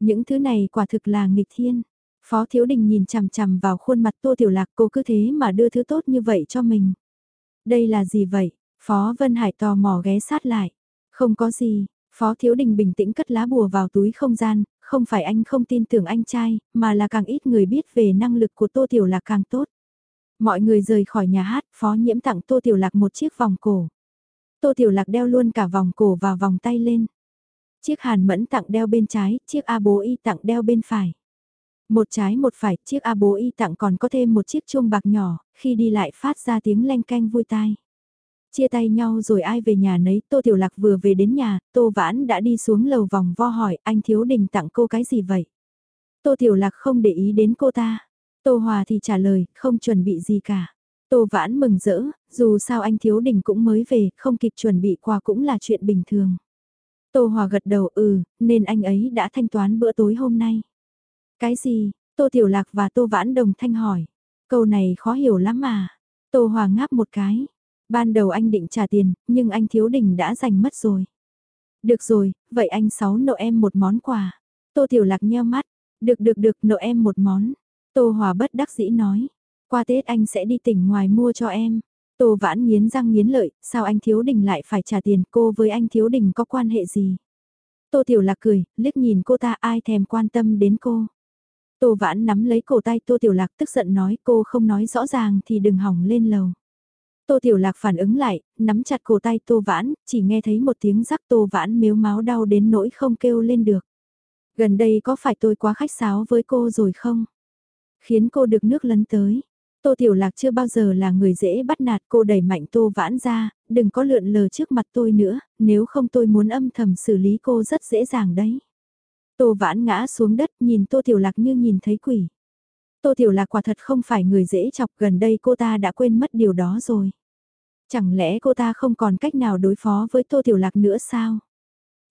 Những thứ này quả thực là nghịch thiên. Phó Thiếu Đình nhìn chằm chằm vào khuôn mặt Tô Tiểu Lạc cô cứ thế mà đưa thứ tốt như vậy cho mình. Đây là gì vậy? Phó Vân Hải tò mò ghé sát lại. Không có gì, Phó Thiếu Đình bình tĩnh cất lá bùa vào túi không gian, không phải anh không tin tưởng anh trai, mà là càng ít người biết về năng lực của Tô Tiểu Lạc càng tốt. Mọi người rời khỏi nhà hát, Phó Nhiễm tặng Tô Tiểu Lạc một chiếc vòng cổ. Tô Tiểu Lạc đeo luôn cả vòng cổ và vòng tay lên. Chiếc hàn mẫn tặng đeo bên trái, chiếc A bố y tặng đeo bên phải. Một trái một phải, chiếc A bố y tặng còn có thêm một chiếc chuông bạc nhỏ, khi đi lại phát ra tiếng leng canh vui tai. Chia tay nhau rồi ai về nhà nấy, Tô Tiểu Lạc vừa về đến nhà, Tô Vãn đã đi xuống lầu vòng vo hỏi anh Thiếu Đình tặng cô cái gì vậy? Tô Tiểu Lạc không để ý đến cô ta. Tô Hòa thì trả lời, không chuẩn bị gì cả. Tô Vãn mừng rỡ, dù sao anh Thiếu Đình cũng mới về, không kịp chuẩn bị quà cũng là chuyện bình thường. Tô Hòa gật đầu ừ, nên anh ấy đã thanh toán bữa tối hôm nay. Cái gì? Tô Tiểu Lạc và Tô Vãn đồng thanh hỏi. Câu này khó hiểu lắm mà. Tô Hòa ngáp một cái. Ban đầu anh định trả tiền, nhưng anh Thiếu Đình đã dành mất rồi. Được rồi, vậy anh Sáu nợ em một món quà. Tô Tiểu Lạc nheo mắt. Được được được nợ em một món. Tô Hòa bất đắc dĩ nói. Qua Tết anh sẽ đi tỉnh ngoài mua cho em. Tô Vãn nghiến răng nghiến lợi, sao anh Thiếu Đình lại phải trả tiền cô với anh Thiếu Đình có quan hệ gì? Tô Tiểu Lạc cười, liếc nhìn cô ta ai thèm quan tâm đến cô. Tô Vãn nắm lấy cổ tay Tô Tiểu Lạc tức giận nói cô không nói rõ ràng thì đừng hỏng lên lầu. Tô Tiểu Lạc phản ứng lại, nắm chặt cổ tay Tô Vãn, chỉ nghe thấy một tiếng rắc Tô Vãn miếu máu đau đến nỗi không kêu lên được. Gần đây có phải tôi quá khách sáo với cô rồi không? Khiến cô được nước lấn tới. Tô Tiểu Lạc chưa bao giờ là người dễ bắt nạt cô đẩy mạnh Tô Vãn ra, đừng có lượn lờ trước mặt tôi nữa, nếu không tôi muốn âm thầm xử lý cô rất dễ dàng đấy. Tô Vãn ngã xuống đất nhìn Tô Tiểu Lạc như nhìn thấy quỷ. Tô Tiểu Lạc quả thật không phải người dễ chọc gần đây cô ta đã quên mất điều đó rồi. Chẳng lẽ cô ta không còn cách nào đối phó với Tô Tiểu Lạc nữa sao?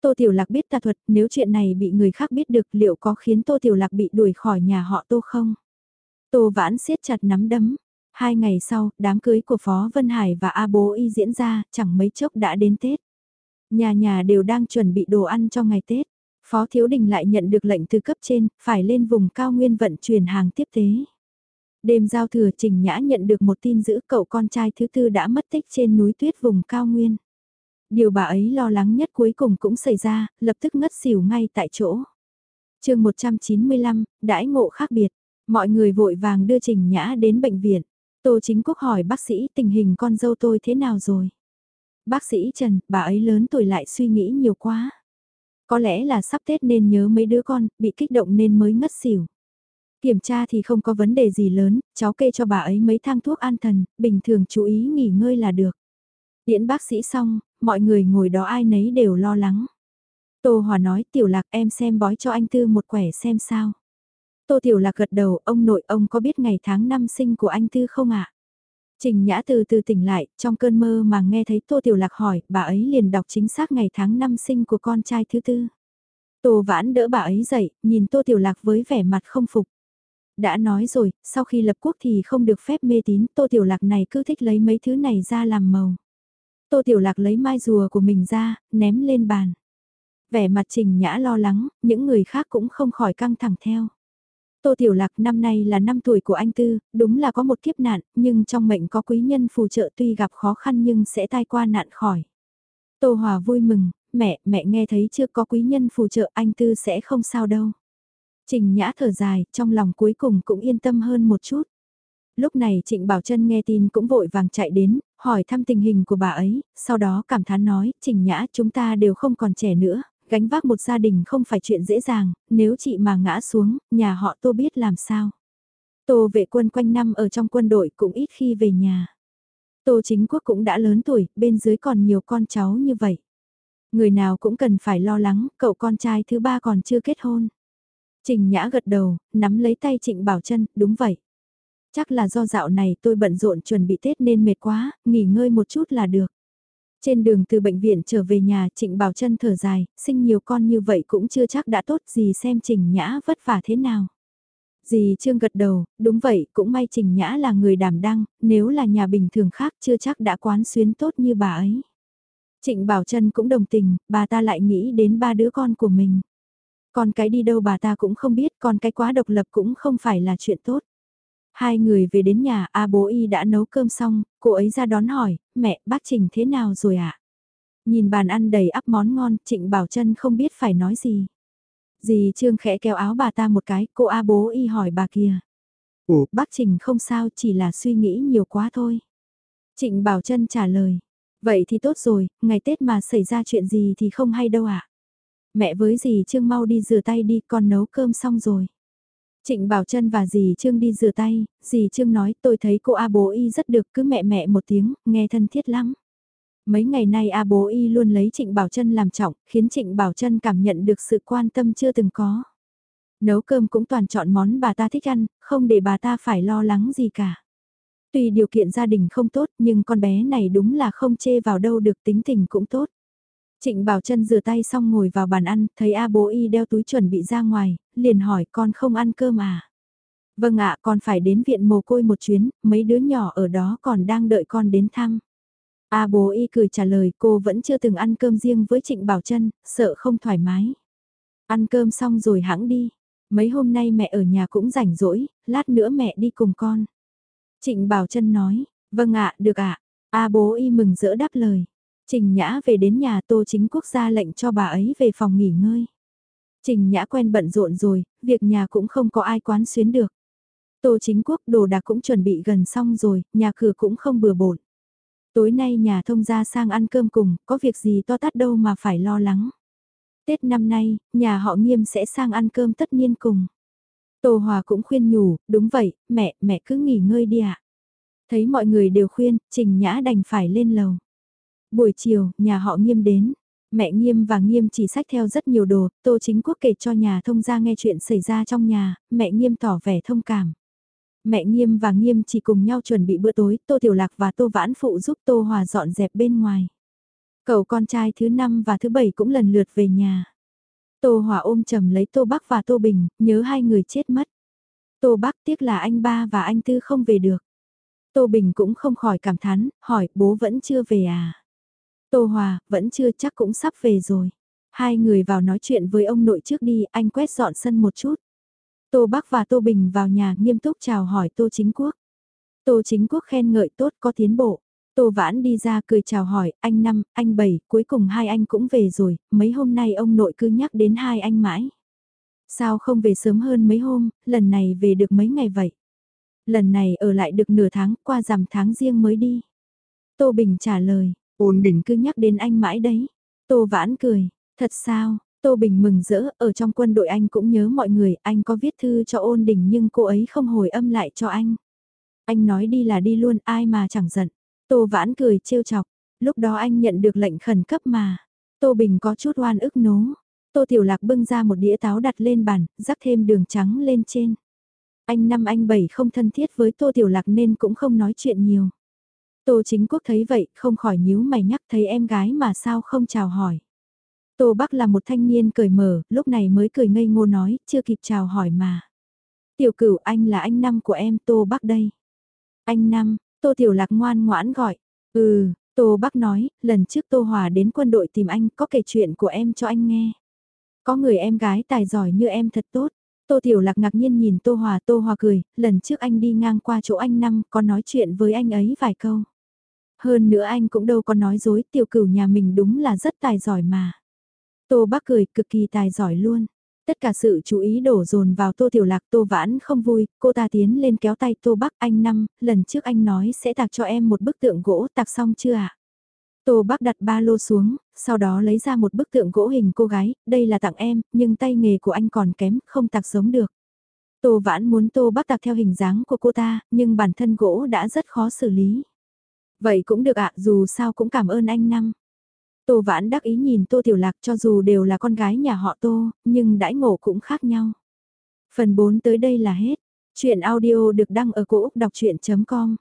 Tô Tiểu Lạc biết tà thuật, nếu chuyện này bị người khác biết được liệu có khiến Tô Tiểu Lạc bị đuổi khỏi nhà họ Tô không? Tô Vãn siết chặt nắm đấm. Hai ngày sau, đám cưới của Phó Vân Hải và A Bố Y diễn ra, chẳng mấy chốc đã đến Tết. Nhà nhà đều đang chuẩn bị đồ ăn cho ngày Tết. Phó Thiếu Đình lại nhận được lệnh từ cấp trên, phải lên vùng cao nguyên vận chuyển hàng tiếp tế. Đêm giao thừa Trình Nhã nhận được một tin giữ cậu con trai thứ tư đã mất tích trên núi tuyết vùng cao nguyên. Điều bà ấy lo lắng nhất cuối cùng cũng xảy ra, lập tức ngất xỉu ngay tại chỗ. chương 195, đãi ngộ khác biệt, mọi người vội vàng đưa Trình Nhã đến bệnh viện. Tô Chính Quốc hỏi bác sĩ tình hình con dâu tôi thế nào rồi. Bác sĩ Trần, bà ấy lớn tuổi lại suy nghĩ nhiều quá. Có lẽ là sắp Tết nên nhớ mấy đứa con, bị kích động nên mới ngất xỉu. Kiểm tra thì không có vấn đề gì lớn, cháu kê cho bà ấy mấy thang thuốc an thần, bình thường chú ý nghỉ ngơi là được. Tiễn bác sĩ xong, mọi người ngồi đó ai nấy đều lo lắng. Tô Hòa nói tiểu lạc em xem bói cho anh Tư một quẻ xem sao. Tô Tiểu Lạc gật đầu, ông nội ông có biết ngày tháng năm sinh của anh Tư không ạ? Trình Nhã từ từ tỉnh lại, trong cơn mơ mà nghe thấy Tô Tiểu Lạc hỏi, bà ấy liền đọc chính xác ngày tháng năm sinh của con trai thứ tư. Tô Vãn đỡ bà ấy dậy, nhìn Tô Tiểu Lạc với vẻ mặt không phục. Đã nói rồi, sau khi lập quốc thì không được phép mê tín, Tô Tiểu Lạc này cứ thích lấy mấy thứ này ra làm màu. Tô Tiểu Lạc lấy mai rùa của mình ra, ném lên bàn. Vẻ mặt Trình Nhã lo lắng, những người khác cũng không khỏi căng thẳng theo. Tô Tiểu Lạc năm nay là năm tuổi của anh Tư, đúng là có một kiếp nạn, nhưng trong mệnh có quý nhân phù trợ tuy gặp khó khăn nhưng sẽ tai qua nạn khỏi. Tô Hòa vui mừng, mẹ, mẹ nghe thấy chưa có quý nhân phù trợ anh Tư sẽ không sao đâu. Trình Nhã thở dài, trong lòng cuối cùng cũng yên tâm hơn một chút. Lúc này Trịnh Bảo Trân nghe tin cũng vội vàng chạy đến, hỏi thăm tình hình của bà ấy, sau đó cảm thán nói, Trình Nhã chúng ta đều không còn trẻ nữa, gánh vác một gia đình không phải chuyện dễ dàng, nếu chị mà ngã xuống, nhà họ tô biết làm sao. Tô vệ quân quanh năm ở trong quân đội cũng ít khi về nhà. Tô chính quốc cũng đã lớn tuổi, bên dưới còn nhiều con cháu như vậy. Người nào cũng cần phải lo lắng, cậu con trai thứ ba còn chưa kết hôn. Trình Nhã gật đầu, nắm lấy tay Trịnh Bảo Trân, đúng vậy. Chắc là do dạo này tôi bận rộn chuẩn bị Tết nên mệt quá, nghỉ ngơi một chút là được. Trên đường từ bệnh viện trở về nhà Trịnh Bảo Trân thở dài, sinh nhiều con như vậy cũng chưa chắc đã tốt gì xem Trình Nhã vất vả thế nào. Dì Trương gật đầu, đúng vậy, cũng may Trình Nhã là người đảm đăng, nếu là nhà bình thường khác chưa chắc đã quán xuyến tốt như bà ấy. Trịnh Bảo Trân cũng đồng tình, bà ta lại nghĩ đến ba đứa con của mình. Còn cái đi đâu bà ta cũng không biết, còn cái quá độc lập cũng không phải là chuyện tốt. Hai người về đến nhà, A bố y đã nấu cơm xong, cô ấy ra đón hỏi, mẹ, bác Trình thế nào rồi ạ? À? Nhìn bàn ăn đầy ắp món ngon, Trịnh Bảo Trân không biết phải nói gì. Dì Trương khẽ kéo áo bà ta một cái, cô A bố y hỏi bà kia. Ủa, bác Trình không sao, chỉ là suy nghĩ nhiều quá thôi. Trịnh Bảo Trân trả lời. Vậy thì tốt rồi, ngày Tết mà xảy ra chuyện gì thì không hay đâu ạ. À? Mẹ với dì Trương mau đi rửa tay đi, con nấu cơm xong rồi. Trịnh Bảo Trân và dì Trương đi rửa tay, dì Trương nói tôi thấy cô A bố y rất được cứ mẹ mẹ một tiếng, nghe thân thiết lắm. Mấy ngày nay A bố y luôn lấy Trịnh Bảo Trân làm trọng, khiến Trịnh Bảo Trân cảm nhận được sự quan tâm chưa từng có. Nấu cơm cũng toàn chọn món bà ta thích ăn, không để bà ta phải lo lắng gì cả. Tuy điều kiện gia đình không tốt nhưng con bé này đúng là không chê vào đâu được tính tình cũng tốt. Trịnh Bảo Trân rửa tay xong ngồi vào bàn ăn, thấy A bố y đeo túi chuẩn bị ra ngoài, liền hỏi con không ăn cơm à? Vâng ạ, con phải đến viện mồ côi một chuyến, mấy đứa nhỏ ở đó còn đang đợi con đến thăm. A bố y cười trả lời cô vẫn chưa từng ăn cơm riêng với Trịnh Bảo Trân, sợ không thoải mái. Ăn cơm xong rồi hãng đi. Mấy hôm nay mẹ ở nhà cũng rảnh rỗi, lát nữa mẹ đi cùng con. Trịnh Bảo Trân nói, vâng ạ, được ạ. A bố y mừng rỡ đáp lời. Trình Nhã về đến nhà Tô Chính Quốc ra lệnh cho bà ấy về phòng nghỉ ngơi. Trình Nhã quen bận rộn rồi, việc nhà cũng không có ai quán xuyến được. Tô Chính Quốc đồ đạc cũng chuẩn bị gần xong rồi, nhà cửa cũng không bừa bộn. Tối nay nhà thông gia sang ăn cơm cùng, có việc gì to tát đâu mà phải lo lắng. Tết năm nay, nhà họ nghiêm sẽ sang ăn cơm tất nhiên cùng. Tô Hòa cũng khuyên nhủ, đúng vậy, mẹ, mẹ cứ nghỉ ngơi đi ạ. Thấy mọi người đều khuyên, Trình Nhã đành phải lên lầu. Buổi chiều, nhà họ nghiêm đến. Mẹ nghiêm và nghiêm chỉ sách theo rất nhiều đồ, Tô Chính Quốc kể cho nhà thông gia nghe chuyện xảy ra trong nhà, mẹ nghiêm tỏ vẻ thông cảm. Mẹ nghiêm và nghiêm chỉ cùng nhau chuẩn bị bữa tối, Tô Tiểu Lạc và Tô Vãn Phụ giúp Tô Hòa dọn dẹp bên ngoài. Cậu con trai thứ năm và thứ bảy cũng lần lượt về nhà. Tô Hòa ôm chầm lấy Tô Bắc và Tô Bình, nhớ hai người chết mất. Tô Bắc tiếc là anh ba và anh tư không về được. Tô Bình cũng không khỏi cảm thán, hỏi bố vẫn chưa về à? Tô Hòa, vẫn chưa chắc cũng sắp về rồi. Hai người vào nói chuyện với ông nội trước đi, anh quét dọn sân một chút. Tô Bắc và Tô Bình vào nhà nghiêm túc chào hỏi Tô Chính Quốc. Tô Chính Quốc khen ngợi tốt có tiến bộ. Tô Vãn đi ra cười chào hỏi, anh năm, anh bảy, cuối cùng hai anh cũng về rồi, mấy hôm nay ông nội cứ nhắc đến hai anh mãi. Sao không về sớm hơn mấy hôm, lần này về được mấy ngày vậy? Lần này ở lại được nửa tháng, qua rằm tháng riêng mới đi. Tô Bình trả lời, ôn bình cứ nhắc đến anh mãi đấy. Tô Vãn cười, thật sao, Tô Bình mừng rỡ, ở trong quân đội anh cũng nhớ mọi người, anh có viết thư cho ôn đình nhưng cô ấy không hồi âm lại cho anh. Anh nói đi là đi luôn, ai mà chẳng giận. Tô Vãn cười trêu chọc, lúc đó anh nhận được lệnh khẩn cấp mà. Tô Bình có chút oan ức nố. Tô Tiểu Lạc bưng ra một đĩa táo đặt lên bàn, rắc thêm đường trắng lên trên. Anh năm anh bảy không thân thiết với Tô Tiểu Lạc nên cũng không nói chuyện nhiều. Tô Chính Quốc thấy vậy, không khỏi nhíu mày nhắc thấy em gái mà sao không chào hỏi. Tô Bắc là một thanh niên cười mở, lúc này mới cười ngây ngô nói, chưa kịp chào hỏi mà. Tiểu cửu anh là anh năm của em Tô Bắc đây. Anh năm, Tô Tiểu Lạc ngoan ngoãn gọi. Ừ, Tô Bắc nói, lần trước Tô Hòa đến quân đội tìm anh có kể chuyện của em cho anh nghe. Có người em gái tài giỏi như em thật tốt. Tô Tiểu Lạc ngạc nhiên nhìn Tô Hòa, Tô Hòa cười, lần trước anh đi ngang qua chỗ anh Năm có nói chuyện với anh ấy vài câu. Hơn nữa anh cũng đâu có nói dối, tiểu cửu nhà mình đúng là rất tài giỏi mà. Tô bác cười cực kỳ tài giỏi luôn. Tất cả sự chú ý đổ dồn vào Tô Tiểu Lạc Tô Vãn không vui, cô ta tiến lên kéo tay Tô bác anh năm, lần trước anh nói sẽ tạc cho em một bức tượng gỗ tạc xong chưa ạ? À? Tô bác đặt ba lô xuống, sau đó lấy ra một bức tượng gỗ hình cô gái, đây là tặng em, nhưng tay nghề của anh còn kém, không tạc giống được. Tô Vãn muốn Tô bác Tạc theo hình dáng của cô ta, nhưng bản thân gỗ đã rất khó xử lý. Vậy cũng được ạ, dù sao cũng cảm ơn anh Năm. Tô Vãn đắc ý nhìn Tô Tiểu Lạc cho dù đều là con gái nhà họ Tô, nhưng đãi ngộ cũng khác nhau. Phần 4 tới đây là hết. Chuyện audio được đăng ở cổ Úc đọc chuyện.com